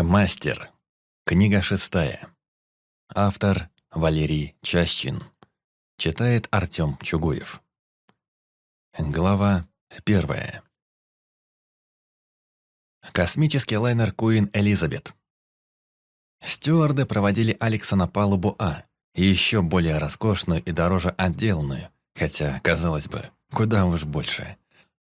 Мастер. Книга шестая. Автор Валерий Чащин. Читает Артем Чугуев. Глава первая. Космический лайнер Куин Элизабет. Стюарды проводили Алекса на палубу А, еще более роскошную и дороже отделанную, хотя, казалось бы, куда уж больше.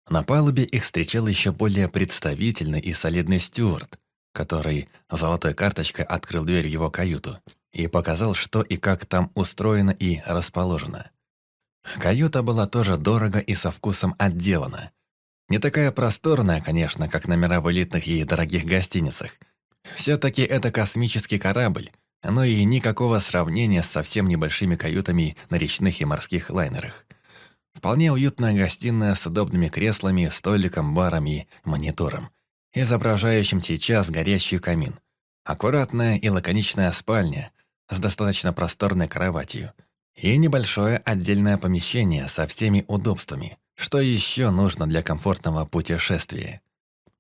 На палубе их встречал еще более представительный и солидный стюард, который золотой карточкой открыл дверь в его каюту и показал, что и как там устроено и расположено. Каюта была тоже дорого и со вкусом отделана. Не такая просторная, конечно, как номера в элитных и дорогих гостиницах. Все-таки это космический корабль, но и никакого сравнения с совсем небольшими каютами на речных и морских лайнерах. Вполне уютная гостиная с удобными креслами, столиком, баром и монитором изображающим сейчас горящий камин. Аккуратная и лаконичная спальня с достаточно просторной кроватью и небольшое отдельное помещение со всеми удобствами, что еще нужно для комфортного путешествия.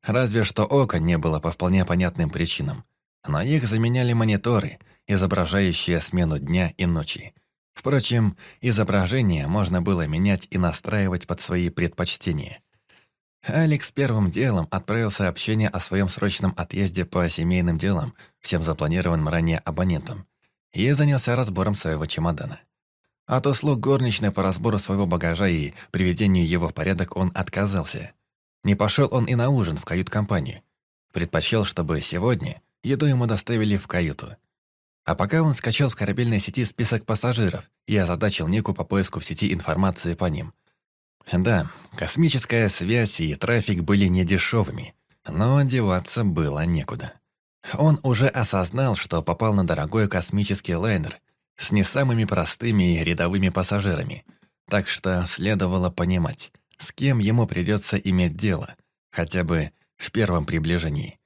Разве что окон не было по вполне понятным причинам, но их заменяли мониторы, изображающие смену дня и ночи. Впрочем, изображение можно было менять и настраивать под свои предпочтения. Алекс первым делом отправил сообщение о своем срочном отъезде по семейным делам всем запланированным ранее абонентам и занялся разбором своего чемодана. От услуг горничной по разбору своего багажа и приведению его в порядок он отказался. Не пошел он и на ужин в кают-компанию. Предпочел, чтобы сегодня еду ему доставили в каюту. А пока он скачал в корабельной сети список пассажиров и озадачил Нику по поиску в сети информации по ним – да, космическая связь и трафик были недешевыми, но одеваться было некуда. Он уже осознал, что попал на дорогой космический лайнер с не самыми простыми и рядовыми пассажирами, так что следовало понимать, с кем ему придется иметь дело, хотя бы в первом приближении.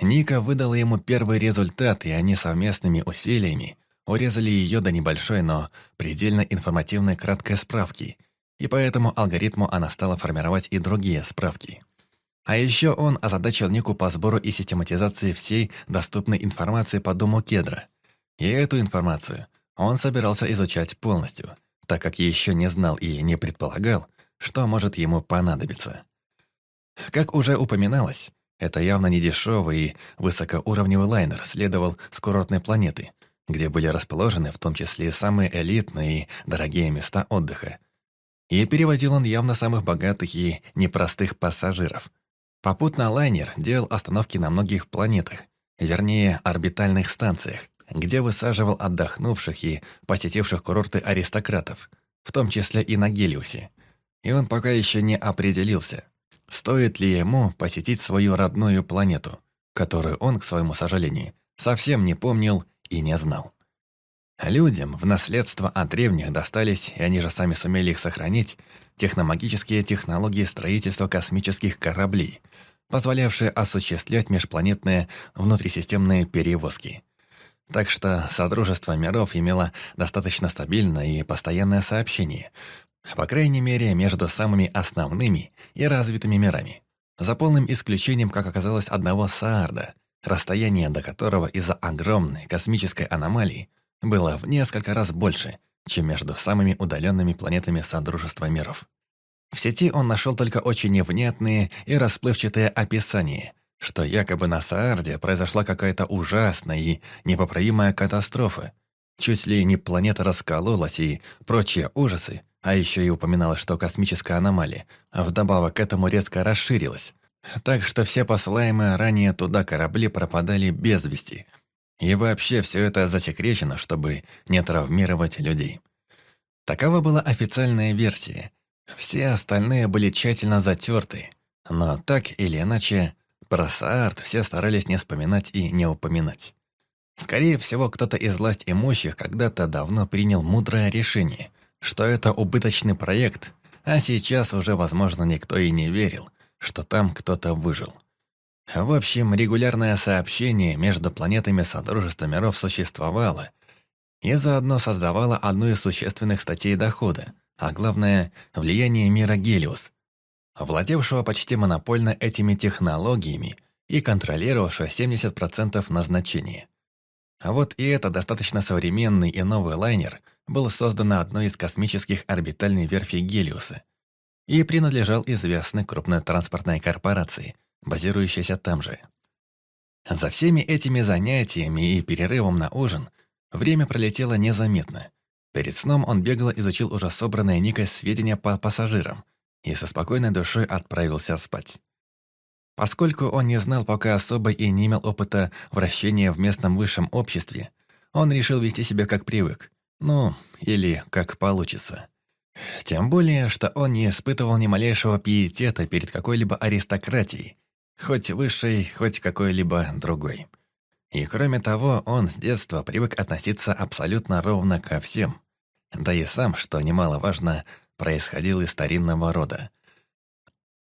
Ника выдала ему первый результат, и они совместными усилиями урезали ее до небольшой, но предельно информативной краткой справки – и поэтому алгоритму она стала формировать и другие справки. А еще он озадачил Нику по сбору и систематизации всей доступной информации по дому Кедра. И эту информацию он собирался изучать полностью, так как еще не знал и не предполагал, что может ему понадобиться. Как уже упоминалось, это явно не дешевый и высокоуровневый лайнер следовал с курортной планеты, где были расположены в том числе самые элитные и дорогие места отдыха, и перевозил он явно самых богатых и непростых пассажиров. Попутно лайнер делал остановки на многих планетах, вернее, орбитальных станциях, где высаживал отдохнувших и посетивших курорты аристократов, в том числе и на Гелиусе. И он пока еще не определился, стоит ли ему посетить свою родную планету, которую он, к своему сожалению, совсем не помнил и не знал. Людям в наследство от древних достались, и они же сами сумели их сохранить, техномагические технологии строительства космических кораблей, позволявшие осуществлять межпланетные внутрисистемные перевозки. Так что Содружество миров имело достаточно стабильное и постоянное сообщение, по крайней мере, между самыми основными и развитыми мирами. За полным исключением, как оказалось, одного Саарда, расстояние до которого из-за огромной космической аномалии было в несколько раз больше, чем между самыми удаленными планетами Содружества миров. В сети он нашел только очень невнятные и расплывчатые описания, что якобы на Саарде произошла какая-то ужасная и непоправимая катастрофа. Чуть ли не планета раскололась и прочие ужасы, а еще и упоминалось, что космическая аномалия вдобавок к этому резко расширилась. Так что все посылаемые ранее туда корабли пропадали без вести – и вообще все это засекречено, чтобы не травмировать людей. Такова была официальная версия. Все остальные были тщательно затерты. Но так или иначе, про Саарт все старались не вспоминать и не упоминать. Скорее всего, кто-то из власть имущих когда-то давно принял мудрое решение, что это убыточный проект, а сейчас уже, возможно, никто и не верил, что там кто-то выжил. В общем, регулярное сообщение между планетами Содружества миров существовало и заодно создавало одну из существенных статей дохода, а главное – влияние мира Гелиус, владевшего почти монопольно этими технологиями и контролировавшего 70% назначения. А вот и этот достаточно современный и новый лайнер был создан на одной из космических орбитальной верфей Гелиуса и принадлежал известной крупной транспортной корпорации, базирующейся там же. За всеми этими занятиями и перерывом на ужин время пролетело незаметно. Перед сном он бегло изучил уже собранные Никой сведения по пассажирам и со спокойной душой отправился спать. Поскольку он не знал пока особо и не имел опыта вращения в местном высшем обществе, он решил вести себя как привык. Ну, или как получится. Тем более, что он не испытывал ни малейшего пиетета перед какой-либо аристократией, хоть высшей, хоть какой-либо другой. И кроме того, он с детства привык относиться абсолютно ровно ко всем. Да и сам, что немаловажно, происходил из старинного рода.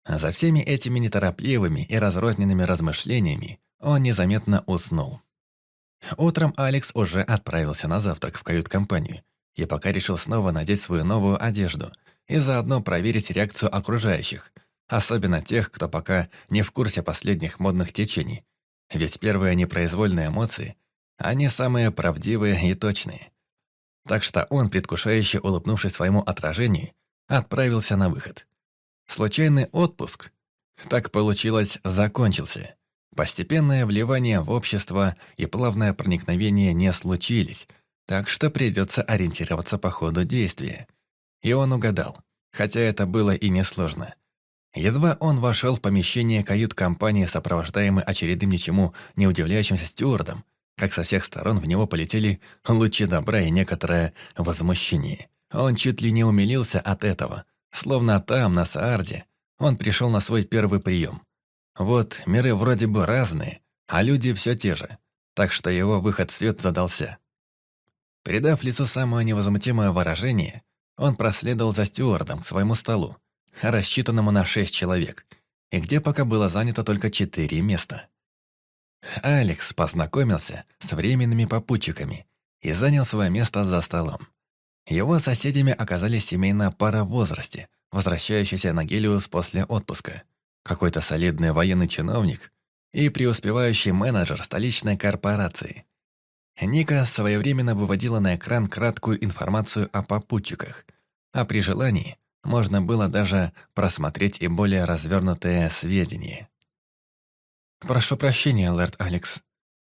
За всеми этими неторопливыми и разрозненными размышлениями он незаметно уснул. Утром Алекс уже отправился на завтрак в кают-компанию и пока решил снова надеть свою новую одежду и заодно проверить реакцию окружающих, особенно тех, кто пока не в курсе последних модных течений. Ведь первые непроизвольные эмоции, они самые правдивые и точные. Так что он, предвкушающе улыбнувшись своему отражению, отправился на выход. Случайный отпуск, так получилось, закончился. Постепенное вливание в общество и плавное проникновение не случились, так что придется ориентироваться по ходу действия. И он угадал, хотя это было и несложно. Едва он вошел в помещение кают-компании, сопровождаемый очередным ничему не удивляющимся стюардом, как со всех сторон в него полетели лучи добра и некоторое возмущение. Он чуть ли не умилился от этого, Словно там, на Саарде, он пришел на свой первый прием. Вот, миры вроде бы разные, а люди все те же, так что его выход в свет задался. Придав лицу самое невозмутимое выражение, он проследовал за стюардом к своему столу, рассчитанному на шесть человек, и где пока было занято только четыре места. Алекс познакомился с временными попутчиками и занял свое место за столом. Его соседями оказались семейная пара в возрасте, возвращающаяся на Гелиус после отпуска. Какой-то солидный военный чиновник и преуспевающий менеджер столичной корпорации. Ника своевременно выводила на экран краткую информацию о попутчиках, а при желании можно было даже просмотреть и более развернутые сведения. «Прошу прощения, лэрд Алекс»,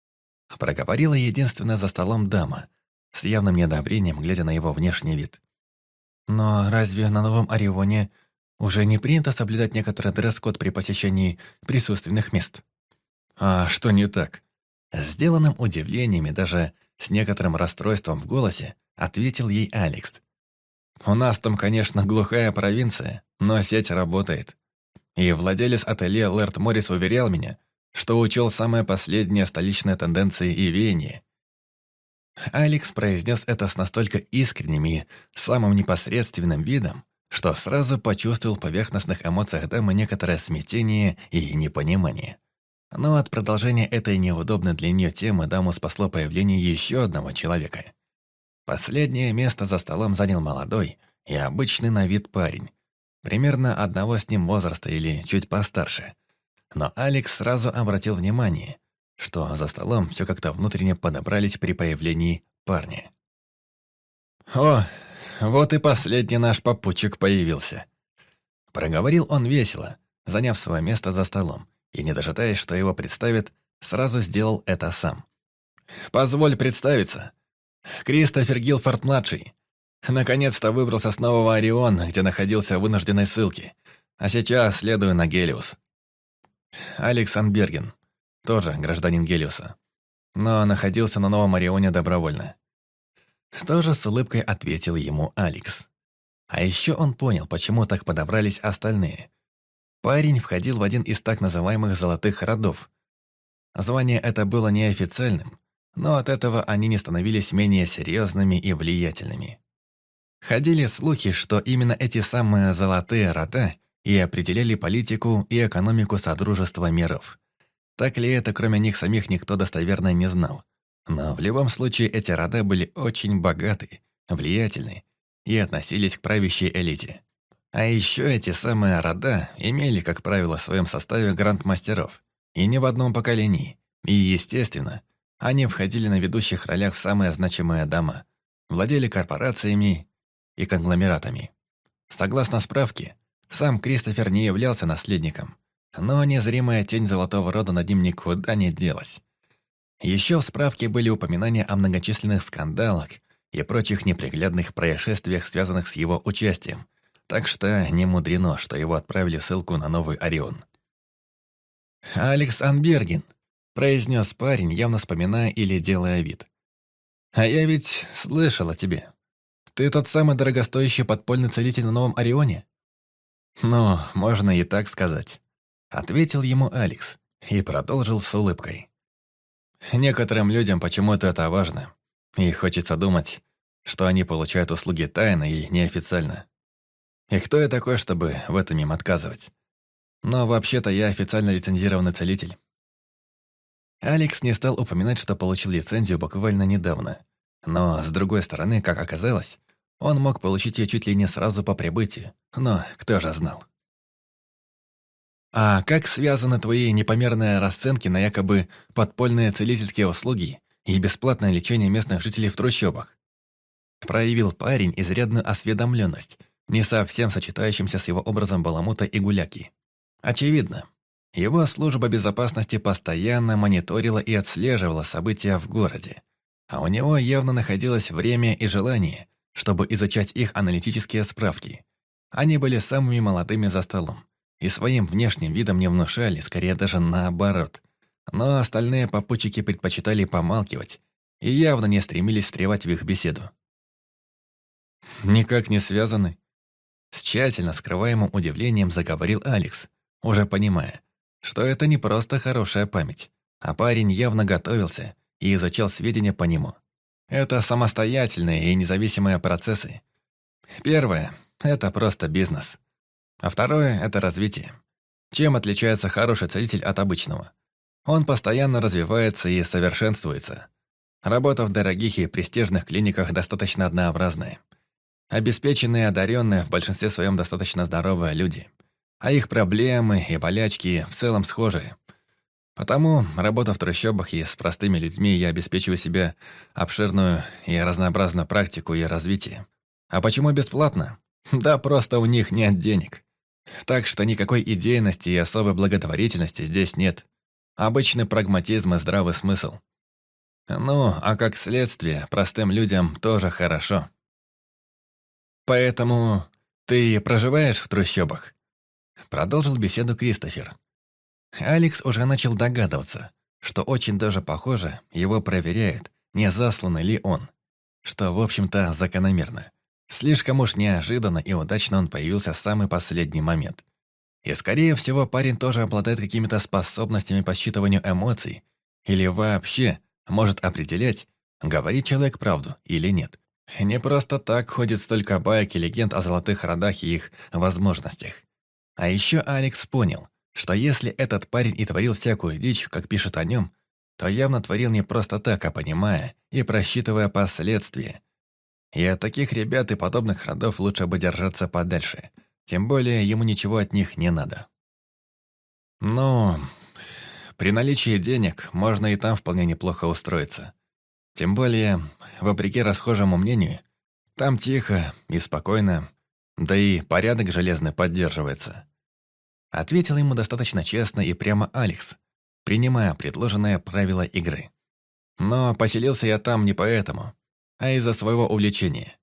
— проговорила единственная за столом дама, с явным неодобрением, глядя на его внешний вид. «Но разве на Новом Орионе уже не принято соблюдать некоторый дресс-код при посещении присутственных мест?» «А что не так?» Сделанным удивлением и даже с некоторым расстройством в голосе ответил ей Алекс. «У нас там, конечно, глухая провинция, но сеть работает. И владелец ателье Лэрд Моррис уверял меня, что учел самые последние столичные тенденции и веяния, Алекс произнес это с настолько искренним и самым непосредственным видом, что сразу почувствовал в поверхностных эмоциях дамы некоторое смятение и непонимание. Но от продолжения этой неудобной для нее темы даму спасло появление еще одного человека. Последнее место за столом занял молодой и обычный на вид парень, примерно одного с ним возраста или чуть постарше. Но Алекс сразу обратил внимание, что за столом все как-то внутренне подобрались при появлении парня. «О, вот и последний наш попутчик появился!» Проговорил он весело, заняв свое место за столом, и, не дожидаясь, что его представят, сразу сделал это сам. «Позволь представиться. Кристофер Гилфорд-младший. Наконец-то выбрался с Нового Ориона, где находился в вынужденной ссылке, а сейчас следую на Гелиус. Алекс Анберген, тоже гражданин Гелиуса. Но находился на Новом Орионе добровольно. Тоже с улыбкой ответил ему Алекс. А еще он понял, почему так подобрались остальные. Парень входил в один из так называемых «золотых родов». Звание это было неофициальным, но от этого они не становились менее серьезными и влиятельными. Ходили слухи, что именно эти самые «золотые рода» и определяли политику и экономику Содружества миров. Так ли это, кроме них самих, никто достоверно не знал. Но в любом случае эти рода были очень богаты, влиятельны и относились к правящей элите. А еще эти самые рода имели, как правило, в своем составе гранд-мастеров, И не в одном поколении. И, естественно, они входили на ведущих ролях в самые значимые дома, владели корпорациями и конгломератами. Согласно справке, сам Кристофер не являлся наследником, но незримая тень золотого рода над ним никуда не делась. Еще в справке были упоминания о многочисленных скандалах и прочих неприглядных происшествиях, связанных с его участием, так что не мудрено, что его отправили ссылку на Новый Орион. «Алекс Анбергин», — произнес парень, явно вспоминая или делая вид. «А я ведь слышал о тебе. Ты тот самый дорогостоящий подпольный целитель на Новом Орионе?» «Ну, можно и так сказать», — ответил ему Алекс и продолжил с улыбкой. «Некоторым людям почему-то это важно, и хочется думать, что они получают услуги тайно и неофициально. И кто я такой, чтобы в этом им отказывать? Но вообще-то я официально лицензированный целитель. Алекс не стал упоминать, что получил лицензию буквально недавно. Но, с другой стороны, как оказалось, он мог получить ее чуть ли не сразу по прибытию. Но кто же знал? А как связаны твои непомерные расценки на якобы подпольные целительские услуги и бесплатное лечение местных жителей в трущобах? Проявил парень изрядную осведомленность, не совсем сочетающимся с его образом баламута и гуляки. Очевидно, его служба безопасности постоянно мониторила и отслеживала события в городе, а у него явно находилось время и желание, чтобы изучать их аналитические справки. Они были самыми молодыми за столом, и своим внешним видом не внушали, скорее даже наоборот. Но остальные попутчики предпочитали помалкивать и явно не стремились встревать в их беседу. «Никак не связаны», с тщательно скрываемым удивлением заговорил Алекс, уже понимая, что это не просто хорошая память, а парень явно готовился и изучал сведения по нему. Это самостоятельные и независимые процессы. Первое – это просто бизнес. А второе – это развитие. Чем отличается хороший целитель от обычного? Он постоянно развивается и совершенствуется. Работа в дорогих и престижных клиниках достаточно однообразная – Обеспеченные, одаренные, в большинстве своем достаточно здоровые люди. А их проблемы и болячки в целом схожие. Потому, работа в трущобах и с простыми людьми, я обеспечиваю себе обширную и разнообразную практику и развитие. А почему бесплатно? Да просто у них нет денег. Так что никакой идейности и особой благотворительности здесь нет. Обычный прагматизм и здравый смысл. Ну, а как следствие, простым людям тоже хорошо. «Поэтому ты проживаешь в трущобах?» Продолжил беседу Кристофер. Алекс уже начал догадываться, что очень даже похоже, его проверяют, не засланный ли он. Что, в общем-то, закономерно. Слишком уж неожиданно и удачно он появился в самый последний момент. И, скорее всего, парень тоже обладает какими-то способностями по считыванию эмоций или вообще может определять, говорит человек правду или нет. Не просто так ходит столько баек и легенд о золотых родах и их возможностях. А еще Алекс понял, что если этот парень и творил всякую дичь, как пишут о нем, то явно творил не просто так, а понимая и просчитывая последствия. И от таких ребят и подобных родов лучше бы держаться подальше. Тем более ему ничего от них не надо. Но при наличии денег можно и там вполне неплохо устроиться. Тем более, вопреки расхожему мнению, там тихо и спокойно, да и порядок железный поддерживается. Ответил ему достаточно честно и прямо Алекс, принимая предложенное правило игры. Но поселился я там не поэтому, а из-за своего увлечения.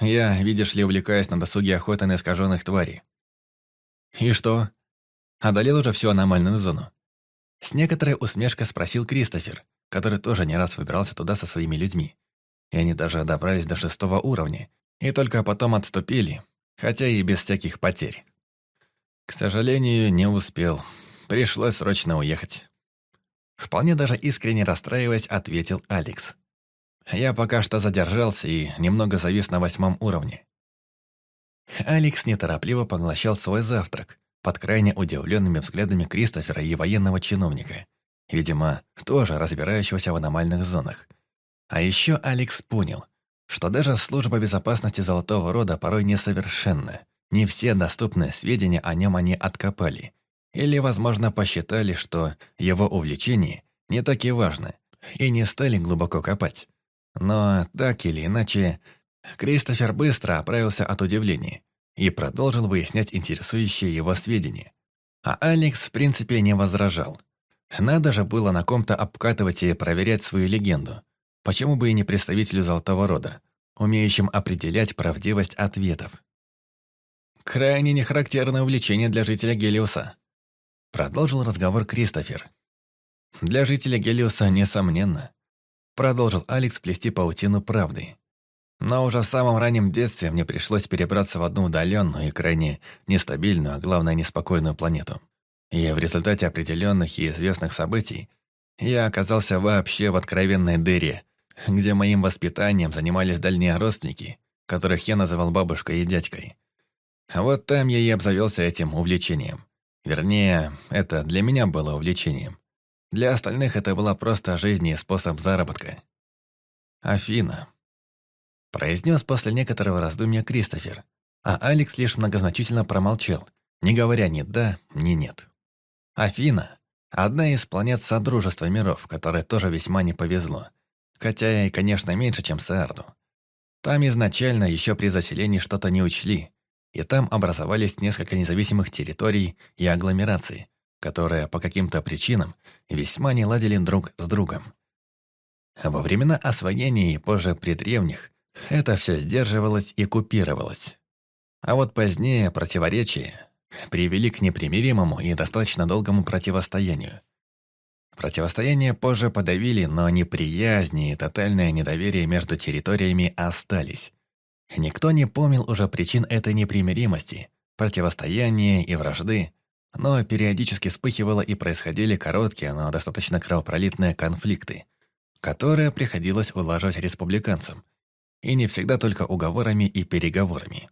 Я, видишь ли, увлекаюсь на досуге охоты на искаженных тварей. И что? Одолел уже всю аномальную зону? С некоторой усмешкой спросил Кристофер, который тоже не раз выбирался туда со своими людьми. И они даже добрались до шестого уровня, и только потом отступили, хотя и без всяких потерь. К сожалению, не успел. Пришлось срочно уехать. Вполне даже искренне расстраиваясь, ответил Алекс. Я пока что задержался и немного завис на восьмом уровне. Алекс неторопливо поглощал свой завтрак под крайне удивленными взглядами Кристофера и военного чиновника – видимо, тоже разбирающегося в аномальных зонах. А еще Алекс понял, что даже служба безопасности Золотого Рода порой несовершенна. Не все доступные сведения о нем они откопали. Или, возможно, посчитали, что его увлечение не так и важно, и не стали глубоко копать. Но, так или иначе, Кристофер быстро оправился от удивления и продолжил выяснять интересующие его сведения. А Алекс, в принципе, не возражал. Надо же было на ком-то обкатывать и проверять свою легенду. Почему бы и не представителю Золотого Рода, умеющим определять правдивость ответов? Крайне нехарактерное увлечение для жителя Гелиуса. Продолжил разговор Кристофер. Для жителя Гелиуса, несомненно. Продолжил Алекс плести паутину правды. Но уже в самом раннем детстве мне пришлось перебраться в одну удаленную и крайне нестабильную, а главное, неспокойную планету. И в результате определенных и известных событий я оказался вообще в откровенной дыре, где моим воспитанием занимались дальние родственники, которых я называл бабушкой и дядькой. Вот там я и обзавелся этим увлечением. Вернее, это для меня было увлечением. Для остальных это была просто жизнь и способ заработка. Афина. Произнес после некоторого раздумья Кристофер, а Алекс лишь многозначительно промолчал, не говоря ни «да», ни «нет». Афина – одна из планет Содружества миров, которой тоже весьма не повезло, хотя и, конечно, меньше, чем Саарду. Там изначально еще при заселении что-то не учли, и там образовались несколько независимых территорий и агломераций, которые по каким-то причинам весьма не ладили друг с другом. Во времена освоения и позже при древних это все сдерживалось и купировалось. А вот позднее противоречия привели к непримиримому и достаточно долгому противостоянию. Противостояние позже подавили, но неприязни и тотальное недоверие между территориями остались. Никто не помнил уже причин этой непримиримости, противостояния и вражды, но периодически вспыхивало и происходили короткие, но достаточно кровопролитные конфликты, которые приходилось улаживать республиканцам, и не всегда только уговорами и переговорами.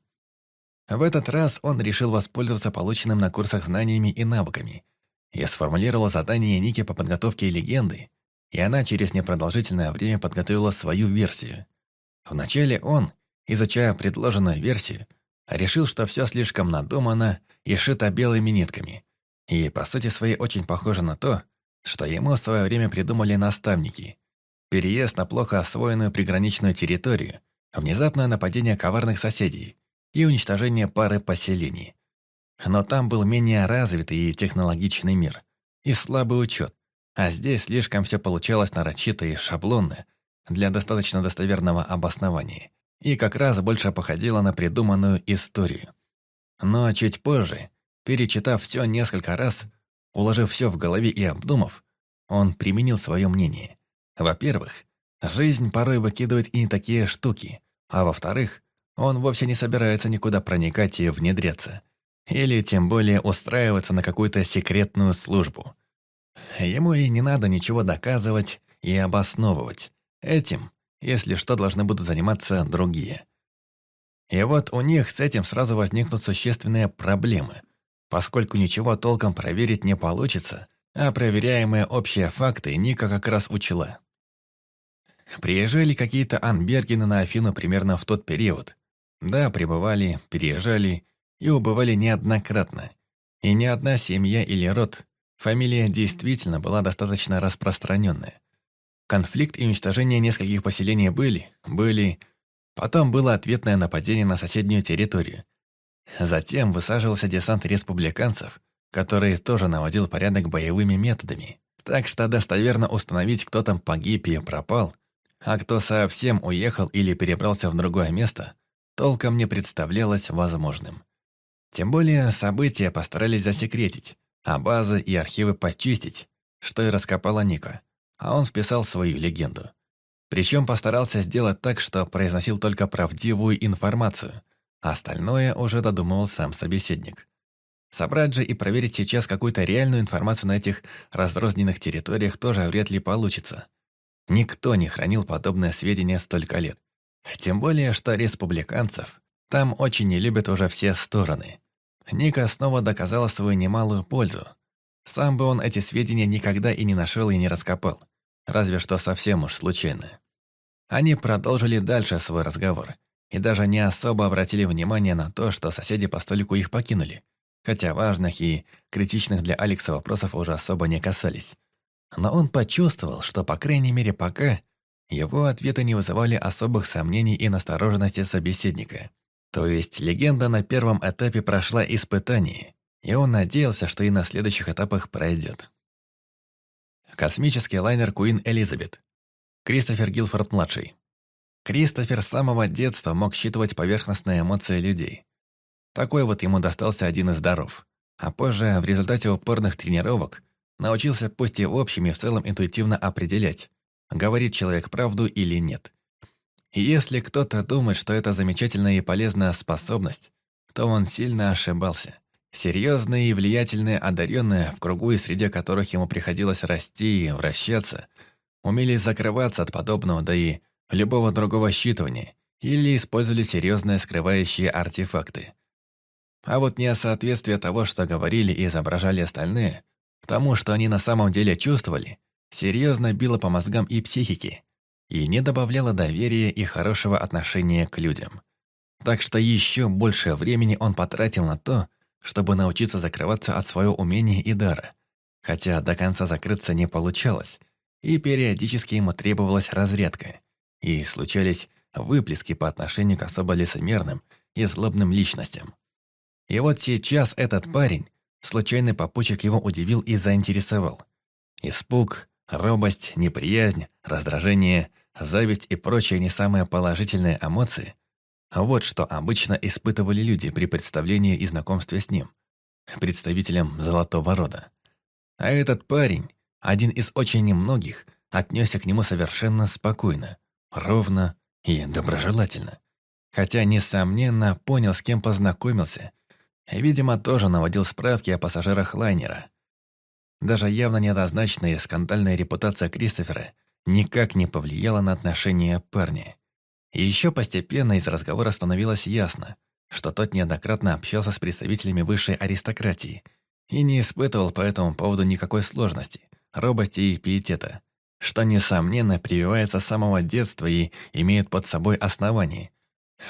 В этот раз он решил воспользоваться полученным на курсах знаниями и навыками. Я сформулировал задание Ники по подготовке легенды, и она через непродолжительное время подготовила свою версию. Вначале он, изучая предложенную версию, решил, что все слишком надумано и шито белыми нитками, и по сути своей очень похоже на то, что ему в свое время придумали наставники, переезд на плохо освоенную приграничную территорию, внезапное нападение коварных соседей и уничтожение пары поселений. Но там был менее развитый и технологичный мир, и слабый учет, а здесь слишком все получалось нарочито и шаблонно для достаточно достоверного обоснования, и как раз больше походило на придуманную историю. Но чуть позже, перечитав все несколько раз, уложив все в голове и обдумав, он применил свое мнение. Во-первых, жизнь порой выкидывает и не такие штуки, а во-вторых, он вовсе не собирается никуда проникать и внедряться. Или тем более устраиваться на какую-то секретную службу. Ему и не надо ничего доказывать и обосновывать. Этим, если что, должны будут заниматься другие. И вот у них с этим сразу возникнут существенные проблемы, поскольку ничего толком проверить не получится, а проверяемые общие факты Ника как раз учила. Приезжали какие-то Анбергены на Афину примерно в тот период. Да, прибывали, переезжали и убывали неоднократно. И ни одна семья или род, фамилия действительно была достаточно распространенная. Конфликт и уничтожение нескольких поселений были, были. Потом было ответное нападение на соседнюю территорию. Затем высаживался десант республиканцев, который тоже наводил порядок боевыми методами. Так что достоверно установить, кто там погиб и пропал – а кто совсем уехал или перебрался в другое место, толком не представлялось возможным. Тем более события постарались засекретить, а базы и архивы почистить, что и раскопала Ника, а он вписал свою легенду. Причем постарался сделать так, что произносил только правдивую информацию, а остальное уже додумывал сам собеседник. Собрать же и проверить сейчас какую-то реальную информацию на этих разрозненных территориях тоже вряд ли получится. Никто не хранил подобное сведения столько лет. Тем более, что республиканцев там очень не любят уже все стороны. Ника снова доказала свою немалую пользу. Сам бы он эти сведения никогда и не нашел и не раскопал, разве что совсем уж случайно. Они продолжили дальше свой разговор и даже не особо обратили внимание на то, что соседи по столику их покинули. хотя важных и критичных для Алекса вопросов уже особо не касались. Но он почувствовал, что, по крайней мере пока, его ответы не вызывали особых сомнений и настороженности собеседника. То есть легенда на первом этапе прошла испытание, и он надеялся, что и на следующих этапах пройдет. Космический лайнер Куин Элизабет. Кристофер Гилфорд-младший. Кристофер с самого детства мог считывать поверхностные эмоции людей. Такой вот ему достался один из даров. А позже, в результате упорных тренировок, научился пусть и в общем и в целом интуитивно определять, говорит человек правду или нет. Если кто-то думает, что это замечательная и полезная способность, то он сильно ошибался. Серьезные и влиятельные одаренные, в кругу и среде которых ему приходилось расти и вращаться, умели закрываться от подобного, да и любого другого считывания, или использовали серьезные скрывающие артефакты. А вот несоответствие того, что говорили и изображали остальные, тому, что они на самом деле чувствовали, серьезно било по мозгам и психике, и не добавляло доверия и хорошего отношения к людям. Так что еще больше времени он потратил на то, чтобы научиться закрываться от своего умения и дара, хотя до конца закрыться не получалось, и периодически ему требовалась разрядка, и случались выплески по отношению к особо лицемерным и злобным личностям. И вот сейчас этот парень, случайный попутчик его удивил и заинтересовал. Испуг, робость, неприязнь, раздражение, зависть и прочие не самые положительные эмоции – вот что обычно испытывали люди при представлении и знакомстве с ним, представителем золотого рода. А этот парень, один из очень немногих, отнесся к нему совершенно спокойно, ровно и доброжелательно. Хотя, несомненно, понял, с кем познакомился. Видимо, тоже наводил справки о пассажирах лайнера. Даже явно неоднозначная скандальная репутация Кристофера никак не повлияла на отношения парня. И еще постепенно из разговора становилось ясно, что тот неоднократно общался с представителями высшей аристократии и не испытывал по этому поводу никакой сложности, робости и пиетета, что, несомненно, прививается с самого детства и имеет под собой основание,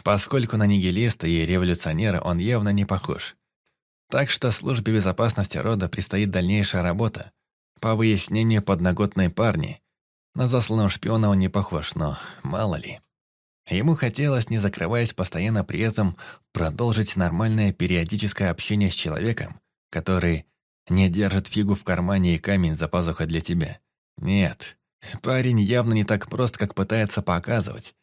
поскольку на нигилиста и революционера он явно не похож. Так что службе безопасности рода предстоит дальнейшая работа по выяснению подноготной парни. На засланного шпиона он не похож, но мало ли. Ему хотелось, не закрываясь постоянно при этом, продолжить нормальное периодическое общение с человеком, который не держит фигу в кармане и камень за пазухой для тебя. Нет, парень явно не так прост, как пытается показывать.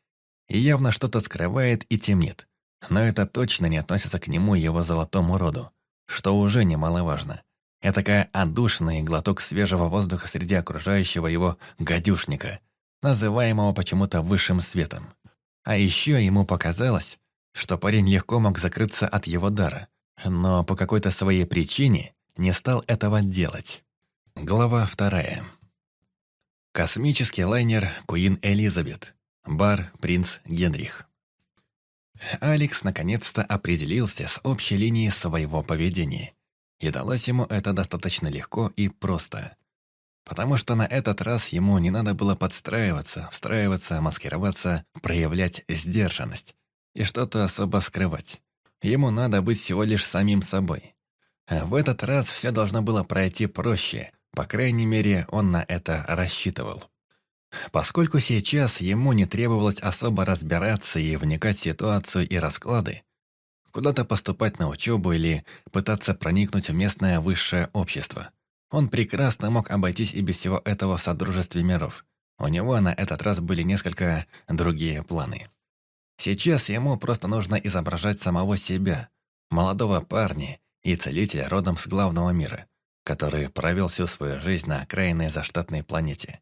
И явно что-то скрывает и темнит. Но это точно не относится к нему и его золотому роду, что уже немаловажно. Этакая отдушина и глоток свежего воздуха среди окружающего его гадюшника, называемого почему-то высшим светом. А еще ему показалось, что парень легко мог закрыться от его дара, но по какой-то своей причине не стал этого делать. Глава вторая. Космический лайнер Куин Элизабет. Бар Принц Генрих. Алекс наконец-то определился с общей линией своего поведения. И далось ему это достаточно легко и просто потому что на этот раз ему не надо было подстраиваться, встраиваться, маскироваться, проявлять сдержанность и что-то особо скрывать. Ему надо быть всего лишь самим собой. А в этот раз все должно было пройти проще, по крайней мере, он на это рассчитывал. Поскольку сейчас ему не требовалось особо разбираться и вникать в ситуацию и расклады, куда-то поступать на учебу или пытаться проникнуть в местное высшее общество – он прекрасно мог обойтись и без всего этого в Содружестве миров. У него на этот раз были несколько другие планы. Сейчас ему просто нужно изображать самого себя, молодого парня и целителя родом с главного мира, который провел всю свою жизнь на окраинной заштатной планете.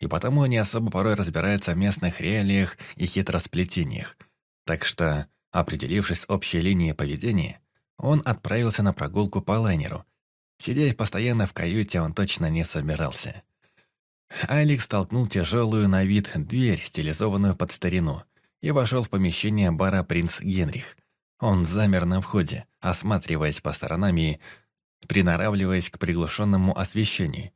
И потому не особо порой разбирается в местных реалиях и хитросплетениях. Так что, определившись общей линией поведения, он отправился на прогулку по лайнеру, Сидеть постоянно в каюте он точно не собирался. Алекс толкнул тяжелую на вид дверь, стилизованную под старину, и вошел в помещение бара «Принц Генрих». Он замер на входе, осматриваясь по сторонам и приноравливаясь к приглушенному освещению.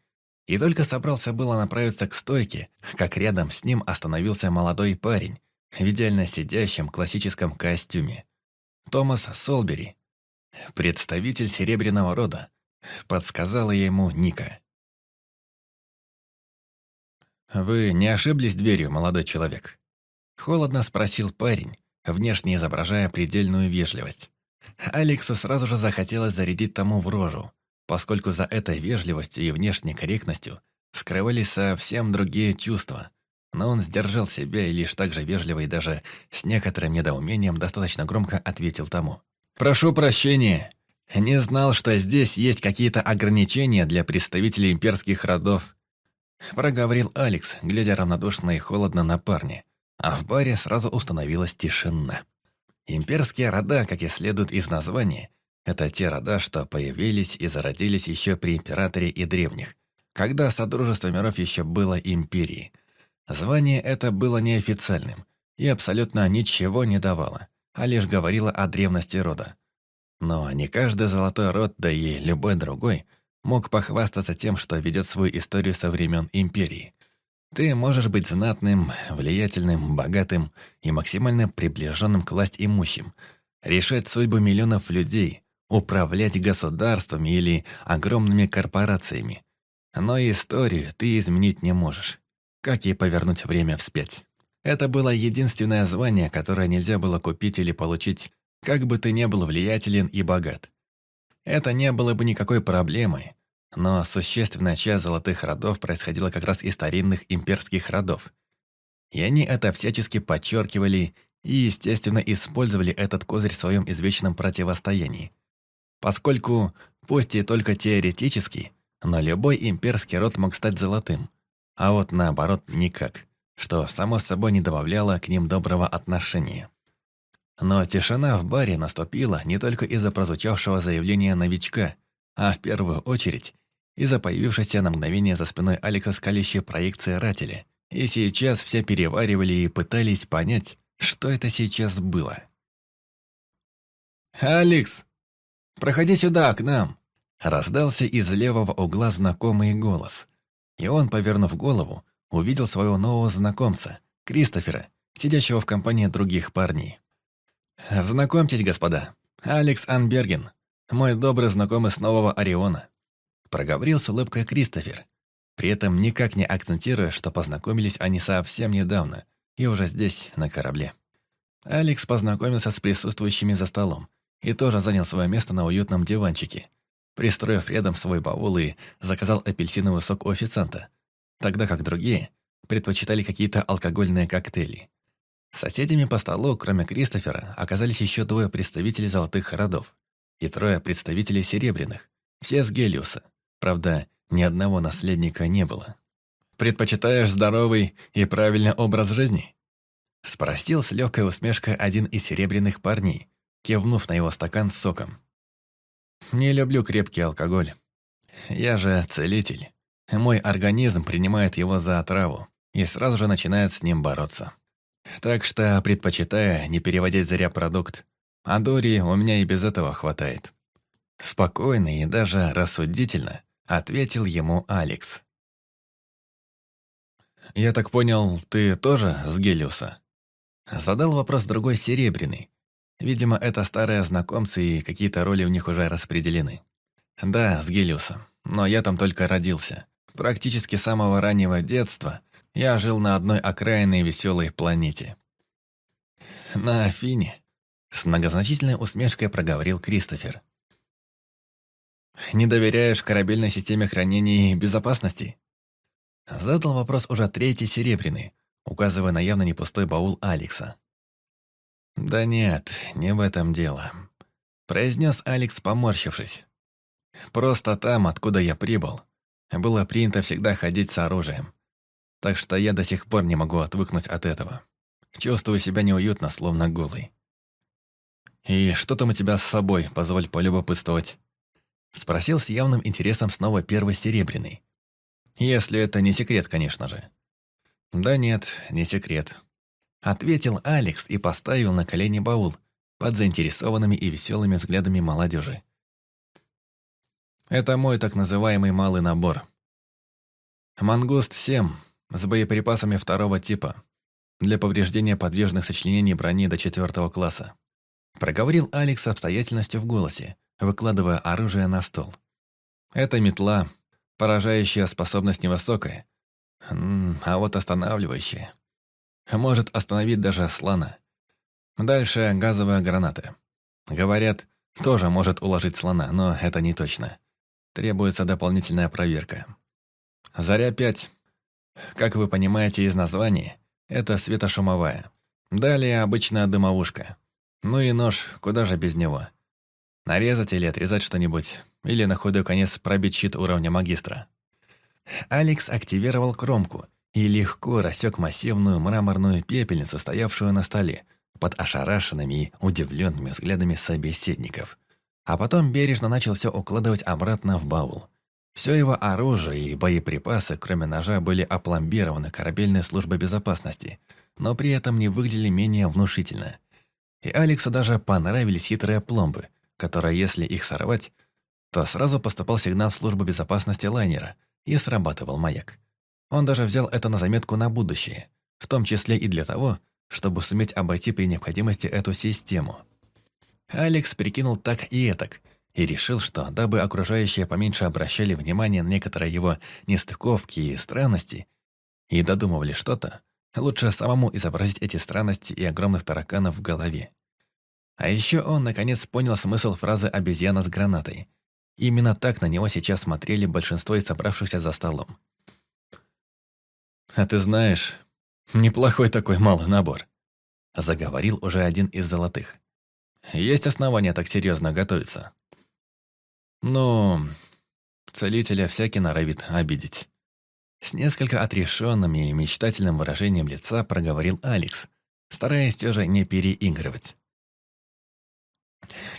И только собрался было направиться к стойке, как рядом с ним остановился молодой парень в идеально сидящем классическом костюме. Томас Солбери, Представитель серебряного рода. Подсказала ему Ника. «Вы не ошиблись дверью, молодой человек?» Холодно спросил парень, внешне изображая предельную вежливость. Алексу сразу же захотелось зарядить тому в рожу, поскольку за этой вежливостью и внешней корректностью скрывались совсем другие чувства. Но он сдержал себя и лишь так же вежливо и даже с некоторым недоумением достаточно громко ответил тому. «Прошу прощения. Не знал, что здесь есть какие-то ограничения для представителей имперских родов». Проговорил Алекс, глядя равнодушно и холодно на парня. А в баре сразу установилась тишина. Имперские рода, как и следует из названия, это те рода, что появились и зародились еще при императоре и древних, когда Содружество миров еще было империей. Звание это было неофициальным и абсолютно ничего не давало, а лишь говорило о древности рода. Но не каждый золотой род, да и любой другой, мог похвастаться тем, что ведет свою историю со времен империи. Ты можешь быть знатным, влиятельным, богатым и максимально приближенным к власть имущим, решать судьбу миллионов людей, управлять государствами или огромными корпорациями. Но историю ты изменить не можешь. Как и повернуть время вспять. Это было единственное звание, которое нельзя было купить или получить, как бы ты не был влиятелен и богат. Это не было бы никакой проблемой, но существенная часть золотых родов происходила как раз из старинных имперских родов. И они это всячески подчеркивали и, естественно, использовали этот козырь в своем извечном противостоянии. Поскольку, пусть и только теоретически, но любой имперский род мог стать золотым, а вот наоборот никак, что само собой не добавляло к ним доброго отношения. Но тишина в баре наступила не только из-за прозвучавшего заявления новичка, а в первую очередь из-за появившейся на мгновение за спиной Алекса скалящей проекции Рателя. И сейчас все переваривали и пытались понять, что это сейчас было. «Алекс, проходи сюда, к нам!» Раздался из левого угла знакомый голос. И он, повернув голову, увидел своего нового знакомца, Кристофера, сидящего в компании других парней. «Знакомьтесь, господа, Алекс Анберген, мой добрый знакомый с Нового Ориона проговорил с улыбкой Кристофер, при этом никак не акцентируя, что познакомились они совсем недавно и уже здесь, на корабле. Алекс познакомился с присутствующими за столом и тоже занял свое место на уютном диванчике, пристроив рядом свой баул и заказал апельсиновый сок у официанта, тогда как другие предпочитали какие-то алкогольные коктейли. Соседями по столу, кроме Кристофера, оказались еще двое представителей золотых родов и трое представителей серебряных, все с Гелиуса. Правда, ни одного наследника не было. «Предпочитаешь здоровый и правильный образ жизни?» Спросил с легкой усмешкой один из серебряных парней, кивнув на его стакан с соком. «Не люблю крепкий алкоголь. Я же целитель. Мой организм принимает его за отраву и сразу же начинает с ним бороться. Так что предпочитаю не переводить зря продукт. А Дори у меня и без этого хватает». Спокойно и даже рассудительно ответил ему Алекс. «Я так понял, ты тоже с Гелиуса?» Задал вопрос другой Серебряный. Видимо, это старые знакомцы, и какие-то роли у них уже распределены. «Да, с Гелиуса. Но я там только родился. Практически с самого раннего детства я жил на одной окраинной веселой планете. На Афине. С многозначительной усмешкой проговорил Кристофер. Не доверяешь корабельной системе хранения и безопасности? Задал вопрос уже третий Серебряный, указывая на явно не пустой баул Алекса. «Да нет, не в этом дело», — произнес Алекс, поморщившись. «Просто там, откуда я прибыл, было принято всегда ходить с оружием. Так что я до сих пор не могу отвыкнуть от этого. Чувствую себя неуютно, словно голый. И что там у тебя с собой, позволь полюбопытствовать?» Спросил с явным интересом снова первый серебряный. Если это не секрет, конечно же. Да нет, не секрет. Ответил Алекс и поставил на колени баул под заинтересованными и веселыми взглядами молодежи. Это мой так называемый малый набор. Мангуст-7 с боеприпасами второго типа для повреждения подвижных сочленений брони до четвертого класса. Проговорил Алекс с обстоятельностью в голосе, выкладывая оружие на стол. Эта метла, поражающая способность невысокая, а вот останавливающая. Может остановить даже слона. Дальше газовая граната. Говорят, тоже может уложить слона, но это не точно. Требуется дополнительная проверка. Заря-5, как вы понимаете из названия, это светошумовая. Далее обычная дымовушка. Ну и нож, куда же без него. Нарезать или отрезать что-нибудь, или на худой конец пробить щит уровня магистра. Алекс активировал кромку и легко рассек массивную мраморную пепельницу, стоявшую на столе, под ошарашенными и удивленными взглядами собеседников. А потом бережно начал все укладывать обратно в баул. Все его оружие и боеприпасы, кроме ножа, были опломбированы корабельной службой безопасности, но при этом не выглядели менее внушительно. И Алексу даже понравились хитрые пломбы, которые, если их сорвать, то сразу поступал сигнал в безопасности лайнера и срабатывал маяк. Он даже взял это на заметку на будущее, в том числе и для того, чтобы суметь обойти при необходимости эту систему. Алекс прикинул так и этак, и решил, что, дабы окружающие поменьше обращали внимание на некоторые его нестыковки и странности, и додумывали что-то, лучше самому изобразить эти странности и огромных тараканов в голове. А еще он, наконец, понял смысл фразы «обезьяна с гранатой». Именно так на него сейчас смотрели большинство из собравшихся за столом. «А ты знаешь, неплохой такой малый набор», — заговорил уже один из золотых. «Есть основания так серьезно готовиться». «Ну, целителя всякий норовит обидеть». С несколько отрешенным и мечтательным выражением лица проговорил Алекс, стараясь все же не переигрывать.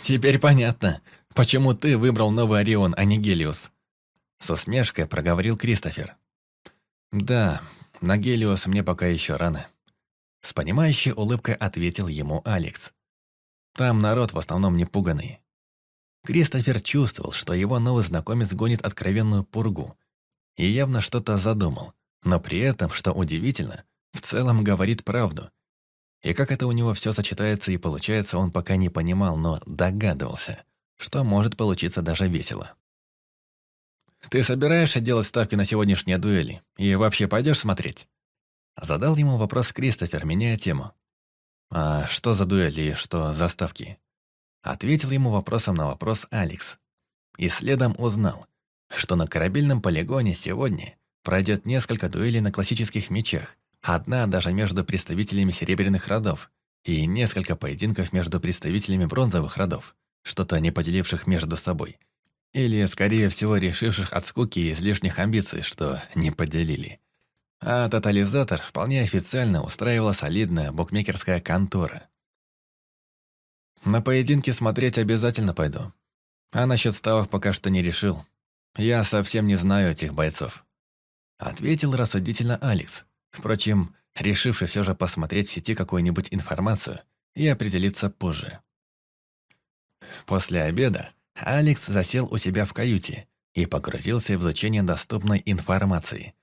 «Теперь понятно, почему ты выбрал новый Орион, а не Гелиос», с усмешкой проговорил Кристофер. «Да, на Гелиос мне пока еще рано». С понимающей улыбкой ответил ему Алекс. «Там народ в основном не пуганный». Кристофер чувствовал, что его новый знакомец гонит откровенную пургу, и явно что-то задумал, но при этом, что удивительно, в целом говорит правду. И как это у него все сочетается и получается, он пока не понимал, но догадывался, что может получиться даже весело. «Ты собираешься делать ставки на сегодняшние дуэли? И вообще пойдешь смотреть?» Задал ему вопрос Кристофер, меняя тему. «А что за дуэли и что за ставки?» Ответил ему вопросом на вопрос Алекс. И следом узнал, что на корабельном полигоне сегодня пройдет несколько дуэлей на классических мечах, одна даже между представителями серебряных родов и несколько поединков между представителями бронзовых родов, что-то не поделивших между собой. Или, скорее всего, решивших от скуки и излишних амбиций, что не поделили. А тотализатор вполне официально устраивала солидная букмекерская контора. На поединки смотреть обязательно пойду. А насчет ставок пока что не решил. Я совсем не знаю этих бойцов. Ответил рассудительно Алекс. Впрочем, решивший все же посмотреть в сети какую-нибудь информацию и определиться позже. После обеда Алекс засел у себя в каюте и погрузился в изучение доступной информации.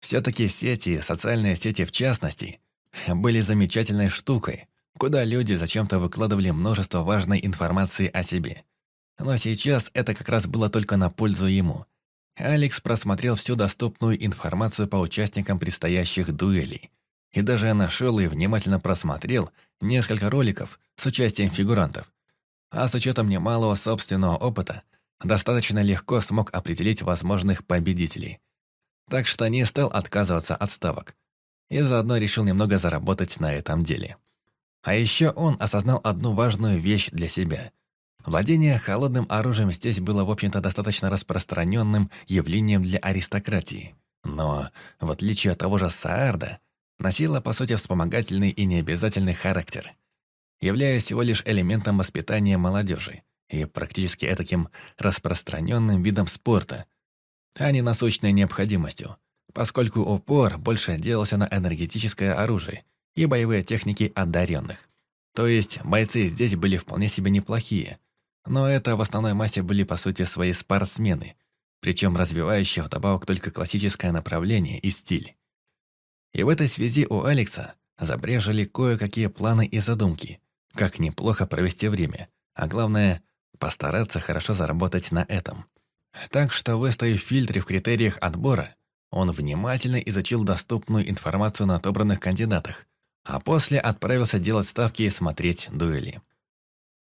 Все-таки сети, социальные сети в частности, были замечательной штукой, куда люди зачем-то выкладывали множество важной информации о себе. Но сейчас это как раз было только на пользу ему. Алекс просмотрел всю доступную информацию по участникам предстоящих дуэлей. И даже нашел и внимательно просмотрел несколько роликов с участием фигурантов, а с учетом немалого собственного опыта, достаточно легко смог определить возможных победителей. Так что не стал отказываться от ставок. И заодно решил немного заработать на этом деле. А еще он осознал одну важную вещь для себя. Владение холодным оружием здесь было, в общем-то, достаточно распространенным явлением для аристократии. Но, в отличие от того же Саарда, носило, по сути, вспомогательный и необязательный характер – являясь всего лишь элементом воспитания молодежи и практически таким распространенным видом спорта, а не насущной необходимостью, поскольку упор больше делался на энергетическое оружие и боевые техники одаренных. То есть бойцы здесь были вполне себе неплохие, но это в основной массе были по сути свои спортсмены, причем развивающие вдобавок только классическое направление и стиль. И в этой связи у Алекса забрежили кое-какие планы и задумки – как неплохо провести время, а главное, Постараться хорошо заработать на этом. Так что, выставив фильтры в критериях отбора, он внимательно изучил доступную информацию на отобранных кандидатах, а после отправился делать ставки и смотреть дуэли.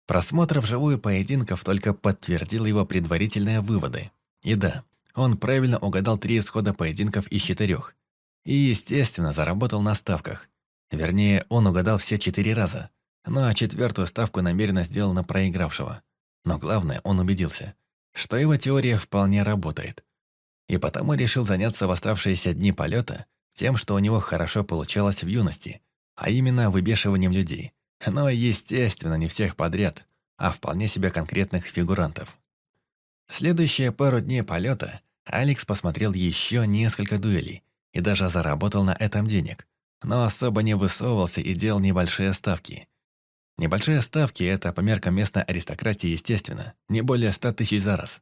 Просмотр вживую поединков только подтвердил его предварительные выводы. И да, он правильно угадал три исхода поединков из четырех. И, естественно, заработал на ставках. Вернее, он угадал все четыре раза. Ну а четвертую ставку намеренно сделал на проигравшего. Но главное, он убедился, что его теория вполне работает. И потому решил заняться в оставшиеся дни полета тем, что у него хорошо получалось в юности, а именно выбешиванием людей. Но, естественно, не всех подряд, а вполне себе конкретных фигурантов. Следующие пару дней полета Алекс посмотрел еще несколько дуэлей и даже заработал на этом денег, но особо не высовывался и делал небольшие ставки. Небольшие ставки – это по меркам местной аристократии, естественно, не более ста тысяч за раз.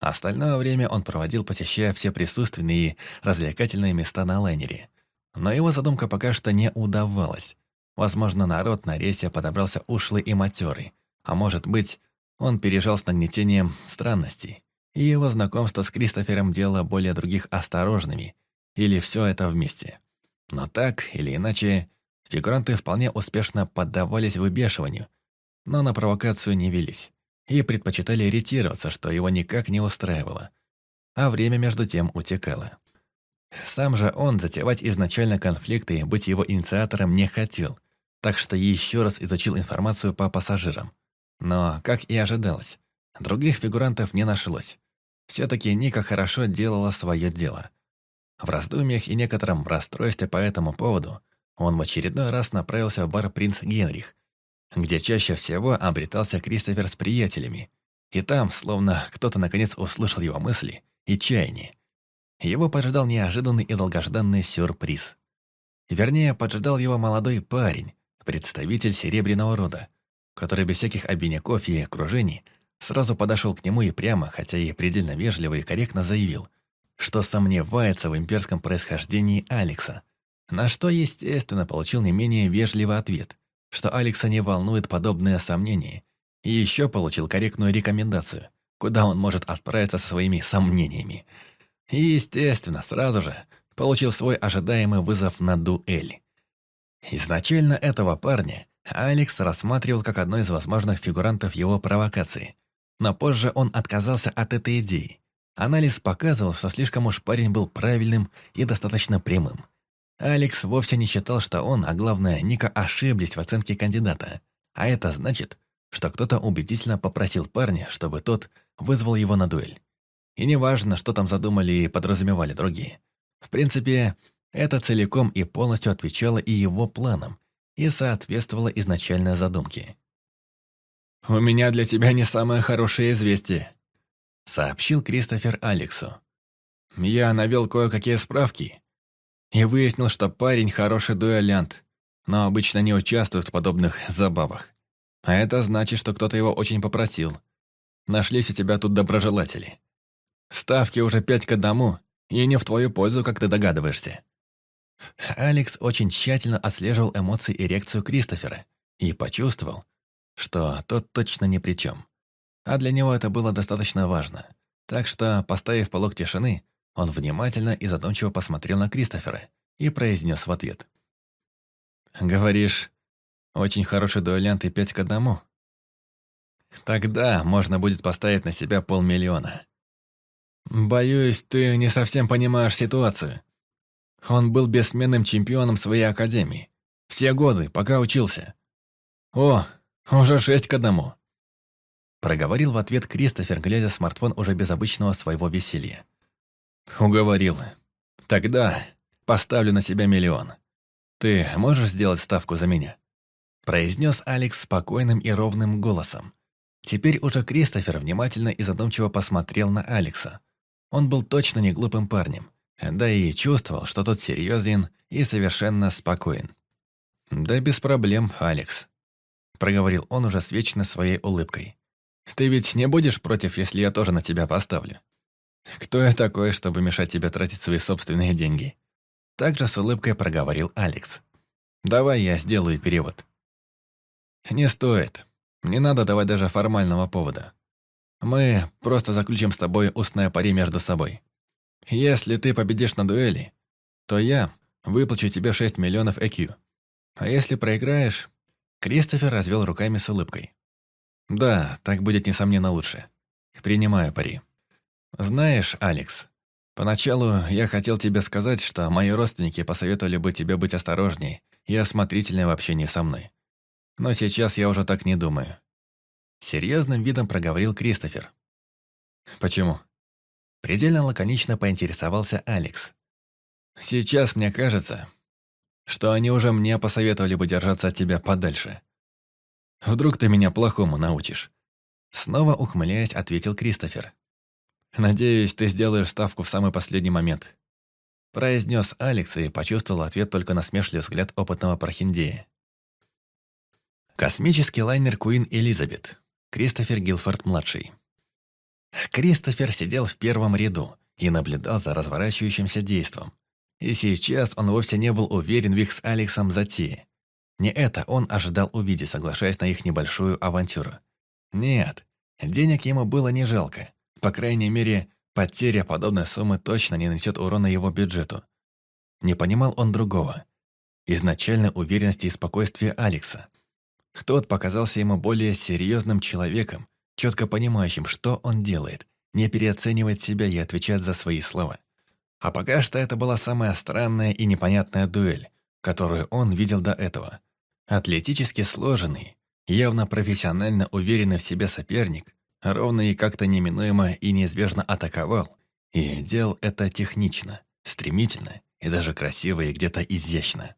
Остальное время он проводил, посещая все присутственные и развлекательные места на лайнере. Но его задумка пока что не удавалась. Возможно, народ на рейсе подобрался ушлый и матерый, а может быть, он пережил с нагнетением странностей, и его знакомство с Кристофером делало более других осторожными, или все это вместе. Но так или иначе, фигуранты вполне успешно поддавались выбешиванию, но на провокацию не велись и предпочитали ретироваться, что его никак не устраивало. А время между тем утекало. Сам же он затевать изначально конфликты и быть его инициатором не хотел, так что еще раз изучил информацию по пассажирам. Но, как и ожидалось, других фигурантов не нашлось. Все-таки Ника хорошо делала свое дело. В раздумьях и некотором расстройстве по этому поводу он в очередной раз направился в бар «Принц Генрих», где чаще всего обретался Кристофер с приятелями. И там, словно кто-то наконец услышал его мысли и чаяние, его поджидал неожиданный и долгожданный сюрприз. Вернее, поджидал его молодой парень, представитель серебряного рода, который без всяких обиняков и окружений сразу подошел к нему и прямо, хотя и предельно вежливо и корректно заявил, что сомневается в имперском происхождении Алекса, на что, естественно, получил не менее вежливый ответ, что Алекса не волнует подобные сомнения, и еще получил корректную рекомендацию, куда он может отправиться со своими сомнениями – и, естественно, сразу же получил свой ожидаемый вызов на дуэль. Изначально этого парня Алекс рассматривал как одно из возможных фигурантов его провокации. Но позже он отказался от этой идеи. Анализ показывал, что слишком уж парень был правильным и достаточно прямым. Алекс вовсе не считал, что он, а главное, Ника ошиблись в оценке кандидата. А это значит, что кто-то убедительно попросил парня, чтобы тот вызвал его на дуэль. И неважно, что там задумали и подразумевали другие. В принципе, это целиком и полностью отвечало и его планам, и соответствовало изначальной задумке. «У меня для тебя не самое хорошее известие», — сообщил Кристофер Алексу. «Я навел кое-какие справки и выяснил, что парень хороший дуэлянт, но обычно не участвует в подобных забавах. А это значит, что кто-то его очень попросил. Нашлись у тебя тут доброжелатели. Ставки уже пять к одному, и не в твою пользу, как ты догадываешься». Алекс очень тщательно отслеживал эмоции и реакцию Кристофера и почувствовал, что тот точно ни при чем. А для него это было достаточно важно. Так что, поставив полог тишины, он внимательно и задумчиво посмотрел на Кристофера и произнес в ответ. «Говоришь, очень хороший дуэлянт и пять к одному? Тогда можно будет поставить на себя полмиллиона. «Боюсь, ты не совсем понимаешь ситуацию. Он был бессменным чемпионом своей академии. Все годы, пока учился. О, уже шесть к одному». Проговорил в ответ Кристофер, глядя смартфон уже без обычного своего веселья. «Уговорил. Тогда поставлю на себя миллион. Ты можешь сделать ставку за меня?» Произнес Алекс спокойным и ровным голосом. Теперь уже Кристофер внимательно и задумчиво посмотрел на Алекса. Он был точно не глупым парнем, да и чувствовал, что тот серьезен и совершенно спокоен. «Да без проблем, Алекс», — проговорил он уже с вечно своей улыбкой. «Ты ведь не будешь против, если я тоже на тебя поставлю? Кто я такой, чтобы мешать тебе тратить свои собственные деньги?» Также с улыбкой проговорил Алекс. «Давай я сделаю перевод». «Не стоит. Не надо давать даже формального повода. Мы просто заключим с тобой устное пари между собой. Если ты победишь на дуэли, то я выплачу тебе 6 миллионов ЭКЮ. А если проиграешь...» Кристофер развел руками с улыбкой. «Да, так будет, несомненно, лучше. Принимаю пари. Знаешь, Алекс, поначалу я хотел тебе сказать, что мои родственники посоветовали бы тебе быть осторожней и осмотрительней в общении со мной. Но сейчас я уже так не думаю. Серьезным видом проговорил Кристофер. Почему? Предельно лаконично поинтересовался Алекс. Сейчас мне кажется, что они уже мне посоветовали бы держаться от тебя подальше. Вдруг ты меня плохому научишь. Снова ухмыляясь, ответил Кристофер. «Надеюсь, ты сделаешь ставку в самый последний момент», произнес Алекс и почувствовал ответ только на смешливый взгляд опытного прохиндея. Космический лайнер Куин Элизабет. Кристофер Гилфорд-младший. Кристофер сидел в первом ряду и наблюдал за разворачивающимся действом. И сейчас он вовсе не был уверен в их с Алексом затее. Не это он ожидал увидеть, соглашаясь на их небольшую авантюру. Нет, денег ему было не жалко. По крайней мере, потеря подобной суммы точно не нанесет урона его бюджету. Не понимал он другого. Изначальной уверенности и спокойствия Алекса. Тот показался ему более серьезным человеком, четко понимающим, что он делает, не переоценивает себя и отвечает за свои слова. А пока что это была самая странная и непонятная дуэль, которую он видел до этого. Атлетически сложенный, явно профессионально уверенный в себе соперник, ровно и как-то неминуемо и неизбежно атаковал, и делал это технично, стремительно и даже красиво и где-то изящно.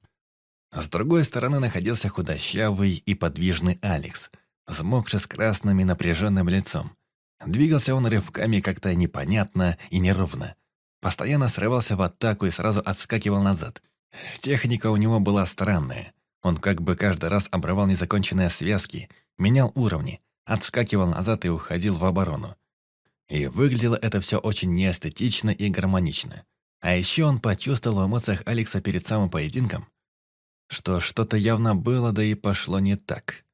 С другой стороны находился худощавый и подвижный Алекс, взмокший с красным и напряженным лицом. Двигался он рывками как-то непонятно и неровно. Постоянно срывался в атаку и сразу отскакивал назад. Техника у него была странная. Он как бы каждый раз обрывал незаконченные связки, менял уровни, отскакивал назад и уходил в оборону. И выглядело это все очень неэстетично и гармонично. А еще он почувствовал в эмоциях Алекса перед самым поединком, что что-то явно было, да и пошло не так.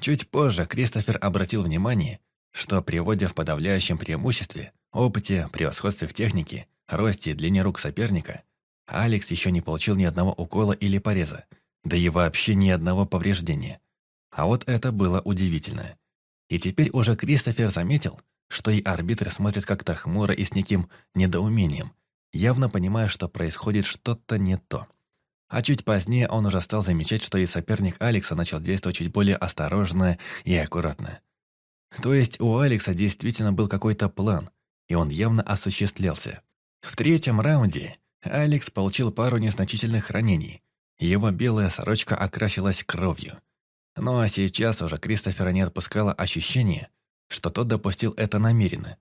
Чуть позже Кристофер обратил внимание, что при вводе в подавляющем преимуществе, опыте, превосходстве в технике, росте и длине рук соперника, Алекс еще не получил ни одного укола или пореза, да и вообще ни одного повреждения. А вот это было удивительно. И теперь уже Кристофер заметил, что и арбитры смотрят как-то хмуро и с неким недоумением, явно понимая, что происходит что-то не то. А чуть позднее он уже стал замечать, что и соперник Алекса начал действовать чуть более осторожно и аккуратно. То есть у Алекса действительно был какой-то план, и он явно осуществлялся. В третьем раунде Алекс получил пару незначительных ранений, его белая сорочка окрасилась кровью. Ну а сейчас уже Кристофера не отпускало ощущение, что тот допустил это намеренно.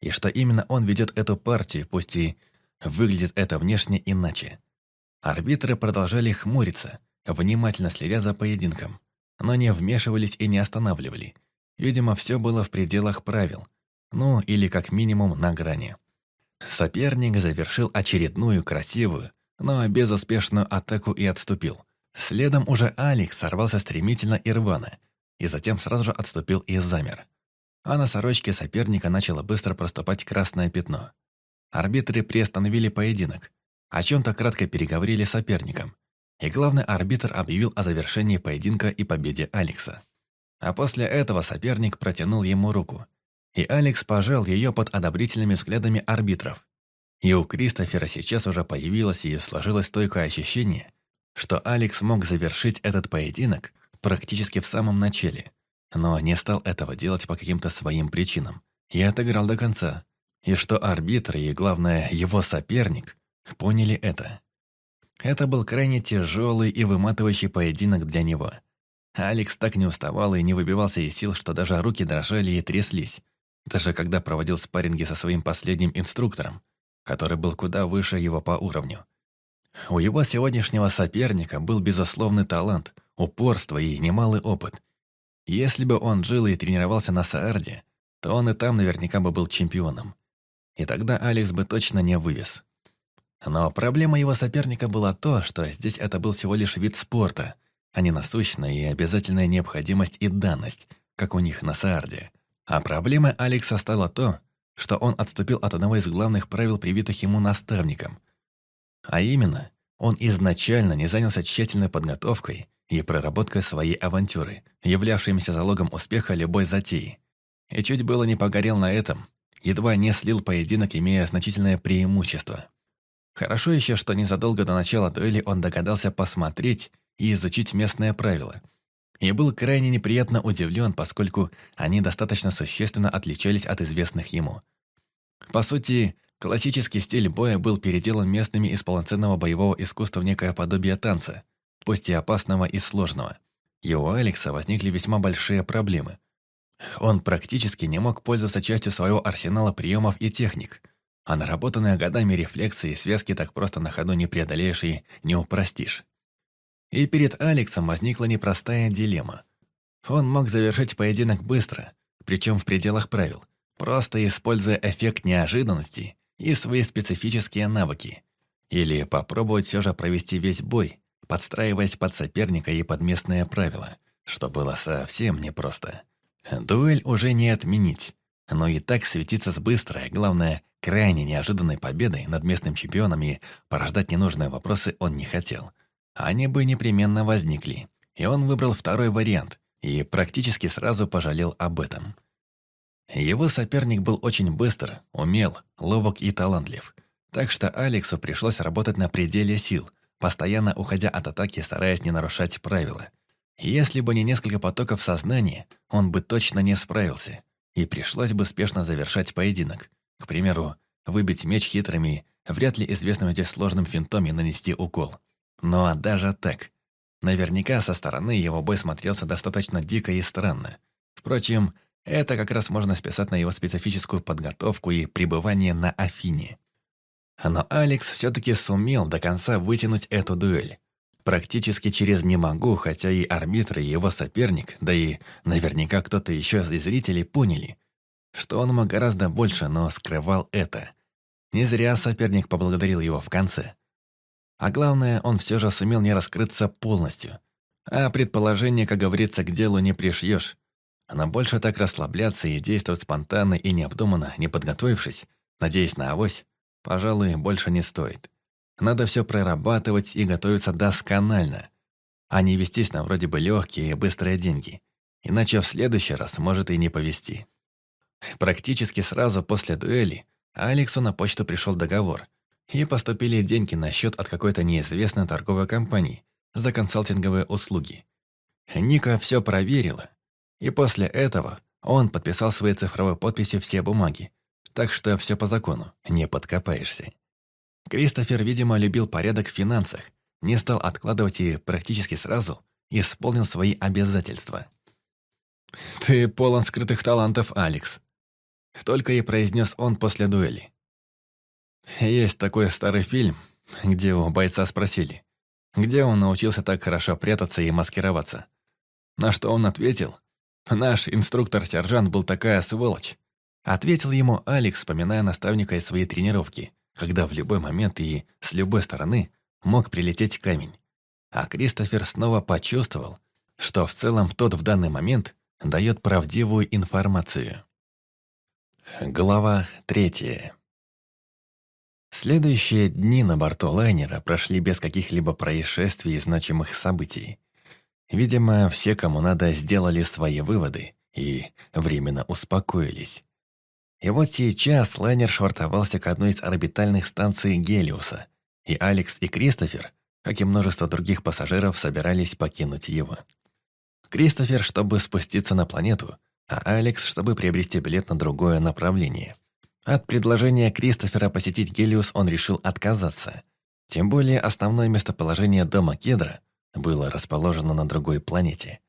И что именно он ведет эту партию, пусть и выглядит это внешне иначе. Арбитры продолжали хмуриться, внимательно следя за поединком, но не вмешивались и не останавливали. Видимо, все было в пределах правил, ну или как минимум на грани. Соперник завершил очередную красивую, но безуспешную атаку и отступил. Следом уже Алекс сорвался стремительно и рвано, и затем сразу же отступил и замер. А на сорочке соперника начало быстро проступать красное пятно. Арбитры приостановили поединок, о чем-то кратко переговорили с соперником, и главный арбитр объявил о завершении поединка и победе Алекса. А после этого соперник протянул ему руку, и Алекс пожал ее под одобрительными взглядами арбитров. И у Кристофера сейчас уже появилось и сложилось стойкое ощущение, что Алекс мог завершить этот поединок практически в самом начале, но не стал этого делать по каким-то своим причинам. И отыграл до конца. И что арбитр и, главное, его соперник поняли это. Это был крайне тяжелый и выматывающий поединок для него. Алекс так не уставал и не выбивался из сил, что даже руки дрожали и тряслись. Даже когда проводил спарринги со своим последним инструктором, который был куда выше его по уровню. У его сегодняшнего соперника был безусловный талант, упорство и немалый опыт. Если бы он жил и тренировался на Саарде, то он и там наверняка бы был чемпионом. И тогда Алекс бы точно не вывез. Но проблема его соперника была то, что здесь это был всего лишь вид спорта, а не насущная и обязательная необходимость и данность, как у них на Саарде. А проблемой Алекса стало то, что он отступил от одного из главных правил, привитых ему наставником. А именно, он изначально не занялся тщательной подготовкой и проработкой своей авантюры, являвшимся залогом успеха любой затеи. И чуть было не погорел на этом, едва не слил поединок, имея значительное преимущество. Хорошо еще, что незадолго до начала дуэли он догадался посмотреть и изучить местные правила. И был крайне неприятно удивлен, поскольку они достаточно существенно отличались от известных ему. По сути, классический стиль боя был переделан местными из полноценного боевого искусства в некое подобие танца, пусть и опасного и сложного. И у Алекса возникли весьма большие проблемы. Он практически не мог пользоваться частью своего арсенала приемов и техник, а наработанные годами рефлексы и связки так просто на ходу не преодолеешь и не упростишь. И перед Алексом возникла непростая дилемма. Он мог завершить поединок быстро, причем в пределах правил, просто используя эффект неожиданности и свои специфические навыки. Или попробовать все же провести весь бой, подстраиваясь под соперника и под местные правила, что было совсем непросто. Дуэль уже не отменить, но и так светиться с быстрой, главное, крайне неожиданной победой над местным чемпионом и порождать ненужные вопросы он не хотел. Они бы непременно возникли, и он выбрал второй вариант и практически сразу пожалел об этом – его соперник был очень быстр, умел, ловок и талантлив. Так что Алексу пришлось работать на пределе сил, постоянно уходя от атаки, стараясь не нарушать правила. Если бы не несколько потоков сознания, он бы точно не справился, и пришлось бы спешно завершать поединок. К примеру, выбить меч хитрыми, вряд ли известным здесь сложным финтом и нанести укол. Но даже так. Наверняка со стороны его бой смотрелся достаточно дико и странно. Впрочем, это как раз можно списать на его специфическую подготовку и пребывание на Афине. Но Алекс все-таки сумел до конца вытянуть эту дуэль. Практически через «не могу», хотя и арбитр, и его соперник, да и наверняка кто-то еще из зрителей поняли, что он мог гораздо больше, но скрывал это. Не зря соперник поблагодарил его в конце. А главное, он все же сумел не раскрыться полностью. А предположение, как говорится, к делу не пришьешь. Но больше так расслабляться и действовать спонтанно и необдуманно, не подготовившись, надеясь на авось, пожалуй, больше не стоит. Надо все прорабатывать и готовиться досконально, а не вестись на вроде бы легкие и быстрые деньги. Иначе в следующий раз может и не повезти. Практически сразу после дуэли Алексу на почту пришел договор, и поступили деньги на счет от какой-то неизвестной торговой компании за консалтинговые услуги. Ника все проверила и после этого он подписал своей цифровой подписью все бумаги, так что все по закону, не подкопаешься. Кристофер, видимо, любил порядок в финансах, не стал откладывать и практически сразу исполнил свои обязательства. «Ты полон скрытых талантов, Алекс», — только и произнес он после дуэли. Есть такой старый фильм, где у бойца спросили, где он научился так хорошо прятаться и маскироваться. На что он ответил, Наш инструктор-сержант был такая сволочь. Ответил ему Алекс, вспоминая наставника из своей тренировки, когда в любой момент и с любой стороны мог прилететь камень. А Кристофер снова почувствовал, что в целом тот в данный момент дает правдивую информацию. Глава третья. Следующие дни на борту лайнера прошли без каких-либо происшествий и значимых событий. Видимо, все, кому надо, сделали свои выводы и временно успокоились. И вот сейчас лайнер швартовался к одной из орбитальных станций Гелиуса, и Алекс и Кристофер, как и множество других пассажиров, собирались покинуть его. Кристофер, чтобы спуститься на планету, а Алекс, чтобы приобрести билет на другое направление. От предложения Кристофера посетить Гелиус он решил отказаться. Тем более основное местоположение дома Кедра было расположено на другой планете.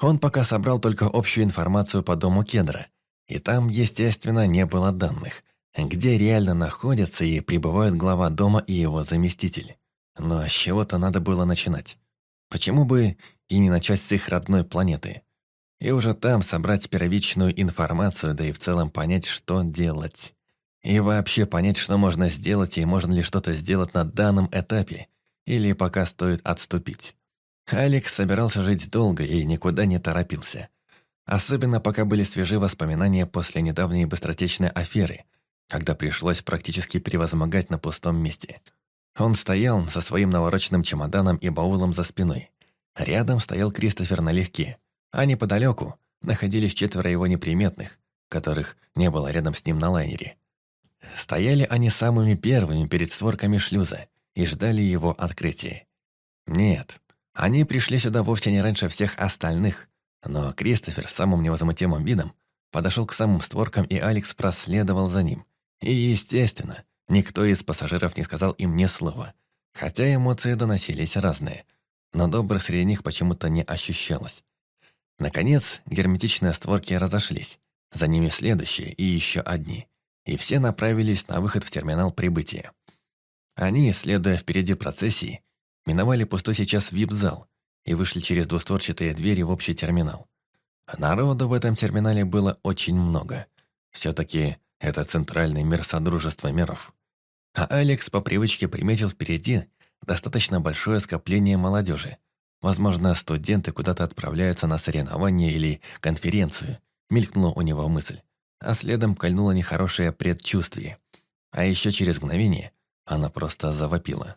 Он пока собрал только общую информацию по дому Кедра, и там, естественно, не было данных, где реально находятся и пребывают глава дома и его заместитель. Но с чего-то надо было начинать. Почему бы и не начать с их родной планеты? И уже там собрать первичную информацию, да и в целом понять, что делать. И вообще понять, что можно сделать и можно ли что-то сделать на данном этапе, или пока стоит отступить. Алекс собирался жить долго и никуда не торопился. Особенно пока были свежи воспоминания после недавней быстротечной аферы, когда пришлось практически превозмогать на пустом месте. Он стоял со своим навороченным чемоданом и баулом за спиной. Рядом стоял Кристофер налегке, а неподалеку находились четверо его неприметных, которых не было рядом с ним на лайнере. Стояли они самыми первыми перед створками шлюза и ждали его открытия. Нет, они пришли сюда вовсе не раньше всех остальных, но Кристофер самым невозмутимым видом подошел к самым створкам, и Алекс проследовал за ним. И, естественно, никто из пассажиров не сказал им ни слова, хотя эмоции доносились разные, но добрых среди них почему-то не ощущалось. Наконец, герметичные створки разошлись, за ними следующие и еще одни, и все направились на выход в терминал прибытия. Они, следуя впереди процессии, миновали пустой сейчас вип-зал и вышли через двустворчатые двери в общий терминал. Народу в этом терминале было очень много. Все-таки это центральный мир Содружества миров. А Алекс по привычке приметил впереди достаточно большое скопление молодежи. Возможно, студенты куда-то отправляются на соревнования или конференцию. Мелькнула у него мысль. А следом кольнуло нехорошее предчувствие. А еще через мгновение она просто завопила.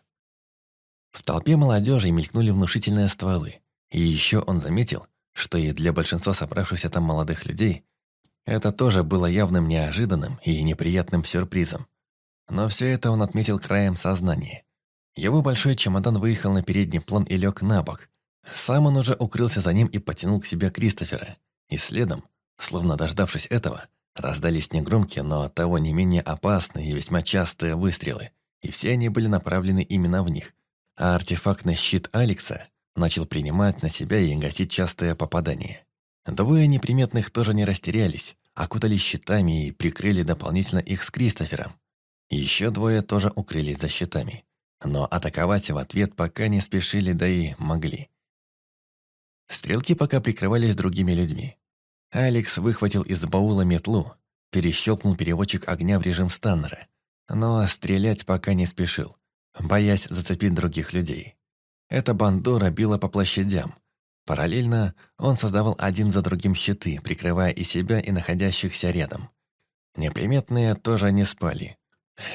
В толпе молодежи мелькнули внушительные стволы. И еще он заметил, что и для большинства собравшихся там молодых людей это тоже было явным неожиданным и неприятным сюрпризом. Но все это он отметил краем сознания. Его большой чемодан выехал на передний план и лег на бок. Сам он уже укрылся за ним и потянул к себе Кристофера. И следом, словно дождавшись этого, раздались негромкие, но оттого не менее опасные и весьма частые выстрелы. И все они были направлены именно в них, а артефактный щит Алекса начал принимать на себя и гасить частые попадания. Двое неприметных тоже не растерялись, окутались щитами и прикрыли дополнительно их с Кристофером. Еще двое тоже укрылись за щитами, но атаковать в ответ пока не спешили, да и могли. Стрелки пока прикрывались другими людьми. Алекс выхватил из баула метлу, перещелкнул переводчик огня в режим станнера, но стрелять пока не спешил боясь зацепить других людей. Эта бандура била по площадям. Параллельно он создавал один за другим щиты, прикрывая и себя, и находящихся рядом. Неприметные тоже не спали.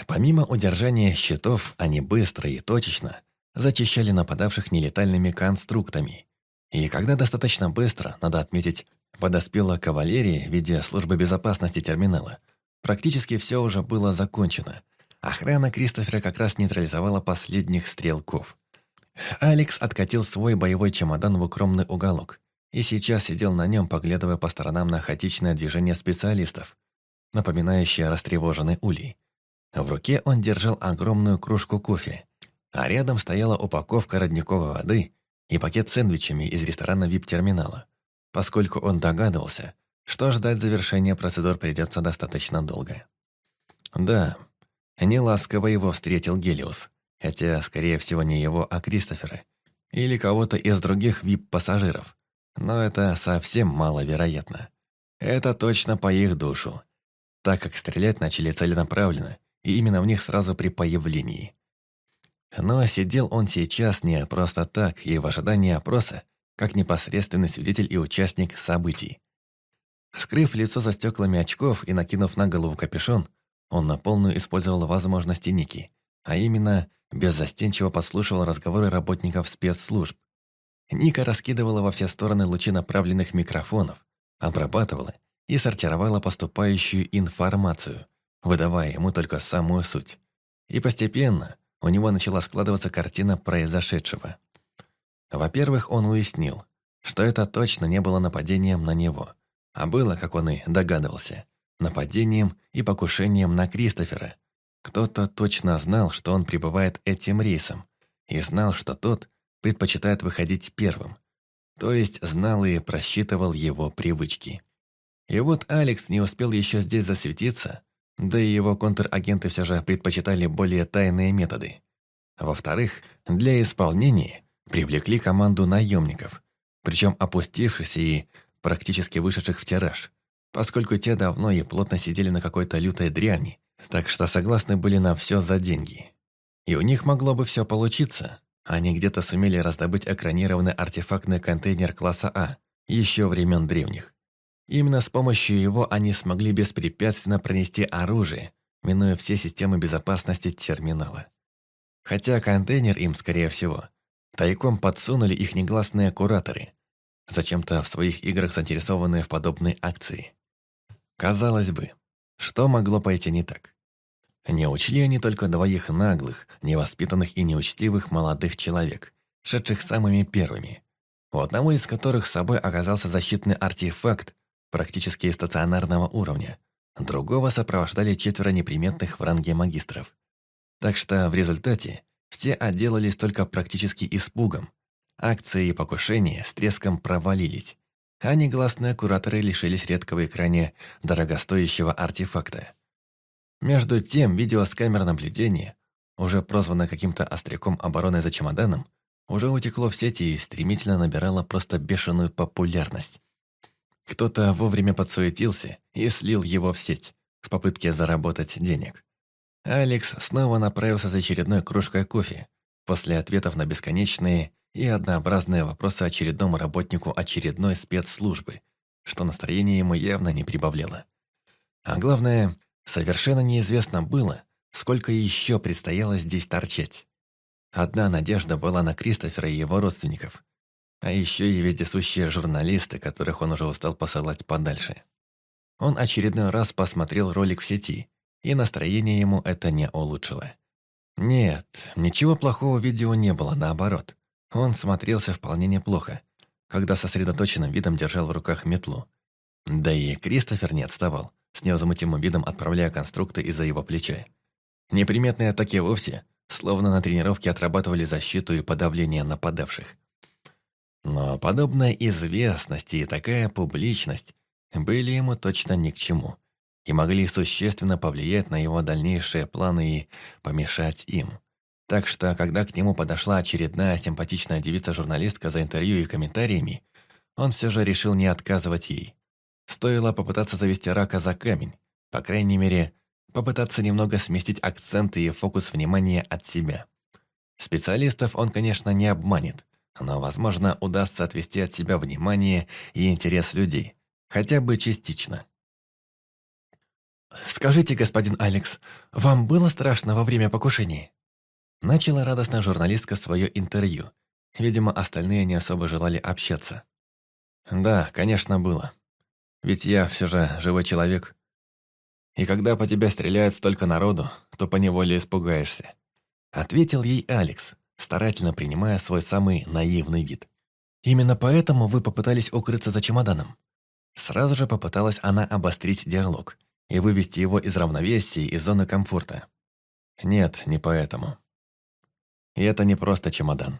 Помимо удержания щитов, они быстро и точечно зачищали нападавших нелетальными конструктами. И когда достаточно быстро, надо отметить, подоспела кавалерия в виде службы безопасности терминала, практически все уже было закончено – Охрана Кристофера как раз нейтрализовала последних стрелков. Алекс откатил свой боевой чемодан в укромный уголок и сейчас сидел на нем, поглядывая по сторонам на хаотичное движение специалистов, напоминающее растревоженный улей. В руке он держал огромную кружку кофе, а рядом стояла упаковка родниковой воды и пакет с сэндвичами из ресторана VIP-терминала, поскольку он догадывался, что ждать завершения процедур придется достаточно долго. Да, Неласково его встретил Гелиус, хотя, скорее всего, не его, а Кристофера. Или кого-то из других вип-пассажиров. Но это совсем маловероятно. Это точно по их душу, так как стрелять начали целенаправленно, и именно в них сразу при появлении. Но сидел он сейчас не просто так и в ожидании опроса, как непосредственный свидетель и участник событий. Скрыв лицо за стеклами очков и накинув на голову капюшон, он на полную использовал возможности Ники, а именно беззастенчиво послушал разговоры работников спецслужб. Ника раскидывала во все стороны лучи направленных микрофонов, обрабатывала и сортировала поступающую информацию, выдавая ему только самую суть. И постепенно у него начала складываться картина произошедшего. Во-первых, он уяснил, что это точно не было нападением на него, а было, как он и догадывался, нападением и покушением на Кристофера. Кто-то точно знал, что он прибывает этим рейсом, и знал, что тот предпочитает выходить первым. То есть знал и просчитывал его привычки. И вот Алекс не успел еще здесь засветиться, да и его контрагенты все же предпочитали более тайные методы. Во-вторых, для исполнения привлекли команду наемников, причем опустившихся и практически вышедших в тираж поскольку те давно и плотно сидели на какой-то лютой дряни, так что согласны были на все за деньги. И у них могло бы все получиться. Они где-то сумели раздобыть экранированный артефактный контейнер класса А, еще времен древних. Именно с помощью его они смогли беспрепятственно пронести оружие, минуя все системы безопасности терминала. Хотя контейнер им, скорее всего, тайком подсунули их негласные кураторы, зачем-то в своих играх заинтересованные в подобной акции. Казалось бы, что могло пойти не так? Не учли они только двоих наглых, невоспитанных и неучтивых молодых человек, шедших самыми первыми, у одного из которых с собой оказался защитный артефакт практически стационарного уровня, другого сопровождали четверо неприметных в ранге магистров. Так что в результате все отделались только практически испугом. Акции и покушения с треском провалились, а негласные кураторы лишились редкого и крайне дорогостоящего артефакта. Между тем, видео с камер наблюдения, уже прозванное каким-то остряком обороны за чемоданом, уже утекло в сети и стремительно набирало просто бешеную популярность. Кто-то вовремя подсуетился и слил его в сеть, в попытке заработать денег. Алекс снова направился за очередной кружкой кофе, после ответов на бесконечные и однообразные вопросы очередному работнику очередной спецслужбы, что настроение ему явно не прибавляло. А главное, совершенно неизвестно было, сколько еще предстояло здесь торчать. Одна надежда была на Кристофера и его родственников, а еще и вездесущие журналисты, которых он уже устал посылать подальше. Он очередной раз посмотрел ролик в сети, и настроение ему это не улучшило. Нет, ничего плохого в видео не было, наоборот. Он смотрелся вполне неплохо, когда сосредоточенным видом держал в руках метлу. Да и Кристофер не отставал, с невозмутимым видом отправляя конструкты из-за его плеча. Неприметные атаки вовсе, словно на тренировке отрабатывали защиту и подавление нападавших. Но подобная известность и такая публичность были ему точно ни к чему и могли существенно повлиять на его дальнейшие планы и помешать им. Так что, когда к нему подошла очередная симпатичная девица-журналистка за интервью и комментариями, он все же решил не отказывать ей. Стоило попытаться завести рака за камень, по крайней мере, попытаться немного сместить акценты и фокус внимания от себя. Специалистов он, конечно, не обманет, но, возможно, удастся отвести от себя внимание и интерес людей, хотя бы частично. «Скажите, господин Алекс, вам было страшно во время покушения?» Начала радостно журналистка свое интервью. Видимо, остальные не особо желали общаться. «Да, конечно, было. Ведь я все же живой человек. И когда по тебе стреляют столько народу, то поневоле испугаешься». Ответил ей Алекс, старательно принимая свой самый наивный вид. «Именно поэтому вы попытались укрыться за чемоданом?» Сразу же попыталась она обострить диалог и вывести его из равновесия и зоны комфорта. «Нет, не поэтому. И это не просто чемодан.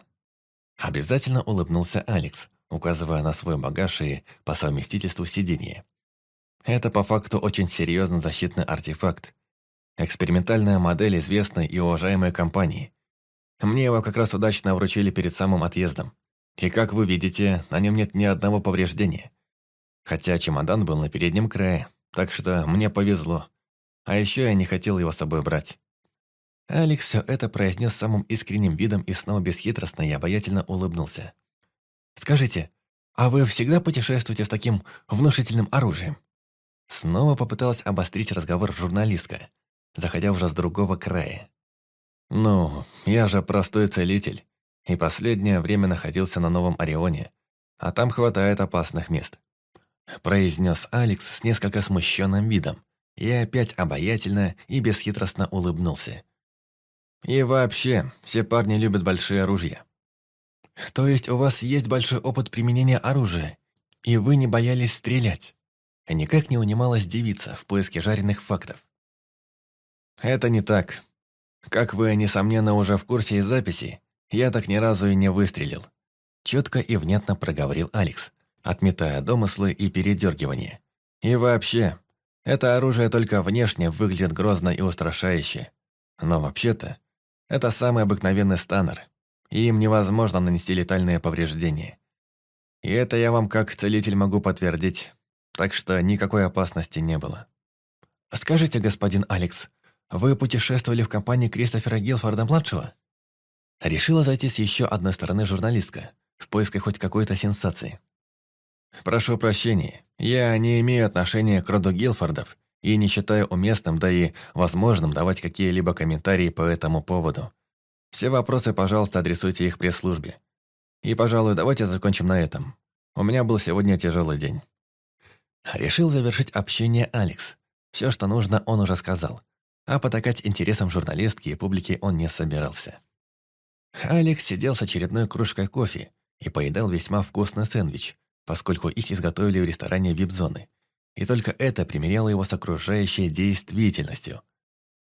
Обязательно улыбнулся Алекс, указывая на свой багаж и по совместительству сиденье. Это по факту очень серьезный защитный артефакт. Экспериментальная модель известной и уважаемой компании. Мне его как раз удачно вручили перед самым отъездом. И как вы видите, на нем нет ни одного повреждения. Хотя чемодан был на переднем крае, так что мне повезло. А еще я не хотел его с собой брать. Алекс все это произнес самым искренним видом и снова бесхитростно и обаятельно улыбнулся. «Скажите, а вы всегда путешествуете с таким внушительным оружием?» Снова попыталась обострить разговор журналистка, заходя уже с другого края. «Ну, я же простой целитель, и последнее время находился на Новом Орионе, а там хватает опасных мест», произнес Алекс с несколько смущенным видом и опять обаятельно и бесхитростно улыбнулся. И вообще, все парни любят большие оружия. То есть у вас есть большой опыт применения оружия, и вы не боялись стрелять? Никак не унималась девица в поиске жареных фактов. Это не так. Как вы, несомненно, уже в курсе из записи, я так ни разу и не выстрелил. Четко и внятно проговорил Алекс, отметая домыслы и передергивания. И вообще, это оружие только внешне выглядит грозно и устрашающе. Но вообще-то, это самый обыкновенный станнер, и им невозможно нанести летальные повреждения. И это я вам как целитель могу подтвердить, так что никакой опасности не было. Скажите, господин Алекс, вы путешествовали в компании Кристофера Гилфорда-младшего? Решила зайти с еще одной стороны журналистка, в поисках хоть какой-то сенсации. «Прошу прощения, я не имею отношения к роду Гилфордов и не считаю уместным, да и возможным давать какие-либо комментарии по этому поводу. Все вопросы, пожалуйста, адресуйте их пресс-службе. И, пожалуй, давайте закончим на этом. У меня был сегодня тяжелый день». Решил завершить общение Алекс. Все, что нужно, он уже сказал. А потакать интересам журналистки и публики он не собирался. Алекс сидел с очередной кружкой кофе и поедал весьма вкусный сэндвич, поскольку их изготовили в ресторане вип-зоны. И только это примеряло его с окружающей действительностью.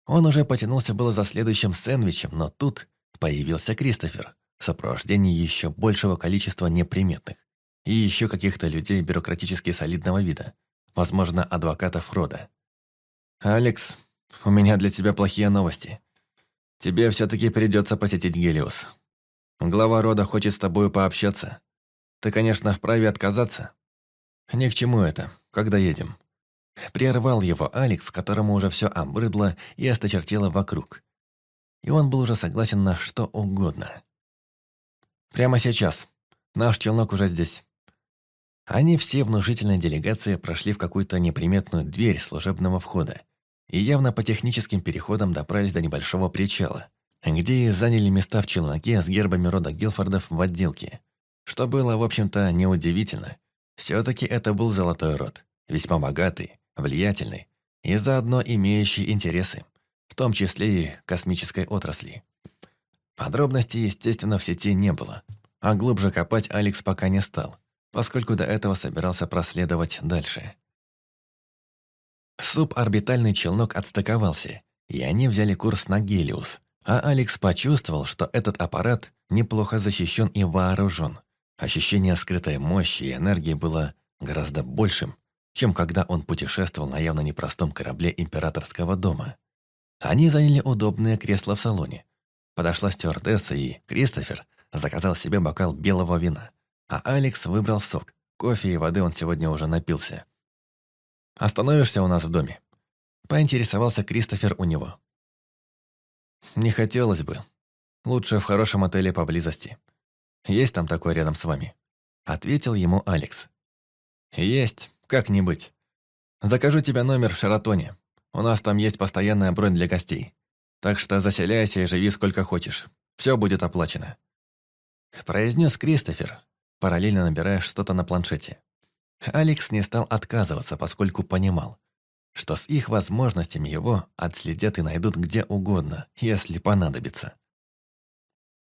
Он уже потянулся было за следующим сэндвичем, но тут появился Кристофер в сопровождении еще большего количества неприметных и еще каких-то людей бюрократически солидного вида, возможно, адвокатов рода. «Алекс, у меня для тебя плохие новости. Тебе все-таки придется посетить Гелиос. Глава рода хочет с тобой пообщаться. Ты, конечно, вправе отказаться. Ни к чему это, когда едем». Прервал его Алекс, которому уже все обрыдло и осточертело вокруг. И он был уже согласен на что угодно. «Прямо сейчас. Наш челнок уже здесь». Они все внушительной делегации прошли в какую-то неприметную дверь служебного входа и явно по техническим переходам добрались до небольшого причала, где и заняли места в челноке с гербами рода Гилфордов в отделке. Что было, в общем-то, неудивительно. Все-таки это был золотой род, весьма богатый, влиятельный и заодно имеющий интересы, в том числе и космической отрасли. Подробностей, естественно, в сети не было, а глубже копать Алекс пока не стал, поскольку до этого собирался проследовать дальше. Суборбитальный челнок отстыковался, и они взяли курс на Гелиус, а Алекс почувствовал, что этот аппарат неплохо защищен и вооружен. Ощущение скрытой мощи и энергии было гораздо большим, чем когда он путешествовал на явно непростом корабле императорского дома. Они заняли удобное кресло в салоне. Подошла стюардесса, и Кристофер заказал себе бокал белого вина, а Алекс выбрал сок. Кофе и воды он сегодня уже напился. «Остановишься у нас в доме?» Поинтересовался Кристофер у него. «Не хотелось бы. Лучше в хорошем отеле поблизости. Есть там такой рядом с вами?» Ответил ему Алекс. «Есть, как не быть. Закажу тебе номер в Шаратоне. У нас там есть постоянная бронь для гостей. Так что заселяйся и живи сколько хочешь. Все будет оплачено». Произнес Кристофер, параллельно набирая что-то на планшете. Алекс не стал отказываться, поскольку понимал, что с их возможностями его отследят и найдут где угодно, если понадобится.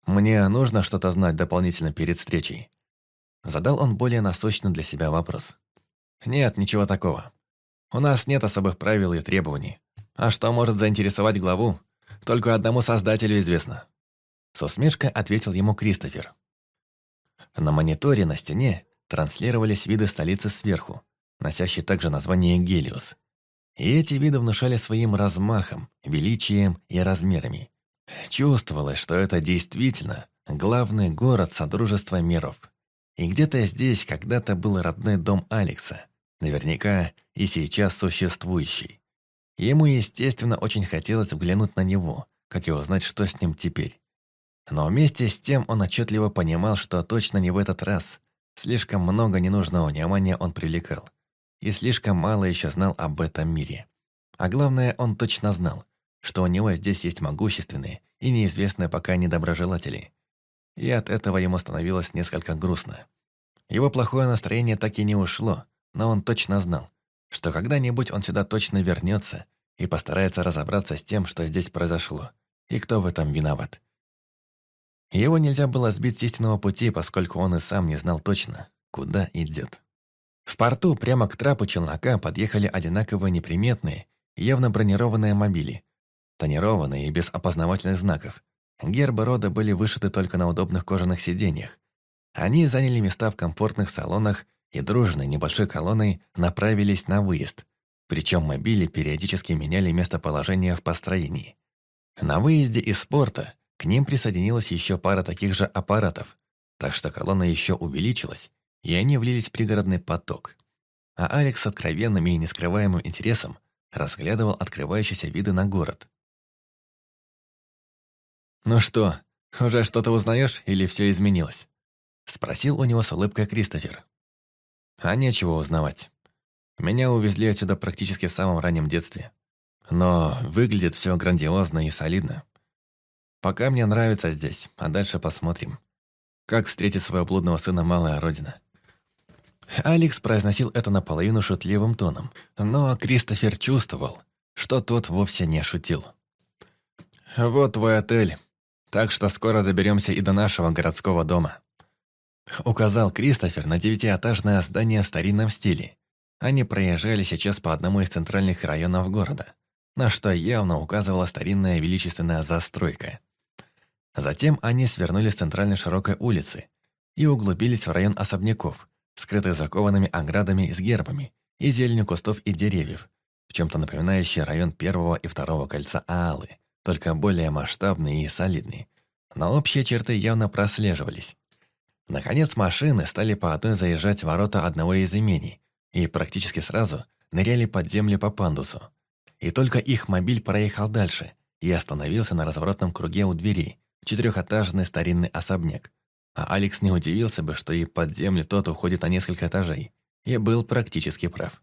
«Мне нужно что-то знать дополнительно перед встречей?» Задал он более насущный для себя вопрос. «Нет, ничего такого. У нас нет особых правил и требований. А что может заинтересовать главу, только одному создателю известно». С усмешкой ответил ему Кристофер. На мониторе на стене транслировались виды столицы сверху, носящие также название Гелиос. И эти виды внушали своим размахом, величием и размерами. Чувствовалось, что это действительно главный город Содружества миров. И где-то здесь когда-то был родной дом Алекса, наверняка и сейчас существующий. Ему, естественно, очень хотелось взглянуть на него, как и узнать, что с ним теперь. Но вместе с тем он отчетливо понимал, что точно не в этот раз, Слишком много ненужного внимания он привлекал. И слишком мало еще знал об этом мире. А главное, он точно знал, что у него здесь есть могущественные и неизвестные пока недоброжелатели. И от этого ему становилось несколько грустно. Его плохое настроение так и не ушло, но он точно знал, что когда-нибудь он сюда точно вернется и постарается разобраться с тем, что здесь произошло, и кто в этом виноват. Его нельзя было сбить с истинного пути, поскольку он и сам не знал точно, куда идет. В порту прямо к трапу челнока подъехали одинаково неприметные, явно бронированные мобили. Тонированные и без опознавательных знаков. Гербы рода были вышиты только на удобных кожаных сиденьях. Они заняли места в комфортных салонах и дружной небольшой колонной направились на выезд. Причем мобили периодически меняли местоположение в построении. На выезде из порта к ним присоединилась еще пара таких же аппаратов, так что колонна еще увеличилась, и они влились в пригородный поток. А Алекс с откровенным и нескрываемым интересом разглядывал открывающиеся виды на город. «Ну что, уже что-то узнаешь или все изменилось?» Спросил у него с улыбкой Кристофер. А нечего узнавать. Меня увезли отсюда практически в самом раннем детстве. Но выглядит все грандиозно и солидно. Пока мне нравится здесь, а дальше посмотрим. Как встретит своего блудного сына малая родина. Алекс произносил это наполовину шутливым тоном, но Кристофер чувствовал, что тот вовсе не шутил. «Вот твой отель, так что скоро доберемся и до нашего городского дома», указал Кристофер на девятиэтажное здание в старинном стиле. Они проезжали сейчас по одному из центральных районов города, на что явно указывала старинная величественная застройка. Затем они свернули с центральной широкой улицы и углубились в район особняков, скрытых закованными оградами с гербами и зеленью кустов и деревьев, в чем-то напоминающий район первого и второго кольца Аалы, только более масштабный и солидный. Но общие черты явно прослеживались. Наконец машины стали по одной заезжать в ворота одного из имений и практически сразу ныряли под землю по пандусу. И только их мобиль проехал дальше и остановился на разворотном круге у дверей, четырехэтажный старинный особняк, а Алекс не удивился бы, что и под землю тот уходит на несколько этажей. И был практически прав.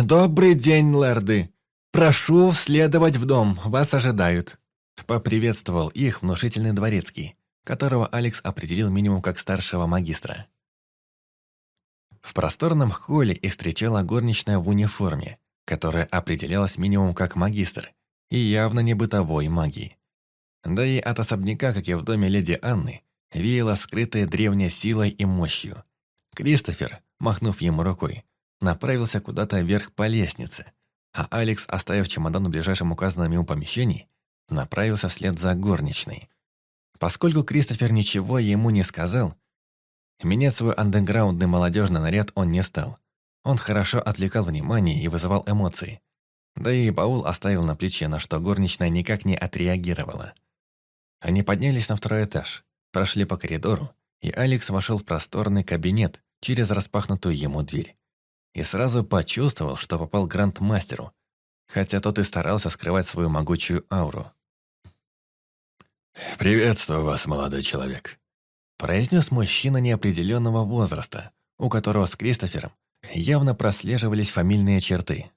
«Добрый день, лэрды! Прошу следовать в дом, вас ожидают!» Поприветствовал их внушительный дворецкий, которого Алекс определил минимум как старшего магистра. В просторном холле их встречала горничная в униформе, которая определялась минимум как магистр и явно не бытовой магии. Да и от особняка, как и в доме леди Анны, веяло скрытой древней силой и мощью. Кристофер, махнув ему рукой, направился куда-то вверх по лестнице, а Алекс, оставив чемодан в ближайшем указанном ему помещении, направился вслед за горничной. Поскольку Кристофер ничего ему не сказал, менять свой андеграундный молодежный наряд он не стал. Он хорошо отвлекал внимание и вызывал эмоции. Да и баул оставил на плече, на что горничная никак не отреагировала. Они поднялись на второй этаж, Прошли по коридору, и Алекс вошел в просторный кабинет через распахнутую ему дверь. И сразу почувствовал, что попал к грандмастеру, хотя тот и старался скрывать свою могучую ауру. «Приветствую вас, молодой человек», произнес мужчина неопределенного возраста, у которого с Кристофером явно прослеживались фамильные черты.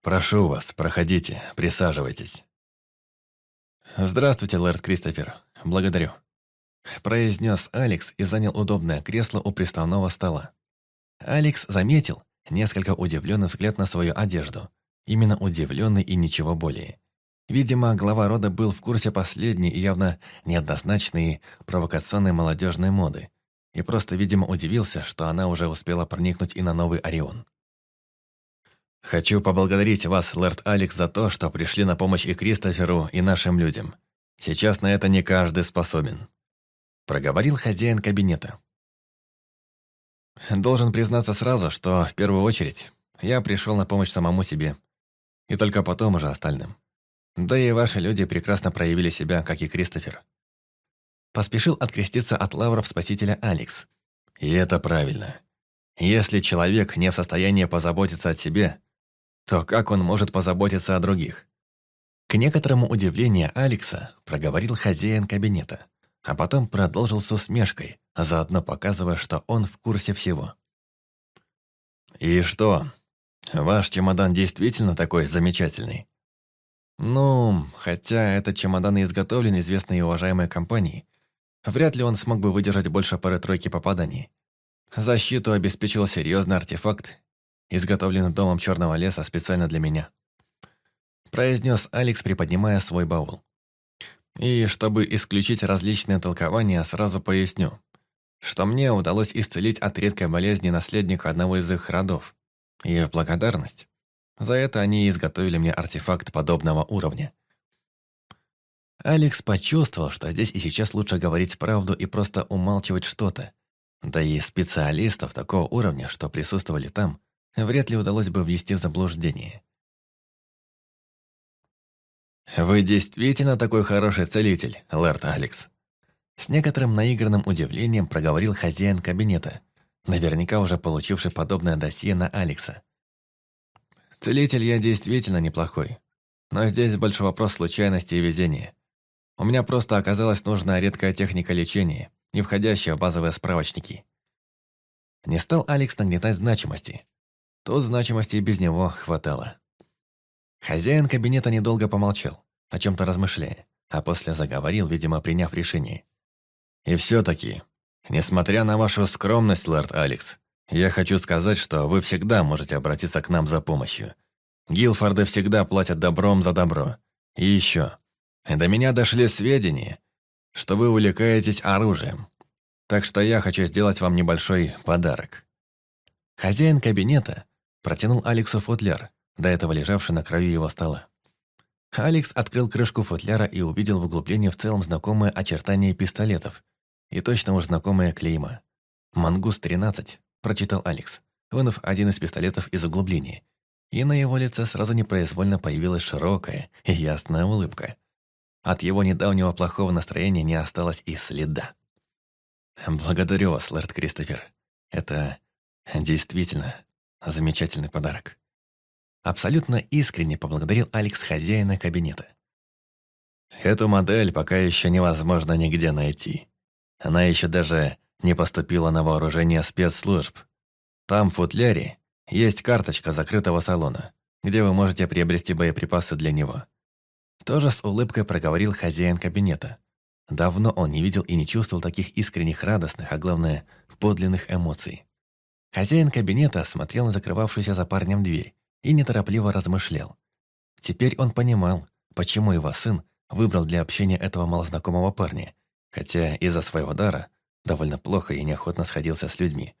«Прошу вас, проходите, присаживайтесь». «Здравствуйте, лорд Кристофер. Благодарю» произнес Алекс и занял удобное кресло у приставного стола. Алекс заметил несколько удивленный взгляд на свою одежду. Именно удивленный и ничего более. Видимо, глава рода был в курсе последней и явно неоднозначной провокационной молодежной моды. И просто, видимо, удивился, что она уже успела проникнуть и на новый Орион. «Хочу поблагодарить вас, лорд Алекс, за то, что пришли на помощь и Кристоферу, и нашим людям. Сейчас на это не каждый способен», проговорил хозяин кабинета. Должен признаться сразу, что в первую очередь я пришел на помощь самому себе, и только потом уже остальным. Да и ваши люди прекрасно проявили себя, как и Кристофер. Поспешил откреститься от лавров спасителя Алекс. И это правильно. Если человек не в состоянии позаботиться о себе, то как он может позаботиться о других? К некоторому удивлению Алекса проговорил хозяин кабинета а потом продолжил с усмешкой, заодно показывая, что он в курсе всего. «И что, ваш чемодан действительно такой замечательный?» «Ну, хотя этот чемодан и изготовлен известной и уважаемой компанией, вряд ли он смог бы выдержать больше пары-тройки попаданий. Защиту обеспечил серьезный артефакт, изготовленный домом Черного леса специально для меня», произнес Алекс, приподнимая свой баул. И чтобы исключить различные толкования, сразу поясню, что мне удалось исцелить от редкой болезни наследника одного из их родов. И в благодарность за это они изготовили мне артефакт подобного уровня. Алекс почувствовал, что здесь и сейчас лучше говорить правду и просто умалчивать что-то. Да и специалистов такого уровня, что присутствовали там, вряд ли удалось бы ввести в заблуждение. «Вы действительно такой хороший целитель, лэрд Алекс?» С некоторым наигранным удивлением проговорил хозяин кабинета, наверняка уже получивший подобное досье на Алекса. «Целитель я действительно неплохой, но здесь больше вопрос случайности и везения. У меня просто оказалась нужная редкая техника лечения, не входящая в базовые справочники». Не стал Алекс нагнетать значимости. Тут значимости и без него хватало. Хозяин кабинета недолго помолчал, о чем-то размышляя, а после заговорил, видимо, приняв решение. «И все-таки, несмотря на вашу скромность, лорд Алекс, я хочу сказать, что вы всегда можете обратиться к нам за помощью. Гилфорды всегда платят добром за добро. И еще, до меня дошли сведения, что вы увлекаетесь оружием. Так что я хочу сделать вам небольшой подарок». Хозяин кабинета протянул Алексу футляр, до этого лежавший на краю его стола. Алекс открыл крышку футляра и увидел в углублении в целом знакомые очертания пистолетов и точно уж знакомое клейма. «Мангус-13», – прочитал Алекс, вынув один из пистолетов из углубления. И на его лице сразу непроизвольно появилась широкая и ясная улыбка. От его недавнего плохого настроения не осталось и следа. «Благодарю вас, лорд Кристофер. Это действительно замечательный подарок». Абсолютно искренне поблагодарил Алекс хозяина кабинета. «Эту модель пока еще невозможно нигде найти. Она еще даже не поступила на вооружение спецслужб. Там, в футляре, есть карточка закрытого салона, где вы можете приобрести боеприпасы для него». Тоже с улыбкой проговорил хозяин кабинета. Давно он не видел и не чувствовал таких искренних радостных, а главное, подлинных эмоций. Хозяин кабинета смотрел на закрывавшуюся за парнем дверь и неторопливо размышлял. Теперь он понимал, почему его сын выбрал для общения этого малознакомого парня, хотя из-за своего дара довольно плохо и неохотно сходился с людьми.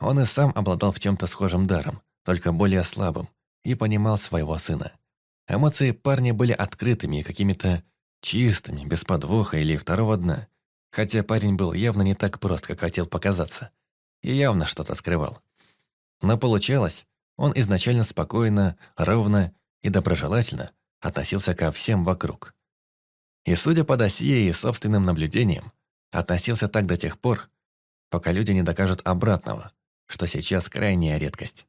Он и сам обладал в чем-то схожим даром, только более слабым, и понимал своего сына. Эмоции парня были открытыми и какими-то чистыми, без подвоха или второго дна, хотя парень был явно не так прост, как хотел показаться, и явно что-то скрывал. Но получалось, он изначально спокойно, ровно и доброжелательно относился ко всем вокруг. И, судя по досье и собственным наблюдениям, относился так до тех пор, пока люди не докажут обратного, что сейчас крайняя редкость.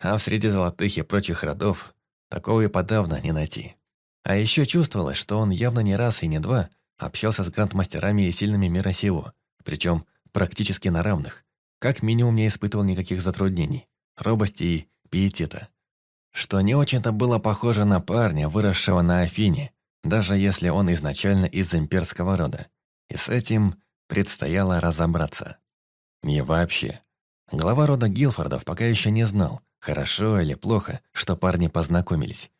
А в среди золотых и прочих родов такого и подавно не найти. А еще чувствовалось, что он явно не раз и не два общался с грандмастерами и сильными мира сего, причем практически на равных. Как минимум не испытывал никаких затруднений, робости и пиетета. Что не очень-то было похоже на парня, выросшего на Афине, даже если он изначально из имперского рода. И с этим предстояло разобраться. И вообще, глава рода Гилфордов пока еще не знал, хорошо или плохо, что парни познакомились.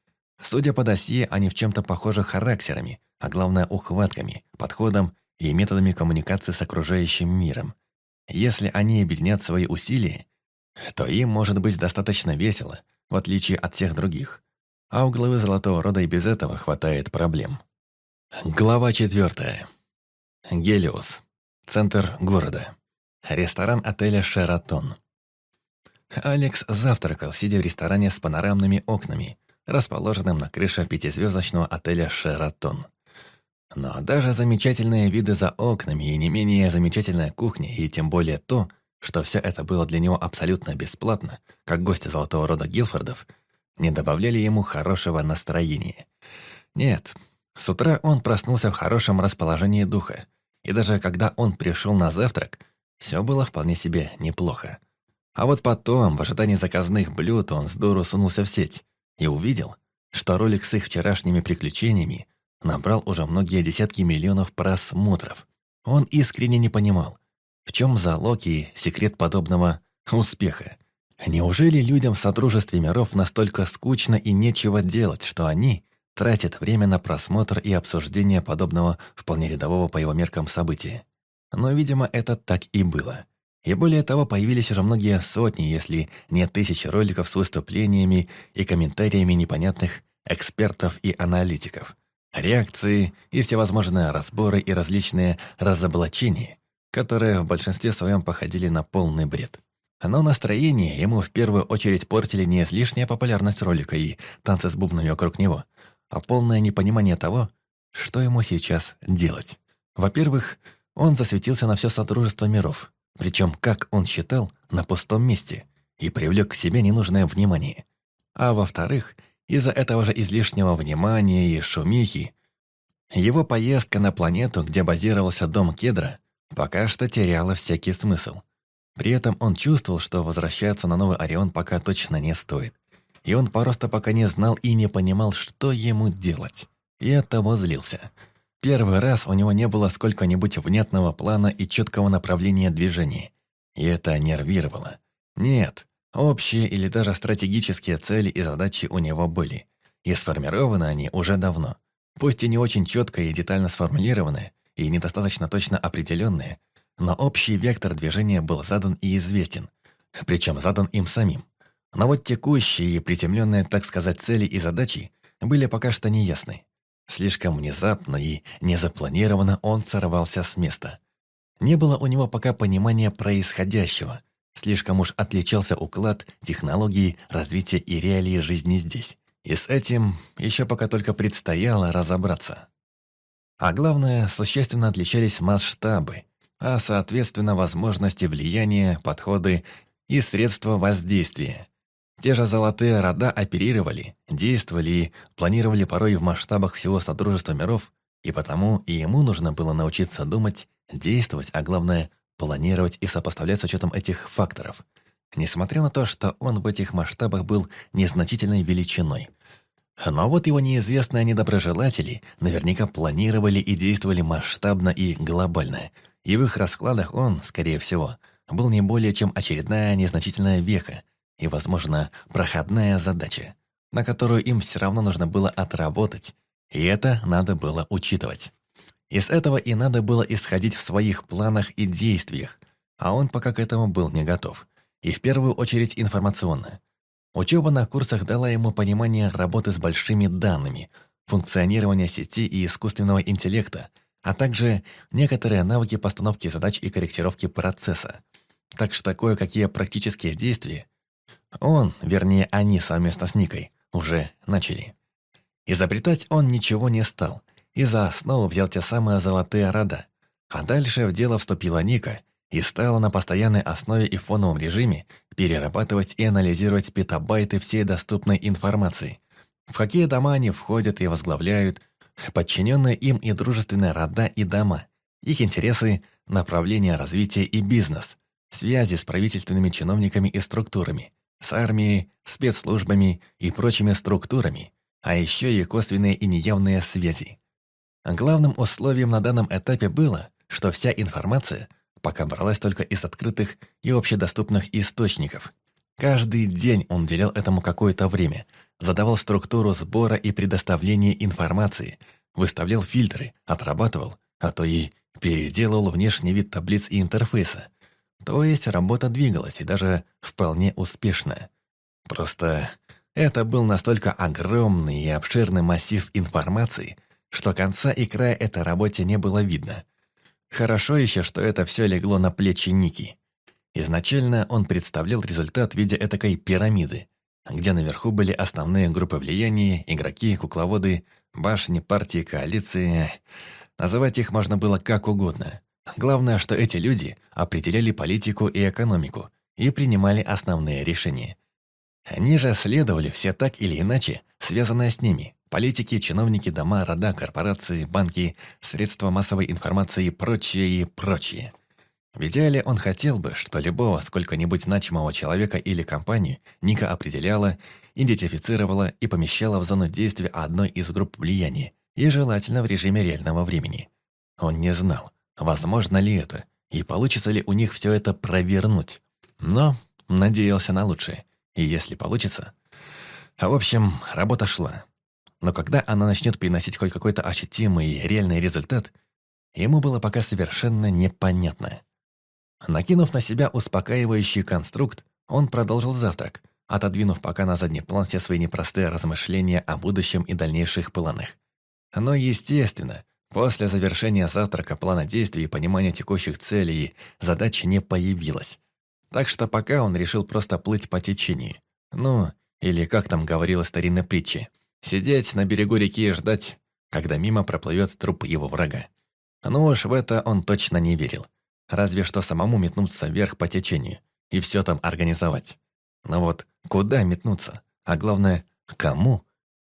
Судя по досье, они в чем-то похожи характерами, а главное ухватками, подходом и методами коммуникации с окружающим миром. Если они объединят свои усилия, то им может быть достаточно весело, в отличие от всех других. А у главы Золотого Рода и без этого хватает проблем. Глава четвертая. Гелиос. Центр города. Ресторан отеля «Шератон». Алекс завтракал, сидя в ресторане с панорамными окнами, расположенным на крыше пятизвездочного отеля «Шератон». Но даже замечательные виды за окнами и не менее замечательная кухня, и тем более то, что все это было для него абсолютно бесплатно, как гости золотого рода Гилфордов, не добавляли ему хорошего настроения. Нет, с утра он проснулся в хорошем расположении духа, и даже когда он пришел на завтрак, все было вполне себе неплохо. А вот потом, в ожидании заказных блюд, он с сунулся в сеть и увидел, что ролик с их вчерашними приключениями набрал уже многие десятки миллионов просмотров. Он искренне не понимал, в чем залог и секрет подобного успеха? Неужели людям в Содружестве миров настолько скучно и нечего делать, что они тратят время на просмотр и обсуждение подобного вполне рядового по его меркам события? Но, видимо, это так и было. И более того, появились уже многие сотни, если не тысячи роликов с выступлениями и комментариями непонятных экспертов и аналитиков. Реакции и всевозможные разборы и различные разоблачения, которые в большинстве своем походили на полный бред. Но настроение ему в первую очередь портили не излишняя популярность ролика и танцы с бубнами вокруг него, а полное непонимание того, что ему сейчас делать. Во-первых, он засветился на все Содружество миров, причем, как он считал, на пустом месте, и привлек к себе ненужное внимание. А во-вторых, из-за этого же излишнего внимания и шумихи, его поездка на планету, где базировался дом Кедра, пока что теряла всякий смысл. При этом он чувствовал, что возвращаться на Новый Орион пока точно не стоит. И он просто пока не знал и не понимал, что ему делать. И оттого злился. Первый раз у него не было сколько-нибудь внятного плана и четкого направления движения. И это нервировало. Нет, общие или даже стратегические цели и задачи у него были. И сформированы они уже давно. Пусть и не очень четко и детально сформулированные, и недостаточно точно определенные, но общий вектор движения был задан и известен, причем задан им самим. Но вот текущие и приземленные, так сказать, цели и задачи были пока что неясны. Слишком внезапно и незапланированно он сорвался с места. Не было у него пока понимания происходящего. Слишком уж отличался уклад, технологии, развитие и реалии жизни здесь. И с этим еще пока только предстояло разобраться. А главное, существенно отличались масштабы, а соответственно возможности влияния, подходы и средства воздействия. Те же золотые рода оперировали, действовали и планировали порой в масштабах всего Содружества миров, и потому и ему нужно было научиться думать, действовать, а главное – планировать и сопоставлять с учетом этих факторов. Несмотря на то, что он в этих масштабах был незначительной величиной. Но вот его неизвестные недоброжелатели наверняка планировали и действовали масштабно и глобально – и в их раскладах он, скорее всего, был не более чем очередная незначительная веха и, возможно, проходная задача, на которую им все равно нужно было отработать, и это надо было учитывать. Из этого и надо было исходить в своих планах и действиях, а он пока к этому был не готов, и в первую очередь информационно. Учеба на курсах дала ему понимание работы с большими данными, функционирования сети и искусственного интеллекта – а также некоторые навыки постановки задач и корректировки процесса. Так что кое-какие практические действия он, вернее они совместно с Никой, уже начали. Изобретать он ничего не стал, и за основу взял те самые золотые рода. А дальше в дело вступила Ника и стала на постоянной основе и фоновом режиме перерабатывать и анализировать петабайты всей доступной информации. В какие дома они входят и возглавляют – подчиненные им и дружественные рода и дома, их интересы, направления развития и бизнес, связи с правительственными чиновниками и структурами, с армией, спецслужбами и прочими структурами, а еще и косвенные и неявные связи. Главным условием на данном этапе было, что вся информация пока бралась только из открытых и общедоступных источников. Каждый день он уделял этому какое-то время – задавал структуру сбора и предоставления информации, выставлял фильтры, отрабатывал, а то и переделал внешний вид таблиц и интерфейса. То есть работа двигалась и даже вполне успешно. Просто это был настолько огромный и обширный массив информации, что конца и края этой работе не было видно. Хорошо еще, что это все легло на плечи Ники. Изначально он представлял результат в виде этакой пирамиды, где наверху были основные группы влияния, игроки, кукловоды, башни, партии, коалиции. Называть их можно было как угодно. Главное, что эти люди определяли политику и экономику и принимали основные решения. Они же следовали все так или иначе, связанные с ними. Политики, чиновники, дома, рода, корпорации, банки, средства массовой информации и прочее, и прочее. В идеале он хотел бы, что любого сколько-нибудь значимого человека или компанию Ника определяла, идентифицировала и помещала в зону действия одной из групп влияния, и желательно в режиме реального времени. Он не знал, возможно ли это, и получится ли у них все это провернуть. Но надеялся на лучшее, и если получится... В общем, работа шла. Но когда она начнет приносить хоть какой-то ощутимый реальный результат, ему было пока совершенно непонятно. Накинув на себя успокаивающий конструкт, он продолжил завтрак, отодвинув пока на задний план все свои непростые размышления о будущем и дальнейших планах. Но, естественно, после завершения завтрака плана действий и понимания текущих целей и задач не появилось. Так что пока он решил просто плыть по течению. Ну, или как там говорила старинная притча, сидеть на берегу реки и ждать, когда мимо проплывет труп его врага. Ну уж в это он точно не верил. Разве что самому метнуться вверх по течению и все там организовать. Но вот куда метнуться, а главное, кому,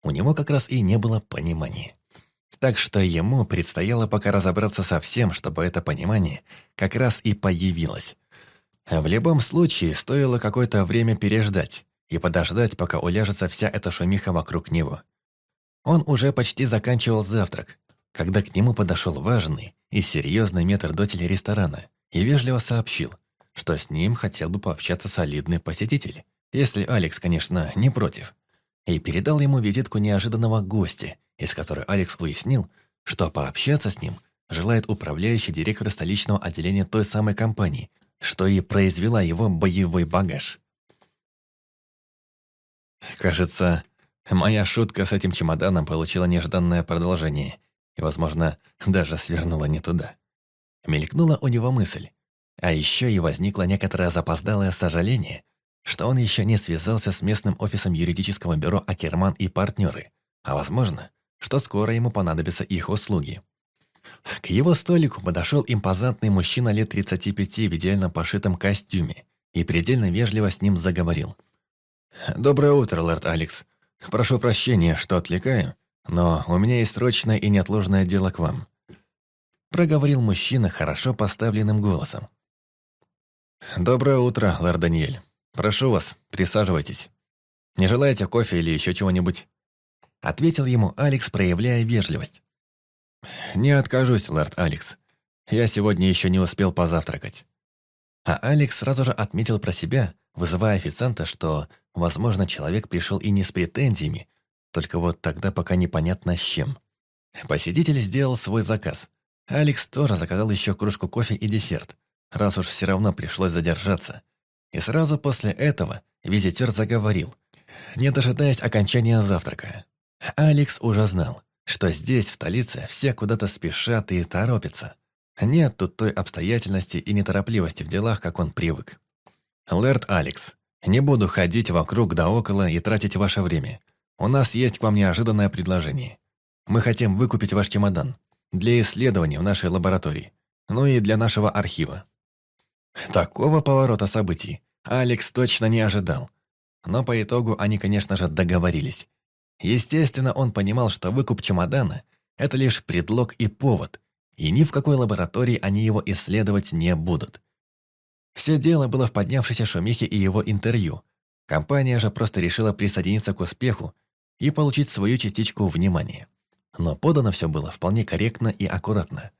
у него как раз и не было понимания. Так что ему предстояло пока разобраться со всем, чтобы это понимание как раз и появилось. В любом случае, стоило какое-то время переждать и подождать, пока уляжется вся эта шумиха вокруг него. Он уже почти заканчивал завтрак, когда к нему подошел важный и серьезный метрдотель ресторана и вежливо сообщил, что с ним хотел бы пообщаться солидный посетитель, если Алекс, конечно, не против, и передал ему визитку неожиданного гостя, из которой Алекс уяснил, что пообщаться с ним желает управляющий директор столичного отделения той самой компании, что и произвела его боевой багаж. Кажется, моя шутка с этим чемоданом получила нежданное продолжение и, возможно, даже свернула не туда. Мелькнула у него мысль. А еще и возникло некоторое запоздалое сожаление, что он еще не связался с местным офисом юридического бюро «Акерман и партнеры», а, возможно, что скоро ему понадобятся их услуги. К его столику подошел импозантный мужчина лет 35 в идеально пошитом костюме и предельно вежливо с ним заговорил. «Доброе утро, лорд Алекс. Прошу прощения, что отвлекаю, но у меня есть срочное и неотложное дело к вам». Проговорил мужчина хорошо поставленным голосом. «Доброе утро, лорд Даниэль. Прошу вас, присаживайтесь. Не желаете кофе или еще чего-нибудь?» Ответил ему Алекс, проявляя вежливость. «Не откажусь, лорд Алекс. Я сегодня еще не успел позавтракать». А Алекс сразу же отметил про себя, вызывая официанта, что, возможно, человек пришел и не с претензиями, только вот тогда пока непонятно с чем. Посетитель сделал свой заказ. Алекс тоже заказал еще кружку кофе и десерт, раз уж все равно пришлось задержаться. И сразу после этого визитер заговорил, не дожидаясь окончания завтрака. Алекс уже знал, что здесь, в столице, все куда-то спешат и торопятся. Нет тут той обстоятельности и неторопливости в делах, как он привык. «Лэрд Алекс, не буду ходить вокруг да около и тратить ваше время. У нас есть к вам неожиданное предложение. Мы хотим выкупить ваш чемодан для исследований в нашей лаборатории, ну и для нашего архива». Такого поворота событий Алекс точно не ожидал. Но по итогу они, конечно же, договорились. Естественно, он понимал, что выкуп чемодана – это лишь предлог и повод, и ни в какой лаборатории они его исследовать не будут. Все дело было в поднявшейся шумихе и его интервью. Компания же просто решила присоединиться к успеху и получить свою частичку внимания. Но подано все было вполне корректно и аккуратно.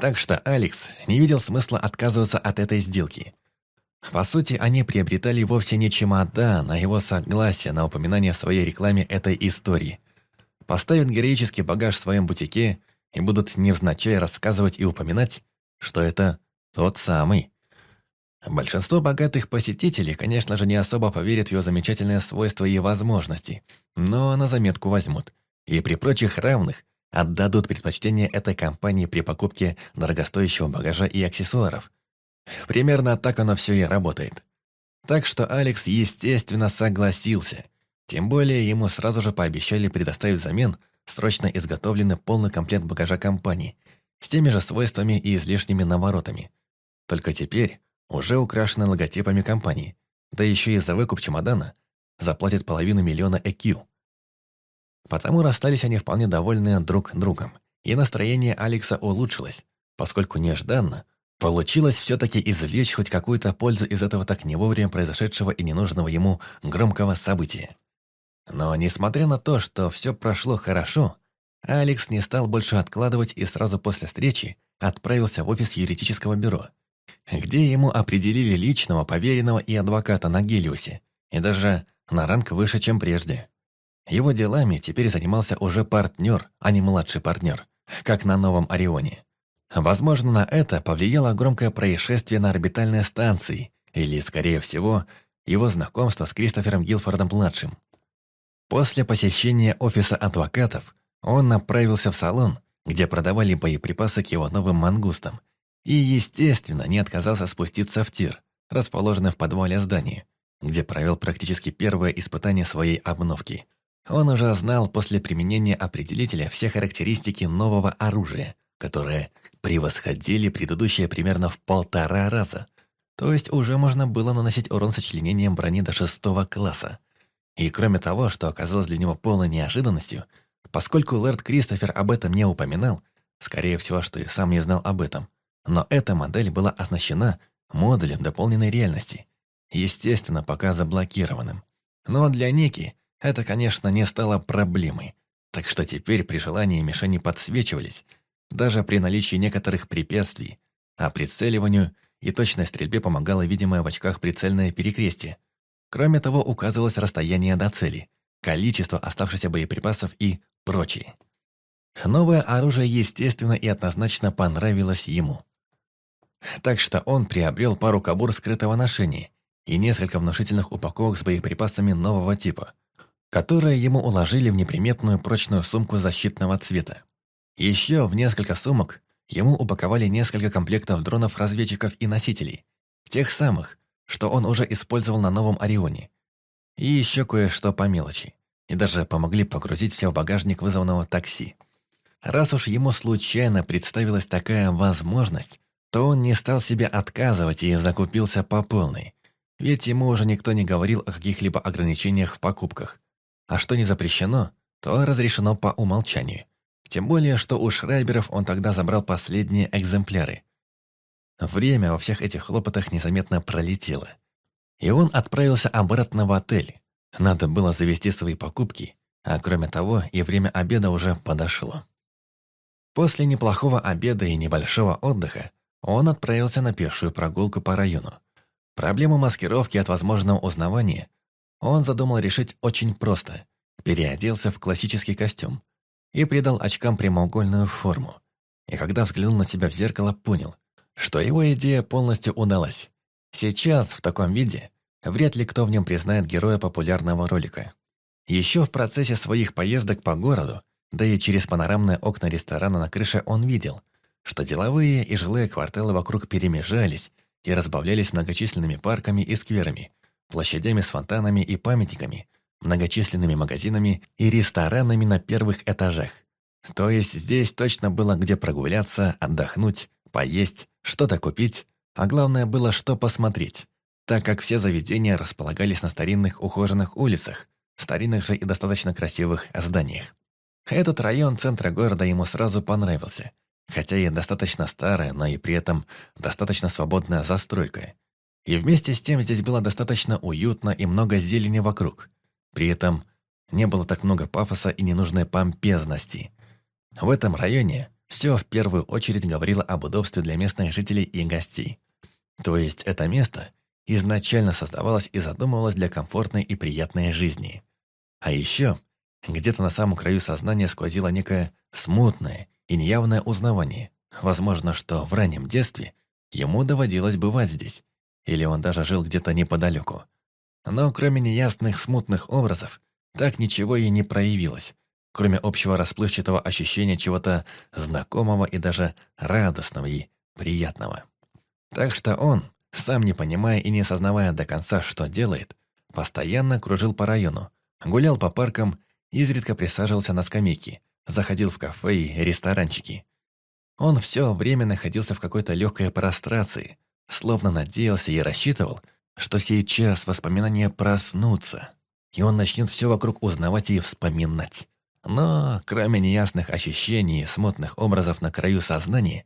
Так что Алекс не видел смысла отказываться от этой сделки – по сути, они приобретали вовсе не чемодан, а его согласие на упоминание в своей рекламе этой истории. Поставят героический багаж в своем бутике и будут невзначай рассказывать и упоминать, что это тот самый. Большинство богатых посетителей, конечно же, не особо поверят в ее замечательные свойства и возможности, но на заметку возьмут. И при прочих равных отдадут предпочтение этой компании при покупке дорогостоящего багажа и аксессуаров – Примерно так оно все и работает. Так что Алекс, естественно, согласился. Тем более ему сразу же пообещали предоставить взамен срочно изготовленный полный комплект багажа компании с теми же свойствами и излишними наворотами. Только теперь уже украшены логотипами компании, да еще и за выкуп чемодана заплатит половину миллиона ЭКЮ. Потому расстались они вполне довольны друг другом, и настроение Алекса улучшилось, поскольку нежданно Получилось все-таки извлечь хоть какую-то пользу из этого так не вовремя произошедшего и ненужного ему громкого события. Но несмотря на то, что все прошло хорошо, Алекс не стал больше откладывать и сразу после встречи отправился в офис юридического бюро, где ему определили личного, поверенного и адвоката на Гелиусе, и даже на ранг выше, чем прежде. Его делами теперь занимался уже партнер, а не младший партнер, как на Новом Орионе. Возможно, на это повлияло громкое происшествие на орбитальной станции, или, скорее всего, его знакомство с Кристофером Гилфордом-младшим. После посещения офиса адвокатов он направился в салон, где продавали боеприпасы к его новым мангустам, и, естественно, не отказался спуститься в тир, расположенный в подвале здания, где провел практически первое испытание своей обновки. Он уже знал после применения определителя все характеристики нового оружия – которые превосходили предыдущее примерно в полтора раза. То есть уже можно было наносить урон сочленением брони до шестого класса. И кроме того, что оказалось для него полной неожиданностью, поскольку лорд Кристофер об этом не упоминал, скорее всего, что и сам не знал об этом, но эта модель была оснащена модулем дополненной реальности, естественно, пока заблокированным. Но для Ники это, конечно, не стало проблемой, так что теперь при желании мишени подсвечивались, даже при наличии некоторых препятствий, а прицеливанию и точной стрельбе помогало видимое в очках прицельное перекрестие. Кроме того, указывалось расстояние до цели, количество оставшихся боеприпасов и прочее. Новое оружие, естественно, и однозначно понравилось ему. Так что он приобрел пару кабур скрытого ношения и несколько внушительных упаковок с боеприпасами нового типа, которые ему уложили в неприметную прочную сумку защитного цвета. Еще в несколько сумок ему упаковали несколько комплектов дронов-разведчиков и носителей, тех самых, что он уже использовал на новом Орионе, и еще кое-что по мелочи, и даже помогли погрузить все в багажник вызванного такси. Раз уж ему случайно представилась такая возможность, то он не стал себе отказывать и закупился по полной. Ведь ему уже никто не говорил о каких-либо ограничениях в покупках. А что не запрещено, то разрешено по умолчанию. Тем более, что у Шрайберов он тогда забрал последние экземпляры. Время во всех этих хлопотах незаметно пролетело. И он отправился обратно в отель. Надо было завести свои покупки, а кроме того, и время обеда уже подошло. После неплохого обеда и небольшого отдыха он отправился на пешую прогулку по району. Проблему маскировки от возможного узнавания он задумал решить очень просто. Переоделся в классический костюм и придал очкам прямоугольную форму. И когда взглянул на себя в зеркало, понял, что его идея полностью удалась. Сейчас, в таком виде, вряд ли кто в нем признает героя популярного ролика. Еще в процессе своих поездок по городу, да и через панорамные окна ресторана на крыше он видел – что деловые и жилые кварталы вокруг перемежались и разбавлялись многочисленными парками и скверами, площадями с фонтанами и памятниками, многочисленными магазинами и ресторанами на первых этажах. То есть здесь точно было где прогуляться, отдохнуть, поесть, что-то купить, а главное было что посмотреть, так как все заведения располагались на старинных ухоженных улицах, старинных же и достаточно красивых зданиях. Этот район центра города ему сразу понравился – хотя и достаточно старая, но и при этом достаточно свободная застройка. И вместе с тем здесь было достаточно уютно и много зелени вокруг. При этом не было так много пафоса и ненужной помпезности. В этом районе все в первую очередь говорило об удобстве для местных жителей и гостей. То есть это место изначально создавалось и задумывалось для комфортной и приятной жизни. А еще где-то на самом краю сознания сквозило некое смутное и неявное узнавание. Возможно, что в раннем детстве ему доводилось бывать здесь, или он даже жил где-то неподалеку. Но кроме неясных смутных образов, так ничего и не проявилось, кроме общего расплывчатого ощущения чего-то знакомого и даже радостного и приятного. Так что он, сам не понимая и не осознавая до конца, что делает, постоянно кружил по району, гулял по паркам, изредка присаживался на скамейки, заходил в кафе и ресторанчики. Он все время находился в какой-то легкой прострации, словно надеялся и рассчитывал, что сейчас воспоминания проснутся, и он начнет все вокруг узнавать и вспоминать. Но, кроме неясных ощущений и смутных образов на краю сознания,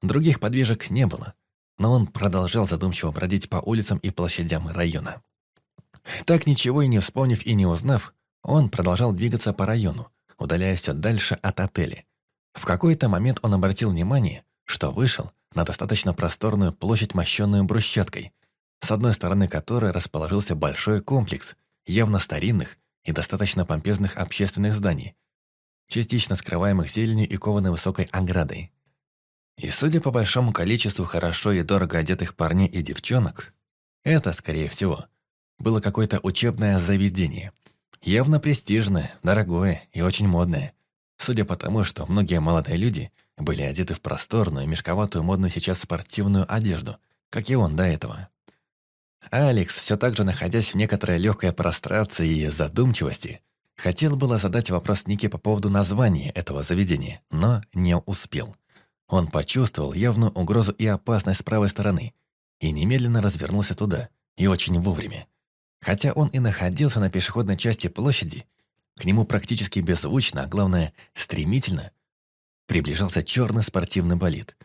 других подвижек не было, но он продолжал задумчиво бродить по улицам и площадям района. Так ничего и не вспомнив и не узнав, он продолжал двигаться по району, удаляясь все дальше от отеля. В какой-то момент он обратил внимание, что вышел на достаточно просторную площадь, мощенную брусчаткой, с одной стороны которой расположился большой комплекс, явно старинных и достаточно помпезных общественных зданий, частично скрываемых зеленью и кованой высокой оградой. И судя по большому количеству хорошо и дорого одетых парней и девчонок, это, скорее всего, было какое-то учебное заведение – Явно престижное, дорогое и очень модное. Судя по тому, что многие молодые люди были одеты в просторную, мешковатую, модную сейчас спортивную одежду, как и он до этого. Алекс, все так же находясь в некоторой легкой прострации и задумчивости, хотел было задать вопрос Нике по поводу названия этого заведения, но не успел. Он почувствовал явную угрозу и опасность с правой стороны и немедленно развернулся туда, и очень вовремя. Хотя он и находился на пешеходной части площади, к нему практически беззвучно, а главное, стремительно, приближался черный спортивный болид.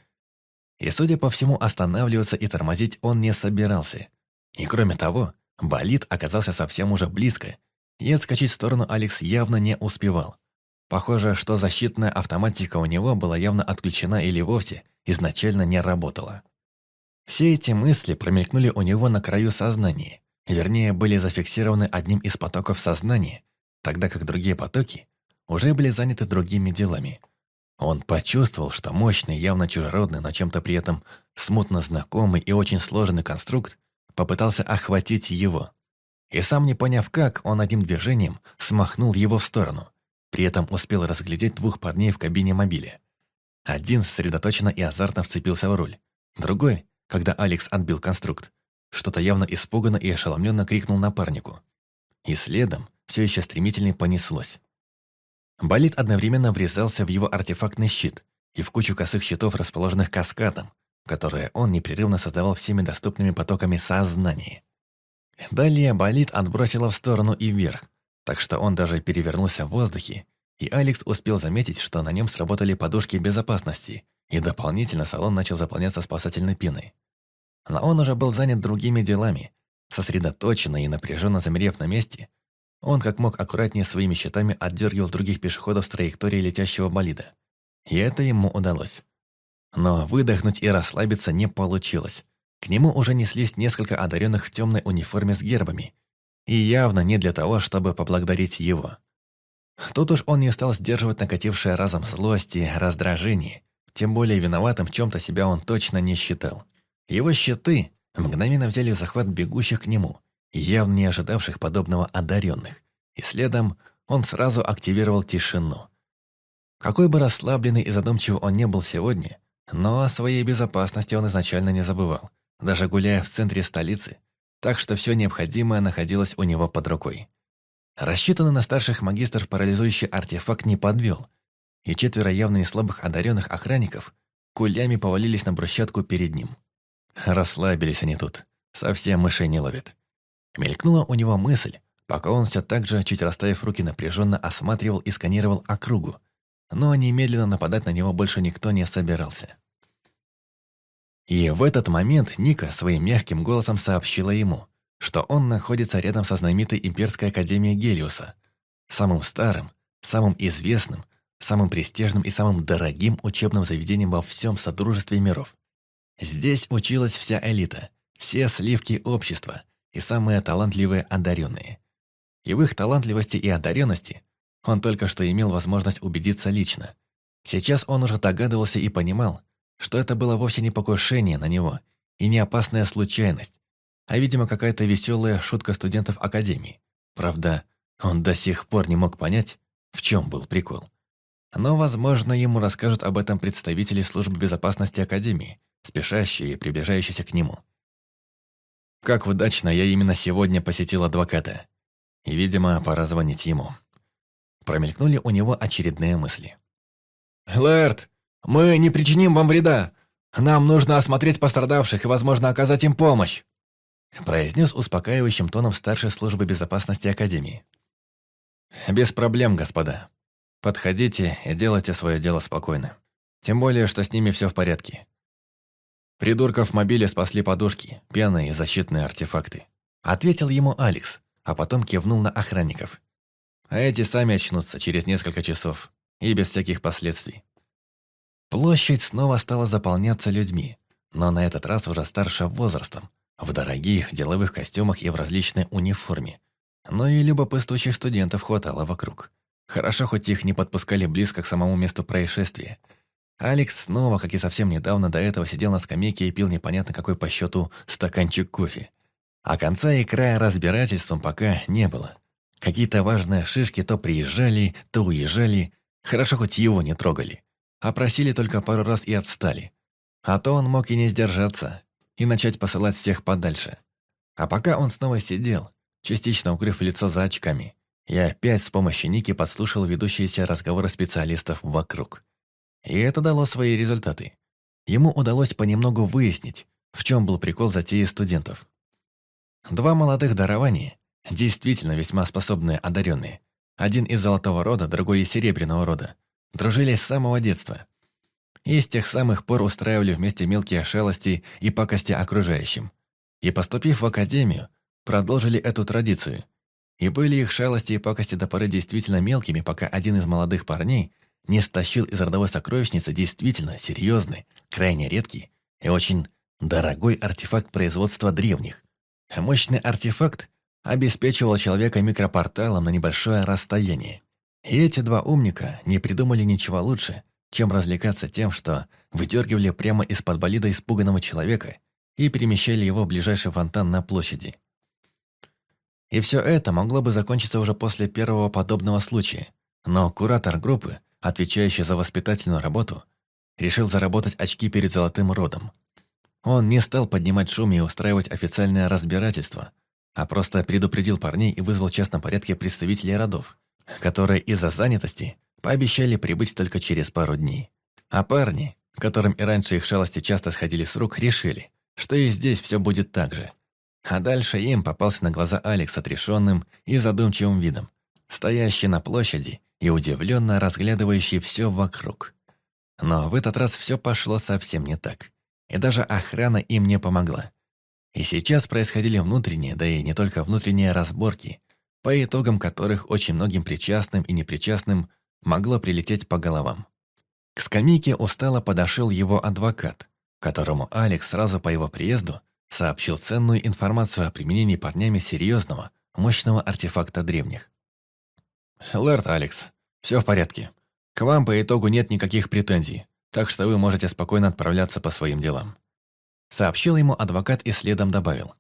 И, судя по всему, останавливаться и тормозить он не собирался. И кроме того, болид оказался совсем уже близко, и отскочить в сторону Алекс явно не успевал. Похоже, что защитная автоматика у него была явно отключена или вовсе изначально не работала. Все эти мысли промелькнули у него на краю сознания, вернее, были зафиксированы одним из потоков сознания, тогда как другие потоки уже были заняты другими делами. Он почувствовал, что мощный, явно чужеродный, но чем-то при этом смутно знакомый и очень сложный конструкт попытался охватить его. И сам не поняв как, он одним движением смахнул его в сторону. При этом успел разглядеть двух парней в кабине мобиля. Один сосредоточенно и азартно вцепился в руль. Другой, когда Алекс отбил конструкт, что-то явно испуганно и ошеломленно крикнул напарнику. И следом все еще стремительнее понеслось. Болид одновременно врезался в его артефактный щит и в кучу косых щитов, расположенных каскадом, которые он непрерывно создавал всеми доступными потоками сознания. Далее болид отбросило в сторону и вверх, так что он даже перевернулся в воздухе, и Алекс успел заметить, что на нем сработали подушки безопасности, и дополнительно салон начал заполняться спасательной пеной. Но он уже был занят другими делами, сосредоточенно и напряженно замерев на месте, он как мог аккуратнее своими щитами отдергивал других пешеходов с траектории летящего болида. И это ему удалось. Но выдохнуть и расслабиться не получилось. К нему уже неслись несколько одаренных в темной униформе с гербами. И явно не для того, чтобы поблагодарить его. Тут уж он не стал сдерживать накатившее разом злости, раздражение. Тем более виноватым в чем-то себя он точно не считал. Его щиты мгновенно взяли в захват бегущих к нему, явно не ожидавших подобного одаренных, и следом он сразу активировал тишину. Какой бы расслабленный и задумчивый он не был сегодня, но о своей безопасности он изначально не забывал, даже гуляя в центре столицы, так что все необходимое находилось у него под рукой. Рассчитанный на старших магистров парализующий артефакт не подвел, и четверо явно не слабых одаренных охранников кулями повалились на брусчатку перед ним. Расслабились они тут, совсем мышей не ловят. Мелькнула у него мысль, пока он все так же, чуть расставив руки напряженно, осматривал и сканировал округу. Но немедленно нападать на него больше никто не собирался. И в этот момент Ника своим мягким голосом сообщила ему, что он находится рядом со знаменитой имперской академией Гелиуса, самым старым, самым известным, самым престижным и самым дорогим учебным заведением во всем Содружестве миров. Здесь училась вся элита, все сливки общества – и самые талантливые одаренные. И в их талантливости и одаренности он только что имел возможность убедиться лично. Сейчас он уже догадывался и понимал, что это было вовсе не покушение на него и не опасная случайность, а, видимо, какая-то веселая шутка студентов Академии. Правда, он до сих пор не мог понять, в чем был прикол. Но, возможно, ему расскажут об этом представители службы безопасности Академии, спешащие и приближающиеся к нему. Как удачно я именно сегодня посетил адвоката. И, видимо, пора звонить ему. Промелькнули у него очередные мысли. «Лэрд, мы не причиним вам вреда. Нам нужно осмотреть пострадавших и, возможно, оказать им помощь», произнес успокаивающим тоном старшей службы безопасности Академии. «Без проблем, господа. Подходите и делайте свое дело спокойно. Тем более, что с ними все в порядке. Придурков в мобиле спасли подушки, и защитные артефакты. Ответил ему Алекс, а потом кивнул на охранников. А эти сами очнутся через несколько часов и без всяких последствий. Площадь снова стала заполняться людьми, но на этот раз уже старше возрастом, в дорогих деловых костюмах и в различной униформе. Но и любопытствующих студентов хватало вокруг. Хорошо, хоть их не подпускали близко к самому месту происшествия – Алекс снова, как и совсем недавно до этого, сидел на скамейке и пил непонятно какой по счету стаканчик кофе. А конца и края разбирательством пока не было. Какие-то важные шишки то приезжали, то уезжали. Хорошо, хоть его не трогали. А просили только пару раз и отстали. А то он мог и не сдержаться, и начать посылать всех подальше. А пока он снова сидел, частично укрыв лицо за очками, я опять с помощью Ники подслушал ведущиеся разговоры специалистов вокруг. И это дало свои результаты. Ему удалось понемногу выяснить, в чем был прикол затеи студентов. Два молодых дарования, действительно весьма способные одаренные, один из золотого рода, другой из серебряного рода, дружили с самого детства. и с тех самых пор устраивали вместе мелкие шалости и пакости окружающим. И поступив в академию, продолжили эту традицию. И были их шалости и пакости до поры действительно мелкими, пока один из молодых парней не стащил из родовой сокровищницы действительно серьезный, крайне редкий и очень дорогой артефакт производства древних. Мощный артефакт обеспечивал человека микропорталом на небольшое расстояние. И эти два умника не придумали ничего лучше, чем развлекаться тем, что выдергивали прямо из-под болида испуганного человека и перемещали его в ближайший фонтан на площади. И все это могло бы закончиться уже после первого подобного случая, но куратор группы, отвечающий за воспитательную работу, решил заработать очки перед Золотым Родом. Он не стал поднимать шум и устраивать официальное разбирательство, а просто предупредил парней и вызвал в частном порядке представителей родов, которые из-за занятости пообещали прибыть только через пару дней. А парни, которым и раньше их шалости часто сходили с рук, решили, что и здесь все будет так же. А дальше им попался на глаза Алекс отрешенным и задумчивым видом, стоящий на площади и удивленно разглядывающий все вокруг. Но в этот раз все пошло совсем не так. И даже охрана им не помогла. И сейчас происходили внутренние, да и не только внутренние разборки, по итогам которых очень многим причастным и непричастным могло прилететь по головам. К скамейке устало подошел его адвокат, которому Алекс сразу по его приезду сообщил ценную информацию о применении парнями серьезного, мощного артефакта древних. «Лэрд Алекс, все в порядке. К вам по итогу нет никаких претензий, так что вы можете спокойно отправляться по своим делам». Сообщил ему адвокат и следом добавил.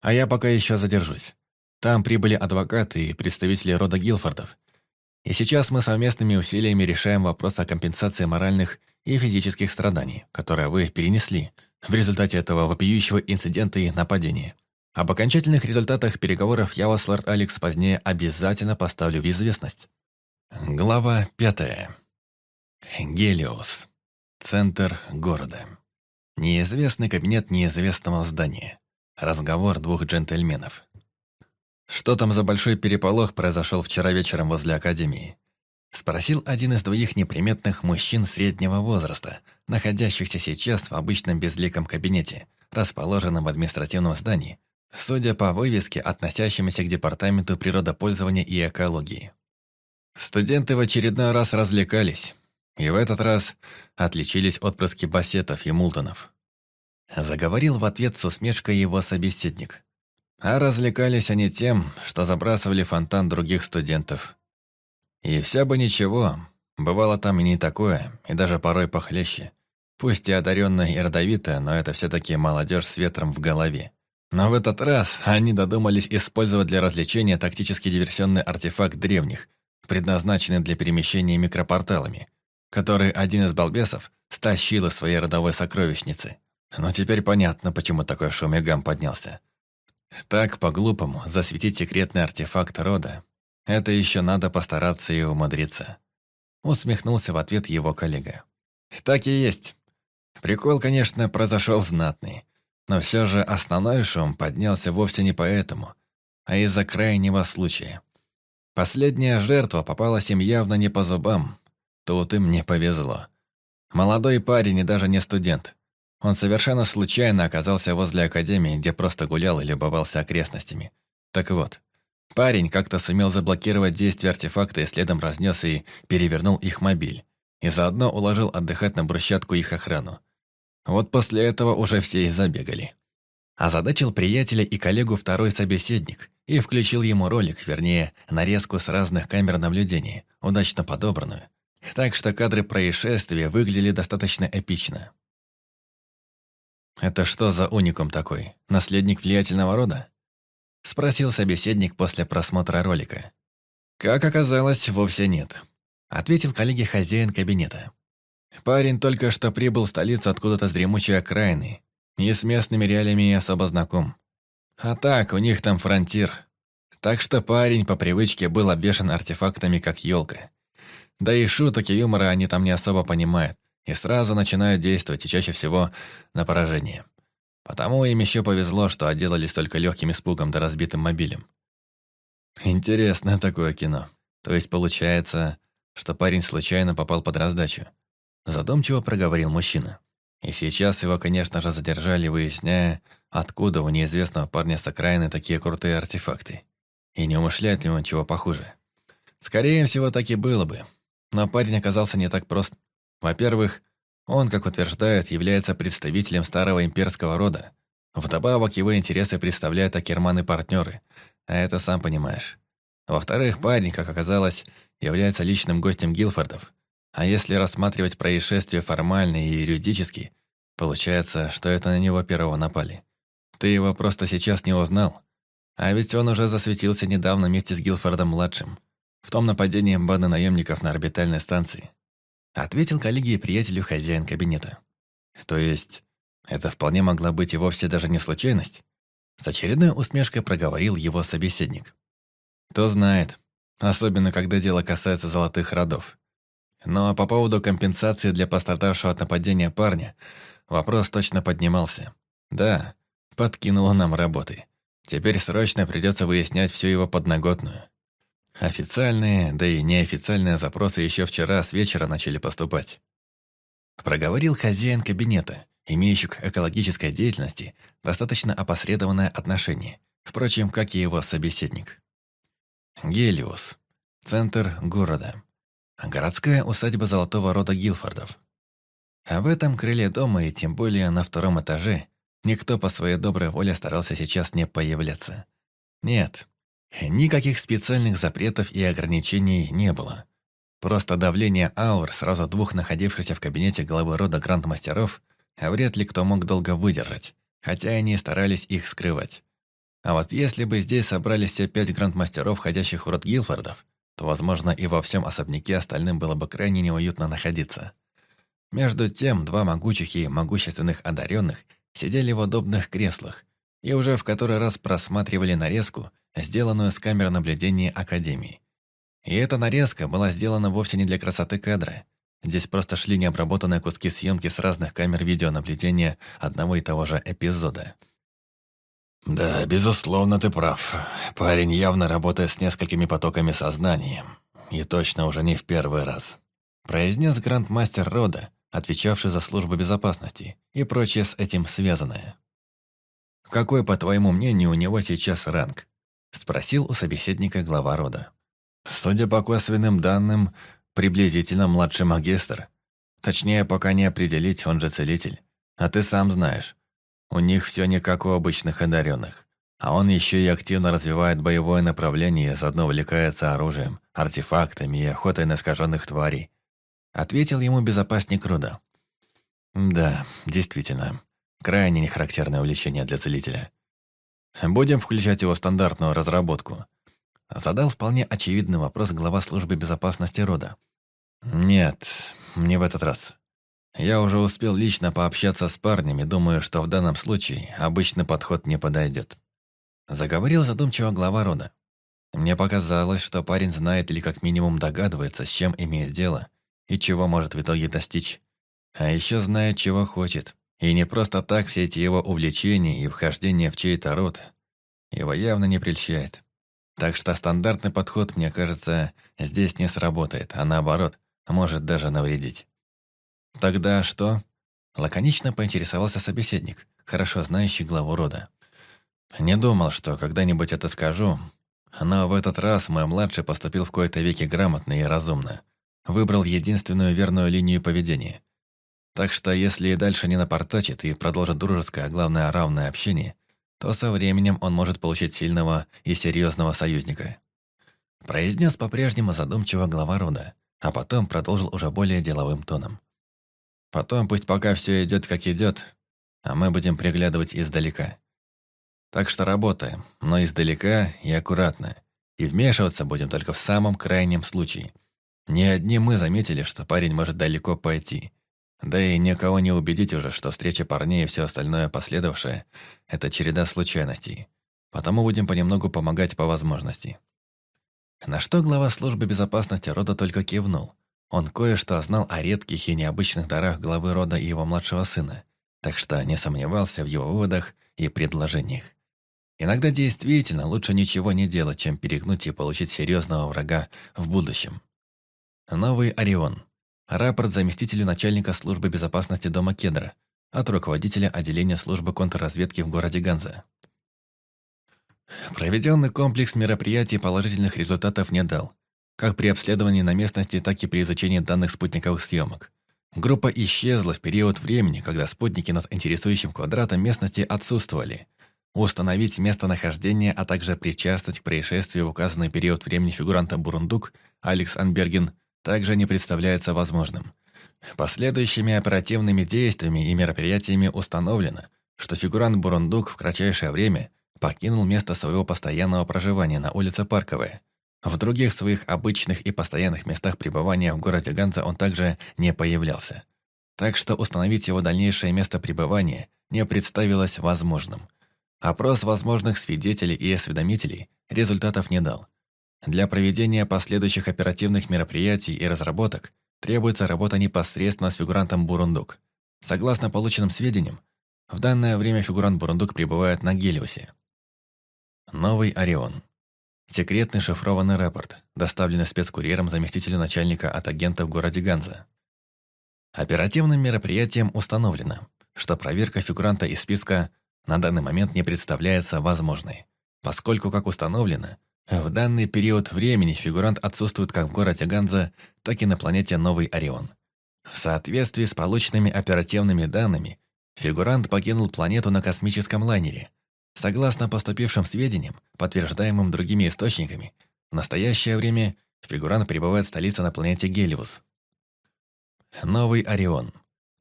«А я пока еще задержусь. Там прибыли адвокаты и представители рода Гилфордов. И сейчас мы совместными усилиями решаем вопрос о компенсации моральных и физических страданий, которые вы перенесли в результате этого вопиющего инцидента и нападения. Об окончательных результатах переговоров я вас, лорд Алекс, позднее обязательно поставлю в известность. Глава пятая. Гелиос. Центр города. Неизвестный кабинет неизвестного здания. Разговор двух джентльменов. «Что там за большой переполох произошел вчера вечером возле Академии?» Спросил один из двоих неприметных мужчин среднего возраста, находящихся сейчас в обычном безликом кабинете, расположенном в административном здании, судя по вывеске, относящемуся к Департаменту природопользования и экологии. Студенты в очередной раз развлекались, и в этот раз отличились отпрыски бассетов и мултонов. Заговорил в ответ с усмешкой его собеседник. А развлекались они тем, что забрасывали фонтан других студентов. И вся бы ничего, бывало там и не такое, и даже порой похлеще. Пусть и одаренная и родовитая, но это все-таки молодежь с ветром в голове. Но в этот раз они додумались использовать для развлечения тактический диверсионный артефакт древних, предназначенный для перемещения микропорталами, который один из балбесов стащил из своей родовой сокровищницы. Но теперь понятно, почему такой шум и гам поднялся. Так, по-глупому, засветить секретный артефакт рода. Это еще надо постараться и умудриться. Усмехнулся в ответ его коллега. Так и есть. Прикол, конечно, произошел знатный. Но все же основной шум поднялся вовсе не поэтому, а из-за крайнего случая. Последняя жертва попалась им явно не по зубам. Тут им не повезло. Молодой парень и даже не студент. Он совершенно случайно оказался возле академии, где просто гулял и любовался окрестностями. Так вот, парень как-то сумел заблокировать действие артефакта и следом разнес и перевернул их мобиль. И заодно уложил отдыхать на брусчатку их охрану. Вот после этого уже все и забегали. Озадачил приятеля и коллегу второй собеседник и включил ему ролик, вернее, нарезку с разных камер наблюдения, удачно подобранную. Так что кадры происшествия выглядели достаточно эпично. «Это что за уникум такой? Наследник влиятельного рода?» Спросил собеседник после просмотра ролика. «Как оказалось, вовсе нет», — ответил коллеге хозяин кабинета. «Парень только что прибыл в столицу откуда-то с дремучей окраины, и с местными реалиями особо знаком. А так, у них там фронтир. Так что парень по привычке был обвешан артефактами, как елка. Да и шуток и юмора они там не особо понимают и сразу начинают действовать, и чаще всего на поражение. Потому им еще повезло, что отделались только легким испугом да разбитым мобилем. Интересное такое кино. То есть получается, что парень случайно попал под раздачу. Задумчиво проговорил мужчина. И сейчас его, конечно же, задержали, выясняя, откуда у неизвестного парня с окраины такие крутые артефакты. И не умышляет ли он чего похуже. Скорее всего, так и было бы. Но парень оказался не так прост. Во-первых, он, как утверждают, является представителем старого имперского рода. Вдобавок, его интересы представляют Акерман и партнеры. А это сам понимаешь. Во-вторых, парень, как оказалось, является личным гостем Гилфордов. А если рассматривать происшествие формально и юридически, получается, что это на него первого напали. Ты его просто сейчас не узнал. А ведь он уже засветился недавно вместе с Гилфордом-младшим. В том нападении банда наемников на орбитальной станции. Ответил коллеге и приятелю хозяин кабинета. То есть, это вполне могла быть и вовсе даже не случайность? С очередной усмешкой проговорил его собеседник. Кто знает, особенно когда дело касается золотых родов. А по поводу компенсации для пострадавшего от нападения парня, вопрос точно поднимался. Да, подкинуло нам работы. Теперь срочно придется выяснять всю его подноготную. Официальные, да и неофициальные запросы еще вчера с вечера начали поступать. Проговорил хозяин кабинета, имеющий к экологической деятельности достаточно опосредованное отношение, впрочем, как и его собеседник. Гелиус. Центр города. Городская усадьба золотого рода Гилфордов. А в этом крыле дома и тем более на втором этаже никто по своей доброй воле старался сейчас не появляться. Нет, никаких специальных запретов и ограничений не было. Просто давление аур сразу двух находившихся в кабинете главы рода гранд-мастеров вряд ли кто мог долго выдержать, хотя они старались их скрывать. А вот если бы здесь собрались все пять гранд-мастеров, входящих в род Гилфордов, то, возможно, и во всем особняке остальным было бы крайне неуютно находиться. Между тем, два могучих и могущественных одаренных сидели в удобных креслах и уже в который раз просматривали нарезку, сделанную с камер наблюдения Академии. И эта нарезка была сделана вовсе не для красоты кадра. Здесь просто шли необработанные куски съемки с разных камер видеонаблюдения одного и того же эпизода – «Да, безусловно, ты прав. Парень явно работает с несколькими потоками сознания. И точно уже не в первый раз», произнес грандмастер рода, отвечавший за службу безопасности и прочее с этим связанное. «Какой, по твоему мнению, у него сейчас ранг?» спросил у собеседника глава рода. «Судя по косвенным данным, приблизительно младший магистр. Точнее, пока не определить, он же целитель. А ты сам знаешь, у них все не как у обычных одаренных. А он еще и активно развивает боевое направление заодно увлекается оружием, артефактами и охотой на искаженных тварей. Ответил ему безопасник Руда. Да, действительно, крайне нехарактерное увлечение для целителя. Будем включать его в стандартную разработку. Задал вполне очевидный вопрос глава службы безопасности рода. Нет, не в этот раз. Я уже успел лично пообщаться с парнями, думаю, что в данном случае обычный подход не подойдет. Заговорил задумчиво глава рода. Мне показалось, что парень знает или как минимум догадывается, с чем имеет дело и чего может в итоге достичь. А еще знает, чего хочет. И не просто так все эти его увлечения и вхождения в чей-то род его явно не прельщает. Так что стандартный подход, мне кажется, здесь не сработает, а наоборот, может даже навредить. «Тогда что?» Лаконично поинтересовался собеседник, хорошо знающий главу рода. «Не думал, что когда-нибудь это скажу, но в этот раз мой младший поступил в кои-то веки грамотно и разумно. Выбрал единственную верную линию поведения. Так что если и дальше не напортачит и продолжит дружеское, а главное равное общение, то со временем он может получить сильного и серьезного союзника». Произнес по-прежнему задумчиво глава рода, а потом продолжил уже более деловым тоном. Потом пусть пока все идет как идет, а мы будем приглядывать издалека. Так что работаем, но издалека и аккуратно. И вмешиваться будем только в самом крайнем случае. Не одни мы заметили, что парень может далеко пойти. Да и никого не убедить уже, что встреча парней и все остальное последовавшее – это череда случайностей. Потому будем понемногу помогать по возможности. На что глава службы безопасности рода только кивнул, он кое-что знал о редких и необычных дарах главы рода и его младшего сына, так что не сомневался в его выводах и предложениях. Иногда действительно лучше ничего не делать, чем перегнуть и получить серьезного врага в будущем. Новый Орион. Рапорт заместителю начальника службы безопасности дома Кедра от руководителя отделения службы контрразведки в городе Ганза. Проведенный комплекс мероприятий положительных результатов не дал, как при обследовании на местности, так и при изучении данных спутниковых съемок. Группа исчезла в период времени, когда спутники над интересующим квадратом местности отсутствовали. Установить местонахождение, а также причастность к происшествию в указанный период времени фигуранта Бурундук Алекс Анберген также не представляется возможным. Последующими оперативными действиями и мероприятиями установлено, что фигурант Бурундук в кратчайшее время покинул место своего постоянного проживания на улице Парковая. В других своих обычных и постоянных местах пребывания в городе Ганза он также не появлялся. Так что установить его дальнейшее место пребывания не представилось возможным. Опрос возможных свидетелей и осведомителей результатов не дал. Для проведения последующих оперативных мероприятий и разработок требуется работа непосредственно с фигурантом Бурундук. Согласно полученным сведениям, в данное время фигурант Бурундук пребывает на Гелиосе. Новый Орион. Секретный шифрованный рапорт, доставленный спецкурьером заместителю начальника от агента в городе Ганза. Оперативным мероприятием установлено, что проверка фигуранта из списка на данный момент не представляется возможной, поскольку, как установлено, в данный период времени фигурант отсутствует как в городе Ганза, так и на планете Новый Орион. В соответствии с полученными оперативными данными, фигурант покинул планету на космическом лайнере. Согласно поступившим сведениям, подтверждаемым другими источниками, в настоящее время фигурант пребывает в столице на планете Гелиус. Новый Орион.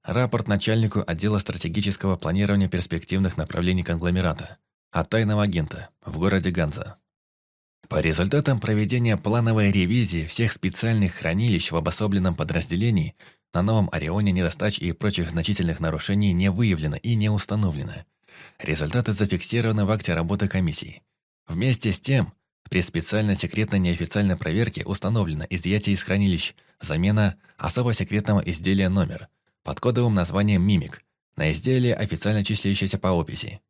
Рапорт начальнику отдела стратегического планирования перспективных направлений конгломерата от тайного агента в городе Ганза. По результатам проведения плановой ревизии всех специальных хранилищ в обособленном подразделении на Новом Орионе недостач и прочих значительных нарушений не выявлено и не установлено. Результаты зафиксированы в акте работы комиссии. Вместе с тем, при специальной секретной неофициальной проверке установлено изъятие из хранилищ, замена особо секретного изделия номер под кодовым названием «Мимик» на изделие, официально числящееся по описи.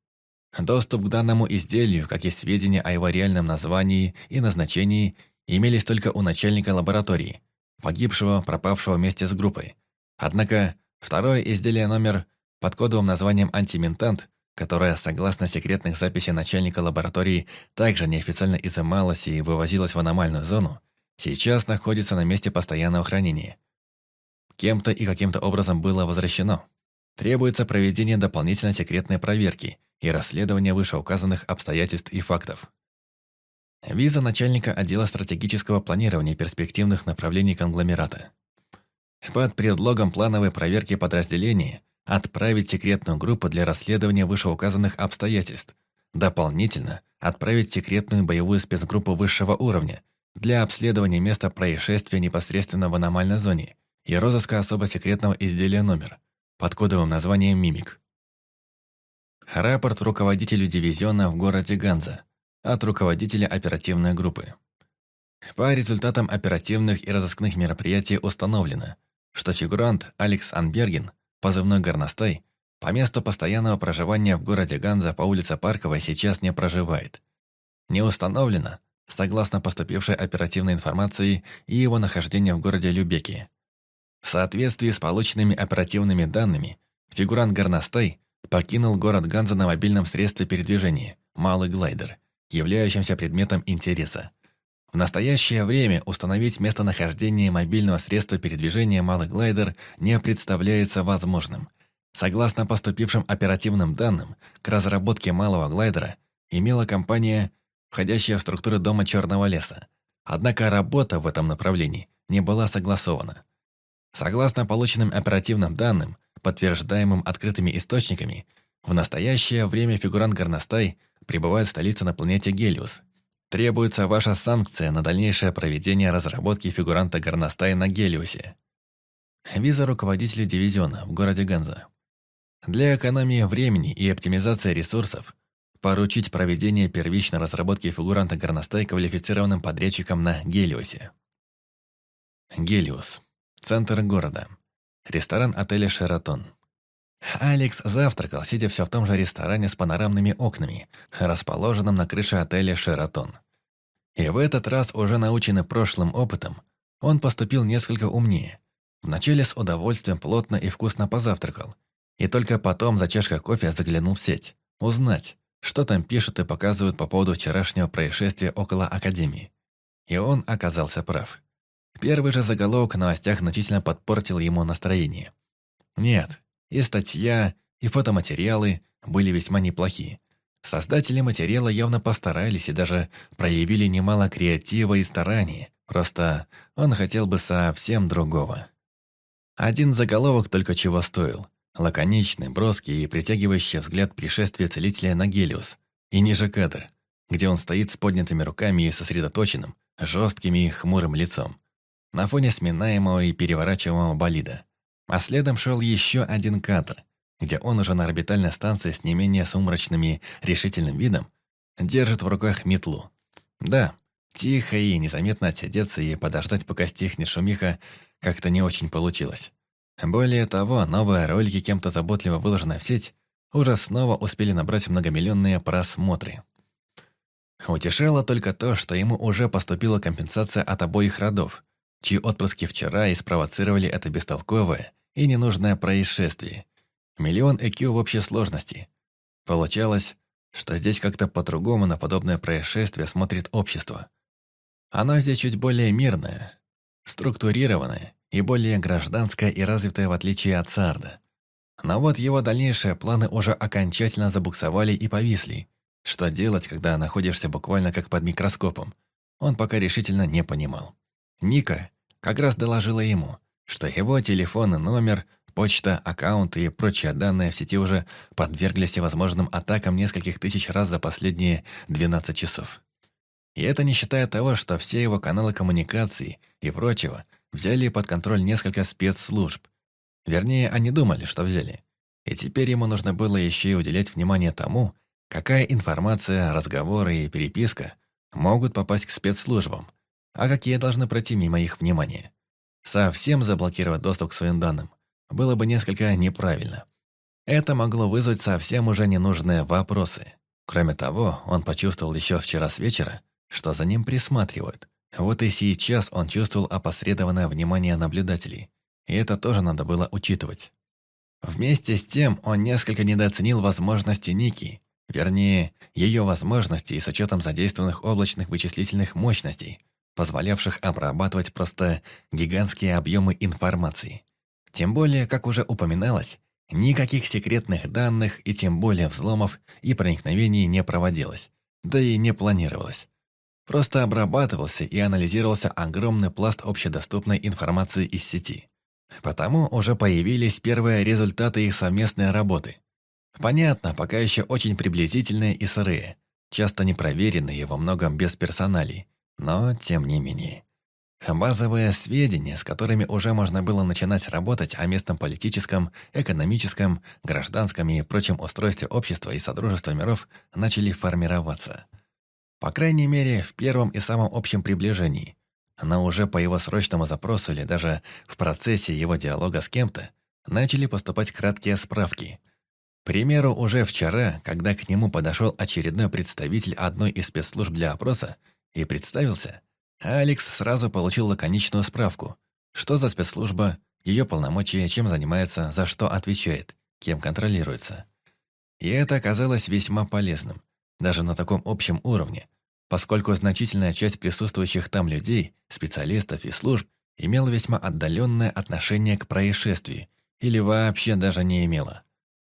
Доступ к данному изделию, как и сведения о его реальном названии и назначении, имелись только у начальника лаборатории, погибшего, пропавшего вместе с группой. Однако второе изделие номер под кодовым названием «Антиментант», которое, согласно секретных записей начальника лаборатории, также неофициально изымалось и вывозилось в аномальную зону, сейчас находится на месте постоянного хранения. Кем-то и каким-то образом было возвращено. Требуется проведение дополнительной секретной проверки – и расследование вышеуказанных обстоятельств и фактов. Виза начальника отдела стратегического планирования перспективных направлений конгломерата. Под предлогом плановой проверки подразделения отправить секретную группу для расследования вышеуказанных обстоятельств. Дополнительно отправить секретную боевую спецгруппу высшего уровня для обследования места происшествия непосредственно в аномальной зоне и розыска особо секретного изделия номер под кодовым названием «Мимик». Рапорт руководителю дивизиона в городе Ганза от руководителя оперативной группы. По результатам оперативных и разыскных мероприятий установлено, что фигурант Алекс Анберген, позывной «Горностай», по месту постоянного проживания в городе Ганза по улице Парковой сейчас не проживает. Не установлено, согласно поступившей оперативной информации, и его нахождение в городе Любеки. В соответствии с полученными оперативными данными, фигурант Горностай покинул город Ганза на мобильном средстве передвижения «Малый глайдер», являющимся предметом интереса. В настоящее время установить местонахождение мобильного средства передвижения «Малый глайдер» не представляется возможным. Согласно поступившим оперативным данным, к разработке малого глайдера имела компания, входящая в структуры Дома Черного леса. Однако работа в этом направлении не была согласована. Согласно полученным оперативным данным, подтверждаемым открытыми источниками, в настоящее время фигурант Горностай пребывает в столице на планете Гелиус. Требуется ваша санкция на дальнейшее проведение разработки фигуранта Горностая на Гелиусе. Виза руководителя дивизиона в городе Ганза. Для экономии времени и оптимизации ресурсов поручить проведение первичной разработки фигуранта Горностай квалифицированным подрядчиком на Гелиусе. Гелиус. Центр города. Ресторан отеля «Шератон». Алекс завтракал, сидя все в том же ресторане с панорамными окнами, расположенном на крыше отеля «Шератон». И в этот раз, уже наученный прошлым опытом, он поступил несколько умнее. Вначале с удовольствием плотно и вкусно позавтракал, и только потом за чашкой кофе заглянул в сеть, узнать, что там пишут и показывают по поводу вчерашнего происшествия около Академии. И он оказался прав. Первый же заголовок в новостях значительно подпортил ему настроение. Нет, и статья, и фотоматериалы были весьма неплохие. Создатели материала явно постарались и даже проявили немало креатива и стараний, просто он хотел бы совсем другого. Один заголовок только чего стоил. Лаконичный, броский и притягивающий взгляд пришествия целителя на Гелиус. И ниже кадр, где он стоит с поднятыми руками и сосредоточенным, жестким и хмурым лицом. На фоне сминаемого и переворачиваемого болида. А следом шел еще один кадр, где он уже на орбитальной станции с не менее сумрачным решительным видом держит в руках метлу. Да, тихо и незаметно отсидеться и подождать, пока стихнет шумиха, как-то не очень получилось. Более того, новые ролики, кем-то заботливо выложенные в сеть, уже снова успели набрать многомиллионные просмотры. Утешало только то, что ему уже поступила компенсация от обоих родов, чьи отпрыски вчера и спровоцировали это бестолковое и ненужное происшествие. Миллион ЭКЮ в общей сложности. Получалось, что здесь как-то по-другому на подобное происшествие смотрит общество. Оно здесь чуть более мирное, структурированное и более гражданское и развитое в отличие от Сарда. Но вот его дальнейшие планы уже окончательно забуксовали и повисли. Что делать, когда находишься буквально как под микроскопом, он пока решительно не понимал. Ника как раз доложила ему, что его телефонный номер, почта, аккаунты и прочие данные в сети уже подверглись всевозможным атакам нескольких тысяч раз за последние 12 часов. И это не считая того, что все его каналы коммуникации и прочего взяли под контроль несколько спецслужб. Вернее, они думали, что взяли. И теперь ему нужно было еще и уделять внимание тому, какая информация, разговоры и переписка могут попасть к спецслужбам, а какие должны пройти мимо их внимания. Совсем заблокировать доступ к своим данным было бы несколько неправильно. Это могло вызвать совсем уже ненужные вопросы. Кроме того, он почувствовал еще вчера с вечера, что за ним присматривают, вот и сейчас он чувствовал опосредованное внимание наблюдателей, и это тоже надо было учитывать. Вместе с тем он несколько недооценил возможности Ники, вернее, ее возможности с учетом задействованных облачных вычислительных мощностей, позволявших обрабатывать просто гигантские объемы информации. Тем более, как уже упоминалось, никаких секретных данных и тем более взломов и проникновений не проводилось, да и не планировалось. Просто обрабатывался и анализировался огромный пласт общедоступной информации из сети. Потому уже появились первые результаты их совместной работы. Понятно, пока еще очень приблизительные и сырые, часто непроверенные во многом без персоналей, но тем не менее. Базовые сведения, с которыми уже можно было начинать работать о местном политическом, экономическом, гражданском и прочем устройстве общества и содружества миров, начали формироваться – по крайней мере, в первом и самом общем приближении. Но уже по его срочному запросу или даже в процессе его диалога с кем-то начали поступать краткие справки. К примеру, уже вчера, когда к нему подошел очередной представитель одной из спецслужб для опроса и представился, Алекс сразу получил лаконичную справку. Что за спецслужба, ее полномочия, чем занимается, за что отвечает, кем контролируется. И это оказалось весьма полезным даже на таком общем уровне, поскольку значительная часть присутствующих там людей, специалистов и служб имела весьма отдаленное отношение к происшествию или вообще даже не имела.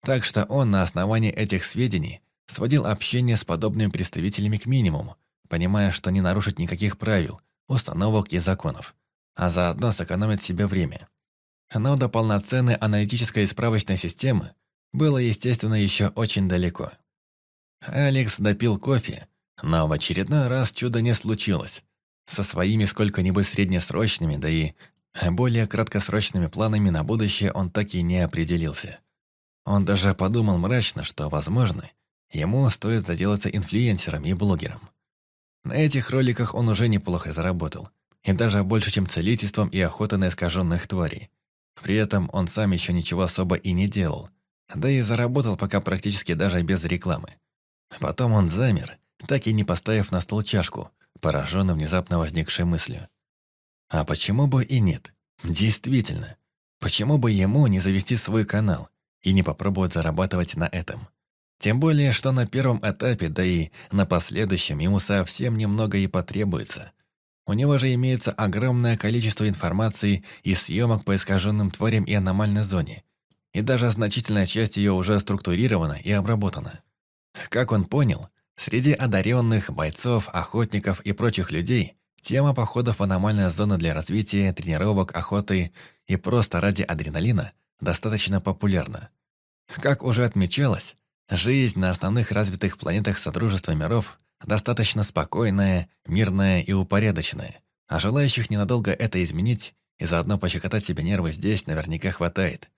Так что он на основании этих сведений сводил общение с подобными представителями к минимуму, понимая, что не нарушит никаких правил, установок и законов, а заодно сэкономит себе время. Но до полноценной аналитической справочной системы было, естественно, еще очень далеко. Алекс допил кофе, но в очередной раз чудо не случилось. Со своими сколько-нибудь среднесрочными, да и более краткосрочными планами на будущее он так и не определился. Он даже подумал мрачно, что, возможно, ему стоит заделаться инфлюенсером и блогером. На этих роликах он уже неплохо заработал, и даже больше, чем целительством и охотой на искаженных тварей. При этом он сам еще ничего особо и не делал, да и заработал пока практически даже без рекламы. Потом он замер, так и не поставив на стол чашку, пораженный внезапно возникшей мыслью. А почему бы и нет? Действительно, почему бы ему не завести свой канал и не попробовать зарабатывать на этом? Тем более, что на первом этапе, да и на последующем ему совсем немного и потребуется. У него же имеется огромное количество информации и съемок по искаженным тварям и аномальной зоне. И даже значительная часть ее уже структурирована и обработана. Как он понял, среди одаренных, бойцов, охотников и прочих людей тема походов в аномальную зону для развития, тренировок, охоты и просто ради адреналина достаточно популярна. Как уже отмечалось, Жизнь на основных развитых планетах Содружества миров достаточно спокойная, мирная и упорядоченная, а желающих ненадолго это изменить и заодно пощекотать себе нервы здесь наверняка хватает.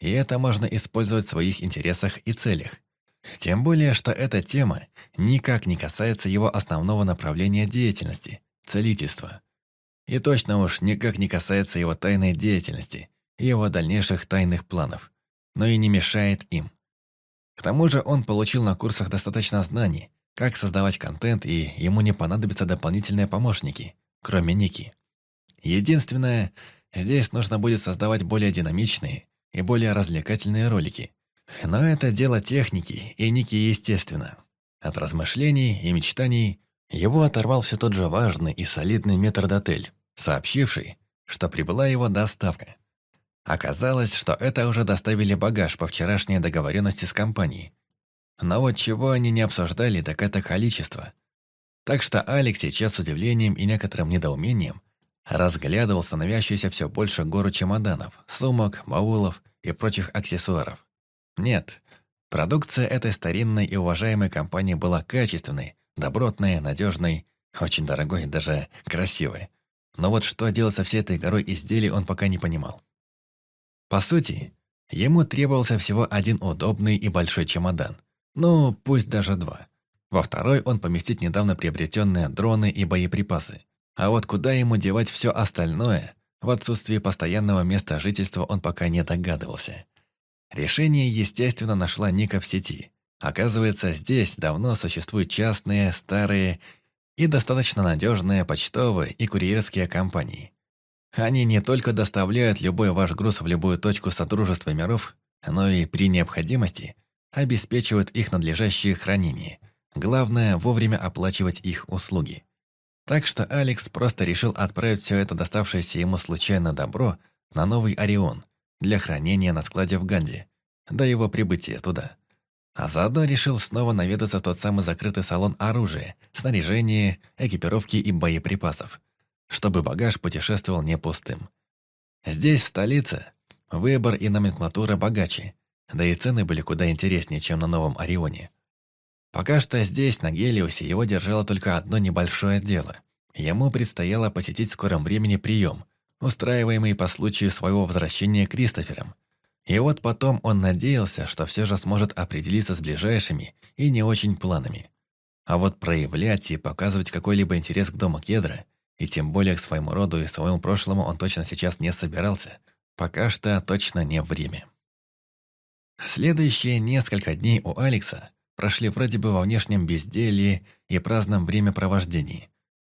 И это можно использовать в своих интересах и целях. Тем более, что эта тема никак не касается его основного направления деятельности – целительства. И точно уж никак не касается его тайной деятельности и его дальнейших тайных планов, но и не мешает им. К тому же он получил на курсах достаточно знаний, как создавать контент, и ему не понадобятся дополнительные помощники, кроме Ники. Единственное, здесь нужно будет создавать более динамичные и более развлекательные ролики. Но это дело техники, и Ники естественно. От размышлений и мечтаний его оторвал все тот же важный и солидный метрдотель, сообщивший, что прибыла его доставка. Оказалось, что это уже доставили багаж по вчерашней договоренности с компанией. Но вот чего они не обсуждали, так это количество. Так что Алекс сейчас с удивлением и некоторым недоумением разглядывал становящуюся все больше гору чемоданов, сумок, баулов и прочих аксессуаров. Нет, продукция этой старинной и уважаемой компании была качественной, добротной, надежной, очень дорогой и даже красивой. Но вот что делать со всей этой горой изделий он пока не понимал. По сути, ему требовался всего один удобный и большой чемодан. Ну, пусть даже два. Во второй он поместит недавно приобретенные дроны и боеприпасы. А вот куда ему девать все остальное, в отсутствии постоянного места жительства он пока не догадывался. Решение, естественно, нашла Ника в сети. Оказывается, здесь давно существуют частные, старые и достаточно надежные почтовые и курьерские компании. Они не только доставляют любой ваш груз в любую точку Содружества миров, но и при необходимости обеспечивают их надлежащее хранение. Главное – вовремя оплачивать их услуги. Так что Алекс просто решил отправить все это доставшееся ему случайно добро на новый Орион для хранения на складе в Ганде, до его прибытия туда. А заодно решил снова наведаться в тот самый закрытый салон оружия, снаряжения, экипировки и боеприпасов – чтобы багаж путешествовал не пустым. Здесь, в столице, выбор и номенклатура богаче, да и цены были куда интереснее, чем на Новом Орионе. Пока что здесь, на Гелиусе, его держало только одно небольшое дело. Ему предстояло посетить в скором времени прием, устраиваемый по случаю своего возвращения Кристофером. И вот потом он надеялся, что все же сможет определиться с ближайшими и не очень планами. А вот проявлять и показывать какой-либо интерес к дому Кедра и тем более к своему роду и своему прошлому он точно сейчас не собирался. Пока что точно не время. Следующие несколько дней у Алекса прошли вроде бы во внешнем безделье и праздном времяпровождении.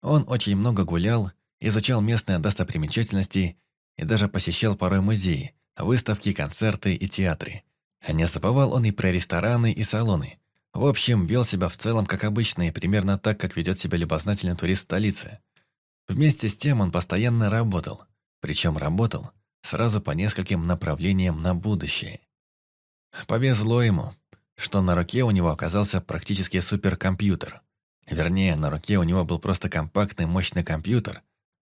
Он очень много гулял, изучал местные достопримечательности и даже посещал порой музеи, выставки, концерты и театры. Не забывал он и про рестораны и салоны. В общем, вел себя в целом как обычно и примерно так, как ведет себя любознательный турист столицы – Вместе с тем он постоянно работал, причем работал сразу по нескольким направлениям на будущее. Повезло ему, что на руке у него оказался практически суперкомпьютер. Вернее, на руке у него был просто компактный мощный компьютер,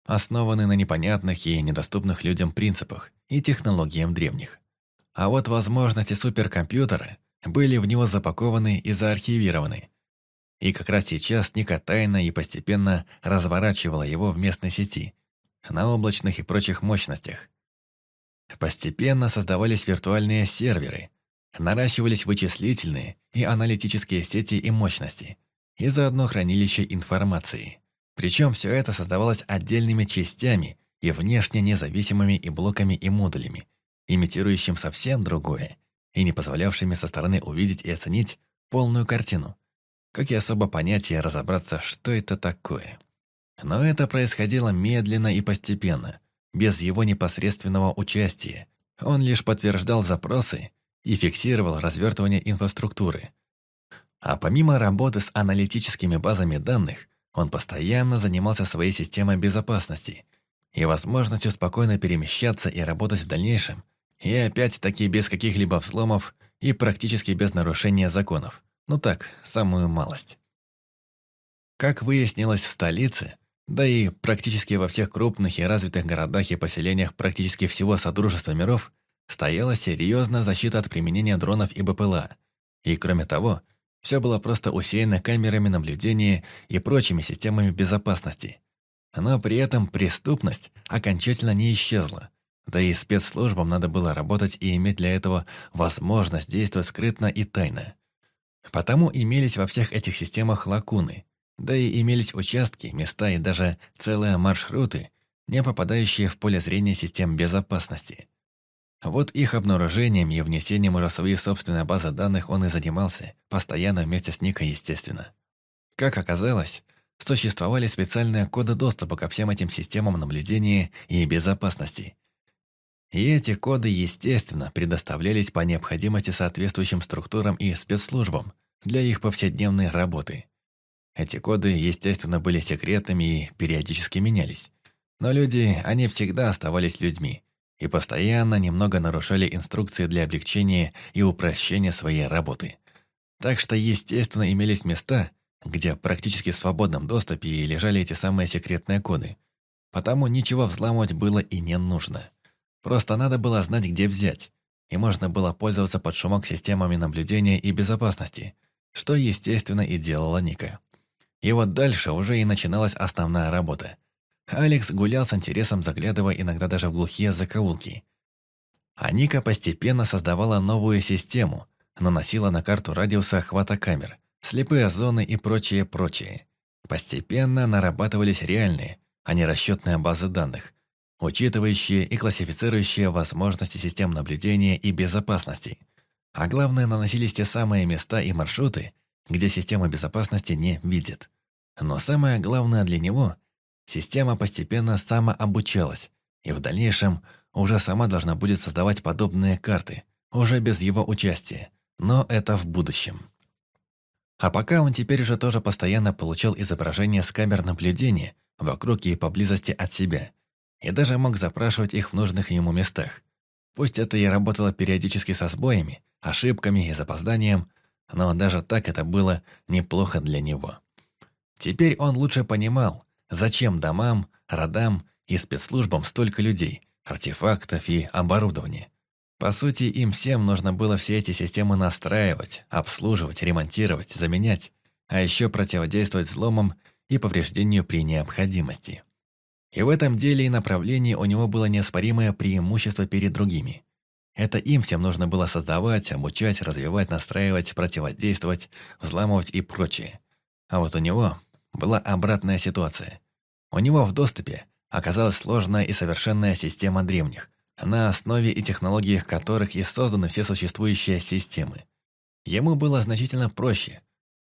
основанный на непонятных и недоступных людям принципах и технологиям древних. А вот возможности суперкомпьютера были в него запакованы и заархивированы, и как раз сейчас Ника тайно и постепенно разворачивала его в местной сети, на облачных и прочих мощностях. Постепенно создавались виртуальные серверы, наращивались вычислительные и аналитические сети и мощности, и заодно хранилище информации. Причем все это создавалось отдельными частями и внешне независимыми и блоками и модулями, имитирующим совсем другое и не позволявшими со стороны увидеть и оценить полную картину – как и особо понять и разобраться, что это такое. Но это происходило медленно и постепенно, без его непосредственного участия. Он лишь подтверждал запросы и фиксировал развертывание инфраструктуры. А помимо работы с аналитическими базами данных, он постоянно занимался своей системой безопасности и возможностью спокойно перемещаться и работать в дальнейшем, и опять-таки без каких-либо взломов и практически без нарушения законов. Ну так, самую малость. Как выяснилось в столице, да и практически во всех крупных и развитых городах и поселениях практически всего Содружества миров, стояла серьезная защита от применения дронов и БПЛА. И кроме того, все было просто усеяно камерами наблюдения и прочими системами безопасности. Но при этом преступность окончательно не исчезла. Да и спецслужбам надо было работать и иметь для этого возможность действовать скрытно и тайно. Потому имелись во всех этих системах лакуны, да и имелись участки, места и даже целые маршруты, не попадающие в поле зрения систем безопасности. Вот их обнаружением и внесением уже в свои собственные базы данных он и занимался, постоянно вместе с Никой, естественно. Как оказалось, существовали специальные коды доступа ко всем этим системам наблюдения и безопасности. И эти коды, естественно, предоставлялись по необходимости соответствующим структурам и спецслужбам для их повседневной работы. Эти коды, естественно, были секретными и периодически менялись. Но люди, они всегда оставались людьми и постоянно немного нарушали инструкции для облегчения и упрощения своей работы. Так что, естественно, имелись места, где практически в свободном доступе лежали эти самые секретные коды. Потому ничего взламывать было и не нужно. Просто надо было знать, где взять, и можно было пользоваться под шумок системами наблюдения и безопасности, что, естественно, и делала Ника. И вот дальше уже и начиналась основная работа. Алекс гулял с интересом, заглядывая иногда даже в глухие закоулки. А Ника постепенно создавала новую систему, наносила на карту радиуса охвата камер, слепые зоны и прочее-прочее. Постепенно нарабатывались реальные, а не расчетные базы данных, учитывающие и классифицирующие возможности систем наблюдения и безопасности. А главное, наносились те самые места и маршруты, где система безопасности не видит. Но самое главное для него – система постепенно самообучалась, и в дальнейшем уже сама должна будет создавать подобные карты, уже без его участия, но это в будущем. А пока он теперь уже тоже постоянно получал изображения с камер наблюдения вокруг и поблизости от себя, и даже мог запрашивать их в нужных ему местах. Пусть это и работало периодически со сбоями, ошибками и запозданием, но даже так это было неплохо для него. Теперь он лучше понимал, зачем домам, родам и спецслужбам столько людей, артефактов и оборудования. По сути, им всем нужно было все эти системы настраивать, обслуживать, ремонтировать, заменять, а еще противодействовать взломам и повреждению при необходимости. И в этом деле и направлении у него было неоспоримое преимущество перед другими. Это им всем нужно было создавать, обучать, развивать, настраивать, противодействовать, взламывать и прочее. А вот у него была обратная ситуация. У него в доступе оказалась сложная и совершенная система древних, на основе и технологиях которых и созданы все существующие системы. Ему было значительно проще.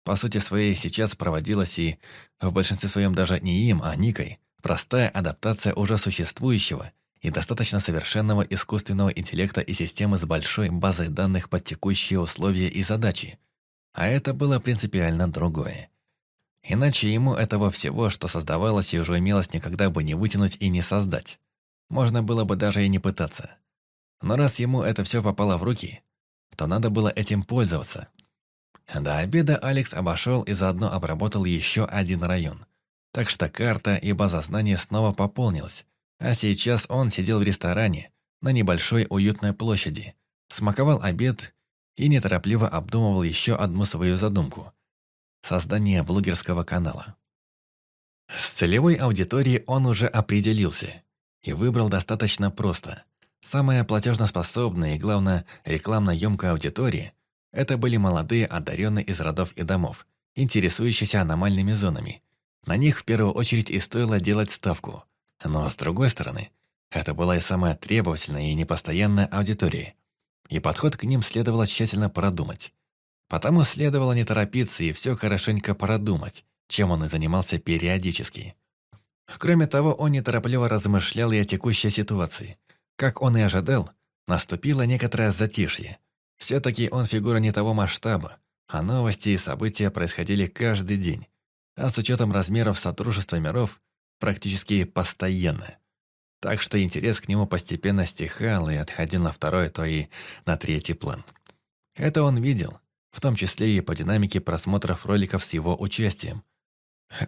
По сути своей сейчас проводилась и, в большинстве своем даже не им, а Никой, простая адаптация уже существующего и достаточно совершенного искусственного интеллекта и системы с большой базой данных под текущие условия и задачи. А это было принципиально другое. Иначе ему этого всего, что создавалось и уже имелось, никогда бы не вытянуть и не создать. Можно было бы даже и не пытаться. Но раз ему это все попало в руки, то надо было этим пользоваться. До обеда Алекс обошел и заодно обработал еще один район. Так что карта и база знаний снова пополнилась, а сейчас он сидел в ресторане на небольшой уютной площади, смаковал обед и неторопливо обдумывал еще одну свою задумку – создание блогерского канала. С целевой аудиторией он уже определился и выбрал достаточно просто. Самая платежноспособная и, главное, рекламно-емкая аудитория – это были молодые, одаренные из родов и домов, интересующиеся аномальными зонами. На них в первую очередь и стоило делать ставку – но, с другой стороны, это была и самая требовательная и непостоянная аудитория, и подход к ним следовало тщательно продумать. Потому следовало не торопиться и все хорошенько продумать, чем он и занимался периодически. Кроме того, он неторопливо размышлял и о текущей ситуации. Как он и ожидал, наступило некоторое затишье. Все-таки он фигура не того масштаба, а новости и события происходили каждый день, а с учетом размеров Содружества миров практически постоянно. Так что интерес к нему постепенно стихал и отходил на второй, то и на третий план. Это он видел, в том числе и по динамике просмотров роликов с его участием.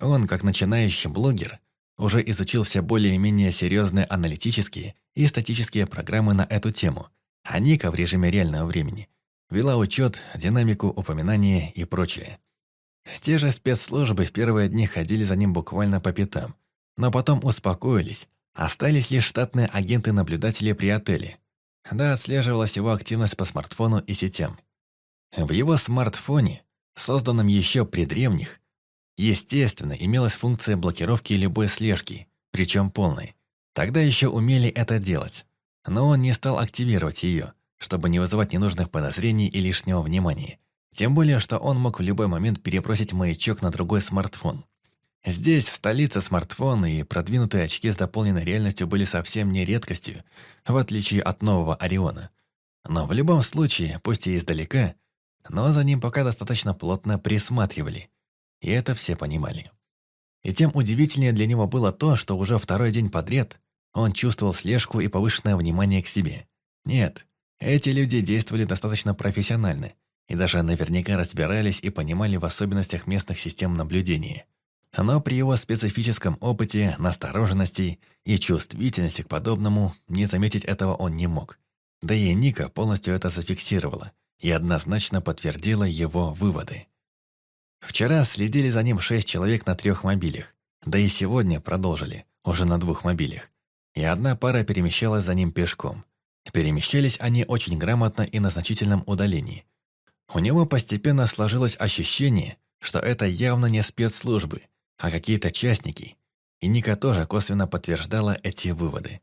Он, как начинающий блогер, уже изучил все более-менее серьезные аналитические и статические программы на эту тему, а Ника в режиме реального времени вела учет, динамику, упоминания и прочее. Те же спецслужбы в первые дни ходили за ним буквально по пятам, но потом успокоились, остались лишь штатные агенты-наблюдатели при отеле. Да, отслеживалась его активность по смартфону и сетям. В его смартфоне, созданном еще при древних, естественно, имелась функция блокировки любой слежки, причем полной. Тогда еще умели это делать. Но он не стал активировать ее, чтобы не вызывать ненужных подозрений и лишнего внимания. Тем более, что он мог в любой момент перебросить маячок на другой смартфон. Здесь, в столице, смартфоны и продвинутые очки с дополненной реальностью были совсем не редкостью, в отличие от нового Ориона. Но в любом случае, пусть и издалека, но за ним пока достаточно плотно присматривали. И это все понимали. И тем удивительнее для него было то, что уже второй день подряд он чувствовал слежку и повышенное внимание к себе. Нет, эти люди действовали достаточно профессионально и даже наверняка разбирались и понимали в особенностях местных систем наблюдения. Но при его специфическом опыте, настороженности и чувствительности к подобному не заметить этого он не мог. Да и Ника полностью это зафиксировала и однозначно подтвердила его выводы. Вчера следили за ним шесть человек на трех мобилях, да и сегодня продолжили, уже на двух мобилях. И одна пара перемещалась за ним пешком. Перемещались они очень грамотно и на значительном удалении. У него постепенно сложилось ощущение, что это явно не спецслужбы, а какие-то частники, и Ника тоже косвенно подтверждала эти выводы.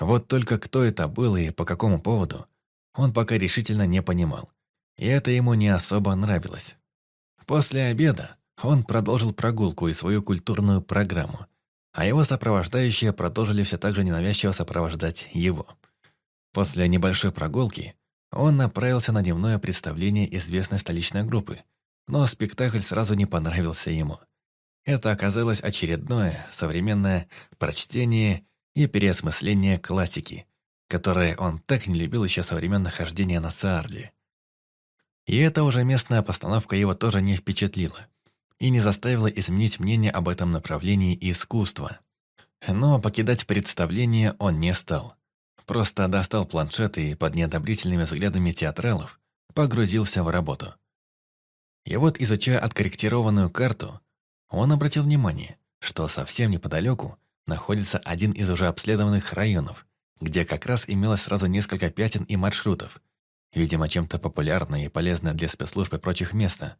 Вот только кто это был и по какому поводу, он пока решительно не понимал. И это ему не особо нравилось. После обеда он продолжил прогулку и свою культурную программу, а его сопровождающие продолжили все так же ненавязчиво сопровождать его. После небольшой прогулки он направился на дневное представление известной столичной группы, но спектакль сразу не понравился ему. Это оказалось очередное современное прочтение и переосмысление классики, которое он так не любил еще со времен нахождения на Саарде. И эта уже местная постановка его тоже не впечатлила и не заставила изменить мнение об этом направлении искусства. Но покидать представление он не стал. Просто достал планшет и под неодобрительными взглядами театралов погрузился в работу. И вот, изучая откорректированную карту, он обратил внимание, что совсем неподалеку находится один из уже обследованных районов, где как раз имелось сразу несколько пятен и маршрутов, видимо, чем-то популярное и полезное для спецслужб и прочих места.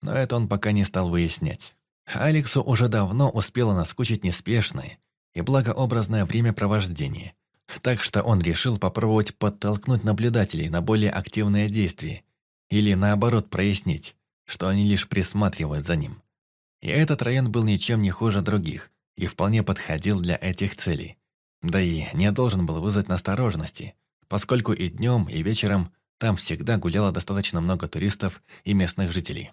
Но это он пока не стал выяснять. Алексу уже давно успело наскучить неспешное и благообразное времяпровождение, так что он решил попробовать подтолкнуть наблюдателей на более активные действия или, наоборот, прояснить, что они лишь присматривают за ним. И этот район был ничем не хуже других и вполне подходил для этих целей. Да и не должен был вызвать настороженности, поскольку и днем, и вечером там всегда гуляло достаточно много туристов и местных жителей.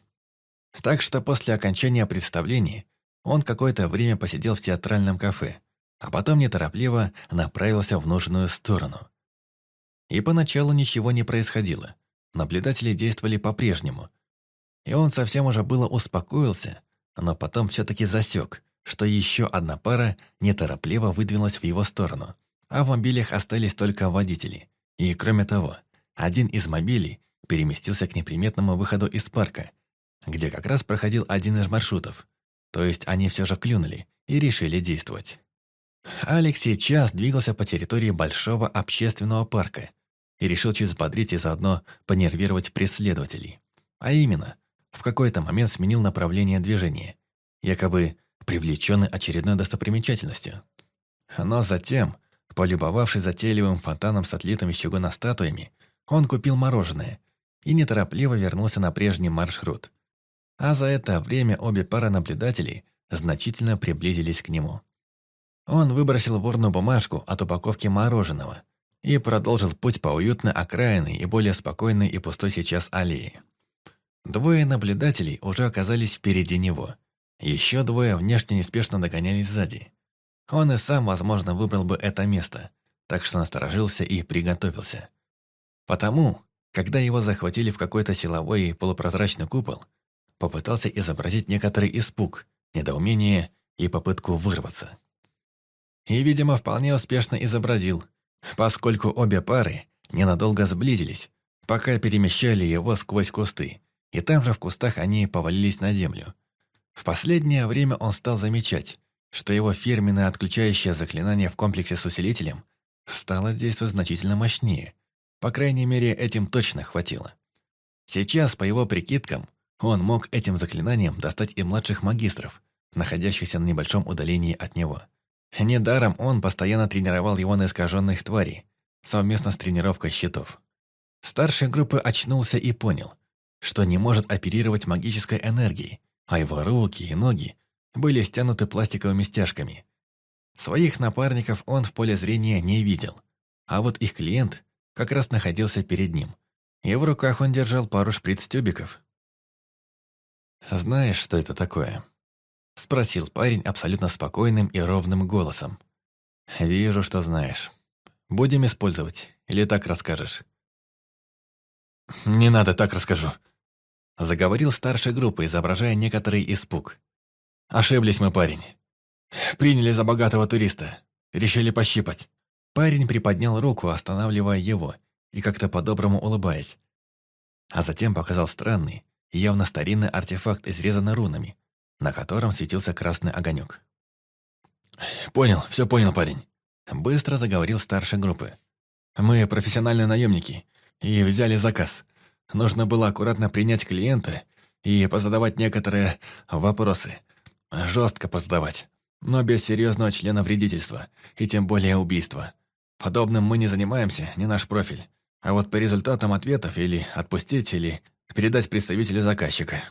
Так что после окончания представления он какое-то время посидел в театральном кафе, а потом неторопливо направился в нужную сторону. И поначалу ничего не происходило. Наблюдатели действовали по-прежнему. И он совсем уже было успокоился, но потом все-таки засек, что еще одна пара неторопливо выдвинулась в его сторону, а в мобилях остались только водители. И кроме того, один из мобилей переместился к неприметному выходу из парка, где как раз проходил один из маршрутов. То есть они все же клюнули и решили действовать. Алекс сейчас двигался по территории большого общественного парка и решил чуть взбодрить и заодно понервировать преследователей. А именно, в какой-то момент сменил направление движения, якобы привлеченный очередной достопримечательностью. Но затем, полюбовавшись затейливым фонтаном с отлитыми чугуна статуями, он купил мороженое и неторопливо вернулся на прежний маршрут. А за это время обе пары наблюдателей значительно приблизились к нему. Он выбросил в урну бумажку от упаковки мороженого и продолжил путь по уютной окраинной и более спокойной и пустой сейчас аллее. Двое наблюдателей уже оказались впереди него. Еще двое внешне неспешно догонялись сзади. Он и сам, возможно, выбрал бы это место, так что насторожился и приготовился. Потому, когда его захватили в какой-то силовой полупрозрачный купол, попытался изобразить некоторый испуг, недоумение и попытку вырваться. И, видимо, вполне успешно изобразил, поскольку обе пары ненадолго сблизились, пока перемещали его сквозь кусты, и там же в кустах они повалились на землю. В последнее время он стал замечать, что его фирменное отключающее заклинание в комплексе с усилителем стало действовать значительно мощнее. По крайней мере, этим точно хватило. Сейчас, по его прикидкам, он мог этим заклинанием достать и младших магистров, находящихся на небольшом удалении от него. Недаром он постоянно тренировал его на искаженных тварей, совместно с тренировкой щитов. Старший группы очнулся и понял, что не может оперировать магической энергией, а его руки и ноги были стянуты пластиковыми стяжками. Своих напарников он в поле зрения не видел, а вот их клиент как раз находился перед ним, и в руках он держал пару шприц-тюбиков. «Знаешь, что это такое?» — спросил парень абсолютно спокойным и ровным голосом. «Вижу, что знаешь. Будем использовать, или так расскажешь?» «Не надо, так расскажу», — заговорил старшей группы, изображая некоторый испуг. «Ошиблись мы, парень. Приняли за богатого туриста. Решили пощипать». Парень приподнял руку, останавливая его, и как-то по-доброму улыбаясь. А затем показал странный, явно старинный артефакт, изрезанный рунами, на котором светился красный огонек. «Понял, все понял, парень», — быстро заговорил старшей группы. «Мы профессиональные наемники и взяли заказ. Нужно было аккуратно принять клиента и позадавать некоторые вопросы. Жестко позадавать, но без серьезного члена вредительства и тем более убийства. Подобным мы не занимаемся, не наш профиль. А вот по результатам ответов или отпустить, или передать представителю заказчика.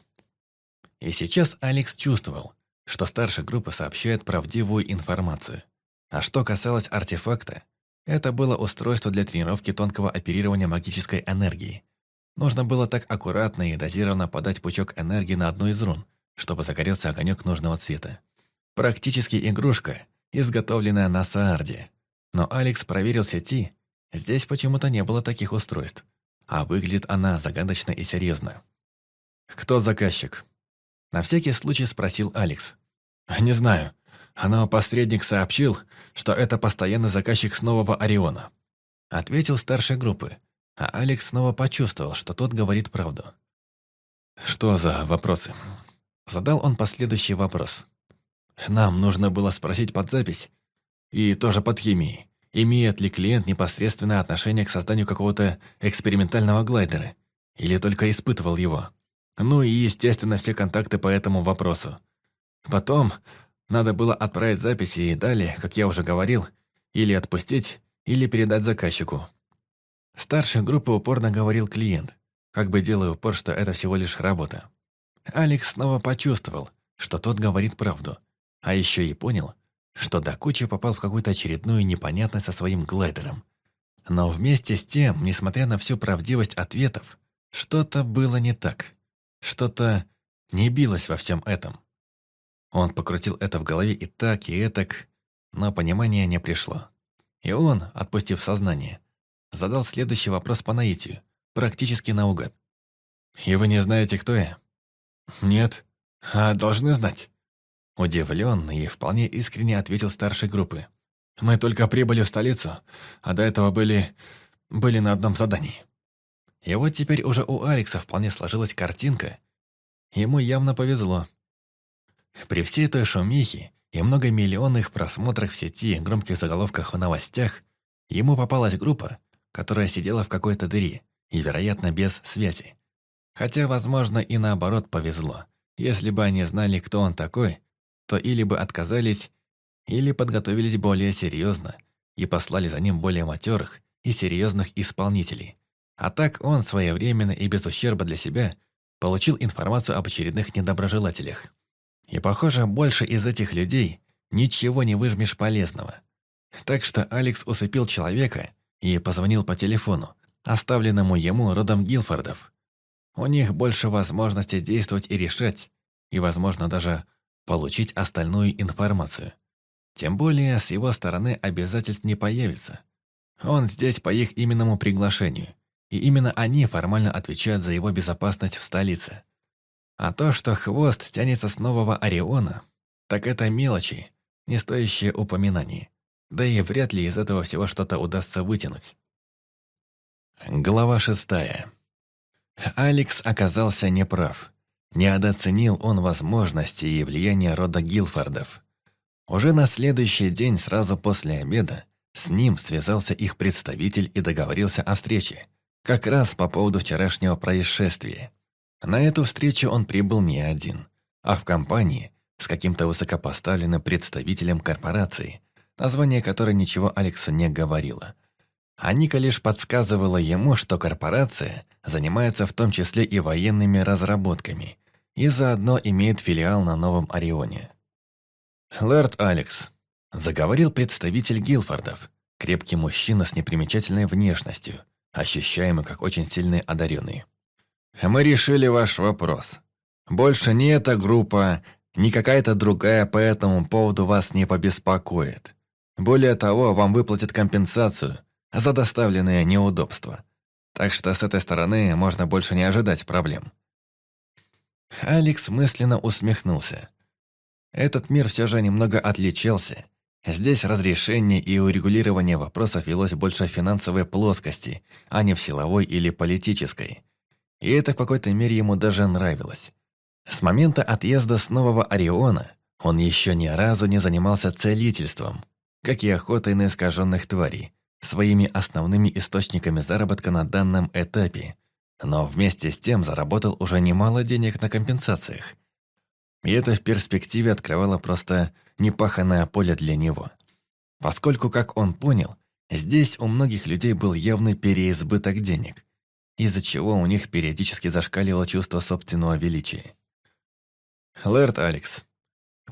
И сейчас Алекс чувствовал, что старшая группа сообщает правдивую информацию. А что касалось артефакта, это было устройство для тренировки тонкого оперирования магической энергии. Нужно было так аккуратно и дозированно подать пучок энергии на одну из рун, чтобы загорелся огонек нужного цвета. Практически игрушка, изготовленная на Саарде. Но Алекс проверил сети, здесь почему-то не было таких устройств, а выглядит она загадочно и серьезно. «Кто заказчик?» На всякий случай спросил Алекс. «Не знаю. Но посредник сообщил, что это постоянный заказчик с Нового Ориона». Ответил старшей группы, а Алекс снова почувствовал, что тот говорит правду. «Что за вопросы?» Задал он последующий вопрос. «Нам нужно было спросить под запись, и тоже под химией, имеет ли клиент непосредственное отношение к созданию какого-то экспериментального глайдера, или только испытывал его. Ну и, естественно, все контакты по этому вопросу. Потом надо было отправить записи и далее, как я уже говорил, или отпустить, или передать заказчику. Старшей группы упорно говорил клиент, как бы делая упор, что это всего лишь работа. Алекс снова почувствовал, что тот говорит правду, а еще и понял, что до кучи попал в какую-то очередную непонятность со своим глайдером. Но вместе с тем, несмотря на всю правдивость ответов, что-то было не так. Что-то не билось во всем этом. Он покрутил это в голове и так, и этак, но понимания не пришло. И он, отпустив сознание, задал следующий вопрос по наитию, практически наугад. «И вы не знаете, кто я?» «Нет. А должны знать». Удивленный и вполне искренне ответил старшей группы. «Мы только прибыли в столицу, а до этого были... были на одном задании». И вот теперь уже у Алекса вполне сложилась картинка. Ему явно повезло. При всей той шумихе и многомиллионных просмотрах в сети громких заголовках в новостях, ему попалась группа, которая сидела в какой-то дыре и, вероятно, без связи. Хотя, возможно, и наоборот повезло. Если бы они знали, кто он такой, то или бы отказались, или подготовились более серьезно и послали за ним более матерых и серьезных исполнителей. А так он своевременно и без ущерба для себя получил информацию об очередных недоброжелателях. И, похоже, больше из этих людей ничего не выжмешь полезного. Так что Алекс усыпил человека и позвонил по телефону, оставленному ему родом Гилфордов. У них больше возможностей действовать и решать, и, возможно, даже получить остальную информацию. Тем более, с его стороны обязательств не появится. Он здесь по их именному приглашению, и именно они формально отвечают за его безопасность в столице. А то, что хвост тянется с нового Ориона, так это мелочи, не стоящие упоминаний. Да и вряд ли из этого всего что-то удастся вытянуть. Глава шестая. Алекс оказался неправ. Недооценил он возможности и влияние рода Гилфордов. Уже на следующий день, сразу после обеда, с ним связался их представитель и договорился о встрече. Как раз по поводу вчерашнего происшествия. На эту встречу он прибыл не один, а в компании с каким-то высокопоставленным представителем корпорации, название которой ничего Алексу не говорило. А Ника лишь подсказывала ему, что корпорация занимается в том числе и военными разработками и заодно имеет филиал на Новом Орионе. «Лэрд Алекс», — заговорил представитель Гилфордов, крепкий мужчина с непримечательной внешностью, ощущаемый как очень сильный одаренный. Мы решили ваш вопрос. Больше ни эта группа, ни какая-то другая по этому поводу вас не побеспокоит. Более того, вам выплатят компенсацию за доставленные неудобства. Так что с этой стороны можно больше не ожидать проблем. Алекс мысленно усмехнулся. Этот мир все же немного отличался. Здесь разрешение и урегулирование вопросов велось больше в финансовой плоскости, а не в силовой или политической. И это в какой-то мере ему даже нравилось. С момента отъезда с Нового Ориона он еще ни разу не занимался целительством, как и охотой на искаженных тварей, своими основными источниками заработка на данном этапе. Но вместе с тем заработал уже немало денег на компенсациях. И это в перспективе открывало просто непаханное поле для него. Поскольку, как он понял, здесь у многих людей был явный переизбыток денег – из-за чего у них периодически зашкаливало чувство собственного величия. Лэрд Алекс.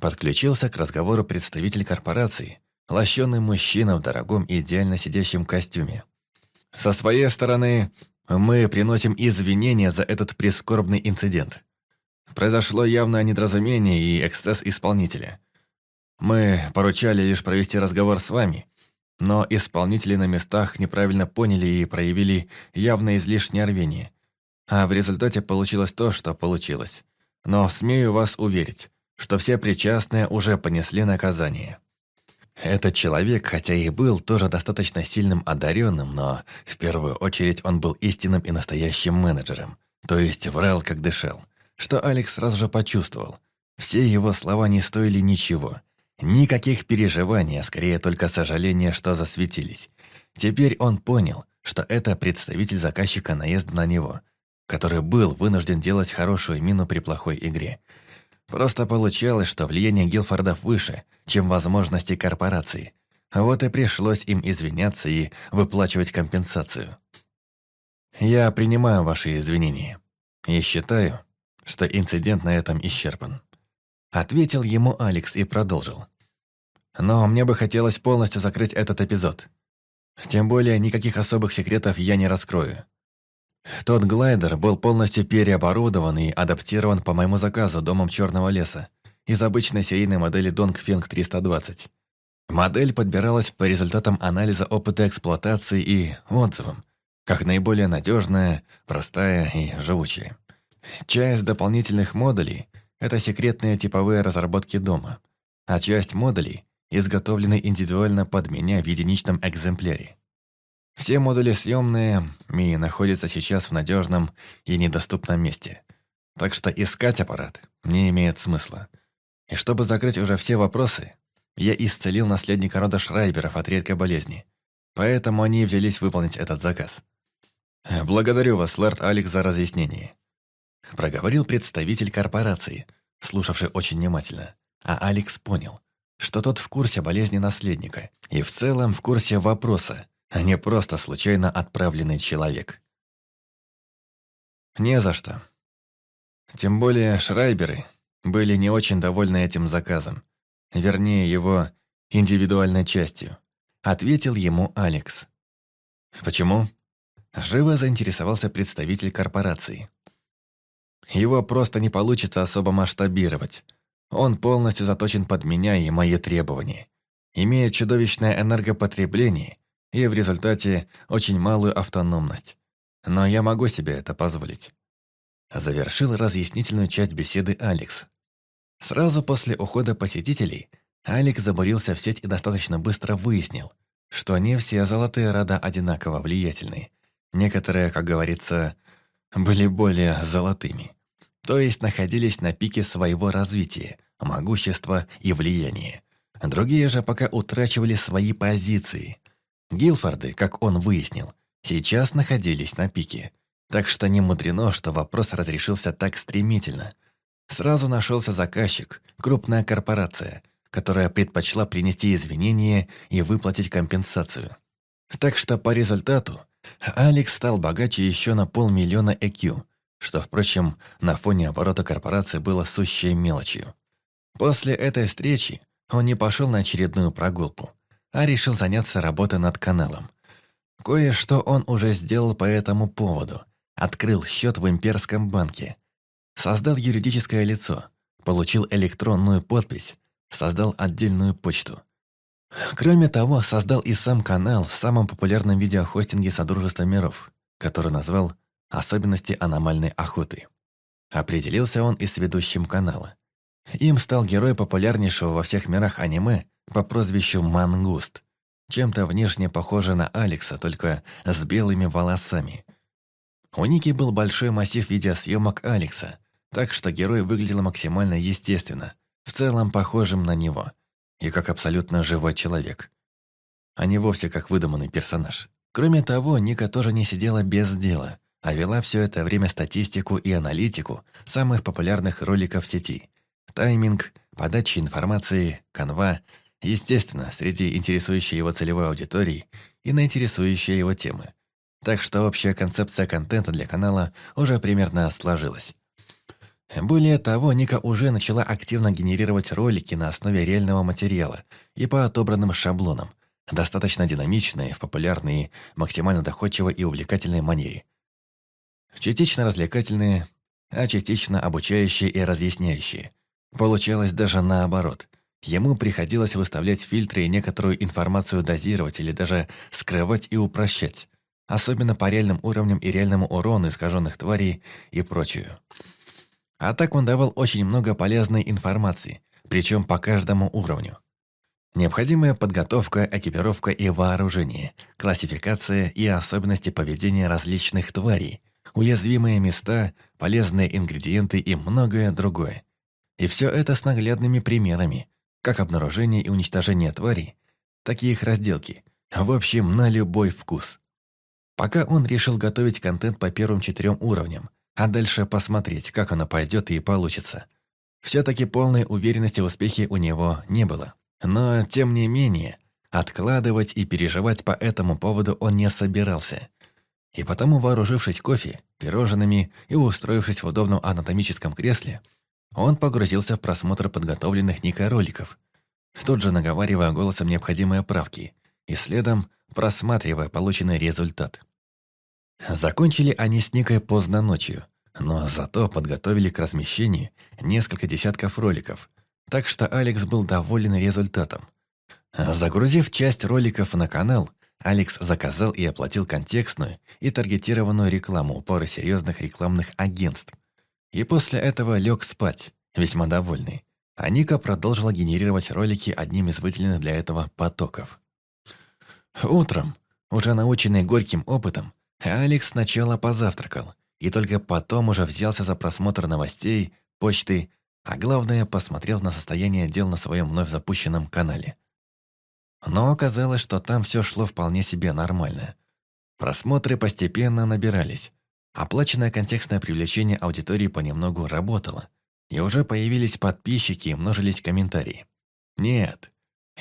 Подключился к разговору представитель корпорации, лощеный мужчина в дорогом и идеально сидящем костюме. Со своей стороны, мы приносим извинения за этот прискорбный инцидент. Произошло явное недоразумение и эксцесс исполнителя. Мы поручали лишь провести разговор с вами, но исполнители на местах неправильно поняли и проявили явно излишнее рвение. А в результате получилось то, что получилось. Но смею вас уверить, что все причастные уже понесли наказание. Этот человек, хотя и был тоже достаточно сильным одаренным, но в первую очередь он был истинным и настоящим менеджером, то есть врал как дышал, что Алекс сразу же почувствовал. Все его слова не стоили ничего – Никаких переживаний, а скорее только сожаления, что засветились. Теперь он понял, что это представитель заказчика наезда на него, который был вынужден делать хорошую мину при плохой игре. Просто получалось, что влияние Гилфордов выше, чем возможности корпорации. Вот и пришлось им извиняться и выплачивать компенсацию. Я принимаю ваши извинения и считаю, что инцидент на этом исчерпан. Ответил ему Алекс и продолжил. Но мне бы хотелось полностью закрыть этот эпизод. Тем более, никаких особых секретов я не раскрою. Тот глайдер был полностью переоборудован и адаптирован по моему заказу домом Черного леса из обычной серийной модели Dongfeng 320. Модель подбиралась по результатам анализа опыта эксплуатации и отзывам, как наиболее надежная, простая и живучая. Часть дополнительных модулей – это секретные типовые разработки дома, а часть модулей изготовлены индивидуально под меня в единичном экземпляре. Все модули съемные и находятся сейчас в надежном и недоступном месте. Так что искать аппарат не имеет смысла. И чтобы закрыть уже все вопросы, я исцелил наследника рода Шрайберов от редкой болезни. Поэтому они взялись выполнить этот заказ. «Благодарю вас, лорд Алекс, за разъяснение», — проговорил представитель корпорации, слушавший очень внимательно. А Алекс понял, что тот в курсе болезни наследника и в целом в курсе вопроса, а не просто случайно отправленный человек. Не за что. Тем более Шрайберы были не очень довольны этим заказом. вернее его индивидуальной частью, ответил ему Алекс. Почему? Живо заинтересовался представитель корпорации. Его просто не получится особо масштабировать. Он полностью заточен под меня и мои требования. Имеет чудовищное энергопотребление и в результате очень малую автономность. Но я могу себе это позволить. Завершил разъяснительную часть беседы Алекс. Сразу после ухода посетителей Алекс забурился в сеть и достаточно быстро выяснил, что не все золотые рода одинаково влиятельны. Некоторые, как говорится, были более золотыми. То есть находились на пике своего развития, могущества и влияния. Другие же пока утрачивали свои позиции. Гилфорды, как он выяснил, сейчас находились на пике. Так что не мудрено, что вопрос разрешился так стремительно. Сразу нашелся заказчик, крупная корпорация, которая предпочла принести извинения и выплатить компенсацию. Так что по результату Алекс стал богаче еще на полмиллиона EQ, что, впрочем, на фоне оборота корпорации было сущей мелочью. После этой встречи он не пошел на очередную прогулку, а решил заняться работой над каналом. Кое-что он уже сделал по этому поводу. Открыл счет в имперском банке. Создал юридическое лицо. Получил электронную подпись. Создал отдельную почту. Кроме того, создал и сам канал в самом популярном видеохостинге Содружества миров, который назвал «Особенности аномальной охоты». Определился он и с ведущим канала. Им стал герой популярнейшего во всех мирах аниме по прозвищу Мангуст, чем-то внешне похожий на Алекса, только с белыми волосами. У Ники был большой массив видеосъемок Алекса, так что герой выглядел максимально естественно, в целом похожим на него, и как абсолютно живой человек, а не вовсе как выдуманный персонаж. Кроме того, Ника тоже не сидела без дела, а вела все это время статистику и аналитику самых популярных роликов сети – Тайминг, подача информации, канва, естественно, среди интересующей его целевой аудитории и на интересующие его темы. Так что общая концепция контента для канала уже примерно сложилась. Более того, Ника уже начала активно генерировать ролики на основе реального материала и по отобранным шаблонам, достаточно динамичные, в популярной, максимально доходчивой и увлекательной манере. Частично развлекательные, а частично обучающие и разъясняющие. Получалось даже наоборот. Ему приходилось выставлять фильтры и некоторую информацию дозировать или даже скрывать и упрощать. Особенно по реальным уровням и реальному урону искаженных тварей и прочую. А так он давал очень много полезной информации, причем по каждому уровню. Необходимая подготовка, экипировка и вооружение, классификация и особенности поведения различных тварей, уязвимые места, полезные ингредиенты и многое другое. И все это с наглядными примерами, как обнаружение и уничтожение тварей, так и их разделки. В общем, на любой вкус. Пока он решил готовить контент по первым четырем уровням, а дальше посмотреть, как оно пойдет и получится. Все-таки полной уверенности в успехе у него не было. Но, тем не менее, откладывать и переживать по этому поводу он не собирался. И потому, вооружившись кофе, пирожными и устроившись в удобном анатомическом кресле, он погрузился в просмотр подготовленных Никой роликов, тут же наговаривая голосом необходимые правки и следом просматривая полученный результат. Закончили они с Никой поздно ночью, но зато подготовили к размещению несколько десятков роликов, так что Алекс был доволен результатом. Загрузив часть роликов на канал, Алекс заказал и оплатил контекстную и таргетированную рекламу у пары серьезных рекламных агентств – и после этого лег спать, весьма довольный. А Ника продолжила генерировать ролики одним из выделенных для этого потоков. Утром, уже наученный горьким опытом, Алекс сначала позавтракал, и только потом уже взялся за просмотр новостей, почты, а главное, посмотрел на состояние дел на своем вновь запущенном канале. Но оказалось, что там все шло вполне себе нормально. Просмотры постепенно набирались, Оплаченное контекстное привлечение аудитории понемногу работало, и уже появились подписчики и множились комментарии. Нет,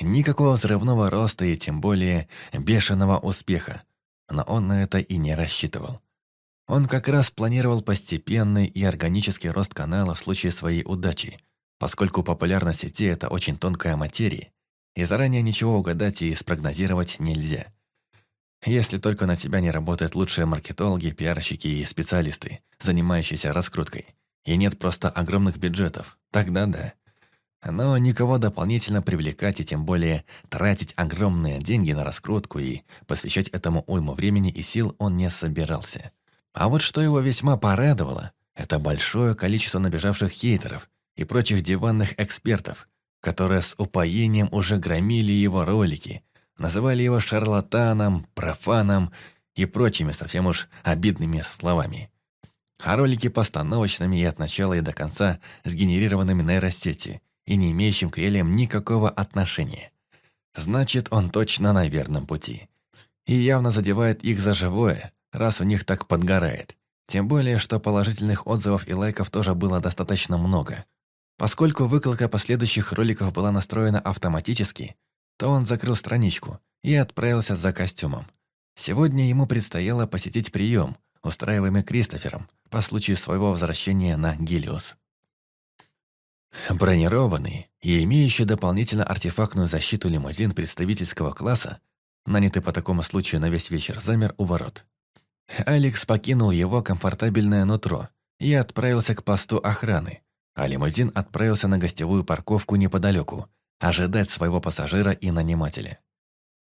никакого взрывного роста и тем более бешеного успеха, но он на это и не рассчитывал. Он как раз планировал постепенный и органический рост канала в случае своей удачи, поскольку популярность сети – это очень тонкая материя, и заранее ничего угадать и спрогнозировать нельзя. Если только на тебя не работают лучшие маркетологи, пиарщики и специалисты, занимающиеся раскруткой, и нет просто огромных бюджетов, тогда да. Но никого дополнительно привлекать и тем более тратить огромные деньги на раскрутку и посвящать этому уйму времени и сил он не собирался. А вот что его весьма порадовало, это большое количество набежавших хейтеров и прочих диванных экспертов, которые с упоением уже громили его ролики, называли его шарлатаном, профаном и прочими совсем уж обидными словами. А ролики постановочными и от начала и до конца сгенерированными нейросети и не имеющим к реалиям никакого отношения. Значит, он точно на верном пути. И явно задевает их за живое, раз у них так подгорает. Тем более, что положительных отзывов и лайков тоже было достаточно много. Поскольку выкладка последующих роликов была настроена автоматически, то он закрыл страничку и отправился за костюмом. Сегодня ему предстояло посетить прием, устраиваемый Кристофером по случаю своего возвращения на Гелиос. Бронированный и имеющий дополнительно артефактную защиту лимузин представительского класса, нанятый по такому случаю на весь вечер, замер у ворот. Алекс покинул его комфортабельное нутро и отправился к посту охраны, а лимузин отправился на гостевую парковку неподалеку, ожидать своего пассажира и нанимателя.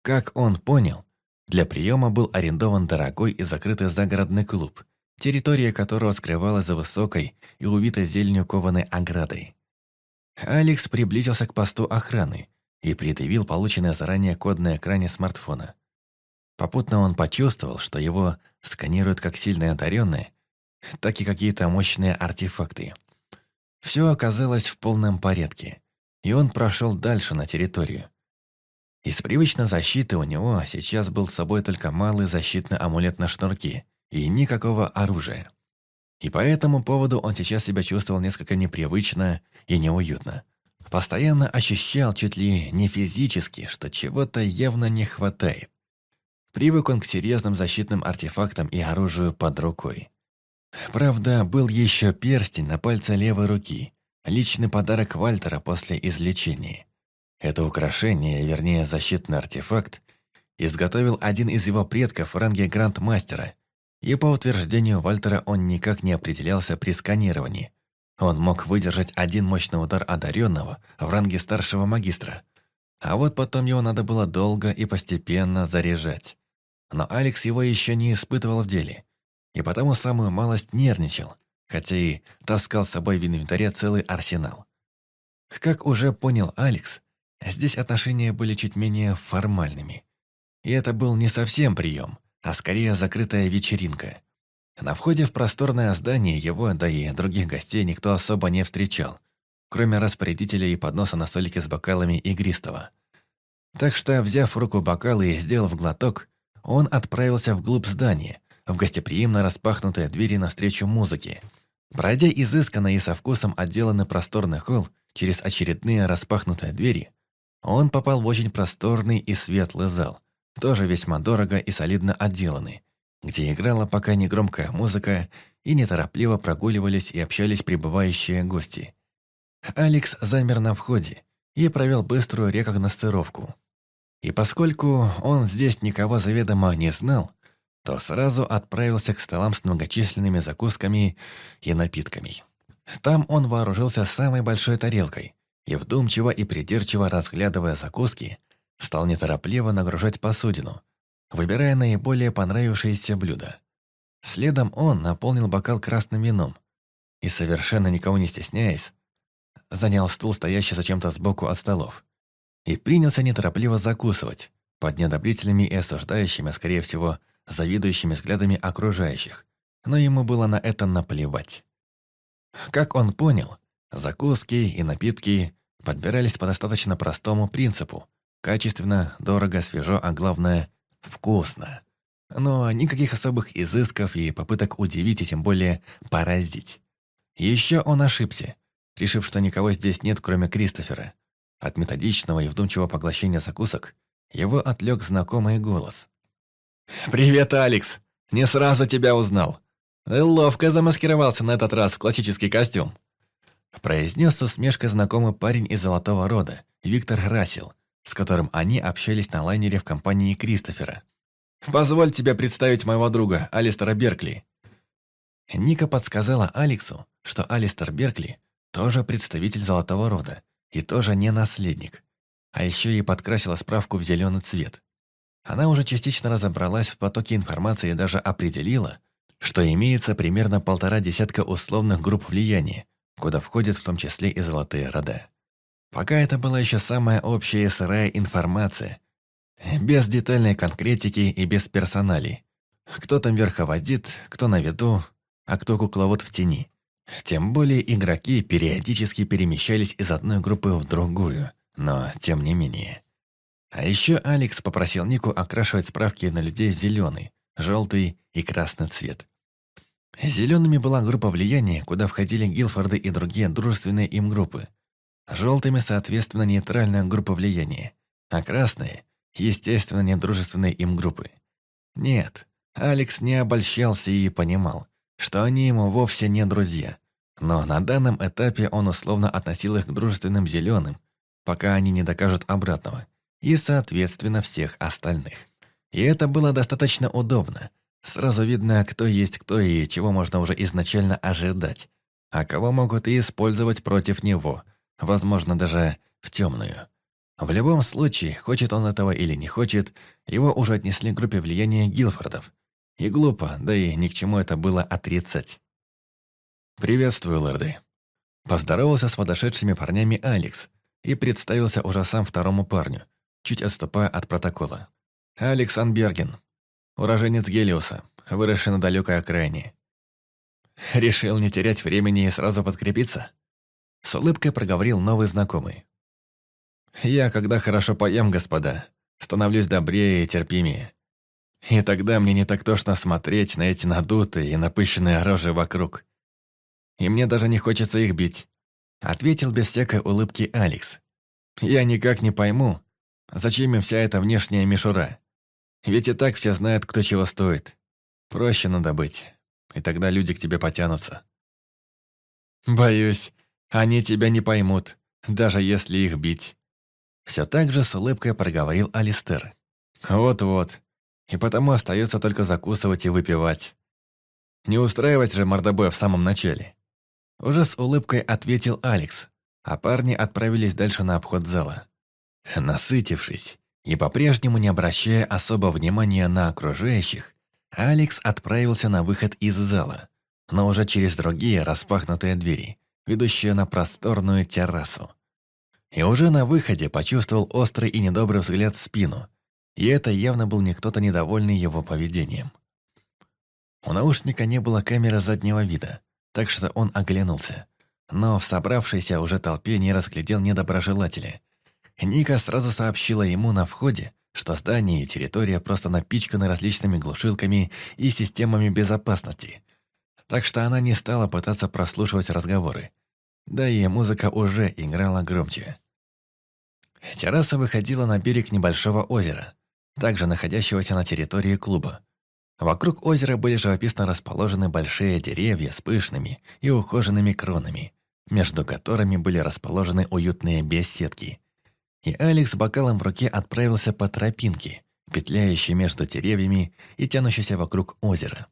Как он понял, для приема был арендован дорогой и закрытый загородный клуб, территория которого скрывалась за высокой и увитой зеленью кованой оградой. Алекс приблизился к посту охраны и предъявил полученное заранее код на экране смартфона. Попутно он почувствовал, что его сканируют как сильно одаренные, так и какие-то мощные артефакты. Все оказалось в полном порядке и он прошел дальше на территорию. Из привычной защиты у него сейчас был с собой только малый защитный амулет на шнурке и никакого оружия. И по этому поводу он сейчас себя чувствовал несколько непривычно и неуютно. Постоянно ощущал чуть ли не физически, что чего-то явно не хватает. Привык он к серьезным защитным артефактам и оружию под рукой. Правда, был еще перстень на пальце левой руки, Личный подарок Вальтера после излечения. Это украшение, вернее защитный артефакт, изготовил один из его предков в ранге грандмастера, и по утверждению Вальтера он никак не определялся при сканировании. Он мог выдержать один мощный удар одаренного в ранге старшего магистра, а вот потом его надо было долго и постепенно заряжать. Но Алекс его еще не испытывал в деле, и потому самую малость нервничал – хотя и таскал с собой в инвентаре целый арсенал. Как уже понял Алекс, здесь отношения были чуть менее формальными. И это был не совсем прием, а скорее закрытая вечеринка. На входе в просторное здание его, да и других гостей никто особо не встречал, кроме распорядителя и подноса на столике с бокалами игристого. Так что, взяв в руку бокалы и сделав глоток, он отправился вглубь здания, в гостеприимно распахнутые двери навстречу музыке, Пройдя изысканно и со вкусом отделанный просторный холл через очередные распахнутые двери, он попал в очень просторный и светлый зал, тоже весьма дорого и солидно отделанный, где играла пока негромкая музыка и неторопливо прогуливались и общались прибывающие гости. Алекс замер на входе и провел быструю рекогностировку. И поскольку он здесь никого заведомо не знал, то сразу отправился к столам с многочисленными закусками и напитками. Там он вооружился самой большой тарелкой и, вдумчиво и придирчиво разглядывая закуски, стал неторопливо нагружать посудину, выбирая наиболее понравившиеся блюда. Следом он наполнил бокал красным вином и, совершенно никого не стесняясь, занял стул, стоящий зачем-то сбоку от столов, и принялся неторопливо закусывать, под неодобрительными и осуждающими, скорее всего, завидующими взглядами окружающих, но ему было на это наплевать. Как он понял, закуски и напитки подбирались по достаточно простому принципу. Качественно, дорого, свежо, а главное – вкусно. Но никаких особых изысков и попыток удивить и тем более поразить. Еще он ошибся, решив, что никого здесь нет, кроме Кристофера. От методичного и вдумчивого поглощения закусок его отвлек знакомый голос. «Привет, Алекс! Не сразу тебя узнал. Ловко замаскировался на этот раз в классический костюм». произнес с усмешкой знакомый парень из Золотого Рода, Виктор Грасил, с которым они общались на лайнере в компании Кристофера. «Позволь тебе представить моего друга, Алистера Беркли». Ника подсказала Алексу, что Алистер Беркли тоже представитель Золотого Рода и тоже не наследник. А еще и подкрасила справку в зеленый цвет. Она уже частично разобралась в потоке информации и даже определила, что имеется примерно полтора десятка условных групп влияния, куда входят в том числе и золотые рода. Пока это была еще самая общая и сырая информация, без детальной конкретики и без персоналей. Кто там верховодит, кто на виду, а кто кукловод в тени. Тем более игроки периодически перемещались из одной группы в другую, но тем не менее. А еще Алекс попросил Нику окрашивать справки на людей в зеленый, желтый и красный цвет. Зелеными была группа влияния, куда входили Гилфорды и другие дружественные им группы. Желтыми, соответственно, нейтральная группа влияния, а красные – естественно, недружественные им группы. Нет, Алекс не обольщался и понимал, что они ему вовсе не друзья. Но на данном этапе он условно относил их к дружественным зеленым, пока они не докажут обратного, и, соответственно, всех остальных. И это было достаточно удобно. Сразу видно, кто есть кто и чего можно уже изначально ожидать, а кого могут и использовать против него, возможно, даже в темную. В любом случае, хочет он этого или не хочет, его уже отнесли к группе влияния Гилфордов, и глупо, да и ни к чему это было отрицать. «Приветствую, лорды». Поздоровался с подошедшими парнями Алекс и представился уже сам второму парню, чуть отступая от протокола. «Алекс Анберген, уроженец Гелиуса, выросший на далекой окраине. Решил не терять времени и сразу подкрепиться?» С улыбкой проговорил новый знакомый. «Я, когда хорошо поем, господа, становлюсь добрее и терпимее. И тогда мне не так тошно смотреть на эти надутые и напыщенные рожи вокруг. И мне даже не хочется их бить. Ответил без всякой улыбки Алекс. Я никак не пойму, зачем им вся эта внешняя мишура. Ведь и так все знают, кто чего стоит. Проще надо быть, и тогда люди к тебе потянутся. Боюсь, они тебя не поймут, даже если их бить. Все так же с улыбкой проговорил Алистер. Вот-вот, и потому остается только закусывать и выпивать. Не устраивать же мордобоя в самом начале. Уже с улыбкой ответил Алекс, а парни отправились дальше на обход зала. Насытившись и по-прежнему не обращая особо внимания на окружающих, Алекс отправился на выход из зала, но уже через другие распахнутые двери, ведущие на просторную террасу. И уже на выходе почувствовал острый и недобрый взгляд в спину – и это явно был не кто-то недовольный его поведением. У наушника не было камеры заднего вида, так что он оглянулся. Но в собравшейся уже толпе не разглядел недоброжелателя. Ника сразу сообщила ему на входе, что здание и территория просто напичканы различными глушилками и системами безопасности. Так что она не стала пытаться прослушивать разговоры. Да и музыка уже играла громче. Терраса выходила на берег небольшого озера, также находящегося на территории клуба. Вокруг озера были живописно расположены большие деревья с пышными и ухоженными кронами, между которыми были расположены уютные беседки. И Алекс с бокалом в руке отправился по тропинке, петляющей между деревьями и тянущейся вокруг озера.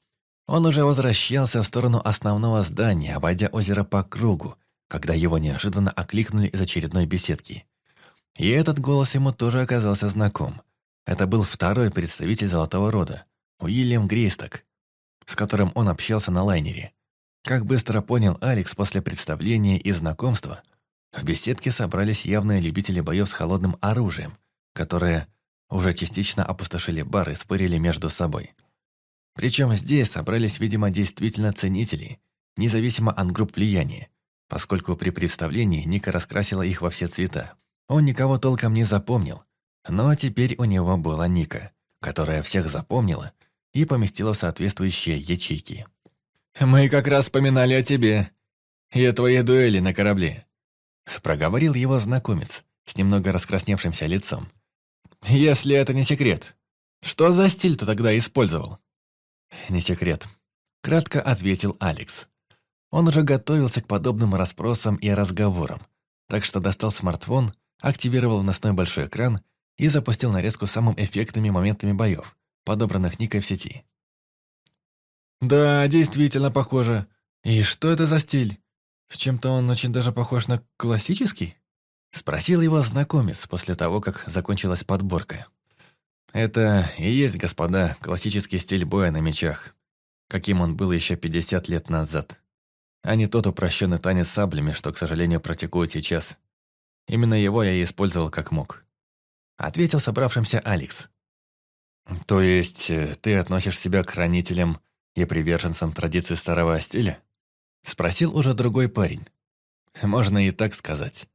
Он уже возвращался в сторону основного здания, обойдя озеро по кругу, когда его неожиданно окликнули из очередной беседки. И этот голос ему тоже оказался знаком – это был второй представитель Золотого Рода, Уильям Грейсток, с которым он общался на лайнере. Как быстро понял Алекс после представления и знакомства, в беседке собрались явные любители боев с холодным оружием, которые уже частично опустошили бар и спорили между собой. Причем здесь собрались, видимо, действительно ценители, независимо от групп влияния, поскольку при представлении Ника раскрасила их во все цвета. Он никого толком не запомнил, но теперь у него была Ника, которая всех запомнила и поместила в соответствующие ячейки. «Мы как раз вспоминали о тебе и о твоей дуэли на корабле», проговорил его знакомец с немного раскрасневшимся лицом. «Если это не секрет, что за стиль ты тогда использовал?» «Не секрет», — кратко ответил Алекс. Он уже готовился к подобным расспросам и разговорам, так что достал смартфон, активировал носной большой экран и запустил нарезку самым эффектными моментами боев, подобранных Никой в сети. «Да, действительно похоже. И что это за стиль? В чем-то он очень даже похож на классический?» Спросил его знакомец после того, как закончилась подборка. «Это и есть, господа, классический стиль боя на мечах, каким он был еще 50 лет назад, а не тот упрощенный танец саблями, что, к сожалению, практикуют сейчас. Именно его я и использовал как мог». Ответил собравшимся Алекс. «То есть э, ты относишь себя к хранителям и приверженцам традиций старого стиля?» Спросил уже другой парень. «Можно и так сказать.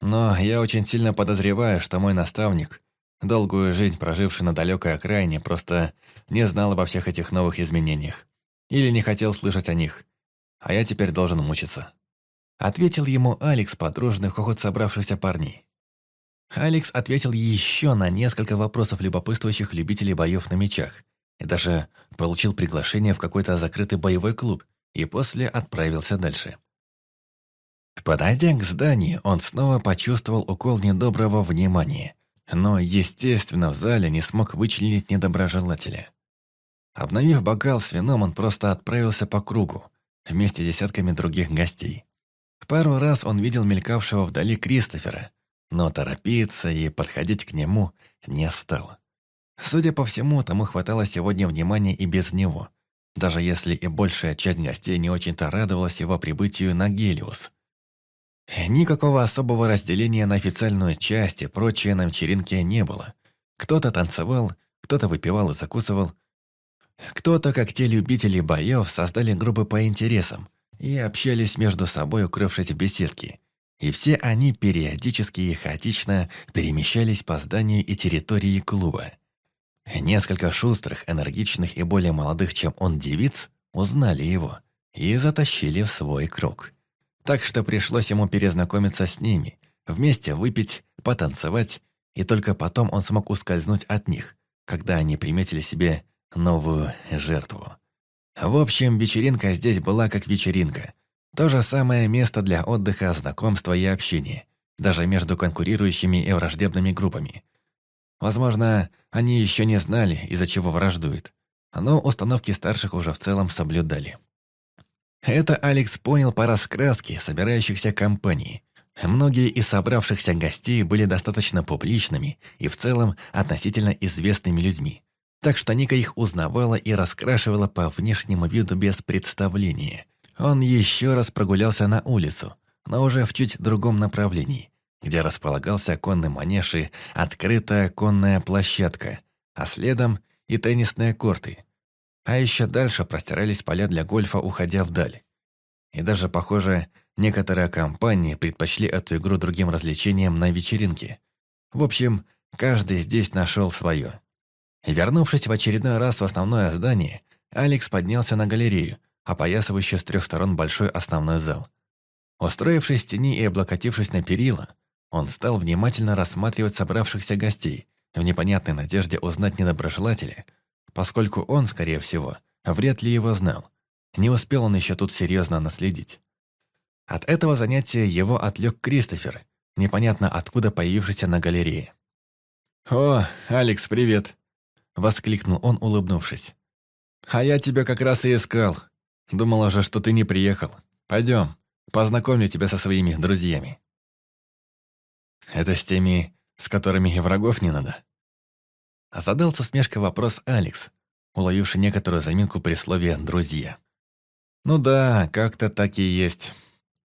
Но я очень сильно подозреваю, что мой наставник, долгую жизнь проживший на далекой окраине, просто не знал обо всех этих новых изменениях. Или не хотел слышать о них. А я теперь должен мучиться». Ответил ему Алекс под дружный хохот собравшихся парней. Алекс ответил еще на несколько вопросов любопытствующих любителей боев на мечах и даже получил приглашение в какой-то закрытый боевой клуб и после отправился дальше. Подойдя к зданию, он снова почувствовал укол недоброго внимания, но, естественно, в зале не смог вычленить недоброжелателя. Обновив бокал с вином, он просто отправился по кругу, вместе с десятками других гостей. Пару раз он видел мелькавшего вдали Кристофера, но торопиться и подходить к нему не стал. Судя по всему, тому хватало сегодня внимания и без него, даже если и большая часть гостей не очень-то радовалась его прибытию на Гелиус. Никакого особого разделения на официальную часть и прочее на вечеринке не было. Кто-то танцевал, кто-то выпивал и закусывал. Кто-то, как те любители боев, создали группы по интересам и общались между собой, укрывшись в беседке. И все они периодически и хаотично перемещались по зданию и территории клуба. Несколько шустрых, энергичных и более молодых, чем он девиц, узнали его и затащили в свой круг. Так что пришлось ему перезнакомиться с ними, вместе выпить, потанцевать, и только потом он смог ускользнуть от них, когда они приметили себе новую жертву. В общем, вечеринка здесь была как вечеринка. То же самое место для отдыха, знакомства и общения, даже между конкурирующими и враждебными группами. Возможно, они еще не знали, из-за чего враждуют, но установки старших уже в целом соблюдали. Это Алекс понял по раскраске собирающихся компаний. Многие из собравшихся гостей были достаточно публичными и в целом относительно известными людьми. Так что Ника их узнавала и раскрашивала по внешнему виду без представления. Он еще раз прогулялся на улицу, но уже в чуть другом направлении, где располагался конный манеж и открытая конная площадка, а следом и теннисные корты – а еще дальше простирались поля для гольфа, уходя вдаль. И даже, похоже, некоторые компании предпочли эту игру другим развлечениям на вечеринке. В общем, каждый здесь нашел свое. Вернувшись в очередной раз в основное здание, Алекс поднялся на галерею, опоясывающую с трех сторон большой основной зал. Устроившись в тени и облокотившись на перила, он стал внимательно рассматривать собравшихся гостей в непонятной надежде узнать недоброжелателя – поскольку он, скорее всего, вряд ли его знал. Не успел он еще тут серьезно наследить. От этого занятия его отвлек Кристофер, непонятно откуда появившийся на галерее. «О, Алекс, привет!» — воскликнул он, улыбнувшись. «А я тебя как раз и искал. Думал уже, что ты не приехал. Пойдем, познакомлю тебя со своими друзьями». «Это с теми, с которыми и врагов не надо?» Задал со смешкой вопрос Алекс, уловивший некоторую заминку при слове «друзья». «Ну да, как-то так и есть.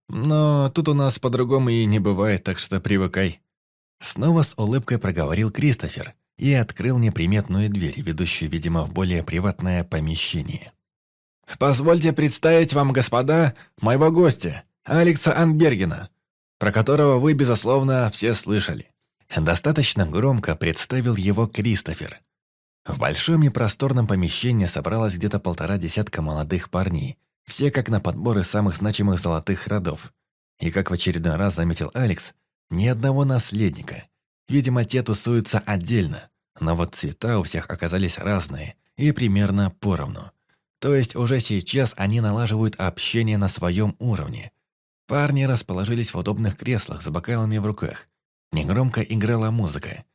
Но тут у нас по-другому и не бывает, так что привыкай». Снова с улыбкой проговорил Кристофер и открыл неприметную дверь, ведущую, видимо, в более приватное помещение. «Позвольте представить вам, господа, моего гостя, Алекса Анбергена, про которого вы, безусловно, все слышали. Достаточно громко представил его Кристофер. В большом и просторном помещении собралось где-то полтора десятка молодых парней, все как на подборы самых значимых золотых родов. И как в очередной раз заметил Алекс, ни одного наследника. Видимо, те тусуются отдельно, но вот цвета у всех оказались разные и примерно поровну. То есть уже сейчас они налаживают общение на своем уровне. Парни расположились в удобных креслах с бокалами в руках. Негромко играла музыка.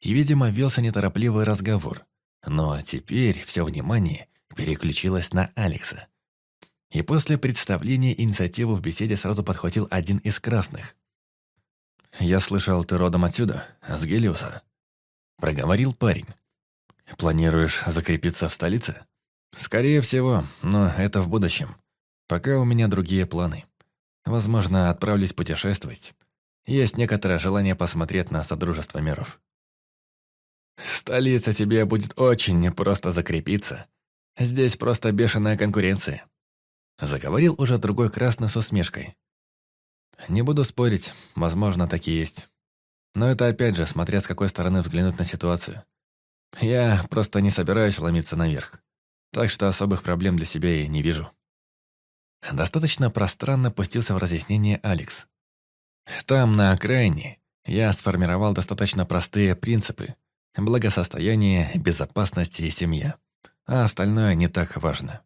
И, видимо, велся неторопливый разговор. Но теперь все внимание переключилось на Алекса. И после представления инициативу в беседе сразу подхватил один из красных. «Я слышал, ты родом отсюда, с Гелиуса», — проговорил парень. «Планируешь закрепиться в столице?» «Скорее всего, но это в будущем. Пока у меня другие планы. Возможно, отправлюсь путешествовать. Есть некоторое желание посмотреть на Содружество миров». «Столица тебе будет очень непросто закрепиться. Здесь просто бешеная конкуренция», — заговорил уже другой красный с усмешкой. Не буду спорить, возможно, так и есть. Но это опять же, смотря с какой стороны взглянуть на ситуацию. Я просто не собираюсь ломиться наверх. Так что особых проблем для себя и не вижу. Достаточно пространно пустился в разъяснение Алекс. Там, на окраине, я сформировал достаточно простые принципы. Благосостояние, безопасность и семья. А остальное не так важно.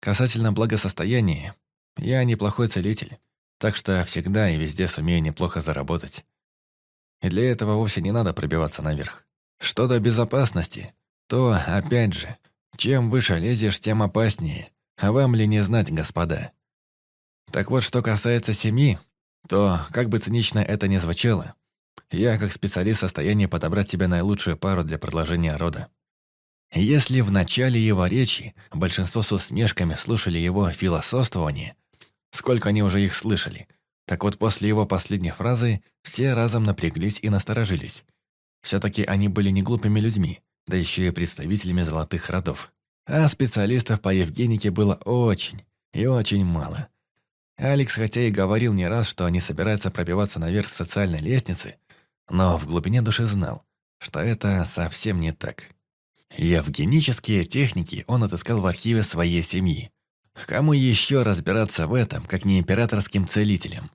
Касательно благосостояния, я неплохой целитель так что всегда и везде сумею неплохо заработать. И для этого вовсе не надо пробиваться наверх. Что до безопасности, то, опять же, чем выше лезешь, тем опаснее. А вам ли не знать, господа? Так вот, что касается семьи, то, как бы цинично это ни звучало, я, как специалист, в состоянии подобрать себе наилучшую пару для продолжения рода. Если в начале его речи большинство с усмешками слушали его философствование, Сколько они уже их слышали. Так вот, после его последней фразы все разом напряглись и насторожились. Все-таки они были не глупыми людьми, да еще и представителями золотых родов. А специалистов по Евгенике было очень и очень мало. Алекс хотя и говорил не раз, что они собираются пробиваться наверх социальной лестницы, но в глубине души знал, что это совсем не так. Евгенические техники он отыскал в архиве своей семьи, Кому еще разбираться в этом, как не императорским целителям?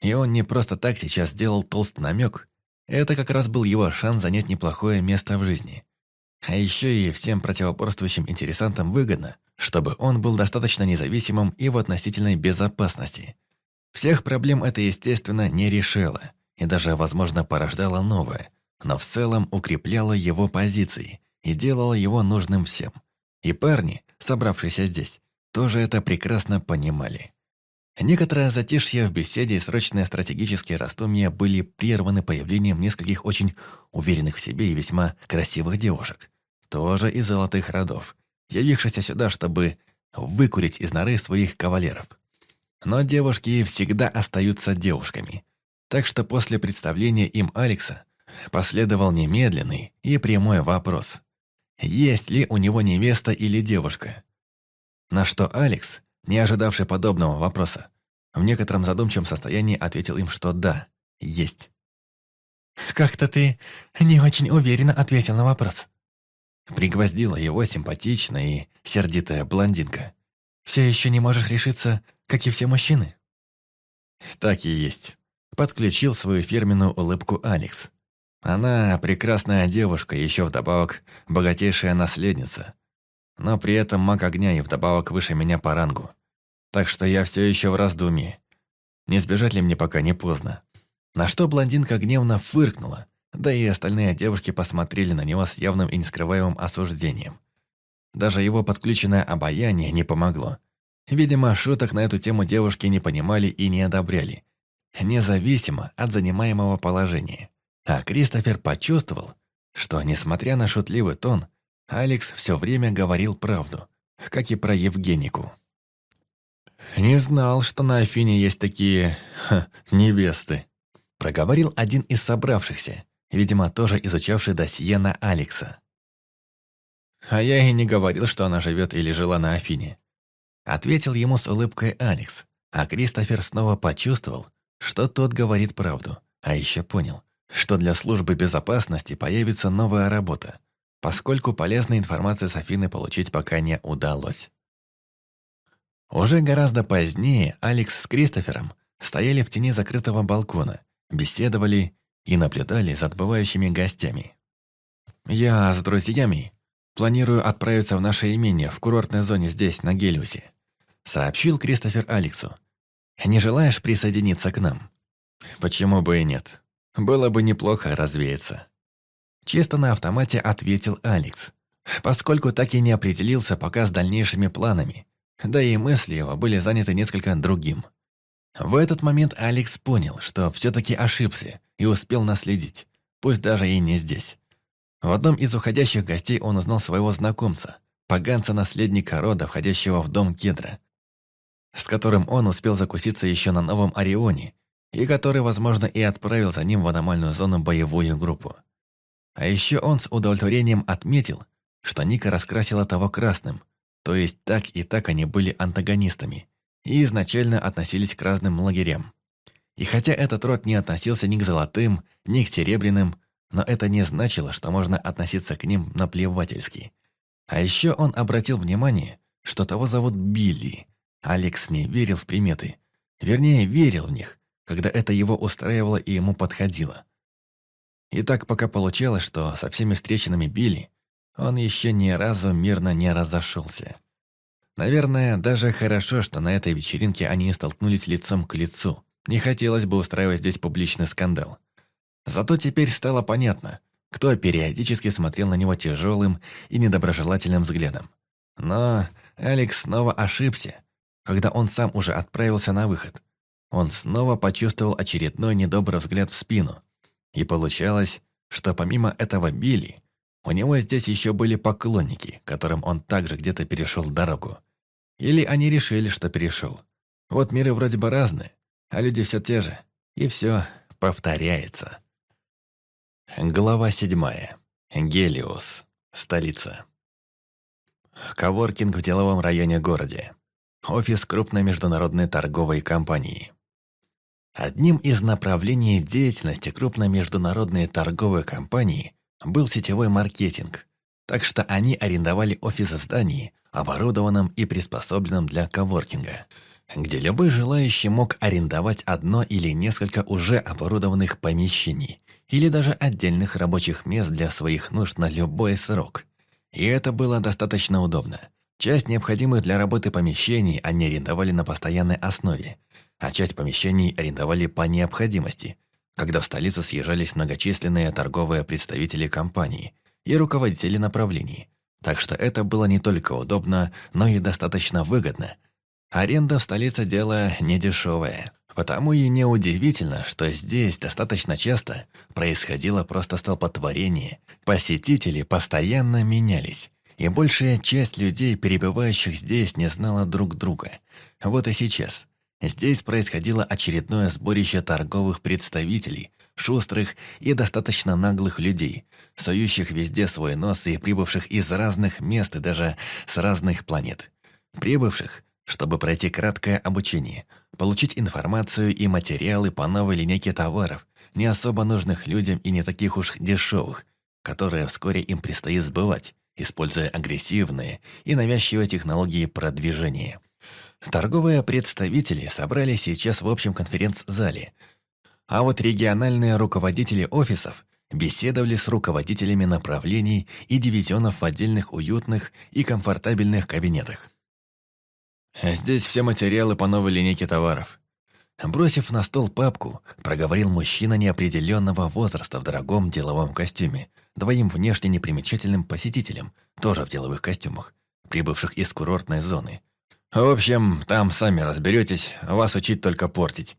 И он не просто так сейчас сделал толстый намек. Это как раз был его шанс занять неплохое место в жизни. А еще и всем противоборствующим интересантам выгодно, чтобы он был достаточно независимым и в относительной безопасности. Всех проблем это, естественно, не решало, и даже, возможно, порождало новое, но в целом укрепляло его позиции и делало его нужным всем. И парни, собравшиеся здесь, тоже это прекрасно понимали. Некоторое затишье в беседе и срочные стратегические раздумья были прерваны появлением нескольких очень уверенных в себе и весьма красивых девушек, тоже из золотых родов, явившихся сюда, чтобы выкурить из норы своих кавалеров. Но девушки всегда остаются девушками, так что после представления им Алекса последовал немедленный и прямой вопрос. Есть ли у него невеста или девушка? На что Алекс, не ожидавший подобного вопроса, в некотором задумчивом состоянии ответил им, что да, есть. «Как-то ты не очень уверенно ответил на вопрос». Пригвоздила его симпатичная и сердитая блондинка. «Все еще не можешь решиться, как и все мужчины?» «Так и есть», — подключил свою фирменную улыбку Алекс. «Она прекрасная девушка, еще вдобавок богатейшая наследница но при этом маг огня и вдобавок выше меня по рангу. Так что я все еще в раздумье. Не сбежать ли мне пока не поздно? На что блондинка гневно фыркнула, да и остальные девушки посмотрели на него с явным и нескрываемым осуждением. Даже его подключенное обаяние не помогло. Видимо, шуток на эту тему девушки не понимали и не одобряли, независимо от занимаемого положения. А Кристофер почувствовал, что, несмотря на шутливый тон, Алекс все время говорил правду, как и про Евгенику. «Не знал, что на Афине есть такие... Ха, невесты», проговорил один из собравшихся, видимо, тоже изучавший досье на Алекса. «А я и не говорил, что она живет или жила на Афине», ответил ему с улыбкой Алекс, а Кристофер снова почувствовал, что тот говорит правду, а еще понял, что для службы безопасности появится новая работа, поскольку полезной информации с Афины получить пока не удалось. Уже гораздо позднее Алекс с Кристофером стояли в тени закрытого балкона, беседовали и наблюдали за отбывающими гостями. «Я с друзьями. планирую отправиться в наше имение в курортной зоне здесь, на Гелиусе», сообщил Кристофер Алексу. «Не желаешь присоединиться к нам?» «Почему бы и нет? Было бы неплохо развеяться». Чисто на автомате ответил Алекс, поскольку так и не определился пока с дальнейшими планами, да и мысли его были заняты несколько другим. В этот момент Алекс понял, что все-таки ошибся и успел наследить, пусть даже и не здесь. В одном из уходящих гостей он узнал своего знакомца, поганца-наследника рода, входящего в дом Кедра, с которым он успел закуситься еще на Новом Орионе, и который, возможно, и отправил за ним в аномальную зону боевую группу. А еще он с удовлетворением отметил, что Ника раскрасила того красным, то есть так и так они были антагонистами и изначально относились к разным лагерям. И хотя этот род не относился ни к золотым, ни к серебряным, но это не значило, что можно относиться к ним наплевательски. А еще он обратил внимание, что того зовут Билли. Алекс не верил в приметы. Вернее, верил в них, когда это его устраивало и ему подходило. И так пока получалось, что со всеми встреченными Билли он еще ни разу мирно не разошелся. Наверное, даже хорошо, что на этой вечеринке они столкнулись лицом к лицу. Не хотелось бы устраивать здесь публичный скандал. Зато теперь стало понятно, кто периодически смотрел на него тяжелым и недоброжелательным взглядом. Но Алекс снова ошибся, когда он сам уже отправился на выход. Он снова почувствовал очередной недобрый взгляд в спину. И получалось, что помимо этого Билли, у него здесь еще были поклонники, которым он также где-то перешел дорогу. Или они решили, что перешел. Вот миры вроде бы разные, а люди все те же. И все повторяется. Глава седьмая. Гелиос. Столица. Коворкинг в деловом районе города. Офис крупной международной торговой компании. Одним из направлений деятельности крупной международной торговой компании был сетевой маркетинг, так что они арендовали офис в здании, оборудованном и приспособленном для коворкинга, где любой желающий мог арендовать одно или несколько уже оборудованных помещений или даже отдельных рабочих мест для своих нужд на любой срок. И это было достаточно удобно. Часть необходимых для работы помещений они арендовали на постоянной основе, а часть помещений арендовали по необходимости, когда в столицу съезжались многочисленные торговые представители компании и руководители направлений. Так что это было не только удобно, но и достаточно выгодно. Аренда в столице – дело недешевое. Потому и неудивительно, что здесь достаточно часто происходило просто столпотворение. Посетители постоянно менялись, и большая часть людей, перебывающих здесь, не знала друг друга. Вот и сейчас – Здесь происходило очередное сборище торговых представителей, шустрых и достаточно наглых людей, сующих везде свой нос и прибывших из разных мест и даже с разных планет. Прибывших, чтобы пройти краткое обучение, получить информацию и материалы по новой линейке товаров, не особо нужных людям и не таких уж дешевых, которые вскоре им предстоит сбывать, используя агрессивные и навязчивые технологии продвижения. Торговые представители собрались сейчас в общем конференц-зале, а вот региональные руководители офисов беседовали с руководителями направлений и дивизионов в отдельных уютных и комфортабельных кабинетах. «Здесь все материалы по новой линейке товаров». Бросив на стол папку, проговорил мужчина неопределенного возраста в дорогом деловом костюме, двоим внешне непримечательным посетителям, тоже в деловых костюмах, прибывших из курортной зоны – в общем, там сами разберетесь, вас учить только портить.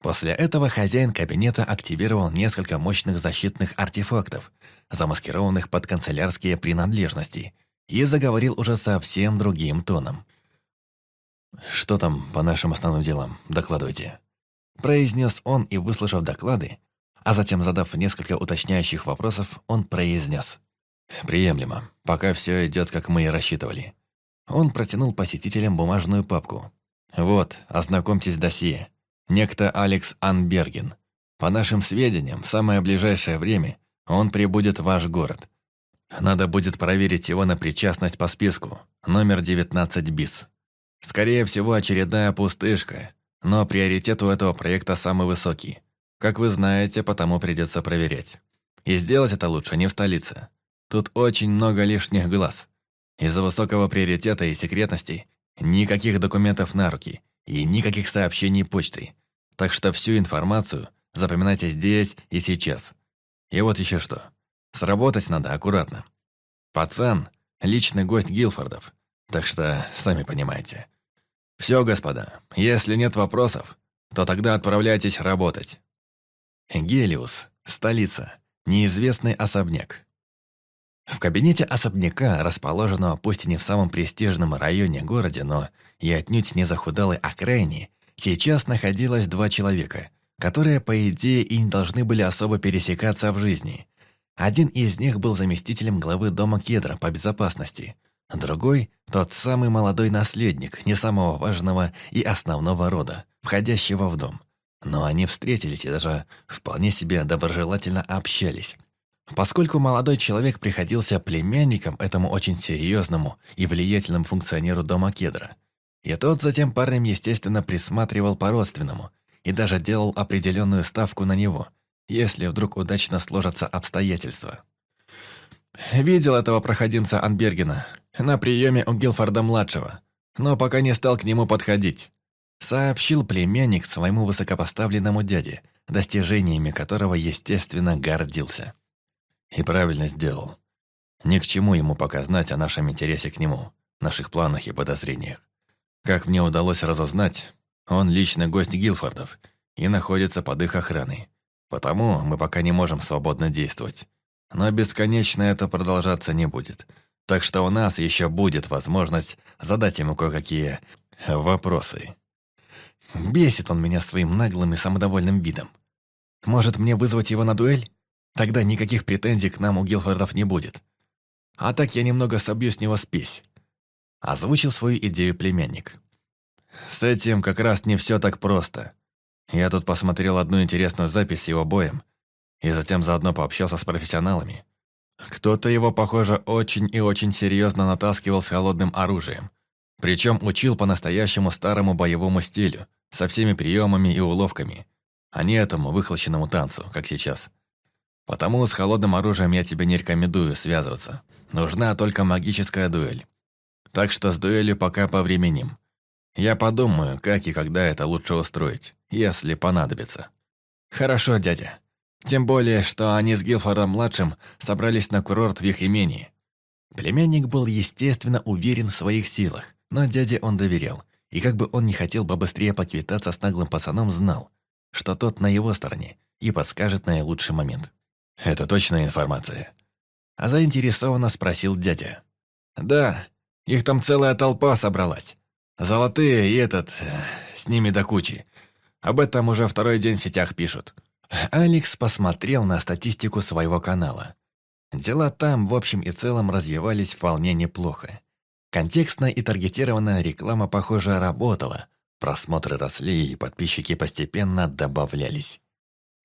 После этого хозяин кабинета активировал несколько мощных защитных артефактов, замаскированных под канцелярские принадлежности, и заговорил уже совсем другим тоном. «Что там по нашим основным делам? Докладывайте». Произнес он и, выслушав доклады, а затем задав несколько уточняющих вопросов, он произнес. «Приемлемо. Пока все идет, как мы и рассчитывали. Он протянул посетителям бумажную папку. «Вот, ознакомьтесь с досье. Некто Алекс Анберген. По нашим сведениям, в самое ближайшее время он прибудет в ваш город. Надо будет проверить его на причастность по списку, номер 19 БИС. Скорее всего, очередная пустышка, но приоритет у этого проекта самый высокий. Как вы знаете, потому придется проверять. И сделать это лучше не в столице. Тут очень много лишних глаз. Из-за высокого приоритета и секретности никаких документов на руки и никаких сообщений почтой. Так что всю информацию запоминайте здесь и сейчас. И вот еще что. Сработать надо аккуратно. Пацан – личный гость Гилфордов, так что сами понимаете. Все, господа, если нет вопросов, то тогда отправляйтесь работать. Гелиус, столица, неизвестный особняк. В кабинете особняка, расположенного пусть и не в самом престижном районе города, но и отнюдь не захудалой окраине, сейчас находилось два человека, которые, по идее, и не должны были особо пересекаться в жизни. Один из них был заместителем главы дома Кедра по безопасности, другой – тот самый молодой наследник, не самого важного и основного рода, входящего в дом. Но они встретились и даже вполне себе доброжелательно общались. Поскольку молодой человек приходился племянником этому очень серьезному и влиятельному функционеру дома Кедра, и тот затем парнем, естественно, присматривал по-родственному и даже делал определенную ставку на него, если вдруг удачно сложатся обстоятельства. Видел этого проходимца Анбергена на приеме у Гилфорда-младшего, но пока не стал к нему подходить. Сообщил племянник своему высокопоставленному дяде, достижениями которого, естественно, гордился. И правильно сделал. Ни к чему ему пока знать о нашем интересе к нему, наших планах и подозрениях. Как мне удалось разузнать, он личный гость Гилфордов и находится под их охраной. Потому мы пока не можем свободно действовать. Но бесконечно это продолжаться не будет. Так что у нас еще будет возможность задать ему кое-какие вопросы. Бесит он меня своим наглым и самодовольным видом. Может, мне вызвать его на дуэль? Тогда никаких претензий к нам у Гилфордов не будет. А так я немного собью с него спесь. Озвучил свою идею племянник. С этим как раз не все так просто. Я тут посмотрел одну интересную запись с его боем, и затем заодно пообщался с профессионалами. Кто-то его, похоже, очень и очень серьезно натаскивал с холодным оружием. Причем учил по-настоящему старому боевому стилю, со всеми приемами и уловками, а не этому выхлощенному танцу, как сейчас. Потому с холодным оружием я тебе не рекомендую связываться. Нужна только магическая дуэль. Так что с дуэлью пока повременим. Я подумаю, как и когда это лучше устроить, если понадобится. Хорошо, дядя. Тем более, что они с Гилфором-младшим собрались на курорт в их имении. Племянник был, естественно, уверен в своих силах, но дяде он доверял, и как бы он не хотел побыстрее поквитаться с наглым пацаном, знал, что тот на его стороне и подскажет наилучший момент. «Это точная информация?» А заинтересованно спросил дядя. «Да, их там целая толпа собралась. Золотые и этот, э, с ними до кучи. Об этом уже второй день в сетях пишут». Алекс посмотрел на статистику своего канала. Дела там, в общем и целом, развивались вполне неплохо. Контекстная и таргетированная реклама, похоже, работала. Просмотры росли, и подписчики постепенно добавлялись.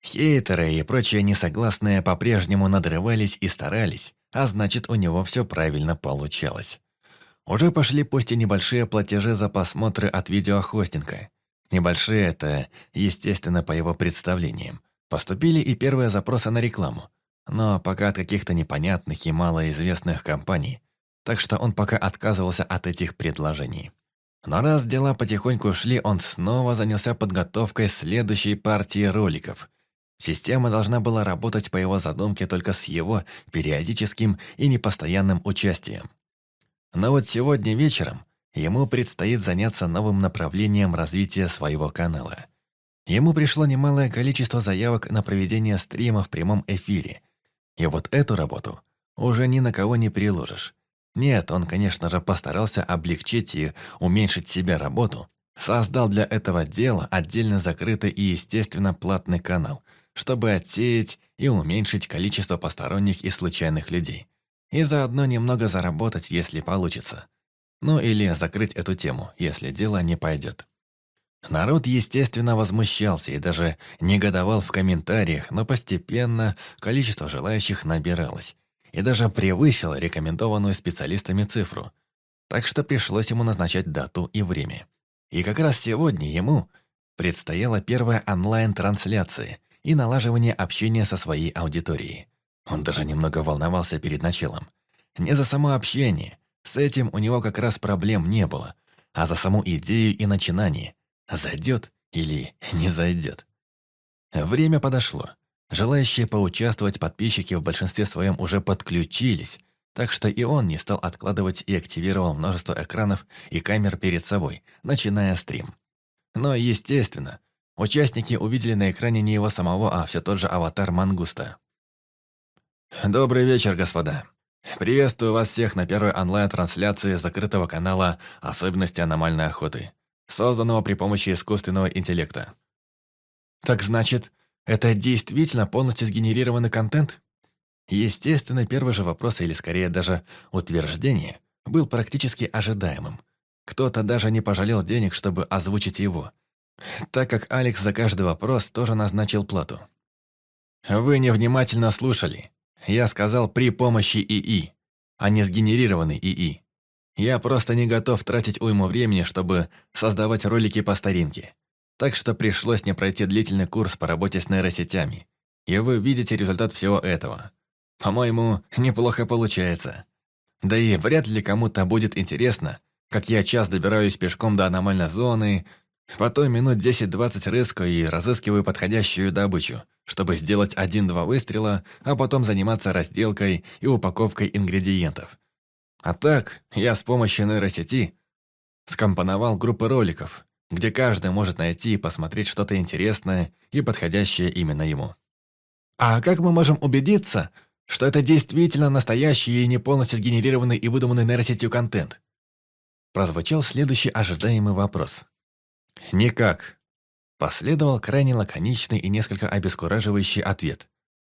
Хейтеры и прочие несогласные по-прежнему надрывались и старались, а значит, у него все правильно получалось. Уже пошли пусть и небольшие платежи за просмотры от видеохостинга. Небольшие это, естественно, по его представлениям. Поступили и первые запросы на рекламу, но пока от каких-то непонятных и малоизвестных компаний, так что он пока отказывался от этих предложений. Но раз дела потихоньку шли, он снова занялся подготовкой следующей партии роликов, Система должна была работать по его задумке только с его периодическим и непостоянным участием. Но вот сегодня вечером ему предстоит заняться новым направлением развития своего канала. Ему пришло немалое количество заявок на проведение стрима в прямом эфире. И вот эту работу уже ни на кого не приложишь. Нет, он, конечно же, постарался облегчить и уменьшить себе работу. Создал для этого дела отдельно закрытый и, естественно, платный канал – чтобы отсеять и уменьшить количество посторонних и случайных людей. И заодно немного заработать, если получится. Ну или закрыть эту тему, если дело не пойдет. Народ, естественно, возмущался и даже негодовал в комментариях, но постепенно количество желающих набиралось и даже превысило рекомендованную специалистами цифру. Так что пришлось ему назначать дату и время. И как раз сегодня ему предстояла первая онлайн-трансляция, и налаживание общения со своей аудиторией. Он даже немного волновался перед началом. Не за само общение, с этим у него как раз проблем не было, а за саму идею и начинание. Зайдет или не зайдет. Время подошло. Желающие поучаствовать подписчики в большинстве своем уже подключились, так что и он не стал откладывать и активировал множество экранов и камер перед собой, начиная стрим. Но, естественно, участники увидели на экране не его самого, а все тот же аватар Мангуста. «Добрый вечер, господа. Приветствую вас всех на первой онлайн-трансляции закрытого канала «Особенности аномальной охоты», созданного при помощи искусственного интеллекта. Так значит, это действительно полностью сгенерированный контент? Естественно, первый же вопрос, или скорее даже утверждение, был практически ожидаемым. Кто-то даже не пожалел денег, чтобы озвучить его, так как Алекс за каждый вопрос тоже назначил плату. Вы невнимательно слушали. Я сказал при помощи ИИ, а не сгенерированный ИИ. Я просто не готов тратить уйму времени, чтобы создавать ролики по старинке. Так что пришлось мне пройти длительный курс по работе с нейросетями. И вы видите результат всего этого. По-моему, неплохо получается. Да и вряд ли кому-то будет интересно, как я час добираюсь пешком до аномальной зоны, потом минут 10-20 рыскаю и разыскиваю подходящую добычу, чтобы сделать один-два выстрела, а потом заниматься разделкой и упаковкой ингредиентов. А так, я с помощью нейросети скомпоновал группы роликов, где каждый может найти и посмотреть что-то интересное и подходящее именно ему. А как мы можем убедиться, что это действительно настоящий и не полностью сгенерированный и выдуманный нейросетью контент? Прозвучал следующий ожидаемый вопрос. Никак. Последовал крайне лаконичный и несколько обескураживающий ответ.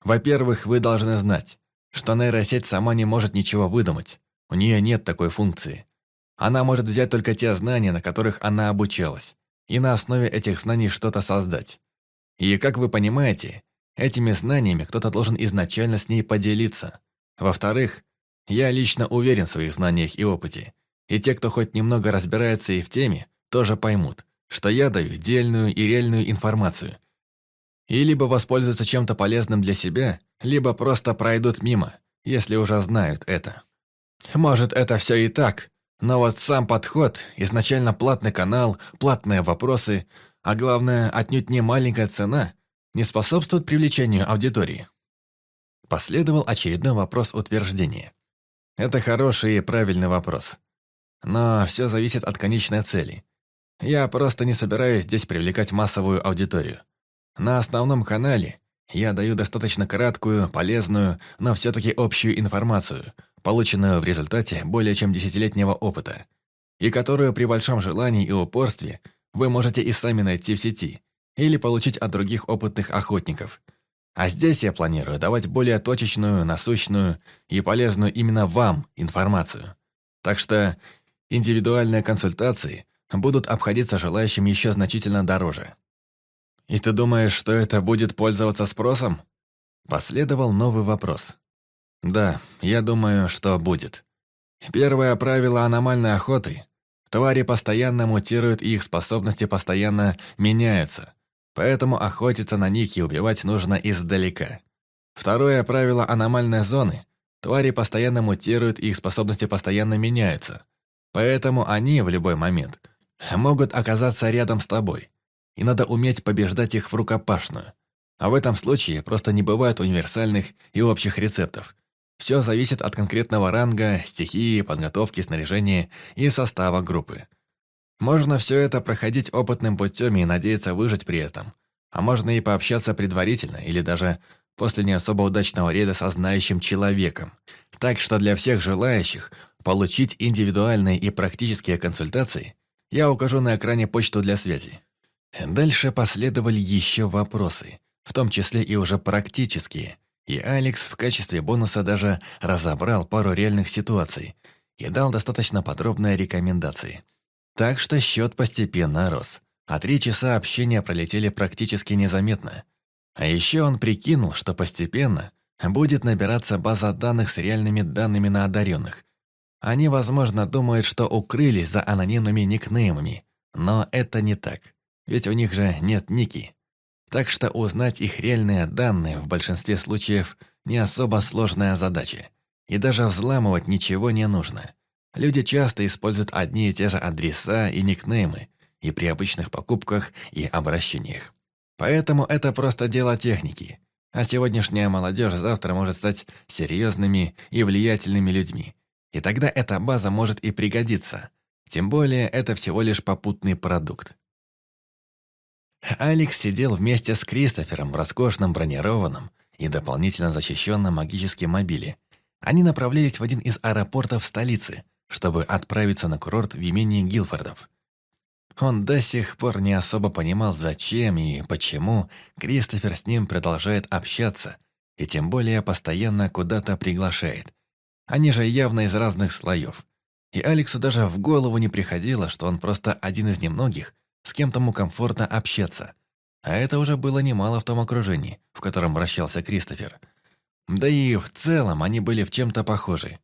Во-первых, вы должны знать, что нейросеть сама не может ничего выдумать. У нее нет такой функции. Она может взять только те знания, на которых она обучалась, и на основе этих знаний что-то создать. И, как вы понимаете, этими знаниями кто-то должен изначально с ней поделиться. Во-вторых, я лично уверен в своих знаниях и опыте, и те, кто хоть немного разбирается и в теме, тоже поймут, что я даю дельную и реальную информацию. И либо воспользуются чем-то полезным для себя, либо просто пройдут мимо, если уже знают это. Может, это все и так, но вот сам подход, изначально платный канал, платные вопросы, а главное, отнюдь не маленькая цена, не способствует привлечению аудитории. Последовал очередной вопрос утверждения. Это хороший и правильный вопрос. Но все зависит от конечной цели. Я просто не собираюсь здесь привлекать массовую аудиторию. На основном канале я даю достаточно краткую, полезную, но все-таки общую информацию – полученную в результате более чем десятилетнего опыта, и которую при большом желании и упорстве вы можете и сами найти в сети или получить от других опытных охотников. А здесь я планирую давать более точечную, насущную и полезную именно вам информацию. Так что индивидуальные консультации будут обходиться желающим еще значительно дороже. «И ты думаешь, что это будет пользоваться спросом?» Последовал новый вопрос. Да, я думаю, что будет. Первое правило аномальной охоты. Твари постоянно мутируют, и их способности постоянно меняются. Поэтому охотиться на них и убивать нужно издалека. Второе правило аномальной зоны. Твари постоянно мутируют, и их способности постоянно меняются. Поэтому они в любой момент могут оказаться рядом с тобой. И надо уметь побеждать их в рукопашную. А в этом случае просто не бывает универсальных и общих рецептов. Все зависит от конкретного ранга, стихии, подготовки, снаряжения и состава группы. Можно все это проходить опытным путем и надеяться выжить при этом. А можно и пообщаться предварительно, или даже после не особо удачного рейда со знающим человеком. Так что для всех желающих получить индивидуальные и практические консультации я укажу на экране почту для связи. Дальше последовали еще вопросы, в том числе и уже практические – и Алекс в качестве бонуса даже разобрал пару реальных ситуаций и дал достаточно подробные рекомендации. Так что счет постепенно рос, а три часа общения пролетели практически незаметно. А еще он прикинул, что постепенно будет набираться база данных с реальными данными на одаренных. Они, возможно, думают, что укрылись за анонимными никнеймами, но это не так, ведь у них же нет ники. так что узнать их реальные данные в большинстве случаев не особо сложная задача. И даже взламывать ничего не нужно. Люди часто используют одни и те же адреса и никнеймы и при обычных покупках и обращениях. Поэтому это просто дело техники. А сегодняшняя молодежь завтра может стать серьезными и влиятельными людьми. И тогда эта база может и пригодиться. Тем более, это всего лишь попутный продукт. Алекс сидел вместе с Кристофером в роскошном бронированном и дополнительно защищенном магическом мобиле. Они направлялись в один из аэропортов столицы, чтобы отправиться на курорт в имении Гилфордов. Он до сих пор не особо понимал, зачем и почему Кристофер с ним продолжает общаться, и тем более постоянно куда-то приглашает. Они же явно из разных слоев. И Алексу даже в голову не приходило, что он просто один из немногих, с кем тому комфортно общаться. А это уже было немало в том окружении, в котором вращался Кристофер. Да и в целом они были в чем-то похожи.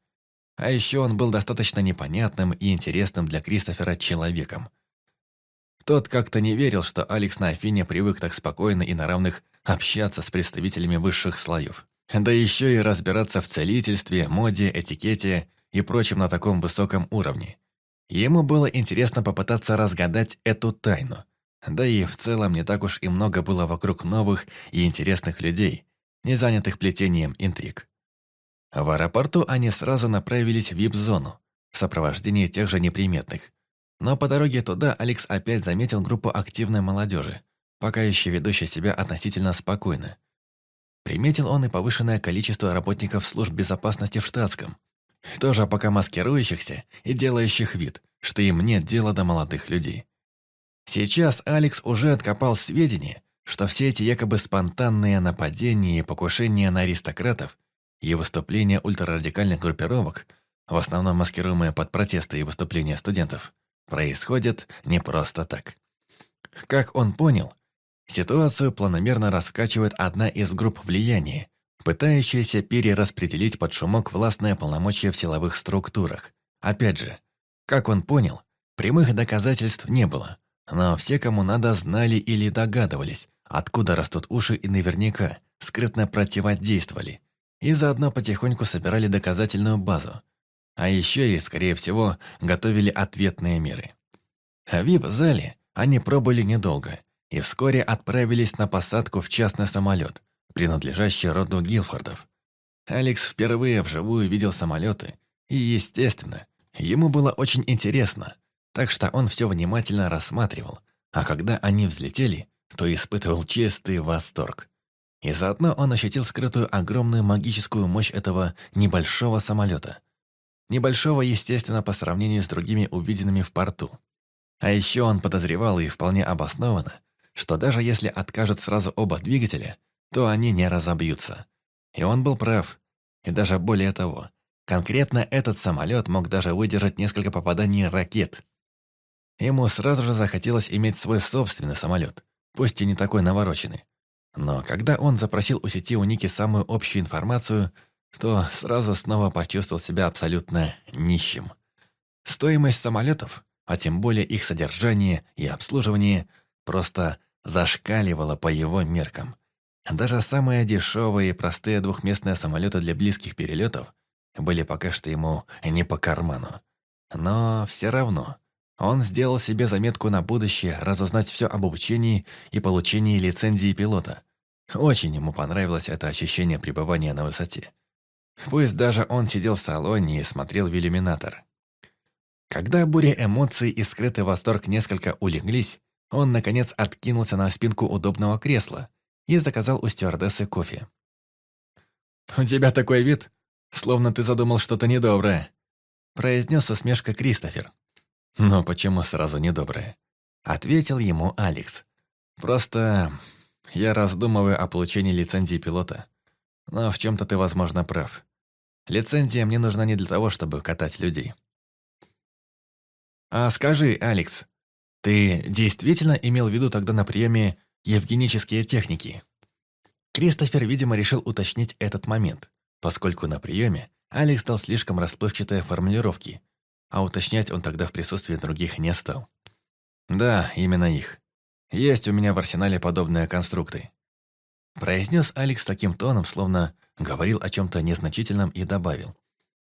А еще он был достаточно непонятным и интересным для Кристофера человеком – тот как-то не верил, что Алекс на Афине привык так спокойно и на равных общаться с представителями высших слоев. Да еще и разбираться в целительстве, моде, этикете и прочем на таком высоком уровне. Ему было интересно попытаться разгадать эту тайну. Да и в целом не так уж и много было вокруг новых и интересных людей, не занятых плетением интриг. В аэропорту они сразу направились в вип-зону, в сопровождении тех же неприметных, но по дороге туда Алекс опять заметил группу активной молодежи, пока еще ведущей себя относительно спокойно. Приметил он и повышенное количество работников служб безопасности в штатском, тоже пока маскирующихся и делающих вид, что им нет дела до молодых людей. Сейчас Алекс уже откопал сведения, что все эти якобы спонтанные нападения и покушения на аристократов и выступления ультрарадикальных группировок, в основном маскируемые под протесты и выступления студентов, происходит не просто так. Как он понял, ситуацию планомерно раскачивает одна из групп влияния, пытающаяся перераспределить под шумок властные полномочия в силовых структурах. Опять же, как он понял, прямых доказательств не было, но все, кому надо, знали или догадывались, откуда растут уши и наверняка скрытно противодействовали, и заодно потихоньку собирали доказательную базу, а еще и, скорее всего, готовили ответные меры. В вип-зале они пробыли недолго и вскоре отправились на посадку в частный самолет, принадлежащий роду Гилфордов. Алекс впервые вживую видел самолеты, и, естественно, ему было очень интересно, так что он все внимательно рассматривал, а когда они взлетели, то испытывал чистый восторг. И заодно он ощутил скрытую огромную магическую мощь этого небольшого самолета – Небольшого, естественно, по сравнению с другими увиденными в порту. А еще он подозревал, и вполне обоснованно, что даже если откажут сразу оба двигателя, то они не разобьются. И он был прав. И даже более того, конкретно этот самолет мог даже выдержать несколько попаданий ракет. Ему сразу же захотелось иметь свой собственный самолет, пусть и не такой навороченный. Но когда он запросил у сети у Ники самую общую информацию – то сразу снова почувствовал себя абсолютно нищим. Стоимость самолетов, а тем более их содержание и обслуживание, просто зашкаливала по его меркам. Даже самые дешевые и простые двухместные самолеты для близких перелетов были пока что ему не по карману. Но все равно он сделал себе заметку на будущее разузнать все об обучении и получении лицензии пилота. Очень ему понравилось это ощущение пребывания на высоте. Пусть даже он сидел в салоне и смотрел в иллюминатор. Когда буря эмоций и скрытый восторг несколько улеглись, он, наконец, откинулся на спинку удобного кресла и заказал у стюардессы кофе. «У тебя такой вид, словно ты задумал что-то недоброе», произнес усмешка Кристофер. «Но почему сразу недоброе?» Ответил ему Алекс. «Просто я раздумываю о получении лицензии пилота. Но в чем-то ты, возможно, прав. Лицензия мне нужна не для того, чтобы катать людей. А скажи, Алекс, ты действительно имел в виду тогда на приеме евгенические техники? Кристофер, видимо, решил уточнить этот момент, поскольку на приеме Алекс дал слишком расплывчатые формулировки, а уточнять он тогда в присутствии других не стал. Да, именно их. Есть у меня в арсенале подобные конструкты. Произнес Алекс таким тоном, словно говорил о чем-то незначительном и добавил.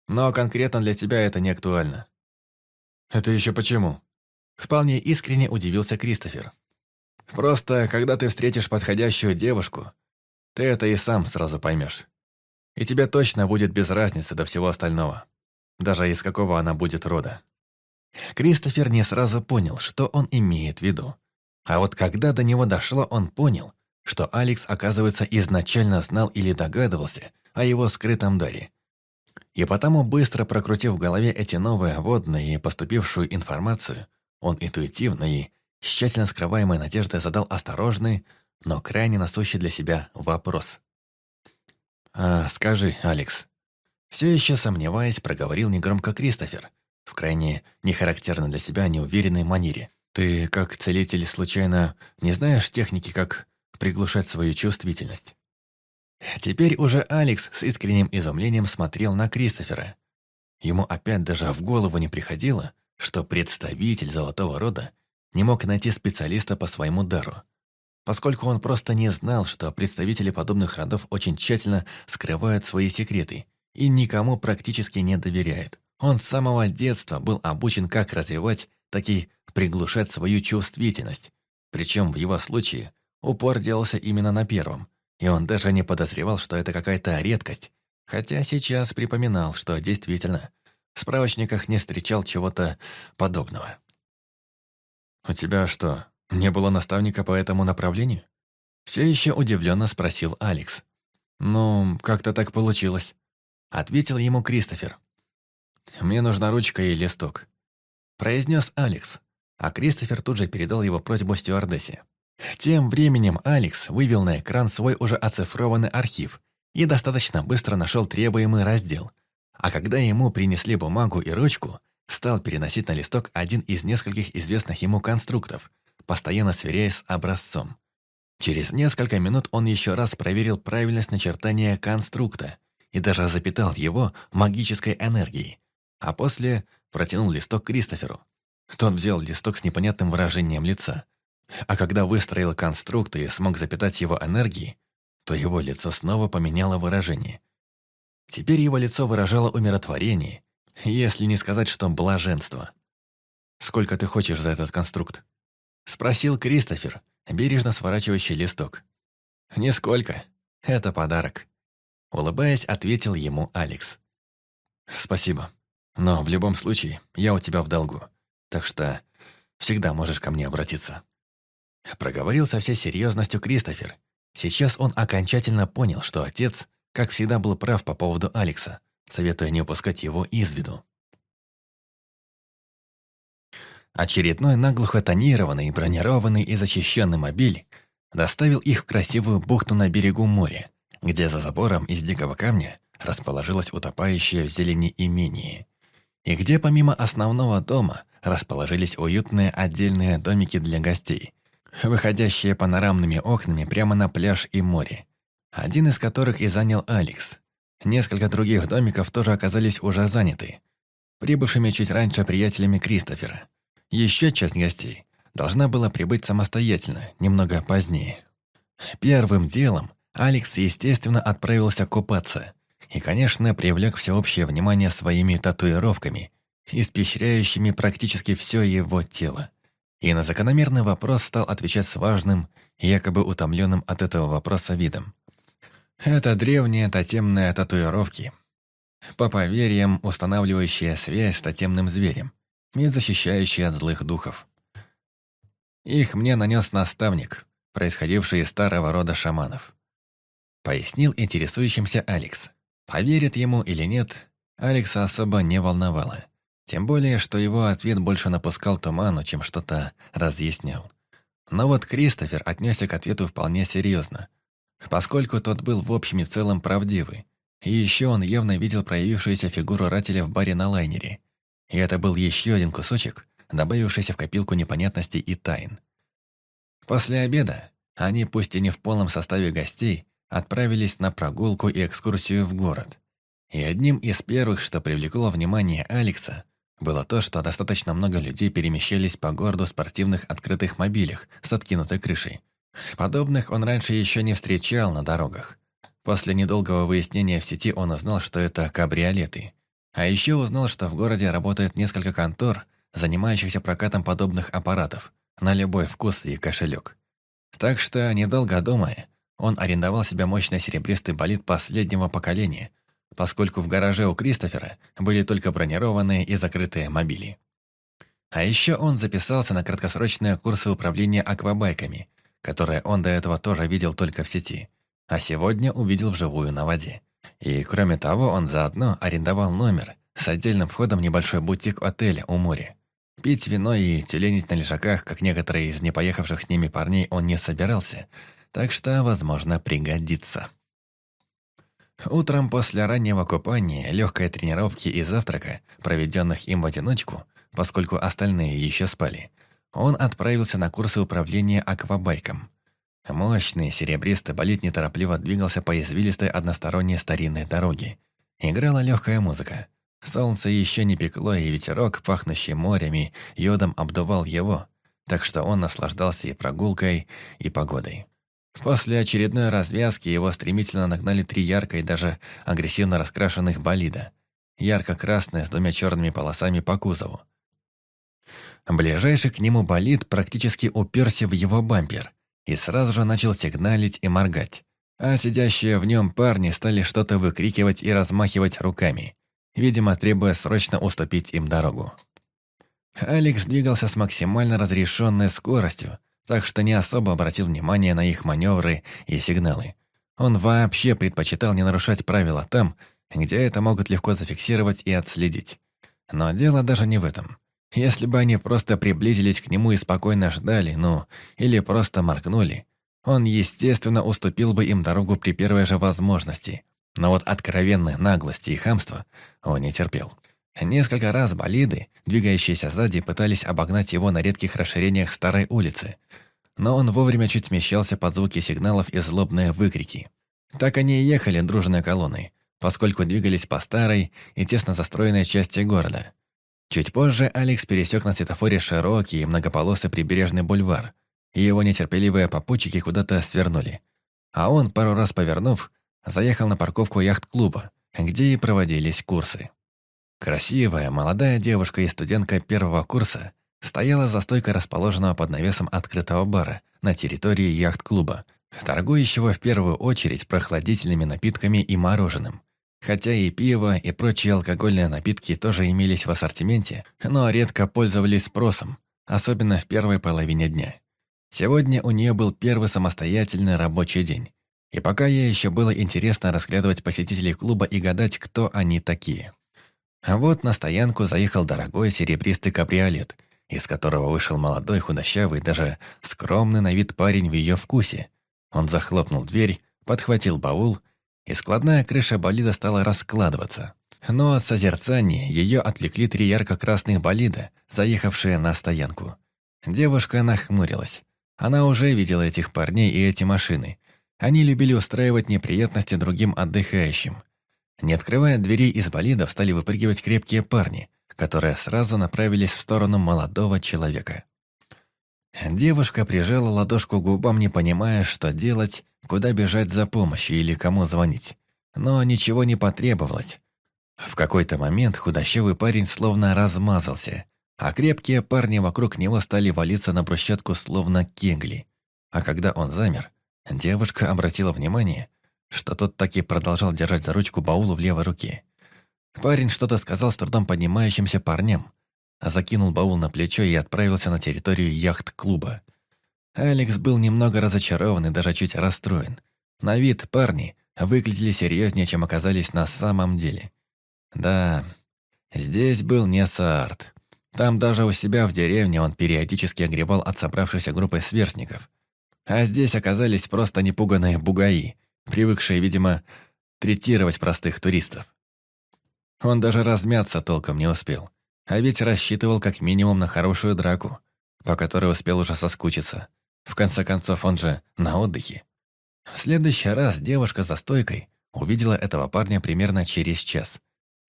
Но конкретно для тебя это не актуально. Это еще почему? Вполне искренне удивился Кристофер. Просто, когда ты встретишь подходящую девушку, ты это и сам сразу поймешь. И тебе точно будет без разницы до всего остального. Даже из какого она будет рода. Кристофер не сразу понял, что он имеет в виду. А вот когда до него дошло, он понял, что Алекс, оказывается, изначально знал или догадывался о его скрытом даре. И потому, быстро прокрутив в голове эти новые водные и поступившую информацию, он интуитивно и с тщательно скрываемой надеждой задал осторожный, но крайне насущий для себя вопрос. «А, скажи, Алекс». Все еще сомневаясь, проговорил негромко Кристофер, в крайне нехарактерно для себя неуверенной манере. «Ты, как целитель, случайно не знаешь техники, как приглушать свою чувствительность?» Теперь уже Алекс с искренним изумлением смотрел на Кристофера. Ему опять даже в голову не приходило, что представитель золотого рода не мог найти специалиста по своему дару, поскольку он просто не знал, что представители подобных родов очень тщательно скрывают свои секреты и никому практически не доверяет. Он с самого детства был обучен как развивать, так и приглушать свою чувствительность. Причем в его случае упор делался именно на первом, и он даже не подозревал, что это какая-то редкость, хотя сейчас припоминал, что действительно в справочниках не встречал чего-то подобного. «У тебя что, не было наставника по этому направлению?» Все еще удивленно спросил Алекс. «Ну, как-то так получилось», — ответил ему Кристофер. «Мне нужна ручка и листок», — произнес Алекс, а Кристофер тут же передал его просьбу стюардессе. Тем временем Алекс вывел на экран свой уже оцифрованный архив и достаточно быстро нашел требуемый раздел. А когда ему принесли бумагу и ручку, стал переносить на листок один из нескольких известных ему конструктов, постоянно сверяясь с образцом. Через несколько минут он еще раз проверил правильность начертания конструкта и даже запитал его магической энергией, а после протянул листок Кристоферу. Тот взял листок с непонятным выражением лица – а когда выстроил конструкт и смог запитать его энергией, то его лицо снова поменяло выражение. Теперь его лицо выражало умиротворение, если не сказать, что блаженство. «Сколько ты хочешь за этот конструкт?» Спросил Кристофер, бережно сворачивающий листок. «Нисколько. Это подарок». Улыбаясь, ответил ему Алекс. «Спасибо. Но в любом случае, я у тебя в долгу. Так что всегда можешь ко мне обратиться». Проговорил со всей серьезностью Кристофер. Сейчас он окончательно понял, что отец, как всегда, был прав по поводу Алекса, советуя не упускать его из виду. Очередной наглухо тонированный, бронированный и защищенный мобиль доставил их в красивую бухту на берегу моря, где за забором из дикого камня расположилось утопающее в зелени имение, и где помимо основного дома расположились уютные отдельные домики для гостей, выходящие панорамными окнами прямо на пляж и море. Один из которых и занял Алекс. Несколько других домиков тоже оказались уже заняты, прибывшими чуть раньше приятелями Кристофера. Еще часть гостей должна была прибыть самостоятельно, немного позднее. Первым делом Алекс, естественно, отправился купаться и, конечно, привлек всеобщее внимание своими татуировками, испещряющими практически все его тело и на закономерный вопрос стал отвечать с важным, якобы утомленным от этого вопроса видом. Это древние тотемные татуировки, по поверьям устанавливающие связь с тотемным зверем и защищающие от злых духов. Их мне нанес наставник, происходивший из старого рода шаманов. Пояснил интересующимся Алекс. Поверит ему или нет, Алекса особо не волновало. Тем более, что его ответ больше напускал туману, чем что-то разъяснял. Но вот Кристофер отнесся к ответу вполне серьезно, поскольку тот был в общем и целом правдивый. И еще он явно видел проявившуюся фигуру Рателя в баре на лайнере. И это был еще один кусочек, добавившийся в копилку непонятностей и тайн. После обеда они, пусть и не в полном составе гостей, отправились на прогулку и экскурсию в город. И одним из первых, что привлекло внимание Алекса, было то, что достаточно много людей перемещались по городу в спортивных открытых мобилях с откинутой крышей. Подобных он раньше еще не встречал на дорогах. После недолгого выяснения в сети он узнал, что это кабриолеты. А еще узнал, что в городе работает несколько контор, занимающихся прокатом подобных аппаратов, на любой вкус и кошелек. Так что, недолго думая, он арендовал себе мощный серебристый болид последнего поколения, поскольку в гараже у Кристофера были только бронированные и закрытые мобили. А еще он записался на краткосрочные курсы управления аквабайками, которые он до этого тоже видел только в сети, а сегодня увидел вживую на воде. И кроме того, он заодно арендовал номер с отдельным входом в небольшой бутик отеля у моря. Пить вино и теленить на лежаках, как некоторые из непоехавших с ними парней, он не собирался, так что, возможно, пригодится. Утром после раннего купания, легкой тренировки и завтрака, проведенных им в одиночку, поскольку остальные еще спали, он отправился на курсы управления аквабайком. Мощный серебристый болид неторопливо двигался по извилистой односторонней старинной дороге. Играла легкая музыка. Солнце еще не пекло, и ветерок, пахнущий морями, йодом обдувал его, так что он наслаждался и прогулкой, и погодой. После очередной развязки его стремительно нагнали три ярко и даже агрессивно раскрашенных болида. Ярко-красные с двумя черными полосами по кузову. Ближайший к нему болид практически уперся в его бампер и сразу же начал сигналить и моргать. А сидящие в нем парни стали что-то выкрикивать и размахивать руками, видимо, требуя срочно уступить им дорогу. Алекс двигался с максимально разрешенной скоростью, так что не особо обратил внимание на их маневры и сигналы. Он вообще предпочитал не нарушать правила там, где это могут легко зафиксировать и отследить. Но дело даже не в этом. Если бы они просто приблизились к нему и спокойно ждали, ну, или просто моргнули, он, естественно, уступил бы им дорогу при первой же возможности. Но вот откровенной наглости и хамства он не терпел. Несколько раз болиды, двигающиеся сзади, пытались обогнать его на редких расширениях старой улицы, но он вовремя чуть смещался под звуки сигналов и злобные выкрики. Так они и ехали дружной колонной, поскольку двигались по старой и тесно застроенной части города. Чуть позже Алекс пересек на светофоре широкий и многополосый прибрежный бульвар, и его нетерпеливые попутчики куда-то свернули. А он, пару раз повернув, заехал на парковку яхт-клуба, где и проводились курсы. Красивая, молодая девушка и студентка первого курса стояла за стойкой расположенного под навесом открытого бара на территории яхт-клуба, торгующего в первую очередь прохладительными напитками и мороженым. Хотя и пиво, и прочие алкогольные напитки тоже имелись в ассортименте, но редко пользовались спросом, особенно в первой половине дня. Сегодня у нее был первый самостоятельный рабочий день. И пока ей еще было интересно разглядывать посетителей клуба и гадать, кто они такие. А вот на стоянку заехал дорогой серебристый кабриолет, из которого вышел молодой, худощавый, даже скромный на вид парень в ее вкусе. Он захлопнул дверь, подхватил баул, и складная крыша болида стала раскладываться. Но от созерцания ее отвлекли три ярко-красных болида, заехавшие на стоянку. Девушка нахмурилась. Она уже видела этих парней и эти машины. Они любили устраивать неприятности другим отдыхающим. Не открывая дверей из болидов, стали выпрыгивать крепкие парни, которые сразу направились в сторону молодого человека. Девушка прижала ладошку к губам, не понимая, что делать, куда бежать за помощью или кому звонить. Но ничего не потребовалось. В какой-то момент худощавый парень словно размазался, а крепкие парни вокруг него стали валиться на брусчатку словно кегли. А когда он замер, девушка обратила внимание, что тот таки продолжал держать за ручку баула в левой руке. Парень что-то сказал с трудом поднимающимся парням, закинул баул на плечо и отправился на территорию яхт-клуба. Алекс был немного разочарован и даже чуть расстроен. На вид парни выглядели серьезнее, чем оказались на самом деле. Да, здесь был не Саарт. Там даже у себя в деревне он периодически огребал от собравшейся группы сверстников. А здесь оказались просто непуганные бугаи, привыкшие, видимо, третировать простых туристов. Он даже размяться толком не успел. А ведь рассчитывал как минимум на хорошую драку, по которой успел уже соскучиться. В конце концов, он же на отдыхе. В следующий раз девушка за стойкой увидела этого парня примерно через час.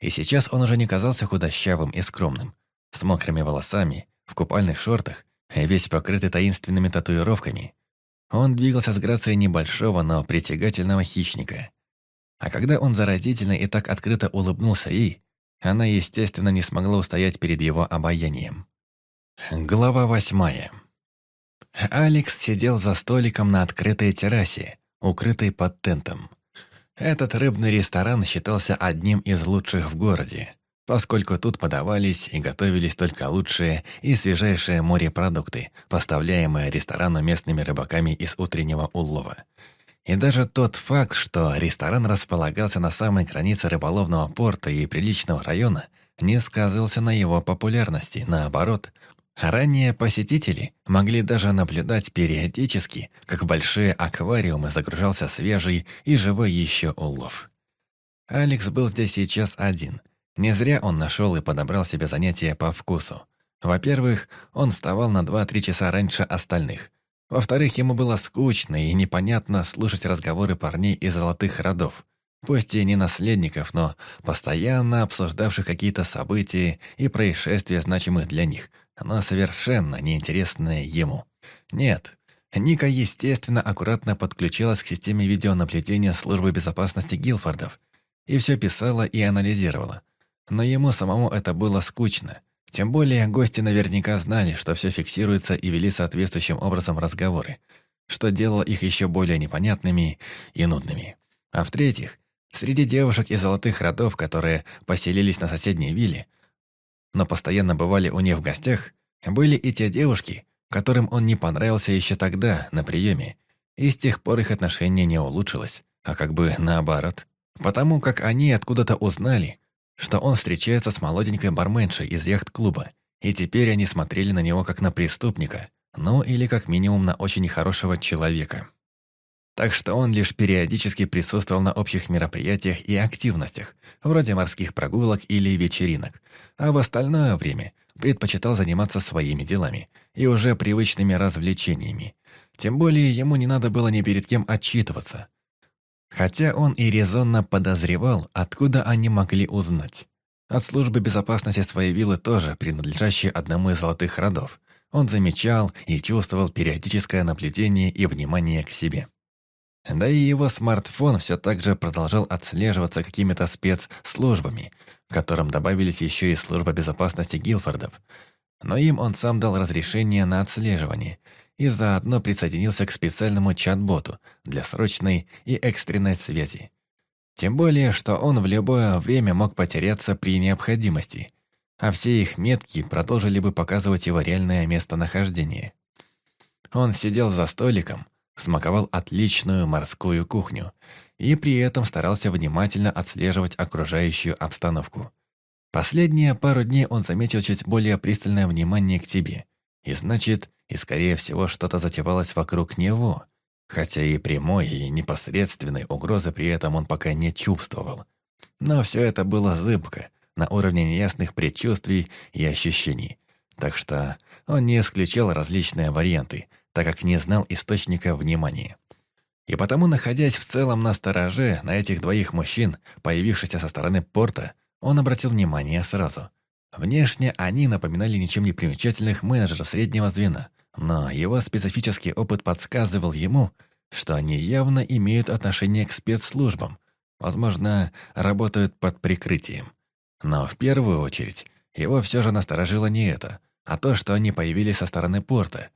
И сейчас он уже не казался худощавым и скромным, с мокрыми волосами, в купальных шортах, весь покрытый таинственными татуировками. Он двигался с грацией небольшого, но притягательного хищника. А когда он заразительно и так открыто улыбнулся ей, она, естественно, не смогла устоять перед его обаянием. Глава восьмая. Алекс сидел за столиком на открытой террасе, укрытой под тентом. Этот рыбный ресторан считался одним из лучших в городе, поскольку тут подавались и готовились только лучшие и свежайшие морепродукты, поставляемые ресторану местными рыбаками из утреннего улова. И даже тот факт, что ресторан располагался на самой границе рыболовного порта и приличного района, не сказался на его популярности, наоборот – Ранее посетители могли даже наблюдать периодически, как в большие аквариумы загружался свежий и живой еще улов. Алекс был здесь сейчас один. Не зря он нашел и подобрал себе занятия по вкусу. Во-первых, он вставал на 2-3 часа раньше остальных. Во-вторых, ему было скучно и непонятно слушать разговоры парней из золотых родов. Пусть и не наследников, но постоянно обсуждавших какие-то события и происшествия, значимых для них – но совершенно неинтересное ему. Нет, Ника, естественно, аккуратно подключилась к системе видеонаблюдения службы безопасности Гилфордов и все писала и анализировала. Но ему самому это было скучно. Тем более гости наверняка знали, что все фиксируется и вели соответствующим образом разговоры, что делало их еще более непонятными и нудными. А в-третьих, среди девушек из золотых родов, которые поселились на соседней вилле, но постоянно бывали у них в гостях, были и те девушки, которым он не понравился еще тогда, на приеме, и с тех пор их отношение не улучшилось, а как бы наоборот. Потому как они откуда-то узнали, что он встречается с молоденькой барменшей из яхт-клуба, и теперь они смотрели на него как на преступника, ну или как минимум на очень нехорошего человека. Так что он лишь периодически присутствовал на общих мероприятиях и активностях, вроде морских прогулок или вечеринок, а в остальное время предпочитал заниматься своими делами и уже привычными развлечениями. Тем более ему не надо было ни перед кем отчитываться. Хотя он и резонно подозревал, откуда они могли узнать. От службы безопасности своей виллы тоже, принадлежащей одному из золотых родов. Он замечал и чувствовал периодическое наблюдение и внимание к себе. Да и его смартфон все так же продолжал отслеживаться какими-то спецслужбами, к которым добавились еще и служба безопасности Гилфордов. Но им он сам дал разрешение на отслеживание и заодно присоединился к специальному чат-боту для срочной и экстренной связи. Тем более, что он в любое время мог потеряться при необходимости, а все их метки продолжили бы показывать его реальное местонахождение. Он сидел за столиком, смаковал отличную морскую кухню и при этом старался внимательно отслеживать окружающую обстановку. Последние пару дней он заметил чуть более пристальное внимание к тебе, и значит, и скорее всего что-то затевалось вокруг него, хотя и прямой, и непосредственной угрозы при этом он пока не чувствовал. Но все это было зыбко, на уровне неясных предчувствий и ощущений, так что он не исключал различные варианты, так как не знал источника внимания. И потому, находясь в целом на стороже на этих двоих мужчин, появившихся со стороны порта, он обратил внимание сразу. Внешне они напоминали ничем не примечательных менеджеров среднего звена, но его специфический опыт подсказывал ему, что они явно имеют отношение к спецслужбам, возможно, работают под прикрытием. Но в первую очередь его все же насторожило не это, а то, что они появились со стороны порта,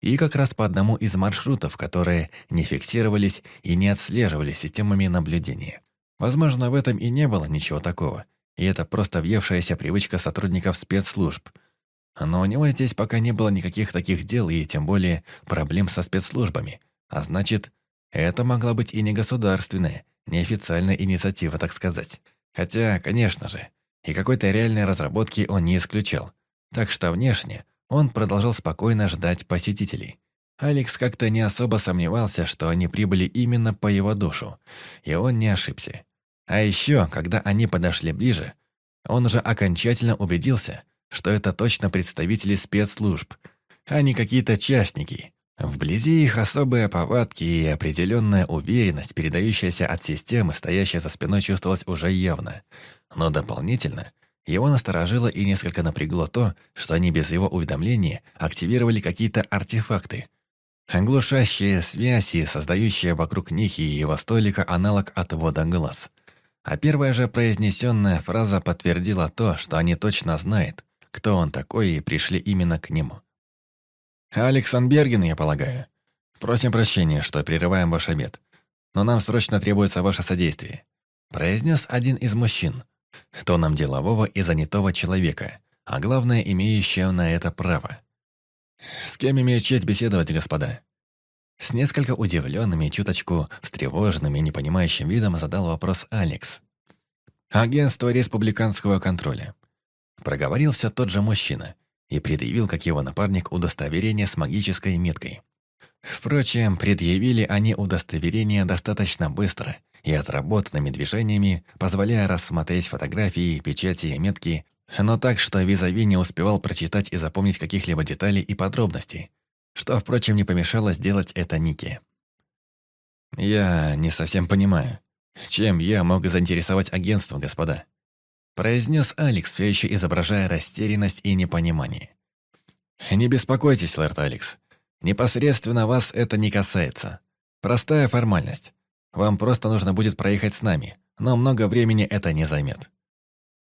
и как раз по одному из маршрутов, которые не фиксировались и не отслеживались системами наблюдения. Возможно, в этом и не было ничего такого, и это просто въевшаяся привычка сотрудников спецслужб. Но у него здесь пока не было никаких таких дел и тем более проблем со спецслужбами. А значит, это могла быть и не государственная, неофициальная инициатива, так сказать. Хотя, конечно же, и какой-то реальной разработки он не исключал. Так что внешне он продолжал спокойно ждать посетителей. Алекс как-то не особо сомневался, что они прибыли именно по его душу, и он не ошибся. А еще, когда они подошли ближе, он уже окончательно убедился, что это точно представители спецслужб, а не какие-то частники, Вблизи их особые повадки и определенная уверенность, передающаяся от системы, стоящая за спиной, чувствовалась уже явно. Но дополнительно его насторожило и несколько напрягло то, что они без его уведомления активировали какие-то артефакты. Оглушающие связи, создающие вокруг них и его столика аналог отвода глаз. А первая же произнесенная фраза подтвердила то, что они точно знают, кто он такой, и пришли именно к нему. «Алексанберген, я полагаю. Просим прощения, что прерываем ваш обед, но нам срочно требуется ваше содействие», произнес один из мужчин, тоном делового и занятого человека, а главное, имеющего на это право. «С кем имею честь беседовать, господа?» С несколько удивленными чуточку встревоженным и непонимающим видом задал вопрос Алекс. «Агентство республиканского контроля». Проговорил все тот же мужчина и предъявил, как его напарник, удостоверение с магической меткой. Впрочем, предъявили они удостоверение достаточно быстро и отработанными движениями, позволяя рассмотреть фотографии, печати и метки, но так, что визави не успевал прочитать и запомнить каких-либо деталей и подробностей, что, впрочем, не помешало сделать это Нике. «Я не совсем понимаю, чем я мог заинтересовать агентство, господа?» произнес Алекс, все еще изображая растерянность и непонимание. «Не беспокойтесь, лорд Алекс. Непосредственно вас это не касается. Простая формальность. Вам просто нужно будет проехать с нами, но много времени это не займет».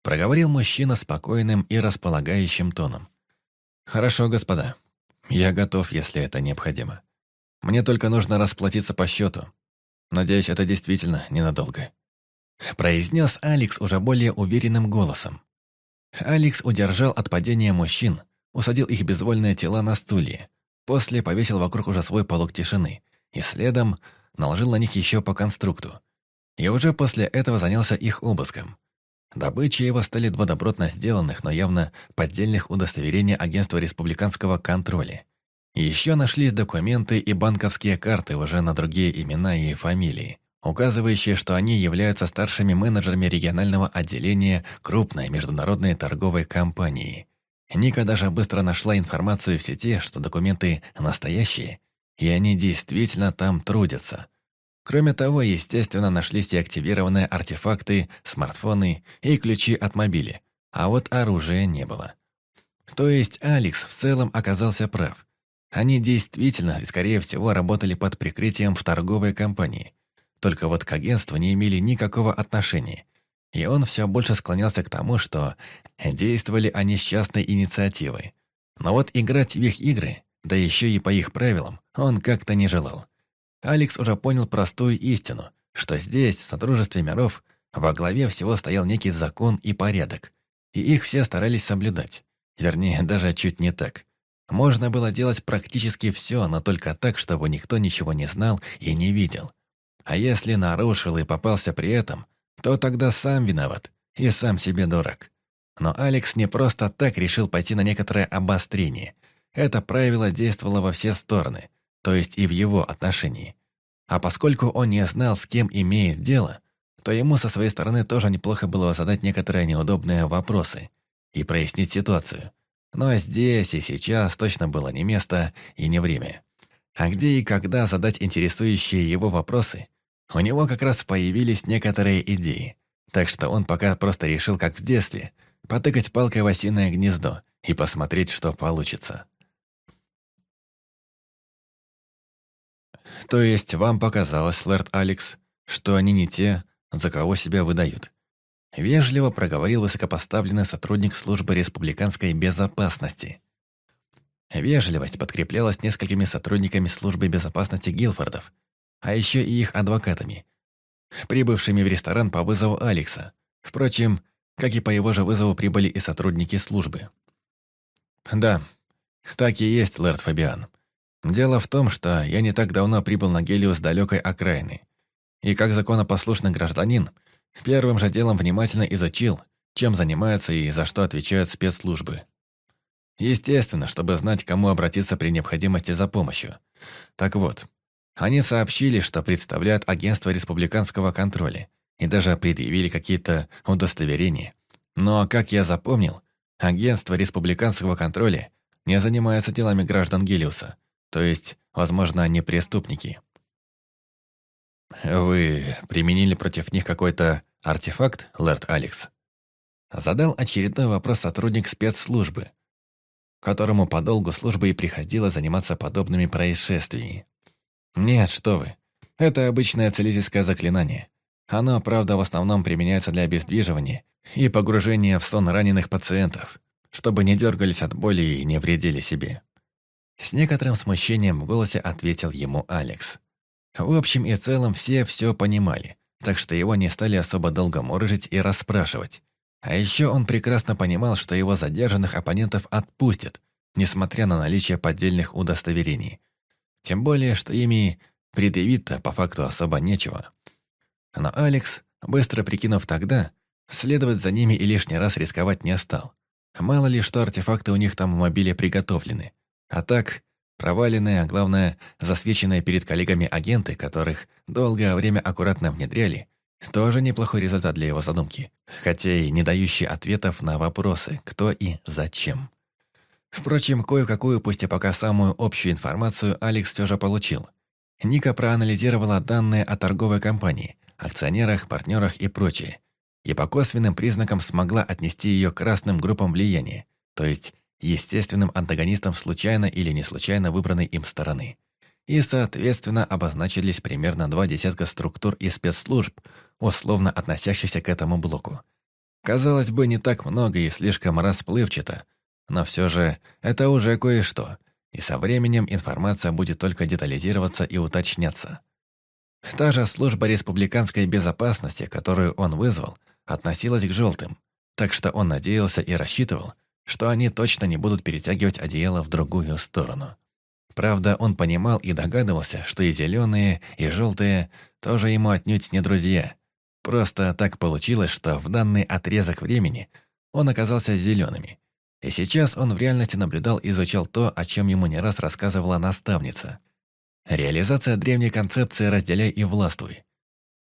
Проговорил мужчина спокойным и располагающим тоном. «Хорошо, господа. Я готов, если это необходимо. Мне только нужно расплатиться по счету. Надеюсь, это действительно ненадолго». Произнес Алекс уже более уверенным голосом. Алекс удержал от падения мужчин, усадил их безвольные тела на стулья, после повесил вокруг уже свой полог тишины и следом наложил на них еще по конструкту. И уже после этого занялся их обыском. Добычей его стали два добротно сделанных, но явно поддельных удостоверения Агентства республиканского контроля. Еще нашлись документы и банковские карты уже на другие имена и фамилии, указывающие, что они являются старшими менеджерами регионального отделения крупной международной торговой компании. Ника даже быстро нашла информацию в сети, что документы настоящие, и они действительно там трудятся – Кроме того, естественно, нашлись и активированные артефакты, смартфоны и ключи от мобили, а вот оружия не было. То есть Алекс в целом оказался прав. Они действительно, скорее всего, работали под прикрытием в торговой компании. Только вот к агентству не имели никакого отношения. И он все больше склонялся к тому, что действовали они с частной инициативой. Но вот играть в их игры, да еще и по их правилам, он как-то не желал. Алекс уже понял простую истину, что здесь, в Содружестве миров, во главе всего стоял некий закон и порядок, и их все старались соблюдать. Вернее, даже чуть не так. Можно было делать практически все, но только так, чтобы никто ничего не знал и не видел. А если нарушил и попался при этом, то тогда сам виноват и сам себе дурак. Но Алекс не просто так решил пойти на некоторое обострение. Это правило действовало во все стороны, то есть и в его отношении. А поскольку он не знал, с кем имеет дело, то ему со своей стороны тоже неплохо было задать некоторые неудобные вопросы и прояснить ситуацию. Но здесь и сейчас точно было не место и не время. А где и когда задать интересующие его вопросы, у него как раз появились некоторые идеи. Так что он пока просто решил, как в детстве, потыкать палкой в осиное гнездо и посмотреть, что получится. То есть вам показалось, лэрд Алекс, что они не те, за кого себя выдают? Вежливо проговорил высокопоставленный сотрудник службы республиканской безопасности. Вежливость подкреплялась несколькими сотрудниками службы безопасности Гилфордов, а еще и их адвокатами, прибывшими в ресторан по вызову Алекса. Впрочем, как и по его же вызову прибыли и сотрудники службы. «Да, так и есть, лэрд Фабиан», Дело в том, что я не так давно прибыл на Гелию с далекой окраины. И как законопослушный гражданин, первым же делом внимательно изучил, чем занимаются и за что отвечают спецслужбы. Естественно, чтобы знать, кому обратиться при необходимости за помощью. Так вот, они сообщили, что представляют агентство республиканского контроля и даже предъявили какие-то удостоверения. Но, как я запомнил, агентство республиканского контроля не занимается делами граждан Гелиуса – то есть, возможно, они преступники. «Вы применили против них какой-то артефакт, лэрд Алекс?» Задал очередной вопрос сотрудник спецслужбы, которому по долгу службы и приходилось заниматься подобными происшествиями. «Нет, что вы. Это обычное целительское заклинание. Оно, правда, в основном применяется для обездвиживания и погружения в сон раненых пациентов, чтобы не дергались от боли и не вредили себе». С некоторым смущением в голосе ответил ему Алекс. В общем и целом все все понимали, так что его не стали особо долго морожить и расспрашивать. А еще он прекрасно понимал, что его задержанных оппонентов отпустят, несмотря на наличие поддельных удостоверений. Тем более, что ими предъявить-то по факту особо нечего. Но Алекс, быстро прикинув тогда, следовать за ними и лишний раз рисковать не стал. Мало ли, что артефакты у них там в мобиле приготовлены. А так, Проваленные, а главное, засвеченные перед коллегами агенты, которых долгое время аккуратно внедряли, тоже неплохой результат для его задумки, хотя и не дающий ответов на вопросы, кто и зачем. Впрочем, кое-какую, пусть и пока самую общую информацию Алекс все же получил. Ника проанализировала данные о торговой компании, акционерах, партнерах и прочее, и по косвенным признакам смогла отнести ее к красным группам влияния, то есть естественным антагонистом случайно или не случайно выбранной им стороны. И, соответственно, обозначились примерно два десятка структур и спецслужб, условно относящихся к этому блоку. Казалось бы, не так много и слишком расплывчато, но все же это уже кое-что, и со временем информация будет только детализироваться и уточняться. Та же служба республиканской безопасности, которую он вызвал, относилась к желтым, так что он надеялся и рассчитывал, что они точно не будут перетягивать одеяло в другую сторону. Правда, он понимал и догадывался, что и зеленые, и желтые тоже ему отнюдь не друзья. Просто так получилось, что в данный отрезок времени он оказался зелеными. И сейчас он в реальности наблюдал и изучал то, о чем ему не раз рассказывала наставница. Реализация древней концепции «разделяй и властвуй».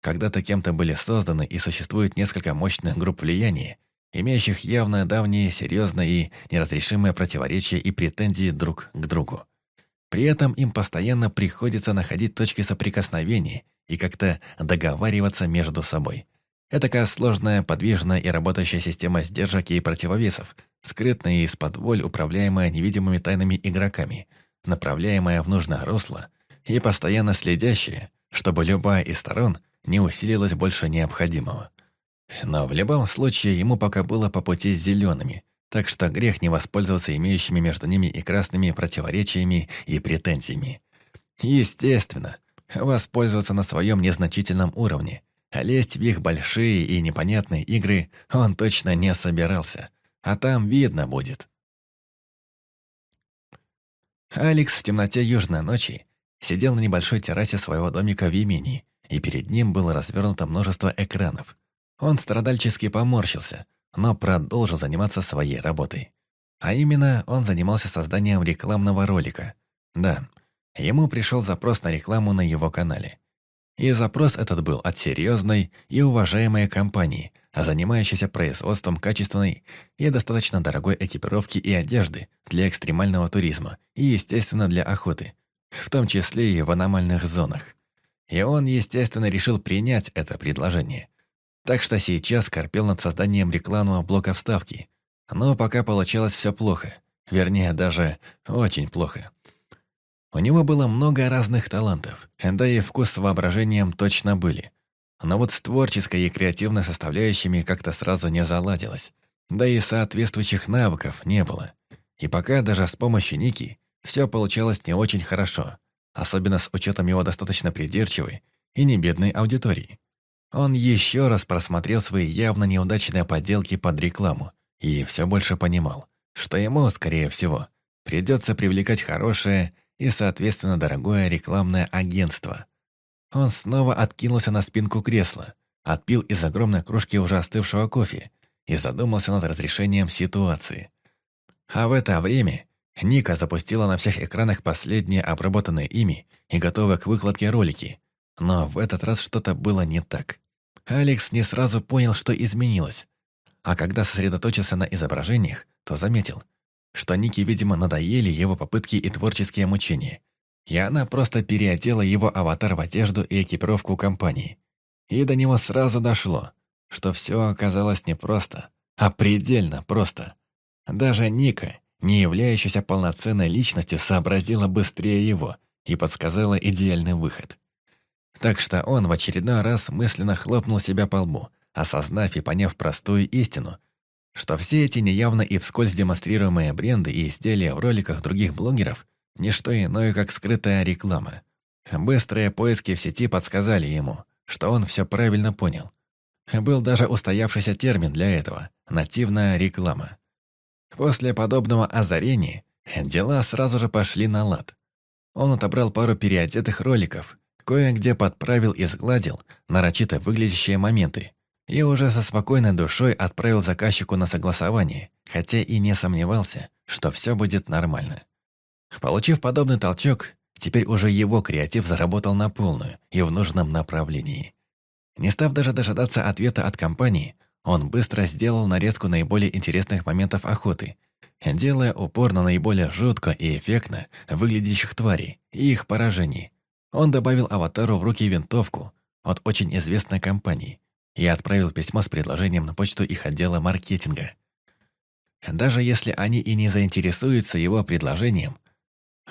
Когда-то кем-то были созданы и существует несколько мощных групп влияния, имеющих явно давние, серьезные и неразрешимые противоречия и претензии друг к другу. При этом им постоянно приходится находить точки соприкосновения и как-то договариваться между собой. Это такая сложная, подвижная и работающая система сдержек и противовесов, скрытная и из-под управляемая невидимыми тайными игроками, направляемая в нужное русло и постоянно следящая, чтобы любая из сторон не усилилась больше необходимого. Но в любом случае ему пока было по пути с зелеными, так что грех не воспользоваться имеющими между ними и красными противоречиями и претензиями. Естественно, воспользоваться на своем незначительном уровне, лезть в их большие и непонятные игры он точно не собирался, а там видно будет. Алекс в темноте южной ночи сидел на небольшой террасе своего домика в Йемении, и перед ним было развернуто множество экранов – он страдальчески поморщился, но продолжил заниматься своей работой. А именно, он занимался созданием рекламного ролика. Да, ему пришел запрос на рекламу на его канале. И запрос этот был от серьезной и уважаемой компании, занимающейся производством качественной и достаточно дорогой экипировки и одежды для экстремального туризма и, естественно, для охоты, в том числе и в аномальных зонах. И он, естественно, решил принять это предложение – так что сейчас корпел над созданием рекламного блока вставки. Но пока получалось все плохо. Вернее, даже очень плохо. У него было много разных талантов, да и вкус с воображением точно были. Но вот с творческой и креативной составляющими как-то сразу не заладилось. Да и соответствующих навыков не было. И пока даже с помощью Ники все получалось не очень хорошо, особенно с учетом его достаточно придирчивой и небедной аудитории. Он еще раз просмотрел свои явно неудачные подделки под рекламу и все больше понимал, что ему, скорее всего, придется привлекать хорошее и, соответственно, дорогое рекламное агентство. Он снова откинулся на спинку кресла, отпил из огромной кружки уже остывшего кофе и задумался над разрешением ситуации. А в это время Ника запустила на всех экранах последние обработанные ими и готовые к выкладке ролики, но в этот раз что-то было не так. Алекс не сразу понял, что изменилось. А когда сосредоточился на изображениях, то заметил, что Нике, видимо, надоели его попытки и творческие мучения. и она просто переодела его аватар в одежду и экипировку компании. И до него сразу дошло, что все оказалось не просто, а предельно просто. Даже Ника, не являющаяся полноценной личностью, сообразила быстрее его и подсказала идеальный выход. Так что он в очередной раз мысленно хлопнул себя по лбу, осознав и поняв простую истину, что все эти неявно и вскользь демонстрируемые бренды и изделия в роликах других блогеров – не что иное, как скрытая реклама. Быстрые поиски в сети подсказали ему, что он все правильно понял. Был даже устоявшийся термин для этого – нативная реклама. После подобного озарения дела сразу же пошли на лад. Он отобрал пару переодетых роликов, кое-где подправил и сгладил нарочито выглядящие моменты и уже со спокойной душой отправил заказчику на согласование, хотя и не сомневался, что все будет нормально. Получив подобный толчок, теперь уже его креатив заработал на полную и в нужном направлении. Не став даже дожидаться ответа от компании, он быстро сделал нарезку наиболее интересных моментов охоты, делая упор на наиболее жутко и эффектно выглядящих тварей и их поражений. Он добавил аватару в руки винтовку от очень известной компании и отправил письмо с предложением на почту их отдела маркетинга. Даже если они и не заинтересуются его предложением,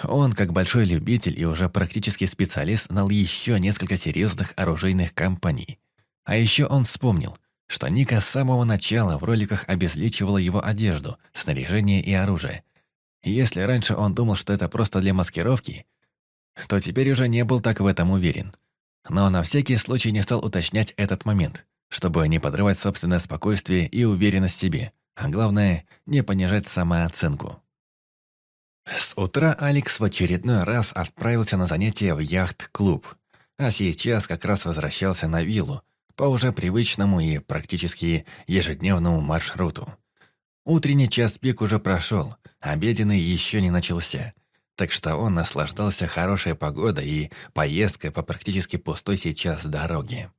он, как большой любитель и уже практически специалист, знал еще несколько серьезных оружейных компаний. А еще он вспомнил, что Ника с самого начала в роликах обезличивала его одежду, снаряжение и оружие. Если раньше он думал, что это просто для маскировки, то теперь уже не был так в этом уверен. Но на всякий случай не стал уточнять этот момент, чтобы не подрывать собственное спокойствие и уверенность в себе, а главное, не понижать самооценку. С утра Алекс в очередной раз отправился на занятия в яхт-клуб, а сейчас как раз возвращался на виллу по уже привычному и практически ежедневному маршруту. Утренний час пик уже прошел, обеденный еще не начался, так что он наслаждался хорошей погодой и поездкой по практически пустой сейчас дороге.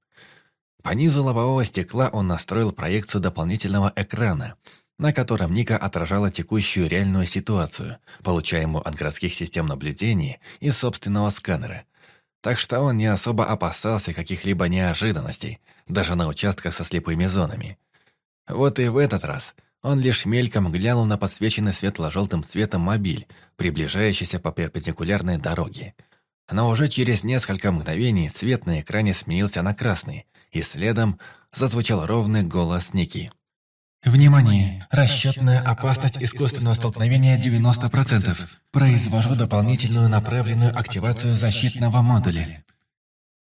По низу лобового стекла он настроил проекцию дополнительного экрана, на котором Ника отражала текущую реальную ситуацию, получаемую от городских систем наблюдения и собственного сканера. Так что он не особо опасался каких-либо неожиданностей, даже на участках со слепыми зонами. Вот и в этот раз он лишь мельком глянул на подсвеченный светло-желтым цветом мобиль, приближающийся по перпендикулярной дороге. Но уже через несколько мгновений цвет на экране сменился на красный, и следом зазвучал ровный голос Ники. Внимание! Расчетная опасность искусственного столкновения 90%. Произвожу дополнительную направленную активацию защитного модуля.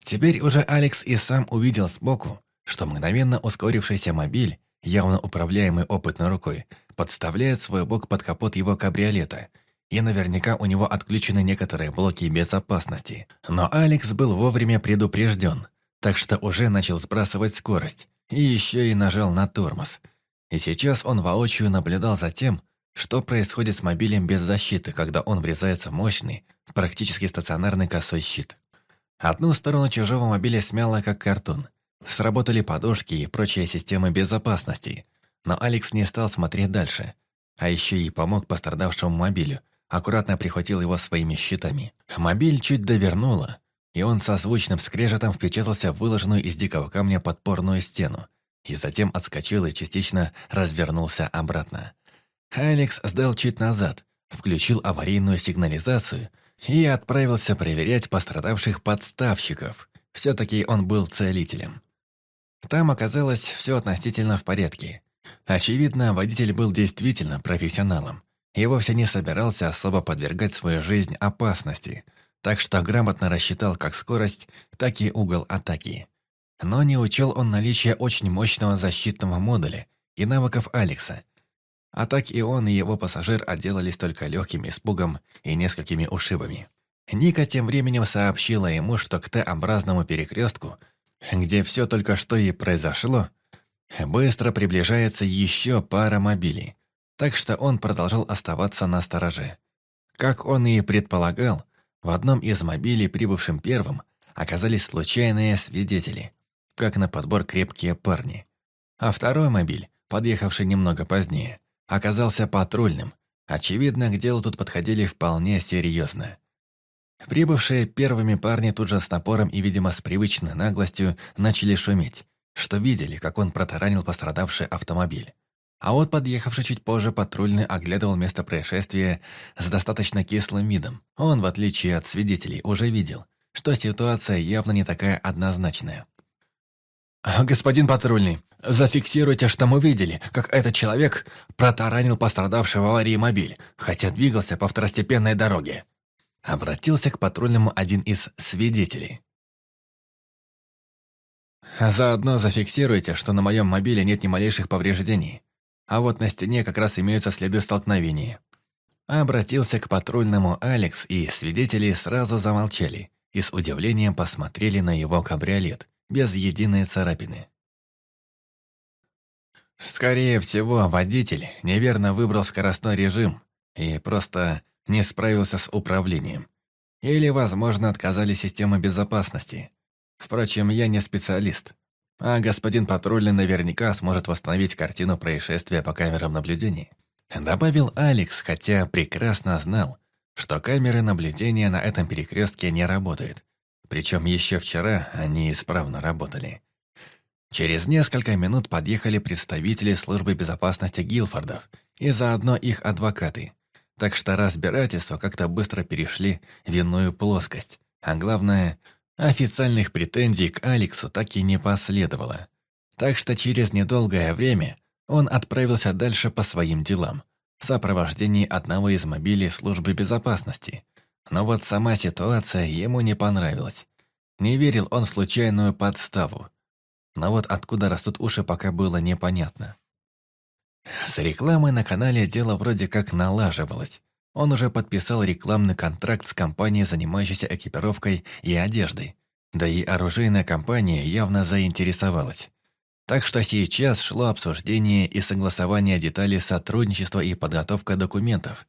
Теперь уже Алекс и сам увидел сбоку, что мгновенно ускорившийся мобиль, явно управляемый опытной рукой, подставляет свой бок под капот его кабриолета, и наверняка у него отключены некоторые блоки безопасности. Но Алекс был вовремя предупрежден, так что уже начал сбрасывать скорость, и еще и нажал на тормоз – и сейчас он воочию наблюдал за тем, что происходит с мобилем без защиты, когда он врезается в мощный, практически стационарный косой щит. Одну сторону чужого мобиля смяло как картон. Сработали подушки и прочие системы безопасности. Но Алекс не стал смотреть дальше. А еще и помог пострадавшему мобилю, аккуратно прихватил его своими щитами. Мобиль чуть довернуло, и он со звучным скрежетом впечатался в выложенную из дикого камня подпорную стену, и затем отскочил и частично развернулся обратно. Алекс сдал чуть назад, включил аварийную сигнализацию и отправился проверять пострадавших подставщиков. Все-таки он был целителем. Там оказалось все относительно в порядке. Очевидно, водитель был действительно профессионалом и вовсе не собирался особо подвергать свою жизнь опасности, так что грамотно рассчитал как скорость, так и угол атаки. Но не учел он наличие очень мощного защитного модуля и навыков Алекса. А так и он, и его пассажир отделались только легким испугом и несколькими ушибами. Ника тем временем сообщила ему, что к Т-образному перекрестку, где все только что и произошло, быстро приближается еще пара мобилей, так что он продолжал оставаться на стороже. Как он и предполагал, в одном из мобилей, прибывшим первым, оказались случайные свидетели – как на подбор крепкие парни. А второй мобиль, подъехавший немного позднее, оказался патрульным. Очевидно, к делу тут подходили вполне серьезно. Прибывшие первыми парни тут же с напором и, видимо, с привычной наглостью начали шуметь, что видели, как он протаранил пострадавший автомобиль. А вот подъехавший чуть позже патрульный оглядывал место происшествия с достаточно кислым видом. Он, в отличие от свидетелей, уже видел, что ситуация явно не такая однозначная. «Господин патрульный, зафиксируйте, что мы видели, как этот человек протаранил пострадавший в аварии мобиль, хотя двигался по второстепенной дороге». Обратился к патрульному один из свидетелей. А заодно зафиксируйте, что на моем мобиле нет ни малейших повреждений. А вот на стене как раз имеются следы столкновения. Обратился к патрульному Алекс, и свидетели сразу замолчали и с удивлением посмотрели на его кабриолет, без единой царапины. Скорее всего, водитель неверно выбрал скоростной режим и просто не справился с управлением. Или, возможно, отказали системы безопасности. Впрочем, я не специалист. А господин патрульный наверняка сможет восстановить картину происшествия по камерам наблюдения. Добавил Алекс, хотя прекрасно знал, что камеры наблюдения на этом перекрестке не работают. Причем еще вчера они исправно работали. Через несколько минут подъехали представители службы безопасности Гилфордов и заодно их адвокаты. Так что разбирательства как-то быстро перешли в иную плоскость. А главное, официальных претензий к Алексу так и не последовало. Так что через недолгое время он отправился дальше по своим делам, в сопровождении одного из мобилей службы безопасности. Но вот сама ситуация ему не понравилась. Не верил он в случайную подставу. Но вот откуда растут уши, пока было непонятно. С рекламой на канале дело вроде как налаживалось. Он уже подписал рекламный контракт с компанией, занимающейся экипировкой и одеждой. Да и оружейная компания явно заинтересовалась. Так что сейчас шло обсуждение и согласование деталей сотрудничества и подготовка документов.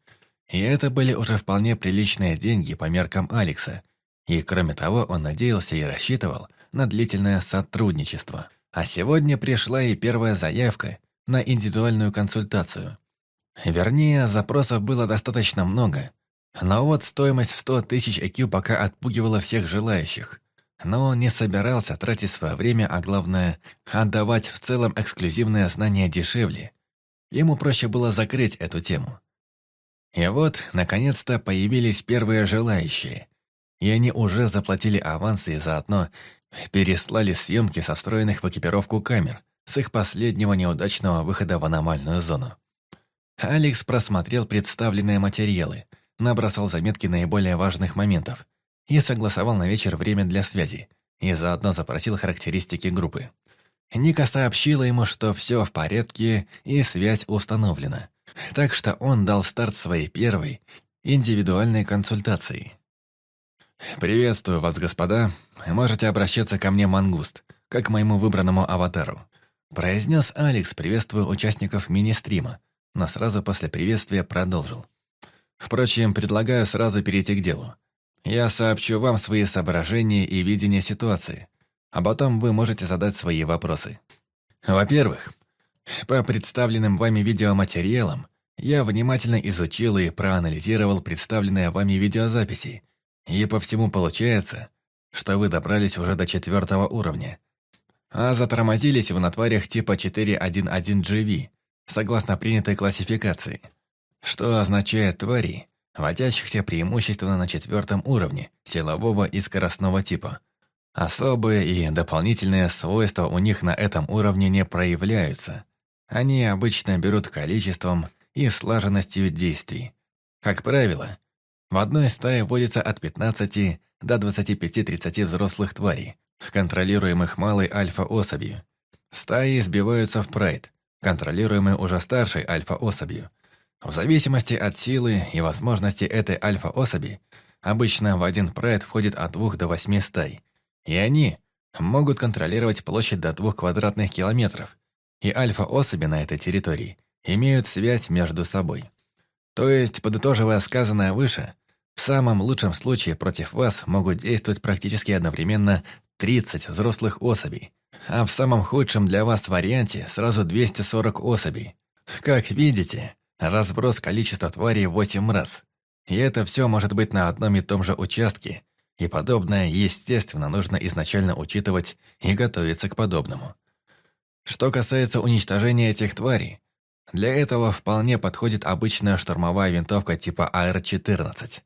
И это были уже вполне приличные деньги по меркам Алекса. И кроме того, он надеялся и рассчитывал на длительное сотрудничество. А сегодня пришла и первая заявка на индивидуальную консультацию. Вернее, запросов было достаточно много. Но вот стоимость в 100 тысяч IQ пока отпугивала всех желающих. Но он не собирался тратить свое время, а главное, отдавать в целом эксклюзивное знание дешевле. Ему проще было закрыть эту тему. И вот, наконец-то, появились первые желающие. И они уже заплатили авансы и заодно переслали съемки со встроенных в экипировку камер с их последнего неудачного выхода в аномальную зону. Алекс просмотрел представленные материалы, набросал заметки наиболее важных моментов – и согласовал на вечер время для связи, и заодно запросил характеристики группы. Ника сообщила ему, что все в порядке и связь установлена. Так что он дал старт своей первой индивидуальной консультации. «Приветствую вас, господа. Можете обращаться ко мне, Мангуст, как к моему выбранному аватару», произнес Алекс, приветствуя участников мини-стрима, но сразу после приветствия продолжил. «Впрочем, предлагаю сразу перейти к делу. Я сообщу вам свои соображения и видение ситуации, а потом вы можете задать свои вопросы. Во-первых, по представленным вами видеоматериалам я внимательно изучил и проанализировал представленные вами видеозаписи, и по всему получается, что вы добрались уже до четвертого уровня, а затормозились вы на тварях типа 411GV, согласно принятой классификации, что означает твари, водящихся преимущественно на четвертом уровне силового и скоростного типа. Особые и дополнительные свойства у них на этом уровне не проявляются. Они обычно берут количеством и слаженностью действий. Как правило, в одной стае водится от 15 до 25-30 взрослых тварей, контролируемых малой альфа-особью. Стаи сбиваются в прайд, контролируемые уже старшей альфа-особью, в зависимости от силы и возможности этой альфа-особи, обычно в один прайд входит от двух до восьми стай. И они могут контролировать площадь до двух квадратных километров. И альфа-особи на этой территории имеют связь между собой. То есть, подытоживая сказанное выше, в самом лучшем случае против вас могут действовать практически одновременно 30 взрослых особей, а в самом худшем для вас варианте сразу 240 особей. Как видите, Разброс количества тварей в 8 раз. И это все может быть на одном и том же участке, и подобное, естественно, нужно изначально учитывать и готовиться к подобному. Что касается уничтожения этих тварей, для этого вполне подходит обычная штурмовая винтовка типа АР-14.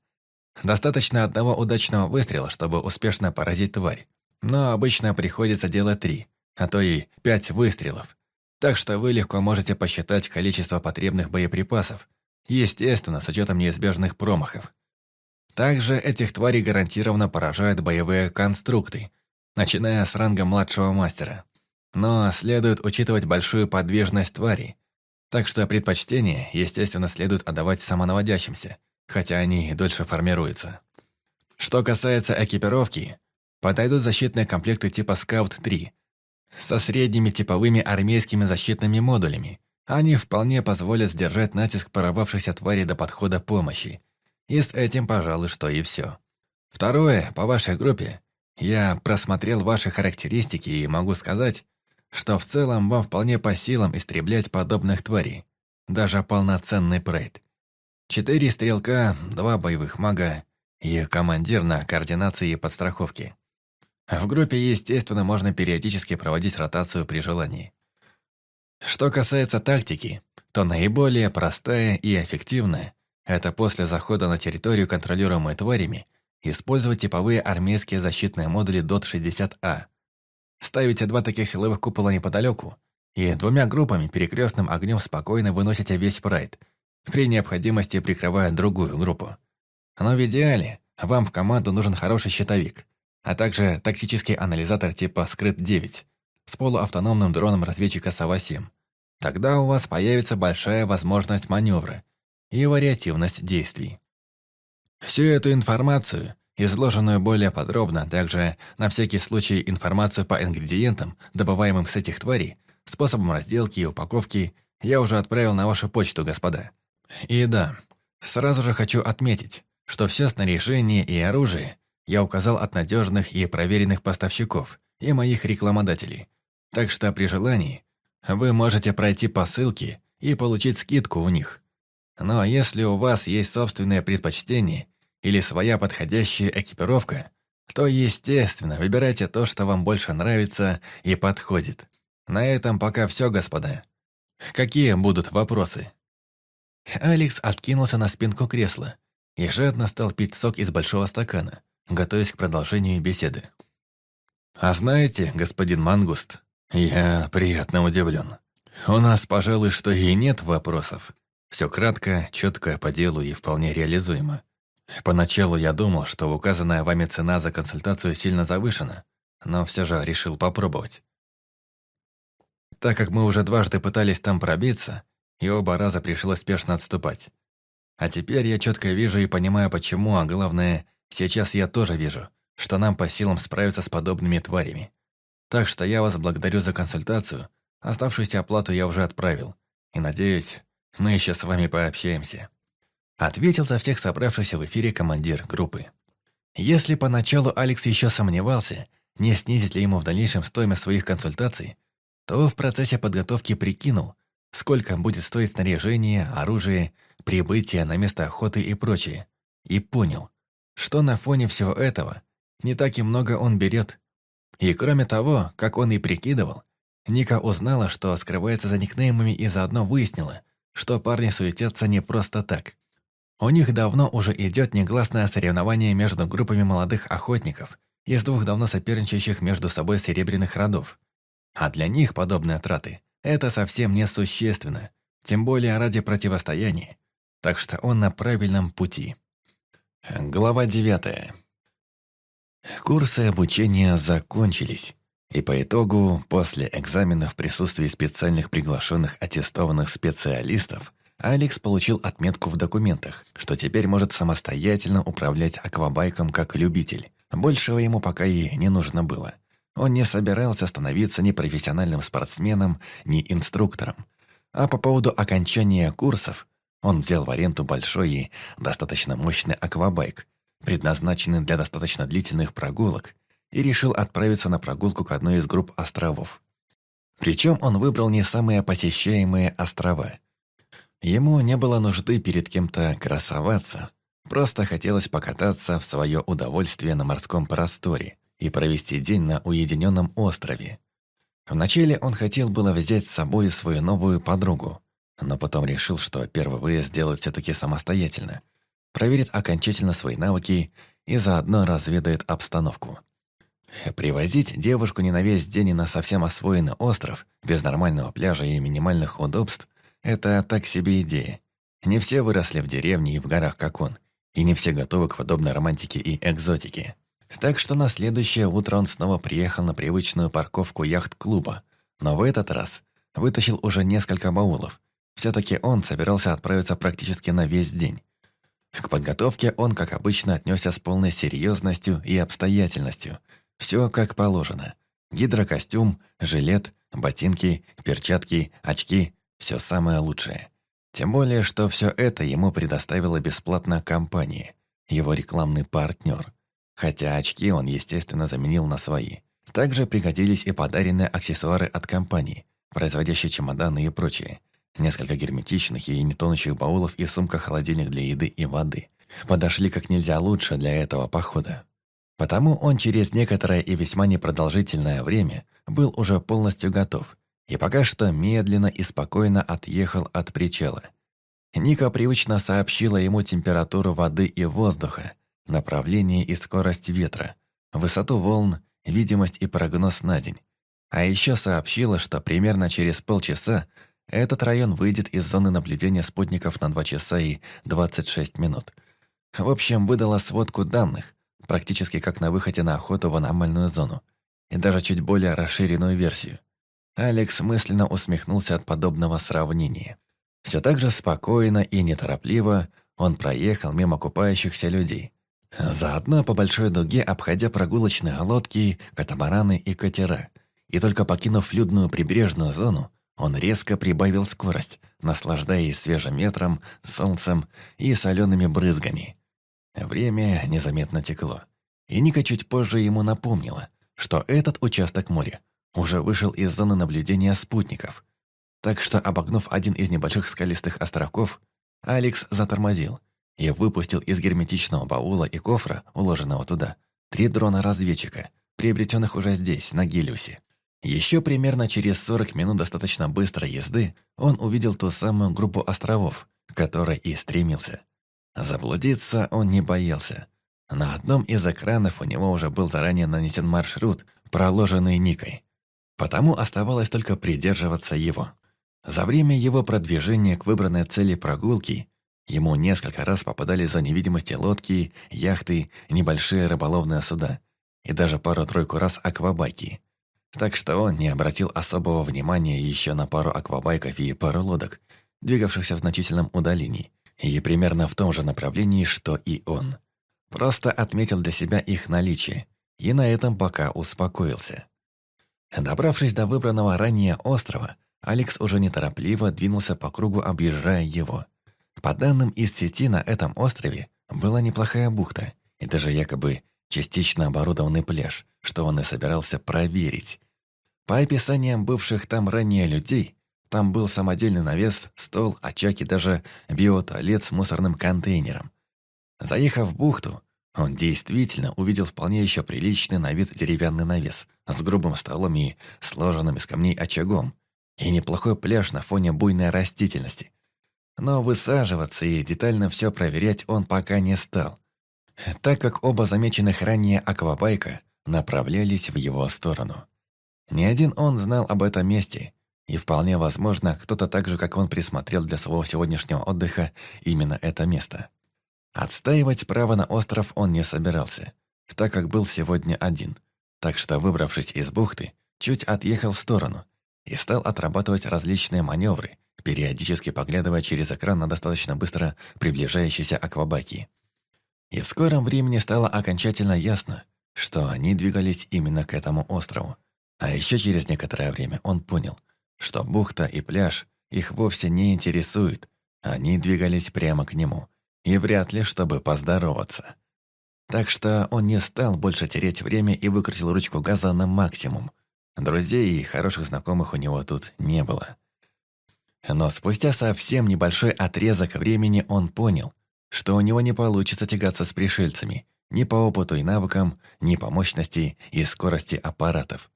Достаточно одного удачного выстрела, чтобы успешно поразить тварь. Но обычно приходится делать три, а то и пять выстрелов. Так что вы легко можете посчитать количество потребных боеприпасов, естественно, с учетом неизбежных промахов. Также этих тварей гарантированно поражают боевые конструкты, начиная с ранга младшего мастера. Но следует учитывать большую подвижность тварей, так что предпочтение, естественно, следует отдавать самонаводящимся, хотя они и дольше формируются. Что касается экипировки, подойдут защитные комплекты типа Скаут-3 со средними типовыми армейскими защитными модулями. Они вполне позволят сдержать натиск порвавшихся тварей до подхода помощи. И с этим, пожалуй, что и все. Второе, по вашей группе. Я просмотрел ваши характеристики и могу сказать, что в целом вам вполне по силам истреблять подобных тварей. Даже полноценный прейд. Четыре стрелка, два боевых мага и командир на координации и подстраховке. В группе, естественно, можно периодически проводить ротацию при желании. Что касается тактики, то наиболее простая и эффективная – это после захода на территорию, контролируемую тварями, использовать типовые армейские защитные модули ДОТ-60А. Ставите два таких силовых купола неподалеку и двумя группами перекрестным огнем спокойно выносите весь прайд – при необходимости прикрывая другую группу. Но в идеале вам в команду нужен хороший щитовик, а также тактический анализатор типа «Скрыт-9» с полуавтономным дроном разведчика «Сова-7». Тогда у вас появится большая возможность маневра и вариативность действий. Всю эту информацию, изложенную более подробно, а также на всякий случай информацию по ингредиентам, добываемым с этих тварей, способам разделки и упаковки, я уже отправил на вашу почту, господа. И да, сразу же хочу отметить, что все снаряжение и оружие я указал от надежных и проверенных поставщиков и моих рекламодателей. Так что при желании вы можете пройти по ссылке и получить скидку у них. Но если у вас есть собственное предпочтение или своя подходящая экипировка, то, естественно, выбирайте то, что вам больше нравится и подходит. На этом пока все, господа. Какие будут вопросы? Алекс откинулся на спинку кресла и жадно стал пить сок из большого стакана, готовясь к продолжению беседы. «А знаете, господин Мангуст, я приятно удивлен. У нас, пожалуй, что и нет вопросов. Все кратко, четко, по делу и вполне реализуемо. Поначалу я думал, что указанная вами цена за консультацию сильно завышена, но все же решил попробовать. Так как мы уже дважды пытались там пробиться, и оба раза пришлось спешно отступать. А теперь я четко вижу и понимаю, почему, а главное, сейчас я тоже вижу, что нам по силам справиться с подобными тварями. Так что я вас благодарю за консультацию, оставшуюся оплату я уже отправил, и надеюсь, мы еще с вами пообщаемся». Ответил за всех собравшихся в эфире командир группы. Если поначалу Алекс еще сомневался, не снизить ли ему в дальнейшем стоимость своих консультаций, то в процессе подготовки прикинул, сколько будет стоить снаряжение, оружие, прибытие на место охоты и прочее. И понял, что на фоне всего этого не так и много он берет. И кроме того, как он и прикидывал, Ника узнала, что скрывается за никнеймами и заодно выяснила, что парни суетятся не просто так. У них давно уже идет негласное соревнование между группами молодых охотников из двух давно соперничающих между собой серебряных родов. А для них подобные траты это совсем не существенно, тем более ради противостояния. Так что он на правильном пути. Глава 9. Курсы обучения закончились, и по итогу, после экзамена в присутствии специальных приглашенных аттестованных специалистов, Алекс получил отметку в документах, что теперь может самостоятельно управлять аквабайком как любитель. Большего ему пока и не нужно было. Он не собирался становиться ни профессиональным спортсменом, ни инструктором. А по поводу окончания курсов, он взял в аренду большой и достаточно мощный аквабайк, предназначенный для достаточно длительных прогулок, и решил отправиться на прогулку к одной из групп островов. Причем он выбрал не самые посещаемые острова. Ему не было нужды перед кем-то красоваться, Просто хотелось покататься в свое удовольствие на морском просторе и провести день на уединенном острове. Вначале он хотел было взять с собой свою новую подругу, но потом решил, что первый выезд сделает все-таки самостоятельно, проверит окончательно свои навыки и заодно разведает обстановку. Привозить девушку не на весь день и на совсем освоенный остров, без нормального пляжа и минимальных удобств, это так себе идея. Не все выросли в деревне и в горах, как он, и не все готовы к подобной романтике и экзотике. Так что на следующее утро он снова приехал на привычную парковку яхт-клуба, но в этот раз вытащил уже несколько баулов. Все-таки он собирался отправиться практически на весь день. К подготовке он, как обычно, отнесся с полной серьезностью и обстоятельностью – все как положено. Гидрокостюм, жилет, ботинки, перчатки, очки – все самое лучшее. Тем более, что все это ему предоставила бесплатно компания, его рекламный партнер. Хотя очки он, естественно, заменил на свои. Также пригодились и подаренные аксессуары от компании, производящие чемоданы и прочее. Несколько герметичных и нетонущих баулов и сумка-холодильник для еды и воды. Подошли как нельзя лучше для этого похода. Потому он через некоторое и весьма непродолжительное время был уже полностью готов и пока что медленно и спокойно отъехал от причала. Ника привычно сообщила ему температуру воды и воздуха, направление и скорость ветра, высоту волн, видимость и прогноз на день. А еще сообщила, что примерно через полчаса этот район выйдет из зоны наблюдения спутников на 2 часа и 26 минут. В общем, выдала сводку данных, практически как на выходе на охоту в аномальную зону, и даже чуть более расширенную версию. Алекс мысленно усмехнулся от подобного сравнения. Все так же спокойно и неторопливо он проехал мимо купающихся людей. Заодно по большой дуге обходя прогулочные лодки, катамараны и катера. И только покинув людную прибрежную зону, он резко прибавил скорость, наслаждаясь свежим ветром, солнцем и солеными брызгами. Время незаметно текло. И Ника чуть позже ему напомнила, что этот участок моря уже вышел из зоны наблюдения спутников. Так что, обогнув один из небольших скалистых островков, Алекс затормозил и выпустил из герметичного баула и кофра, уложенного туда, три дрона-разведчика, приобретенных уже здесь, на Гелиусе. Еще примерно через 40 минут достаточно быстрой езды он увидел ту самую группу островов, к которой и стремился – Заблудиться он не боялся. На одном из экранов у него уже был заранее нанесен маршрут, проложенный Никой. Потому оставалось только придерживаться его. За время его продвижения к выбранной цели прогулки ему несколько раз попадали за невидимости лодки, яхты, небольшие рыболовные суда и даже пару-тройку раз аквабайки. Так что он не обратил особого внимания еще на пару аквабайков и пару лодок, двигавшихся в значительном удалении, и примерно в том же направлении, что и он. Просто отметил для себя их наличие, и на этом пока успокоился. Добравшись до выбранного ранее острова, Алекс уже неторопливо двинулся по кругу, объезжая его. По данным из сети, на этом острове была неплохая бухта и даже якобы частично оборудованный пляж, что он и собирался проверить. По описаниям бывших там ранее людей, там был самодельный навес, стол, очаг и даже биотуалет с мусорным контейнером. Заехав в бухту, он действительно увидел вполне еще приличный на вид деревянный навес с грубым столом и сложенным из камней очагом, и неплохой пляж на фоне буйной растительности. Но высаживаться и детально все проверять он пока не стал, так как оба замеченных ранее аквабайка направлялись в его сторону. Ни один он знал об этом месте и вполне возможно, кто-то так же, как он, присмотрел для своего сегодняшнего отдыха именно это место. Отстаивать право на остров он не собирался, так как был сегодня один. Так что, выбравшись из бухты, чуть отъехал в сторону и стал отрабатывать различные маневры, периодически поглядывая через экран на достаточно быстро приближающиеся аквабайки. И в скором времени стало окончательно ясно, что они двигались именно к этому острову. А еще через некоторое время он понял – что бухта и пляж их вовсе не интересуют. Они двигались прямо к нему, и вряд ли, чтобы поздороваться. Так что он не стал больше тереть время и выкрутил ручку газа на максимум. Друзей и хороших знакомых у него тут не было. Но спустя совсем небольшой отрезок времени он понял, что у него не получится тягаться с пришельцами ни по опыту и навыкам, ни по мощности и скорости аппаратов.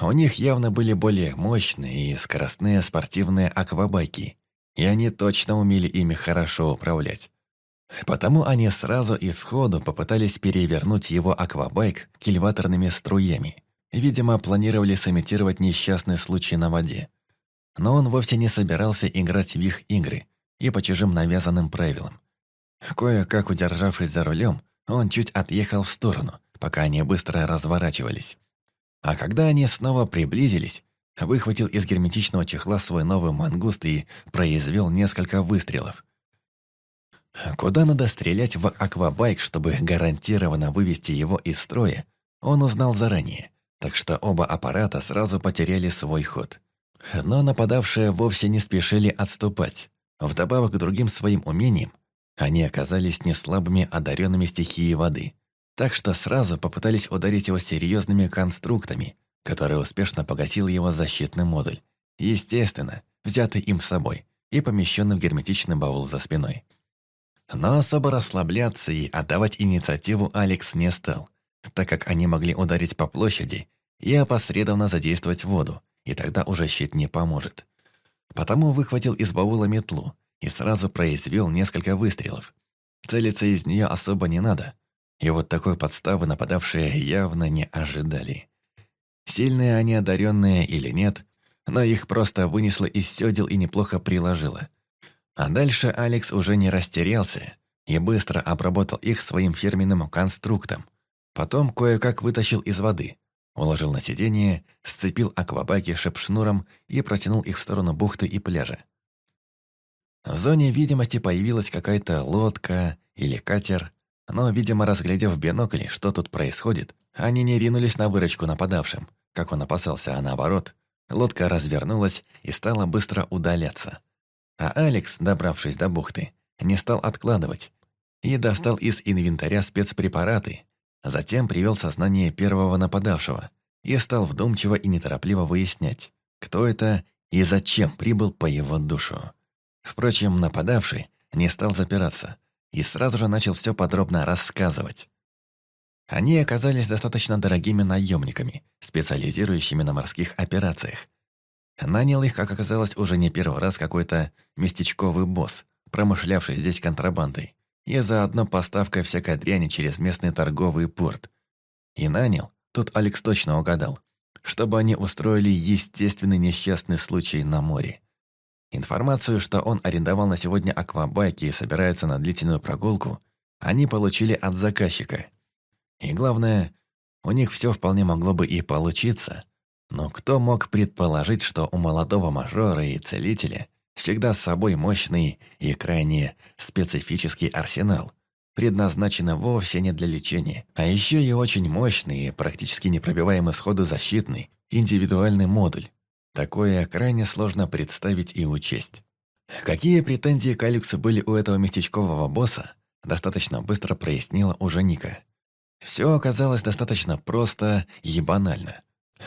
У них явно были более мощные и скоростные спортивные аквабайки, и они точно умели ими хорошо управлять. Потому они сразу и сходу попытались перевернуть его аквабайк кильваторными струями. Видимо, планировали сымитировать несчастный случай на воде. Но он вовсе не собирался играть в их игры и по чужим навязанным правилам. Кое-как удержавшись за рулем, он чуть отъехал в сторону, пока они быстро разворачивались. А когда они снова приблизились, выхватил из герметичного чехла свой новый мангуст и произвел несколько выстрелов. Куда надо стрелять в аквабайк, чтобы гарантированно вывести его из строя, он узнал заранее, так что оба аппарата сразу потеряли свой ход. Но нападавшие вовсе не спешили отступать. Вдобавок к другим своим умениям, они оказались не слабыми одаренными стихией воды, так что сразу попытались ударить его серьезными конструктами, которые успешно погасил его защитный модуль, естественно, взятый им с собой и помещенный в герметичный баул за спиной. Но особо расслабляться и отдавать инициативу Алекс не стал, так как они могли ударить по площади и опосредованно задействовать воду, и тогда уже щит не поможет. Потому выхватил из баула метлу и сразу произвел несколько выстрелов. Целиться из нее особо не надо, и вот такой подставы нападавшие явно не ожидали. Сильные они одаренные или нет, но их просто вынесло из сёдел и неплохо приложило. А дальше Алекс уже не растерялся и быстро обработал их своим фирменным конструктом. Потом кое-как вытащил из воды, уложил на сиденье, сцепил аквабаки шепшнуром и протянул их в сторону бухты и пляжа. В зоне видимости появилась какая-то лодка или катер, но, видимо, разглядев в бинокль, что тут происходит, они не ринулись на выручку нападавшим, как он опасался, а наоборот, лодка развернулась и стала быстро удаляться. А Алекс, добравшись до бухты, не стал откладывать и достал из инвентаря спецпрепараты, затем привел сознание первого нападавшего и стал вдумчиво и неторопливо выяснять, кто это и зачем прибыл по его душу. Впрочем, нападавший не стал запираться и сразу же начал все подробно рассказывать. Они оказались достаточно дорогими наемниками, специализирующими на морских операциях, Нанял их, как оказалось, уже не первый раз какой-то местечковый босс, промышлявший здесь контрабандой, и заодно поставкой всякой дряни через местный торговый порт. И нанял, тут Алекс точно угадал, чтобы они устроили естественный несчастный случай на море. Информацию, что он арендовал на сегодня аквабайки и собирается на длительную прогулку, они получили от заказчика. И главное, у них все вполне могло бы и получиться – но кто мог предположить, что у молодого мажора и целителя всегда с собой мощный и крайне специфический арсенал, предназначенный вовсе не для лечения, а еще и очень мощный и практически непробиваемый сходу защитный индивидуальный модуль. Такое крайне сложно представить и учесть. Какие претензии к Алексу были у этого местечкового босса, достаточно быстро прояснила уже Ника. Все оказалось достаточно просто и банально.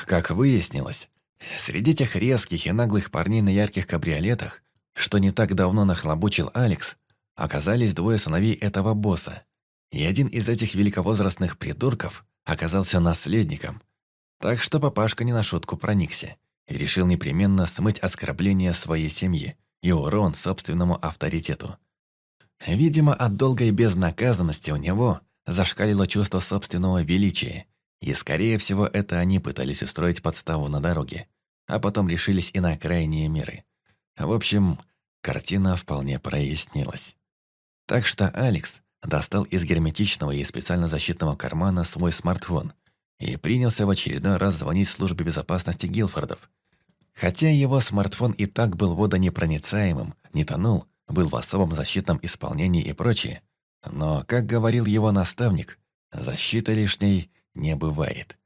Как выяснилось, среди тех резких и наглых парней на ярких кабриолетах, что не так давно нахлобучил Алекс, оказались двое сыновей этого босса. И один из этих великовозрастных придурков оказался наследником. Так что папашка не на шутку проникся и решил непременно смыть оскорбление своей семьи и урон собственному авторитету. Видимо, от долгой безнаказанности у него зашкалило чувство собственного величия, и, скорее всего, это они пытались устроить подставу на дороге, а потом решились и на крайние меры. В общем, картина вполне прояснилась. Так что Алекс достал из герметичного и специально защитного кармана свой смартфон и принялся в очередной раз звонить службе безопасности Гилфордов. Хотя его смартфон и так был водонепроницаемым, не тонул, был в особом защитном исполнении и прочее, но, как говорил его наставник, защита лишней не бывает.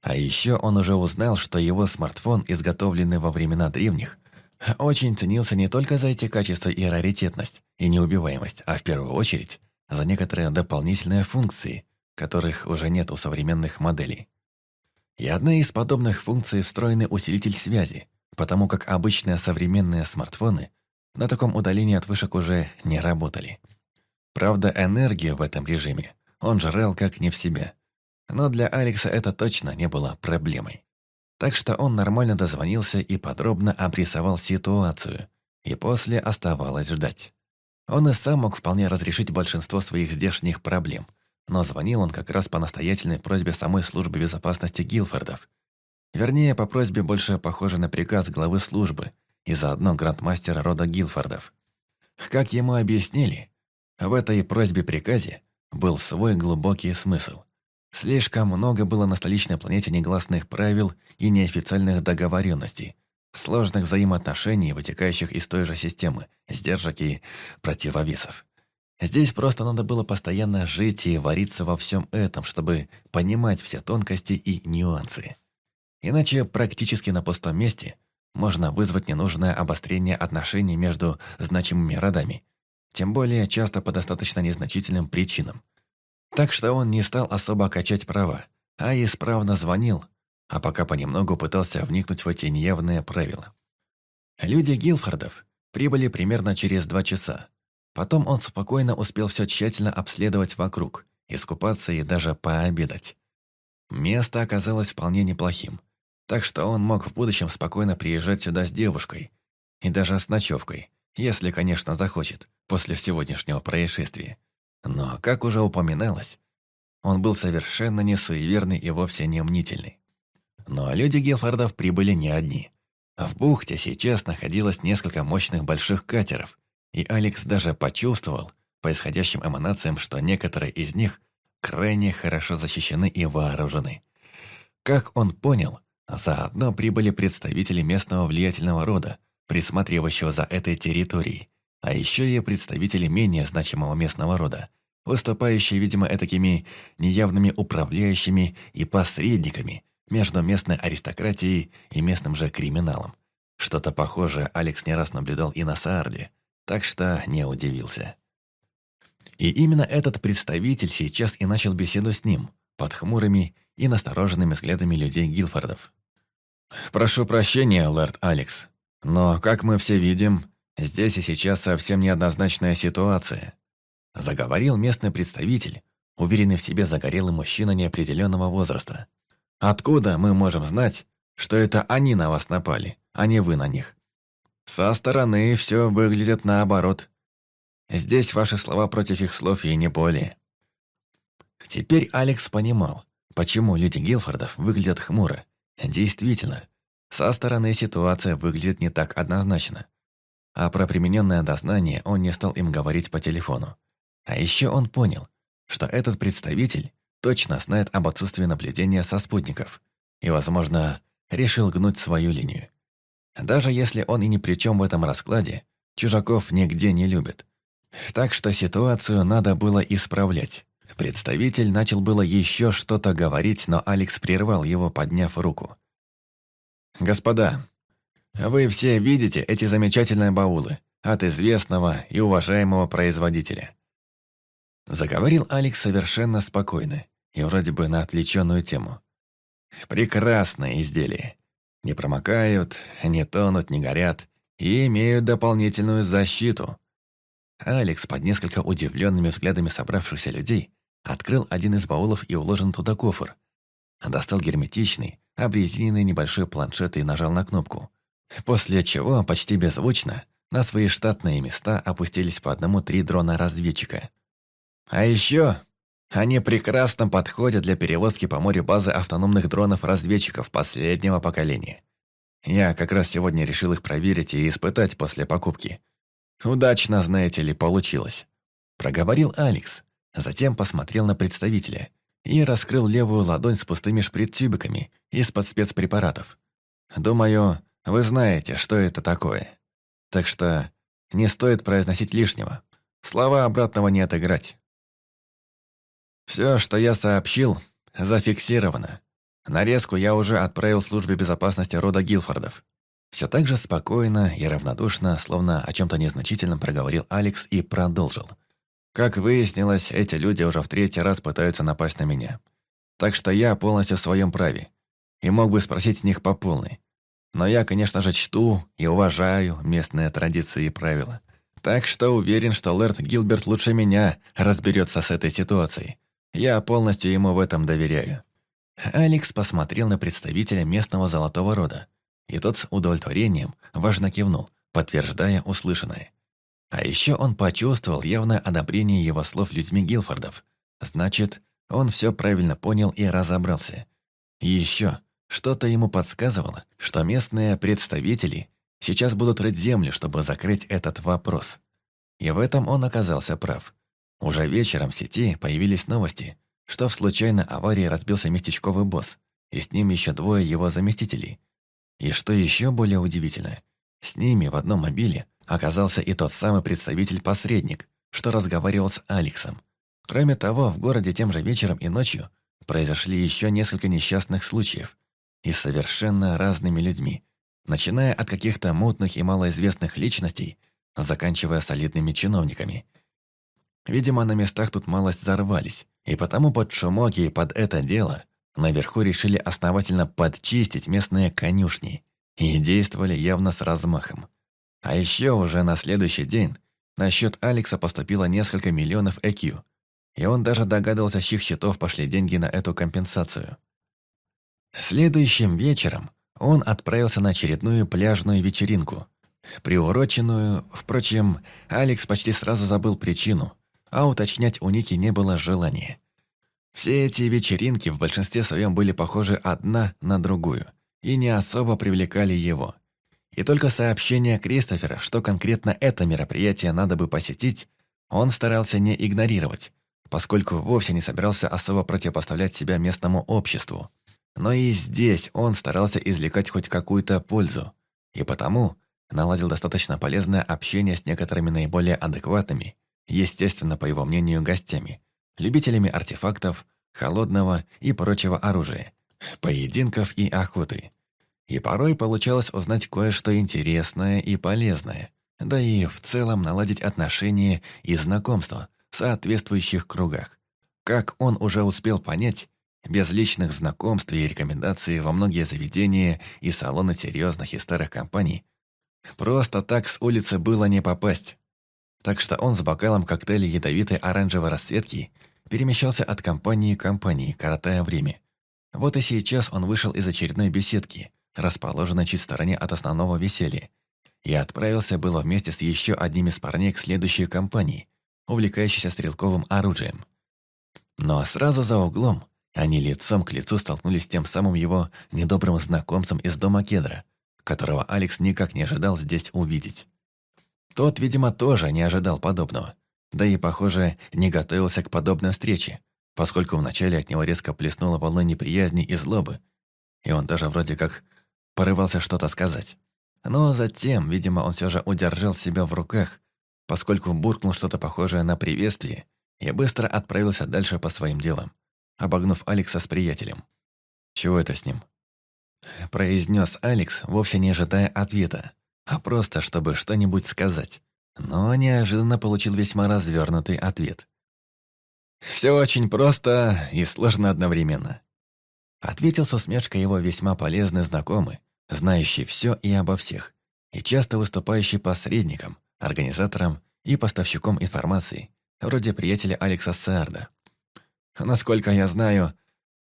А еще он уже узнал, что его смартфон, изготовленный во времена древних, очень ценился не только за эти качества и раритетность, и неубиваемость, а в первую очередь за некоторые дополнительные функции, которых уже нет у современных моделей. И одна из подобных функций – встроенный усилитель связи, потому как обычные современные смартфоны на таком удалении от вышек уже не работали. Правда, энергию в этом режиме он жрал как не в себе. Но для Алекса это точно не было проблемой. Так что он нормально дозвонился и подробно обрисовал ситуацию, и после оставалось ждать. Он и сам мог вполне разрешить большинство своих здешних проблем, но звонил он как раз по настоятельной просьбе самой службы безопасности Гилфордов. Вернее, по просьбе больше похожей на приказ главы службы и заодно грандмастера рода Гилфордов. Как ему объяснили, в этой просьбе-приказе был свой глубокий смысл. Слишком много было на столичной планете негласных правил и неофициальных договоренностей, сложных взаимоотношений, вытекающих из той же системы, сдержек и противовесов. Здесь просто надо было постоянно жить и вариться во всем этом, чтобы понимать все тонкости и нюансы. Иначе практически на пустом месте можно вызвать ненужное обострение отношений между значимыми родами, тем более часто по достаточно незначительным причинам. Так что он не стал особо качать права, а исправно звонил, а пока понемногу пытался вникнуть в эти неявные правила. Люди Гилфордов прибыли примерно через два часа. Потом он спокойно успел все тщательно обследовать вокруг, искупаться и даже пообедать. Место оказалось вполне неплохим, так что он мог в будущем спокойно приезжать сюда с девушкой, и даже с ночевкой, если, конечно, захочет, после сегодняшнего происшествия. Но, как уже упоминалось, он был совершенно не суеверный и вовсе не мнительный. Но люди Гилфордов прибыли не одни. В бухте сейчас находилось несколько мощных больших катеров, и Алекс даже почувствовал, по исходящим эманациям, что некоторые из них крайне хорошо защищены и вооружены. Как он понял, заодно прибыли представители местного влиятельного рода, присматривающего за этой территорией, а еще и представители менее значимого местного рода, выступающие, видимо, этакими неявными управляющими и посредниками между местной аристократией и местным же криминалом. Что-то похожее Алекс не раз наблюдал и на Саарде, так что не удивился. И именно этот представитель сейчас и начал беседу с ним, под хмурыми и настороженными взглядами людей Гилфордов. «Прошу прощения, лорд Алекс, но, как мы все видим, здесь и сейчас совсем неоднозначная ситуация. Заговорил местный представитель, уверенный в себе загорелый мужчина неопределенного возраста. «Откуда мы можем знать, что это они на вас напали, а не вы на них? Со стороны все выглядит наоборот. Здесь ваши слова против их слов и не более». Теперь Алекс понимал, почему люди Гилфордов выглядят хмуро. Действительно, со стороны ситуация выглядит не так однозначно. А про примененное дознание он не стал им говорить по телефону. А еще он понял, что этот представитель точно знает об отсутствии наблюдения со спутников и, возможно, решил гнуть свою линию. Даже если он и ни при чем в этом раскладе, чужаков нигде не любит. Так что ситуацию надо было исправлять. Представитель начал было еще что-то говорить, но Алекс прервал его, подняв руку. «Господа, вы все видите эти замечательные баулы от известного и уважаемого производителя. Заговорил Алекс совершенно спокойно и вроде бы на отвлеченную тему. Прекрасное изделие. Не промокают, не тонут, не горят и имеют дополнительную защиту. Алекс под несколько удивленными взглядами собравшихся людей открыл один из баулов и уложен туда кофр. Достал герметичный, обрезиненный небольшой планшет и нажал на кнопку. После чего, почти беззвучно, на свои штатные места опустились по одному три дрона-разведчика. А еще они прекрасно подходят для перевозки по морю базы автономных дронов-разведчиков последнего поколения. Я как раз сегодня решил их проверить и испытать после покупки. Удачно, знаете ли, получилось. Проговорил Алекс, затем посмотрел на представителя и раскрыл левую ладонь с пустыми шприц-тюбиками из-под спецпрепаратов. Думаю, вы знаете, что это такое. Так что не стоит произносить лишнего. Слова обратного не отыграть. Все, что я сообщил, зафиксировано. Нарезку я уже отправил службе безопасности рода Гилфордов. Все так же спокойно и равнодушно, словно о чем-то незначительном проговорил Алекс и продолжил. Как выяснилось, эти люди уже в третий раз пытаются напасть на меня. Так что я полностью в своем праве. И мог бы спросить с них по полной. Но я, конечно же, чту и уважаю местные традиции и правила. Так что уверен, что Лэрд Гилберт лучше меня разберется с этой ситуацией. Я полностью ему в этом доверяю». Алекс посмотрел на представителя местного золотого рода, и тот с удовлетворением важно кивнул, подтверждая услышанное. А еще он почувствовал явное одобрение его слов людьми Гилфордов. Значит, он все правильно понял и разобрался. Еще что-то ему подсказывало, что местные представители сейчас будут рыть землю, чтобы закрыть этот вопрос. И в этом он оказался прав. Уже вечером в сети появились новости, что в случайной аварии разбился местечковый босс, и с ним еще двое его заместителей. И что еще более удивительно, с ними в одном мобиле оказался и тот самый представитель-посредник, что разговаривал с Алексом. Кроме того, в городе тем же вечером и ночью произошли еще несколько несчастных случаев и совершенно разными людьми, начиная от каких-то мутных и малоизвестных личностей, заканчивая солидными чиновниками. Видимо, на местах тут малость взорвались, и потому под шумок и под это дело наверху решили основательно подчистить местные конюшни и действовали явно с размахом. А еще уже на следующий день на счет Алекса поступило несколько миллионов ЭКЮ, и он даже догадывался, с чьих счетов пошли деньги на эту компенсацию. Следующим вечером он отправился на очередную пляжную вечеринку, приуроченную, впрочем, Алекс почти сразу забыл причину, а уточнять у Ники не было желания. Все эти вечеринки в большинстве своем были похожи одна на другую и не особо привлекали его. И только сообщение Кристофера, что конкретно это мероприятие надо бы посетить, он старался не игнорировать, поскольку вовсе не собирался особо противопоставлять себя местному обществу. Но и здесь он старался извлекать хоть какую-то пользу, и потому наладил достаточно полезное общение с некоторыми наиболее адекватными, естественно, по его мнению, гостями, любителями артефактов, холодного и прочего оружия, поединков и охоты. И порой получалось узнать кое-что интересное и полезное, да и в целом наладить отношения и знакомства в соответствующих кругах. Как он уже успел понять, без личных знакомств и рекомендаций во многие заведения и салоны серьезных и старых компаний просто так с улицы было не попасть. Так что он с бокалом коктейля ядовитой оранжевой расцветки перемещался от компании к компании, коротая время. Вот и сейчас он вышел из очередной беседки, расположенной чуть в стороне от основного веселья, и отправился было вместе с еще одним из парней к следующей компании, увлекающейся стрелковым оружием. Но сразу за углом они лицом к лицу столкнулись с тем самым его недобрым знакомцем из дома Кедра, которого Алекс никак не ожидал здесь увидеть. Тот, видимо, тоже не ожидал подобного, да и, похоже, не готовился к подобной встрече, поскольку вначале от него резко плеснула волна неприязни и злобы, и он даже вроде как порывался что-то сказать. Но затем, видимо, он все же удержал себя в руках, поскольку буркнул что-то похожее на приветствие и быстро отправился дальше по своим делам обогнув Алекса с приятелем. «Чего это с ним?» Произнес Алекс, вовсе не ожидая ответа, а просто, чтобы что-нибудь сказать. Но неожиданно получил весьма развернутый ответ. «Все очень просто и сложно одновременно», ответил со усмешкой его весьма полезный знакомый, знающий все и обо всех, и часто выступающий посредником, организатором и поставщиком информации, вроде приятеля Алекса Саарда. Насколько я знаю,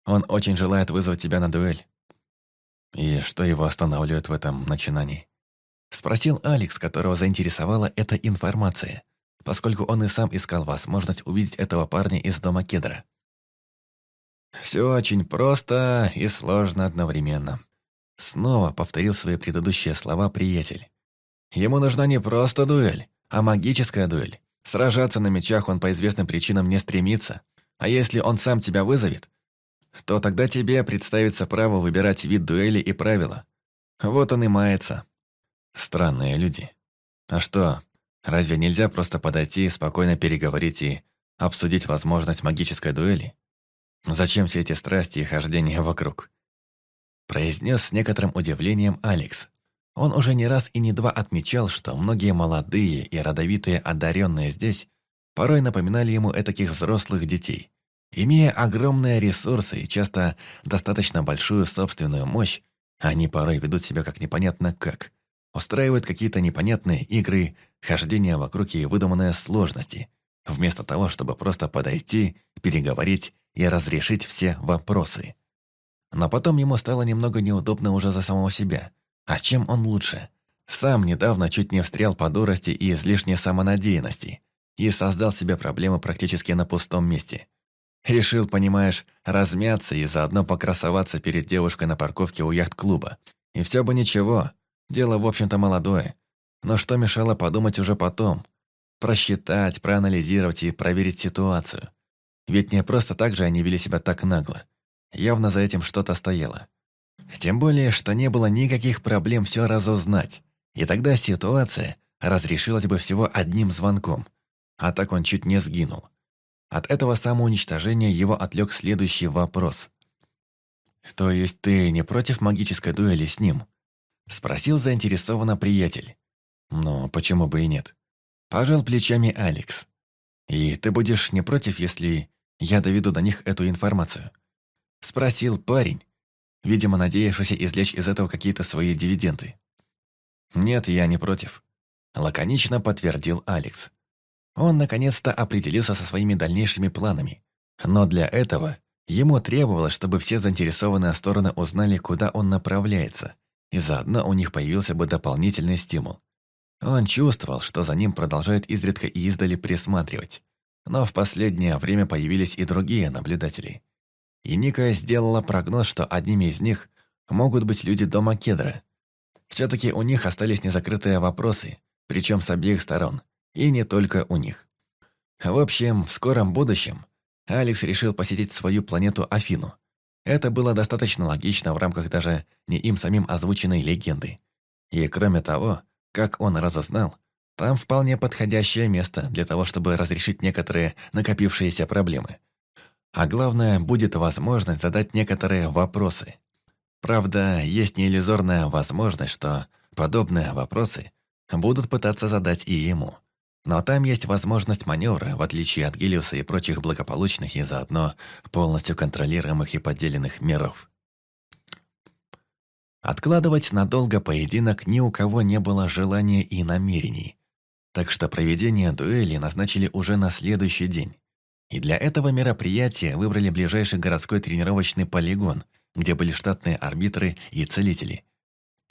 он очень желает вызвать тебя на дуэль. И что его останавливает в этом начинании? Спросил Алекс, которого заинтересовала эта информация, поскольку он и сам искал возможность увидеть этого парня из дома Кедра. «Все очень просто и сложно одновременно», Снова повторил свои предыдущие слова приятель. Ему нужна не просто дуэль, а магическая дуэль. Сражаться на мечах он по известным причинам не стремится. А если он сам тебя вызовет, то тогда тебе представится право выбирать вид дуэли и правила. Вот он и мается. Странные люди. А что, разве нельзя просто подойти, спокойно переговорить и обсудить возможность магической дуэли? Зачем все эти страсти и хождения вокруг? Произнес с некоторым удивлением Алекс. Он уже не раз и не два отмечал, что многие молодые и родовитые одаренные здесь порой напоминали ему этаких взрослых детей. Имея огромные ресурсы и часто достаточно большую собственную мощь, они порой ведут себя как непонятно как. Устраивают какие-то непонятные игры, хождение вокруг и выдуманные сложности, вместо того, чтобы просто подойти, переговорить и разрешить все вопросы. Но потом ему стало немного неудобно уже за самого себя. А чем он лучше? Сам недавно чуть не встрял по дурости и излишней самонадеянности и создал себе проблемы практически на пустом месте. Решил, понимаешь, размяться и заодно покрасоваться перед девушкой на парковке у яхт-клуба. И все бы ничего, дело, в общем-то, молодое. Но что мешало подумать уже потом? Просчитать, проанализировать и проверить ситуацию. Ведь не просто так же они вели себя так нагло. Явно за этим что-то стояло. Тем более, что не было никаких проблем все разузнать. И тогда ситуация разрешилась бы всего одним звонком. А так он чуть не сгинул. От этого самоуничтожения его отвлек следующий вопрос. «То есть ты не против магической дуэли с ним?» Спросил заинтересованно приятель. «Но почему бы и нет?» Пожал плечами Алекс. «И ты будешь не против, если я доведу до них эту информацию?» Спросил парень, видимо, надеявшийся извлечь из этого какие-то свои дивиденды. «Нет, я не против», — лаконично подтвердил Алекс. Он наконец-то определился со своими дальнейшими планами. Но для этого ему требовалось, чтобы все заинтересованные стороны узнали, куда он направляется, и заодно у них появился бы дополнительный стимул. Он чувствовал, что за ним продолжают изредка и издали присматривать. Но в последнее время появились и другие наблюдатели. И Ника сделала прогноз, что одними из них могут быть люди дома Кедра. Все-таки у них остались незакрытые вопросы, причем с обеих сторон. И не только у них. В общем, в скором будущем Алекс решил посетить свою планету Афину. Это было достаточно логично в рамках даже не им самим озвученной легенды. И кроме того, как он разузнал, там вполне подходящее место для того, чтобы разрешить некоторые накопившиеся проблемы. А главное, будет возможность задать некоторые вопросы. Правда, есть неиллюзорная возможность, что подобные вопросы будут пытаться задать и ему. Но там есть возможность маневра, в отличие от Гелиуса и прочих благополучных и заодно полностью контролируемых и поделенных миров. Откладывать надолго поединок ни у кого не было желания и намерений. Так что проведение дуэли назначили уже на следующий день. И для этого мероприятия выбрали ближайший городской тренировочный полигон, где были штатные арбитры и целители.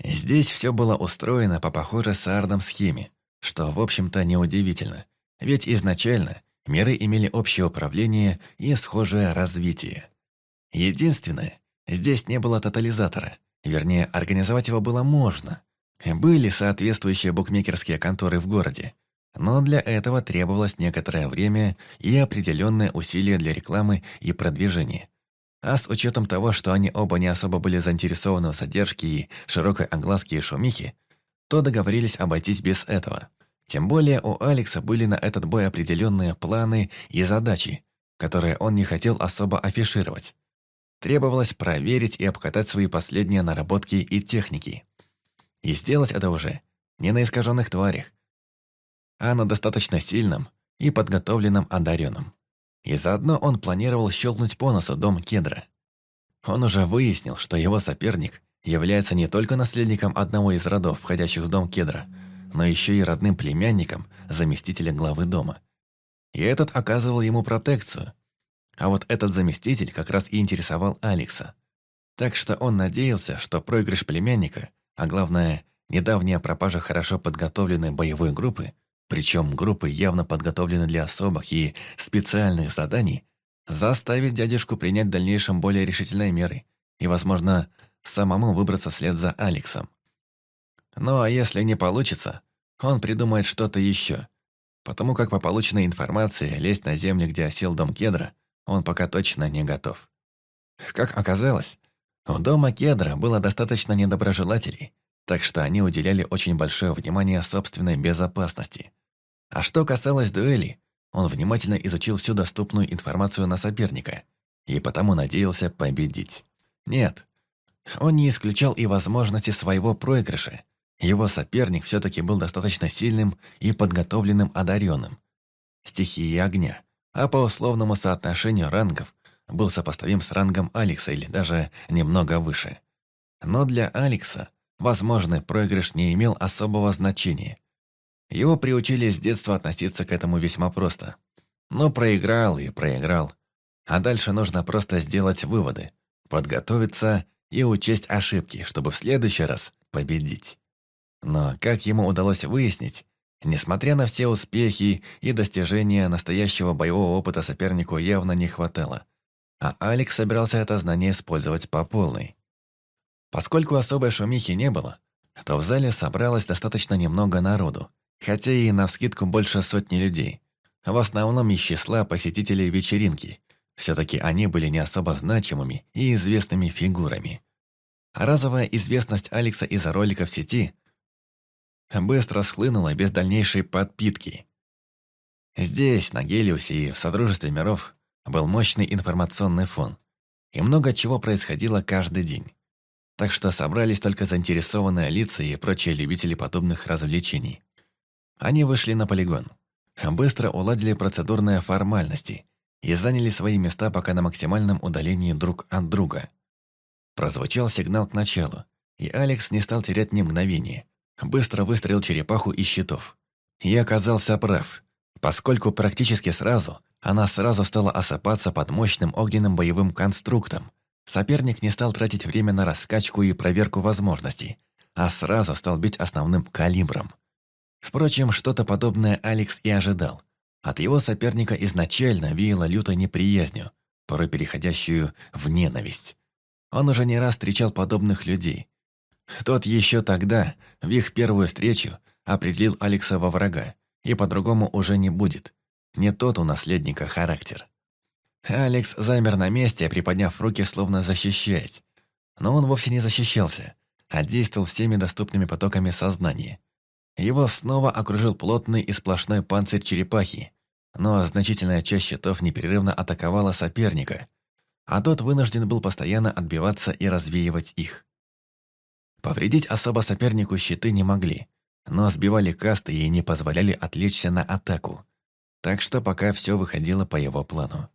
Здесь все было устроено по похожей с Ардом схеме, что, в общем-то, неудивительно, ведь изначально миры имели общее управление и схожее развитие. Единственное, здесь не было тотализатора, вернее, организовать его было можно. Были соответствующие букмекерские конторы в городе, но для этого требовалось некоторое время и определенные усилия для рекламы и продвижения. А с учетом того, что они оба не особо были заинтересованы в задержке и широкой огласке и шумихе, то договорились обойтись без этого. Тем более у Алекса были на этот бой определенные планы и задачи, которые он не хотел особо афишировать. Требовалось проверить и обкатать свои последние наработки и техники. И сделать это уже не на искаженных тварях, а на достаточно сильном и подготовленном одаренном. И заодно он планировал щелкнуть по носу дом Кедра. Он уже выяснил, что его соперник является не только наследником одного из родов, входящих в дом Кедра, но еще и родным племянником заместителя главы дома. И этот оказывал ему протекцию. А вот этот заместитель как раз и интересовал Алекса. Так что он надеялся, что проигрыш племянника, а главное, недавняя пропажа хорошо подготовленной боевой группы, причем группы явно подготовлены для особых и специальных заданий, заставит дядюшку принять в дальнейшем более решительные меры и, возможно, самому выбраться вслед за Алексом. Ну а если не получится, он придумает что-то еще. Потому как по полученной информации лезть на землю, где осел дом Кедра, он пока точно не готов. Как оказалось, у дома Кедра было достаточно недоброжелателей, так что они уделяли очень большое внимание собственной безопасности. А что касалось дуэли, он внимательно изучил всю доступную информацию на соперника и потому надеялся победить. Нет, он не исключал и возможности своего проигрыша. Его соперник все-таки был достаточно сильным и подготовленным одаренным. Стихии огня, а по условному соотношению рангов был сопоставим с рангом Алекса или даже немного выше. Но для Алекса возможный проигрыш не имел особого значения. Его приучили с детства относиться к этому весьма просто. Но проиграл и проиграл. А дальше нужно просто сделать выводы, подготовиться и учесть ошибки, чтобы в следующий раз победить. Но, как ему удалось выяснить, несмотря на все успехи и достижения настоящего боевого опыта сопернику явно не хватало. А Алекс собирался это знание использовать по полной. Поскольку особой шумихи не было, то в зале собралось достаточно немного народу, хотя и навскидку больше сотни людей, в основном из числа посетителей вечеринки. Все-таки они были не особо значимыми и известными фигурами. разовая известность Алекса из-за ролика в сети быстро схлынула без дальнейшей подпитки. Здесь, на Гелиусе и в Содружестве миров, был мощный информационный фон, и много чего происходило каждый день. Так что собрались только заинтересованные лица и прочие любители подобных развлечений. Они вышли на полигон. Быстро уладили процедурные формальности и заняли свои места пока на максимальном удалении друг от друга. Прозвучал сигнал к началу, и Алекс не стал терять ни мгновения. Быстро выстроил черепаху из щитов. И оказался прав, поскольку практически сразу она сразу стала осыпаться под мощным огненным боевым конструктом. Соперник не стал тратить время на раскачку и проверку возможностей, а сразу стал бить основным калибром. Впрочем, что-то подобное Алекс и ожидал. От его соперника изначально веяло лютой неприязнью, порой переходящую в ненависть. Он уже не раз встречал подобных людей. Тот еще тогда, в их первую встречу, определил Алекса во врага, и по-другому уже не будет. Не тот у наследника характер. Алекс замер на месте, приподняв руки, словно защищаясь. Но он вовсе не защищался, а действовал всеми доступными потоками сознания. Его снова окружил плотный и сплошной панцирь черепахи, но значительная часть щитов непрерывно атаковала соперника, а тот вынужден был постоянно отбиваться и развеивать их. Повредить особо сопернику щиты не могли, но сбивали касты и не позволяли отвлечься на атаку. Так что пока все выходило по его плану.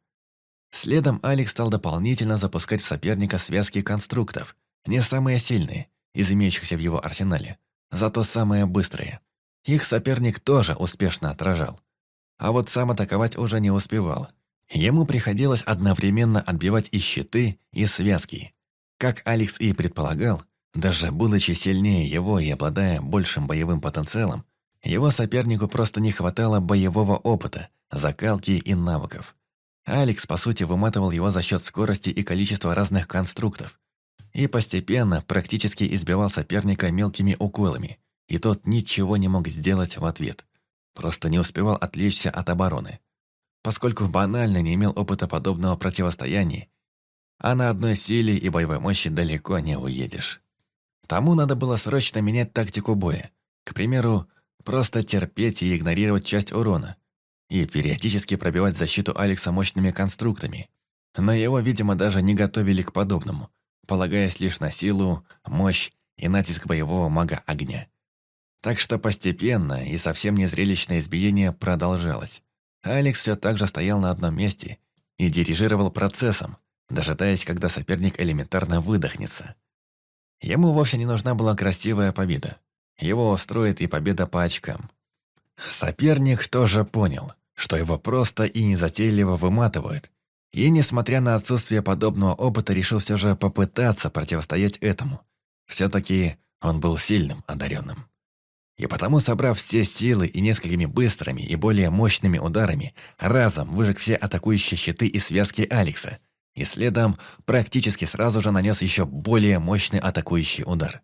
Следом Алекс стал дополнительно запускать в соперника связки конструктов, не самые сильные, из имеющихся в его арсенале, зато самые быстрые. Их соперник тоже успешно отражал. А вот сам атаковать уже не успевал. Ему приходилось одновременно отбивать и щиты, и связки. Как Алекс и предполагал, даже будучи сильнее его и обладая большим боевым потенциалом, его сопернику просто не хватало боевого опыта, закалки и навыков. Алекс, по сути, выматывал его за счет скорости и количества разных конструктов. И постепенно практически избивал соперника мелкими уколами, и тот ничего не мог сделать в ответ. Просто не успевал отвлечься от обороны. Поскольку банально не имел опыта подобного противостояния, а на одной силе и боевой мощи далеко не уедешь. Тому надо было срочно менять тактику боя. К примеру, Просто терпеть и игнорировать часть урона. И периодически пробивать защиту Алекса мощными конструктами. Но его, видимо, даже не готовили к подобному, полагаясь лишь на силу, мощь и натиск боевого мага огня. Так что постепенно и совсем незрелищное избиение продолжалось. Алекс все так же стоял на одном месте и дирижировал процессом, дожидаясь, когда соперник элементарно выдохнется. Ему вовсе не нужна была красивая победа. Его устроит и победа по очкам. Соперник тоже понял, что его просто и незатейливо выматывают, и, несмотря на отсутствие подобного опыта, решил все же попытаться противостоять этому. Все-таки он был сильным одаренным. И потому, собрав все силы и несколькими быстрыми и более мощными ударами, разом выжег все атакующие щиты и связки Алекса, и следом практически сразу же нанес еще более мощный атакующий удар.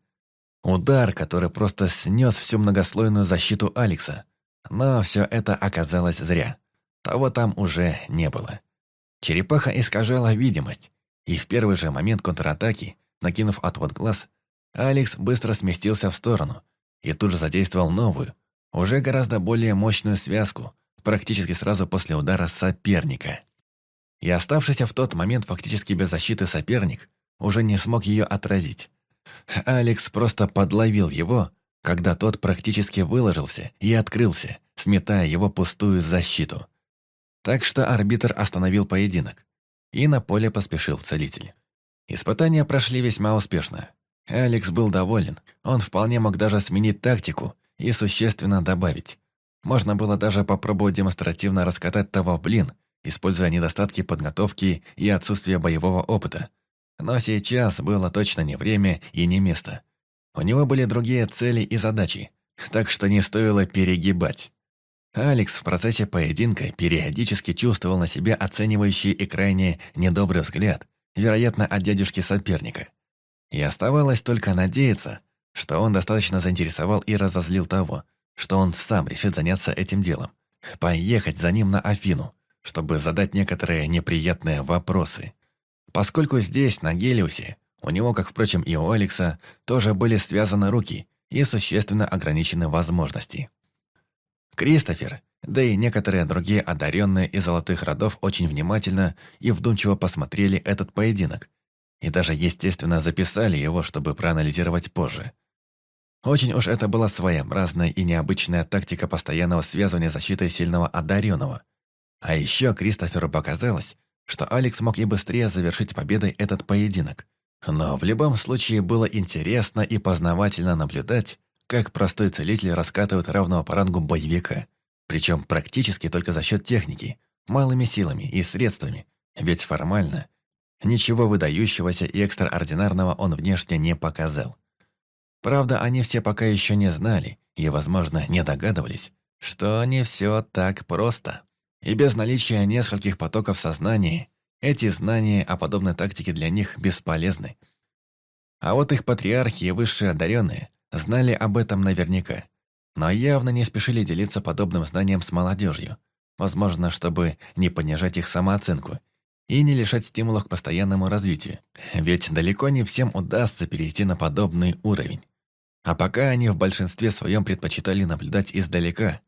Удар, который просто снес всю многослойную защиту Алекса. Но все это оказалось зря. Того там уже не было. Черепаха искажала видимость, и в первый же момент контратаки, накинув отвод глаз, Алекс быстро сместился в сторону и тут же задействовал новую, уже гораздо более мощную связку, практически сразу после удара соперника. И оставшийся в тот момент фактически без защиты соперник уже не смог ее отразить. Алекс просто подловил его, когда тот практически выложился и открылся, сметая его пустую защиту. Так что арбитр остановил поединок, и на поле поспешил целитель. Испытания прошли весьма успешно. Алекс был доволен, он вполне мог даже сменить тактику и существенно добавить, Можно было даже попробовать демонстративно раскатать того блин, используя недостатки подготовки и отсутствие боевого опыта. Но сейчас было точно не время и не место. У него были другие цели и задачи, так что не стоило перегибать. Алекс в процессе поединка периодически чувствовал на себе оценивающий и крайне недобрый взгляд, вероятно, от дядюшки соперника. И оставалось только надеяться, что он достаточно заинтересовал и разозлил того, что он сам решит заняться этим делом. Поехать за ним на Афину, чтобы задать некоторые неприятные вопросы. Поскольку здесь, на Гелиусе, у него, как, впрочем, и у Алекса, тоже были связаны руки и существенно ограничены возможности. Кристофер, да и некоторые другие одаренные из золотых родов очень внимательно и вдумчиво посмотрели этот поединок, и даже, естественно, записали его, чтобы проанализировать позже. Очень уж это была своеобразная и необычная тактика постоянного связывания защиты сильного одаренного. А еще Кристоферу показалось, что Алекс мог и быстрее завершить победой этот поединок. Но в любом случае было интересно и познавательно наблюдать, как простой целитель раскатывает равного по рангу боевика, причем практически только за счет техники, малыми силами и средствами, ведь формально ничего выдающегося и экстраординарного он внешне не показал. Правда, они все пока еще не знали и, возможно, не догадывались, что не все так просто. И без наличия нескольких потоков сознания эти знания о подобной тактике для них бесполезны. А вот их патриархи и высшие одаренные знали об этом наверняка, но явно не спешили делиться подобным знанием с молодежью, возможно, чтобы не понижать их самооценку и не лишать стимулов к постоянному развитию, ведь далеко не всем удастся перейти на подобный уровень. А пока они в большинстве своем предпочитали наблюдать издалека,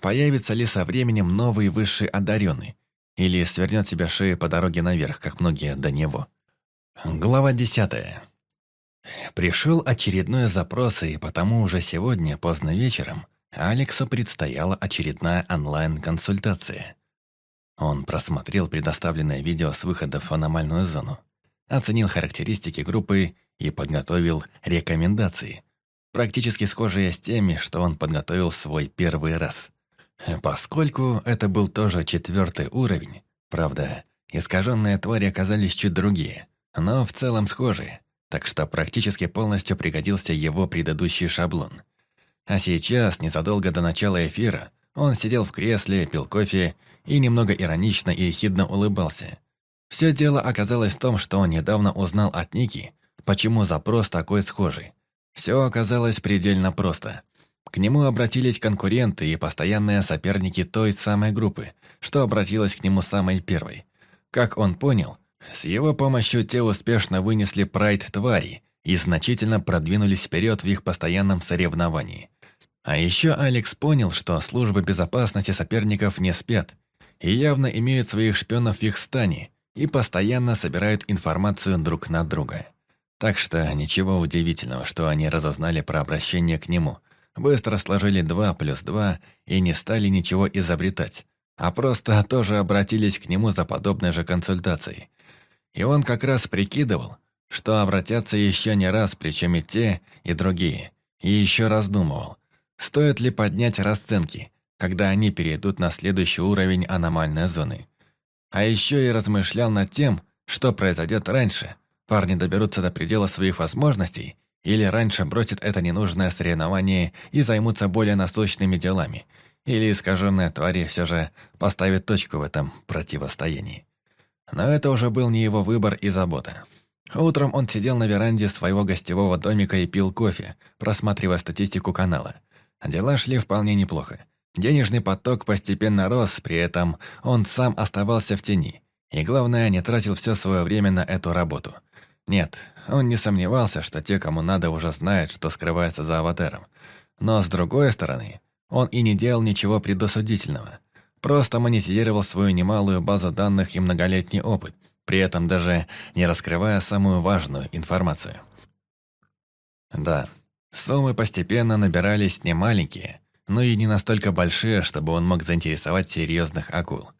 появится ли со временем новый высший одаренный, или свернет себя шею по дороге наверх, как многие до него. Глава десятая. Пришел очередной запрос, и потому уже сегодня, поздно вечером, Алексу предстояла очередная онлайн-консультация. Он просмотрел предоставленное видео с выхода в аномальную зону, оценил характеристики группы и подготовил рекомендации, практически схожие с теми, что он подготовил свой первый раз. Поскольку это был тоже четвертый уровень, правда, искаженные твари оказались чуть другие, но в целом схожие, так что практически полностью пригодился его предыдущий шаблон. А сейчас, незадолго до начала эфира, он сидел в кресле, пил кофе и немного иронично и ехидно улыбался. Все дело оказалось в том, что он недавно узнал от Ники, почему запрос такой схожий. Все оказалось предельно просто. К нему обратились конкуренты и постоянные соперники той самой группы, что обратилась к нему самой первой. Как он понял, с его помощью те успешно вынесли прайд твари и значительно продвинулись вперед в их постоянном соревновании. А еще Алекс понял, что службы безопасности соперников не спят и явно имеют своих шпионов в их стане и постоянно собирают информацию друг на друга. Так что ничего удивительного, что они разузнали про обращение к нему, быстро сложили два плюс два и не стали ничего изобретать, а просто тоже обратились к нему за подобной же консультацией. И он как раз прикидывал, что обратятся еще не раз, причем и те, и другие, и еще раздумывал, стоит ли поднять расценки, когда они перейдут на следующий уровень аномальной зоны. А еще и размышлял над тем, что произойдет раньше. Парни доберутся до предела своих возможностей или раньше бросят это ненужное соревнование и займутся более насущными делами, или искаженная твари все же поставит точку в этом противостоянии. Но это уже был не его выбор и забота. Утром он сидел на веранде своего гостевого домика и пил кофе, просматривая статистику канала. Дела шли вполне неплохо. Денежный поток постепенно рос, при этом он сам оставался в тени. И главное, не тратил все свое время на эту работу. Нет, он не сомневался, что те, кому надо, уже знают, что скрывается за аватаром. Но с другой стороны, он и не делал ничего предосудительного. Просто монетизировал свою немалую базу данных и многолетний опыт, при этом даже не раскрывая самую важную информацию. Да, суммы постепенно набирались немаленькие, но и не настолько большие, чтобы он мог заинтересовать серьезных акул.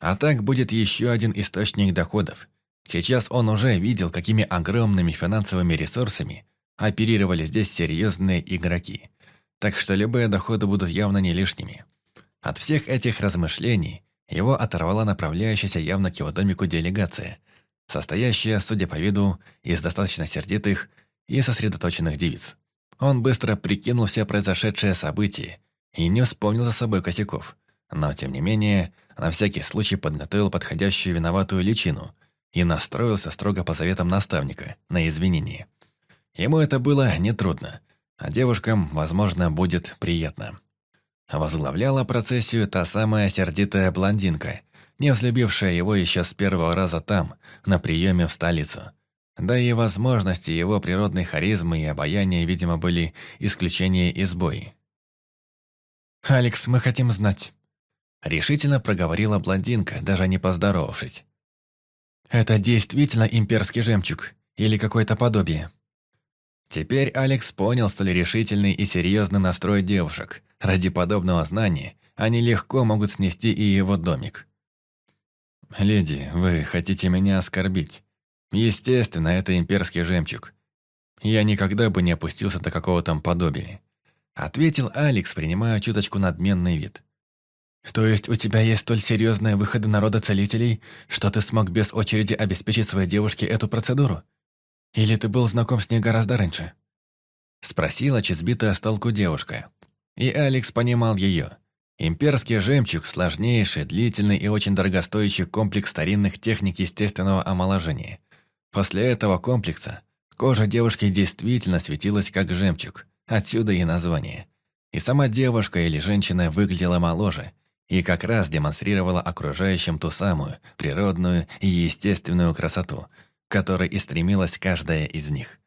А так будет еще один источник доходов. Сейчас он уже видел, какими огромными финансовыми ресурсами оперировали здесь серьезные игроки. так что любые доходы будут явно не лишними. От всех этих размышлений его оторвала направляющаяся явно к его домику делегация, состоящая, судя по виду, из достаточно сердитых и сосредоточенных девиц. Он быстро прикинул все произошедшие события и не вспомнил за собой косяков, но, тем не менее, на всякий случай подготовил подходящую виноватую личину и настроился строго по заветам наставника на извинение. Ему это было нетрудно, а девушкам, возможно, будет приятно. Возглавляла процессию та самая сердитая блондинка, не взлюбившая его еще с первого раза там, на приеме в столицу. Да и возможности его природной харизмы и обаяния, видимо, были исключение из боя. «Алекс, мы хотим знать». Решительно проговорила блондинка, даже не поздоровавшись. «Это действительно имперский жемчуг или какое-то подобие?» Теперь Алекс понял столь решительный и серьезный настрой девушек. Ради подобного знания они легко могут снести и его домик. «Леди, вы хотите меня оскорбить?» Естественно, это имперский жемчуг. Я никогда бы не опустился до какого там подобия. Ответил Алекс, принимая чуточку надменный вид. То есть у тебя есть столь серьезные выходы народа целителей, что ты смог без очереди обеспечить своей девушке эту процедуру? Или ты был знаком с ней гораздо раньше? Спросила чизбитая с толку девушка. И Алекс понимал ее. Имперский жемчуг – сложнейший, длительный и очень дорогостоящий комплекс старинных техник естественного омоложения – После этого комплекса кожа девушки действительно светилась как жемчуг, отсюда и название. И сама девушка или женщина выглядела моложе и как раз демонстрировала окружающим ту самую природную и естественную красоту, к которой и стремилась каждая из них.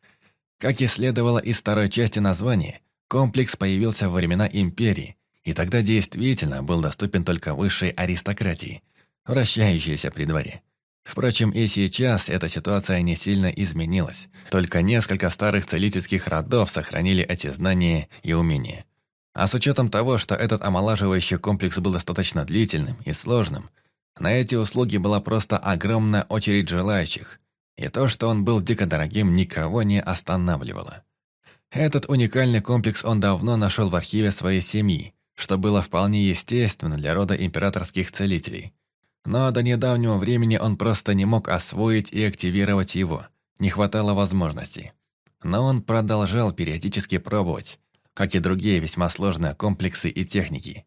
Как и следовало из второй части названия, комплекс появился во времена империи, и тогда действительно был доступен только высшей аристократии, вращающейся при дворе. Впрочем, и сейчас эта ситуация не сильно изменилась. Только несколько старых целительских родов сохранили эти знания и умения. А с учетом того, что этот омолаживающий комплекс был достаточно длительным и сложным, на эти услуги была просто огромная очередь желающих, и то, что он был дико дорогим, никого не останавливало. Этот уникальный комплекс он давно нашел в архиве своей семьи, что было вполне естественно для рода императорских целителей – но до недавнего времени он просто не мог освоить и активировать его, не хватало возможностей. Но он продолжал периодически пробовать, как и другие весьма сложные комплексы и техники.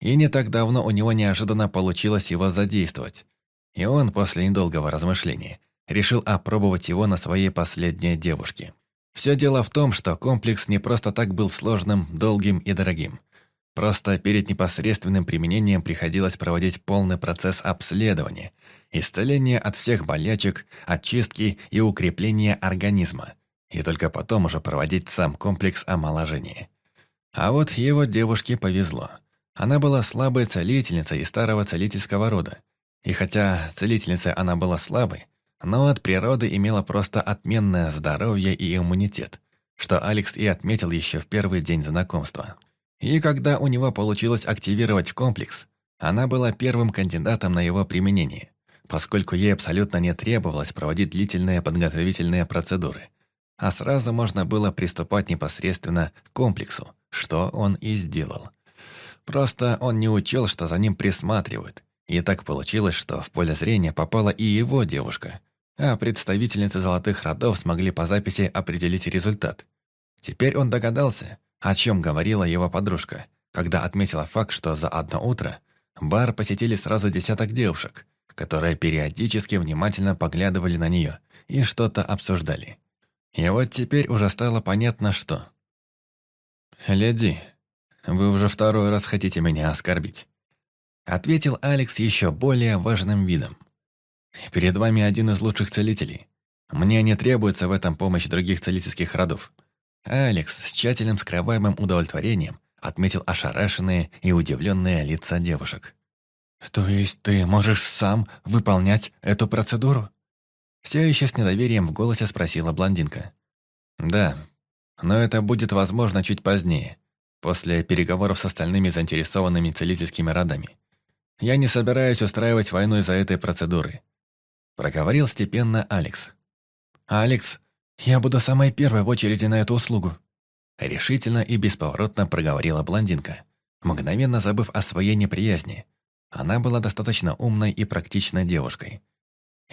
И не так давно у него неожиданно получилось его задействовать. И он, после недолгого размышления, решил опробовать его на своей последней девушке. Все дело в том, что комплекс не просто так был сложным, долгим и дорогим – Просто перед непосредственным применением приходилось проводить полный процесс обследования, исцеления от всех болячек, очистки и укрепления организма, и только потом уже проводить сам комплекс омоложения. А вот его девушке повезло. Она была слабой целительницей из старого целительского рода. И хотя целительницей она была слабой, но от природы имела просто отменное здоровье и иммунитет, что Алекс и отметил еще в первый день знакомства. И когда у него получилось активировать комплекс, она была первым кандидатом на его применение, поскольку ей абсолютно не требовалось проводить длительные подготовительные процедуры, а сразу можно было приступать непосредственно к комплексу, что он и сделал. Просто он не учел, что за ним присматривают, и так получилось, что в поле зрения попала и его девушка, а представительницы золотых родов смогли по записи определить результат. Теперь он догадался, о чем говорила его подружка, когда отметила факт, что за одно утро бар посетили сразу десяток девушек, которые периодически внимательно поглядывали на нее и что-то обсуждали. И вот теперь уже стало понятно, что... «Леди, вы уже второй раз хотите меня оскорбить», ответил Алекс еще более важным видом. «Перед вами один из лучших целителей. Мне не требуется в этом помощь других целительских родов. Алекс с тщательным скрываемым удовлетворением отметил ошарашенные и удивленные лица девушек. «То есть ты можешь сам выполнять эту процедуру?» Все еще с недоверием в голосе спросила блондинка. «Да, но это будет возможно чуть позднее, после переговоров с остальными заинтересованными целительскими родами. Я не собираюсь устраивать войну из-за этой процедуры», проговорил степенно Алекс. «Алекс, я буду самой первой в очереди на эту услугу». решительно и бесповоротно проговорила блондинка, мгновенно забыв о своей неприязни. Она была достаточно умной и практичной девушкой.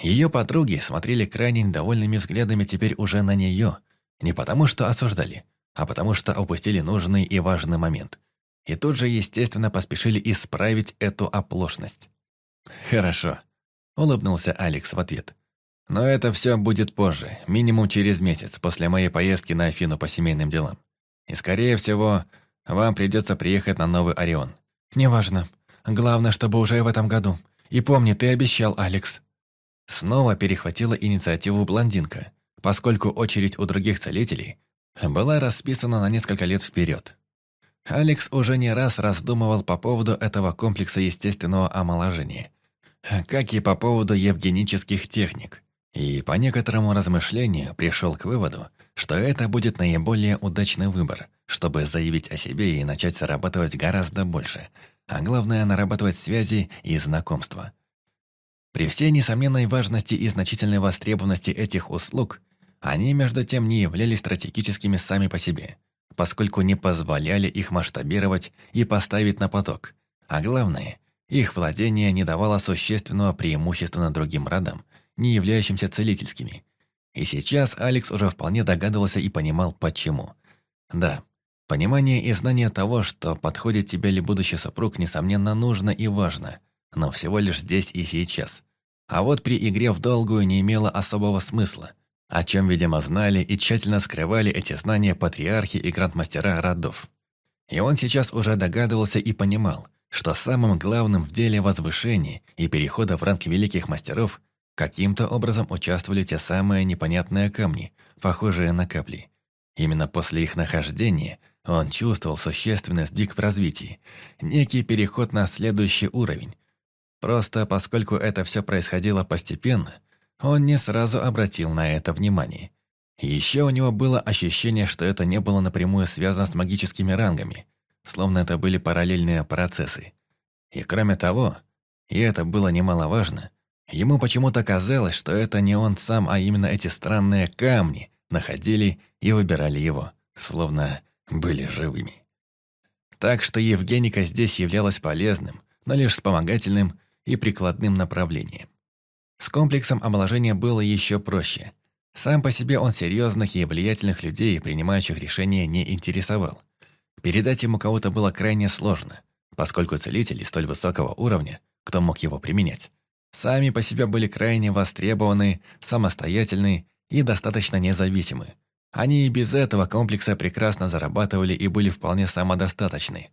Ее подруги смотрели крайне недовольными взглядами теперь уже на нее, не потому что осуждали, а потому что упустили нужный и важный момент. И тут же, естественно, поспешили исправить эту оплошность. «Хорошо», — улыбнулся Алекс в ответ. «Но это все будет позже, минимум через месяц, после моей поездки на Афину по семейным делам. И, скорее всего, вам придется приехать на новый Орион». «Неважно. Главное, чтобы уже в этом году. И помни, ты обещал, Алекс». Снова перехватила инициативу блондинка, поскольку очередь у других целителей была расписана на несколько лет вперед. Алекс уже не раз раздумывал по поводу этого комплекса естественного омоложения, как и по поводу евгенических техник, и по некоторому размышлению пришел к выводу, что это будет наиболее удачный выбор, чтобы заявить о себе и начать зарабатывать гораздо больше, а главное – нарабатывать связи и знакомства. При всей несомненной важности и значительной востребованности этих услуг, они, между тем, не являлись стратегическими сами по себе, поскольку не позволяли их масштабировать и поставить на поток. А главное, их владение не давало существенного преимущества над другим родам, не являющимся целительскими. И сейчас Алекс уже вполне догадывался и понимал, почему. Да, понимание и знание того, что подходит тебе ли будущий супруг, несомненно, нужно и важно, но всего лишь здесь и сейчас. А вот при игре в долгую не имело особого смысла, о чем, видимо, знали и тщательно скрывали эти знания патриархи и грандмастера родов. И он сейчас уже догадывался и понимал, что самым главным в деле возвышения и перехода в ранг великих мастеров каким-то образом участвовали те самые непонятные камни, похожие на капли. Именно после их нахождения он чувствовал существенный сдвиг в развитии, некий переход на следующий уровень. Просто поскольку это все происходило постепенно – он не сразу обратил на это внимание. еще у него было ощущение, что это не было напрямую связано с магическими рангами, словно это были параллельные процессы. И кроме того, и это было немаловажно, ему почему-то казалось, что это не он сам, а именно эти странные камни находили и выбирали его, словно были живыми. Так что Евгеника здесь являлась полезным, но лишь вспомогательным и прикладным направлением. С комплексом омоложения было еще проще. Сам по себе он серьезных и влиятельных людей, принимающих решения, не интересовал. Передать ему кого-то было крайне сложно, поскольку целители столь высокого уровня, кто мог его применять, сами по себе были крайне востребованы, самостоятельны и достаточно независимы. Они и без этого комплекса прекрасно зарабатывали и были вполне самодостаточны.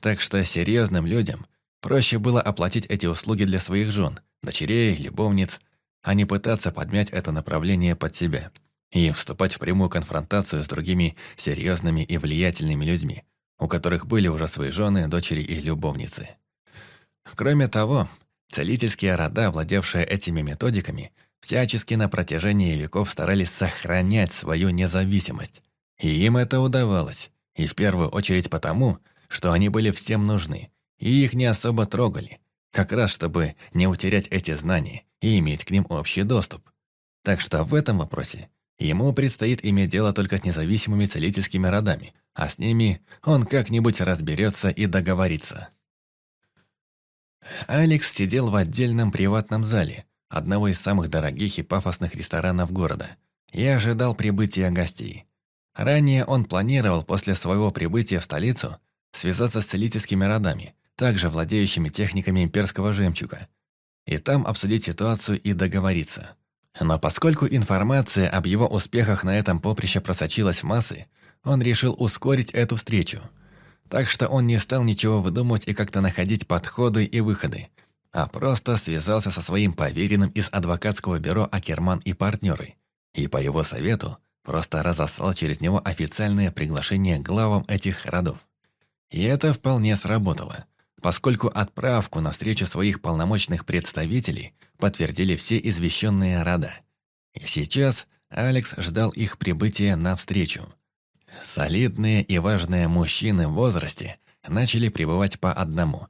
Так что серьезным людям проще было оплатить эти услуги для своих жен – дочерей, любовниц, а не пытаться подмять это направление под себя и вступать в прямую конфронтацию с другими серьезными и влиятельными людьми, у которых были уже свои жены, дочери и любовницы. Кроме того, целительские рода, владевшие этими методиками, всячески на протяжении веков старались сохранять свою независимость. И им это удавалось, и в первую очередь потому, что они были всем нужны, и их не особо трогали, как раз чтобы не утерять эти знания и иметь к ним общий доступ. Так что в этом вопросе ему предстоит иметь дело только с независимыми целительскими родами, а с ними он как-нибудь разберется и договорится. Алекс сидел в отдельном приватном зале, одного из самых дорогих и пафосных ресторанов города, и ожидал прибытия гостей. Ранее он планировал после своего прибытия в столицу связаться с целительскими родами, также владеющими техниками имперского жемчуга, и там обсудить ситуацию и договориться. Но поскольку информация об его успехах на этом поприще просочилась в массы, он решил ускорить эту встречу. Так что он не стал ничего выдумывать и как-то находить подходы и выходы, а просто связался со своим поверенным из адвокатского бюро Акерман и партнеры, и по его совету просто разослал через него официальное приглашение главам этих родов. И это вполне сработало поскольку отправку на встречу своих полномочных представителей подтвердили все извещенные рода. И сейчас Алекс ждал их прибытия на встречу. Солидные и важные мужчины в возрасте начали прибывать по одному.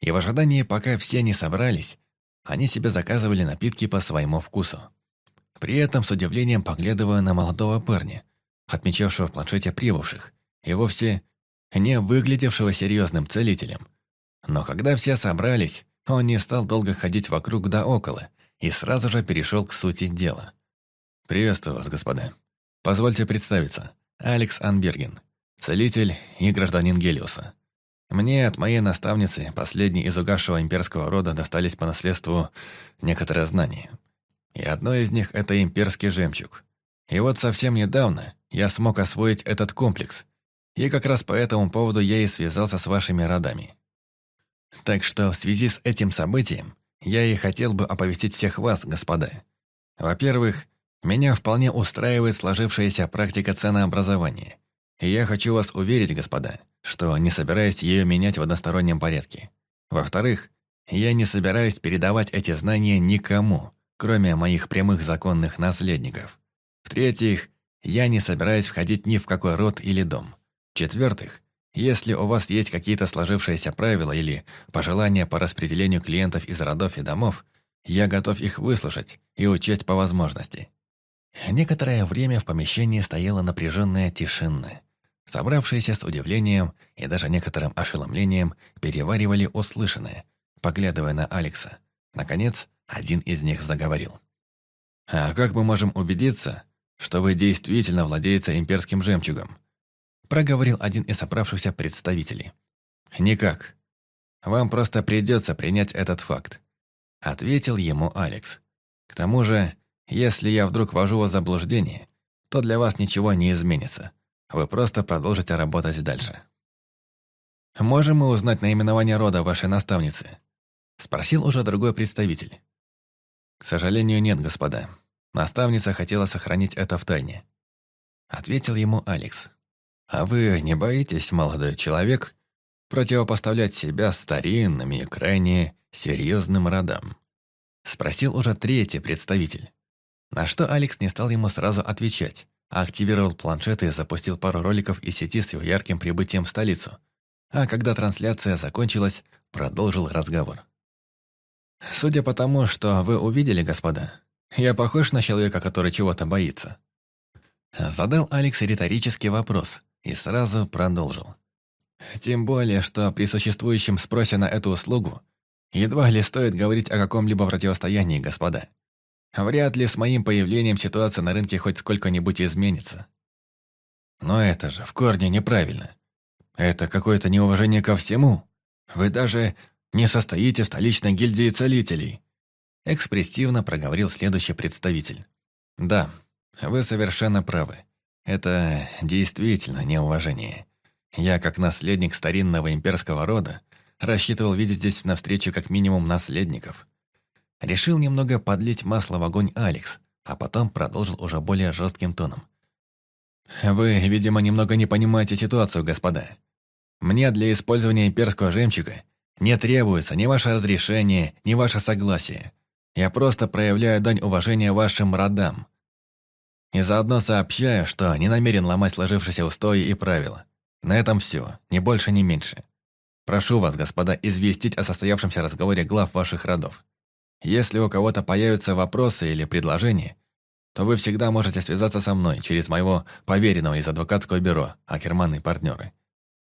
И в ожидании, пока все не собрались, они себе заказывали напитки по своему вкусу. При этом с удивлением поглядывая на молодого парня, отмечавшего в планшете прибывших, и вовсе не выглядевшего серьезным целителем. Но когда все собрались, он не стал долго ходить вокруг да около и сразу же перешел к сути дела. «Приветствую вас, господа. Позвольте представиться. Алекс Анберген, целитель и гражданин Гелиуса. Мне от моей наставницы, последней из угасшего имперского рода, достались по наследству некоторые знания. И одно из них – это имперский жемчуг. И вот совсем недавно я смог освоить этот комплекс, и как раз по этому поводу я и связался с вашими родами. Так что в связи с этим событием я и хотел бы оповестить всех вас, господа. Во-первых, меня вполне устраивает сложившаяся практика ценообразования. И я хочу вас уверить, господа, что не собираюсь ее менять в одностороннем порядке. Во-вторых, я не собираюсь передавать эти знания никому, кроме моих прямых законных наследников. В-третьих, я не собираюсь входить ни в какой род или дом. В-четвертых, если у вас есть какие-то сложившиеся правила или пожелания по распределению клиентов из родов и домов, я готов их выслушать и учесть по возможности. Некоторое время в помещении стояла напряженная тишина. Собравшиеся с удивлением и даже некоторым ошеломлением переваривали услышанное, поглядывая на Алекса. Наконец, один из них заговорил. «А как мы можем убедиться, что вы действительно владеете имперским жемчугом?» Проговорил один из собравшихся представителей. «Никак. Вам просто придется принять этот факт», ответил ему Алекс. «К тому же, если я вдруг ввожу вас в заблуждение, то для вас ничего не изменится. Вы просто продолжите работать дальше». «Можем мы узнать наименование рода вашей наставницы?» Спросил уже другой представитель. «К сожалению, нет, господа. Наставница хотела сохранить это в тайне». Ответил ему Алекс. «А вы не боитесь, молодой человек, противопоставлять себя старинным и крайне серьезным родам?» Спросил уже третий представитель. На что Алекс не стал ему сразу отвечать, а активировал планшет и запустил пару роликов из сети с его ярким прибытием в столицу. А когда трансляция закончилась, продолжил разговор. «Судя по тому, что вы увидели, господа, я похож на человека, который чего-то боится?» Задал Алекс риторический вопрос и сразу продолжил. «Тем более, что при существующем спросе на эту услугу едва ли стоит говорить о каком-либо противостоянии, господа. Вряд ли с моим появлением ситуация на рынке хоть сколько-нибудь изменится. Но это же в корне неправильно. Это какое-то неуважение ко всему. Вы даже не состоите в столичной гильдии целителей. Экспрессивно проговорил следующий представитель. Да, вы совершенно правы. Это действительно неуважение. Я, как наследник старинного имперского рода, рассчитывал видеть здесь на встрече как минимум наследников. Решил немного подлить масло в огонь Алекс, а потом продолжил уже более жестким тоном. «Вы, видимо, немного не понимаете ситуацию, господа. Мне для использования имперского жемчуга не требуется ни ваше разрешение, ни ваше согласие. Я просто проявляю дань уважения вашим родам. И заодно сообщаю, что не намерен ломать сложившиеся устои и правила. На этом все, ни больше, ни меньше. Прошу вас, господа, известить о состоявшемся разговоре глав ваших родов. Если у кого-то появятся вопросы или предложения, то вы всегда можете связаться со мной через моего поверенного из адвокатского бюро «Акерман и партнеры».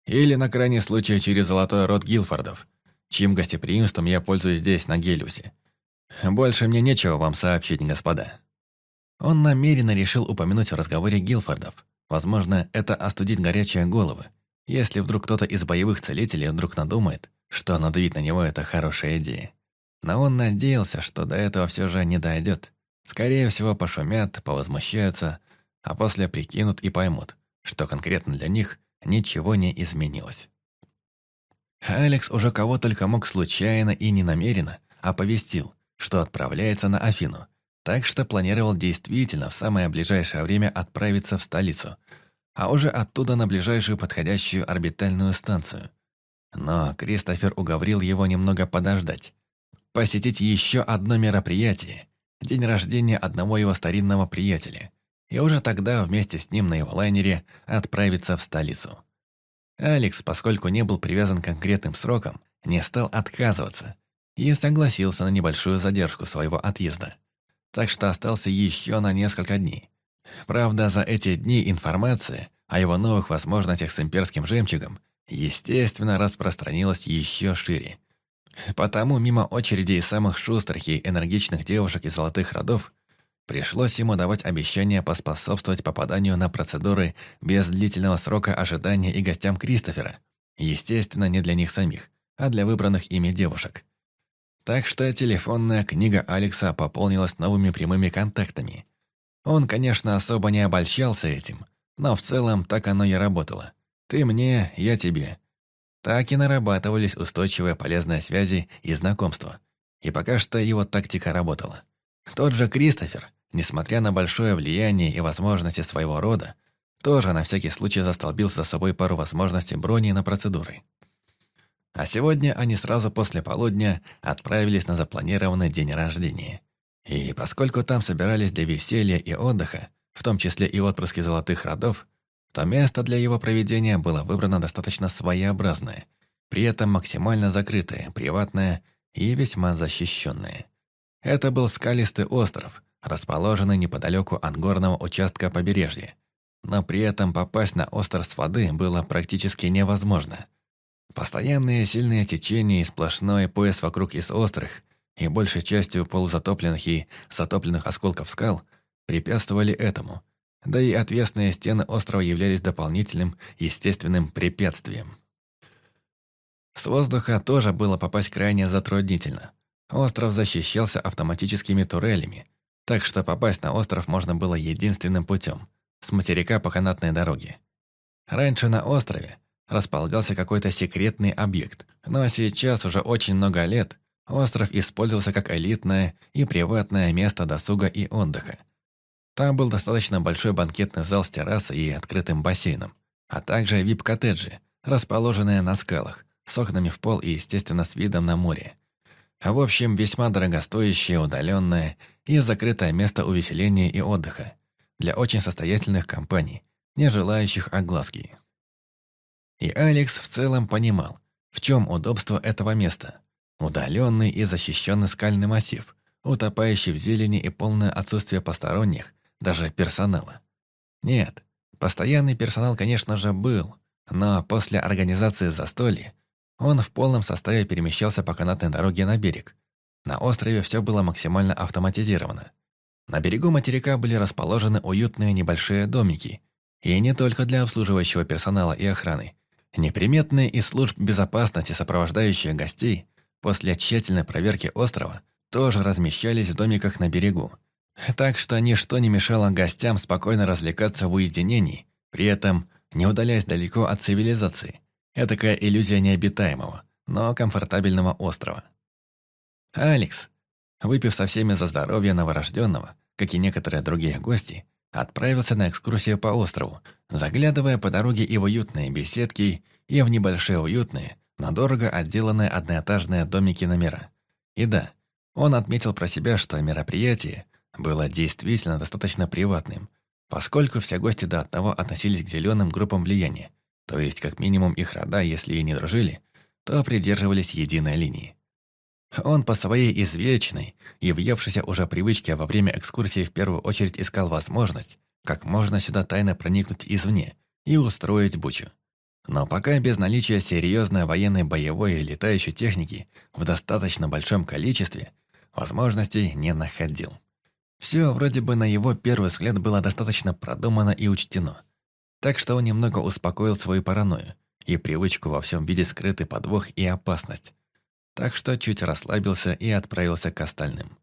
Или, на крайний случай, через золотой род Гилфордов, чьим гостеприимством я пользуюсь здесь, на Гелиусе. Больше мне нечего вам сообщить, господа». Он намеренно решил упомянуть в разговоре Гилфордов. Возможно, это остудит горячие головы, если вдруг кто-то из боевых целителей вдруг надумает, что надавить на него – это хорошая идея. Но он надеялся, что до этого все же не дойдет. Скорее всего, пошумят, повозмущаются, а после прикинут и поймут, что конкретно для них ничего не изменилось. Алекс уже кого только мог случайно и ненамеренно оповестил, что отправляется на Афину, так что планировал действительно в самое ближайшее время отправиться в столицу, а уже оттуда на ближайшую подходящую орбитальную станцию. Но Кристофер уговорил его немного подождать, посетить еще одно мероприятие, день рождения одного его старинного приятеля, и уже тогда вместе с ним на его лайнере отправиться в столицу. Алекс, поскольку не был привязан к конкретным срокам, не стал отказываться и согласился на небольшую задержку своего отъезда. Так что остался еще на несколько дней. Правда, за эти дни информация о его новых возможностях с имперским жемчугом, естественно, распространилась еще шире. Потому мимо очереди самых шустрых и энергичных девушек из золотых родов пришлось ему давать обещание поспособствовать попаданию на процедуры без длительного срока ожидания и гостям Кристофера. Естественно, не для них самих, а для выбранных ими девушек. Так что телефонная книга Алекса пополнилась новыми прямыми контактами. Он, конечно, особо не обольщался этим, но в целом так оно и работало. Ты мне, я тебе. Так и нарабатывались устойчивые полезные связи и знакомства. И пока что его тактика работала. Тот же Кристофер, несмотря на большое влияние и возможности своего рода, тоже на всякий случай застолбил за собой пару возможностей брони на процедуры. А сегодня они сразу после полудня отправились на запланированный день рождения. И поскольку там собирались для веселья и отдыха, в том числе и отпрыски золотых родов, то место для его проведения было выбрано достаточно своеобразное, при этом максимально закрытое, приватное и весьма защищенное. Это был скалистый остров, расположенный неподалеку от горного участка побережья. Но при этом попасть на остров с воды было практически невозможно. Постоянные сильные течения и сплошной пояс вокруг из острых и большей частью полузатопленных и затопленных осколков скал препятствовали этому, да и отвесные стены острова являлись дополнительным естественным препятствием. С воздуха тоже было попасть крайне затруднительно. Остров защищался автоматическими турелями, так что попасть на остров можно было единственным путем – с материка по канатной дороге. Раньше на острове располагался какой-то секретный объект, но сейчас уже очень много лет остров использовался как элитное и приватное место досуга и отдыха. Там был достаточно большой банкетный зал с террасой и открытым бассейном, а также вип-коттеджи, расположенные на скалах, с окнами в пол и, естественно, с видом на море. В общем, весьма дорогостоящее, удаленное и закрытое место увеселения и отдыха для очень состоятельных компаний, не желающих огласки. И Алекс в целом понимал, в чем удобство этого места. Удаленный и защищенный скальный массив, утопающий в зелени и полное отсутствие посторонних, даже персонала. Нет, постоянный персонал, конечно же, был, но после организации застолья он в полном составе перемещался по канатной дороге на берег. На острове все было максимально автоматизировано. На берегу материка были расположены уютные небольшие домики. И не только для обслуживающего персонала и охраны. Неприметные из служб безопасности, сопровождающие гостей, после тщательной проверки острова, тоже размещались в домиках на берегу. Так что ничто не мешало гостям спокойно развлекаться в уединении, при этом не удаляясь далеко от цивилизации – Этакая иллюзия необитаемого, но комфортабельного острова. Алекс, выпив со всеми за здоровье новорожденного, как и некоторые другие гости, отправился на экскурсию по острову, заглядывая по дороге и в уютные беседки, и в небольшие уютные, но дорого отделанные одноэтажные домики номера. И да, он отметил про себя, что мероприятие было действительно достаточно приватным, поскольку все гости до одного относились к зеленым группам влияния, то есть, как минимум, их рода, если и не дружили, то придерживались единой линии. Он по своей извечной и въевшейся уже привычке во время экскурсии в первую очередь искал возможность, как можно сюда тайно проникнуть извне и устроить бучу. Но пока без наличия серьезной военной боевой и летающей техники в достаточно большом количестве, возможностей не находил. Все вроде бы на его первый взгляд было достаточно продумано и учтено. Так что он немного успокоил свою паранойю и привычку во всем видеть скрытый подвох и опасность. Так что чуть расслабился и отправился к остальным.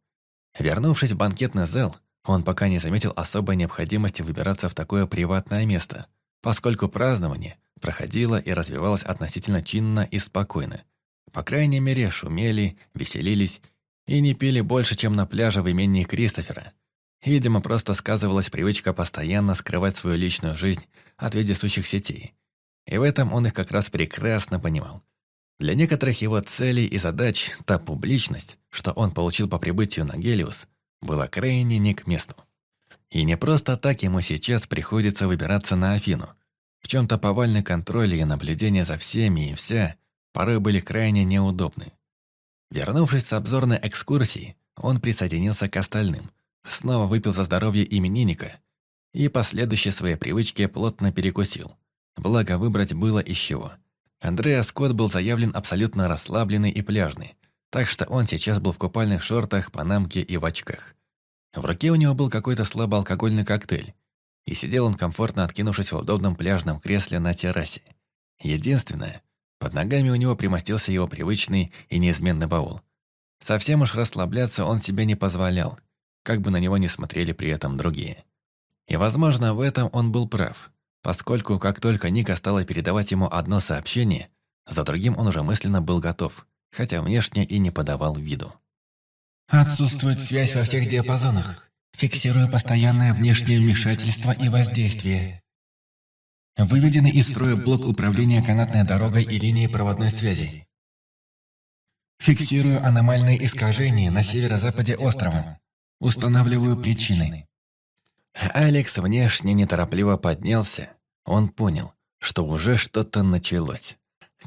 Вернувшись в банкетный зал, он пока не заметил особой необходимости выбираться в такое приватное место, поскольку празднование проходило и развивалось относительно чинно и спокойно. По крайней мере, шумели, веселились и не пили больше, чем на пляже в имении Кристофера – Видимо, просто сказывалась привычка постоянно скрывать свою личную жизнь от вездесущих сетей. И в этом он их как раз прекрасно понимал. Для некоторых его целей и задач та публичность, что он получил по прибытию на Гелиус, была крайне не к месту. И не просто так ему сейчас приходится выбираться на Афину. В чем-то повальный контроль и наблюдение за всеми и вся порой были крайне неудобны. Вернувшись с обзорной экскурсии, он присоединился к остальным – Снова выпил за здоровье именинника и последующие своей привычке плотно перекусил. Благо, выбрать было из чего. Андреа Скотт был заявлен абсолютно расслабленный и пляжный, так что он сейчас был в купальных шортах, панамке и в очках. В руке у него был какой-то слабоалкогольный коктейль, и сидел он комфортно откинувшись в удобном пляжном кресле на террасе. Единственное, под ногами у него примостился его привычный и неизменный баул. Совсем уж расслабляться он себе не позволял, как бы на него не смотрели при этом другие. И, возможно, в этом он был прав, поскольку как только Ника стала передавать ему одно сообщение, за другим он уже мысленно был готов, хотя внешне и не подавал виду. «Отсутствует связь во всех диапазонах. Фиксирую постоянное внешнее вмешательство и воздействие. Выведены из строя блок управления канатной дорогой и линией проводной связи. Фиксирую аномальные искажения на северо-западе острова. Устанавливаю причины. Алекс внешне неторопливо поднялся. Он понял, что уже что-то началось.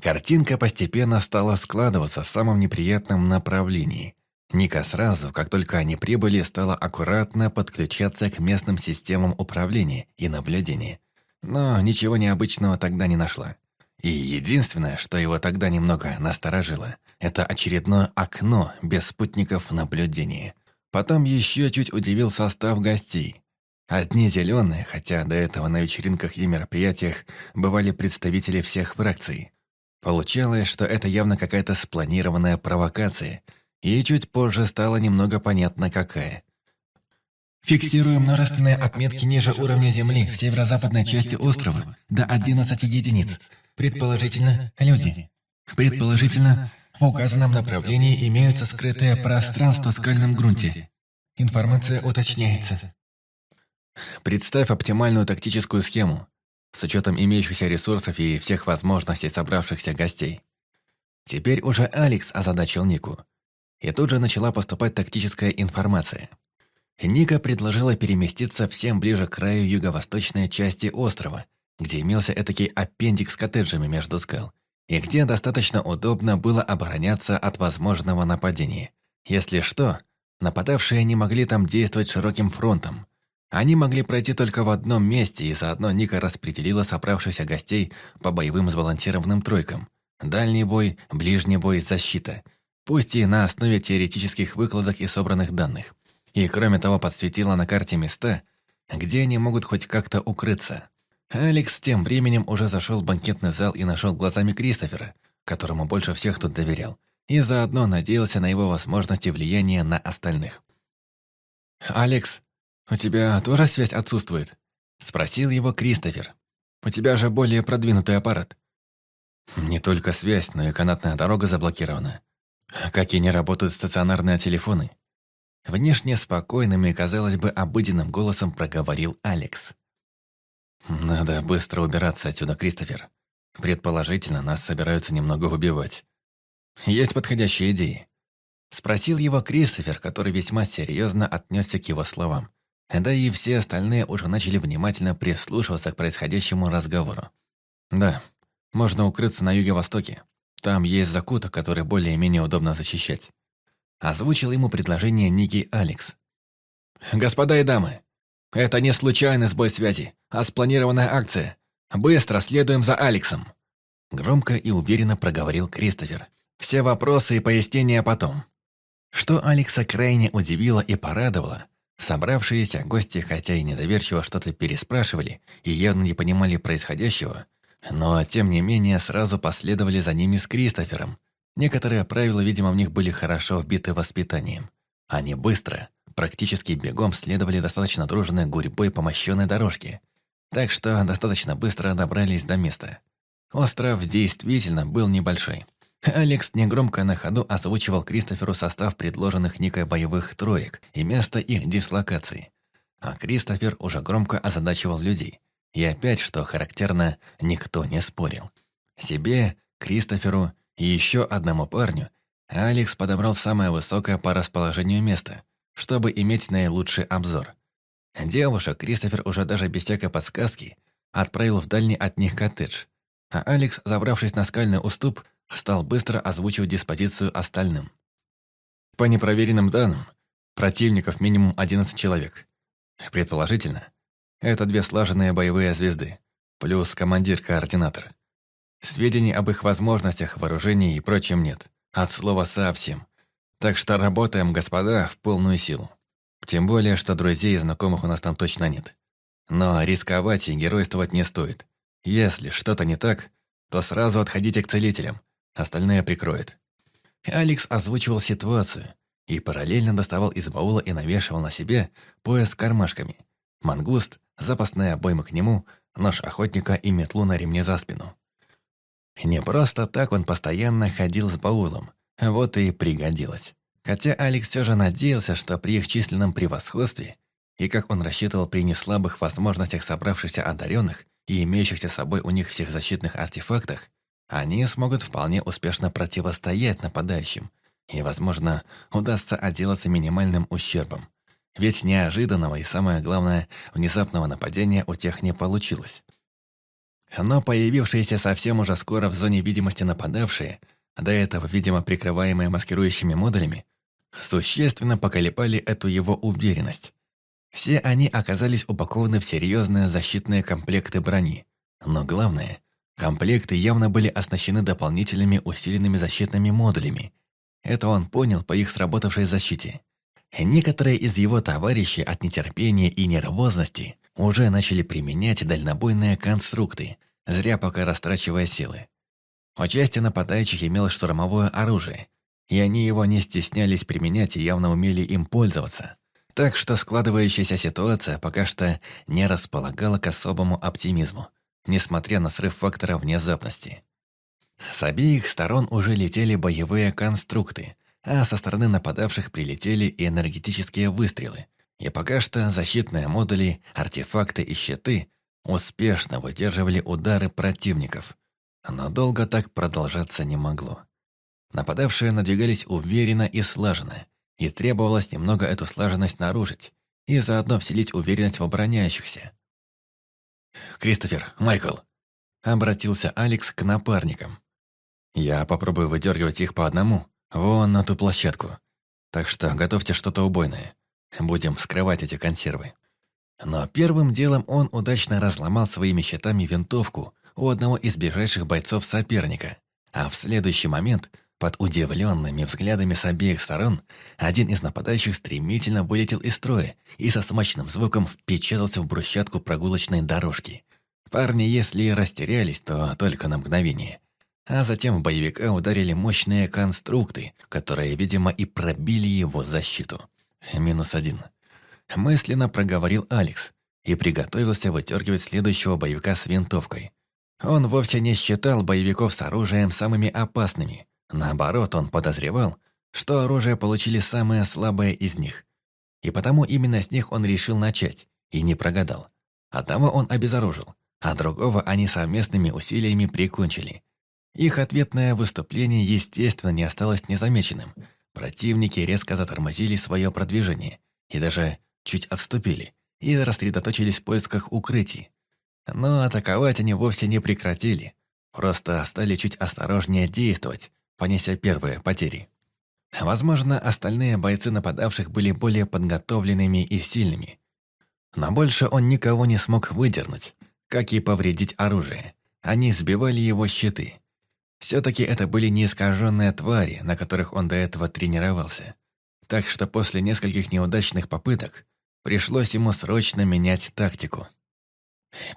Картинка постепенно стала складываться в самом неприятном направлении. Ника сразу, как только они прибыли, стала аккуратно подключаться к местным системам управления и наблюдения. Но ничего необычного тогда не нашла. И единственное, что его тогда немного насторожило, это очередное окно без спутников наблюдения. Потом еще чуть удивил состав гостей. Одни зеленые, хотя до этого на вечеринках и мероприятиях бывали представители всех фракций. Получалось, что это явно какая-то спланированная провокация, и чуть позже стало немного понятно какая. Фиксируем множественные отметки ниже уровня Земли в северо-западной части острова до 11 единиц. Предположительно, люди. Предположительно, в указанном направлении имеются скрытые пространства в скальном грунте. Информация уточняется. Представь оптимальную тактическую схему с учетом имеющихся ресурсов и всех возможностей собравшихся гостей. Теперь уже Алекс озадачил Нику. И тут же начала поступать тактическая информация. Ника предложила переместиться всем ближе к краю юго-восточной части острова, где имелся этакий аппендикс с коттеджами между скал, и где достаточно удобно было обороняться от возможного нападения. Если что, нападавшие не могли там действовать широким фронтом, они могли пройти только в одном месте, и заодно Ника распределила собравшихся гостей по боевым сбалансированным тройкам. Дальний бой, ближний бой, защита. Пусть и на основе теоретических выкладок и собранных данных. И кроме того подсветила на карте места, где они могут хоть как-то укрыться. Алекс тем временем уже зашел в банкетный зал и нашел глазами Кристофера, которому больше всех тут доверял, и заодно надеялся на его возможности влияния на остальных. «Алекс, «У тебя тоже связь отсутствует?» Спросил его Кристофер. «У тебя же более продвинутый аппарат». «Не только связь, но и канатная дорога заблокирована. Как и не работают стационарные телефоны». Внешне спокойным и, казалось бы, обыденным голосом проговорил Алекс. «Надо быстро убираться отсюда, Кристофер. Предположительно, нас собираются немного убивать. Есть подходящие идеи?» Спросил его Кристофер, который весьма серьезно отнесся к его словам. Да и все остальные уже начали внимательно прислушиваться к происходящему разговору. Да, можно укрыться на юге-востоке. Там есть закуток, который более-менее удобно защищать. Озвучил ему предложение Ники Алекс. «Господа и дамы, это не случайный сбой связи, а спланированная акция. Быстро следуем за Алексом!» Громко и уверенно проговорил Кристофер. «Все вопросы и пояснения потом». Что Алекса крайне удивило и порадовало – Собравшиеся гости, хотя и недоверчиво что-то переспрашивали и явно не понимали происходящего, но, тем не менее, сразу последовали за ними с Кристофером. Некоторые правила, видимо, в них были хорошо вбиты воспитанием. Они быстро, практически бегом следовали достаточно дружной гурьбой по мощенной дорожке, так что достаточно быстро добрались до места. Остров действительно был небольшой. Алекс негромко на ходу озвучивал Кристоферу состав предложенных Никой боевых троек и место их дислокации. А Кристофер уже громко озадачивал людей. И опять, что характерно, никто не спорил. Себе, Кристоферу и еще одному парню Алекс подобрал самое высокое по расположению место, чтобы иметь наилучший обзор. Девушек Кристофер уже даже без всякой подсказки отправил в дальний от них коттедж, а Алекс, забравшись на скальный уступ, стал быстро озвучивать диспозицию остальным. По непроверенным данным, противников минимум 11 человек. Предположительно, Это две слаженные боевые звезды, плюс командир-координатор. Сведений об их возможностях, вооружении и прочем нет. От слова совсем. Так что работаем, господа, в полную силу. Тем более, что друзей и знакомых у нас там точно нет. Но рисковать и геройствовать не стоит. Если что-то не так, то сразу отходите к целителям. Остальное прикроет. Алекс озвучивал ситуацию и параллельно доставал из баула и навешивал на себе пояс с кармашками. Мангуст, запасная обойма к нему, нож охотника и метлу на ремне за спину. Не просто так он постоянно ходил с баулом. Вот и пригодилось. Хотя Алекс все же надеялся, что при их численном превосходстве и как он рассчитывал при неслабых возможностях собравшихся одаренных и имеющихся с собой у них всех защитных артефактах, они смогут вполне успешно противостоять нападающим, и, возможно, удастся отделаться минимальным ущербом. Ведь неожиданного и, самое главное, внезапного нападения у тех не получилось. Но появившиеся совсем уже скоро в зоне видимости нападавшие, до этого, видимо, прикрываемые маскирующими модулями, существенно поколебали эту его уверенность. Все они оказались упакованы в серьезные защитные комплекты брони. Но главное, комплекты явно были оснащены дополнительными усиленными защитными модулями. Это он понял по их сработавшей защите. Некоторые из его товарищей от нетерпения и нервозности уже начали применять дальнобойные конструкты, зря пока растрачивая силы. У части нападающих имелось штурмовое оружие, и они его не стеснялись применять и явно умели им пользоваться. Так что складывающаяся ситуация пока что не располагала к особому оптимизму, несмотря на срыв фактора внезапности. С обеих сторон уже летели боевые конструкты, а со стороны нападавших прилетели и энергетические выстрелы – и пока что защитные модули, артефакты и щиты успешно выдерживали удары противников. Но долго так продолжаться не могло. Нападавшие надвигались уверенно и слаженно, и требовалось немного эту слаженность нарушить и заодно вселить уверенность в обороняющихся. «Кристофер, Майкл!» — обратился Алекс к напарникам. «Я попробую выдергивать их по одному, вон на ту площадку. Так что готовьте что-то убойное. Будем вскрывать эти консервы. Но первым делом он удачно разломал своими щитами винтовку у одного из ближайших бойцов соперника. А в следующий момент, под удивленными взглядами с обеих сторон, один из нападающих стремительно вылетел из строя и со смачным звуком впечатался в брусчатку прогулочной дорожки. Парни, если и растерялись, то только на мгновение. А затем в боевика ударили мощные конструкты, которые, видимо, и пробили его защиту. Минус один. Мысленно проговорил Алекс и приготовился вытергивать следующего боевика с винтовкой. Он вовсе не считал боевиков с оружием самыми опасными. Наоборот, он подозревал, что оружие получили самые слабые из них. И потому именно с них он решил начать, и не прогадал. Одного он обезоружил, а другого они совместными усилиями прикончили. Их ответное выступление, естественно, не осталось незамеченным – Противники резко затормозили свое продвижение и даже чуть отступили и рассредоточились в поисках укрытий. Но атаковать они вовсе не прекратили, просто стали чуть осторожнее действовать, понеся первые потери. Возможно, остальные бойцы нападавших были более подготовленными и сильными. Но больше он никого не смог выдернуть, как и повредить оружие. Они сбивали его щиты. Все-таки это были неискаженные твари, на которых он до этого тренировался. Так что после нескольких неудачных попыток пришлось ему срочно менять тактику.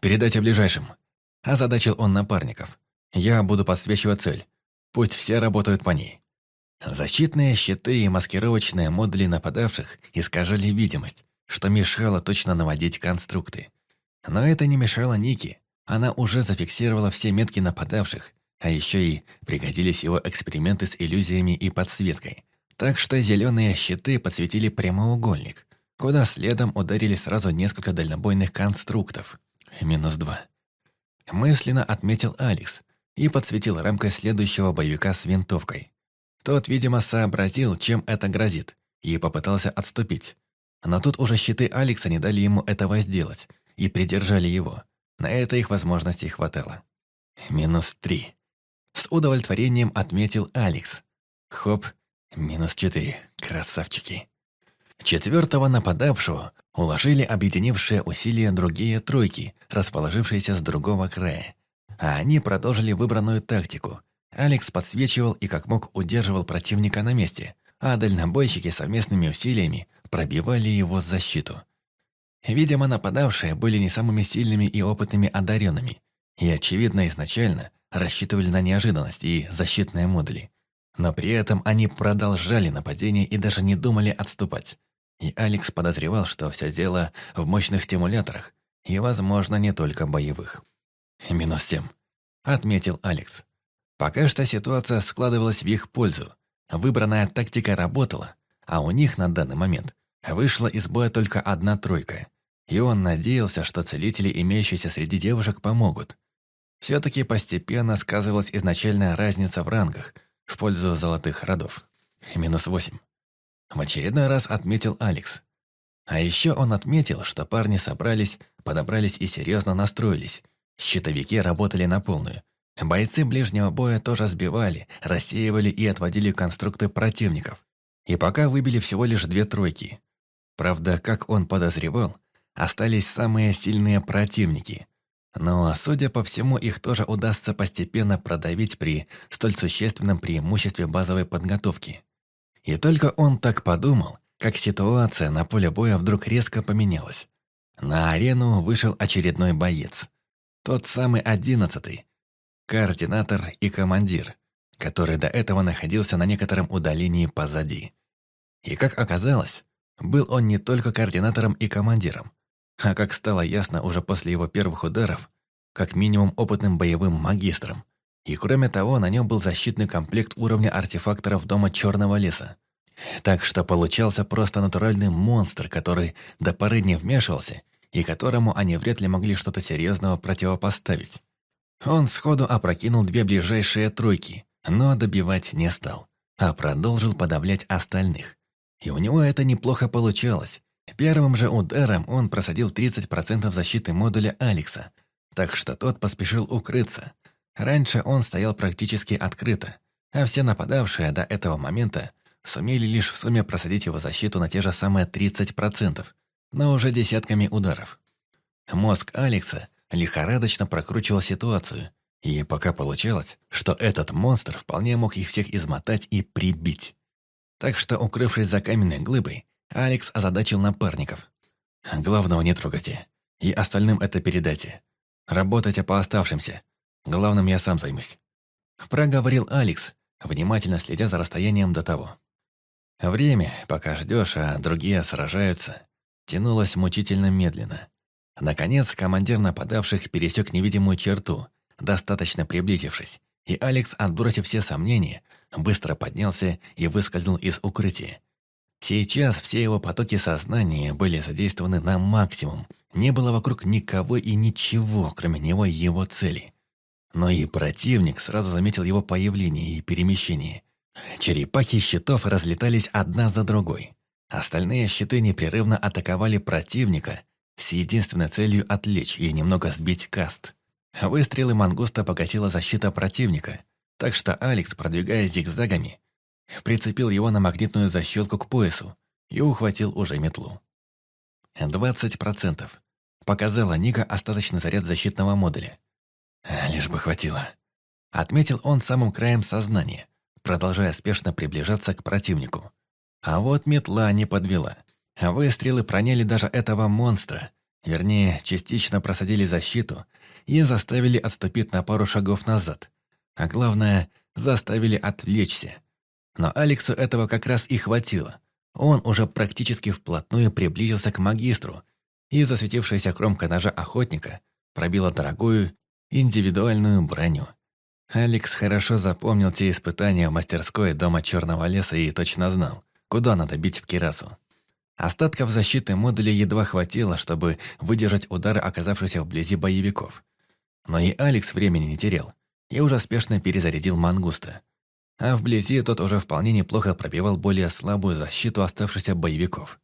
«Передайте ближайшим», – озадачил он напарников. «Я буду подсвечивать цель. Пусть все работают по ней». Защитные щиты и маскировочные модули нападавших искажали видимость, что мешало точно наводить конструкты. Но это не мешало Нике. Она уже зафиксировала все метки нападавших а еще и пригодились его эксперименты с иллюзиями и подсветкой. Так что зеленые щиты подсветили прямоугольник, куда следом ударили сразу несколько дальнобойных конструктов. Минус два. Мысленно отметил Алекс и подсветил рамкой следующего боевика с винтовкой. Тот, видимо, сообразил, чем это грозит, и попытался отступить. Но тут уже щиты Алекса не дали ему этого сделать и придержали его. На это их возможностей хватало. Минус три. С удовлетворением отметил Алекс. Хоп, минус четыре, красавчики. Четвертого нападавшего уложили объединившие усилия другие тройки, расположившиеся с другого края. А они продолжили выбранную тактику. Алекс подсвечивал и как мог удерживал противника на месте, а дальнобойщики совместными усилиями пробивали его защиту. Видимо, нападавшие были не самыми сильными и опытными одаренными, и, очевидно, изначально рассчитывали на неожиданность и защитные модули. Но при этом они продолжали нападение и даже не думали отступать. И Алекс подозревал, что все дело в мощных стимуляторах, и, возможно, не только боевых. «Минус семь», — отметил Алекс. Пока что ситуация складывалась в их пользу. Выбранная тактика работала, а у них на данный момент вышла из боя только одна тройка. И он надеялся, что целители, имеющиеся среди девушек, помогут. Все-таки постепенно сказывалась изначальная разница в рангах в пользу золотых родов. Минус восемь. В очередной раз отметил Алекс. А еще он отметил, что парни собрались, подобрались и серьезно настроились. Щитовики работали на полную. Бойцы ближнего боя тоже сбивали, рассеивали и отводили конструкты противников. И пока выбили всего лишь две тройки. Правда, как он подозревал, остались самые сильные противники. Но, судя по всему, их тоже удастся постепенно продавить при столь существенном преимуществе базовой подготовки. И только он так подумал, как ситуация на поле боя вдруг резко поменялась. На арену вышел очередной боец. Тот самый одиннадцатый. Координатор и командир, который до этого находился на некотором удалении позади. И как оказалось, был он не только координатором и командиром, а как стало ясно уже после его первых ударов, как минимум опытным боевым магистром. И кроме того, на нем был защитный комплект уровня артефакторов Дома Черного Леса. Так что получался просто натуральный монстр, который до поры не вмешивался и которому они вряд ли могли что-то серьезного противопоставить. Он сходу опрокинул две ближайшие тройки, но добивать не стал, а продолжил подавлять остальных. И у него это неплохо получалось. Первым же ударом он просадил 30% защиты модуля Алекса, так что тот поспешил укрыться, Раньше он стоял практически открыто, а все нападавшие до этого момента сумели лишь в сумме просадить его защиту на те же самые 30%, но уже десятками ударов. Мозг Алекса лихорадочно прокручивал ситуацию, и пока получалось, что этот монстр вполне мог их всех измотать и прибить. Так что, укрывшись за каменной глыбой, Алекс озадачил напарников. «Главного не трогайте, и остальным это передайте. Работайте по оставшимся, Главным я сам займусь. Проговорил Алекс, внимательно следя за расстоянием до того. Время, пока ждешь, а другие сражаются, тянулось мучительно медленно. Наконец, командир нападавших пересек невидимую черту, достаточно приблизившись, и Алекс, отбросив все сомнения, быстро поднялся и выскользнул из укрытия. Сейчас все его потоки сознания были задействованы на максимум. Не было вокруг никого и ничего, кроме него и его цели. Но и противник сразу заметил его появление и перемещение. Черепахи щитов разлетались одна за другой. Остальные щиты непрерывно атаковали противника с единственной целью отвлечь и немного сбить каст. Выстрелы мангуста погасила защита противника, так что Алекс, продвигаясь зигзагами, прицепил его на магнитную защелку к поясу и ухватил уже метлу. 20%. Показала Ника остаточный заряд защитного модуля. Лишь бы хватило. Отметил он самым краем сознания, продолжая спешно приближаться к противнику. А вот метла не подвела. Выстрелы проняли даже этого монстра. Вернее, частично просадили защиту и заставили отступить на пару шагов назад. А главное, заставили отвлечься. Но Алексу этого как раз и хватило. Он уже практически вплотную приблизился к магистру, и засветившаяся кромка ножа охотника пробила дорогую индивидуальную броню. Алекс хорошо запомнил те испытания в мастерской дома Черного леса и точно знал, куда надо бить в Кирасу. Остатков защиты модуля едва хватило, чтобы выдержать удары оказавшихся вблизи боевиков. Но и Алекс времени не терял и уже спешно перезарядил мангуста. А вблизи тот уже вполне неплохо пробивал более слабую защиту оставшихся боевиков.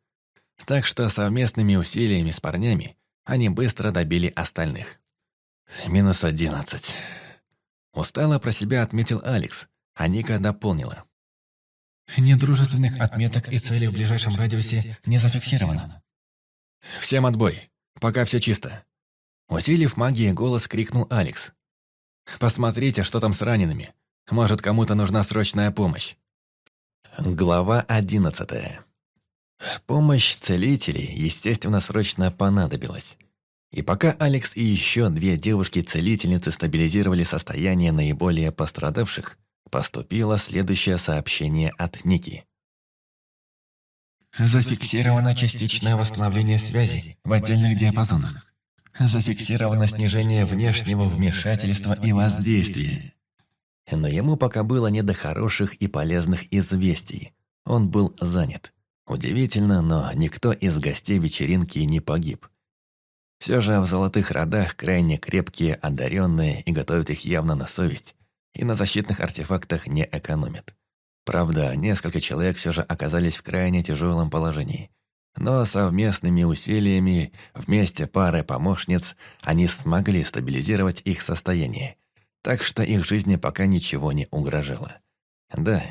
Так что совместными усилиями с парнями они быстро добили остальных. Минус одиннадцать. Устало про себя отметил Алекс, а Ника дополнила. Недружественных отметок и целей в ближайшем радиусе не зафиксировано. «Всем отбой. Пока все чисто». Усилив магией голос, крикнул Алекс. «Посмотрите, что там с ранеными. Может, кому-то нужна срочная помощь». Глава одиннадцатая. Помощь целителей, естественно, срочно понадобилась. И пока Алекс и еще две девушки-целительницы стабилизировали состояние наиболее пострадавших, поступило следующее сообщение от Ники. Зафиксировано частичное восстановление связи в отдельных диапазонах. Зафиксировано снижение внешнего вмешательства и воздействия. Но ему пока было не до хороших и полезных известий. Он был занят. Удивительно, но никто из гостей вечеринки не погиб. Все же в золотых родах крайне крепкие, одаренные и готовят их явно на совесть, и на защитных артефактах не экономят. Правда, несколько человек все же оказались в крайне тяжелом положении. Но совместными усилиями, вместе пары помощниц, они смогли стабилизировать их состояние. Так что их жизни пока ничего не угрожало. Да,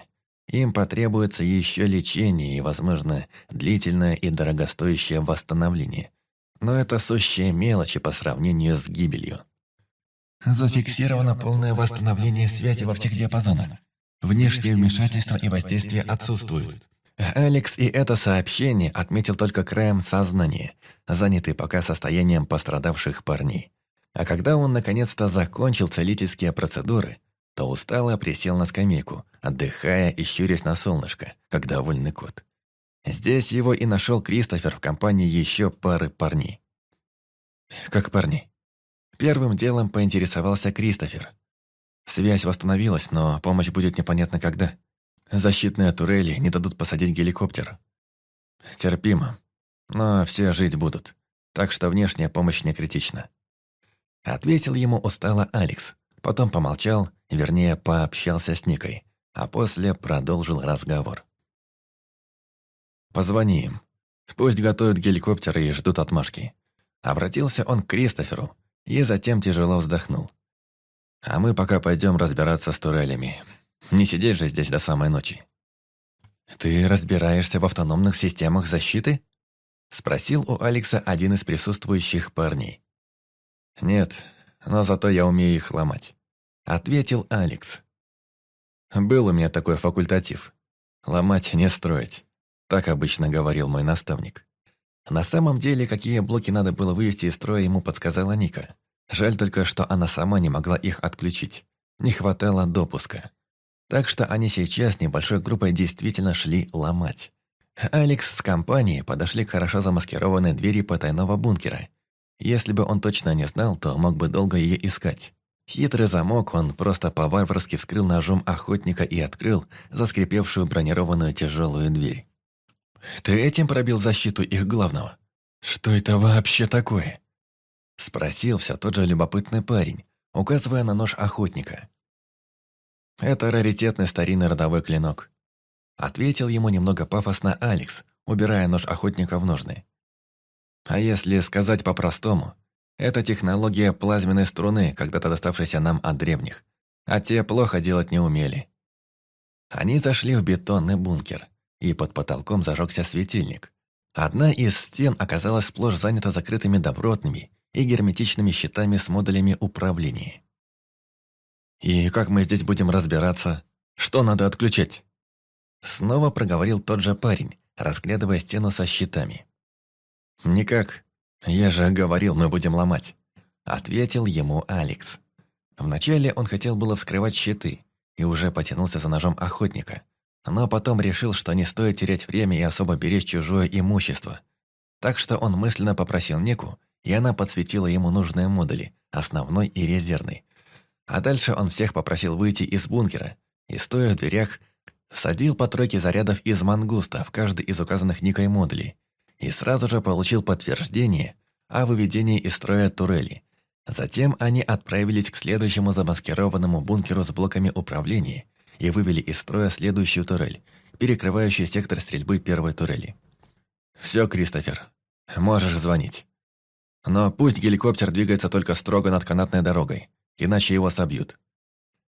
им потребуется еще лечение и, возможно, длительное и дорогостоящее восстановление. Но это сущие мелочи по сравнению с гибелью. Зафиксировано полное восстановление связи во всех диапазонах. Внешнее вмешательство и воздействие отсутствуют. Алекс и это сообщение отметил только краем сознания, занятый пока состоянием пострадавших парней. А когда он наконец-то закончил целительские процедуры, то устало присел на скамейку, отдыхая и щурясь на солнышко, как довольный кот. Здесь его и нашел Кристофер в компании еще пары парней. Как парни. Первым делом поинтересовался Кристофер. Связь восстановилась, но помощь будет непонятно когда. Защитные турели не дадут посадить геликоптер. Терпимо. Но все жить будут. Так что внешняя помощь не критична. Ответил ему устало Алекс. Потом помолчал, вернее, пообщался с Никой, а после продолжил разговор. «Позвони им. Пусть готовят геликоптеры и ждут отмашки». Обратился он к Кристоферу и затем тяжело вздохнул. «А мы пока пойдем разбираться с турелями. Не сидеть же здесь до самой ночи». «Ты разбираешься в автономных системах защиты?» Спросил у Алекса один из присутствующих парней. «Нет, но зато я умею их ломать», — ответил Алекс. «Был у меня такой факультатив. Ломать, не строить», — так обычно говорил мой наставник. На самом деле, какие блоки надо было вывести из строя, ему подсказала Ника. Жаль только, что она сама не могла их отключить. Не хватало допуска. Так что они сейчас небольшой группой действительно шли ломать. Алекс с компанией подошли к хорошо замаскированной двери потайного бункера если бы он точно не знал, то мог бы долго ее искать. Хитрый замок он просто по-варварски вскрыл ножом охотника и открыл заскрипевшую бронированную тяжелую дверь. «Ты этим пробил защиту их главного? Что это вообще такое?» Спросил все тот же любопытный парень, указывая на нож охотника. «Это раритетный старинный родовой клинок», ответил ему немного пафосно Алекс, убирая нож охотника в ножны. А если сказать по-простому, это технология плазменной струны, когда-то доставшейся нам от древних. А те плохо делать не умели. Они зашли в бетонный бункер, и под потолком зажегся светильник. Одна из стен оказалась сплошь занята закрытыми добротными и герметичными щитами с модулями управления. «И как мы здесь будем разбираться? Что надо отключать?» Снова проговорил тот же парень, разглядывая стену со щитами. «Никак. Я же говорил, мы будем ломать», — ответил ему Алекс. Вначале он хотел было вскрывать щиты и уже потянулся за ножом охотника, но потом решил, что не стоит терять время и особо беречь чужое имущество. Так что он мысленно попросил Неку, и она подсветила ему нужные модули, основной и резервный. А дальше он всех попросил выйти из бункера и, стоя в дверях, всадил по тройке зарядов из мангуста в каждый из указанных Никой модулей и сразу же получил подтверждение о выведении из строя турели. Затем они отправились к следующему замаскированному бункеру с блоками управления и вывели из строя следующую турель, перекрывающую сектор стрельбы первой турели. «Все, Кристофер, можешь звонить. Но пусть геликоптер двигается только строго над канатной дорогой, иначе его собьют».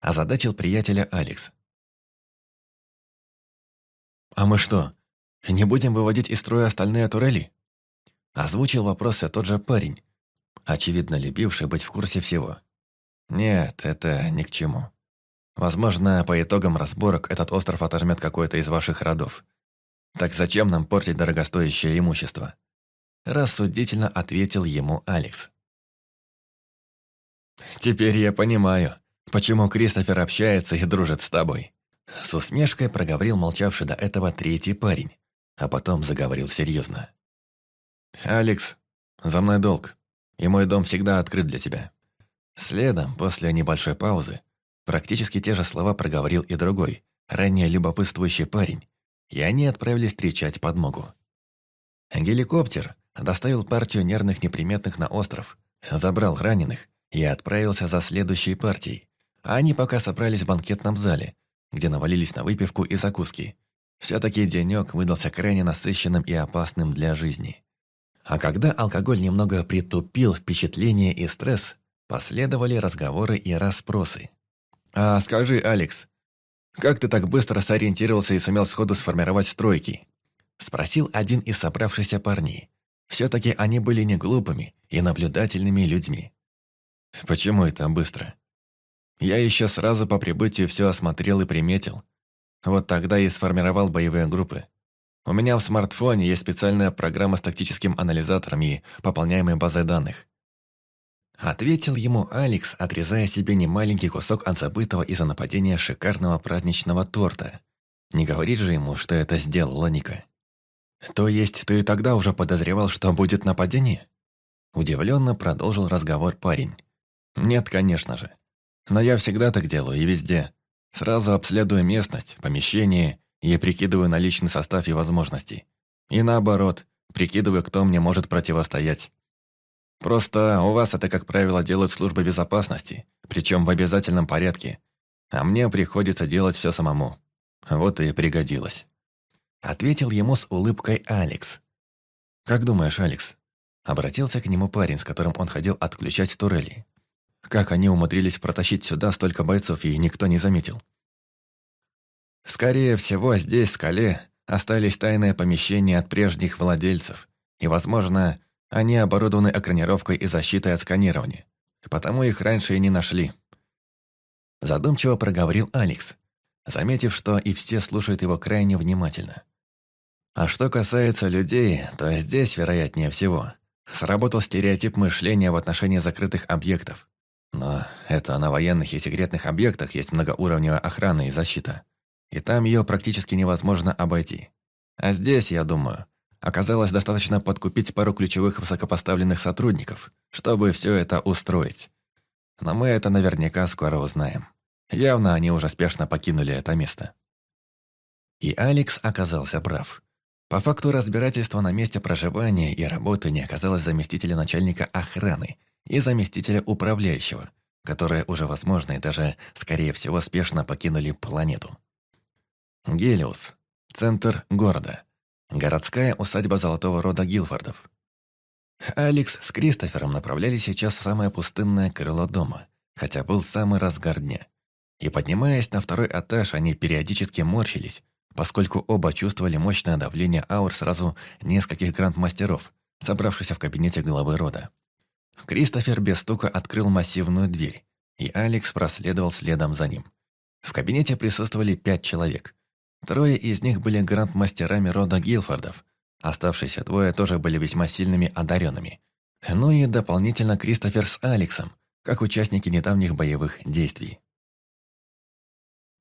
Озадачил приятеля Алекс. А мы что, не будем выводить из строя остальные турели? Озвучил вопрос тот же парень, очевидно любивший быть в курсе всего. Нет, это ни к чему. Возможно, по итогам разборок этот остров отожмет какой-то из ваших родов. Так зачем нам портить дорогостоящее имущество? Рассудительно ответил ему Алекс. Теперь я понимаю, почему Кристофер общается и дружит с тобой. С усмешкой проговорил молчавший до этого третий парень, а потом заговорил серьезно. «Алекс, за мной долг, и мой дом всегда открыт для тебя». Следом, после небольшой паузы, практически те же слова проговорил и другой, ранее любопытствующий парень, и они отправились встречать подмогу. Геликоптер доставил партию нервных неприметных на остров, забрал раненых и отправился за следующей партией. А они пока собрались в банкетном зале, где навалились на выпивку и закуски. Все-таки денек выдался крайне насыщенным и опасным для жизни. А когда алкоголь немного притупил впечатление и стресс, последовали разговоры и расспросы. «А скажи, Алекс, как ты так быстро сориентировался и сумел сходу сформировать стройки?» Спросил один из собравшихся парней. Все-таки они были не глупыми и наблюдательными людьми. «Почему это быстро?» Я еще сразу по прибытию все осмотрел и приметил. Вот тогда и сформировал боевые группы. У меня в смартфоне есть специальная программа с тактическим анализатором и пополняемой базой данных. Ответил ему Алекс, отрезая себе немаленький кусок от забытого из-за нападения шикарного праздничного торта. Не говорит же ему, что это сделала Ника. «То есть ты тогда уже подозревал, что будет нападение?» Удивленно продолжил разговор парень. «Нет, конечно же. Но я всегда так делаю и везде. Сразу обследую местность, помещение и прикидываю наличный состав и возможности. И наоборот, прикидываю, кто мне может противостоять. Просто у вас это, как правило, делают службы безопасности, причем в обязательном порядке. А мне приходится делать все самому. Вот и пригодилось. Ответил ему с улыбкой Алекс. «Как думаешь, Алекс?» Обратился к нему парень, с которым он ходил отключать турели. Как они умудрились протащить сюда столько бойцов, и никто не заметил? Скорее всего, здесь, в скале, остались тайные помещения от прежних владельцев, и, возможно, они оборудованы экранировкой и защитой от сканирования, потому их раньше и не нашли. Задумчиво проговорил Алекс, заметив, что и все слушают его крайне внимательно. А что касается людей, то здесь, вероятнее всего, сработал стереотип мышления в отношении закрытых объектов. Но это на военных и секретных объектах есть многоуровневая охрана и защита. И там ее практически невозможно обойти. А здесь, я думаю, оказалось достаточно подкупить пару ключевых высокопоставленных сотрудников, чтобы все это устроить. Но мы это наверняка скоро узнаем. Явно они уже спешно покинули это место. И Алекс оказался прав. По факту разбирательства на месте проживания и работы не оказалось заместителя начальника охраны – и заместителя управляющего, которые уже, возможно, и даже, скорее всего, спешно покинули планету. Гелиус. Центр города. Городская усадьба золотого рода Гилфордов. Алекс с Кристофером направлялись сейчас в самое пустынное крыло дома, хотя был самый разгар дня. И поднимаясь на второй этаж, они периодически морщились, поскольку оба чувствовали мощное давление аур сразу нескольких гранд-мастеров, собравшихся в кабинете главы рода. Кристофер без стука открыл массивную дверь, и Алекс проследовал следом за ним. В кабинете присутствовали пять человек. Трое из них были гранд-мастерами рода Гилфордов. Оставшиеся двое тоже были весьма сильными одаренными. Ну и дополнительно Кристофер с Алексом, как участники недавних боевых действий.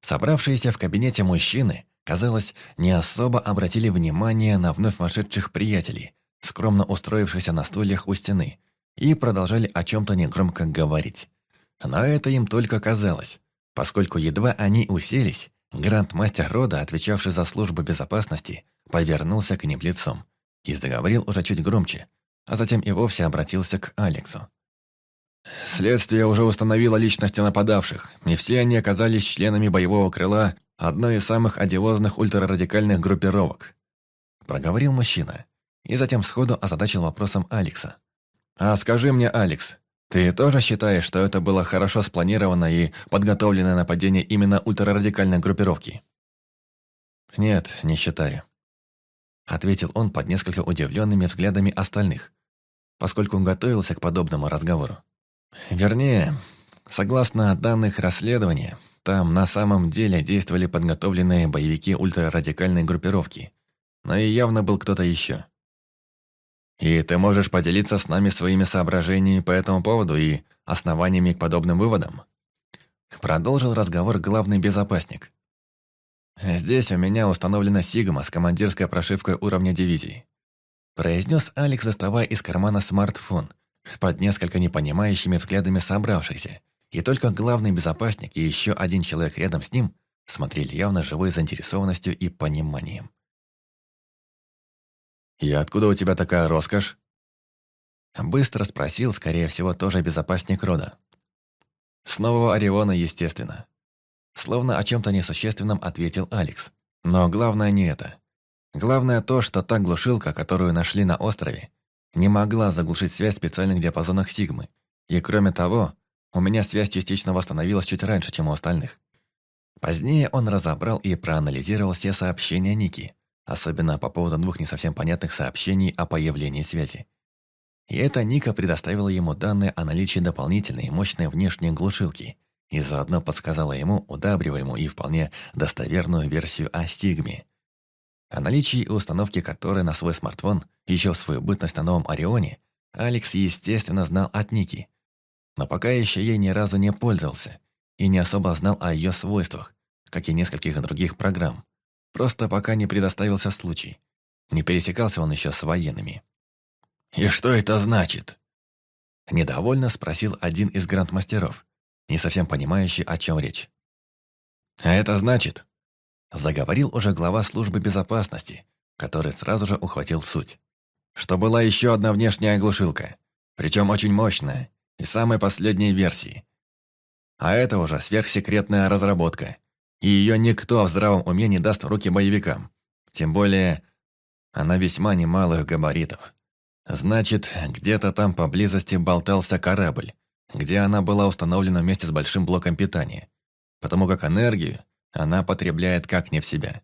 Собравшиеся в кабинете мужчины, казалось, не особо обратили внимание на вновь вошедших приятелей, скромно устроившихся на стульях у стены, и продолжали о чем-то негромко говорить. Но это им только казалось, поскольку едва они уселись, гранд-мастер рода, отвечавший за службу безопасности, повернулся к ним лицом и заговорил уже чуть громче, а затем и вовсе обратился к Алексу. Следствие уже установило личности нападавших, и все они оказались членами боевого крыла одной из самых одиозных ультрарадикальных группировок. Проговорил мужчина, и затем сходу озадачил вопросом Алекса. А скажи мне, Алекс, ты тоже считаешь, что это было хорошо спланировано и подготовленное нападение именно ультрарадикальной группировки? «Нет, не считаю», — ответил он под несколько удивленными взглядами остальных, поскольку он готовился к подобному разговору. Вернее, согласно данных расследования, там на самом деле действовали подготовленные боевики ультрарадикальной группировки, но и явно был кто-то еще. И ты можешь поделиться с нами своими соображениями по этому поводу и основаниями к подобным выводам? Продолжил разговор главный безопасник. «Здесь у меня установлена Сигма с командирской прошивкой уровня дивизии», произнес Алекс, доставая из кармана смартфон, под несколько непонимающими взглядами собравшихся, и только главный безопасник и еще один человек рядом с ним смотрели явно живой заинтересованностью и пониманием. «И откуда у тебя такая роскошь?» Быстро спросил, скорее всего, тоже безопасник рода. С нового Ориона, естественно. Словно о чем-то несущественном ответил Алекс. Но главное не это. Главное то, что та глушилка, которую нашли на острове, не могла заглушить связь в специальных диапазонах Сигмы. И кроме того, у меня связь частично восстановилась чуть раньше, чем у остальных. Позднее он разобрал и проанализировал все сообщения Ники, особенно по поводу двух не совсем понятных сообщений о появлении связи. И эта Ника предоставила ему данные о наличии дополнительной мощной внешней глушилки и заодно подсказала ему удабриваемую и вполне достоверную версию о Стигме. О наличии установки которой на свой смартфон еще в свою бытность на новом Орионе Алекс, естественно, знал от Ники, но пока еще ей ни разу не пользовался и не особо знал о ее свойствах, как и нескольких других программ. Просто пока не предоставился случай. Не пересекался он еще с военными. «И что это значит?» Недовольно спросил один из грандмастеров, не совсем понимающий, о чем речь. «А это значит...» Заговорил уже глава службы безопасности, который сразу же ухватил суть. Что была еще одна внешняя глушилка, причем очень мощная, и самой последней версии. А это уже сверхсекретная разработка, и ее никто в здравом уме не даст в руки боевикам. Тем более, она весьма немалых габаритов. Значит, где-то там поблизости болтался корабль, где она была установлена вместе с большим блоком питания, потому как энергию она потребляет как не в себя.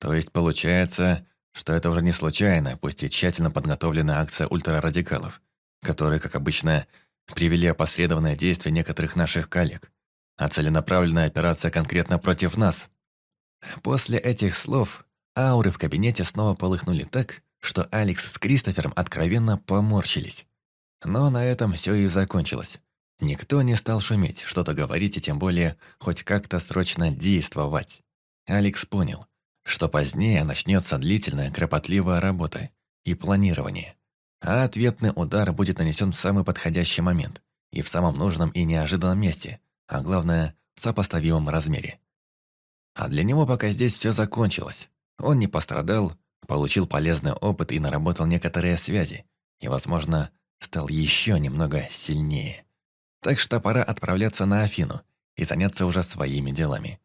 То есть получается, что это уже не случайно, пусть и тщательно подготовленная акция ультрарадикалов, которые, как обычно, привели опосредованное действие некоторых наших коллег, а целенаправленная операция конкретно против нас. После этих слов ауры в кабинете снова полыхнули так, что Алекс с Кристофером откровенно поморщились. Но на этом все и закончилось. Никто не стал шуметь, что-то говорить и тем более хоть как-то срочно действовать. Алекс понял, что позднее начнется длительная, кропотливая работа и планирование. А ответный удар будет нанесен в самый подходящий момент и в самом нужном и неожиданном месте, а главное, в сопоставимом размере. А для него пока здесь все закончилось. Он не пострадал, получил полезный опыт и наработал некоторые связи, и, возможно, стал еще немного сильнее. Так что пора отправляться на Афину и заняться уже своими делами.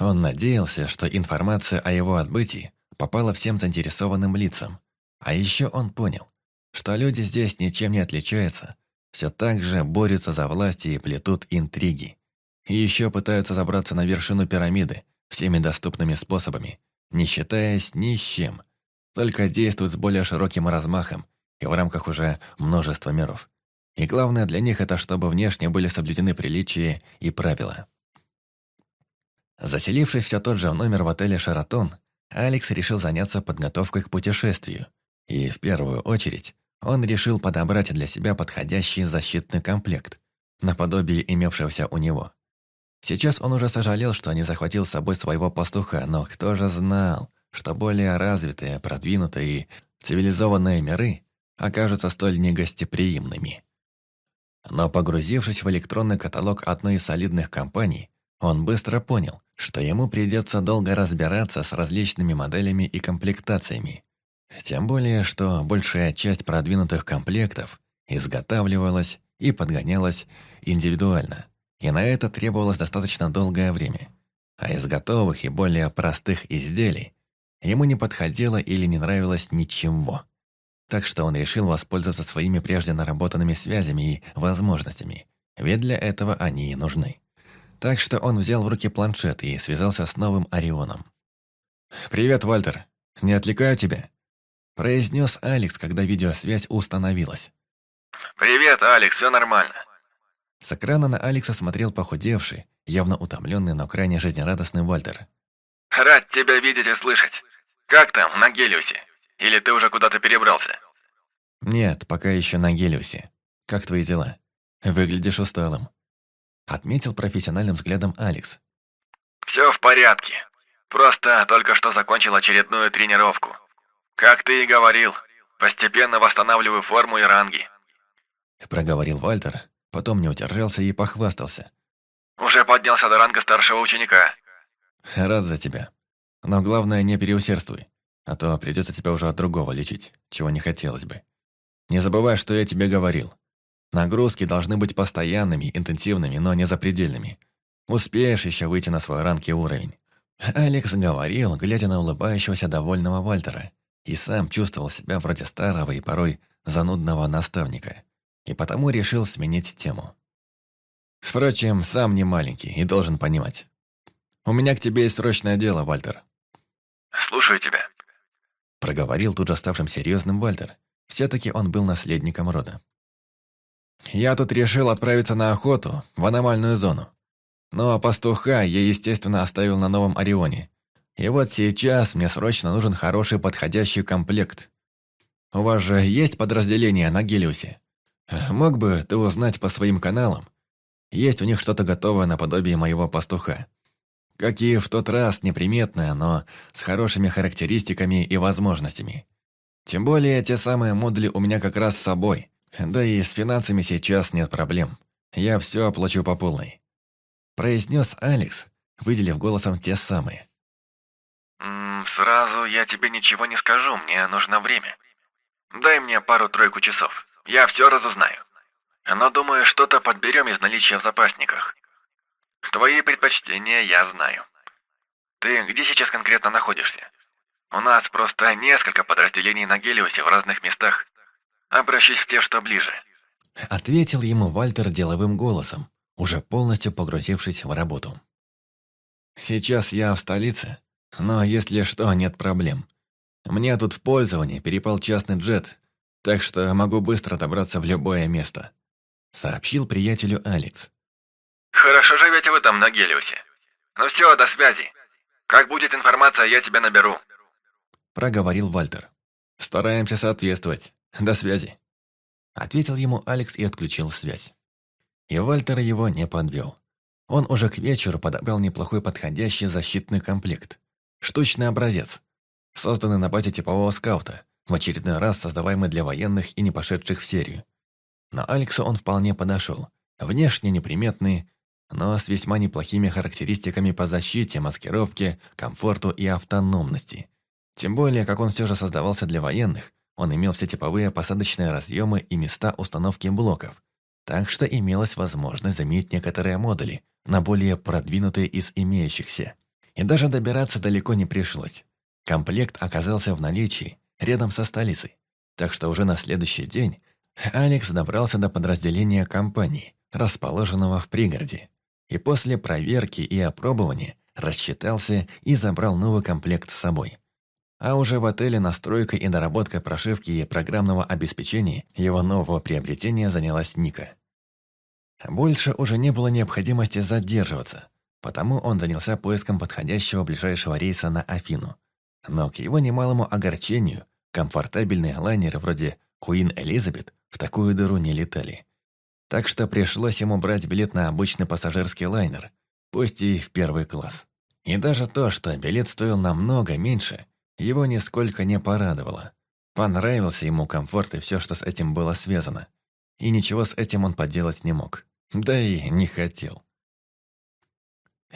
Он надеялся, что информация о его отбытии попала всем заинтересованным лицам. А еще он понял, что люди здесь ничем не отличаются, все так же борются за власть и плетут интриги. И еще пытаются забраться на вершину пирамиды всеми доступными способами, не считаясь ни с чем, только действуют с более широким размахом и в рамках уже множества миров. И главное для них это, чтобы внешне были соблюдены приличия и правила. Заселившись все тот же номер в отеле «Шаратон», Алекс решил заняться подготовкой к путешествию. И в первую очередь он решил подобрать для себя подходящий защитный комплект, наподобие имевшегося у него. Сейчас он уже сожалел, что не захватил с собой своего пастуха, но кто же знал, что более развитые, продвинутые и цивилизованные миры окажутся столь негостеприимными. Но погрузившись в электронный каталог одной из солидных компаний, он быстро понял, что ему придется долго разбираться с различными моделями и комплектациями, тем более, что большая часть продвинутых комплектов изготавливалась и подгонялась индивидуально, и на это требовалось достаточно долгое время. А из готовых и более простых изделий ему не подходило или не нравилось ничего. Так что он решил воспользоваться своими прежде наработанными связями и возможностями, ведь для этого они и нужны. Так что он взял в руки планшет и связался с новым Орионом. «Привет, Вальтер. Не отвлекаю тебя?» Произнес Алекс, когда видеосвязь установилась. «Привет, Алекс, все нормально». С экрана на Алекса смотрел похудевший, явно утомленный, но крайне жизнерадостный Вальтер. «Рад тебя видеть и слышать. Как там, на Гелиусе? Или ты уже куда-то перебрался?» «Нет, пока еще на Гелиусе. Как твои дела? Выглядишь усталым». Отметил профессиональным взглядом Алекс. «Все в порядке. Просто только что закончил очередную тренировку. Как ты и говорил, постепенно восстанавливаю форму и ранги. Проговорил Вальтер, потом не удержался и похвастался. Уже поднялся до ранга старшего ученика. Рад за тебя. Но главное, не переусердствуй, а то придется тебя уже от другого лечить, чего не хотелось бы. Не забывай, что я тебе говорил. Нагрузки должны быть постоянными, интенсивными, но не запредельными. Успеешь еще выйти на свой ранг и уровень. Алекс говорил, глядя на улыбающегося довольного Вальтера и сам чувствовал себя вроде старого и порой занудного наставника, и потому решил сменить тему. Впрочем, сам не маленький и должен понимать. У меня к тебе есть срочное дело, Вальтер. Слушаю тебя. Проговорил тут же ставшим серьезным Вальтер. Все-таки он был наследником рода. Я тут решил отправиться на охоту в аномальную зону. Но пастуха я, естественно, оставил на Новом Орионе. И вот сейчас мне срочно нужен хороший подходящий комплект. У вас же есть подразделение на Гелиусе? Мог бы ты узнать по своим каналам? Есть у них что-то готовое наподобие моего пастуха. Как и в тот раз, неприметное, но с хорошими характеристиками и возможностями. Тем более, те самые модули у меня как раз с собой. Да и с финансами сейчас нет проблем. Я все оплачу по полной. Произнес Алекс, выделив голосом те самые. «Сразу я тебе ничего не скажу, мне нужно время. Дай мне пару-тройку часов, я все разузнаю. Но думаю, что-то подберем из наличия в запасниках. Твои предпочтения я знаю. Ты где сейчас конкретно находишься? У нас просто несколько подразделений на Гелиосе в разных местах. Обращусь в те, что ближе». Ответил ему Вальтер деловым голосом, уже полностью погрузившись в работу. «Сейчас я в столице, но если что, нет проблем. Мне тут в пользовании перепал частный джет, так что могу быстро добраться в любое место», сообщил приятелю Алекс. «Хорошо живете вы там на Гелиусе. Ну все, до связи. Как будет информация, я тебя наберу», проговорил Вальтер. «Стараемся соответствовать. До связи», ответил ему Алекс и отключил связь. И Вальтер его не подвел. Он уже к вечеру подобрал неплохой подходящий защитный комплект. Штучный образец, созданный на базе типового скаута, в очередной раз создаваемый для военных и не пошедших в серию. На Алексу он вполне подошел. Внешне неприметный, но с весьма неплохими характеристиками по защите, маскировке, комфорту и автономности. Тем более, как он все же создавался для военных, он имел все типовые посадочные разъемы и места установки блоков, так что имелась возможность заменить некоторые модули на более продвинутые из имеющихся. И даже добираться далеко не пришлось. Комплект оказался в наличии, рядом со столицей. Так что уже на следующий день Алекс добрался до подразделения компании, расположенного в пригороде. И после проверки и опробования рассчитался и забрал новый комплект с собой. А уже в отеле настройкой и доработкой прошивки и программного обеспечения его нового приобретения занялась Ника. Больше уже не было необходимости задерживаться, потому он занялся поиском подходящего ближайшего рейса на Афину. Но к его немалому огорчению, комфортабельные лайнеры вроде Queen Elizabeth в такую дыру не летали. Так что пришлось ему брать билет на обычный пассажирский лайнер, пусть и в первый класс. И даже то, что билет стоил намного меньше, его нисколько не порадовало. Понравился ему комфорт и все, что с этим было связано. И ничего с этим он поделать не мог. Да и не хотел.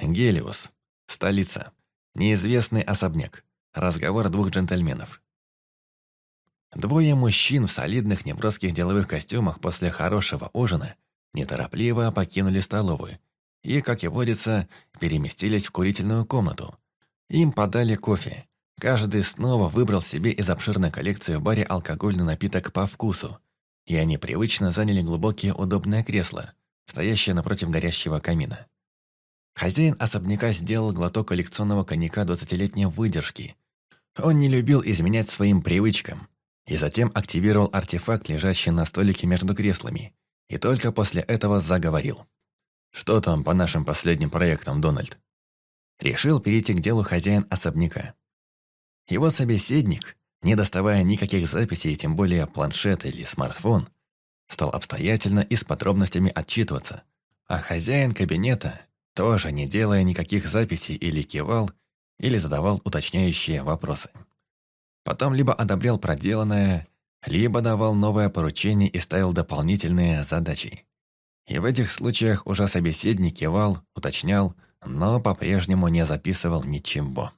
Гелиус. Столица. Неизвестный особняк. Разговор двух джентльменов. Двое мужчин в солидных неброских деловых костюмах после хорошего ужина неторопливо покинули столовую и, как и водится, переместились в курительную комнату. Им подали кофе. Каждый снова выбрал себе из обширной коллекции в баре алкогольный напиток по вкусу, и они привычно заняли глубокие удобные кресла, стоящие напротив горящего камина. Хозяин особняка сделал глоток коллекционного коньяка двадцатилетней выдержки. Он не любил изменять своим привычкам. И затем активировал артефакт, лежащий на столике между креслами. И только после этого заговорил. «Что там по нашим последним проектам, Дональд?» Решил перейти к делу хозяин особняка. Его собеседник, не доставая никаких записей, тем более планшет или смартфон, стал обстоятельно и с подробностями отчитываться. А хозяин кабинета, тоже не делая никаких записей или кивал, или задавал уточняющие вопросы. Потом либо одобрял проделанное, либо давал новое поручение и ставил дополнительные задачи. И в этих случаях уже собеседник кивал, уточнял, но по-прежнему не записывал ничего.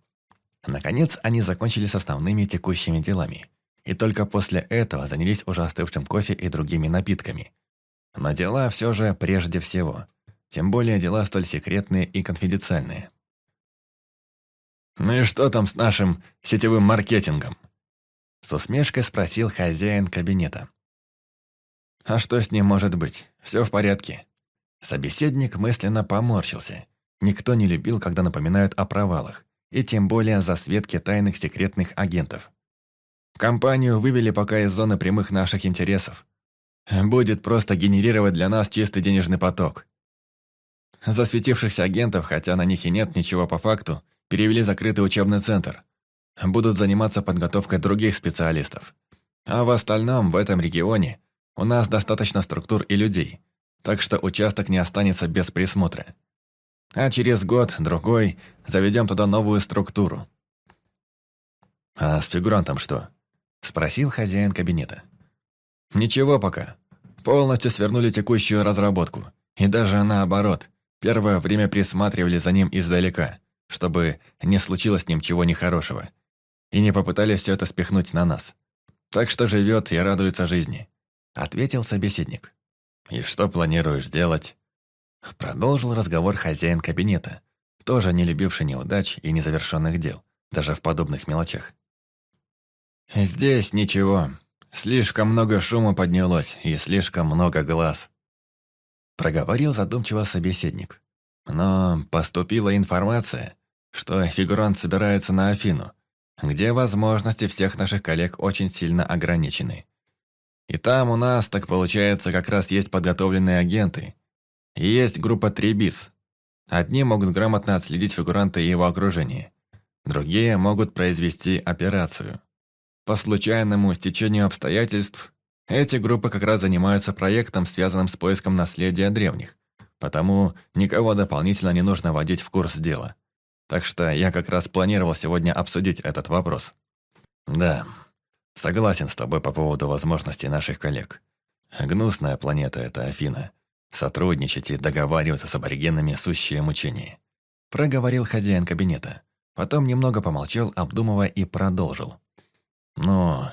Наконец, они закончили с основными текущими делами. И только после этого занялись уже остывшим кофе и другими напитками. Но дела все же прежде всего. Тем более дела столь секретные и конфиденциальные. «Ну и что там с нашим сетевым маркетингом?» С усмешкой спросил хозяин кабинета. «А что с ним может быть? Все в порядке». Собеседник мысленно поморщился. Никто не любил, когда напоминают о провалах, и тем более о засветке тайных секретных агентов. Компанию вывели пока из зоны прямых наших интересов. Будет просто генерировать для нас чистый денежный поток. Засветившихся агентов, хотя на них и нет ничего по факту, перевели закрытый учебный центр. Будут заниматься подготовкой других специалистов. А в остальном, в этом регионе, у нас достаточно структур и людей, так что участок не останется без присмотра. А через год-другой заведем туда новую структуру. «А с фигурантом что?» – спросил хозяин кабинета. «Ничего пока. Полностью свернули текущую разработку. И даже наоборот, первое время присматривали за ним издалека, чтобы не случилось с ним чего нехорошего. И не попытались все это спихнуть на нас. Так что живет и радуется жизни», – ответил собеседник. «И что планируешь делать?» Продолжил разговор хозяин кабинета, тоже не любивший неудач и незавершенных дел, даже в подобных мелочах. «Здесь ничего. Слишком много шума поднялось и слишком много глаз», проговорил задумчиво собеседник. «Но поступила информация, что фигурант собирается на Афину, где возможности всех наших коллег очень сильно ограничены. И там у нас, так получается, как раз есть подготовленные агенты, есть группа Трибис. Одни могут грамотно отследить фигуранта и его окружение. Другие могут произвести операцию. По случайному стечению обстоятельств, эти группы как раз занимаются проектом, связанным с поиском наследия древних. Потому никого дополнительно не нужно вводить в курс дела. Так что я как раз планировал сегодня обсудить этот вопрос. Да, согласен с тобой по поводу возможностей наших коллег. Гнусная планета эта Афина. Сотрудничать и договариваться с аборигенами – сущее мучение. Проговорил хозяин кабинета. Потом немного помолчал, обдумывая и продолжил. «Ну,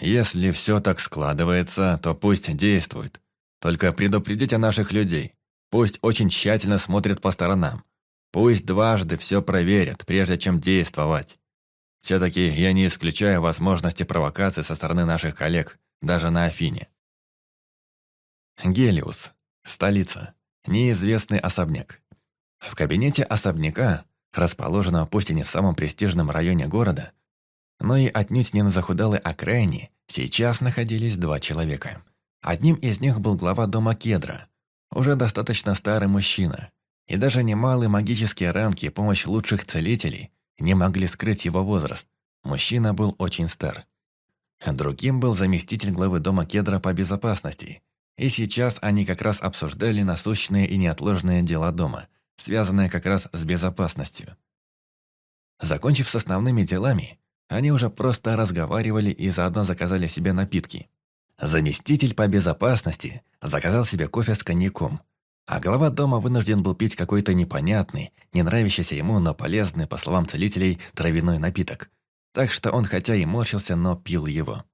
если все так складывается, то пусть действует. Только предупредите наших людей. Пусть очень тщательно смотрят по сторонам. Пусть дважды все проверят, прежде чем действовать. Все-таки я не исключаю возможности провокации со стороны наших коллег, даже на Афине. Гелиус. Столица. Неизвестный особняк. В кабинете особняка, расположенного пусть и не в самом престижном районе города, но и отнюдь не на захудалой окраине, сейчас находились два человека. Одним из них был глава дома Кедра, уже достаточно старый мужчина, и даже немалые магические ранки и помощь лучших целителей не могли скрыть его возраст. Мужчина был очень стар. Другим был заместитель главы дома Кедра по безопасности, и сейчас они как раз обсуждали насущные и неотложные дела дома, связанные как раз с безопасностью. Закончив с основными делами, они уже просто разговаривали и заодно заказали себе напитки. Заместитель по безопасности заказал себе кофе с коньяком, а глава дома вынужден был пить какой-то непонятный, не нравящийся ему, но полезный, по словам целителей, травяной напиток. Так что он хотя и морщился, но пил его.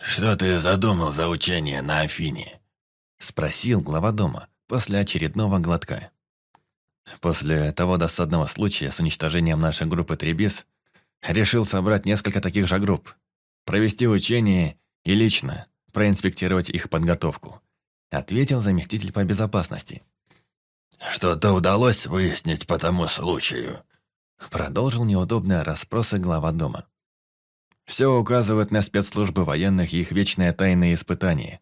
«Что ты задумал за учение на Афине?» Спросил глава дома после очередного глотка. После того досадного случая с уничтожением нашей группы Требис решил собрать несколько таких же групп, провести учение и лично проинспектировать их подготовку, ответил заместитель по безопасности. Что-то удалось выяснить по тому случаю?» Продолжил неудобные расспросы глава дома. Все указывает на спецслужбы военных и их вечные тайные испытания.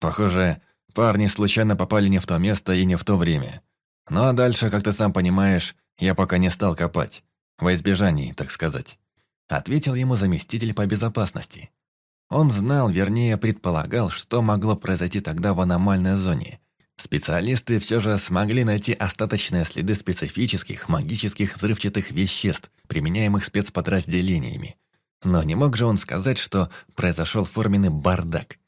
Похоже, парни случайно попали не в то место и не в то время. Ну а дальше, как ты сам понимаешь, я пока не стал копать. Во избежании, так сказать. Ответил ему заместитель по безопасности. Он знал, вернее, предполагал, что могло произойти тогда в аномальной зоне. Специалисты все же смогли найти остаточные следы специфических, магических взрывчатых веществ, применяемых спецподразделениями. Но не мог же он сказать, что произошел форменный бардак.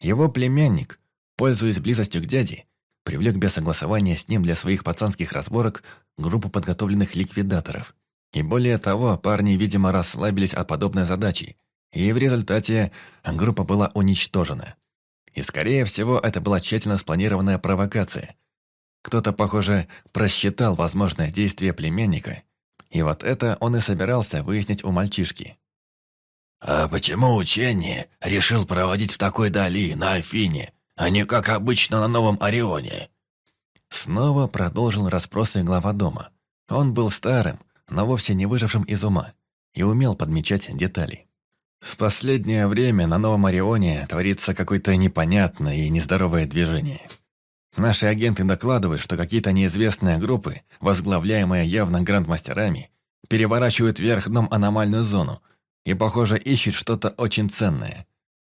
Его племянник, пользуясь близостью к дяде, привлек без согласования с ним для своих пацанских разборок группу подготовленных ликвидаторов. И более того, парни, видимо, расслабились от подобной задачи, и в результате группа была уничтожена. И, скорее всего, это была тщательно спланированная провокация. Кто-то, похоже, просчитал возможное действие племянника, и вот это он и собирался выяснить у мальчишки. «А почему учение решил проводить в такой дали, на Афине, а не как обычно на Новом Орионе?» Снова продолжил расспросы глава дома. Он был старым, но вовсе не выжившим из ума, и умел подмечать детали. В последнее время на Новом Орионе творится какое-то непонятное и нездоровое движение. Наши агенты докладывают, что какие-то неизвестные группы, возглавляемые явно грандмастерами, переворачивают вверх дном аномальную зону и, похоже, ищут что-то очень ценное.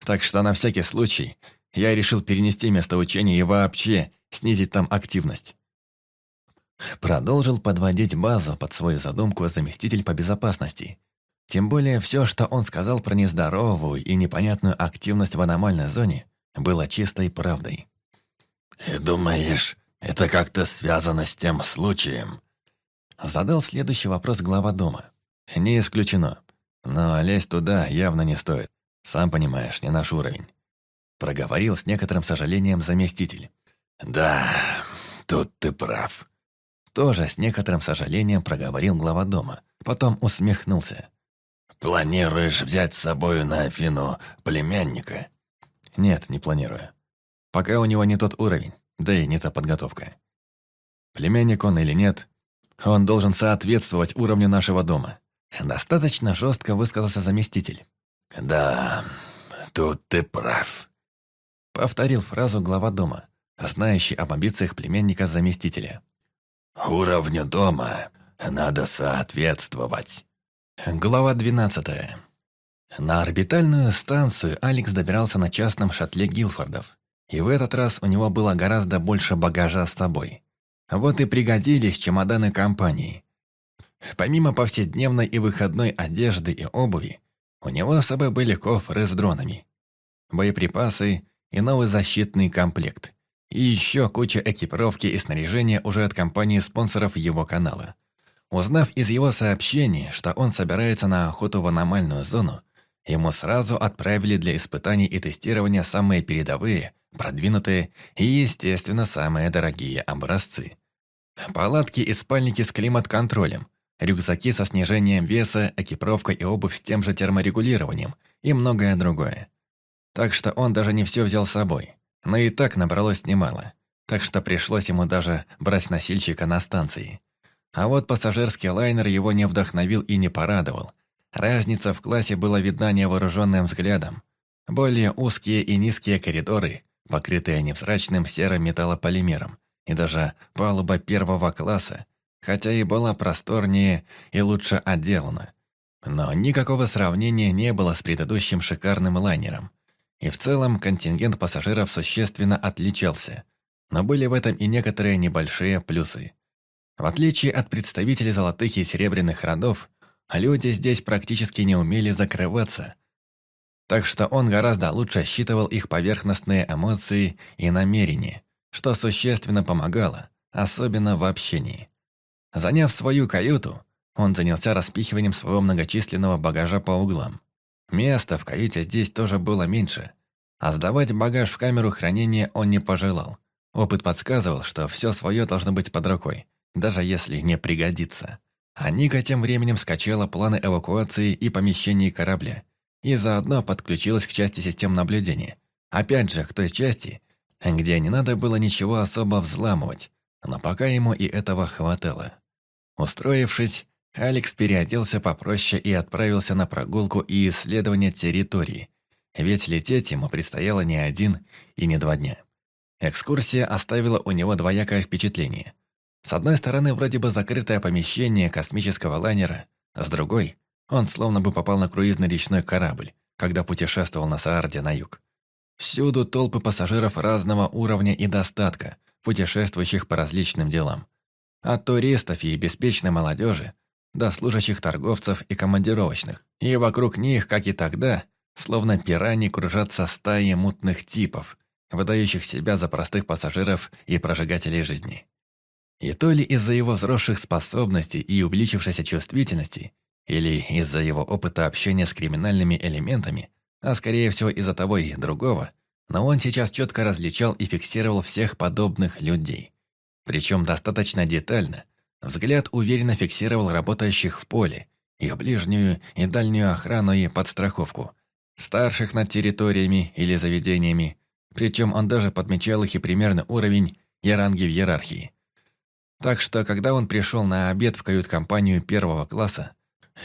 Так что на всякий случай я решил перенести место учения и вообще снизить там активность. Продолжил подводить базу под свою задумку заместитель по безопасности. Тем более все, что он сказал про нездоровую и непонятную активность в аномальной зоне, было чистой правдой. «И думаешь, это как-то связано с тем случаем?» Задал следующий вопрос глава дома. «Не исключено. Но лезть туда явно не стоит. Сам понимаешь, не наш уровень». Проговорил с некоторым сожалением заместитель. «Да, тут ты прав. Тоже с некоторым сожалением проговорил глава дома. Потом усмехнулся. «Планируешь взять с собой на Афину племянника?» «Нет, не планирую. Пока у него не тот уровень, да и не та подготовка. Племянник он или нет, он должен соответствовать уровню нашего дома». Достаточно жестко высказался заместитель. «Да, тут ты прав», — повторил фразу глава дома, знающий об амбициях племянника заместителя. Уровню дома надо соответствовать. Глава 12. На орбитальную станцию Алекс добирался на частном шаттле Гилфордов. И в этот раз у него было гораздо больше багажа с собой. Вот и пригодились чемоданы компании. Помимо повседневной и выходной одежды и обуви, у него с собой были кофры с дронами, боеприпасы и новый защитный комплект. И еще куча экипировки и снаряжения уже от компании-спонсоров его канала. Узнав из его сообщений, что он собирается на охоту в аномальную зону, ему сразу отправили для испытаний и тестирования самые передовые, продвинутые и, естественно, самые дорогие образцы. Палатки и спальники с климат-контролем, рюкзаки со снижением веса, экипировка и обувь с тем же терморегулированием и многое другое. Так что он даже не все взял с собой но и так набралось немало, так что пришлось ему даже брать носильщика на станции. А вот пассажирский лайнер его не вдохновил и не порадовал. Разница в классе была видна невооруженным взглядом. Более узкие и низкие коридоры, покрытые невзрачным серым металлополимером, и даже палуба первого класса, хотя и была просторнее и лучше отделана. Но никакого сравнения не было с предыдущим шикарным лайнером – и в целом контингент пассажиров существенно отличался, но были в этом и некоторые небольшие плюсы. В отличие от представителей золотых и серебряных родов, люди здесь практически не умели закрываться. Так что он гораздо лучше считывал их поверхностные эмоции и намерения, что существенно помогало, особенно в общении. Заняв свою каюту, он занялся распихиванием своего многочисленного багажа по углам. Места в каюте здесь тоже было меньше, а сдавать багаж в камеру хранения он не пожелал. Опыт подсказывал, что все свое должно быть под рукой, даже если не пригодится. А Ника тем временем скачала планы эвакуации и помещений корабля, и заодно подключилась к части систем наблюдения. Опять же, к той части, где не надо было ничего особо взламывать, но пока ему и этого хватало. Устроившись, Алекс переоделся попроще и отправился на прогулку и исследование территории, ведь лететь ему предстояло не один и не два дня. Экскурсия оставила у него двоякое впечатление. С одной стороны, вроде бы закрытое помещение космического лайнера, с другой, он словно бы попал на круизный речной корабль, когда путешествовал на Саарде на юг. Всюду толпы пассажиров разного уровня и достатка, путешествующих по различным делам. От туристов и беспечной молодежи до служащих торговцев и командировочных. И вокруг них, как и тогда, словно пирани кружатся стаи мутных типов, выдающих себя за простых пассажиров и прожигателей жизни. И то ли из-за его взросших способностей и увеличившейся чувствительности, или из-за его опыта общения с криминальными элементами, а скорее всего из-за того и другого, но он сейчас четко различал и фиксировал всех подобных людей. Причем достаточно детально. Взгляд уверенно фиксировал работающих в поле, их ближнюю и дальнюю охрану и подстраховку, старших над территориями или заведениями, причем он даже подмечал их и примерный уровень и ранги в иерархии. Так что, когда он пришел на обед в кают-компанию первого класса,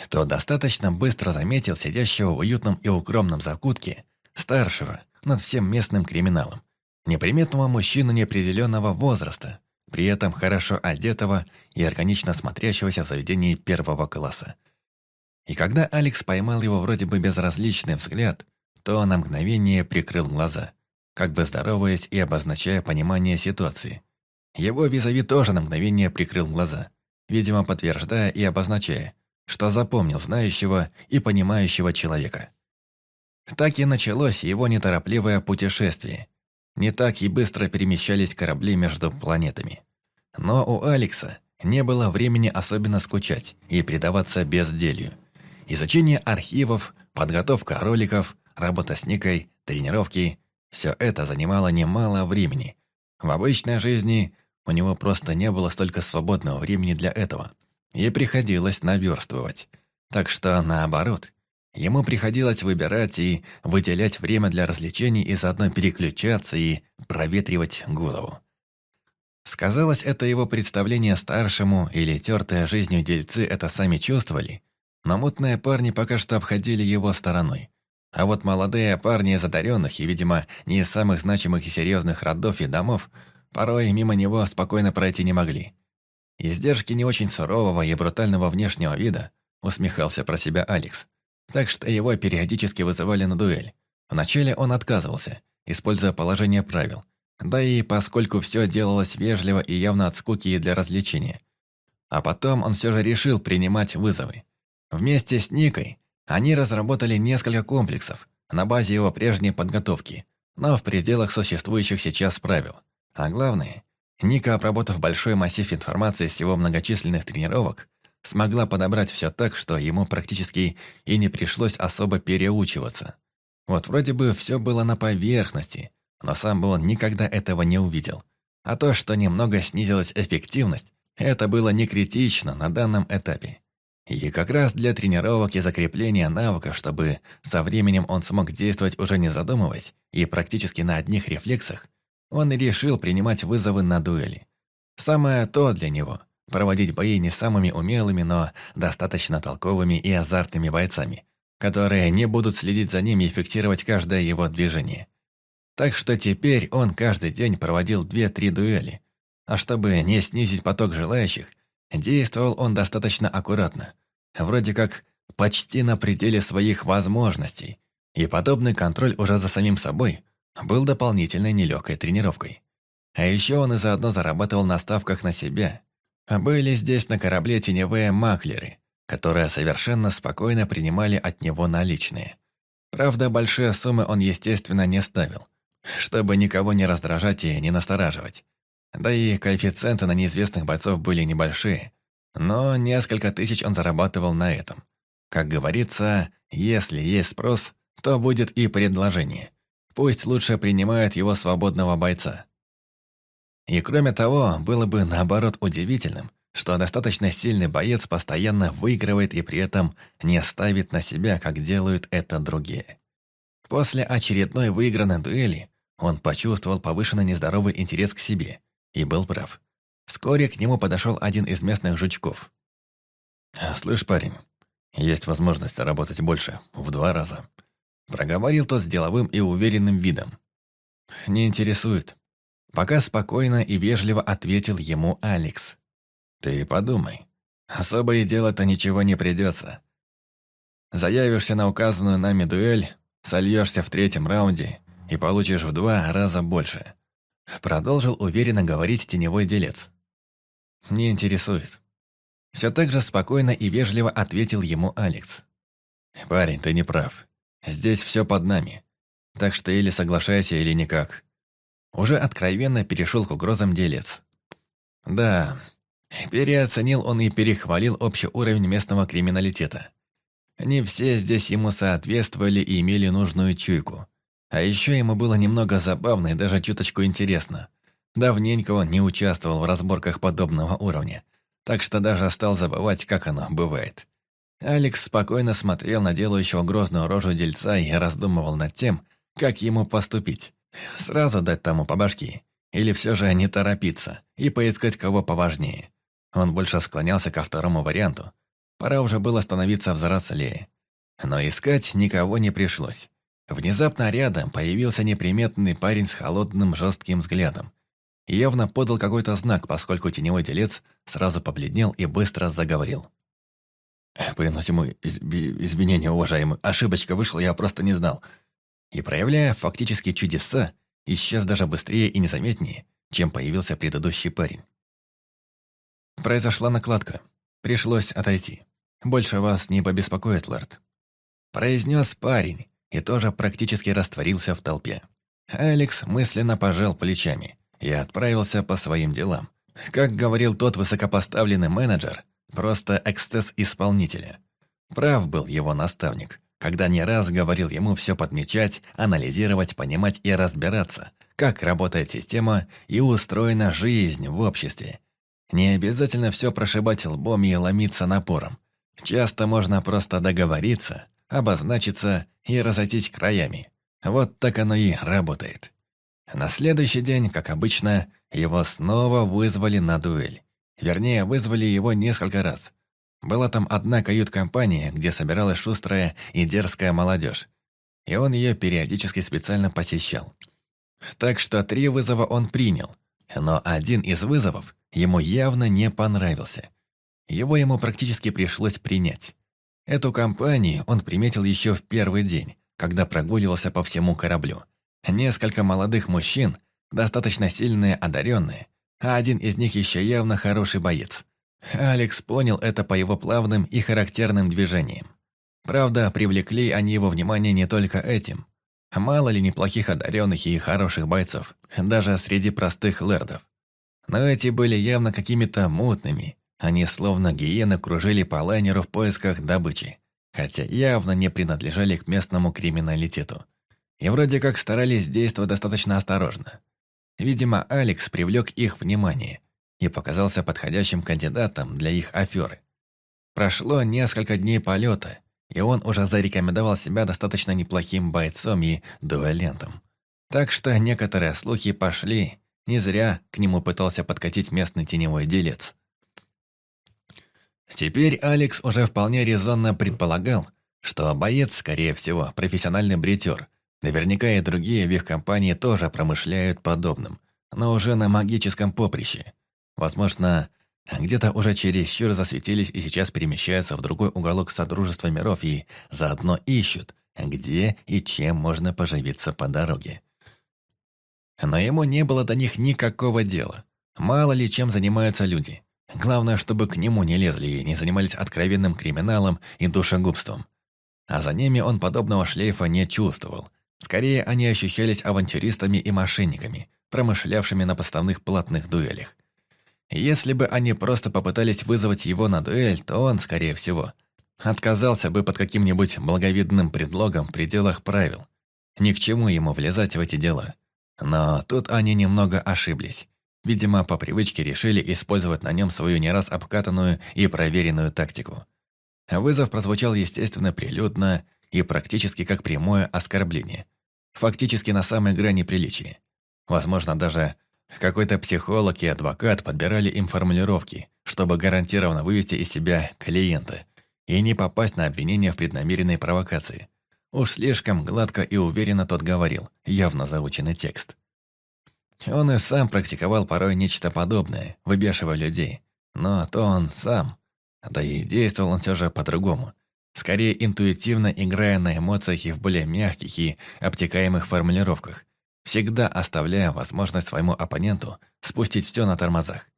то достаточно быстро заметил сидящего в уютном и укромном закутке старшего над всем местным криминалом, неприметного мужчину неопределенного возраста, при этом хорошо одетого и органично смотрящегося в заведении первого класса. И когда Алекс поймал его вроде бы безразличный взгляд, то на мгновение прикрыл глаза, как бы здороваясь и обозначая понимание ситуации. Его визави тоже на мгновение прикрыл глаза, видимо, подтверждая и обозначая, что запомнил знающего и понимающего человека. Так и началось его неторопливое путешествие. Не так и быстро перемещались корабли между планетами. Но у Алекса не было времени особенно скучать и предаваться безделью. Изучение архивов, подготовка роликов, работа с Никой, тренировки – все это занимало немало времени. В обычной жизни у него просто не было столько свободного времени для этого – и приходилось наверстывать. Так что, наоборот, ему приходилось выбирать и выделять время для развлечений и заодно переключаться и проветривать голову. Сказалось это его представление старшему или тертая жизнью дельцы это сами чувствовали, но мутные парни пока что обходили его стороной. А вот молодые парни из одаренных и, видимо, не из самых значимых и серьезных родов и домов, порой мимо него спокойно пройти не могли. Издержки не очень сурового и брутального внешнего вида, усмехался про себя Алекс. Так что его периодически вызывали на дуэль. Вначале он отказывался, используя положение правил. Да и поскольку все делалось вежливо и явно от скуки и для развлечения. А потом он все же решил принимать вызовы. Вместе с Никой они разработали несколько комплексов на базе его прежней подготовки, но в пределах существующих сейчас правил. А главное, Ника, обработав большой массив информации с его многочисленных тренировок, смогла подобрать все так, что ему практически и не пришлось особо переучиваться. Вот вроде бы все было на поверхности, но сам бы он никогда этого не увидел. А то, что немного снизилась эффективность, это было не критично на данном этапе. И как раз для тренировок и закрепления навыка, чтобы со временем он смог действовать уже не задумываясь и практически на одних рефлексах, он и решил принимать вызовы на дуэли. Самое то для него – проводить бои не самыми умелыми, но достаточно толковыми и азартными бойцами, которые не будут следить за ними и фиксировать каждое его движение. Так что теперь он каждый день проводил 2-3 дуэли. А чтобы не снизить поток желающих, действовал он достаточно аккуратно. Вроде как почти на пределе своих возможностей. И подобный контроль уже за самим собой был дополнительной нелегкой тренировкой. А еще он и заодно зарабатывал на ставках на себя. Были здесь на корабле теневые маклеры, которые совершенно спокойно принимали от него наличные. Правда, большие суммы он, естественно, не ставил, чтобы никого не раздражать и не настораживать. Да и коэффициенты на неизвестных бойцов были небольшие, но несколько тысяч он зарабатывал на этом. Как говорится, если есть спрос, то будет и предложение. Пусть лучше принимают его свободного бойца. И кроме того, было бы наоборот удивительным, что достаточно сильный боец постоянно выигрывает и при этом не ставит на себя, как делают это другие. После очередной выигранной дуэли он почувствовал повышенный нездоровый интерес к себе и был прав. Вскоре к нему подошел один из местных жучков. «Слышь, парень, есть возможность работать больше, в два раза». Проговорил тот с деловым и уверенным видом. «Не интересует». Пока спокойно и вежливо ответил ему Алекс. «Ты подумай. Особо и делать-то ничего не придется. Заявишься на указанную нами дуэль, сольешься в третьем раунде и получишь в два раза больше». Продолжил уверенно говорить теневой делец. «Не интересует». Все так же спокойно и вежливо ответил ему Алекс. «Парень, ты не прав. Здесь все под нами. Так что или соглашайся, или никак». Уже откровенно перешел к угрозам делец. Да, переоценил он и перехвалил общий уровень местного криминалитета. Не все здесь ему соответствовали и имели нужную чуйку. А еще ему было немного забавно и даже чуточку интересно. Давненько он не участвовал в разборках подобного уровня, так что даже стал забывать, как оно бывает. Алекс спокойно смотрел на делающего грозную рожу дельца и раздумывал над тем, как ему поступить. Сразу дать тому по башке, или все же не торопиться и поискать кого поважнее. Он больше склонялся ко второму варианту. Пора уже было становиться взрослее. Но искать никого не пришлось. Внезапно рядом появился неприметный парень с холодным жестким взглядом. Явно подал какой-то знак, поскольку теневой телец сразу побледнел и быстро заговорил. «Приносим извинения, уважаемый. Ошибочка вышла, я просто не знал». И, проявляя фактически чудеса, исчез даже быстрее и незаметнее, чем появился предыдущий парень. Произошла накладка. Пришлось отойти. Больше вас не побеспокоит, лорд. Произнес парень, и тоже практически растворился в толпе. Алекс мысленно пожал плечами и отправился по своим делам. Как говорил тот высокопоставленный менеджер, просто экстез исполнителя. Прав был его наставник, когда не раз говорил ему все подмечать, анализировать, понимать и разбираться, как работает система и устроена жизнь в обществе. Не обязательно все прошибать лбом и ломиться напором. Часто можно просто договориться, обозначиться и разойтись краями. Вот так оно и работает. На следующий день, как обычно, его снова вызвали на дуэль. Вернее, вызвали его несколько раз. Была там одна кают-компания, где собиралась шустрая и дерзкая молодежь. И он ее периодически специально посещал. Так что три вызова он принял. Но один из вызовов ему явно не понравился. Его ему практически пришлось принять. Эту компанию он приметил еще в первый день, когда прогуливался по всему кораблю. Несколько молодых мужчин, достаточно сильные, одаренные, а один из них еще явно хороший боец. Алекс понял это по его плавным и характерным движениям. Правда, привлекли они его внимание не только этим. Мало ли неплохих одаренных и хороших бойцов, даже среди простых лэрдов. Но эти были явно какими-то мутными, они словно гиены кружили по лайнеру в поисках добычи, хотя явно не принадлежали к местному криминалитету. И вроде как старались действовать достаточно осторожно. Видимо, Алекс привлек их внимание и показался подходящим кандидатом для их аферы. Прошло несколько дней полета, и он уже зарекомендовал себя достаточно неплохим бойцом и дуэлентом. Так что некоторые слухи пошли, не зря к нему пытался подкатить местный теневой делец. Теперь Алекс уже вполне резонно предполагал, что боец, скорее всего, профессиональный бретер. Наверняка и другие в их компании тоже промышляют подобным, но уже на магическом поприще. Возможно, где-то уже чересчур засветились и сейчас перемещаются в другой уголок Содружества миров и заодно ищут, где и чем можно поживиться по дороге. Но ему не было до них никакого дела. Мало ли чем занимаются люди. Главное, чтобы к нему не лезли и не занимались откровенным криминалом и душегубством. А за ними он подобного шлейфа не чувствовал. Скорее, они ощущались авантюристами и мошенниками, промышлявшими на поставных платных дуэлях. Если бы они просто попытались вызвать его на дуэль, то он, скорее всего, отказался бы под каким-нибудь благовидным предлогом в пределах правил. Ни к чему ему влезать в эти дела. Но тут они немного ошиблись. Видимо, по привычке решили использовать на нем свою не раз обкатанную и проверенную тактику. Вызов прозвучал, естественно, прилюдно и практически как прямое оскорбление. Фактически на самой грани приличия. Возможно, даже Какой-то психолог и адвокат подбирали им формулировки, чтобы гарантированно вывести из себя клиента и не попасть на обвинение в преднамеренной провокации. Уж слишком гладко и уверенно тот говорил, явно заученный текст. Он и сам практиковал порой нечто подобное, выбешивая людей. Но то он сам. Да и действовал он все же по-другому. Скорее интуитивно играя на эмоциях и в более мягких и обтекаемых формулировках, всегда оставляя возможность своему оппоненту спустить все на тормозах.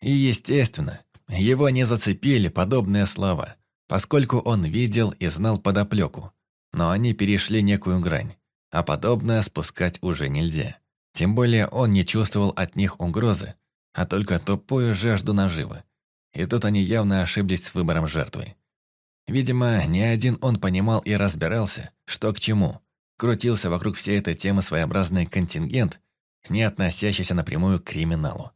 И, естественно, его не зацепили подобные слова, поскольку он видел и знал подоплеку, но они перешли некую грань, а подобное спускать уже нельзя. Тем более он не чувствовал от них угрозы, а только тупую жажду наживы. И тут они явно ошиблись с выбором жертвы. Видимо, не один он понимал и разбирался, что к чему. Крутился вокруг всей этой темы своеобразный контингент, не относящийся напрямую к криминалу.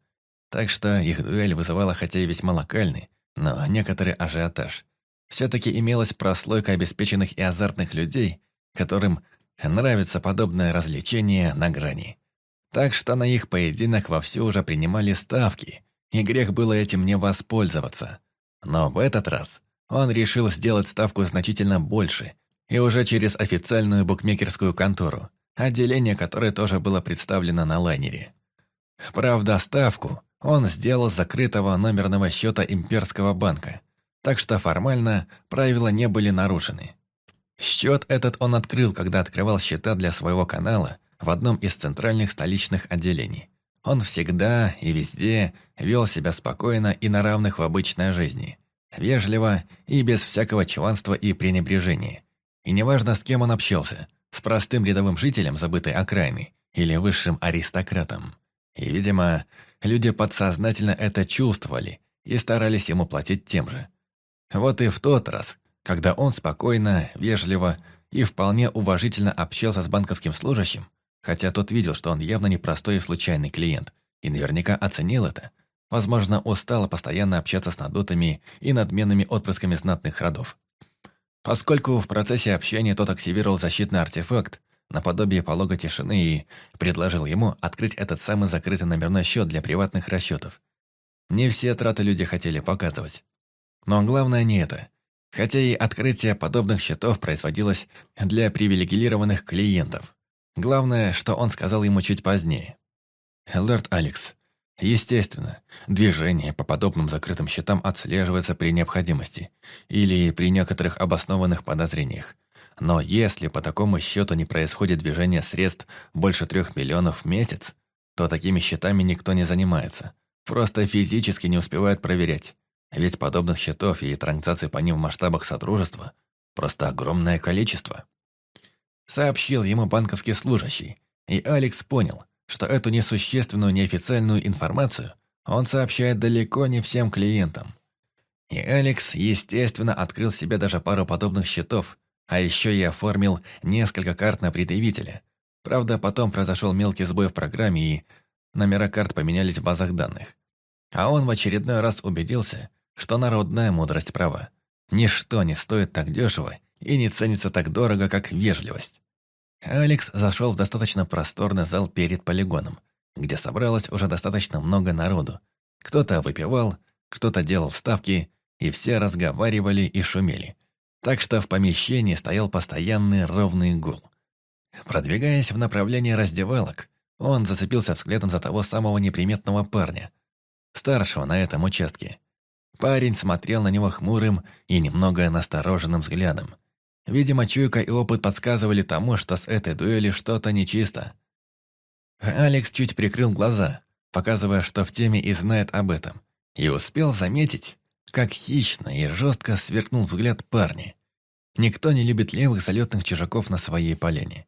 Так что их дуэль вызывала хотя и весьма локальный, но некоторый ажиотаж. Все-таки имелась прослойка обеспеченных и азартных людей, которым нравится подобное развлечение на грани. Так что на их поединок вовсю уже принимали ставки, и грех было этим не воспользоваться. Но в этот раз он решил сделать ставку значительно больше, и уже через официальную букмекерскую контору, отделение которой тоже было представлено на лайнере. Правда, ставку он сделал с закрытого номерного счета имперского банка, так что формально правила не были нарушены. Счет этот он открыл, когда открывал счета для своего канала в одном из центральных столичных отделений. Он всегда и везде вел себя спокойно и на равных в обычной жизни, вежливо и без всякого чванства и пренебрежения. И неважно, с кем он общался, с простым рядовым жителем забытой окраины или высшим аристократом. И, видимо, люди подсознательно это чувствовали и старались ему платить тем же. Вот и в тот раз, когда он спокойно, вежливо и вполне уважительно общался с банковским служащим, хотя тот видел, что он явно непростой и случайный клиент, и наверняка оценил это. Возможно, устало постоянно общаться с надутыми и надменными отпрысками знатных родов. Поскольку в процессе общения тот активировал защитный артефакт, наподобие полога тишины и предложил ему открыть этот самый закрытый номерной счет для приватных расчетов. Не все траты люди хотели показывать. Но главное не это. Хотя и открытие подобных счетов производилось для привилегированных клиентов. Главное, что он сказал ему чуть позднее. «Лорд Алекс, естественно, движение по подобным закрытым счетам отслеживается при необходимости или при некоторых обоснованных подозрениях. Но если по такому счету не происходит движение средств больше трех миллионов в месяц, то такими счетами никто не занимается. Просто физически не успевает проверять. Ведь подобных счетов и транзакций по ним в масштабах Содружества просто огромное количество сообщил ему банковский служащий, и Алекс понял, что эту несущественную неофициальную информацию он сообщает далеко не всем клиентам. И Алекс, естественно, открыл себе даже пару подобных счетов, а еще и оформил несколько карт на предъявителя. Правда, потом произошел мелкий сбой в программе, и номера карт поменялись в базах данных. А он в очередной раз убедился, что народная мудрость права. Ничто не стоит так дешево и не ценится так дорого, как вежливость. Алекс зашел в достаточно просторный зал перед полигоном, где собралось уже достаточно много народу. Кто-то выпивал, кто-то делал ставки, и все разговаривали и шумели. Так что в помещении стоял постоянный ровный гул. Продвигаясь в направлении раздевалок, он зацепился взглядом за того самого неприметного парня, старшего на этом участке. Парень смотрел на него хмурым и немного настороженным взглядом. Видимо, чуйка и опыт подсказывали тому, что с этой дуэли что-то нечисто. Алекс чуть прикрыл глаза, показывая, что в теме и знает об этом, и успел заметить, как хищно и жестко сверкнул взгляд парня. Никто не любит левых залетных чужаков на своей полене.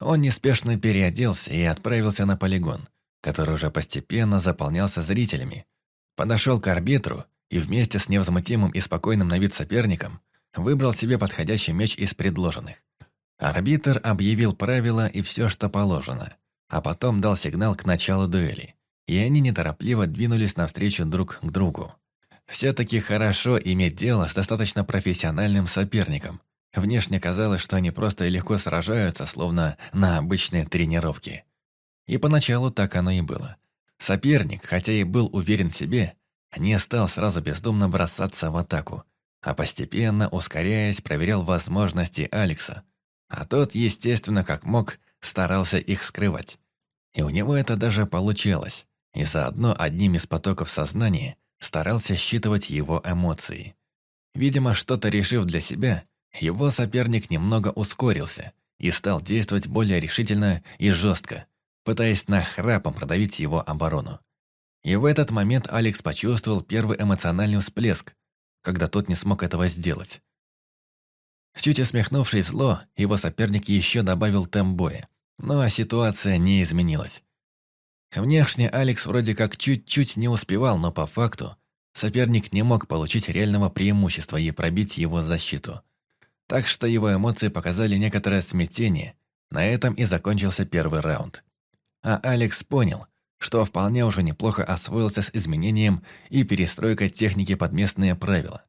Он неспешно переоделся и отправился на полигон, который уже постепенно заполнялся зрителями. Подошел к арбитру и вместе с невозмутимым и спокойным на вид соперником выбрал себе подходящий меч из предложенных. Арбитр объявил правила и все, что положено, а потом дал сигнал к началу дуэли, и они неторопливо двинулись навстречу друг к другу. Все-таки хорошо иметь дело с достаточно профессиональным соперником. Внешне казалось, что они просто и легко сражаются, словно на обычной тренировке. И поначалу так оно и было. Соперник, хотя и был уверен в себе, не стал сразу бездумно бросаться в атаку, а постепенно, ускоряясь, проверял возможности Алекса. А тот, естественно, как мог, старался их скрывать. И у него это даже получалось. И заодно одним из потоков сознания старался считывать его эмоции. Видимо, что-то решив для себя, его соперник немного ускорился и стал действовать более решительно и жестко, пытаясь нахрапом продавить его оборону. И в этот момент Алекс почувствовал первый эмоциональный всплеск, когда тот не смог этого сделать. Чуть усмехнувшись зло, его соперник еще добавил темп боя, но ситуация не изменилась. Внешне Алекс вроде как чуть-чуть не успевал, но по факту соперник не мог получить реального преимущества и пробить его защиту. Так что его эмоции показали некоторое смятение. На этом и закончился первый раунд. А Алекс понял, что вполне уже неплохо освоился с изменением и перестройкой техники под местные правила.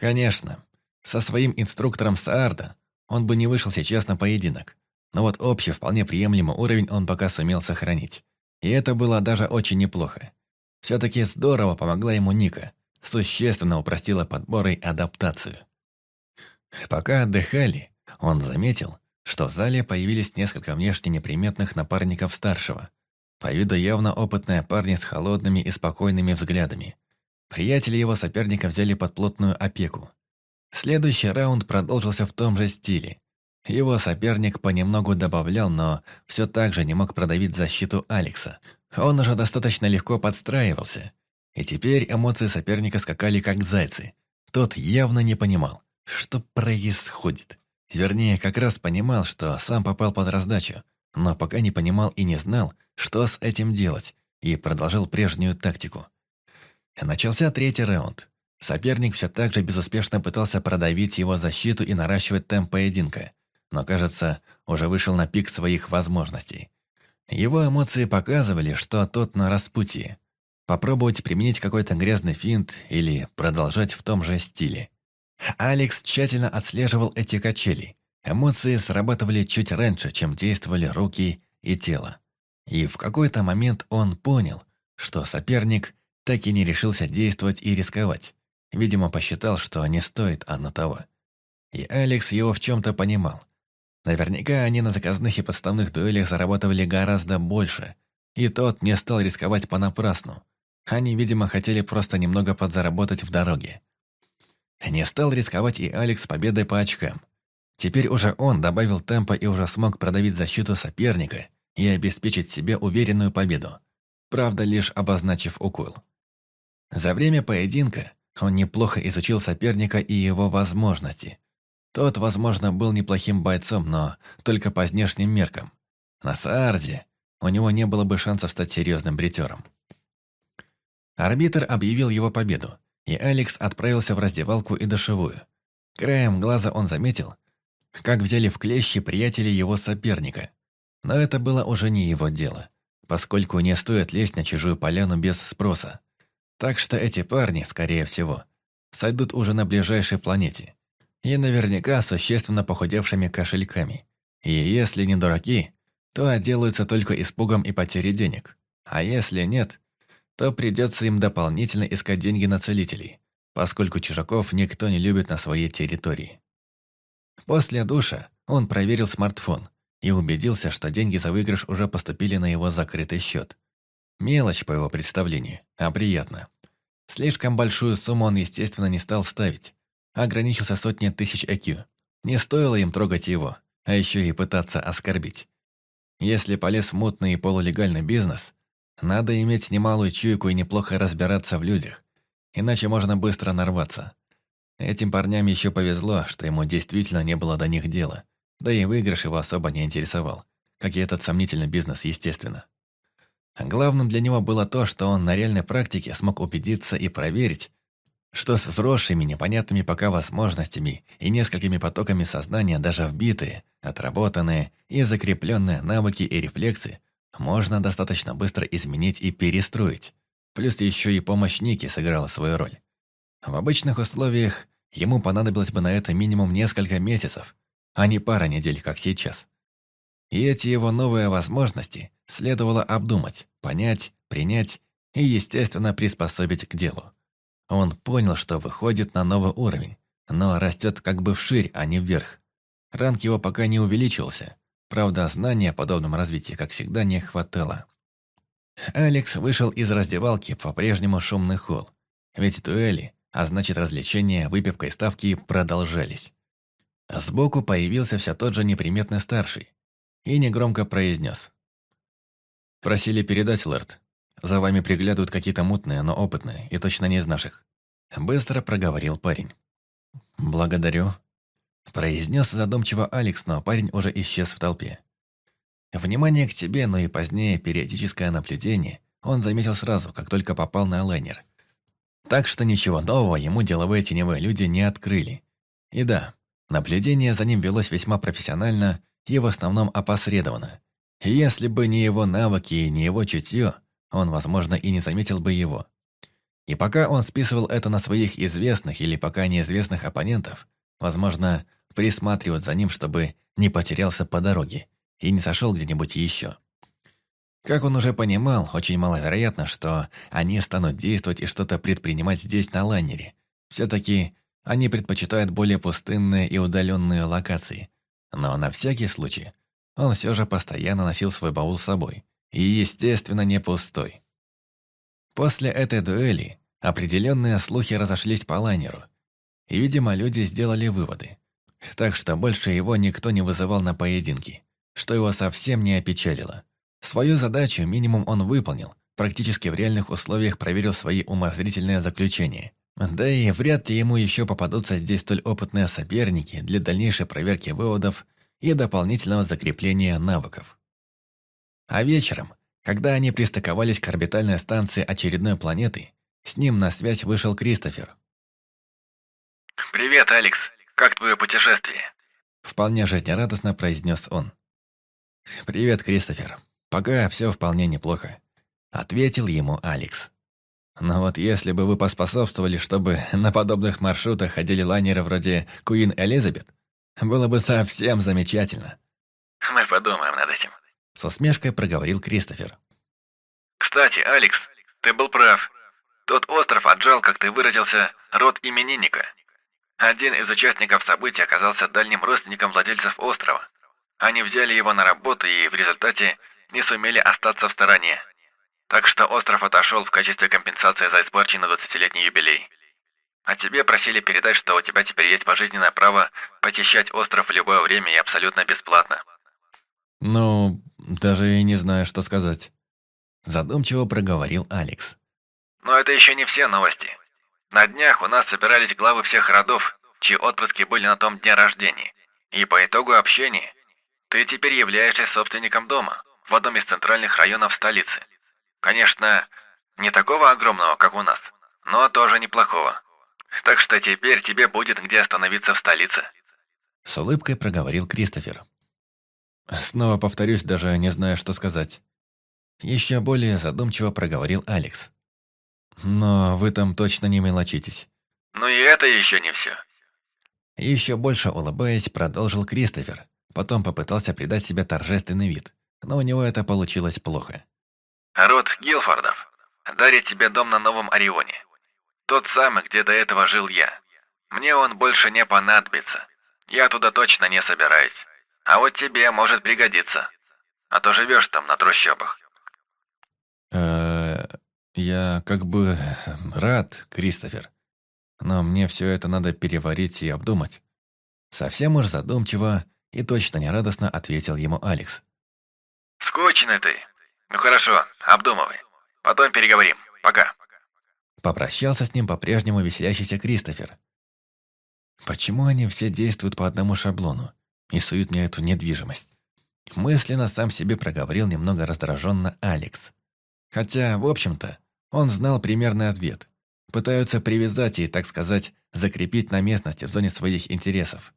Конечно, со своим инструктором Саарда он бы не вышел сейчас на поединок, но вот общий вполне приемлемый уровень он пока сумел сохранить. И это было даже очень неплохо. Все-таки здорово помогла ему Ника, существенно упростила подбор и адаптацию. Пока отдыхали, он заметил, что в зале появились несколько внешне неприметных напарников старшего. По виду явно опытные парни с холодными и спокойными взглядами. Приятели его соперника взяли под плотную опеку. Следующий раунд продолжился в том же стиле. Его соперник понемногу добавлял, но все так же не мог продавить защиту Алекса. Он уже достаточно легко подстраивался. И теперь эмоции соперника скакали как зайцы. Тот явно не понимал, что происходит. Вернее, как раз понимал, что сам попал под раздачу, но пока не понимал и не знал, что с этим делать, и продолжил прежнюю тактику. Начался третий раунд. Соперник все так же безуспешно пытался продавить его защиту и наращивать темп поединка, но, кажется, уже вышел на пик своих возможностей. Его эмоции показывали, что тот на распутье. Попробовать применить какой-то грязный финт или продолжать в том же стиле. Алекс тщательно отслеживал эти качели. Эмоции срабатывали чуть раньше, чем действовали руки и тело. И в какой-то момент он понял, что соперник так и не решился действовать и рисковать. Видимо, посчитал, что не стоит оно того. И Алекс его в чем-то понимал. Наверняка они на заказных и подставных дуэлях зарабатывали гораздо больше, и тот не стал рисковать понапрасну. Они, видимо, хотели просто немного подзаработать в дороге. Не стал рисковать и Алекс победой по очкам. Теперь уже он добавил темпа и уже смог продавить защиту соперника и обеспечить себе уверенную победу. Правда, лишь обозначив укол. За время поединка он неплохо изучил соперника и его возможности. Тот, возможно, был неплохим бойцом, но только по внешним меркам. На Саарде у него не было бы шансов стать серьезным бритером. Арбитр объявил его победу, и Алекс отправился в раздевалку и душевую. Краем глаза он заметил, как взяли в клещи приятели его соперника. Но это было уже не его дело, поскольку не стоит лезть на чужую поляну без спроса. Так что эти парни, скорее всего, сойдут уже на ближайшей планете. И наверняка существенно похудевшими кошельками. И если не дураки, то отделаются только испугом и потерей денег. А если нет, то придется им дополнительно искать деньги на целителей, поскольку чужаков никто не любит на своей территории. После душа он проверил смартфон и убедился, что деньги за выигрыш уже поступили на его закрытый счет. Мелочь по его представлению, а приятно. Слишком большую сумму он, естественно, не стал ставить. Ограничился сотней тысяч IQ. Не стоило им трогать его, а еще и пытаться оскорбить. Если полез в мутный и полулегальный бизнес, надо иметь немалую чуйку и неплохо разбираться в людях, иначе можно быстро нарваться. Этим парням еще повезло, что ему действительно не было до них дела, да и выигрыш его особо не интересовал, как и этот сомнительный бизнес, естественно. Главным для него было то, что он на реальной практике смог убедиться и проверить, что с взросшими, непонятными пока возможностями и несколькими потоками сознания даже вбитые, отработанные и закрепленные навыки и рефлексы можно достаточно быстро изменить и перестроить. Плюс еще и помощь Ники сыграла свою роль. В обычных условиях ему понадобилось бы на это минимум несколько месяцев, а не пара недель, как сейчас. И эти его новые возможности следовало обдумать, понять, принять и, естественно, приспособить к делу. Он понял, что выходит на новый уровень, но растет как бы вширь, а не вверх. Ранг его пока не увеличился. Правда, знания о подобном развитии, как всегда, не хватало. Алекс вышел из раздевалки по-прежнему шумный холл. Ведь дуэли, а значит развлечения, выпивка и ставки продолжались. Сбоку появился все тот же неприметный старший и негромко произнес. «Просили передать, Лэрд. За вами приглядывают какие-то мутные, но опытные, и точно не из наших». Быстро проговорил парень. «Благодарю», – произнес задумчиво Алекс, но парень уже исчез в толпе. Внимание к себе, но и позднее периодическое наблюдение он заметил сразу, как только попал на лайнер. Так что ничего нового ему деловые теневые люди не открыли. И да, наблюдение за ним велось весьма профессионально и в основном опосредованно. Если бы не его навыки и не его чутье, он, возможно, и не заметил бы его. И пока он списывал это на своих известных или пока неизвестных оппонентов, возможно, присматривать за ним, чтобы не потерялся по дороге и не сошел где-нибудь еще. Как он уже понимал, очень маловероятно, что они станут действовать и что-то предпринимать здесь, на лайнере. Все-таки они предпочитают более пустынные и удаленные локации. Но на всякий случай он все же постоянно носил свой баул с собой. И, естественно, не пустой. После этой дуэли определенные слухи разошлись по лайнеру. И, видимо, люди сделали выводы. Так что больше его никто не вызывал на поединки что его совсем не опечалило. Свою задачу минимум он выполнил, практически в реальных условиях проверил свои умозрительные заключения. Да и вряд ли ему еще попадутся здесь столь опытные соперники для дальнейшей проверки выводов и дополнительного закрепления навыков. А вечером, когда они пристыковались к орбитальной станции очередной планеты, с ним на связь вышел Кристофер. «Привет, Алекс. Как твое путешествие?» Вполне жизнерадостно произнес он. «Привет, Кристофер. Пока все вполне неплохо», — ответил ему Алекс. «Но вот если бы вы поспособствовали, чтобы на подобных маршрутах ходили лайнеры вроде Куин Элизабет, было бы совсем замечательно». «Мы подумаем над этим», — с усмешкой проговорил Кристофер. «Кстати, Алекс, ты был прав. Тот остров отжал, как ты выразился, род именинника. Один из участников событий оказался дальним родственником владельцев острова. Они взяли его на работу и в результате не сумели остаться в стороне. Так что остров отошел в качестве компенсации за испорченный 20-летний юбилей. А тебе просили передать, что у тебя теперь есть пожизненное право посещать остров в любое время и абсолютно бесплатно. Ну, даже и не знаю, что сказать. Задумчиво проговорил Алекс. Но это еще не все новости. На днях у нас собирались главы всех родов, чьи отпрыски были на том дне рождения. И по итогу общения ты теперь являешься собственником дома в одном из центральных районов столицы. Конечно, не такого огромного, как у нас, но тоже неплохого. Так что теперь тебе будет где остановиться в столице. С улыбкой проговорил Кристофер. Снова повторюсь, даже не знаю, что сказать. Еще более задумчиво проговорил Алекс. Но вы там точно не мелочитесь. Ну и это еще не все. Еще больше улыбаясь, продолжил Кристофер, Потом попытался придать себе торжественный вид, но у него это получилось плохо. «Род Гилфордов дарит тебе дом на Новом Орионе. Тот самый, где до этого жил я. Мне он больше не понадобится. Я туда точно не собираюсь. А вот тебе может пригодиться. А то живешь там на трущобах». Э, я как бы рад, Кристофер. Но мне все это надо переварить и обдумать. Совсем уж задумчиво и точно нерадостно ответил ему Алекс. «Скучный ты. Ну хорошо, обдумывай. Потом переговорим. Пока». Попрощался с ним по-прежнему веселящийся Кристофер. Почему они все действуют по одному шаблону и суют мне эту недвижимость? Мысленно сам себе проговорил немного раздраженно Алекс. Хотя, в общем-то, он знал примерный ответ. Пытаются привязать и, так сказать, закрепить на местности в зоне своих интересов.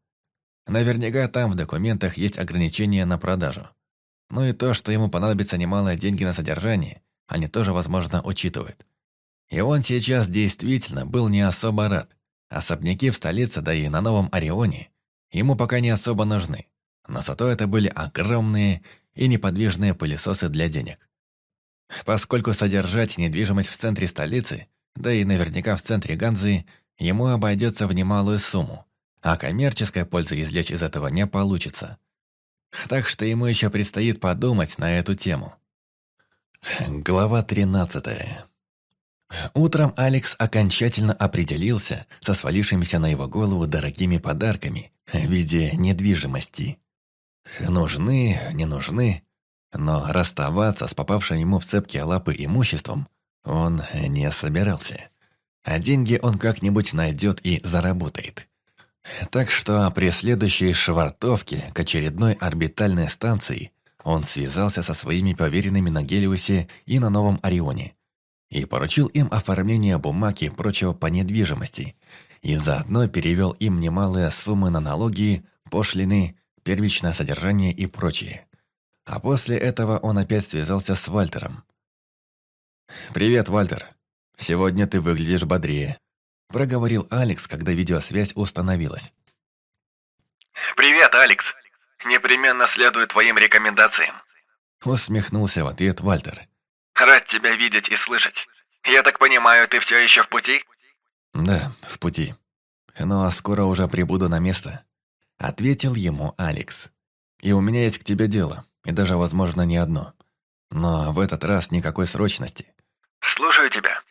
Наверняка там в документах есть ограничения на продажу. Ну и то, что ему понадобится немалые деньги на содержание, они тоже, возможно, учитывают. И он сейчас действительно был не особо рад. Особняки в столице, да и на Новом Орионе, ему пока не особо нужны. Но зато это были огромные и неподвижные пылесосы для денег. поскольку содержать недвижимость в центре столицы, да и наверняка в центре Ганзы, ему обойдется в немалую сумму, а коммерческая польза извлечь из этого не получится. Так что ему еще предстоит подумать на эту тему. Глава 13. Утром Алекс окончательно определился со свалившимися на его голову дорогими подарками в виде недвижимости. Нужны, не нужны, но расставаться с попавшим ему в цепки лапы имуществом он не собирался. А деньги он как-нибудь найдет и заработает. Так что при следующей швартовке к очередной орбитальной станции он связался со своими поверенными на Гелиусе и на Новом Орионе и поручил им оформление бумаг и прочего по недвижимости, и заодно перевел им немалые суммы на налоги, пошлины, первичное содержание и прочее. А после этого он опять связался с Вальтером. «Привет, Вальтер. Сегодня ты выглядишь бодрее», – проговорил Алекс, когда видеосвязь установилась. «Привет, Алекс. Непременно следую твоим рекомендациям». Усмехнулся в ответ Вальтер. «Рад тебя видеть и слышать. Я так понимаю, ты все еще в пути?» «Да, в пути. Но скоро уже прибуду на место», – ответил ему Алекс. «И у меня есть к тебе дело, и даже, возможно, не одно. Но в этот раз никакой срочности». «Слушаю тебя», –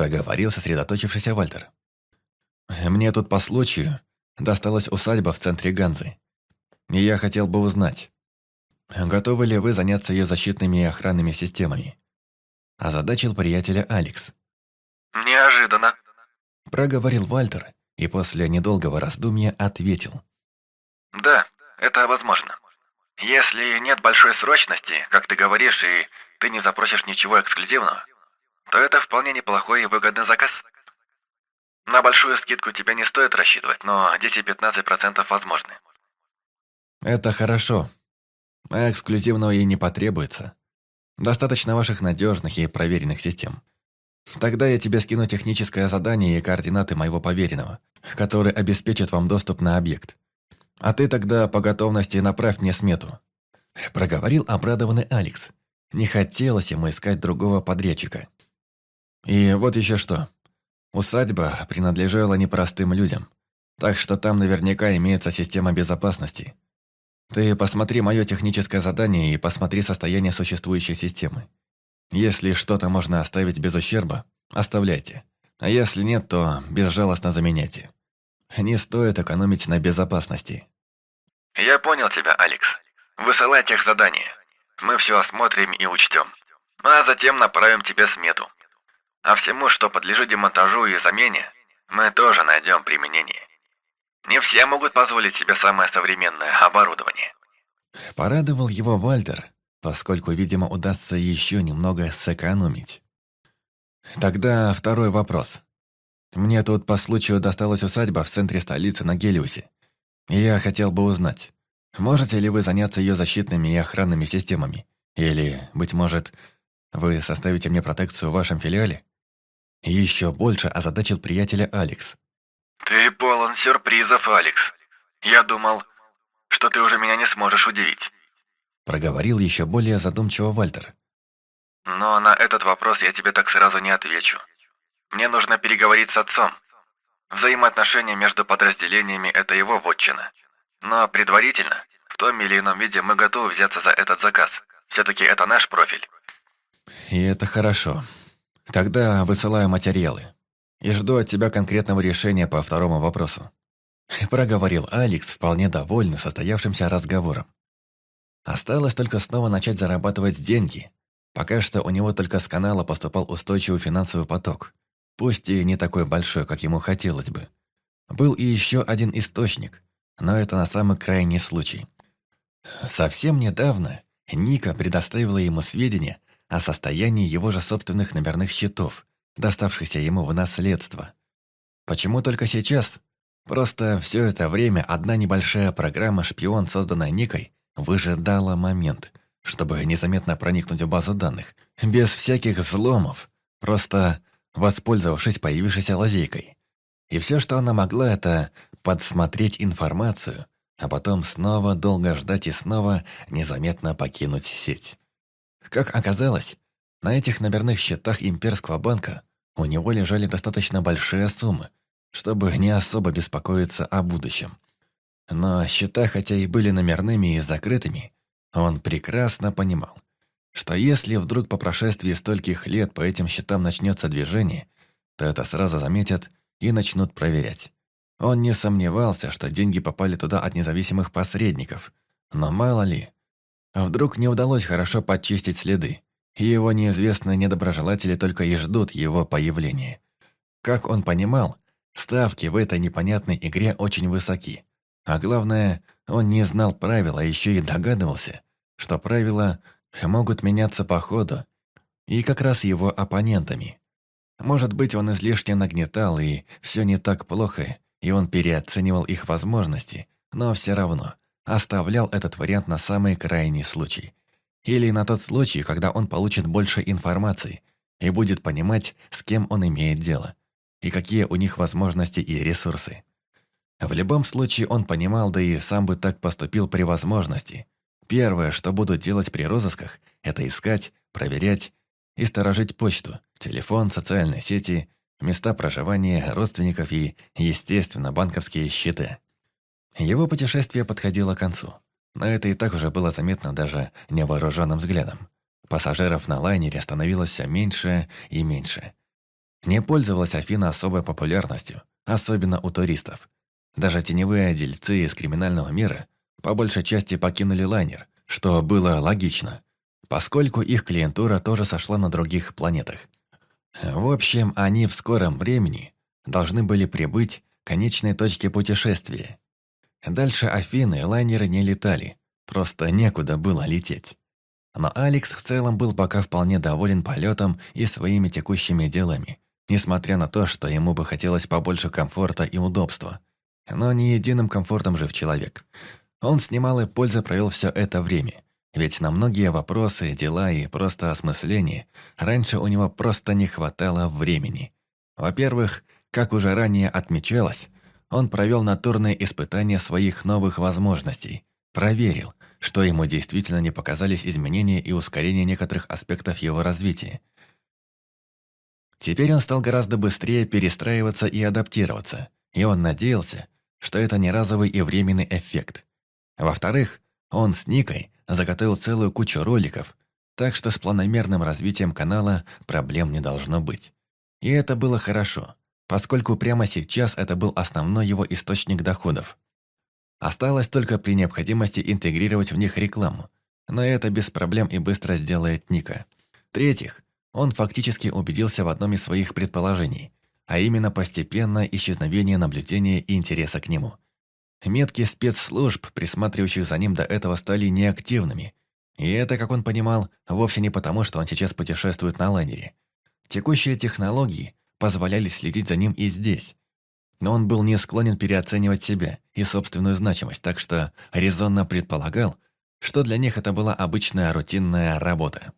проговорил сосредоточившийся Вальтер. «Мне тут по случаю досталась усадьба в центре Ганзы. И я хотел бы узнать, готовы ли вы заняться ее защитными и охранными системами?» Озадачил приятеля Алекс. «Неожиданно», – проговорил Вальтер и после недолгого раздумья ответил. «Да, это возможно. Если нет большой срочности, как ты говоришь, и ты не запросишь ничего эксклюзивного, то это вполне неплохой и выгодный заказ. На большую скидку тебе не стоит рассчитывать, но 10-15% возможны. Это хорошо. Эксклюзивного и не потребуется. Достаточно ваших надежных и проверенных систем. Тогда я тебе скину техническое задание и координаты моего поверенного, который обеспечит вам доступ на объект. А ты тогда по готовности направь мне смету. Проговорил обрадованный Алекс. Не хотелось ему искать другого подрядчика. И вот еще что. Усадьба принадлежала непростым людям, так что там наверняка имеется система безопасности. Ты посмотри мое техническое задание и посмотри состояние существующей системы. Если что-то можно оставить без ущерба, оставляйте. А если нет, то безжалостно заменяйте. Не стоит экономить на безопасности. Я понял тебя, Алекс. Высылай тех задания. Мы все осмотрим и учтем. А затем направим тебе смету. А всему, что подлежит демонтажу и замене, мы тоже найдем применение. Не все могут позволить себе самое современное оборудование. Порадовал его Вальтер, поскольку, видимо, удастся еще немного сэкономить. Тогда второй вопрос. Мне тут по случаю досталась усадьба в центре столицы на Гелиусе. Я хотел бы узнать, можете ли вы заняться ее защитными и охранными системами? Или, быть может, вы составите мне протекцию в вашем филиале? Еще больше озадачил приятеля Алекс. «Ты полон сюрпризов, Алекс. Я думал, что ты уже меня не сможешь удивить». Проговорил еще более задумчиво Вальтер. «Но на этот вопрос я тебе так сразу не отвечу. Мне нужно переговорить с отцом. Взаимоотношения между подразделениями – это его вотчина. Но предварительно, в том или ином виде мы готовы взяться за этот заказ. Все-таки это наш профиль». «И это хорошо. Тогда высылаю материалы. И жду от тебя конкретного решения по второму вопросу. Проговорил Алекс, вполне довольный состоявшимся разговором. Осталось только снова начать зарабатывать деньги. Пока что у него только с канала поступал устойчивый финансовый поток. Пусть и не такой большой, как ему хотелось бы. Был и еще один источник, но это на самый крайний случай. Совсем недавно Ника предоставила ему сведения о состоянии его же собственных номерных счетов, доставшихся ему в наследство. Почему только сейчас? Просто все это время одна небольшая программа-шпион, созданная Никой, выжидала момент, чтобы незаметно проникнуть в базу данных, без всяких взломов, просто воспользовавшись появившейся лазейкой. И все, что она могла, это подсмотреть информацию, а потом снова долго ждать и снова незаметно покинуть сеть. Как оказалось, На этих номерных счетах имперского банка у него лежали достаточно большие суммы, чтобы не особо беспокоиться о будущем. Но счета, хотя и были номерными и закрытыми, он прекрасно понимал, что если вдруг по прошествии стольких лет по этим счетам начнется движение, то это сразу заметят и начнут проверять. Он не сомневался, что деньги попали туда от независимых посредников. Но мало ли, вдруг не удалось хорошо подчистить следы, и его неизвестные недоброжелатели только и ждут его появления. Как он понимал, ставки в этой непонятной игре очень высоки. А главное, он не знал правил, а еще и догадывался, что правила могут меняться по ходу, и как раз его оппонентами. Может быть, он излишне нагнетал, и все не так плохо, и он переоценивал их возможности, но все равно оставлял этот вариант на самый крайний случай. Или на тот случай, когда он получит больше информации и будет понимать, с кем он имеет дело, и какие у них возможности и ресурсы. В любом случае он понимал, да и сам бы так поступил при возможности. Первое, что буду делать при розысках, это искать, проверять и сторожить почту, телефон, социальные сети, места проживания родственников и, естественно, банковские счета. Его путешествие подходило к концу. Но это и так уже было заметно даже невооруженным взглядом. Пассажиров на лайнере становилось все меньше и меньше. Не пользовалась Афина особой популярностью, особенно у туристов. Даже теневые дельцы из криминального мира по большей части покинули лайнер, что было логично, поскольку их клиентура тоже сошла на других планетах. В общем, они в скором времени должны были прибыть к конечной точке путешествия. Дальше Афины лайнеры не летали, просто некуда было лететь. Но Алекс в целом был пока вполне доволен полетом и своими текущими делами, несмотря на то, что ему бы хотелось побольше комфорта и удобства. Но не единым комфортом жив человек. Он с немалой пользой провел все это время – ведь на многие вопросы, дела и просто осмысление раньше у него просто не хватало времени. Во-первых, как уже ранее отмечалось, он провел натурные испытания своих новых возможностей, проверил, что ему действительно не показались изменения и ускорения некоторых аспектов его развития. Теперь он стал гораздо быстрее перестраиваться и адаптироваться, и он надеялся, что это не разовый и временный эффект. Во-вторых, он с Никой заготовил целую кучу роликов, так что с планомерным развитием канала проблем не должно быть. И это было хорошо, поскольку прямо сейчас это был основной его источник доходов. Осталось только при необходимости интегрировать в них рекламу, но это без проблем и быстро сделает Ника. В-третьих, он фактически убедился в одном из своих предположений, а именно постепенное исчезновение наблюдения и интереса к нему – Метки спецслужб, присматривающих за ним до этого, стали неактивными. И это, как он понимал, вовсе не потому, что он сейчас путешествует на лайнере. Текущие технологии позволяли следить за ним и здесь. Но он был не склонен переоценивать себя и собственную значимость, так что резонно предполагал, что для них это была обычная рутинная работа.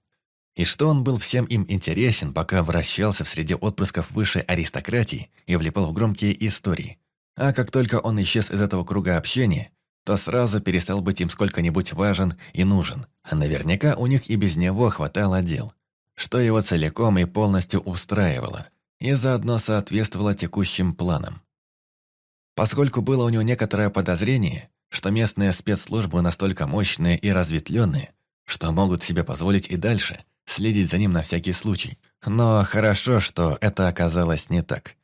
И что он был всем им интересен, пока вращался в среде отпрысков высшей аристократии и влипал в громкие истории, а как только он исчез из этого круга общения, то сразу перестал быть им сколько-нибудь важен и нужен. Наверняка у них и без него хватало дел, что его целиком и полностью устраивало, и заодно соответствовало текущим планам. Поскольку было у него некоторое подозрение, что местные спецслужбы настолько мощные и разветвленные, что могут себе позволить и дальше следить за ним на всякий случай. Но хорошо, что это оказалось не так.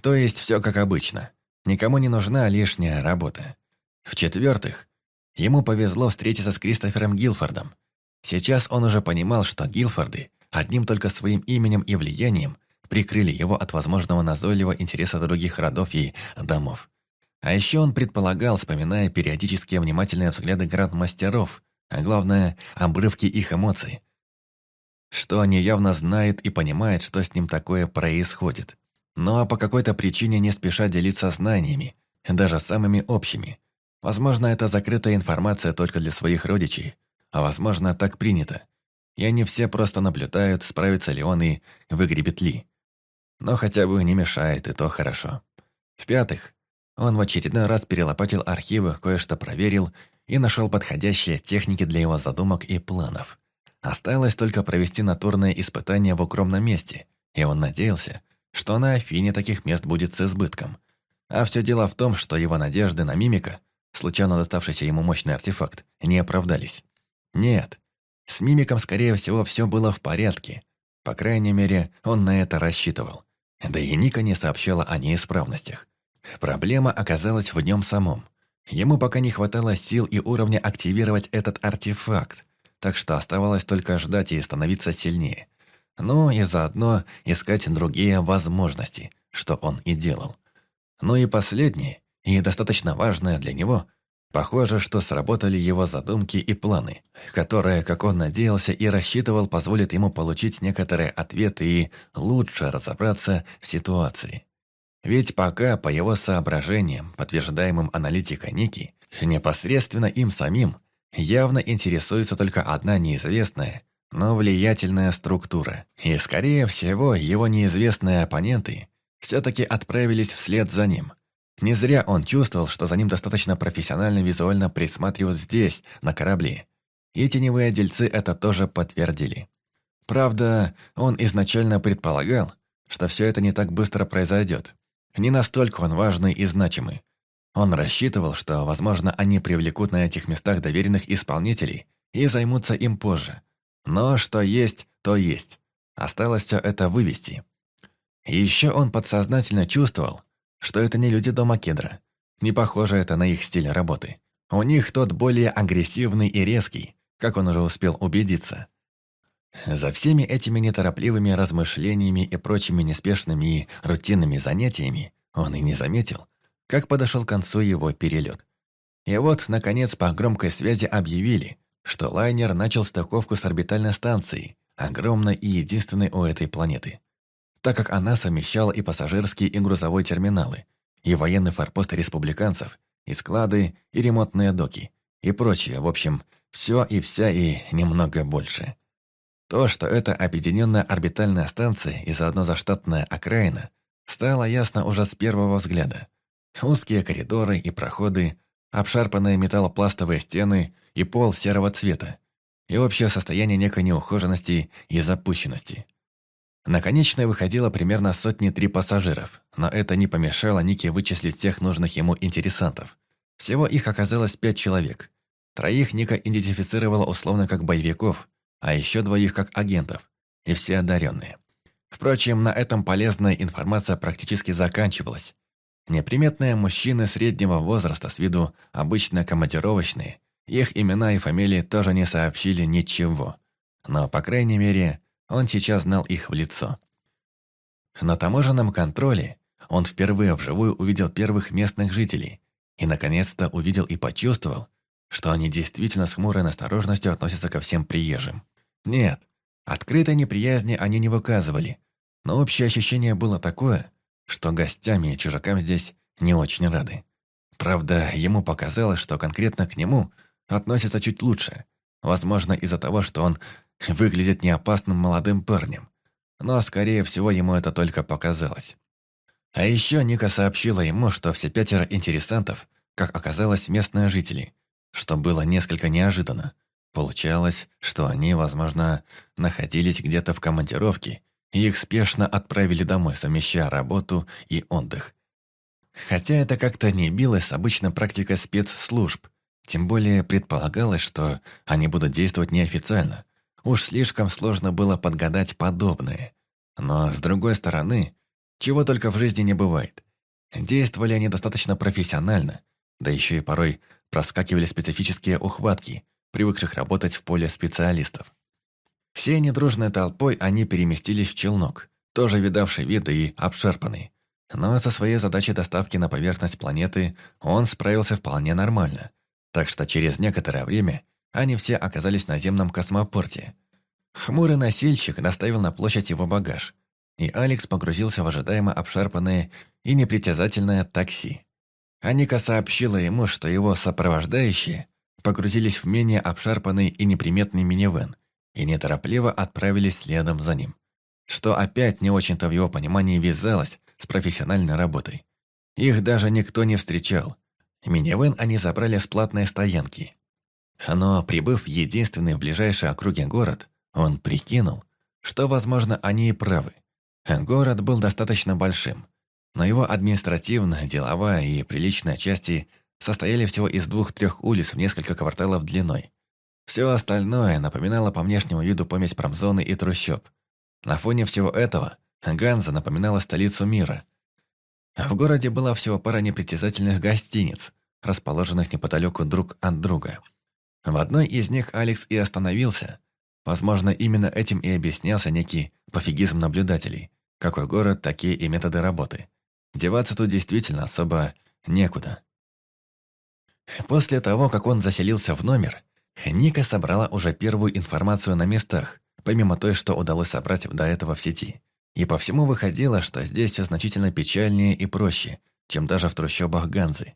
То есть все как обычно. Никому не нужна лишняя работа. В-четвертых, ему повезло встретиться с Кристофером Гилфордом. Сейчас он уже понимал, что Гилфорды одним только своим именем и влиянием прикрыли его от возможного назойливого интереса других родов и домов. А еще он предполагал, вспоминая периодические внимательные взгляды гранд-мастеров, а главное, обрывки их эмоций, что они явно знают и понимают, что с ним такое происходит но по какой-то причине не спешат делиться знаниями, даже самыми общими. Возможно, это закрытая информация только для своих родичей, а возможно, так принято. И они все просто наблюдают, справится ли он и выгребет ли. Но хотя бы не мешает, и то хорошо. В-пятых, он в очередной раз перелопатил архивы, кое-что проверил и нашел подходящие техники для его задумок и планов. Осталось только провести натурное испытание в укромном месте, и он надеялся, что на Афине таких мест будет с избытком. А все дело в том, что его надежды на мимика, случайно доставшийся ему мощный артефакт, не оправдались. Нет, с мимиком, скорее всего, все было в порядке. По крайней мере, он на это рассчитывал. Да и Ника не сообщала о неисправностях. Проблема оказалась в нем самом. Ему пока не хватало сил и уровня активировать этот артефакт, так что оставалось только ждать и становиться сильнее. Ну и заодно искать другие возможности, что он и делал. Ну и последнее, и достаточно важное для него, похоже, что сработали его задумки и планы, которые, как он надеялся и рассчитывал, позволят ему получить некоторые ответы и лучше разобраться в ситуации. Ведь пока, по его соображениям, подтверждаемым аналитикой Ники, непосредственно им самим, явно интересуется только одна неизвестная, но влиятельная структура. И, скорее всего, его неизвестные оппоненты все-таки отправились вслед за ним. Не зря он чувствовал, что за ним достаточно профессионально визуально присматривают здесь, на корабле. И теневые дельцы это тоже подтвердили. Правда, он изначально предполагал, что все это не так быстро произойдет. Не настолько он важный и значимый. Он рассчитывал, что, возможно, они привлекут на этих местах доверенных исполнителей и займутся им позже. Но что есть, то есть. Осталось все это вывести. Еще он подсознательно чувствовал, что это не люди дома кедра. Не похоже это на их стиль работы. У них тот более агрессивный и резкий, как он уже успел убедиться. За всеми этими неторопливыми размышлениями и прочими неспешными и рутинными занятиями он и не заметил, как подошел к концу его перелет. И вот, наконец, по громкой связи объявили, что лайнер начал стыковку с орбитальной станцией, огромной и единственной у этой планеты. Так как она совмещала и пассажирские, и грузовой терминалы, и военный форпост республиканцев, и склады, и ремонтные доки, и прочее, в общем, все и вся и немного больше. То, что это объединенная орбитальная станция и заодно заштатная окраина, стало ясно уже с первого взгляда. Узкие коридоры и проходы, обшарпанные металлопластовые стены и пол серого цвета, и общее состояние некой неухоженности и запущенности. На конечной выходило примерно сотни три пассажиров, но это не помешало Нике вычислить всех нужных ему интересантов. Всего их оказалось пять человек. Троих Ника идентифицировала условно как боевиков, а еще двоих как агентов, и все одаренные. Впрочем, на этом полезная информация практически заканчивалась. Неприметные мужчины среднего возраста с виду обычно командировочные, их имена и фамилии тоже не сообщили ничего. Но, по крайней мере, он сейчас знал их в лицо. На таможенном контроле он впервые вживую увидел первых местных жителей и, наконец-то, увидел и почувствовал, что они действительно с хмурой насторожностью относятся ко всем приезжим. Нет, открытой неприязни они не выказывали, но общее ощущение было такое, что гостям и чужакам здесь не очень рады. Правда, ему показалось, что конкретно к нему относятся чуть лучше, возможно, из-за того, что он выглядит неопасным молодым парнем. Но, скорее всего, ему это только показалось. А еще Ника сообщила ему, что все пятеро интересантов, как оказалось, местные жители – что было несколько неожиданно. Получалось, что они, возможно, находились где-то в командировке, и их спешно отправили домой, совмещая работу и отдых. Хотя это как-то не билось с обычной практикой спецслужб, тем более предполагалось, что они будут действовать неофициально. Уж слишком сложно было подгадать подобное. Но, с другой стороны, чего только в жизни не бывает. Действовали они достаточно профессионально, да еще и порой проскакивали специфические ухватки, привыкших работать в поле специалистов. Все недружной толпой они переместились в челнок, тоже видавший виды и обшарпанный. Но со своей задачей доставки на поверхность планеты он справился вполне нормально. Так что через некоторое время они все оказались на земном космопорте. Хмурый носильщик доставил на площадь его багаж, и Алекс погрузился в ожидаемо обшарпанное и непритязательное такси. Аника сообщила ему, что его сопровождающие погрузились в менее обшарпанный и неприметный минивэн и неторопливо отправились следом за ним. Что опять не очень-то в его понимании вязалось с профессиональной работой. Их даже никто не встречал. Минивэн они забрали с платной стоянки. Но, прибыв в единственный в ближайшей округе город, Он прикинул, что, возможно, они и правы. Город был достаточно большим, но его административная, деловая и приличная части состояли всего из двух-трех улиц в несколько кварталов длиной. Все остальное напоминало по внешнему виду помесь промзоны и трущоб. На фоне всего этого Ганза напоминала столицу мира. В городе была всего пара непритязательных гостиниц, расположенных неподалеку друг от друга. В одной из них Алекс и остановился. Возможно, именно этим и объяснялся некий пофигизм наблюдателей. Какой город, такие и методы работы. Деваться тут действительно особо некуда. После того, как он заселился в номер, Ника собрала уже первую информацию на местах, помимо той, что удалось собрать до этого в сети. И по всему выходило, что здесь все значительно печальнее и проще, чем даже в трущобах Ганзы.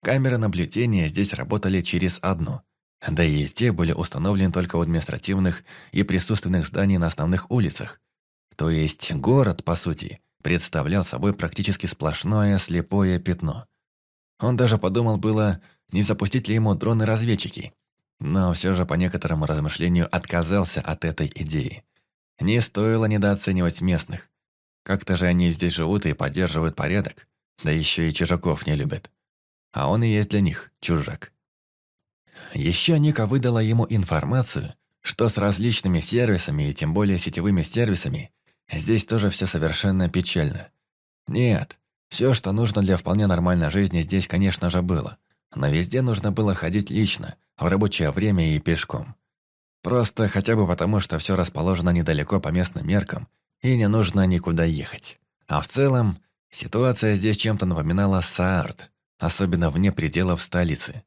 Камеры наблюдения здесь работали через одну, да и те были установлены только в административных и присутственных зданиях на основных улицах. То есть город, по сути, представлял собой практически сплошное слепое пятно. Он даже подумал было, не запустить ли ему дроны-разведчики, но все же по некоторому размышлению отказался от этой идеи. Не стоило недооценивать местных. Как-то же они здесь живут и поддерживают порядок, да еще и чужаков не любят. А он и есть для них чужак. Еще Ника выдала ему информацию, что с различными сервисами и тем более сетевыми сервисами здесь тоже все совершенно печально. Нет, все, что нужно для вполне нормальной жизни здесь, конечно же, было. Но везде нужно было ходить лично, в рабочее время и пешком. Просто хотя бы потому, что все расположено недалеко по местным меркам, и не нужно никуда ехать. А в целом, ситуация здесь чем-то напоминала Саарт, особенно вне пределов столицы.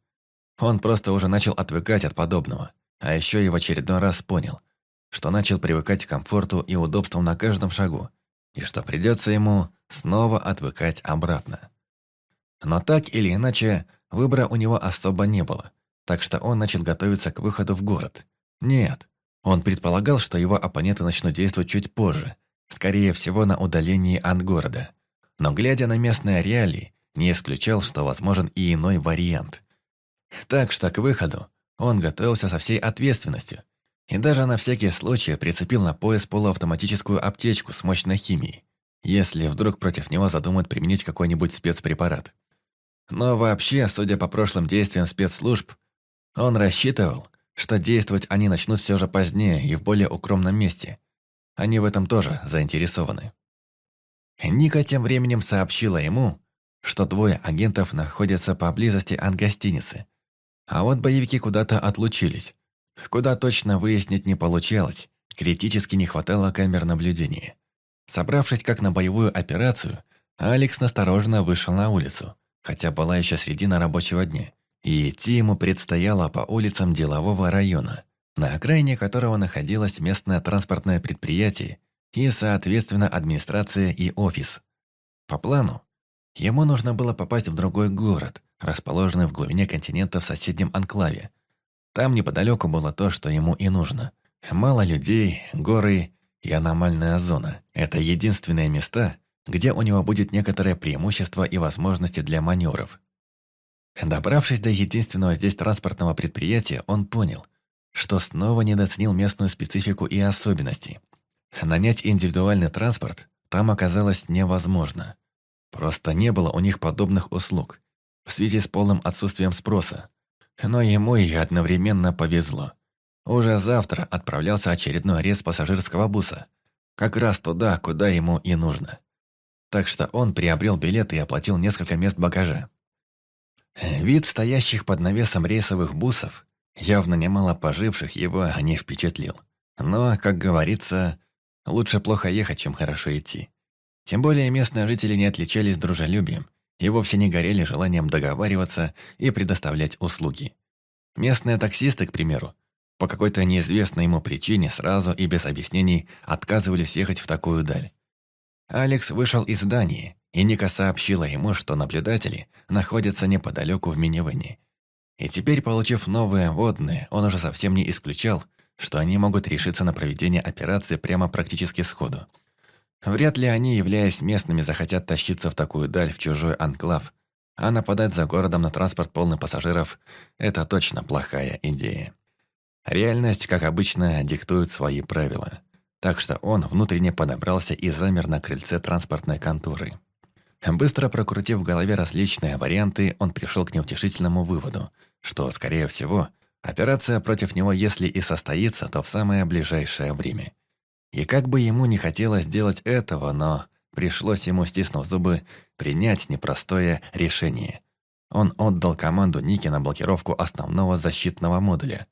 Он просто уже начал отвыкать от подобного, а еще и в очередной раз понял, что начал привыкать к комфорту и удобствам на каждом шагу, и что придется ему снова отвыкать обратно. Но так или иначе, выбора у него особо не было – так что он начал готовиться к выходу в город. Нет, он предполагал, что его оппоненты начнут действовать чуть позже, скорее всего на удалении от города. Но глядя на местные реалии, не исключал, что возможен и иной вариант. Так что к выходу он готовился со всей ответственностью и даже на всякий случай прицепил на пояс полуавтоматическую аптечку с мощной химией, если вдруг против него задумают применить какой-нибудь спецпрепарат. Но вообще, судя по прошлым действиям спецслужб, он рассчитывал, что действовать они начнут все же позднее и в более укромном месте. Они в этом тоже заинтересованы. Ника тем временем сообщила ему, что двое агентов находятся поблизости от гостиницы. А вот боевики куда-то отлучились. Куда точно выяснить не получалось, критически не хватало камер наблюдения. Собравшись как на боевую операцию, Алекс настороженно вышел на улицу, хотя была еще средина рабочего дня и идти ему предстояло по улицам делового района, на окраине которого находилось местное транспортное предприятие и, соответственно, администрация и офис. По плану, ему нужно было попасть в другой город, расположенный в глубине континента в соседнем анклаве. Там неподалеку было то, что ему и нужно. Мало людей, горы и аномальная зона. Это единственные места, где у него будет некоторое преимущество и возможности для маневров. Добравшись до единственного здесь транспортного предприятия, он понял, что снова недооценил местную специфику и особенности. Нанять индивидуальный транспорт там оказалось невозможно. Просто не было у них подобных услуг, в связи с полным отсутствием спроса. Но ему и одновременно повезло. Уже завтра отправлялся очередной рейс пассажирского буса. Как раз туда, куда ему и нужно. Так что он приобрел билет и оплатил несколько мест багажа. Вид стоящих под навесом рейсовых бусов, явно немало поживших его, не впечатлил. Но, как говорится, лучше плохо ехать, чем хорошо идти. Тем более местные жители не отличались дружелюбием и вовсе не горели желанием договариваться и предоставлять услуги. Местные таксисты, к примеру, по какой-то неизвестной ему причине сразу и без объяснений отказывались ехать в такую даль. Алекс вышел из здания и Ника сообщила ему, что наблюдатели находятся неподалеку в минивэне. И теперь, получив новые водные, он уже совсем не исключал, что они могут решиться на проведение операции прямо практически сходу. Вряд ли они, являясь местными, захотят тащиться в такую даль, в чужой анклав, а нападать за городом на транспорт полный пассажиров – это точно плохая идея. Реальность, как обычно, диктует свои правила. Так что он внутренне подобрался и замер на крыльце транспортной конторы. Быстро прокрутив в голове различные варианты, он пришел к неутешительному выводу, что, скорее всего, операция против него, если и состоится, то в самое ближайшее время. И как бы ему не хотелось сделать этого, но пришлось ему, стиснув зубы, принять непростое решение. Он отдал команду Ники на блокировку основного защитного модуля.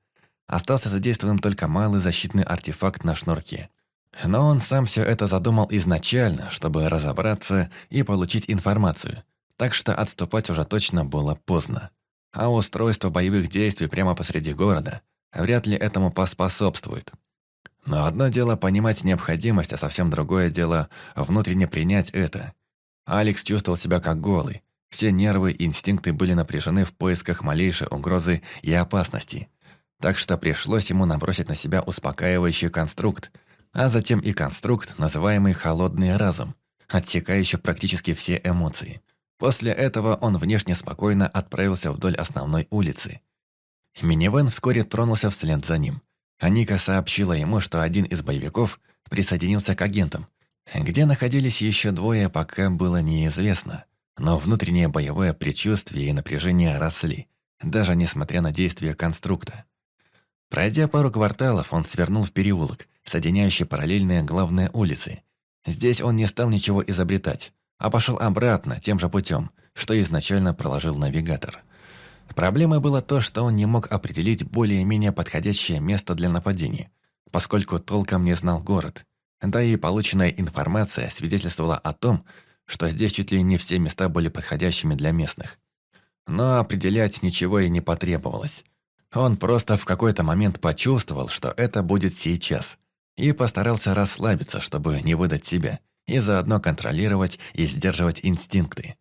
Остался задействованным только малый защитный артефакт на шнурке – но он сам все это задумал изначально, чтобы разобраться и получить информацию, так что отступать уже точно было поздно. А устройство боевых действий прямо посреди города вряд ли этому поспособствует. Но одно дело понимать необходимость, а совсем другое дело внутренне принять это. Алекс чувствовал себя как голый. Все нервы и инстинкты были напряжены в поисках малейшей угрозы и опасности. Так что пришлось ему набросить на себя успокаивающий конструкт, а затем и конструкт, называемый «холодный разум», отсекающий практически все эмоции. После этого он внешне спокойно отправился вдоль основной улицы. Минивэн вскоре тронулся вслед за ним. Аника сообщила ему, что один из боевиков присоединился к агентам. Где находились еще двое, пока было неизвестно. Но внутреннее боевое предчувствие и напряжение росли, даже несмотря на действия конструкта. Пройдя пару кварталов, он свернул в переулок, соединяющий параллельные главные улицы. Здесь он не стал ничего изобретать, а пошел обратно, тем же путем, что изначально проложил навигатор. Проблемой было то, что он не мог определить более-менее подходящее место для нападения, поскольку толком не знал город. Да и полученная информация свидетельствовала о том, что здесь чуть ли не все места были подходящими для местных. Но определять ничего и не потребовалось. Он просто в какой-то момент почувствовал, что это будет сейчас, и постарался расслабиться, чтобы не выдать себя, и заодно контролировать и сдерживать инстинкты.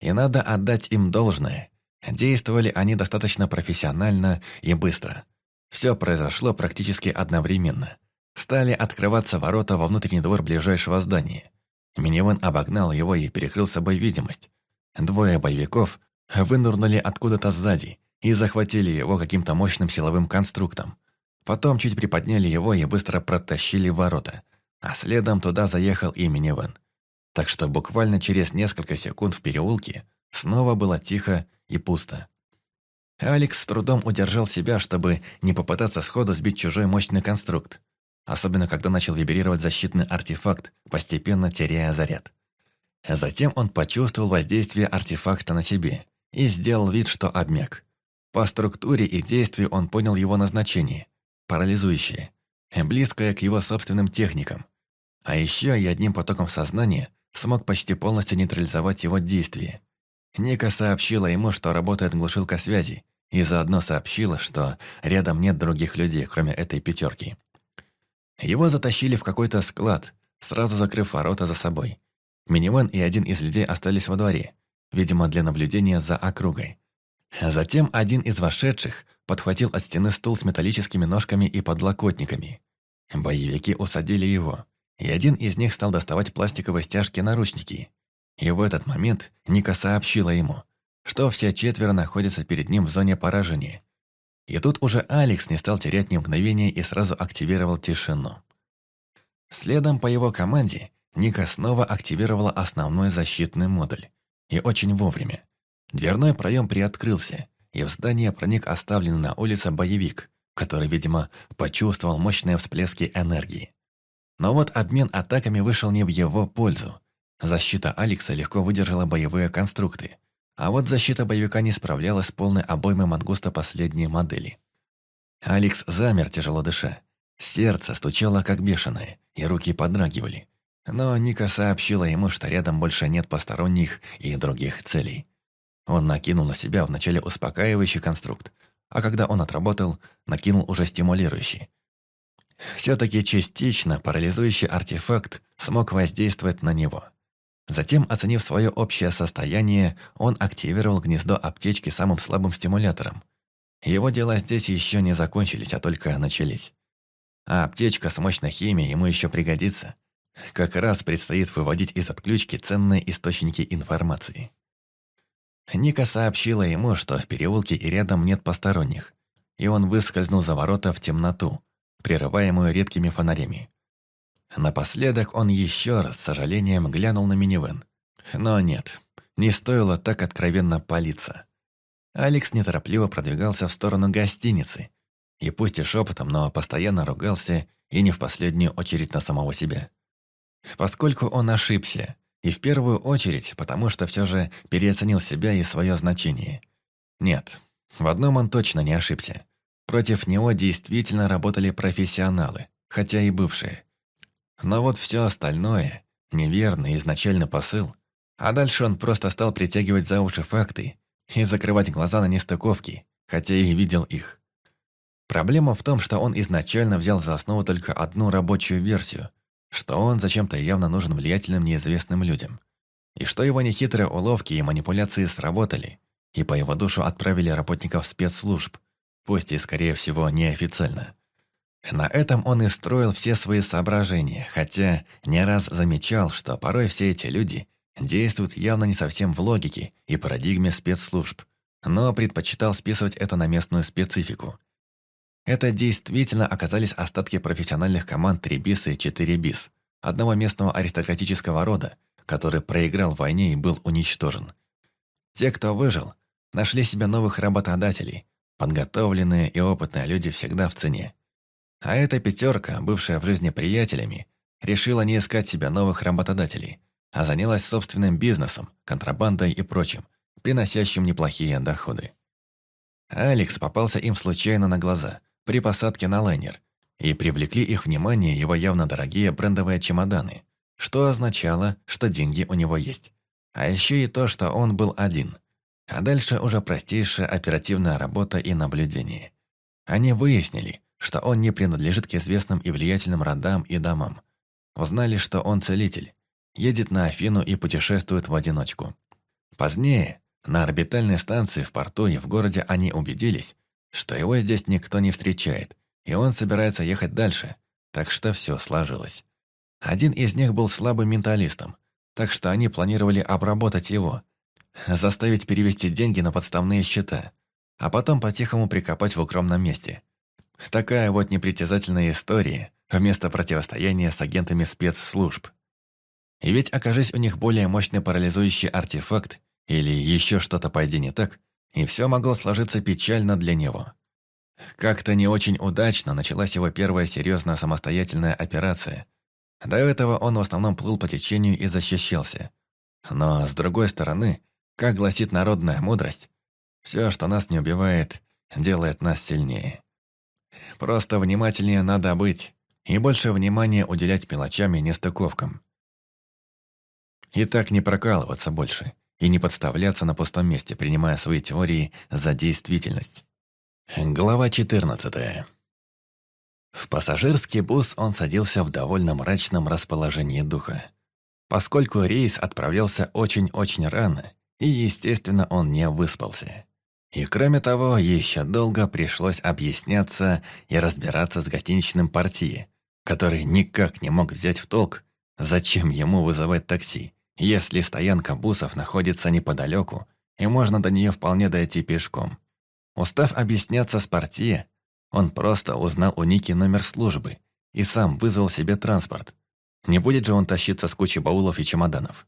И надо отдать им должное. Действовали они достаточно профессионально и быстро. Все произошло практически одновременно. Стали открываться ворота во внутренний двор ближайшего здания. Минивэн обогнал его и перекрыл собой видимость. Двое боевиков вынурнули откуда-то сзади и захватили его каким-то мощным силовым конструктом. Потом чуть приподняли его и быстро протащили ворота, а следом туда заехал и минивэн. Так что буквально через несколько секунд в переулке снова было тихо и пусто. Алекс с трудом удержал себя, чтобы не попытаться сходу сбить чужой мощный конструкт, особенно когда начал вибрировать защитный артефакт, постепенно теряя заряд. Затем он почувствовал воздействие артефакта на себе и сделал вид, что обмяк. По структуре и действию он понял его назначение – парализующее, близкое к его собственным техникам. А еще и одним потоком сознания смог почти полностью нейтрализовать его действие. Ника сообщила ему, что работает глушилка связи, и заодно сообщила, что рядом нет других людей, кроме этой пятерки. Его затащили в какой-то склад, сразу закрыв ворота за собой. Минивэн и один из людей остались во дворе, видимо, для наблюдения за округой. Затем один из вошедших подхватил от стены стул с металлическими ножками и подлокотниками. Боевики усадили его, и один из них стал доставать пластиковые стяжки-наручники. И в этот момент Ника сообщила ему, что все четверо находятся перед ним в зоне поражения. И тут уже Алекс не стал терять ни мгновения и сразу активировал тишину. Следом по его команде Ника снова активировала основной защитный модуль. И очень вовремя. Дверной проем приоткрылся, и в здание проник оставленный на улице боевик, который, видимо, почувствовал мощные всплески энергии. Но вот обмен атаками вышел не в его пользу. Защита Алекса легко выдержала боевые конструкты, а вот защита боевика не справлялась с полной обоймой мангуста последней модели. Алекс замер, тяжело дыша. Сердце стучало как бешеное, и руки подрагивали. Но Ника сообщила ему, что рядом больше нет посторонних и других целей. Он накинул на себя вначале успокаивающий конструкт, а когда он отработал, накинул уже стимулирующий. Все-таки частично парализующий артефакт смог воздействовать на него. Затем, оценив свое общее состояние, он активировал гнездо аптечки самым слабым стимулятором. Его дела здесь еще не закончились, а только начались. А аптечка с мощной химией ему еще пригодится. Как раз предстоит выводить из отключки ценные источники информации. Ника сообщила ему, что в переулке и рядом нет посторонних. и он выскользнул за ворота в темноту, прерываемую редкими фонарями. Напоследок он еще раз с сожалением глянул на минивэн. Но нет, не стоило так откровенно палиться. Алекс неторопливо продвигался в сторону гостиницы. И пусть и шепотом, но постоянно ругался, и не в последнюю очередь на самого себя. Поскольку он ошибся, и в первую очередь, потому что все же переоценил себя и свое значение. Нет, в одном он точно не ошибся. Против него действительно работали профессионалы, хотя и бывшие. Но вот все остальное, неверный изначальный посыл, а дальше он просто стал притягивать за уши факты и закрывать глаза на нестыковки, хотя и видел их. Проблема в том, что он изначально взял за основу только одну рабочую версию, что он зачем-то явно нужен влиятельным неизвестным людям, и что его нехитрые уловки и манипуляции сработали, и по его душу отправили работников спецслужб, пусть и, скорее всего, неофициально. На этом он и строил все свои соображения, хотя не раз замечал, что порой все эти люди действуют явно не совсем в логике и парадигме спецслужб, но предпочитал списывать это на местную специфику. Это действительно оказались остатки профессиональных команд 3 бис и 4 бис, одного местного аристократического рода, который проиграл в войне и был уничтожен. Те, кто выжил, нашли себе новых работодателей, подготовленные и опытные люди всегда в цене. А эта пятерка, бывшая в жизни приятелями, решила не искать себе новых работодателей – а занялась собственным бизнесом, контрабандой и прочим, приносящим неплохие доходы. Алекс попался им случайно на глаза при посадке на лайнер, и привлекли их внимание его явно дорогие брендовые чемоданы, что означало, что деньги у него есть. А еще и то, что он был один. А дальше уже простейшая оперативная работа и наблюдение. Они выяснили, что он не принадлежит к известным и влиятельным родам и домам. Узнали, что он целитель, едет на Афину и путешествует в одиночку. Позднее, на орбитальной станции в порту и в городе они убедились, что его здесь никто не встречает, и он собирается ехать дальше, так что все сложилось. Один из них был слабым менталистом, так что они планировали обработать его, заставить перевести деньги на подставные счета, а потом по-тихому прикопать в укромном месте. Такая вот непритязательная история вместо противостояния с агентами спецслужб. И ведь окажись у них более мощный парализующий артефакт или еще что-то пойди не так, и все могло сложиться печально для него. Как-то не очень удачно началась его первая серьезная самостоятельная операция. До этого он в основном плыл по течению и защищался. Но, с другой стороны, как гласит народная мудрость, все, что нас не убивает, делает нас сильнее. Просто внимательнее надо быть, и больше внимания уделять мелочам и нестыковкам. И так не прокалываться больше, и не подставляться на пустом месте, принимая свои теории за действительность. Глава 14. В пассажирский бус он садился в довольно мрачном расположении духа. Поскольку рейс отправлялся очень-очень рано, и, естественно, он не выспался. И кроме того, еще долго пришлось объясняться и разбираться с гостиничным партией, который никак не мог взять в толк, зачем ему вызывать такси, если стоянка бусов находится неподалеку, и можно до нее вполне дойти пешком. Устав объясняться с партия, он просто узнал у Ники номер службы и сам вызвал себе транспорт. Не будет же он тащиться с кучей баулов и чемоданов.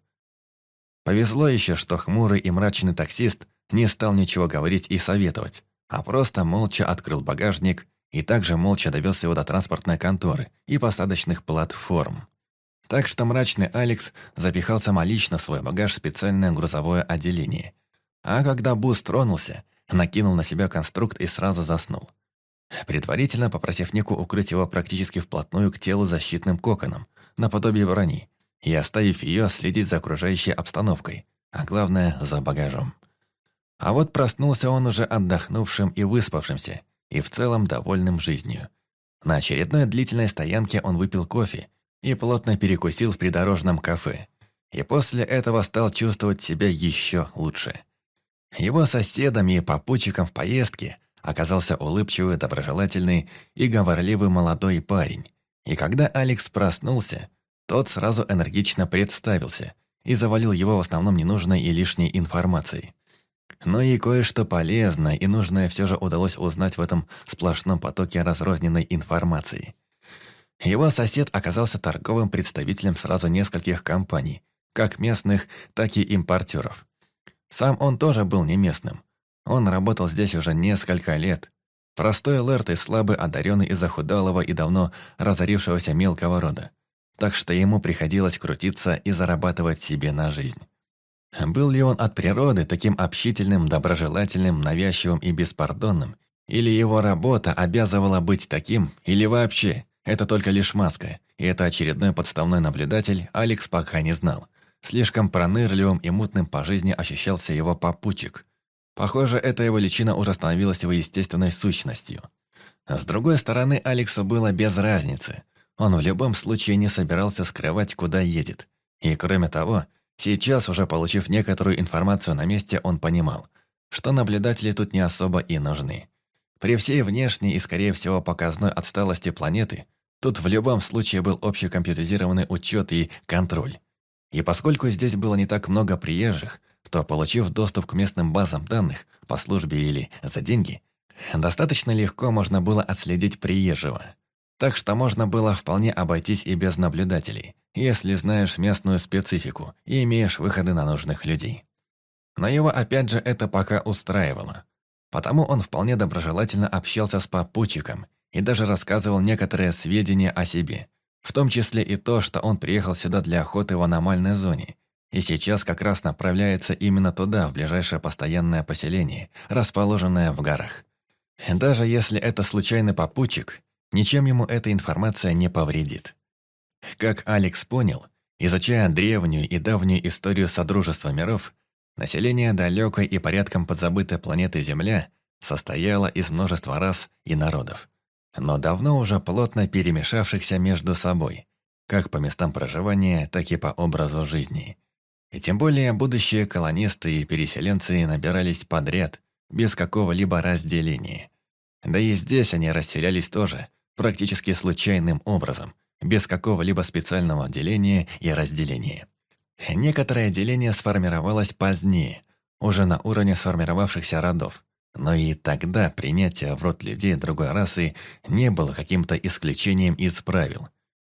Повезло еще, что хмурый и мрачный таксист не стал ничего говорить и советовать, а просто молча открыл багажник и также молча довез его до транспортной конторы и посадочных платформ. Так что мрачный Алекс запихал самолично свой багаж в специальное грузовое отделение. А когда бус тронулся, накинул на себя конструкт и сразу заснул. Предварительно попросив Нику укрыть его практически вплотную к телу защитным коконом, наподобие брони, и оставив ее следить за окружающей обстановкой, а главное, за багажом. А вот проснулся он уже отдохнувшим и выспавшимся, и в целом довольным жизнью. На очередной длительной стоянке он выпил кофе и плотно перекусил в придорожном кафе. И после этого стал чувствовать себя еще лучше. Его соседом и попутчиком в поездке оказался улыбчивый, доброжелательный и говорливый молодой парень. И когда Алекс проснулся, тот сразу энергично представился и завалил его в основном ненужной и лишней информацией. Но и кое-что полезное и нужное все же удалось узнать в этом сплошном потоке разрозненной информации. Его сосед оказался торговым представителем сразу нескольких компаний, как местных, так и импортеров. Сам он тоже был не местным. Он работал здесь уже несколько лет. Простой лэрт и слабый одаренный из захудалого и давно разорившегося мелкого рода. Так что ему приходилось крутиться и зарабатывать себе на жизнь. Был ли он от природы таким общительным, доброжелательным, навязчивым и беспардонным? Или его работа обязывала быть таким, или вообще, это только лишь маска, и это очередной подставной наблюдатель Алекс пока не знал. Слишком пронырливым и мутным по жизни ощущался его попутчик. Похоже, эта его личина уже становилась его естественной сущностью. С другой стороны, Алексу было без разницы. Он в любом случае не собирался скрывать, куда едет. И кроме того, Сейчас, уже получив некоторую информацию на месте, он понимал, что наблюдатели тут не особо и нужны. При всей внешней и, скорее всего, показной отсталости планеты, тут в любом случае был общекомпьютеризированный учет и контроль. И поскольку здесь было не так много приезжих, то, получив доступ к местным базам данных по службе или за деньги, достаточно легко можно было отследить приезжего. Так что можно было вполне обойтись и без наблюдателей – если знаешь местную специфику и имеешь выходы на нужных людей. Но его опять же это пока устраивало. Потому он вполне доброжелательно общался с попутчиком и даже рассказывал некоторые сведения о себе, в том числе и то, что он приехал сюда для охоты в аномальной зоне, и сейчас как раз направляется именно туда, в ближайшее постоянное поселение, расположенное в горах. Даже если это случайный попутчик, ничем ему эта информация не повредит. Как Алекс понял, изучая древнюю и давнюю историю Содружества миров, население далекой и порядком подзабытой планеты Земля состояло из множества рас и народов, но давно уже плотно перемешавшихся между собой, как по местам проживания, так и по образу жизни. И тем более будущие колонисты и переселенцы набирались подряд, без какого-либо разделения. Да и здесь они расселялись тоже, практически случайным образом – без какого-либо специального деления и разделения. Некоторое деление сформировалось позднее, уже на уровне сформировавшихся родов, но и тогда принятие в род людей другой расы не было каким-то исключением из правил.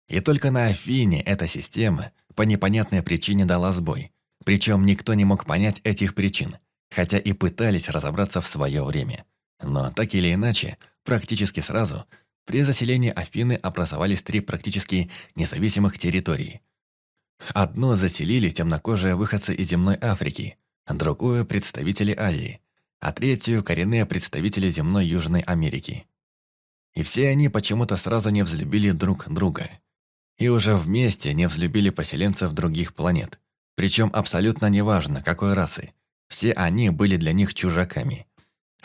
И только на Афине эта система по непонятной причине дала сбой, причем никто не мог понять этих причин, хотя и пытались разобраться в свое время. Но так или иначе, практически сразу – при заселении Афины образовались три практически независимых территории. Одну заселили темнокожие выходцы из земной Африки, другую – представители Азии, а третью – коренные представители земной Южной Америки. И все они почему-то сразу не взлюбили друг друга. И уже вместе не взлюбили поселенцев других планет. Причем абсолютно неважно, какой расы. Все они были для них чужаками.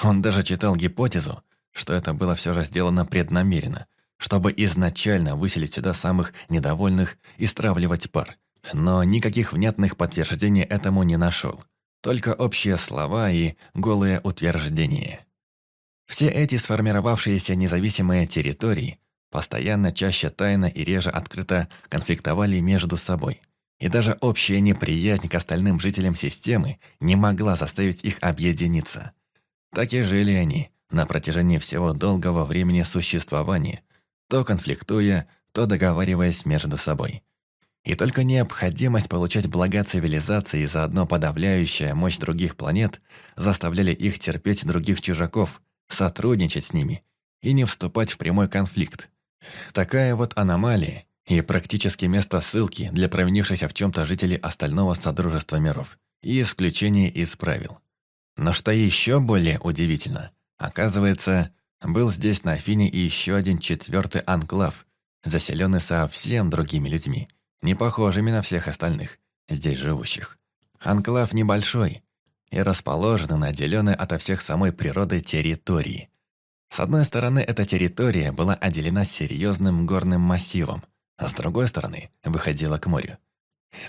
Он даже читал гипотезу, что это было все же сделано преднамеренно, чтобы изначально выселить сюда самых недовольных и стравливать пар. Но никаких внятных подтверждений этому не нашел. Только общие слова и голые утверждения. Все эти сформировавшиеся независимые территории постоянно чаще тайно и реже открыто конфликтовали между собой. И даже общая неприязнь к остальным жителям системы не могла заставить их объединиться. Так и жили они, на протяжении всего долгого времени существования, то конфликтуя, то договариваясь между собой. И только необходимость получать блага цивилизации и заодно подавляющая мощь других планет заставляли их терпеть других чужаков, сотрудничать с ними и не вступать в прямой конфликт. Такая вот аномалия и практически место ссылки для провинившихся в чем-то жителей остального Содружества миров и исключение из правил. Но что еще более удивительно – Оказывается, был здесь на Афине и еще один четвертый анклав, заселенный совсем другими людьми, не похожими на всех остальных, здесь живущих. Анклав небольшой и расположен на отделенной ото всех самой природы территории. С одной стороны, эта территория была отделена серьезным горным массивом, а с другой стороны, выходила к морю.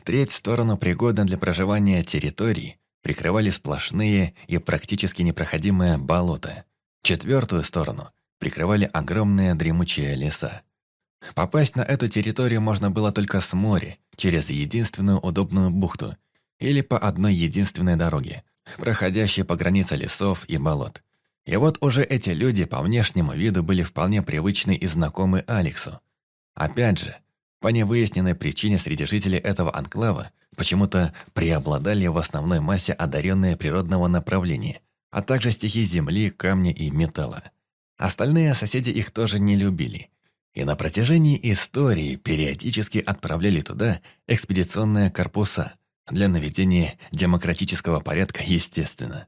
Треть сторону пригодна для проживания территории прикрывали сплошные и практически непроходимые болота. Четвертую сторону прикрывали огромные дремучие леса. Попасть на эту территорию можно было только с моря, через единственную удобную бухту, или по одной единственной дороге, проходящий по границе лесов и болот. И вот уже эти люди по внешнему виду были вполне привычны и знакомы Алексу. Опять же, по невыясненной причине среди жителей этого анклава почему-то преобладали в основной массе одаренные природного направления, а также стихии земли, камня и металла. Остальные соседи их тоже не любили. И на протяжении истории периодически отправляли туда экспедиционные корпуса для наведения демократического порядка, естественно.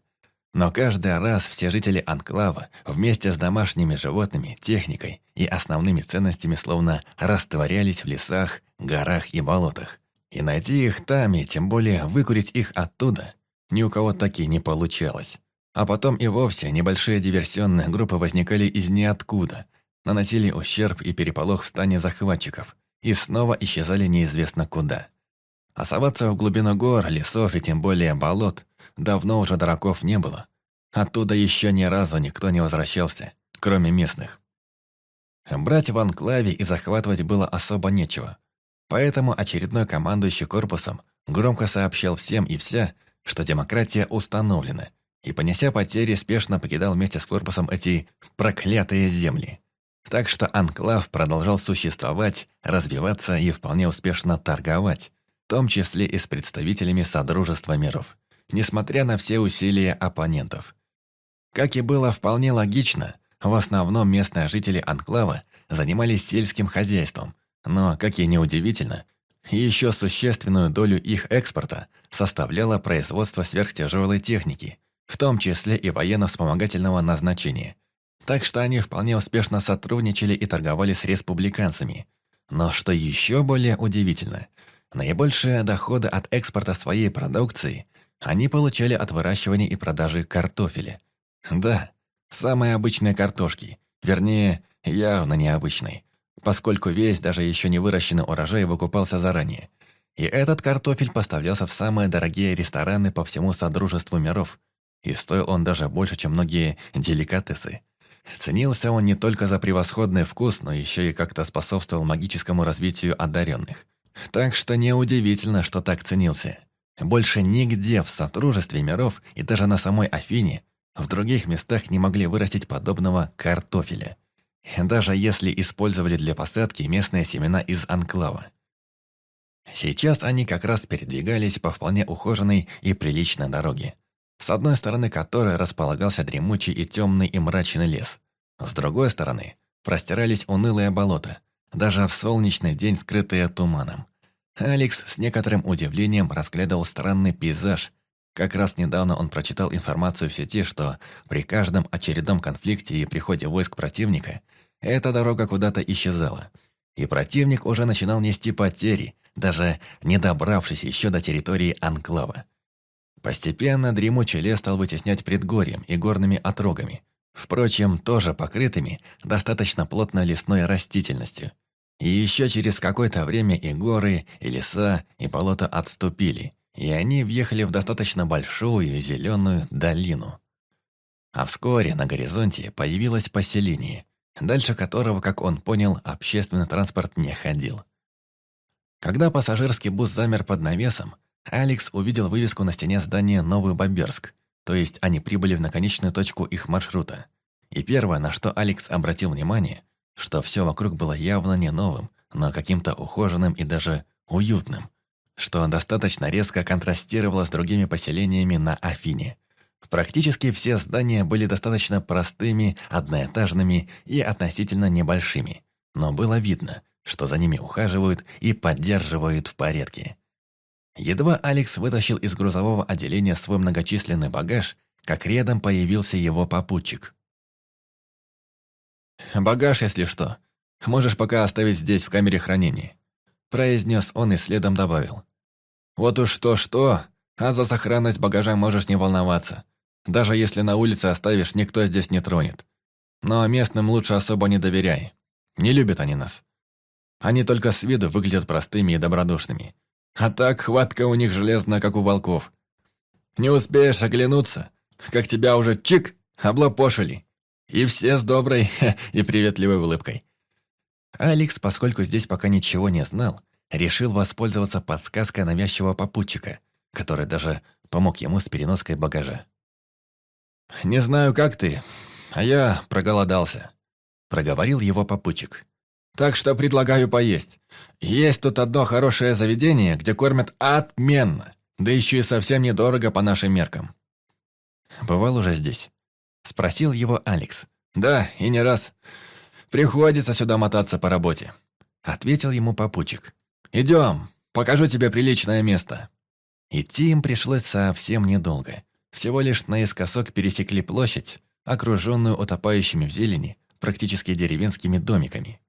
Но каждый раз все жители Анклава вместе с домашними животными, техникой и основными ценностями словно растворялись в лесах, горах и болотах. И найти их там, и тем более выкурить их оттуда, ни у кого таки не получалось. А потом и вовсе небольшие диверсионные группы возникали из ниоткуда, наносили ущерб и переполох в стане захватчиков и снова исчезали неизвестно куда. А в глубину гор, лесов и тем более болот давно уже дураков не было. Оттуда еще ни разу никто не возвращался, кроме местных. Брать в анклаве и захватывать было особо нечего. Поэтому очередной командующий корпусом громко сообщал всем и вся, что демократия установлена, и, понеся потери, спешно покидал вместе с корпусом эти проклятые земли. Так что анклав продолжал существовать, развиваться и вполне успешно торговать, в том числе и с представителями Содружества миров, несмотря на все усилия оппонентов. Как и было вполне логично, в основном местные жители анклава занимались сельским хозяйством, но, как и неудивительно, еще существенную долю их экспорта составляло производство сверхтяжелой техники, в том числе и военно-вспомогательного назначения. Так что они вполне успешно сотрудничали и торговали с республиканцами. Но что еще более удивительно, наибольшие доходы от экспорта своей продукции они получали от выращивания и продажи картофеля. Да, самой обычной картошки, вернее, явно необычной, поскольку весь даже еще не выращенный урожай выкупался заранее. И этот картофель поставлялся в самые дорогие рестораны по всему Содружеству миров, и стоил он даже больше, чем многие деликатесы. Ценился он не только за превосходный вкус, но еще и как-то способствовал магическому развитию одаренных. Так что неудивительно, что так ценился. Больше нигде в Сотрудничестве миров и даже на самой Афине в других местах не могли вырастить подобного картофеля. Даже если использовали для посадки местные семена из анклава. Сейчас они как раз передвигались по вполне ухоженной и приличной дороге с одной стороны которой располагался дремучий и темный и мрачный лес. С другой стороны простирались унылые болота, даже в солнечный день скрытые туманом. Алекс с некоторым удивлением разглядывал странный пейзаж. Как раз недавно он прочитал информацию в сети, что при каждом очередном конфликте и приходе войск противника эта дорога куда-то исчезала. И противник уже начинал нести потери, даже не добравшись еще до территории Анклава. Постепенно дремучий лес стал вытеснять предгорьем и горными отрогами, впрочем, тоже покрытыми достаточно плотной лесной растительностью. И еще через какое-то время и горы, и леса, и болота отступили, и они въехали в достаточно большую зеленую долину. А вскоре на горизонте появилось поселение, дальше которого, как он понял, общественный транспорт не ходил. Когда пассажирский бус замер под навесом, Алекс увидел вывеску на стене здания Новый Бомберск, то есть они прибыли в наконечную точку их маршрута. И первое, на что Алекс обратил внимание, что все вокруг было явно не новым, но каким-то ухоженным и даже уютным, что достаточно резко контрастировало с другими поселениями на Афине. Практически все здания были достаточно простыми, одноэтажными и относительно небольшими, но было видно, что за ними ухаживают и поддерживают в порядке. Едва Алекс вытащил из грузового отделения свой многочисленный багаж, как рядом появился его попутчик. «Багаж, если что, можешь пока оставить здесь, в камере хранения», произнес он и следом добавил. «Вот уж что-что, а за сохранность багажа можешь не волноваться. Даже если на улице оставишь, никто здесь не тронет. Но местным лучше особо не доверяй. Не любят они нас. Они только с виду выглядят простыми и добродушными. А так хватка у них железная, как у волков. Не успеешь оглянуться, как тебя уже чик, облапошили. И все с доброй и приветливой улыбкой. Алекс, поскольку здесь пока ничего не знал, решил воспользоваться подсказкой навязчивого попутчика, который даже помог ему с переноской багажа. «Не знаю, как ты, а я проголодался», — проговорил его попутчик. «Так что предлагаю поесть. Есть тут одно хорошее заведение, где кормят отменно, да еще и совсем недорого по нашим меркам». «Бывал уже здесь?» — спросил его Алекс. «Да, и не раз. Приходится сюда мотаться по работе», — ответил ему попутчик. «Идем, покажу тебе приличное место». Идти им пришлось совсем недолго. Всего лишь наискосок пересекли площадь, окруженную утопающими в зелени, практически деревенскими домиками.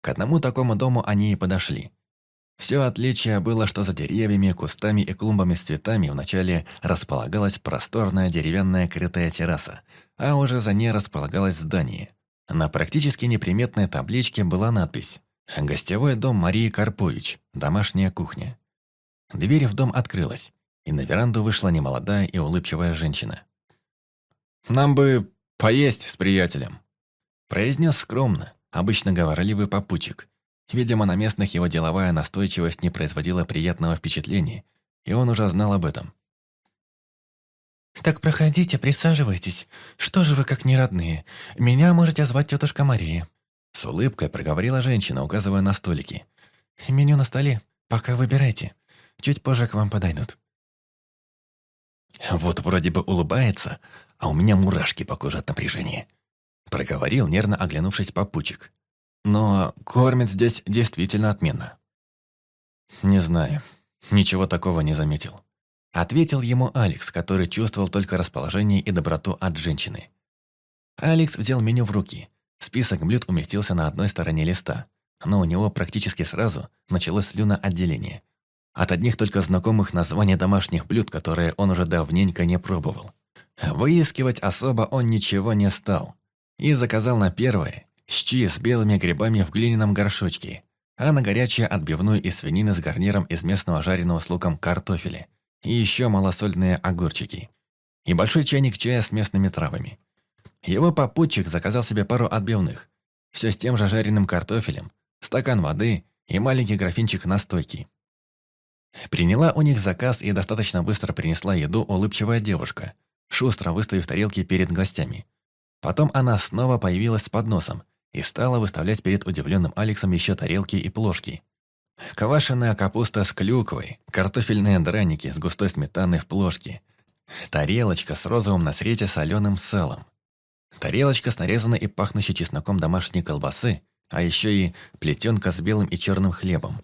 К одному такому дому они и подошли. Все отличие было, что за деревьями, кустами и клумбами с цветами вначале располагалась просторная деревянная крытая терраса, а уже за ней располагалось здание. На практически неприметной табличке была надпись «Гостевой дом Марии Карпович, домашняя кухня». Дверь в дом открылась, и на веранду вышла немолодая и улыбчивая женщина. «Нам бы поесть с приятелем», – произнес скромно, обычно говорливый попутчик. Видимо, на местных его деловая настойчивость не производила приятного впечатления, и он уже знал об этом. «Так проходите, присаживайтесь. Что же вы как не родные? Меня можете звать тетушка Мария». С улыбкой проговорила женщина, указывая на столики. «Меню на столе. Пока выбирайте. Чуть позже к вам подойдут». «Вот вроде бы улыбается, а у меня мурашки по коже от напряжения», проговорил, нервно оглянувшись попутчик. «Но кормят здесь действительно отменно». «Не знаю, ничего такого не заметил», ответил ему Алекс, который чувствовал только расположение и доброту от женщины. Алекс взял меню в руки. Список блюд уместился на одной стороне листа, но у него практически сразу началось слюноотделение – от одних только знакомых названий домашних блюд, которые он уже давненько не пробовал. Выискивать особо он ничего не стал. И заказал на первое щи с белыми грибами в глиняном горшочке, а на горячее отбивную из свинины с гарниром из местного жареного с луком картофеля и еще малосольные огурчики. И большой чайник чая с местными травами. Его попутчик заказал себе пару отбивных, все с тем же жареным картофелем, стакан воды и маленький графинчик настойки. Приняла у них заказ и достаточно быстро принесла еду улыбчивая девушка, шустро выставив тарелки перед гостями. Потом она снова появилась с подносом и стала выставлять перед удивленным Алексом еще тарелки и плошки. Квашеная капуста с клюквой, картофельные драники с густой сметаной в плошке, тарелочка с розовым на срете соленым салом, тарелочка с нарезанной и пахнущей чесноком домашней колбасы, а еще и плетенка с белым и черным хлебом.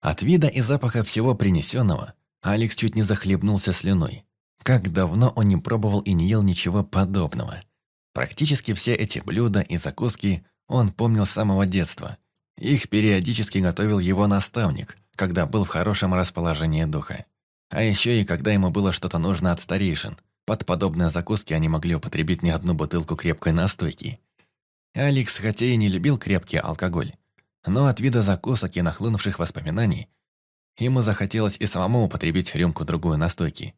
От вида и запаха всего принесенного Алекс чуть не захлебнулся слюной. Как давно он не пробовал и не ел ничего подобного. Практически все эти блюда и закуски он помнил с самого детства. Их периодически готовил его наставник, когда был в хорошем расположении духа. А еще и когда ему было что-то нужно от старейшин. Под подобные закуски они могли употребить не одну бутылку крепкой настойки. Алекс, хотя и не любил крепкий алкоголь, но от вида закусок и нахлынувших воспоминаний ему захотелось и самому употребить рюмку-другую настойки.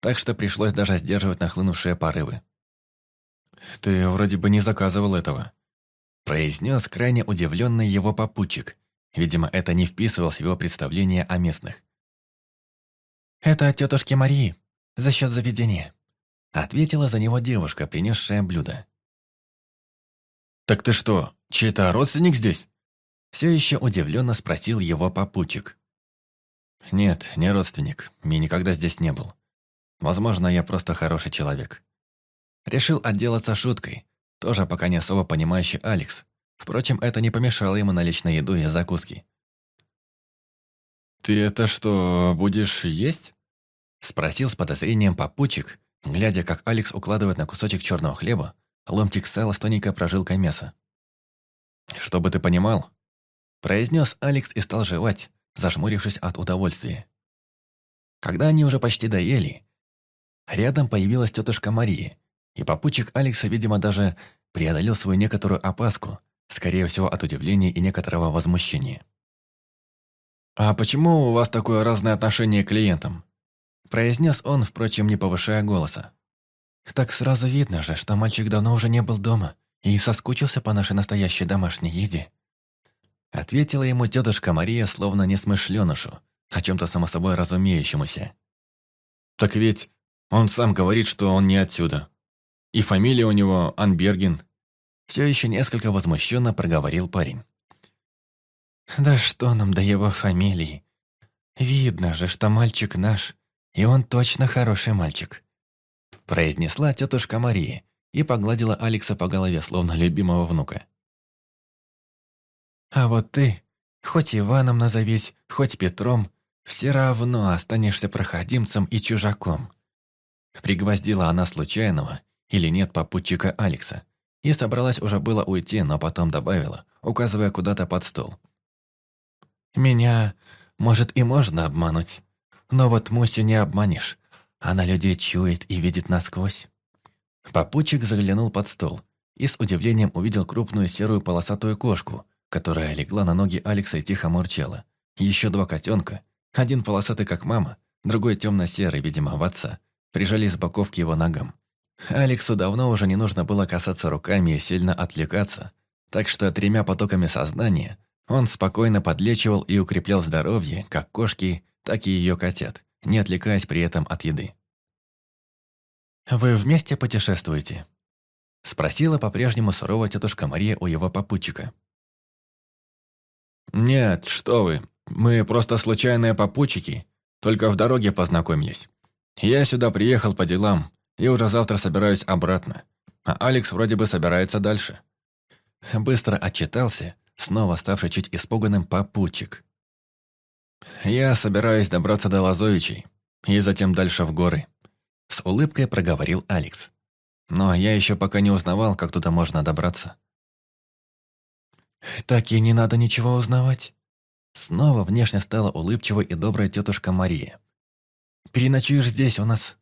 Так что пришлось даже сдерживать нахлынувшие порывы. «Ты вроде бы не заказывал этого», – произнес крайне удивленный его попутчик. Видимо, это не вписывалось в его представление о местных. «Это от тетушки Марии, за счет заведения», – ответила за него девушка, принесшая блюдо. «Так ты что, чей-то родственник здесь?» Все еще удивленно спросил его попутчик. «Нет, не родственник. Мне никогда здесь не был. Возможно, я просто хороший человек». Решил отделаться шуткой, тоже пока не особо понимающий Алекс. Впрочем, это не помешало ему налечь на еду и закуски. «Ты это что, будешь есть?» Спросил с подозрением попутчик, глядя, как Алекс укладывает на кусочек черного хлеба ломтик сала с тоненькой прожилкой мяса. «Чтобы ты понимал, произнес Алекс и стал жевать, зажмурившись от удовольствия. Когда они уже почти доели, рядом появилась тетушка Мария, и попутчик Алекса, видимо, даже преодолел свою некоторую опаску, скорее всего, от удивления и некоторого возмущения. «А почему у вас такое разное отношение к клиентам?» произнес он, впрочем, не повышая голоса. «Так сразу видно же, что мальчик давно уже не был дома и соскучился по нашей настоящей домашней еде», Ответила ему тетушка Мария, словно несмышленышу, о чем-то само собой разумеющемуся. «Так ведь Он сам говорит, что он не отсюда. И фамилия у него Анберген. Все еще несколько возмущенно проговорил парень. «Да что нам до его фамилии? Видно же, что мальчик наш, и он точно хороший мальчик», произнесла тетушка Мария и погладила Алекса по голове, словно любимого внука. «А вот ты, хоть Иваном назовись, хоть Петром, все равно останешься проходимцем и чужаком». Пригвоздила она случайного или нет попутчика Алекса и собралась уже было уйти, но потом добавила, указывая куда-то под стол. «Меня, может, и можно обмануть, но вот Мусю не обманешь. Она людей чует и видит насквозь». Попутчик заглянул под стол и с удивлением увидел крупную серую полосатую кошку, которая легла на ноги Алекса и тихо мурчала. Еще два котенка, один полосатый как мама, другой темно-серый, видимо, в отца, прижались с боков к его ногам. Алексу давно уже не нужно было касаться руками и сильно отвлекаться, так что тремя потоками сознания он спокойно подлечивал и укреплял здоровье как кошки, так и ее котят, не отвлекаясь при этом от еды. «Вы вместе путешествуете?» Спросила по-прежнему суровая тетушка Мария у его попутчика. «Нет, что вы, мы просто случайные попутчики, только в дороге познакомились. Я сюда приехал по делам, и уже завтра собираюсь обратно. А Алекс вроде бы собирается дальше. Быстро отчитался, снова ставший чуть испуганным попутчик. Я собираюсь добраться до Лазовичей и затем дальше в горы. С улыбкой проговорил Алекс. Но я еще пока не узнавал, как туда можно добраться. Так и не надо ничего узнавать. Снова внешне стала улыбчивой и добрая тетушка Мария. Переночуешь здесь у нас.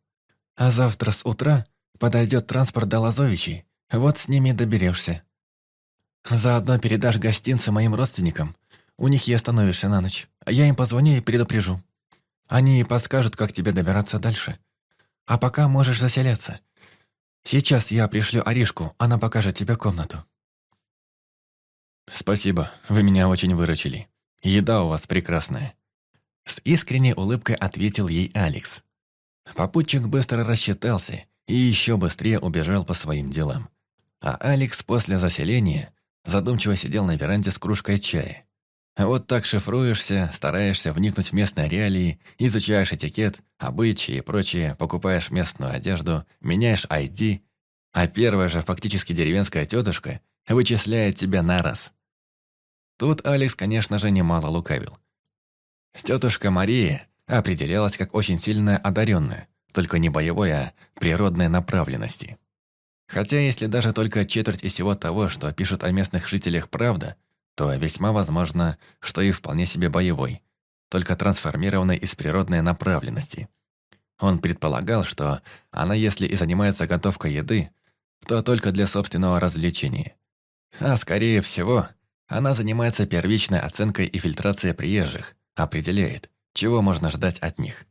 А завтра с утра подойдет транспорт до Лазовичей, вот с ними доберешься. Заодно передашь гостинцы моим родственникам. У них и остановишься на ночь. Я им позвоню и предупрежу. Они подскажут, как тебе добираться дальше. А пока можешь заселяться. Сейчас я пришлю Аришку, она покажет тебе комнату. Спасибо, вы меня очень выручили. Еда у вас прекрасная. С искренней улыбкой ответил ей Алекс. Попутчик быстро рассчитался и еще быстрее убежал по своим делам. А Алекс после заселения задумчиво сидел на веранде с кружкой чая. Вот так шифруешься, стараешься вникнуть в местные реалии, изучаешь этикет, обычаи и прочее, покупаешь местную одежду, меняешь ID, а первая же фактически деревенская тетушка вычисляет тебя на раз. Тут Алекс, конечно же, немало лукавил. Тетушка Мария определялась как очень сильно одаренная, только не боевой, а природной направленности. Хотя если даже только четверть из всего того, что пишут о местных жителях, правда, то весьма возможно, что и вполне себе боевой, только трансформированной из природной направленности. Он предполагал, что она, если и занимается готовкой еды, то только для собственного развлечения. А скорее всего, она занимается первичной оценкой и фильтрацией приезжих, определяет, чего можно ждать от них.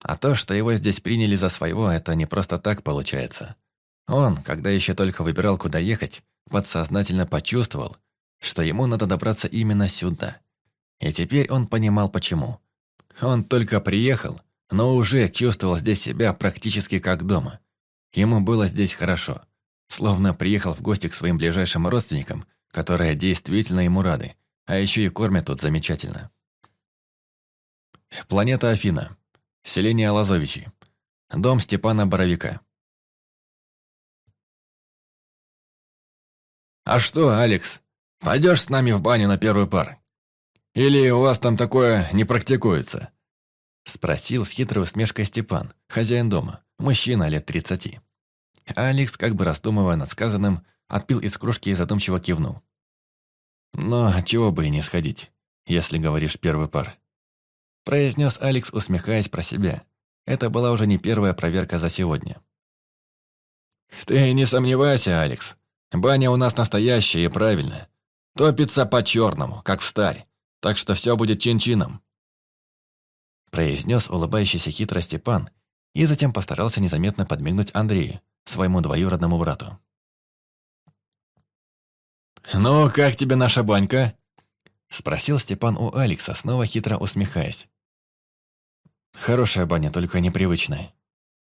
А то, что его здесь приняли за своего, это не просто так получается. Он, когда еще только выбирал, куда ехать, подсознательно почувствовал, что ему надо добраться именно сюда. И теперь он понимал, почему. Он только приехал, но уже чувствовал здесь себя практически как дома. Ему было здесь хорошо. Словно приехал в гости к своим ближайшим родственникам, которые действительно ему рады, а еще и кормят тут замечательно. Планета Афина. Селение Лазовичи. Дом Степана Боровика. «А что, Алекс, пойдешь с нами в баню на первую пар? Или у вас там такое не практикуется?» Спросил с хитрой усмешкой Степан, хозяин дома, мужчина лет тридцати. Алекс, как бы раздумывая над сказанным, отпил из кружки и задумчиво кивнул. «Но чего бы и не сходить, если говоришь первый пар произнес Алекс, усмехаясь про себя. Это была уже не первая проверка за сегодня. «Ты не сомневайся, Алекс. Баня у нас настоящая и правильная. Топится по-черному, как в старь. Так что все будет чин-чином». Произнес улыбающийся хитро Степан и затем постарался незаметно подмигнуть Андрею, своему двоюродному брату. «Ну, как тебе наша банька?» Спросил Степан у Алекса, снова хитро усмехаясь. Хорошая баня, только непривычная.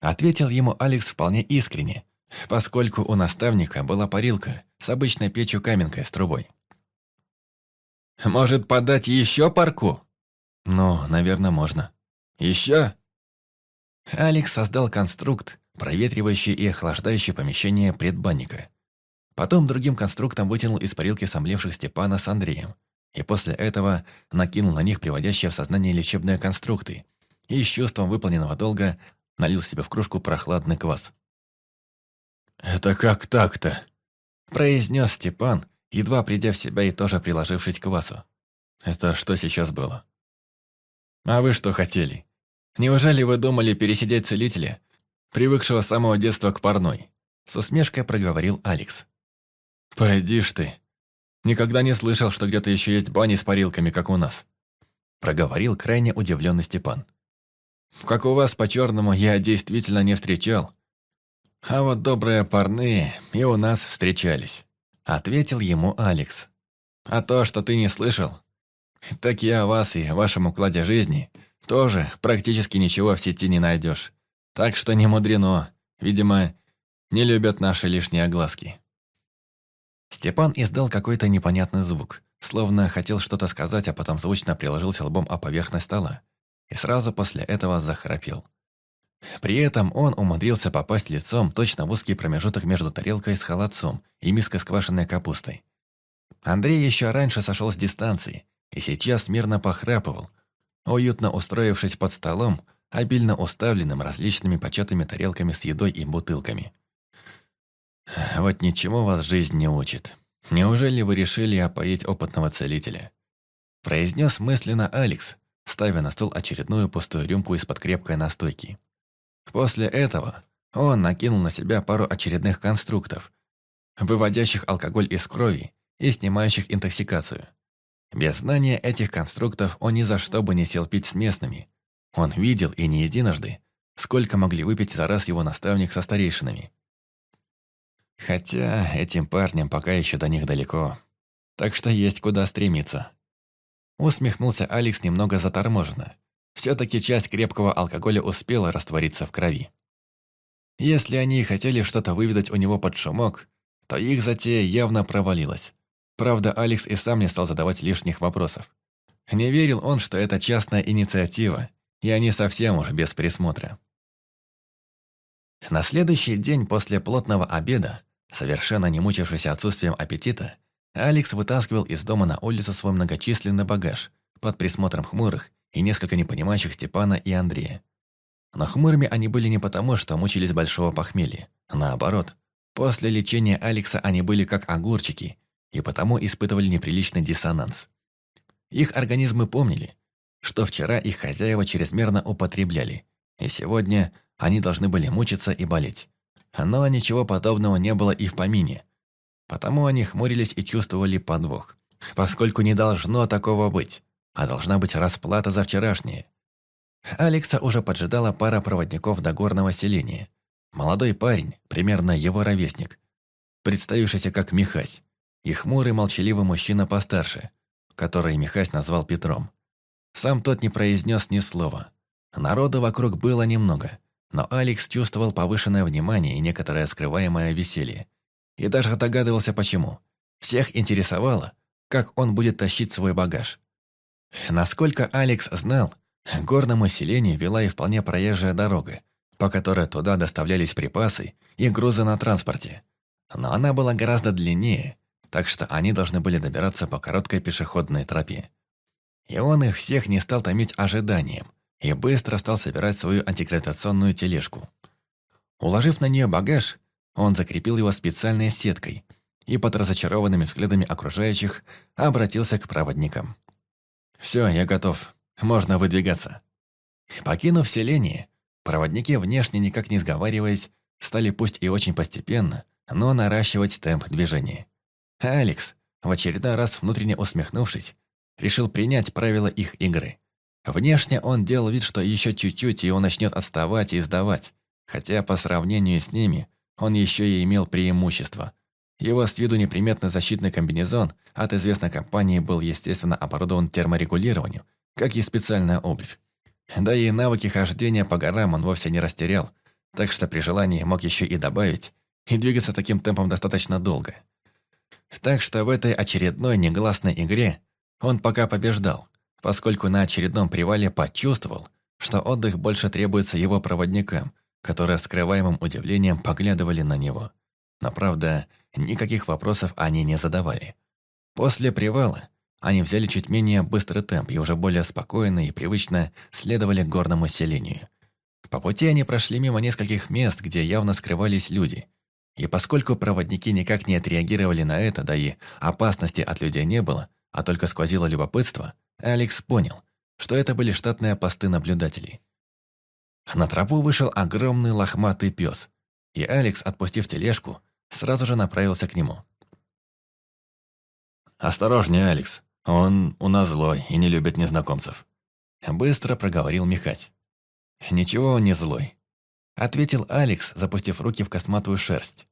Ответил ему Алекс вполне искренне, поскольку у наставника была парилка с обычной печью-каменкой с трубой. «Может, подать еще парку?» «Ну, наверное, можно». «Еще?» Алекс создал конструкт, проветривающий и охлаждающий помещение предбанника. Потом другим конструктом вытянул из парилки сомлевших Степана с Андреем, и после этого накинул на них приводящие в сознание лечебные конструкты и с чувством выполненного долга налил себе в кружку прохладный квас. «Это как так-то?» произнес Степан, едва придя в себя и тоже приложившись к квасу. «Это что сейчас было?» «А вы что хотели? Неужели вы думали пересидеть целителя, привыкшего с самого детства к парной?» С усмешкой проговорил Алекс. «Пойди ж ты. Никогда не слышал, что где-то еще есть бани с парилками, как у нас», проговорил крайне удивленный Степан. «Как у вас по-черному я действительно не встречал. А вот добрые парные и у нас встречались», ответил ему Алекс. «А то, что ты не слышал, так я о вас и вашем укладе жизни тоже практически ничего в сети не найдешь. Так что не мудрено. Видимо, не любят наши лишние огласки». Степан издал какой-то непонятный звук, словно хотел что-то сказать, а потом звучно приложился лбом о поверхность стола. И сразу после этого захрапел. При этом он умудрился попасть лицом точно в узкий промежуток между тарелкой с холодцом и миской с квашеной капустой. Андрей еще раньше сошел с дистанции и сейчас мирно похрапывал, уютно устроившись под столом, обильно уставленным различными початыми тарелками с едой и бутылками. Вот ничему вас жизнь не учит. Неужели вы решили опоить опытного целителя? Произнес мысленно Алекс, ставя на стол очередную пустую рюмку из-под крепкой настойки. После этого он накинул на себя пару очередных конструктов, выводящих алкоголь из крови и снимающих интоксикацию. Без знания этих конструктов он ни за что бы не сел пить с местными. Он видел и не единожды, сколько могли выпить за раз его наставник со старейшинами. Хотя этим парням пока еще до них далеко. Так что есть куда стремиться. Усмехнулся Алекс немного заторможенно. Все-таки часть крепкого алкоголя успела раствориться в крови. Если они хотели что-то выведать у него под шумок, то их затея явно провалилась. Правда, Алекс и сам не стал задавать лишних вопросов. Не верил он, что это частная инициатива, и они совсем уж без присмотра. На следующий день после плотного обеда Совершенно не мучившийся отсутствием аппетита, Алекс вытаскивал из дома на улицу свой многочисленный багаж под присмотром хмурых и несколько непонимающих Степана и Андрея. Но хмурыми они были не потому, что мучились большого похмелья. Наоборот, после лечения Алекса они были как огурчики и потому испытывали неприличный диссонанс. Их организмы помнили, что вчера их хозяева чрезмерно употребляли, и сегодня они должны были мучиться и болеть. Но ничего подобного не было и в помине. Потому они хмурились и чувствовали подвох. Поскольку не должно такого быть, а должна быть расплата за вчерашнее. Алекса уже поджидала пара проводников до горного селения. Молодой парень, примерно его ровесник, представившийся как Михась, и хмурый молчаливый мужчина постарше, который Михась назвал Петром. Сам тот не произнес ни слова. Народу вокруг было немного – но Алекс чувствовал повышенное внимание и некоторое скрываемое веселье. И даже догадывался почему. Всех интересовало, как он будет тащить свой багаж. Насколько Алекс знал, горному селению вела и вполне проезжая дорога, по которой туда доставлялись припасы и грузы на транспорте. Но она была гораздо длиннее, так что они должны были добираться по короткой пешеходной тропе. И он их всех не стал томить ожиданием – и быстро стал собирать свою антигравитационную тележку. Уложив на нее багаж, он закрепил его специальной сеткой и под разочарованными взглядами окружающих обратился к проводникам. «Все, я готов. Можно выдвигаться». Покинув селение, проводники, внешне никак не сговариваясь, стали пусть и очень постепенно, но наращивать темп движения. Алекс, в очередной раз внутренне усмехнувшись, решил принять правила их игры. Внешне он делал вид, что еще чуть-чуть, и он начнет отставать и сдавать, хотя по сравнению с ними он еще и имел преимущество. Его с виду неприметный защитный комбинезон от известной компании был, естественно, оборудован терморегулированием, как и специальная обувь. Да и навыки хождения по горам он вовсе не растерял, так что при желании мог еще и добавить, и двигаться таким темпом достаточно долго. Так что в этой очередной негласной игре он пока побеждал, поскольку на очередном привале почувствовал, что отдых больше требуется его проводникам, которые с скрываемым удивлением поглядывали на него. Но правда, никаких вопросов они не задавали. После привала они взяли чуть менее быстрый темп и уже более спокойно и привычно следовали горному селению. По пути они прошли мимо нескольких мест, где явно скрывались люди. И поскольку проводники никак не отреагировали на это, да и опасности от людей не было, а только сквозило любопытство, Алекс понял, что это были штатные посты наблюдателей. На тропу вышел огромный лохматый пес, и Алекс, отпустив тележку, сразу же направился к нему. «Осторожнее, Алекс, он у нас злой и не любит незнакомцев», быстро проговорил Михась. «Ничего он не злой», — ответил Алекс, запустив руки в косматую шерсть.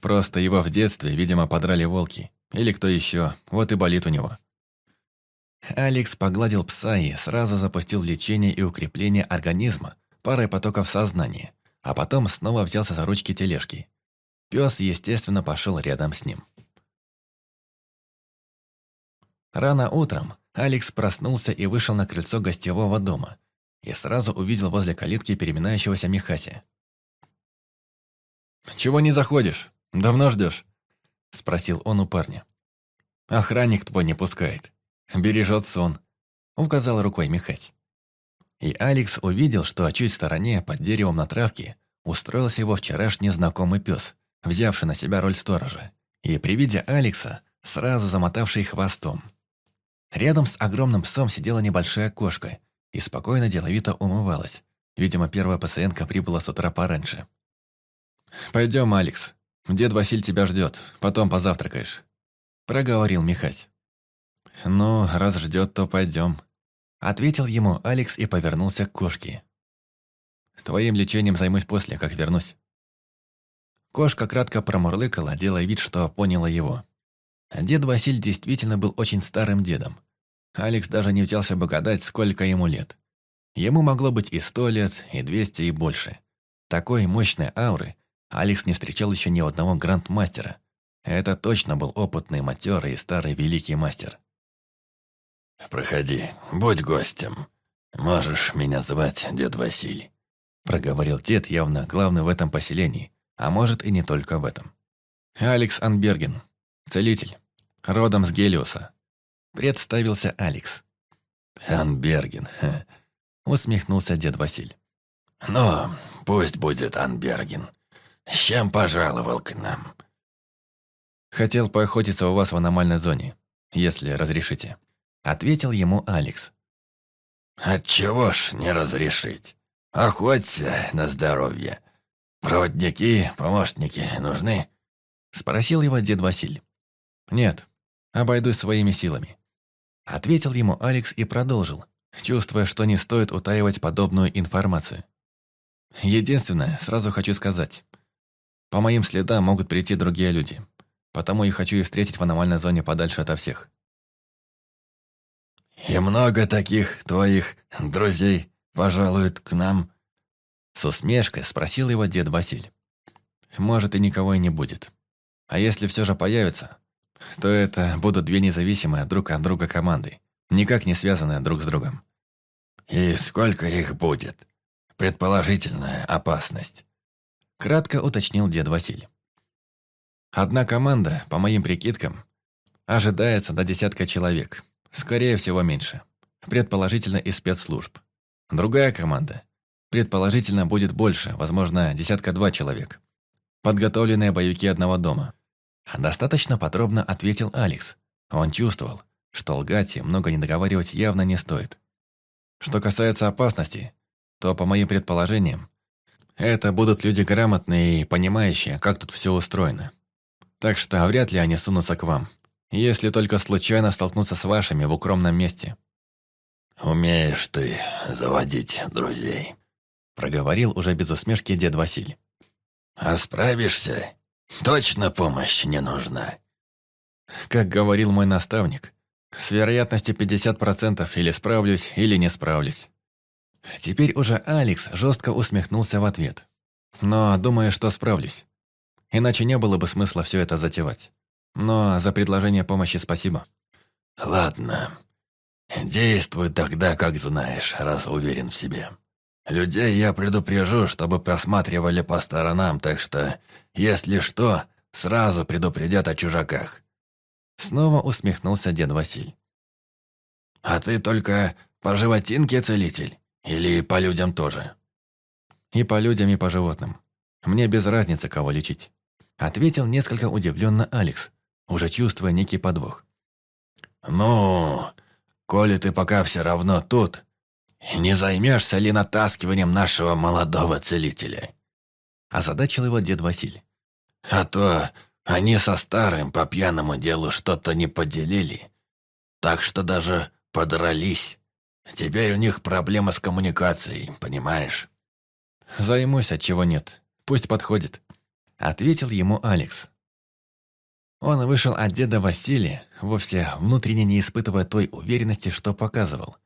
«Просто его в детстве, видимо, подрали волки. Или кто еще, вот и болит у него». Алекс погладил пса и сразу запустил лечение и укрепление организма парой потоков сознания, а потом снова взялся за ручки тележки. Пес, естественно, пошел рядом с ним. Рано утром Алекс проснулся и вышел на крыльцо гостевого дома, и сразу увидел возле калитки переминающегося Михаси. «Чего не заходишь? Давно ждешь?» – спросил он у парня. «Охранник твой не пускает. Бережет сон», – указал рукой Михась. И Алекс увидел, что чуть в стороне, под деревом на травке, устроился его вчерашний знакомый пес, взявший на себя роль сторожа, и при виде Алекса, сразу замотавший хвостом. Рядом с огромным псом сидела небольшая кошка – и спокойно деловито умывалась. Видимо, первая пациентка прибыла с утра пораньше. «Пойдем, Алекс. Дед Василь тебя ждет. Потом позавтракаешь», – проговорил Михась. «Ну, раз ждет, то пойдем», – ответил ему Алекс и повернулся к кошке. «Твоим лечением займусь после, как вернусь». Кошка кратко промурлыкала, делая вид, что поняла его. Дед Василь действительно был очень старым дедом. Алекс даже не взялся бы гадать, сколько ему лет. Ему могло быть и сто лет, и двести, и больше. Такой мощной ауры Алекс не встречал еще ни одного грандмастера. Это точно был опытный матерый и старый великий мастер. «Проходи, будь гостем. Можешь меня звать дед Василий», проговорил дед, явно главный в этом поселении, а может и не только в этом. «Алекс Анберген, целитель, родом с Гелиоса, Представился Алекс. «Анберген», — усмехнулся дед Василь. «Ну, пусть будет Анберген. С чем пожаловал к нам?» «Хотел поохотиться у вас в аномальной зоне, если разрешите», — ответил ему Алекс. «Отчего ж не разрешить? Охоться на здоровье. Проводники, помощники нужны?» — спросил его дед Василь. «Нет, обойдусь своими силами», Ответил ему Алекс и продолжил, чувствуя, что не стоит утаивать подобную информацию. Единственное, сразу хочу сказать. По моим следам могут прийти другие люди. Потому и хочу их встретить в аномальной зоне подальше ото всех. «И много таких твоих друзей пожалуют к нам?» С усмешкой спросил его дед Василь. «Может, и никого и не будет. А если все же появится, то это будут две независимые друг от друга команды, никак не связанные друг с другом. «И сколько их будет? Предположительная опасность?» Кратко уточнил дед Василь. «Одна команда, по моим прикидкам, ожидается до десятка человек, скорее всего меньше, предположительно из спецслужб. Другая команда, предположительно, будет больше, возможно, десятка-два человек. Подготовленные боевики одного дома. Достаточно подробно ответил Алекс. Он чувствовал, что лгать и много не договаривать явно не стоит. Что касается опасности, то, по моим предположениям, это будут люди грамотные и понимающие, как тут все устроено. Так что вряд ли они сунутся к вам, если только случайно столкнутся с вашими в укромном месте. «Умеешь ты заводить друзей», — проговорил уже без усмешки дед Василь. «А справишься, Точно помощь не нужна. Как говорил мой наставник, с вероятностью 50% или справлюсь, или не справлюсь. Теперь уже Алекс жестко усмехнулся в ответ. Но думаю, что справлюсь. Иначе не было бы смысла все это затевать. Но за предложение помощи спасибо. Ладно. Действуй тогда, как знаешь, раз уверен в себе. Людей я предупрежу, чтобы просматривали по сторонам, так что, если что, сразу предупредят о чужаках. Снова усмехнулся дед Василь. «А ты только по животинке целитель? Или по людям тоже?» «И по людям, и по животным. Мне без разницы, кого лечить», — ответил несколько удивленно Алекс, уже чувствуя некий подвох. «Ну, коли ты пока все равно тут, не займешься ли натаскиванием нашего молодого целителя?» Озадачил его дед Василь. «А то они со старым по пьяному делу что-то не поделили, так что даже подрались. Теперь у них проблема с коммуникацией, понимаешь?» «Займусь, от чего нет. Пусть подходит», — ответил ему Алекс. Он вышел от деда Василия, вовсе внутренне не испытывая той уверенности, что показывал.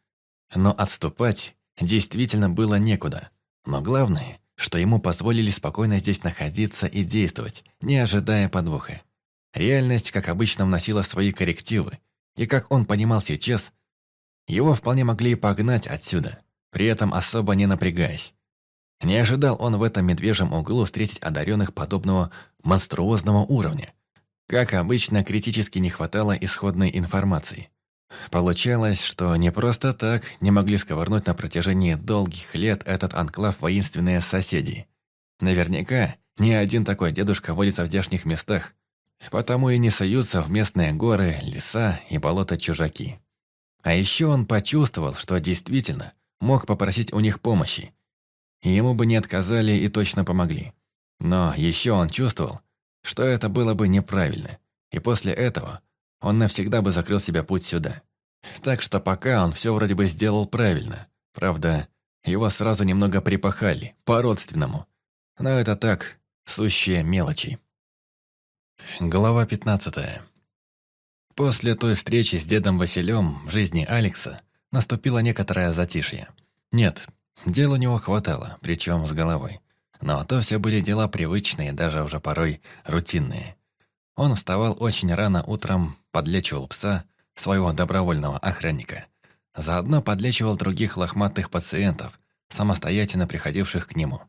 Но отступать действительно было некуда. Но главное, что ему позволили спокойно здесь находиться и действовать, не ожидая подвоха. Реальность, как обычно, вносила свои коррективы, и, как он понимал сейчас, его вполне могли погнать отсюда, при этом особо не напрягаясь. Не ожидал он в этом медвежьем углу встретить одаренных подобного монструозного уровня. Как обычно, критически не хватало исходной информации. Получалось, что не просто так не могли сковырнуть на протяжении долгих лет этот анклав воинственные соседи. Наверняка ни один такой дедушка водится в здешних местах, потому и не союзся в местные горы, леса и болота чужаки. А еще он почувствовал, что действительно мог попросить у них помощи. Ему бы не отказали и точно помогли. Но еще он чувствовал, что это было бы неправильно, и после этого он навсегда бы закрыл себе путь сюда. Так что пока он все вроде бы сделал правильно. Правда, его сразу немного припахали, по-родственному. Но это так, сущие мелочи. Глава 15. После той встречи с дедом Василем в жизни Алекса наступило некоторое затишье. Нет, дел у него хватало, причем с головой. Но то все были дела привычные, даже уже порой рутинные. Он вставал очень рано утром, подлечивал пса, своего добровольного охранника. Заодно подлечивал других лохматых пациентов, самостоятельно приходивших к нему.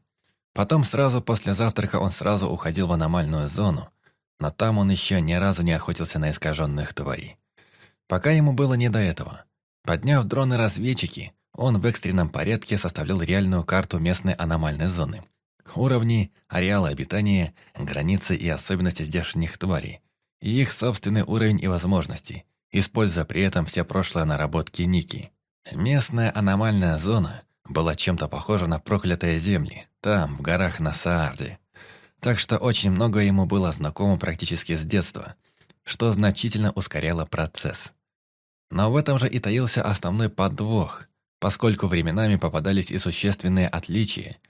Потом сразу после завтрака он сразу уходил в аномальную зону, но там он еще ни разу не охотился на искаженных тварей. Пока ему было не до этого. Подняв дроны-разведчики, он в экстренном порядке составлял реальную карту местной аномальной зоны – Уровни, ареалы обитания, границы и особенности здешних тварей, и их собственный уровень и возможности, используя при этом все прошлые наработки Ники. Местная аномальная зона была чем-то похожа на проклятые земли, там, в горах на Саарде. Так что очень много ему было знакомо практически с детства, что значительно ускоряло процесс. Но в этом же и таился основной подвох, поскольку временами попадались и существенные отличия –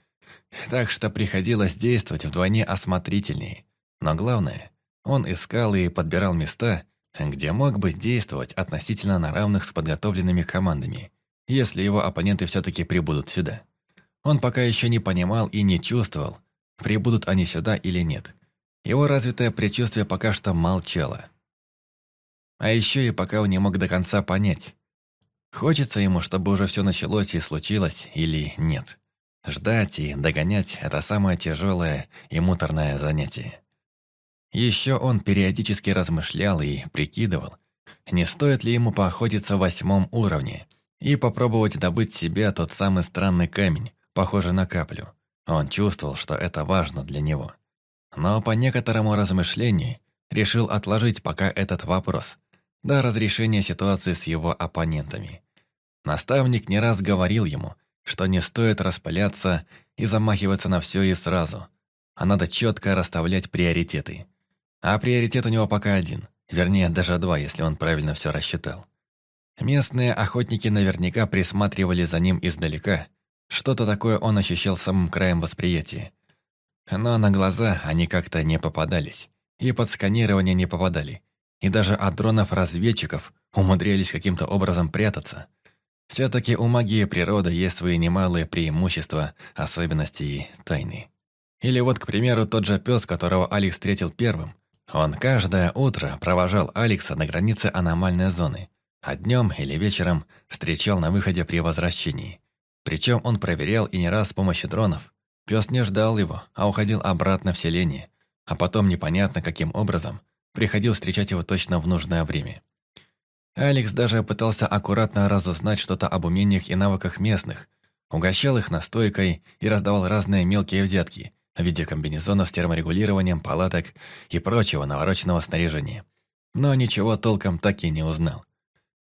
так что приходилось действовать вдвойне осмотрительнее. Но главное, он искал и подбирал места, где мог бы действовать относительно на равных с подготовленными командами, если его оппоненты все-таки прибудут сюда. Он пока еще не понимал и не чувствовал, прибудут они сюда или нет. Его развитое предчувствие пока что молчало. А еще и пока он не мог до конца понять, хочется ему, чтобы уже все началось и случилось или нет. Ждать и догонять – это самое тяжелое и муторное занятие. Еще он периодически размышлял и прикидывал, не стоит ли ему поохотиться в восьмом уровне и попробовать добыть себе тот самый странный камень, похожий на каплю. Он чувствовал, что это важно для него. Но по некоторому размышлению решил отложить пока этот вопрос до разрешения ситуации с его оппонентами. Наставник не раз говорил ему, что не стоит распыляться и замахиваться на все и сразу, а надо четко расставлять приоритеты. А приоритет у него пока один, вернее, даже два, если он правильно все рассчитал. Местные охотники наверняка присматривали за ним издалека. Что-то такое он ощущал самым краем восприятия. Но на глаза они как-то не попадались. И под сканирование не попадали. И даже от дронов-разведчиков умудрялись каким-то образом прятаться – все-таки у магии природы есть свои немалые преимущества, особенности и тайны. Или вот, к примеру, тот же пес, которого Алекс встретил первым. Он каждое утро провожал Алекса на границе аномальной зоны, а днем или вечером встречал на выходе при возвращении. Причем он проверял и не раз с помощью дронов. Пес не ждал его, а уходил обратно в селение, а потом непонятно каким образом приходил встречать его точно в нужное время. Алекс даже пытался аккуратно разузнать что-то об умениях и навыках местных, угощал их настойкой и раздавал разные мелкие взятки в виде комбинезонов с терморегулированием, палаток и прочего навороченного снаряжения. Но ничего толком так и не узнал.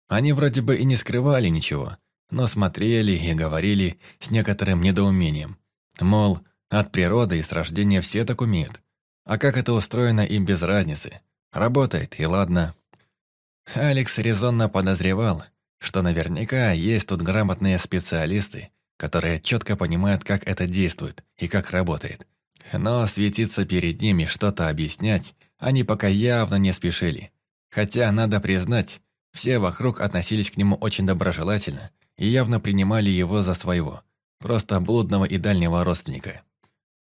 Они вроде бы и не скрывали ничего, но смотрели и говорили с некоторым недоумением. Мол, от природы и с рождения все так умеют. А как это устроено им без разницы. Работает, и ладно. Алекс резонно подозревал, что наверняка есть тут грамотные специалисты, которые четко понимают, как это действует и как работает. Но светиться перед ними, что-то объяснять, они пока явно не спешили. Хотя, надо признать, все вокруг относились к нему очень доброжелательно и явно принимали его за своего, просто блудного и дальнего родственника.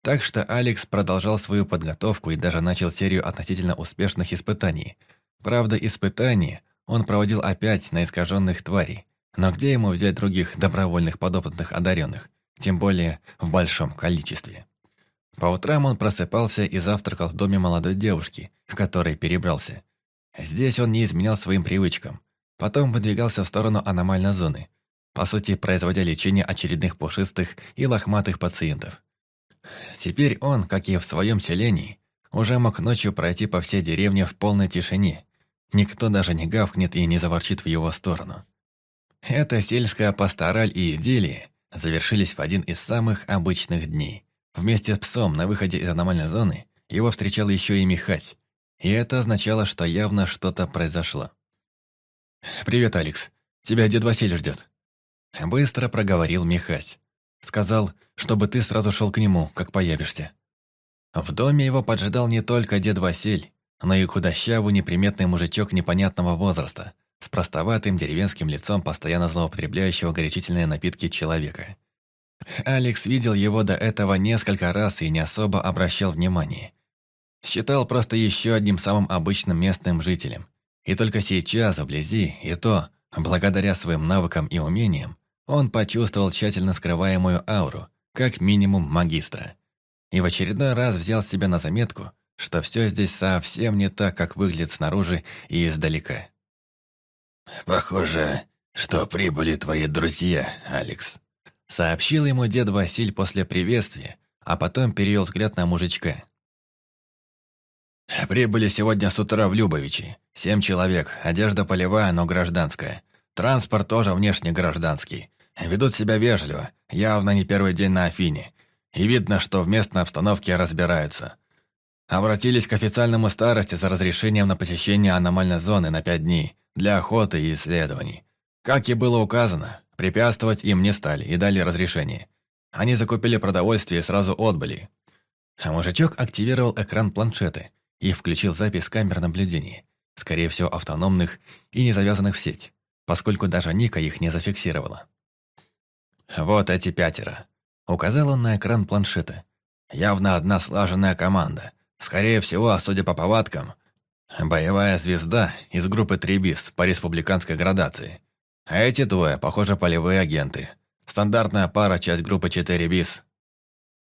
Так что Алекс продолжал свою подготовку и даже начал серию относительно успешных испытаний – Правда, испытания он проводил опять на искаженных тварей. Но где ему взять других добровольных подопытных одаренных, тем более в большом количестве? По утрам он просыпался и завтракал в доме молодой девушки, в которой перебрался. Здесь он не изменял своим привычкам. Потом выдвигался в сторону аномальной зоны, по сути, производя лечение очередных пушистых и лохматых пациентов. Теперь он, как и в своем селении, уже мог ночью пройти по всей деревне в полной тишине, Никто даже не гавкнет и не заворчит в его сторону. Эта сельская пастораль и идиллия завершились в один из самых обычных дней. Вместе с псом на выходе из аномальной зоны его встречал еще и Михась. И это означало, что явно что-то произошло. «Привет, Алекс. Тебя дед Василий ждет». Быстро проговорил Михась. Сказал, чтобы ты сразу шел к нему, как появишься. В доме его поджидал не только дед Василь, но и худощавый неприметный мужичок непонятного возраста, с простоватым деревенским лицом постоянно злоупотребляющего горячительные напитки человека. Алекс видел его до этого несколько раз и не особо обращал внимания. Считал просто еще одним самым обычным местным жителем. И только сейчас, вблизи, и то, благодаря своим навыкам и умениям, он почувствовал тщательно скрываемую ауру, как минимум магистра. И в очередной раз взял себя на заметку – что все здесь совсем не так, как выглядит снаружи и издалека. «Похоже, что прибыли твои друзья, Алекс», — сообщил ему дед Василь после приветствия, а потом перевел взгляд на мужичка. «Прибыли сегодня с утра в Любовичи. Семь человек, одежда полевая, но гражданская. Транспорт тоже внешне гражданский. Ведут себя вежливо, явно не первый день на Афине. И видно, что в местной обстановке разбираются. Обратились к официальному старости за разрешением на посещение аномальной зоны на пять дней для охоты и исследований. Как и было указано, препятствовать им не стали и дали разрешение. Они закупили продовольствие и сразу отбыли. А мужичок активировал экран планшета и включил запись камер наблюдения, скорее всего автономных и не завязанных в сеть, поскольку даже Ника их не зафиксировала. «Вот эти пятеро», — указал он на экран планшета. «Явно одна слаженная команда» Скорее всего, судя по повадкам, боевая звезда из группы Трибис по республиканской градации. А эти двое, похоже, полевые агенты. Стандартная пара, часть группы 4 БИС.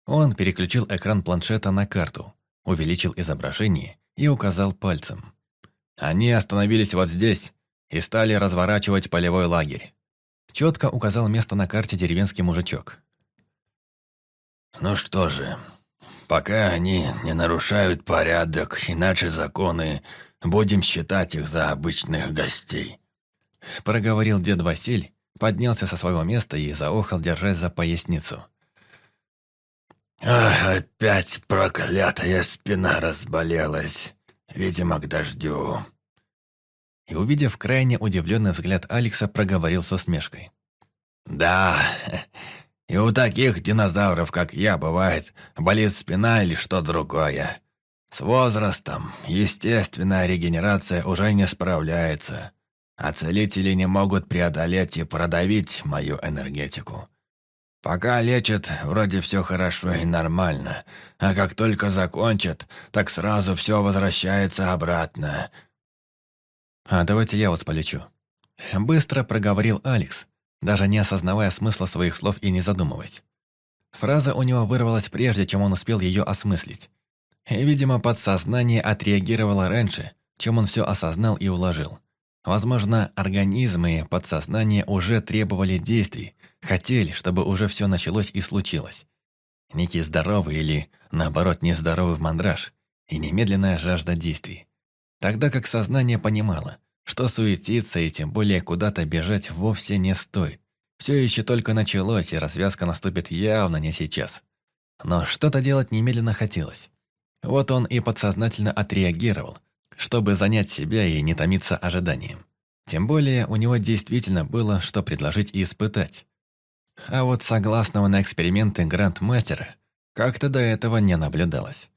Он переключил экран планшета на карту, увеличил изображение и указал пальцем. Они остановились вот здесь и стали разворачивать полевой лагерь. Четко указал место на карте деревенский мужичок. «Ну что же, Пока они не нарушают порядок, иначе законы, будем считать их за обычных гостей». Проговорил дед Василь, поднялся со своего места и заохал, держась за поясницу. «Ах, опять проклятая спина разболелась. Видимо, к дождю». И, увидев крайне удивленный взгляд Алекса, проговорил со смешкой. «Да, и у таких динозавров, как я, бывает, болит спина или что другое. С возрастом естественная регенерация уже не справляется, а целители не могут преодолеть и продавить мою энергетику. Пока лечат, вроде все хорошо и нормально, а как только закончат, так сразу все возвращается обратно. А давайте я вас полечу. Быстро проговорил Алекс, даже не осознавая смысла своих слов и не задумываясь. Фраза у него вырвалась прежде, чем он успел ее осмыслить. И, видимо, подсознание отреагировало раньше, чем он все осознал и уложил. Возможно, организмы и подсознание уже требовали действий, хотели, чтобы уже все началось и случилось. Некий здоровый или, наоборот, нездоровый мандраж и немедленная жажда действий. Тогда как сознание понимало, что суетиться и тем более куда-то бежать вовсе не стоит. Все еще только началось, и развязка наступит явно не сейчас. Но что-то делать немедленно хотелось. Вот он и подсознательно отреагировал, чтобы занять себя и не томиться ожиданием. Тем более у него действительно было что предложить и испытать. А вот согласного на эксперименты грандмастера как-то до этого не наблюдалось.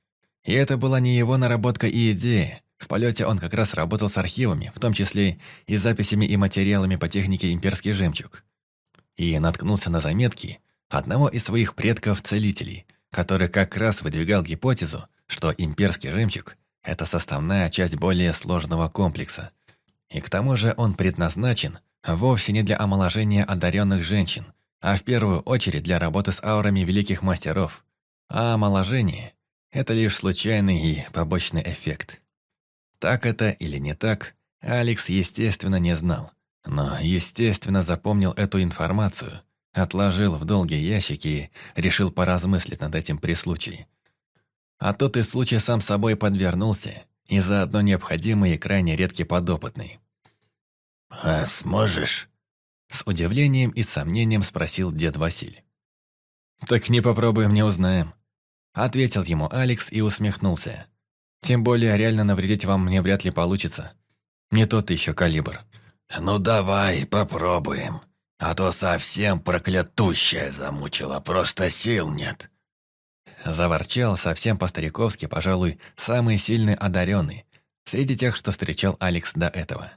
И это была не его наработка и идея. В полете он как раз работал с архивами, в том числе и записями и материалами по технике «Имперский жемчуг». И наткнулся на заметки одного из своих предков-целителей, который как раз выдвигал гипотезу, что имперский жемчуг – это составная часть более сложного комплекса. И к тому же он предназначен вовсе не для омоложения одаренных женщин, а в первую очередь для работы с аурами великих мастеров. А омоложение – это лишь случайный и побочный эффект. Так это или не так, Алекс, естественно, не знал. Но, естественно, запомнил эту информацию, отложил в долгие ящики и решил поразмыслить над этим при случае. А тот и случай сам собой подвернулся, и заодно необходимый и крайне редкий подопытный. «А сможешь?» С удивлением и сомнением спросил дед Василий. «Так не попробуем, не узнаем», — ответил ему Алекс и усмехнулся. «Тем более реально навредить вам мне вряд ли получится. Не тот еще калибр». «Ну давай, попробуем, а то совсем проклятущая замучила, просто сил нет». Заворчал совсем по-стариковски, пожалуй, самый сильный одаренный, среди тех, что встречал Алекс до этого.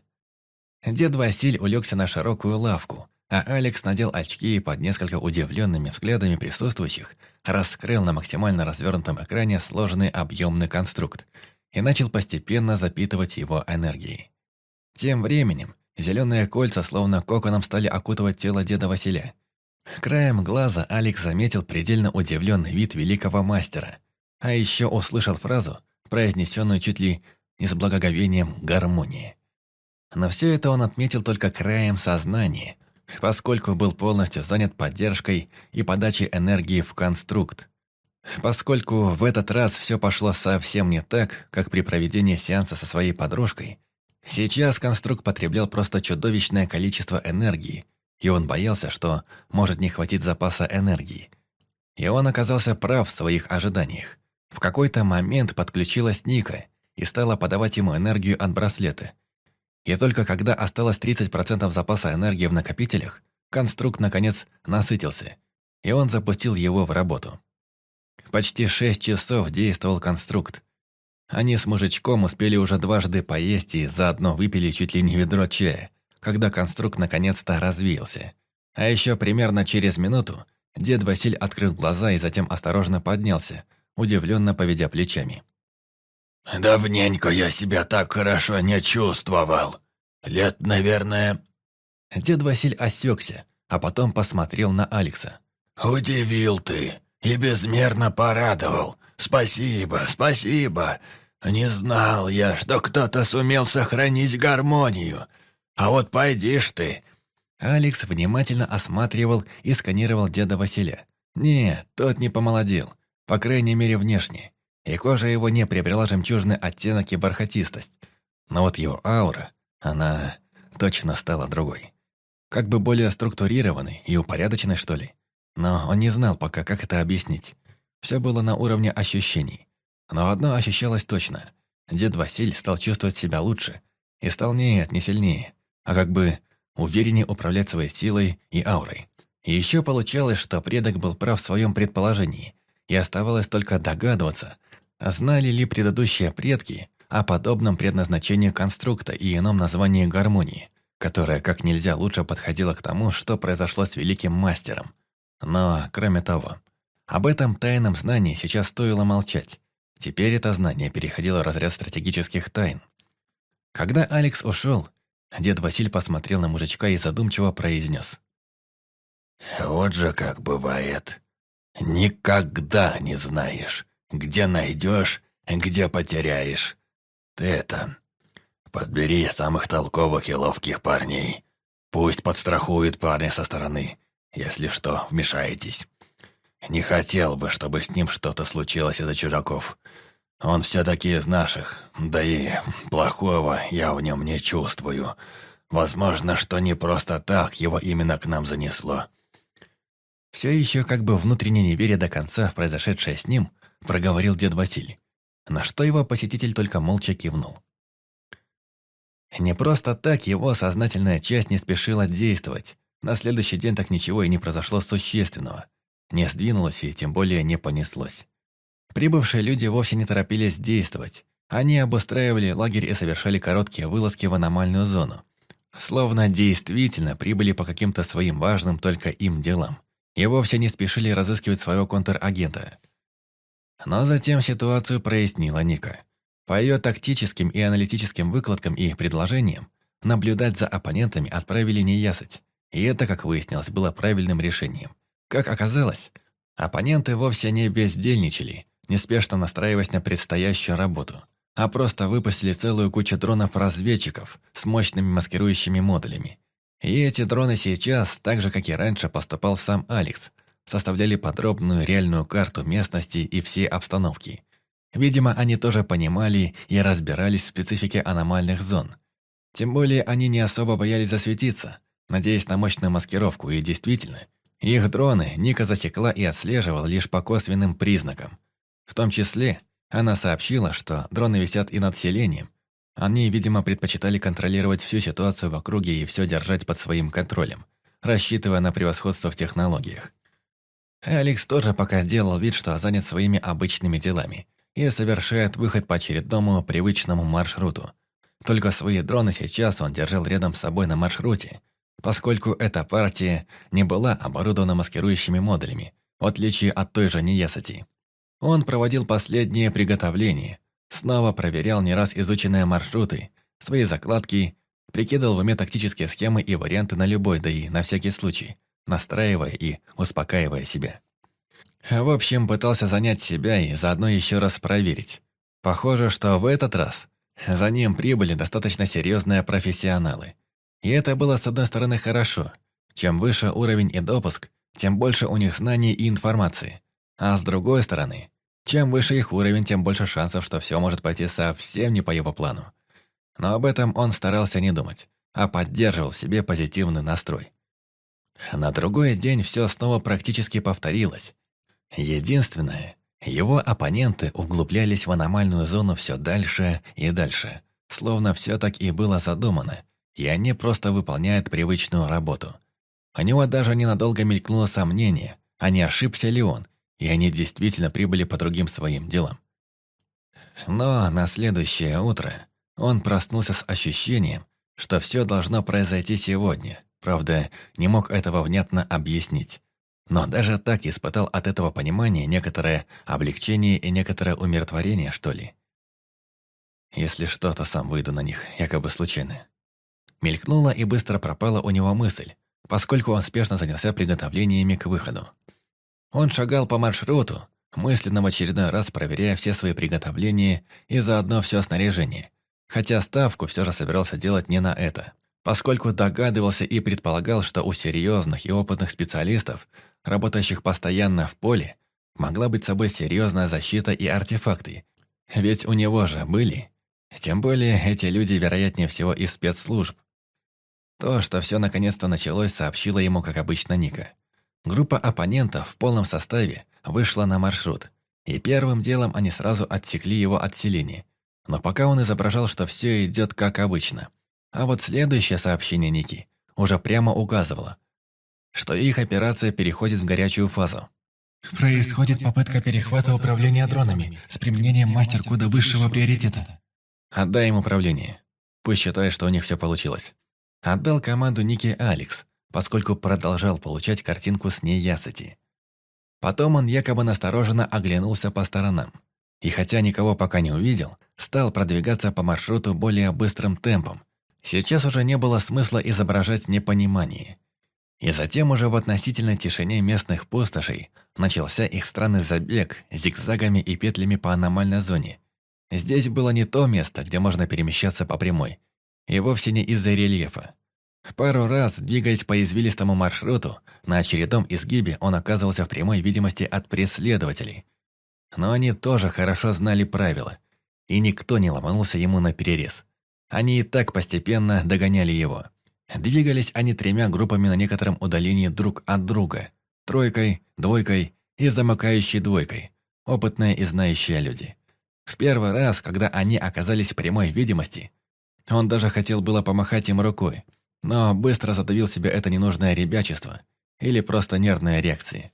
Дед Василь улегся на широкую лавку, а Алекс надел очки и под несколько удивленными взглядами присутствующих раскрыл на максимально развернутом экране сложный объемный конструкт и начал постепенно запитывать его энергией. Тем временем зеленые кольца словно коконом стали окутывать тело деда Василя, Краем глаза Алекс заметил предельно удивленный вид великого мастера, а еще услышал фразу, произнесенную чуть ли не с благоговением гармонии. Но все это он отметил только краем сознания, поскольку был полностью занят поддержкой и подачей энергии в конструкт. Поскольку в этот раз все пошло совсем не так, как при проведении сеанса со своей подружкой, сейчас конструкт потреблял просто чудовищное количество энергии, и он боялся, что может не хватить запаса энергии. И он оказался прав в своих ожиданиях. В какой-то момент подключилась Ника и стала подавать ему энергию от браслета. И только когда осталось 30% запаса энергии в накопителях, конструкт наконец насытился, и он запустил его в работу. Почти 6 часов действовал конструкт. Они с мужичком успели уже дважды поесть и заодно выпили чуть ли не ведро чая – когда конструкт наконец-то развеялся. А еще примерно через минуту дед Василь открыл глаза и затем осторожно поднялся, удивленно поведя плечами. «Давненько я себя так хорошо не чувствовал. Лет, наверное...» Дед Василь осекся, а потом посмотрел на Алекса. «Удивил ты и безмерно порадовал. Спасибо, спасибо. Не знал я, что кто-то сумел сохранить гармонию. А вот пойдишь ты!» Алекс внимательно осматривал и сканировал деда Василия. Нет, тот не помолодел, по крайней мере внешне, и кожа его не приобрела жемчужный оттенок и бархатистость. Но вот его аура, она точно стала другой. Как бы более структурированной и упорядоченной, что ли. Но он не знал пока, как это объяснить. Все было на уровне ощущений. Но одно ощущалось точно. Дед Василь стал чувствовать себя лучше. И стал нет, не сильнее а как бы увереннее управлять своей силой и аурой. И еще получалось, что предок был прав в своем предположении, и оставалось только догадываться, знали ли предыдущие предки о подобном предназначении конструкта и ином названии гармонии, которое как нельзя лучше подходило к тому, что произошло с великим мастером. Но, кроме того, об этом тайном знании сейчас стоило молчать. Теперь это знание переходило в разряд стратегических тайн. Когда Алекс ушел, дед Василь посмотрел на мужичка и задумчиво произнес. «Вот же как бывает. Никогда не знаешь, где найдешь, где потеряешь. Ты это... Подбери самых толковых и ловких парней. Пусть подстрахуют парня со стороны. Если что, вмешаетесь. Не хотел бы, чтобы с ним что-то случилось из-за чужаков. Он все-таки из наших, да и плохого я в нем не чувствую. Возможно, что не просто так его именно к нам занесло. Все еще как бы внутренне не веря до конца в произошедшее с ним, проговорил дед Василий, на что его посетитель только молча кивнул. Не просто так его сознательная часть не спешила действовать. На следующий день так ничего и не произошло существенного. Не сдвинулось и тем более не понеслось. Прибывшие люди вовсе не торопились действовать. Они обустраивали лагерь и совершали короткие вылазки в аномальную зону. Словно действительно прибыли по каким-то своим важным только им делам. И вовсе не спешили разыскивать своего контрагента. Но затем ситуацию прояснила Ника. По ее тактическим и аналитическим выкладкам и предложениям, наблюдать за оппонентами отправили неясыть. И это, как выяснилось, было правильным решением. Как оказалось, оппоненты вовсе не бездельничали, неспешно настраиваясь на предстоящую работу, а просто выпустили целую кучу дронов-разведчиков с мощными маскирующими модулями. И эти дроны сейчас, так же как и раньше поступал сам Алекс, составляли подробную реальную карту местности и всей обстановки. Видимо, они тоже понимали и разбирались в специфике аномальных зон. Тем более они не особо боялись засветиться, надеясь на мощную маскировку, и действительно – их дроны Ника засекла и отслеживала лишь по косвенным признакам. В том числе она сообщила, что дроны висят и над селением. Они, видимо, предпочитали контролировать всю ситуацию в округе и все держать под своим контролем, рассчитывая на превосходство в технологиях. Алекс тоже пока делал вид, что занят своими обычными делами и совершает выход по очередному привычному маршруту. Только свои дроны сейчас он держал рядом с собой на маршруте, поскольку эта партия не была оборудована маскирующими модулями, в отличие от той же Неясати. Он проводил последние приготовления, снова проверял не раз изученные маршруты, свои закладки, прикидывал в уме тактические схемы и варианты на любой, да и на всякий случай, настраивая и успокаивая себя. В общем, пытался занять себя и заодно еще раз проверить. Похоже, что в этот раз за ним прибыли достаточно серьезные профессионалы – и это было, с одной стороны, хорошо. Чем выше уровень и допуск, тем больше у них знаний и информации. А с другой стороны, чем выше их уровень, тем больше шансов, что все может пойти совсем не по его плану. Но об этом он старался не думать, а поддерживал себе позитивный настрой. На другой день все снова практически повторилось. Единственное, его оппоненты углублялись в аномальную зону все дальше и дальше, словно все так и было задумано, и они просто выполняют привычную работу. У него даже ненадолго мелькнуло сомнение, а не ошибся ли он, и они действительно прибыли по другим своим делам. Но на следующее утро он проснулся с ощущением, что все должно произойти сегодня. Правда, не мог этого внятно объяснить. Но даже так испытал от этого понимания некоторое облегчение и некоторое умиротворение, что ли. Если что, то сам выйду на них, якобы случайно. Мелькнула и быстро пропала у него мысль, поскольку он спешно занялся приготовлениями к выходу. Он шагал по маршруту, мысленно в очередной раз проверяя все свои приготовления и заодно все снаряжение, хотя ставку все же собирался делать не на это, поскольку догадывался и предполагал, что у серьезных и опытных специалистов, работающих постоянно в поле, могла быть собой серьезная защита и артефакты, ведь у него же были. Тем более эти люди, вероятнее всего, из спецслужб, то, что все наконец-то началось, сообщила ему, как обычно, Ника. Группа оппонентов в полном составе вышла на маршрут, и первым делом они сразу отсекли его от селения. Но пока он изображал, что все идет как обычно. А вот следующее сообщение Ники уже прямо указывало, что их операция переходит в горячую фазу. Происходит попытка перехвата управления дронами с применением мастер-кода высшего приоритета. Отдай им управление. Пусть считает, что у них все получилось. Отдал команду Нике Алекс, поскольку продолжал получать картинку с неясыти. Потом он якобы настороженно оглянулся по сторонам. И хотя никого пока не увидел, стал продвигаться по маршруту более быстрым темпом. Сейчас уже не было смысла изображать непонимание. И затем уже в относительной тишине местных пустошей начался их странный забег зигзагами и петлями по аномальной зоне. Здесь было не то место, где можно перемещаться по прямой, и вовсе не из-за рельефа. Пару раз, двигаясь по извилистому маршруту, на очередном изгибе он оказывался в прямой видимости от преследователей. Но они тоже хорошо знали правила, и никто не ломанулся ему на перерез. Они и так постепенно догоняли его. Двигались они тремя группами на некотором удалении друг от друга. Тройкой, двойкой и замыкающей двойкой. Опытные и знающие люди. В первый раз, когда они оказались в прямой видимости, он даже хотел было помахать им рукой, но быстро задавил себе это ненужное ребячество или просто нервные реакции.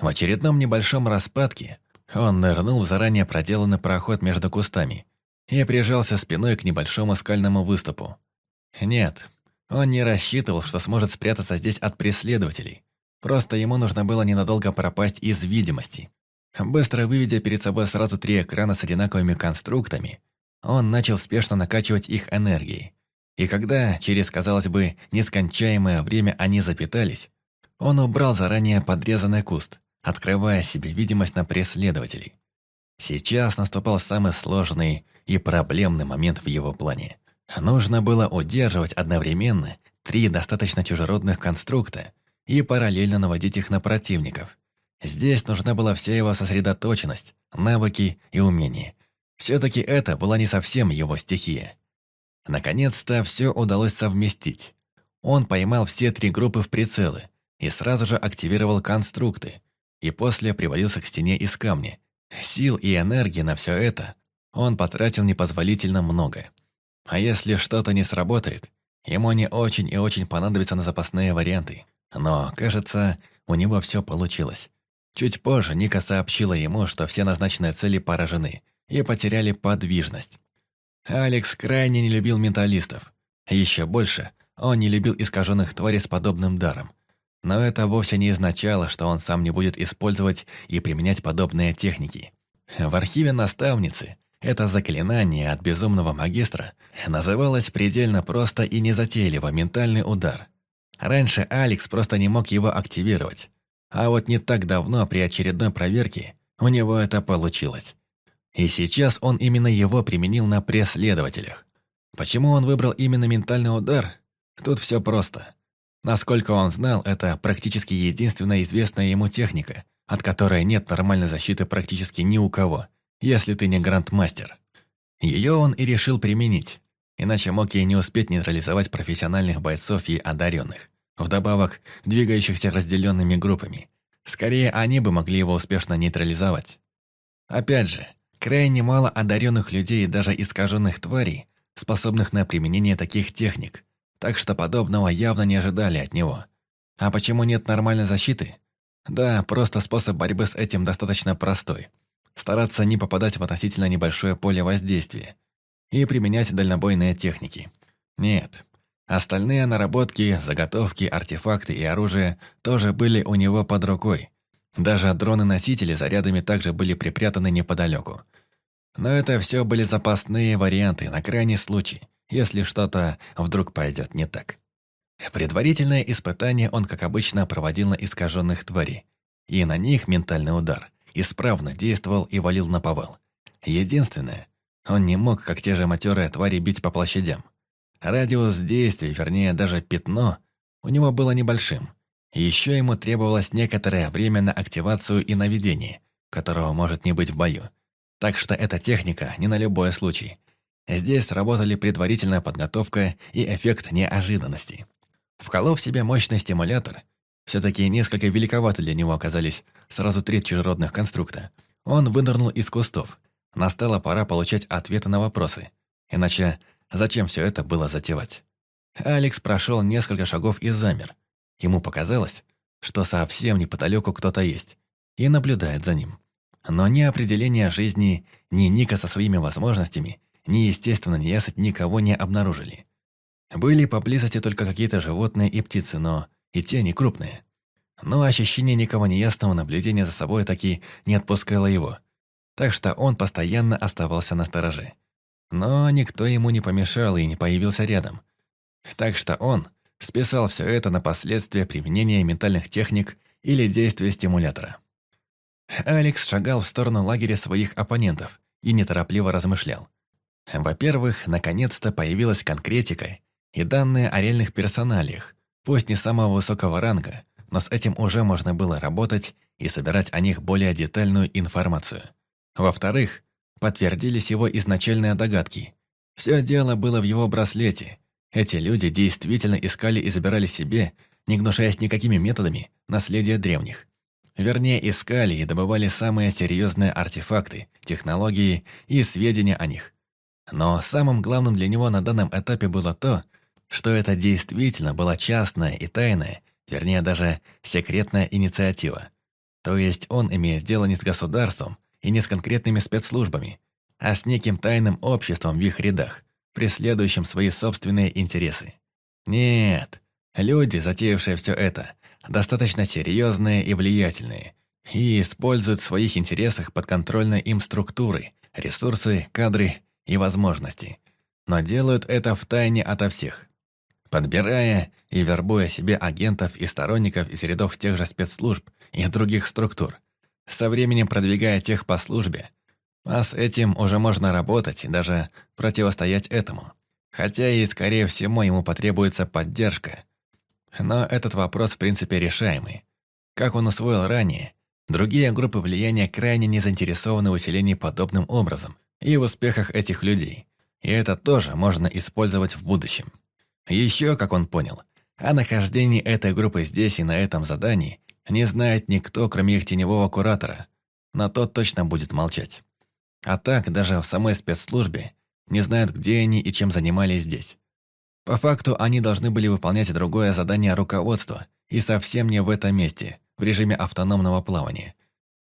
В очередном небольшом распадке он нырнул в заранее проделанный проход между кустами и прижался спиной к небольшому скальному выступу. Нет, он не рассчитывал, что сможет спрятаться здесь от преследователей. Просто ему нужно было ненадолго пропасть из видимости. Быстро выведя перед собой сразу три экрана с одинаковыми конструктами, он начал спешно накачивать их энергией. И когда, через, казалось бы, нескончаемое время они запитались, он убрал заранее подрезанный куст, открывая себе видимость на преследователей. Сейчас наступал самый сложный и проблемный момент в его плане. Нужно было удерживать одновременно три достаточно чужеродных конструкта и параллельно наводить их на противников. Здесь нужна была вся его сосредоточенность, навыки и умения. Все-таки это была не совсем его стихия. Наконец-то все удалось совместить. Он поймал все три группы в прицелы и сразу же активировал конструкты, и после привалился к стене из камня. Сил и энергии на все это он потратил непозволительно много. А если что-то не сработает, ему не очень и очень понадобятся на запасные варианты. Но, кажется, у него все получилось. Чуть позже Ника сообщила ему, что все назначенные цели поражены и потеряли подвижность. Алекс крайне не любил менталистов. Еще больше он не любил искаженных тварей с подобным даром. Но это вовсе не означало, что он сам не будет использовать и применять подобные техники. В архиве наставницы это заклинание от безумного магистра называлось предельно просто и незатейливо «ментальный удар». Раньше Алекс просто не мог его активировать. А вот не так давно при очередной проверке у него это получилось. И сейчас он именно его применил на преследователях. Почему он выбрал именно ментальный удар? Тут все просто. Насколько он знал, это практически единственная известная ему техника, от которой нет нормальной защиты практически ни у кого, если ты не грандмастер. Ее он и решил применить, иначе мог ей не успеть нейтрализовать профессиональных бойцов и одаренных, вдобавок двигающихся разделенными группами. Скорее, они бы могли его успешно нейтрализовать. Опять же, Крайне мало одаренных людей и даже искаженных тварей, способных на применение таких техник, так что подобного явно не ожидали от него. А почему нет нормальной защиты? Да, просто способ борьбы с этим достаточно простой. Стараться не попадать в относительно небольшое поле воздействия и применять дальнобойные техники. Нет, остальные наработки, заготовки, артефакты и оружие тоже были у него под рукой, даже дроны-носители зарядами также были припрятаны неподалеку. Но это все были запасные варианты на крайний случай, если что-то вдруг пойдет не так. Предварительное испытание он, как обычно, проводил на искаженных тварей. И на них ментальный удар исправно действовал и валил на повал. Единственное, он не мог, как те же матерые твари, бить по площадям. Радиус действия, вернее, даже пятно, у него было небольшим. Еще ему требовалось некоторое время на активацию и наведение, которого может не быть в бою. Так что эта техника не на любой случай. Здесь работали предварительная подготовка и эффект неожиданности. Вколов себе мощный стимулятор, все-таки несколько великоваты для него оказались сразу три чужеродных конструкта, он вынырнул из кустов. Настала пора получать ответы на вопросы. Иначе зачем все это было затевать? Алекс прошел несколько шагов и замер, Ему показалось, что совсем неподалеку кто-то есть и наблюдает за ним. Но ни определения жизни, ни Ника со своими возможностями, ни, естественно, Неясыть никого не обнаружили. Были поблизости только какие-то животные и птицы, но и те не крупные. Но ощущение никого неясного наблюдения за собой таки не отпускало его. Так что он постоянно оставался на стороже. Но никто ему не помешал и не появился рядом. Так что он списал все это на последствия применения ментальных техник или действия стимулятора. Алекс шагал в сторону лагеря своих оппонентов и неторопливо размышлял. Во-первых, наконец-то появилась конкретика и данные о реальных персоналиях, пусть не самого высокого ранга, но с этим уже можно было работать и собирать о них более детальную информацию. Во-вторых, подтвердились его изначальные догадки. Все дело было в его браслете. Эти люди действительно искали и забирали себе, не гнушаясь никакими методами, наследие древних. Вернее, искали и добывали самые серьезные артефакты, технологии и сведения о них. Но самым главным для него на данном этапе было то, что это действительно была частная и тайная, вернее даже секретная инициатива. То есть он имеет дело не с государством и не с конкретными спецслужбами, а с неким тайным обществом в их рядах, преследующим свои собственные интересы. Нет, люди, затеявшие все это, достаточно серьезные и влиятельные, и используют в своих интересах подконтрольные им структуры, ресурсы, кадры и возможности. Но делают это в тайне ото всех. Подбирая и вербуя себе агентов и сторонников из рядов тех же спецслужб и других структур. Со временем продвигая тех по службе. А с этим уже можно работать и даже противостоять этому. Хотя и, скорее всего, ему потребуется поддержка – но этот вопрос в принципе решаемый. Как он усвоил ранее, другие группы влияния крайне не заинтересованы в усилении подобным образом и в успехах этих людей. И это тоже можно использовать в будущем. Еще, как он понял, о нахождении этой группы здесь и на этом задании не знает никто, кроме их теневого куратора, но тот точно будет молчать. А так, даже в самой спецслужбе не знают, где они и чем занимались здесь. По факту они должны были выполнять другое задание руководства, и совсем не в этом месте, в режиме автономного плавания.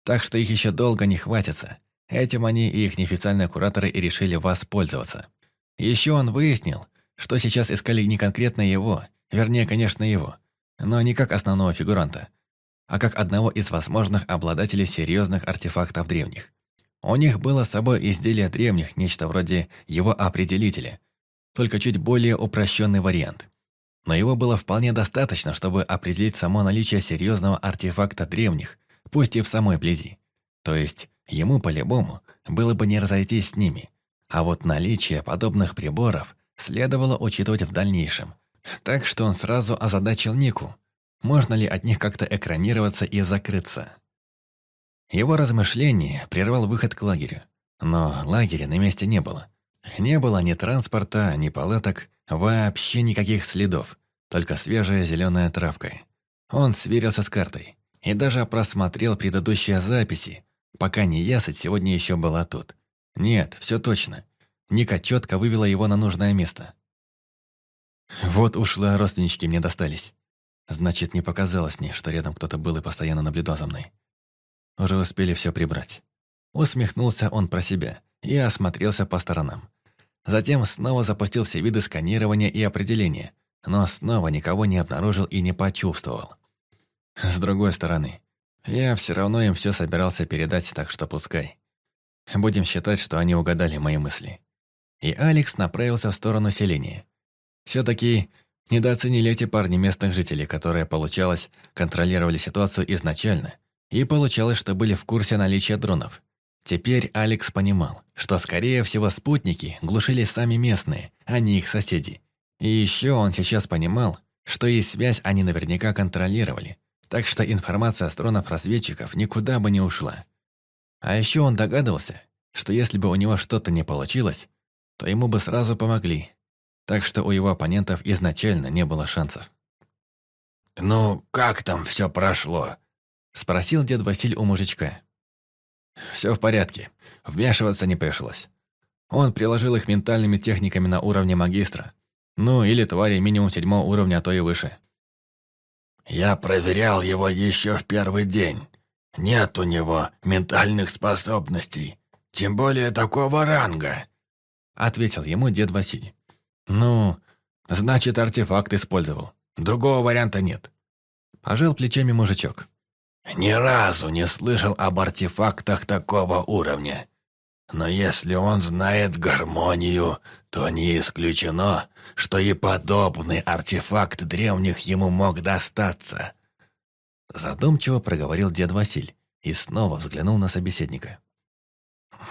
Так что их еще долго не хватится. Этим они и их неофициальные кураторы и решили воспользоваться. Еще он выяснил, что сейчас искали не конкретно его, вернее, конечно, его, но не как основного фигуранта, а как одного из возможных обладателей серьезных артефактов древних. У них было с собой изделие древних, нечто вроде его определителя, только чуть более упрощенный вариант. Но его было вполне достаточно, чтобы определить само наличие серьезного артефакта древних, пусть и в самой близи. То есть ему по-любому было бы не разойтись с ними. А вот наличие подобных приборов следовало учитывать в дальнейшем. Так что он сразу озадачил Нику. Можно ли от них как-то экранироваться и закрыться? Его размышление прервал выход к лагерю. Но лагеря на месте не было. Не было ни транспорта, ни палаток, вообще никаких следов, только свежая зеленая травка. Он сверился с картой и даже просмотрел предыдущие записи, пока неясыть сегодня еще была тут. Нет, все точно. Ника четко вывела его на нужное место. Вот ушла, родственнички мне достались. Значит, не показалось мне, что рядом кто-то был и постоянно наблюдал за мной. Уже успели все прибрать. Усмехнулся он про себя и осмотрелся по сторонам. Затем снова запустил все виды сканирования и определения, но снова никого не обнаружил и не почувствовал. С другой стороны, я все равно им все собирался передать, так что пускай. Будем считать, что они угадали мои мысли. И Алекс направился в сторону селения. Все-таки недооценили эти парни местных жителей, которые, получалось, контролировали ситуацию изначально, и получалось, что были в курсе наличия дронов. Теперь Алекс понимал, что, скорее всего, спутники глушили сами местные, а не их соседи. И еще он сейчас понимал, что и связь они наверняка контролировали, так что информация с дронов-разведчиков никуда бы не ушла. А еще он догадывался, что если бы у него что-то не получилось, то ему бы сразу помогли, так что у его оппонентов изначально не было шансов. «Ну, как там все прошло?» – спросил дед Василь у мужичка. Все в порядке. Вмешиваться не пришлось. Он приложил их ментальными техниками на уровне магистра. Ну, или твари минимум седьмого уровня, а то и выше. Я проверял его еще в первый день. Нет у него ментальных способностей. Тем более такого ранга. Ответил ему дед Василий. Ну, Значит, артефакт использовал. Другого варианта нет. Пожал плечами мужичок. Ни разу не слышал об артефактах такого уровня. Но если он знает гармонию, то не исключено, что и подобный артефакт древних ему мог достаться. Задумчиво проговорил дед Василь и снова взглянул на собеседника.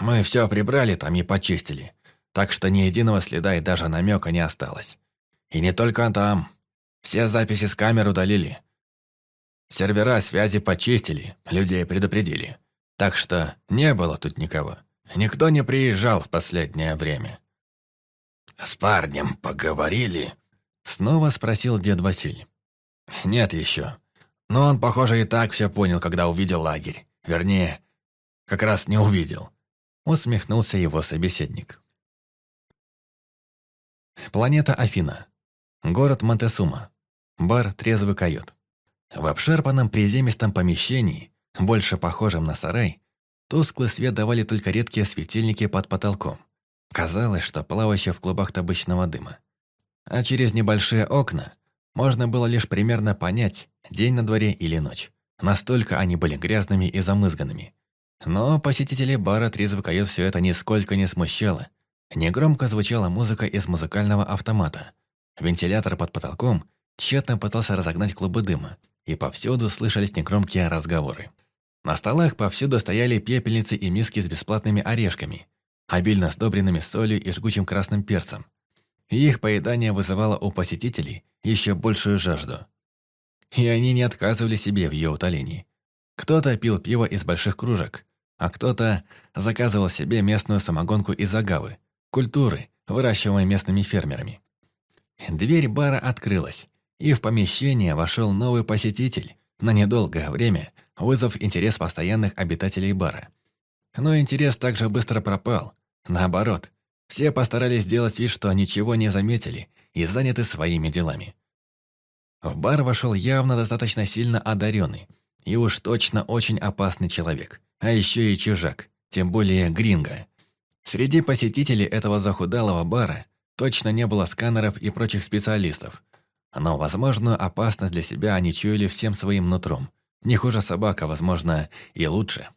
«Мы все прибрали там и почистили, так что ни единого следа и даже намека не осталось. И не только там. Все записи с камер удалили. Сервера связи почистили, людей предупредили. Так что не было тут никого. Никто не приезжал в последнее время. «С парнем поговорили?» Снова спросил дед Василь. «Нет еще. Но он, похоже, и так все понял, когда увидел лагерь. Вернее, как раз не увидел». Усмехнулся его собеседник. Планета Афина. Город Монтесума. Бар «Трезвый койот». В обшарпанном приземистом помещении, больше похожем на сарай, тусклый свет давали только редкие светильники под потолком. Казалось, что плавающие в клубах табачного дыма. А через небольшие окна можно было лишь примерно понять, день на дворе или ночь. Настолько они были грязными и замызганными. Но посетители бара «Трезвый койот» все это нисколько не смущало. Негромко звучала музыка из музыкального автомата. Вентилятор под потолком тщетно пытался разогнать клубы дыма, и повсюду слышались негромкие разговоры. На столах повсюду стояли пепельницы и миски с бесплатными орешками, обильно сдобренными солью и жгучим красным перцем. Их поедание вызывало у посетителей еще большую жажду. И они не отказывали себе в ее утолении. Кто-то пил пиво из больших кружек, а кто-то заказывал себе местную самогонку из агавы, культуры, выращиваемой местными фермерами. Дверь бара открылась, и в помещение вошел новый посетитель, на недолгое время вызвав интерес постоянных обитателей бара. Но интерес также быстро пропал. Наоборот, все постарались сделать вид, что ничего не заметили и заняты своими делами. В бар вошел явно достаточно сильно одаренный и уж точно очень опасный человек, а еще и чужак, тем более гринго. Среди посетителей этого захудалого бара точно не было сканеров и прочих специалистов, но возможную опасность для себя они чуяли всем своим нутром. Не хуже собака, возможно, и лучше.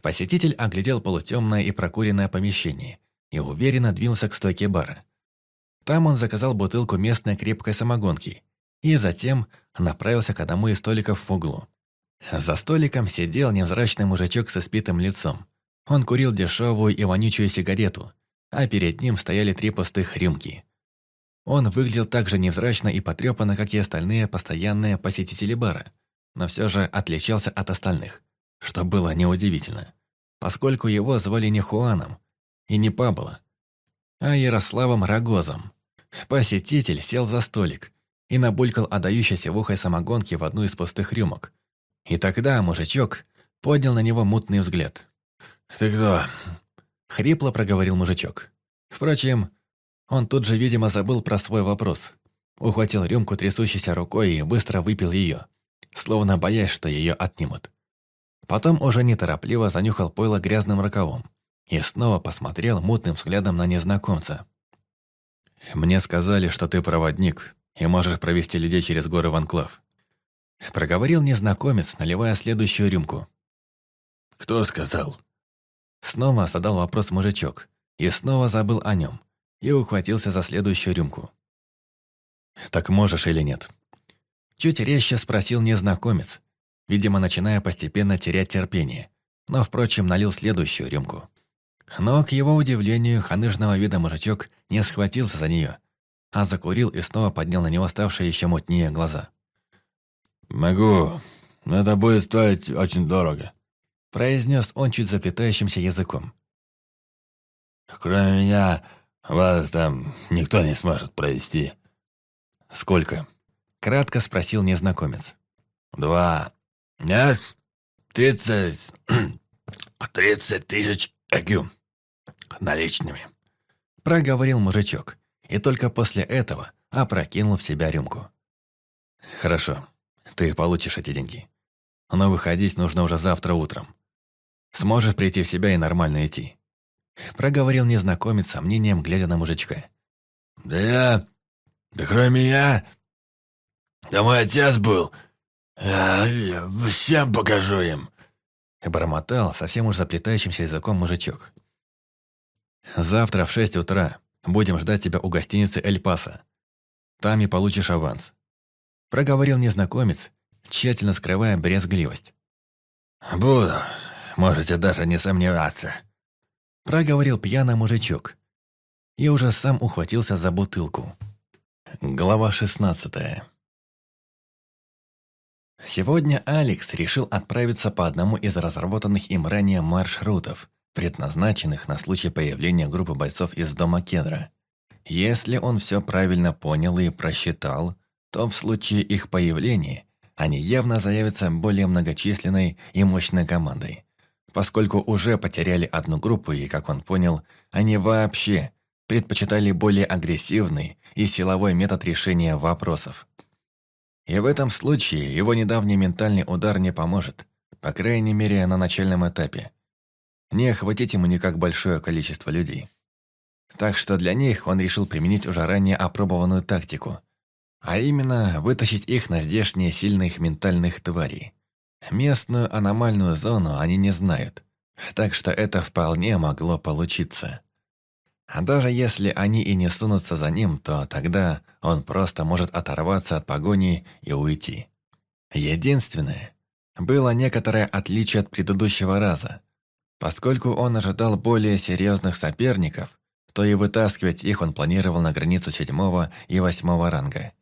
Посетитель оглядел полутемное и прокуренное помещение и уверенно двинулся к стойке бара. Там он заказал бутылку местной крепкой самогонки и затем направился к одному из столиков в углу. За столиком сидел невзрачный мужичок со спитым лицом. Он курил дешевую и вонючую сигарету, а перед ним стояли три пустых рюмки. Он выглядел так же невзрачно и потрепанно, как и остальные постоянные посетители бара, но все же отличался от остальных, что было неудивительно, поскольку его звали не Хуаном и не Пабло, а Ярославом Рогозом. Посетитель сел за столик и набулькал отдающейся в ухо самогонки в одну из пустых рюмок. И тогда мужичок поднял на него мутный взгляд. «Ты кто?» — хрипло проговорил мужичок. Впрочем, он тут же, видимо, забыл про свой вопрос. Ухватил рюмку трясущейся рукой и быстро выпил ее, словно боясь, что ее отнимут. Потом уже неторопливо занюхал пойло грязным рукавом и снова посмотрел мутным взглядом на незнакомца. «Мне сказали, что ты проводник и можешь провести людей через горы в Анклав». Проговорил незнакомец, наливая следующую рюмку. «Кто сказал?» Снова задал вопрос мужичок и снова забыл о нем и ухватился за следующую рюмку. «Так можешь или нет?» Чуть резче спросил незнакомец, видимо, начиная постепенно терять терпение, но, впрочем, налил следующую рюмку. Но, к его удивлению, ханыжного вида мужичок не схватился за нее, а закурил и снова поднял на него ставшие еще мутнее глаза. «Могу, но это будет стоить очень дорого», произнес он чуть заплетающимся языком. «Кроме меня, вас там никто не сможет провести». «Сколько?» — кратко спросил незнакомец. «Два. Нет, тридцать... тридцать тысяч эгю. Наличными». Проговорил мужичок, и только после этого опрокинул в себя рюмку. «Хорошо, ты получишь эти деньги. Но выходить нужно уже завтра утром. Сможешь прийти в себя и нормально идти. Проговорил незнакомец сомнением, глядя на мужичка. «Да я Да кроме меня, да мой отец был. А, всем покажу им. Бормотал совсем уж заплетающимся языком мужичок. «Завтра в шесть утра будем ждать тебя у гостиницы «Эль Паса». Там и получишь аванс», — проговорил незнакомец, тщательно скрывая брезгливость. «Буду, можете даже не сомневаться», — проговорил пьяный мужичок. И уже сам ухватился за бутылку. Глава шестнадцатая. Сегодня Алекс решил отправиться по одному из разработанных им ранее маршрутов, предназначенных на случай появления группы бойцов из дома Кедра. Если он все правильно понял и просчитал, то в случае их появления они явно заявятся более многочисленной и мощной командой, поскольку уже потеряли одну группу и, как он понял, они вообще предпочитали более агрессивный и силовой метод решения вопросов. И в этом случае его недавний ментальный удар не поможет, по крайней мере, на начальном этапе. Не охватить ему никак большое количество людей. Так что для них он решил применить уже ранее опробованную тактику, а именно вытащить их на здешние сильных ментальных тварей. Местную аномальную зону они не знают, так что это вполне могло получиться. А даже если они и не сунутся за ним, то тогда он просто может оторваться от погони и уйти. Единственное, было некоторое отличие от предыдущего раза. Поскольку он ожидал более серьезных соперников, то и вытаскивать их он планировал на границу седьмого и восьмого ранга.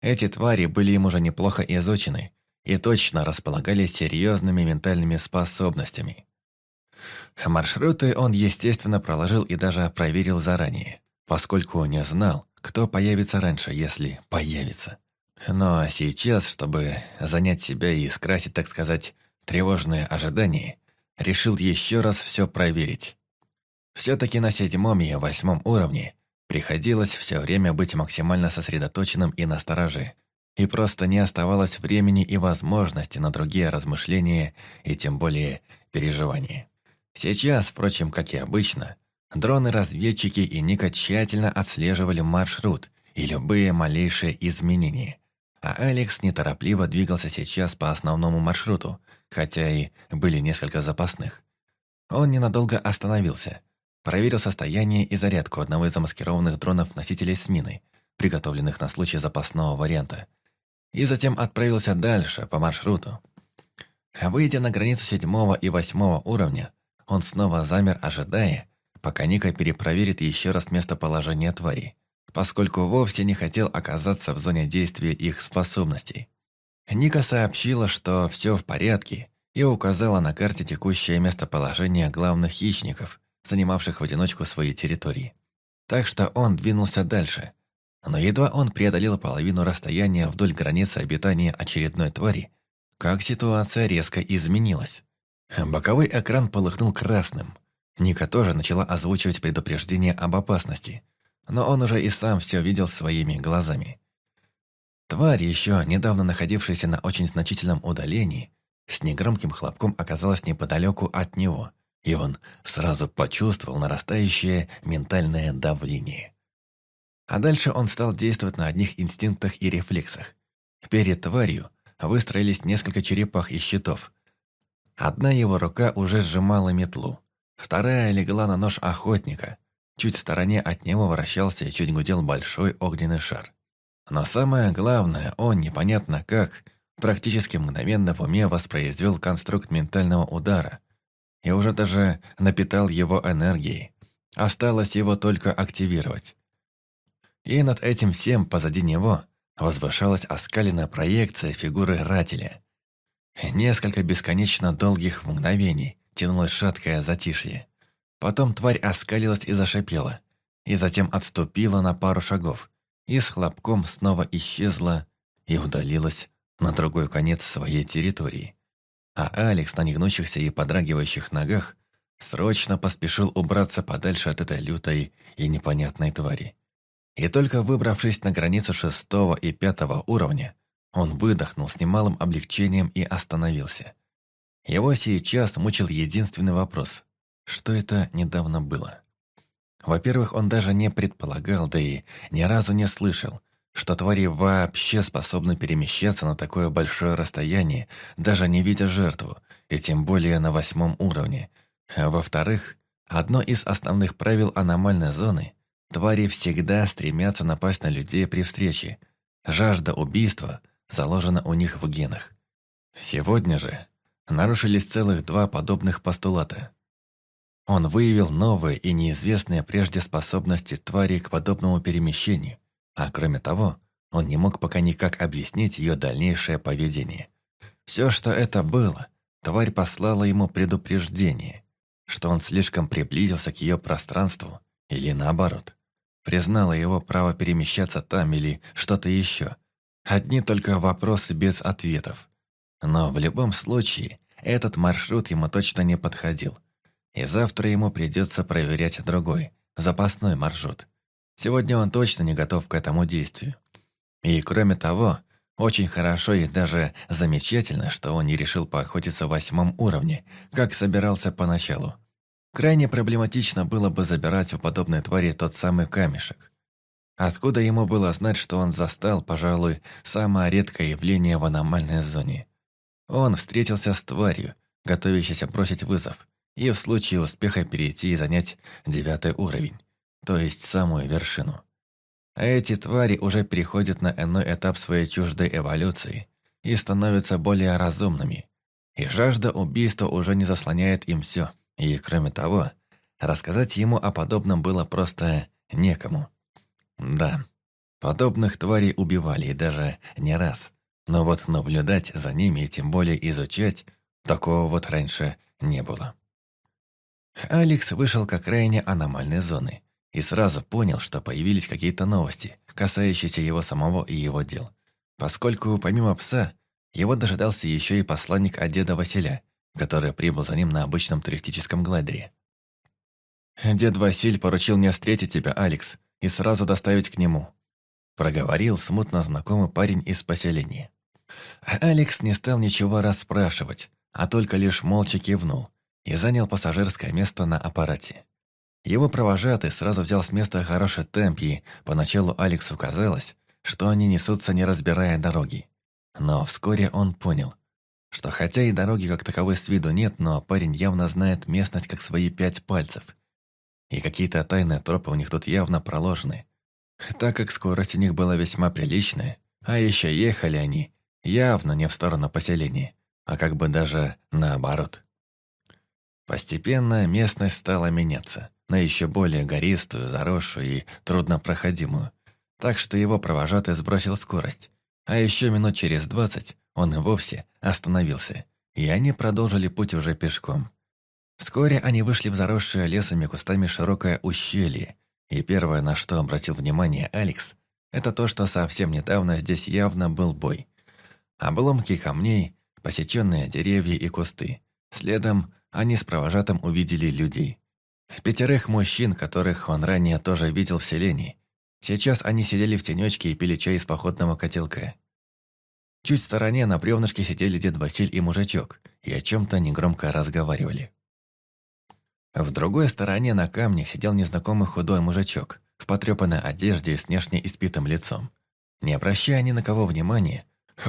Эти твари были им уже неплохо изучены и точно располагали серьезными ментальными способностями. Маршруты он, естественно, проложил и даже проверил заранее, поскольку не знал, кто появится раньше, если появится. Но сейчас, чтобы занять себя и скрасить, так сказать, тревожные ожидания, решил еще раз все проверить. Все-таки на седьмом и восьмом уровне приходилось все время быть максимально сосредоточенным и настороже, и просто не оставалось времени и возможности на другие размышления и тем более переживания. Сейчас, впрочем, как и обычно, дроны-разведчики и Ника тщательно отслеживали маршрут и любые малейшие изменения. А Алекс неторопливо двигался сейчас по основному маршруту, хотя и были несколько запасных. Он ненадолго остановился, проверил состояние и зарядку одного из замаскированных дронов-носителей с миной, приготовленных на случай запасного варианта, и затем отправился дальше по маршруту. Выйдя на границу седьмого и восьмого уровня, он снова замер, ожидая, пока Ника перепроверит еще раз местоположение твари, поскольку вовсе не хотел оказаться в зоне действия их способностей. Ника сообщила, что все в порядке, и указала на карте текущее местоположение главных хищников, занимавших в одиночку свои территории. Так что он двинулся дальше. Но едва он преодолел половину расстояния вдоль границы обитания очередной твари, как ситуация резко изменилась. Боковой экран полыхнул красным. Ника тоже начала озвучивать предупреждение об опасности, но он уже и сам все видел своими глазами. Тварь, еще недавно находившаяся на очень значительном удалении, с негромким хлопком оказалась неподалеку от него, и он сразу почувствовал нарастающее ментальное давление. А дальше он стал действовать на одних инстинктах и рефлексах. Перед тварью выстроились несколько черепах и щитов – Одна его рука уже сжимала метлу, вторая легла на нож охотника. Чуть в стороне от него вращался и чуть гудел большой огненный шар. Но самое главное, он непонятно как, практически мгновенно в уме воспроизвел конструкт ментального удара и уже даже напитал его энергией. Осталось его только активировать. И над этим всем позади него возвышалась оскаленная проекция фигуры Рателя. Несколько бесконечно долгих мгновений тянулось шаткое затишье. Потом тварь оскалилась и зашипела, и затем отступила на пару шагов, и с хлопком снова исчезла и удалилась на другой конец своей территории. А Алекс на негнущихся и подрагивающих ногах срочно поспешил убраться подальше от этой лютой и непонятной твари. И только выбравшись на границу шестого и пятого уровня, он выдохнул с немалым облегчением и остановился. Его сейчас мучил единственный вопрос. Что это недавно было? Во-первых, он даже не предполагал, да и ни разу не слышал, что твари вообще способны перемещаться на такое большое расстояние, даже не видя жертву, и тем более на восьмом уровне. А во-вторых, одно из основных правил аномальной зоны – твари всегда стремятся напасть на людей при встрече. Жажда убийства заложена у них в генах. Сегодня же нарушились целых два подобных постулата. Он выявил новые и неизвестные прежде способности твари к подобному перемещению, а кроме того, он не мог пока никак объяснить ее дальнейшее поведение. Все, что это было, тварь послала ему предупреждение, что он слишком приблизился к ее пространству, или наоборот, признала его право перемещаться там или что-то еще. Одни только вопросы без ответов. Но в любом случае, этот маршрут ему точно не подходил. И завтра ему придется проверять другой, запасной маршрут. Сегодня он точно не готов к этому действию. И кроме того, очень хорошо и даже замечательно, что он не решил поохотиться в восьмом уровне, как собирался поначалу. Крайне проблематично было бы забирать у подобной твари тот самый камешек. Откуда ему было знать, что он застал, пожалуй, самое редкое явление в аномальной зоне? Он встретился с тварью, готовящейся бросить вызов, и в случае успеха перейти и занять девятый уровень то есть самую вершину. А эти твари уже переходят на иной этап своей чуждой эволюции и становятся более разумными. И жажда убийства уже не заслоняет им все. И, кроме того, рассказать ему о подобном было просто некому. Да, подобных тварей убивали и даже не раз. Но вот наблюдать за ними и тем более изучать, такого вот раньше не было. Алекс вышел к окраине аномальной зоны и сразу понял, что появились какие-то новости, касающиеся его самого и его дел. Поскольку помимо пса, его дожидался еще и посланник от деда Василя, который прибыл за ним на обычном туристическом глайдере. «Дед Василь поручил мне встретить тебя, Алекс, и сразу доставить к нему», проговорил смутно знакомый парень из поселения. Алекс не стал ничего расспрашивать, а только лишь молча кивнул и занял пассажирское место на аппарате. Его провожатый сразу взял с места хороший темп, и поначалу Алексу казалось, что они несутся, не разбирая дороги. Но вскоре он понял, что хотя и дороги как таковой с виду нет, но парень явно знает местность как свои пять пальцев. И какие-то тайные тропы у них тут явно проложены. Так как скорость у них была весьма приличная, а еще ехали они явно не в сторону поселения, а как бы даже наоборот. Постепенно местность стала меняться на еще более гористую, заросшую и труднопроходимую, так что его провожатый сбросил скорость. А еще минут через двадцать он и вовсе остановился, и они продолжили путь уже пешком. Вскоре они вышли в заросшее лесами кустами широкое ущелье, и первое, на что обратил внимание Алекс, это то, что совсем недавно здесь явно был бой. Обломки камней, посеченные деревья и кусты. Следом они с провожатым увидели людей. Пятерых мужчин, которых он ранее тоже видел в селении. Сейчас они сидели в тенечке и пили чай из походного котелка. Чуть в стороне на бревнышке сидели дед Василь и мужичок, и о чем-то негромко разговаривали. В другой стороне на камне сидел незнакомый худой мужичок, в потрепанной одежде и с внешне испитым лицом. Не обращая ни на кого внимания,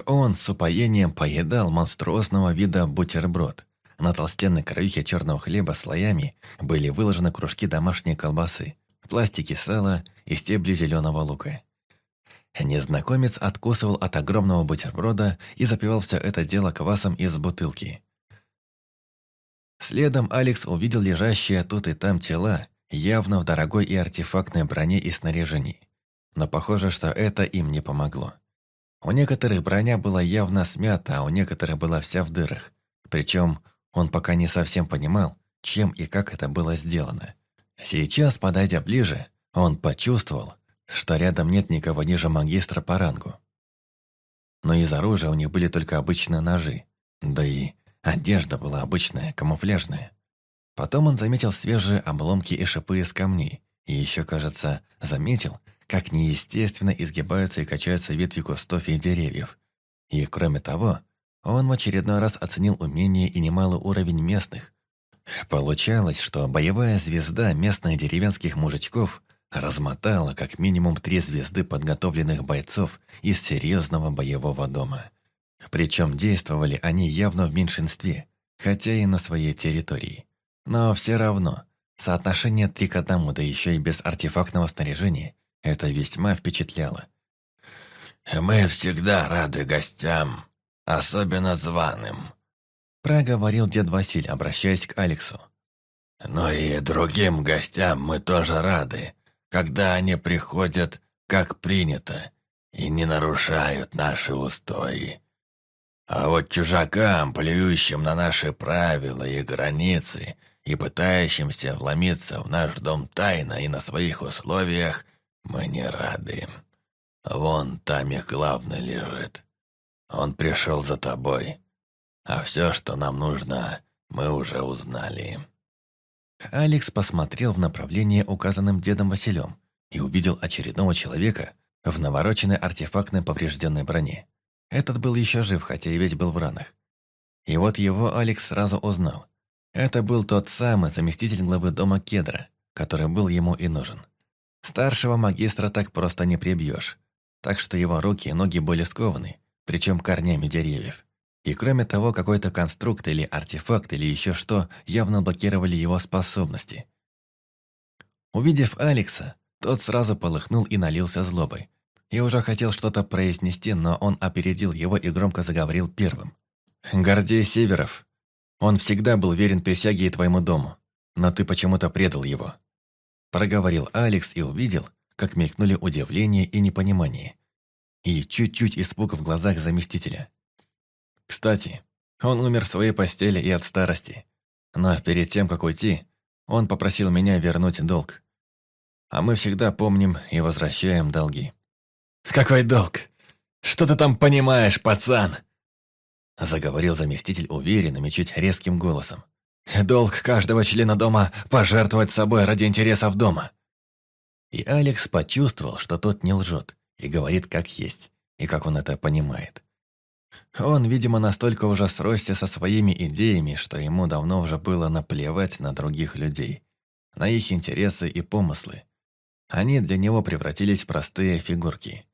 он с упоением поедал монструозного вида бутерброд, на толстенной краюхе черного хлеба слоями были выложены кружки домашней колбасы, пластики сала и стебли зеленого лука. Незнакомец откусывал от огромного бутерброда и запивал все это дело квасом из бутылки. Следом Алекс увидел лежащие тут и там тела, явно в дорогой и артефактной броне и снаряжении. Но похоже, что это им не помогло. У некоторых броня была явно смята, а у некоторых была вся в дырах. Причем он пока не совсем понимал, чем и как это было сделано. Сейчас, подойдя ближе, он почувствовал, что рядом нет никого ниже магистра по рангу. Но из оружия у них были только обычные ножи, да и одежда была обычная, камуфляжная. Потом он заметил свежие обломки и шипы из камней, и еще, кажется, заметил, как неестественно изгибаются и качаются ветви кустов и деревьев. И, кроме того, он в очередной раз оценил умение и немалый уровень местных. Получалось, что боевая звезда местных деревенских мужичков размотала как минимум три звезды подготовленных бойцов из серьезного боевого дома. Причем действовали они явно в меньшинстве, хотя и на своей территории. Но все равно, соотношение три к одному, да еще и без артефактного снаряжения, это весьма впечатляло. «Мы всегда рады гостям, особенно званым», проговорил дед Василь, обращаясь к Алексу. «Но и другим гостям мы тоже рады, когда они приходят, как принято, и не нарушают наши устои. А вот чужакам, плюющим на наши правила и границы, и пытающимся вломиться в наш дом тайно и на своих условиях, мы не рады. Вон там их главный лежит. Он пришел за тобой. А все, что нам нужно, мы уже узнали». Алекс посмотрел в направлении, указанным дедом Василем, и увидел очередного человека в навороченной артефактной поврежденной броне. Этот был еще жив, хотя и весь был в ранах. И вот его Алекс сразу узнал. Это был тот самый заместитель главы дома Кедра, который был ему и нужен. Старшего магистра так просто не прибьешь, так что его руки и ноги были скованы, причем корнями деревьев. И кроме того, какой-то конструкт или артефакт или еще что явно блокировали его способности. Увидев Алекса, тот сразу полыхнул и налился злобой. И уже хотел что-то произнести, но он опередил его и громко заговорил первым. «Гордей Северов. Он всегда был верен присяге и твоему дому, но ты почему-то предал его». Проговорил Алекс и увидел, как мелькнули удивление и непонимание. И чуть-чуть испуг в глазах заместителя. Кстати, он умер в своей постели и от старости. Но перед тем, как уйти, он попросил меня вернуть долг. А мы всегда помним и возвращаем долги. «Какой долг? Что ты там понимаешь, пацан?» Заговорил заместитель уверенным и чуть резким голосом. «Долг каждого члена дома пожертвовать собой ради интересов дома». И Алекс почувствовал, что тот не лжет и говорит как есть, и как он это понимает. Он, видимо, настолько уже сросся со своими идеями, что ему давно уже было наплевать на других людей, на их интересы и помыслы. Они для него превратились в простые фигурки.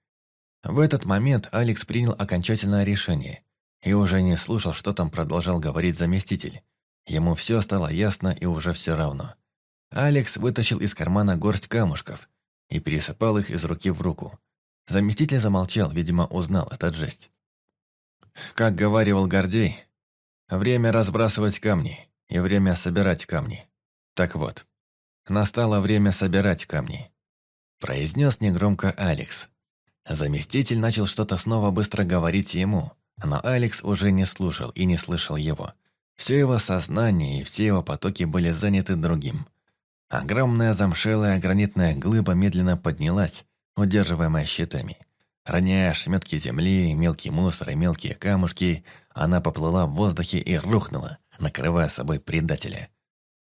В этот момент Алекс принял окончательное решение и уже не слушал, что там продолжал говорить заместитель. Ему все стало ясно и уже все равно. Алекс вытащил из кармана горсть камушков и пересыпал их из руки в руку. Заместитель замолчал, видимо, узнал этот жесть. Как говаривал Гордей, время разбрасывать камни и время собирать камни. Так вот, настало время собирать камни. Произнес негромко Алекс. Заместитель начал что-то снова быстро говорить ему, но Алекс уже не слушал и не слышал его. Все его сознание и все его потоки были заняты другим. Огромная замшелая гранитная глыба медленно поднялась, удерживаемая щитами. Роняя ошметки земли, мелкий мусор и мелкие камушки, она поплыла в воздухе и рухнула, накрывая собой предателя.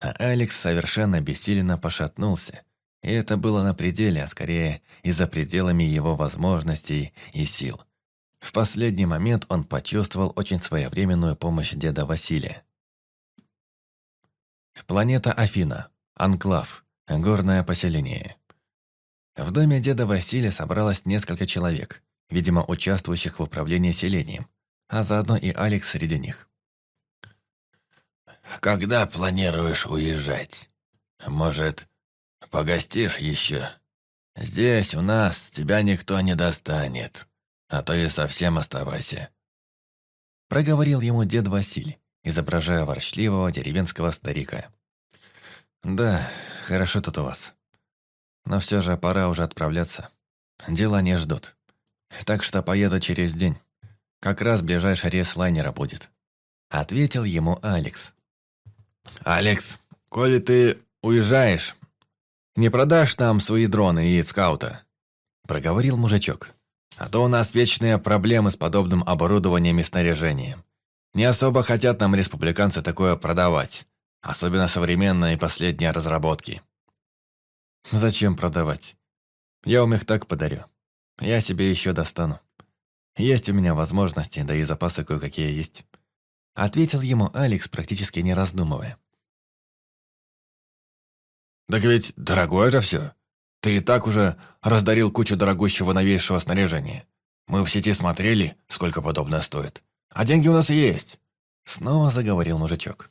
А Алекс совершенно обессиленно пошатнулся. И это было на пределе, а скорее и за пределами его возможностей и сил. В последний момент он почувствовал очень своевременную помощь деда Василия. Планета Афина. Анклав. Горное поселение. В доме деда Василия собралось несколько человек, видимо, участвующих в управлении селением, а заодно и Алекс среди них. «Когда планируешь уезжать? Может, погостишь еще? Здесь у нас тебя никто не достанет, а то и совсем оставайся». Проговорил ему дед Василий, изображая ворчливого деревенского старика. «Да, хорошо тут у вас. Но все же пора уже отправляться. Дела не ждут. Так что поеду через день. Как раз ближайший рейс лайнера будет. Ответил ему Алекс. «Алекс, коли ты уезжаешь, не продашь нам свои дроны и скаута?» Проговорил мужичок. «А то у нас вечные проблемы с подобным оборудованием и снаряжением. Не особо хотят нам республиканцы такое продавать. Особенно современные и последние разработки. Зачем продавать? Я вам их так подарю. Я себе еще достану. Есть у меня возможности, да и запасы кое-какие есть. Ответил ему Алекс, практически не раздумывая. «Так ведь дорогое же все. Ты и так уже раздарил кучу дорогущего новейшего снаряжения. Мы в сети смотрели, сколько подобное стоит. А деньги у нас есть. Снова заговорил мужичок.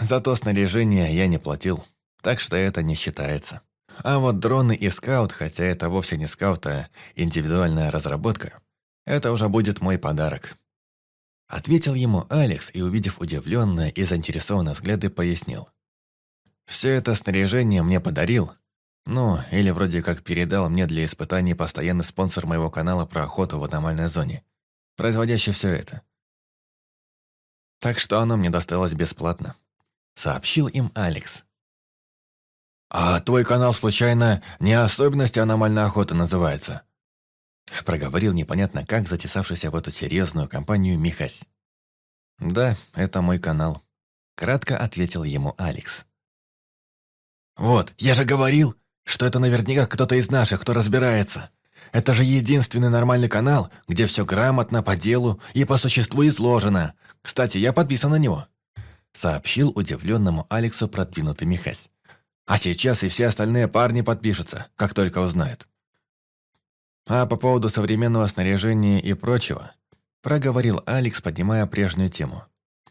Зато снаряжение я не платил, так что это не считается. А вот дроны и скаут, хотя это вовсе не скаут, а индивидуальная разработка, это уже будет мой подарок. Ответил ему Алекс и, увидев удивленное и заинтересованные взгляды, пояснил. Все это снаряжение мне подарил, ну, или вроде как передал мне для испытаний постоянный спонсор моего канала про охоту в аномальной зоне, производящий все это. Так что оно мне досталось бесплатно. Сообщил им Алекс. «А твой канал, случайно, не особенности аномальной охоты называется?» Проговорил непонятно как затесавшийся в эту серьезную компанию Михась. «Да, это мой канал», — кратко ответил ему Алекс. «Вот, я же говорил, что это наверняка кто-то из наших, кто разбирается. Это же единственный нормальный канал, где все грамотно, по делу и по существу изложено. Кстати, я подписан на него», — сообщил удивленному Алексу продвинутый Михась. «А сейчас и все остальные парни подпишутся, как только узнают». А по поводу современного снаряжения и прочего, проговорил Алекс, поднимая прежнюю тему.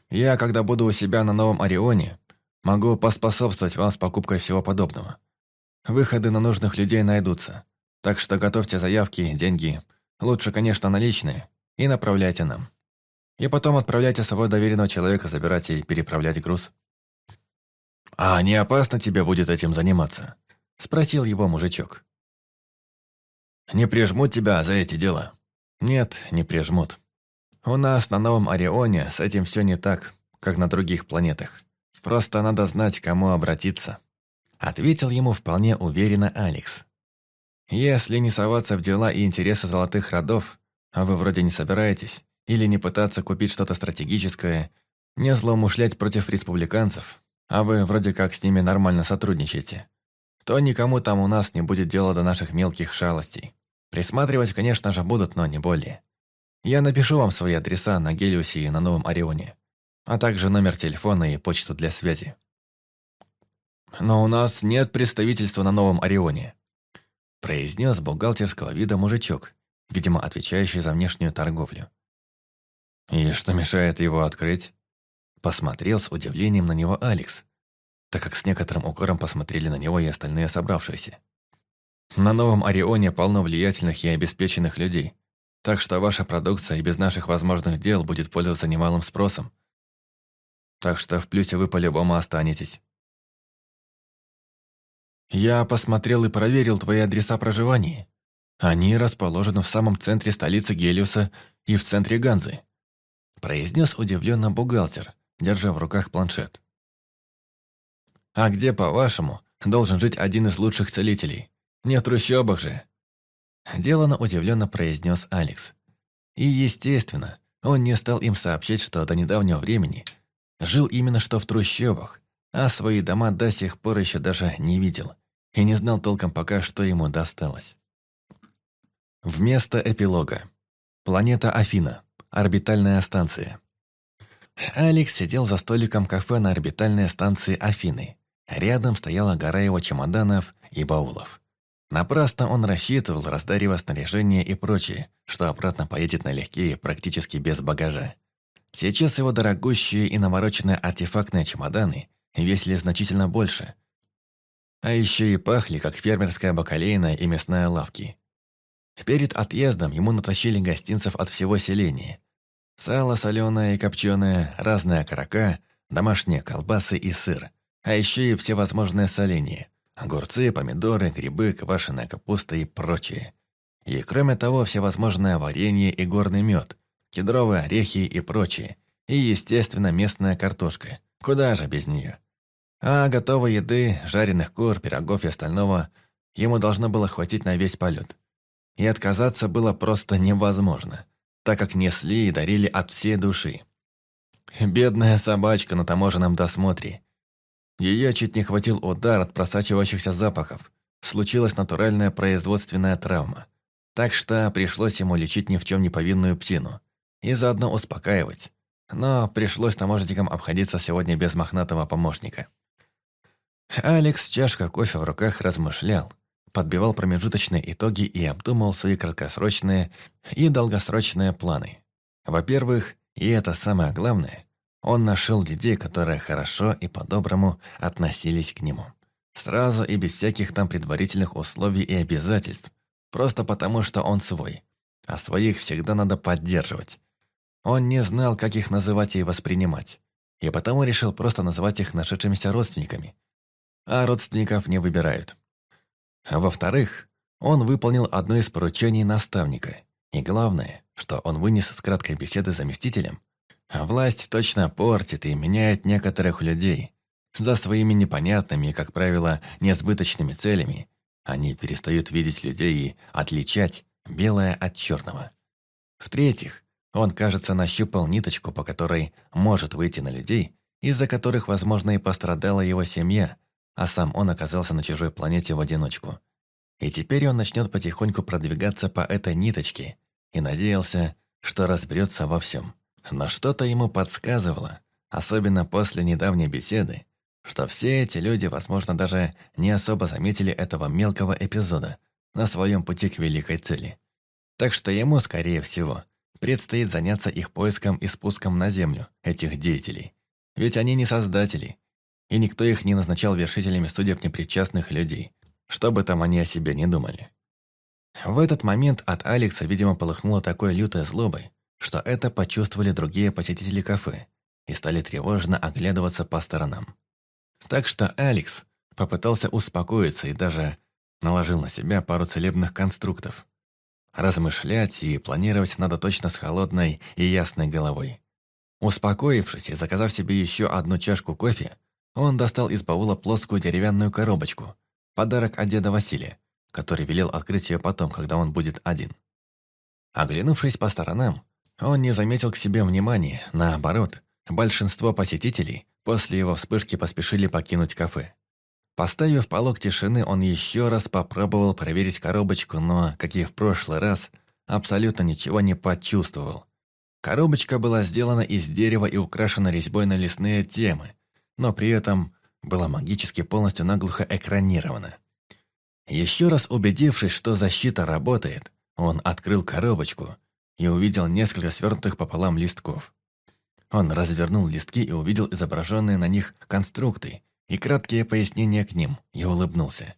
Я, когда буду у себя на новом Орионе, могу поспособствовать вам с покупкой всего подобного. Выходы на нужных людей найдутся. Так что готовьте заявки, деньги. Лучше, конечно, наличные. И направляйте нам. И потом отправляйте своего доверенного человека забирать и переправлять груз. «А не опасно тебе будет этим заниматься?» Спросил его мужичок. «Не прижмут тебя за эти дела?» «Нет, не прижмут. У нас на Новом Орионе с этим все не так, как на других планетах. Просто надо знать, кому обратиться». Ответил ему вполне уверенно Алекс. Если не соваться в дела и интересы золотых родов, а вы вроде не собираетесь, или не пытаться купить что-то стратегическое, не злоумышлять против республиканцев, а вы вроде как с ними нормально сотрудничаете, то никому там у нас не будет дела до наших мелких шалостей. Присматривать, конечно же, будут, но не более. Я напишу вам свои адреса на Гелиусе и на Новом Орионе, а также номер телефона и почту для связи. «Но у нас нет представительства на Новом Орионе», произнес бухгалтерского вида мужичок, видимо, отвечающий за внешнюю торговлю. «И что мешает его открыть?» Посмотрел с удивлением на него Алекс, так как с некоторым укором посмотрели на него и остальные собравшиеся. «На Новом Орионе полно влиятельных и обеспеченных людей, так что ваша продукция и без наших возможных дел будет пользоваться немалым спросом. Так что в плюсе вы по-любому останетесь». Я посмотрел и проверил твои адреса проживания. Они расположены в самом центре столицы Гелиуса и в центре Ганзы. Произнес удивленно бухгалтер, держа в руках планшет. А где, по-вашему, должен жить один из лучших целителей? Не в трущобах же. Делано удивленно произнес Алекс. И, естественно, он не стал им сообщить, что до недавнего времени жил именно что в трущобах, а свои дома до сих пор еще даже не видел и не знал толком пока, что ему досталось. Вместо эпилога. Планета Афина. Орбитальная станция. Алекс сидел за столиком кафе на орбитальной станции Афины. Рядом стояла гора его чемоданов и баулов. Напрасно он рассчитывал, раздаривая снаряжение и прочее, что обратно поедет налегке и практически без багажа. Сейчас его дорогущие и навороченные артефактные чемоданы весили значительно больше, а еще и пахли, как фермерская бакалейная и мясная лавки. Перед отъездом ему натащили гостинцев от всего селения. Сало соленое и копченое, разная карака, домашние колбасы и сыр. А еще и всевозможные соленья. Огурцы, помидоры, грибы, квашеная капуста и прочее. И кроме того, всевозможное варенье и горный мед, кедровые орехи и прочее. И, естественно, местная картошка. Куда же без нее? А готовой еды, жареных кур, пирогов и остального ему должно было хватить на весь полет. И отказаться было просто невозможно, так как несли и дарили от всей души. Бедная собачка на таможенном досмотре. Ее чуть не хватил удар от просачивающихся запахов. Случилась натуральная производственная травма. Так что пришлось ему лечить ни в чем не повинную псину. И заодно успокаивать. Но пришлось таможенникам обходиться сегодня без мохнатого помощника. Алекс, чашка кофе в руках, размышлял, подбивал промежуточные итоги и обдумывал свои краткосрочные и долгосрочные планы. Во-первых, и это самое главное, он нашел людей, которые хорошо и по-доброму относились к нему. Сразу и без всяких там предварительных условий и обязательств. Просто потому, что он свой. А своих всегда надо поддерживать. Он не знал, как их называть и воспринимать. И потому решил просто называть их нашедшимися родственниками. А родственников не выбирают. А во-вторых, он выполнил одно из поручений наставника. И главное, что он вынес с краткой беседы заместителем, власть точно портит и меняет некоторых людей. За своими непонятными и, как правило, несбыточными целями они перестают видеть людей и отличать белое от черного. В-третьих, он, кажется, нащупал ниточку, по которой может выйти на людей, из-за которых, возможно, и пострадала его семья, а сам он оказался на чужой планете в одиночку. И теперь он начнет потихоньку продвигаться по этой ниточке и надеялся, что разберется во всем. Но что-то ему подсказывало, особенно после недавней беседы, что все эти люди, возможно, даже не особо заметили этого мелкого эпизода на своем пути к великой цели. Так что ему, скорее всего, предстоит заняться их поиском и спуском на землю этих деятелей. Ведь они не создатели, и никто их не назначал вершителями судеб непричастных людей, что бы там они о себе не думали. В этот момент от Алекса, видимо, полыхнуло такой лютой злобой, что это почувствовали другие посетители кафе и стали тревожно оглядываться по сторонам. Так что Алекс попытался успокоиться и даже наложил на себя пару целебных конструктов. Размышлять и планировать надо точно с холодной и ясной головой. Успокоившись и заказав себе еще одну чашку кофе, он достал из баула плоскую деревянную коробочку, подарок от деда Василия, который велел открыть ее потом, когда он будет один. Оглянувшись по сторонам, он не заметил к себе внимания, наоборот, большинство посетителей после его вспышки поспешили покинуть кафе. Поставив полог тишины, он еще раз попробовал проверить коробочку, но, как и в прошлый раз, абсолютно ничего не почувствовал. Коробочка была сделана из дерева и украшена резьбой на лесные темы, но при этом была магически полностью наглухо экранирована. Еще раз убедившись, что защита работает, он открыл коробочку и увидел несколько свернутых пополам листков. Он развернул листки и увидел изображенные на них конструкты и краткие пояснения к ним, и улыбнулся.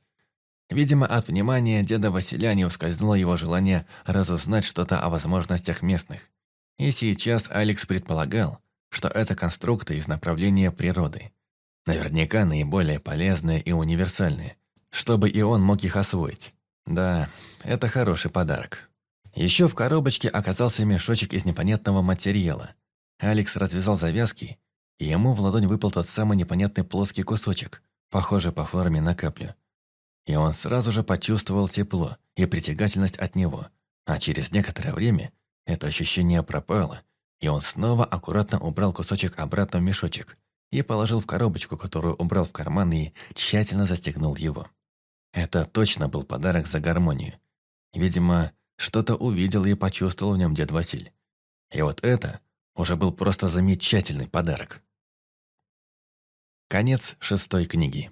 Видимо, от внимания деда Василя не ускользнуло его желание разузнать что-то о возможностях местных. И сейчас Алекс предполагал, что это конструкты из направления природы. Наверняка наиболее полезные и универсальные, чтобы и он мог их освоить. Да, это хороший подарок. Еще в коробочке оказался мешочек из непонятного материала. Алекс развязал завязки, и ему в ладонь выпал тот самый непонятный плоский кусочек, похожий по форме на каплю. И он сразу же почувствовал тепло и притягательность от него, а через некоторое время это ощущение пропало, и он снова аккуратно убрал кусочек обратно в мешочек и положил в коробочку, которую убрал в карман и тщательно застегнул его. Это точно был подарок за гармонию. Видимо, что-то увидел и почувствовал в нем дед Василь. И вот это уже был просто замечательный подарок. Конец шестой книги.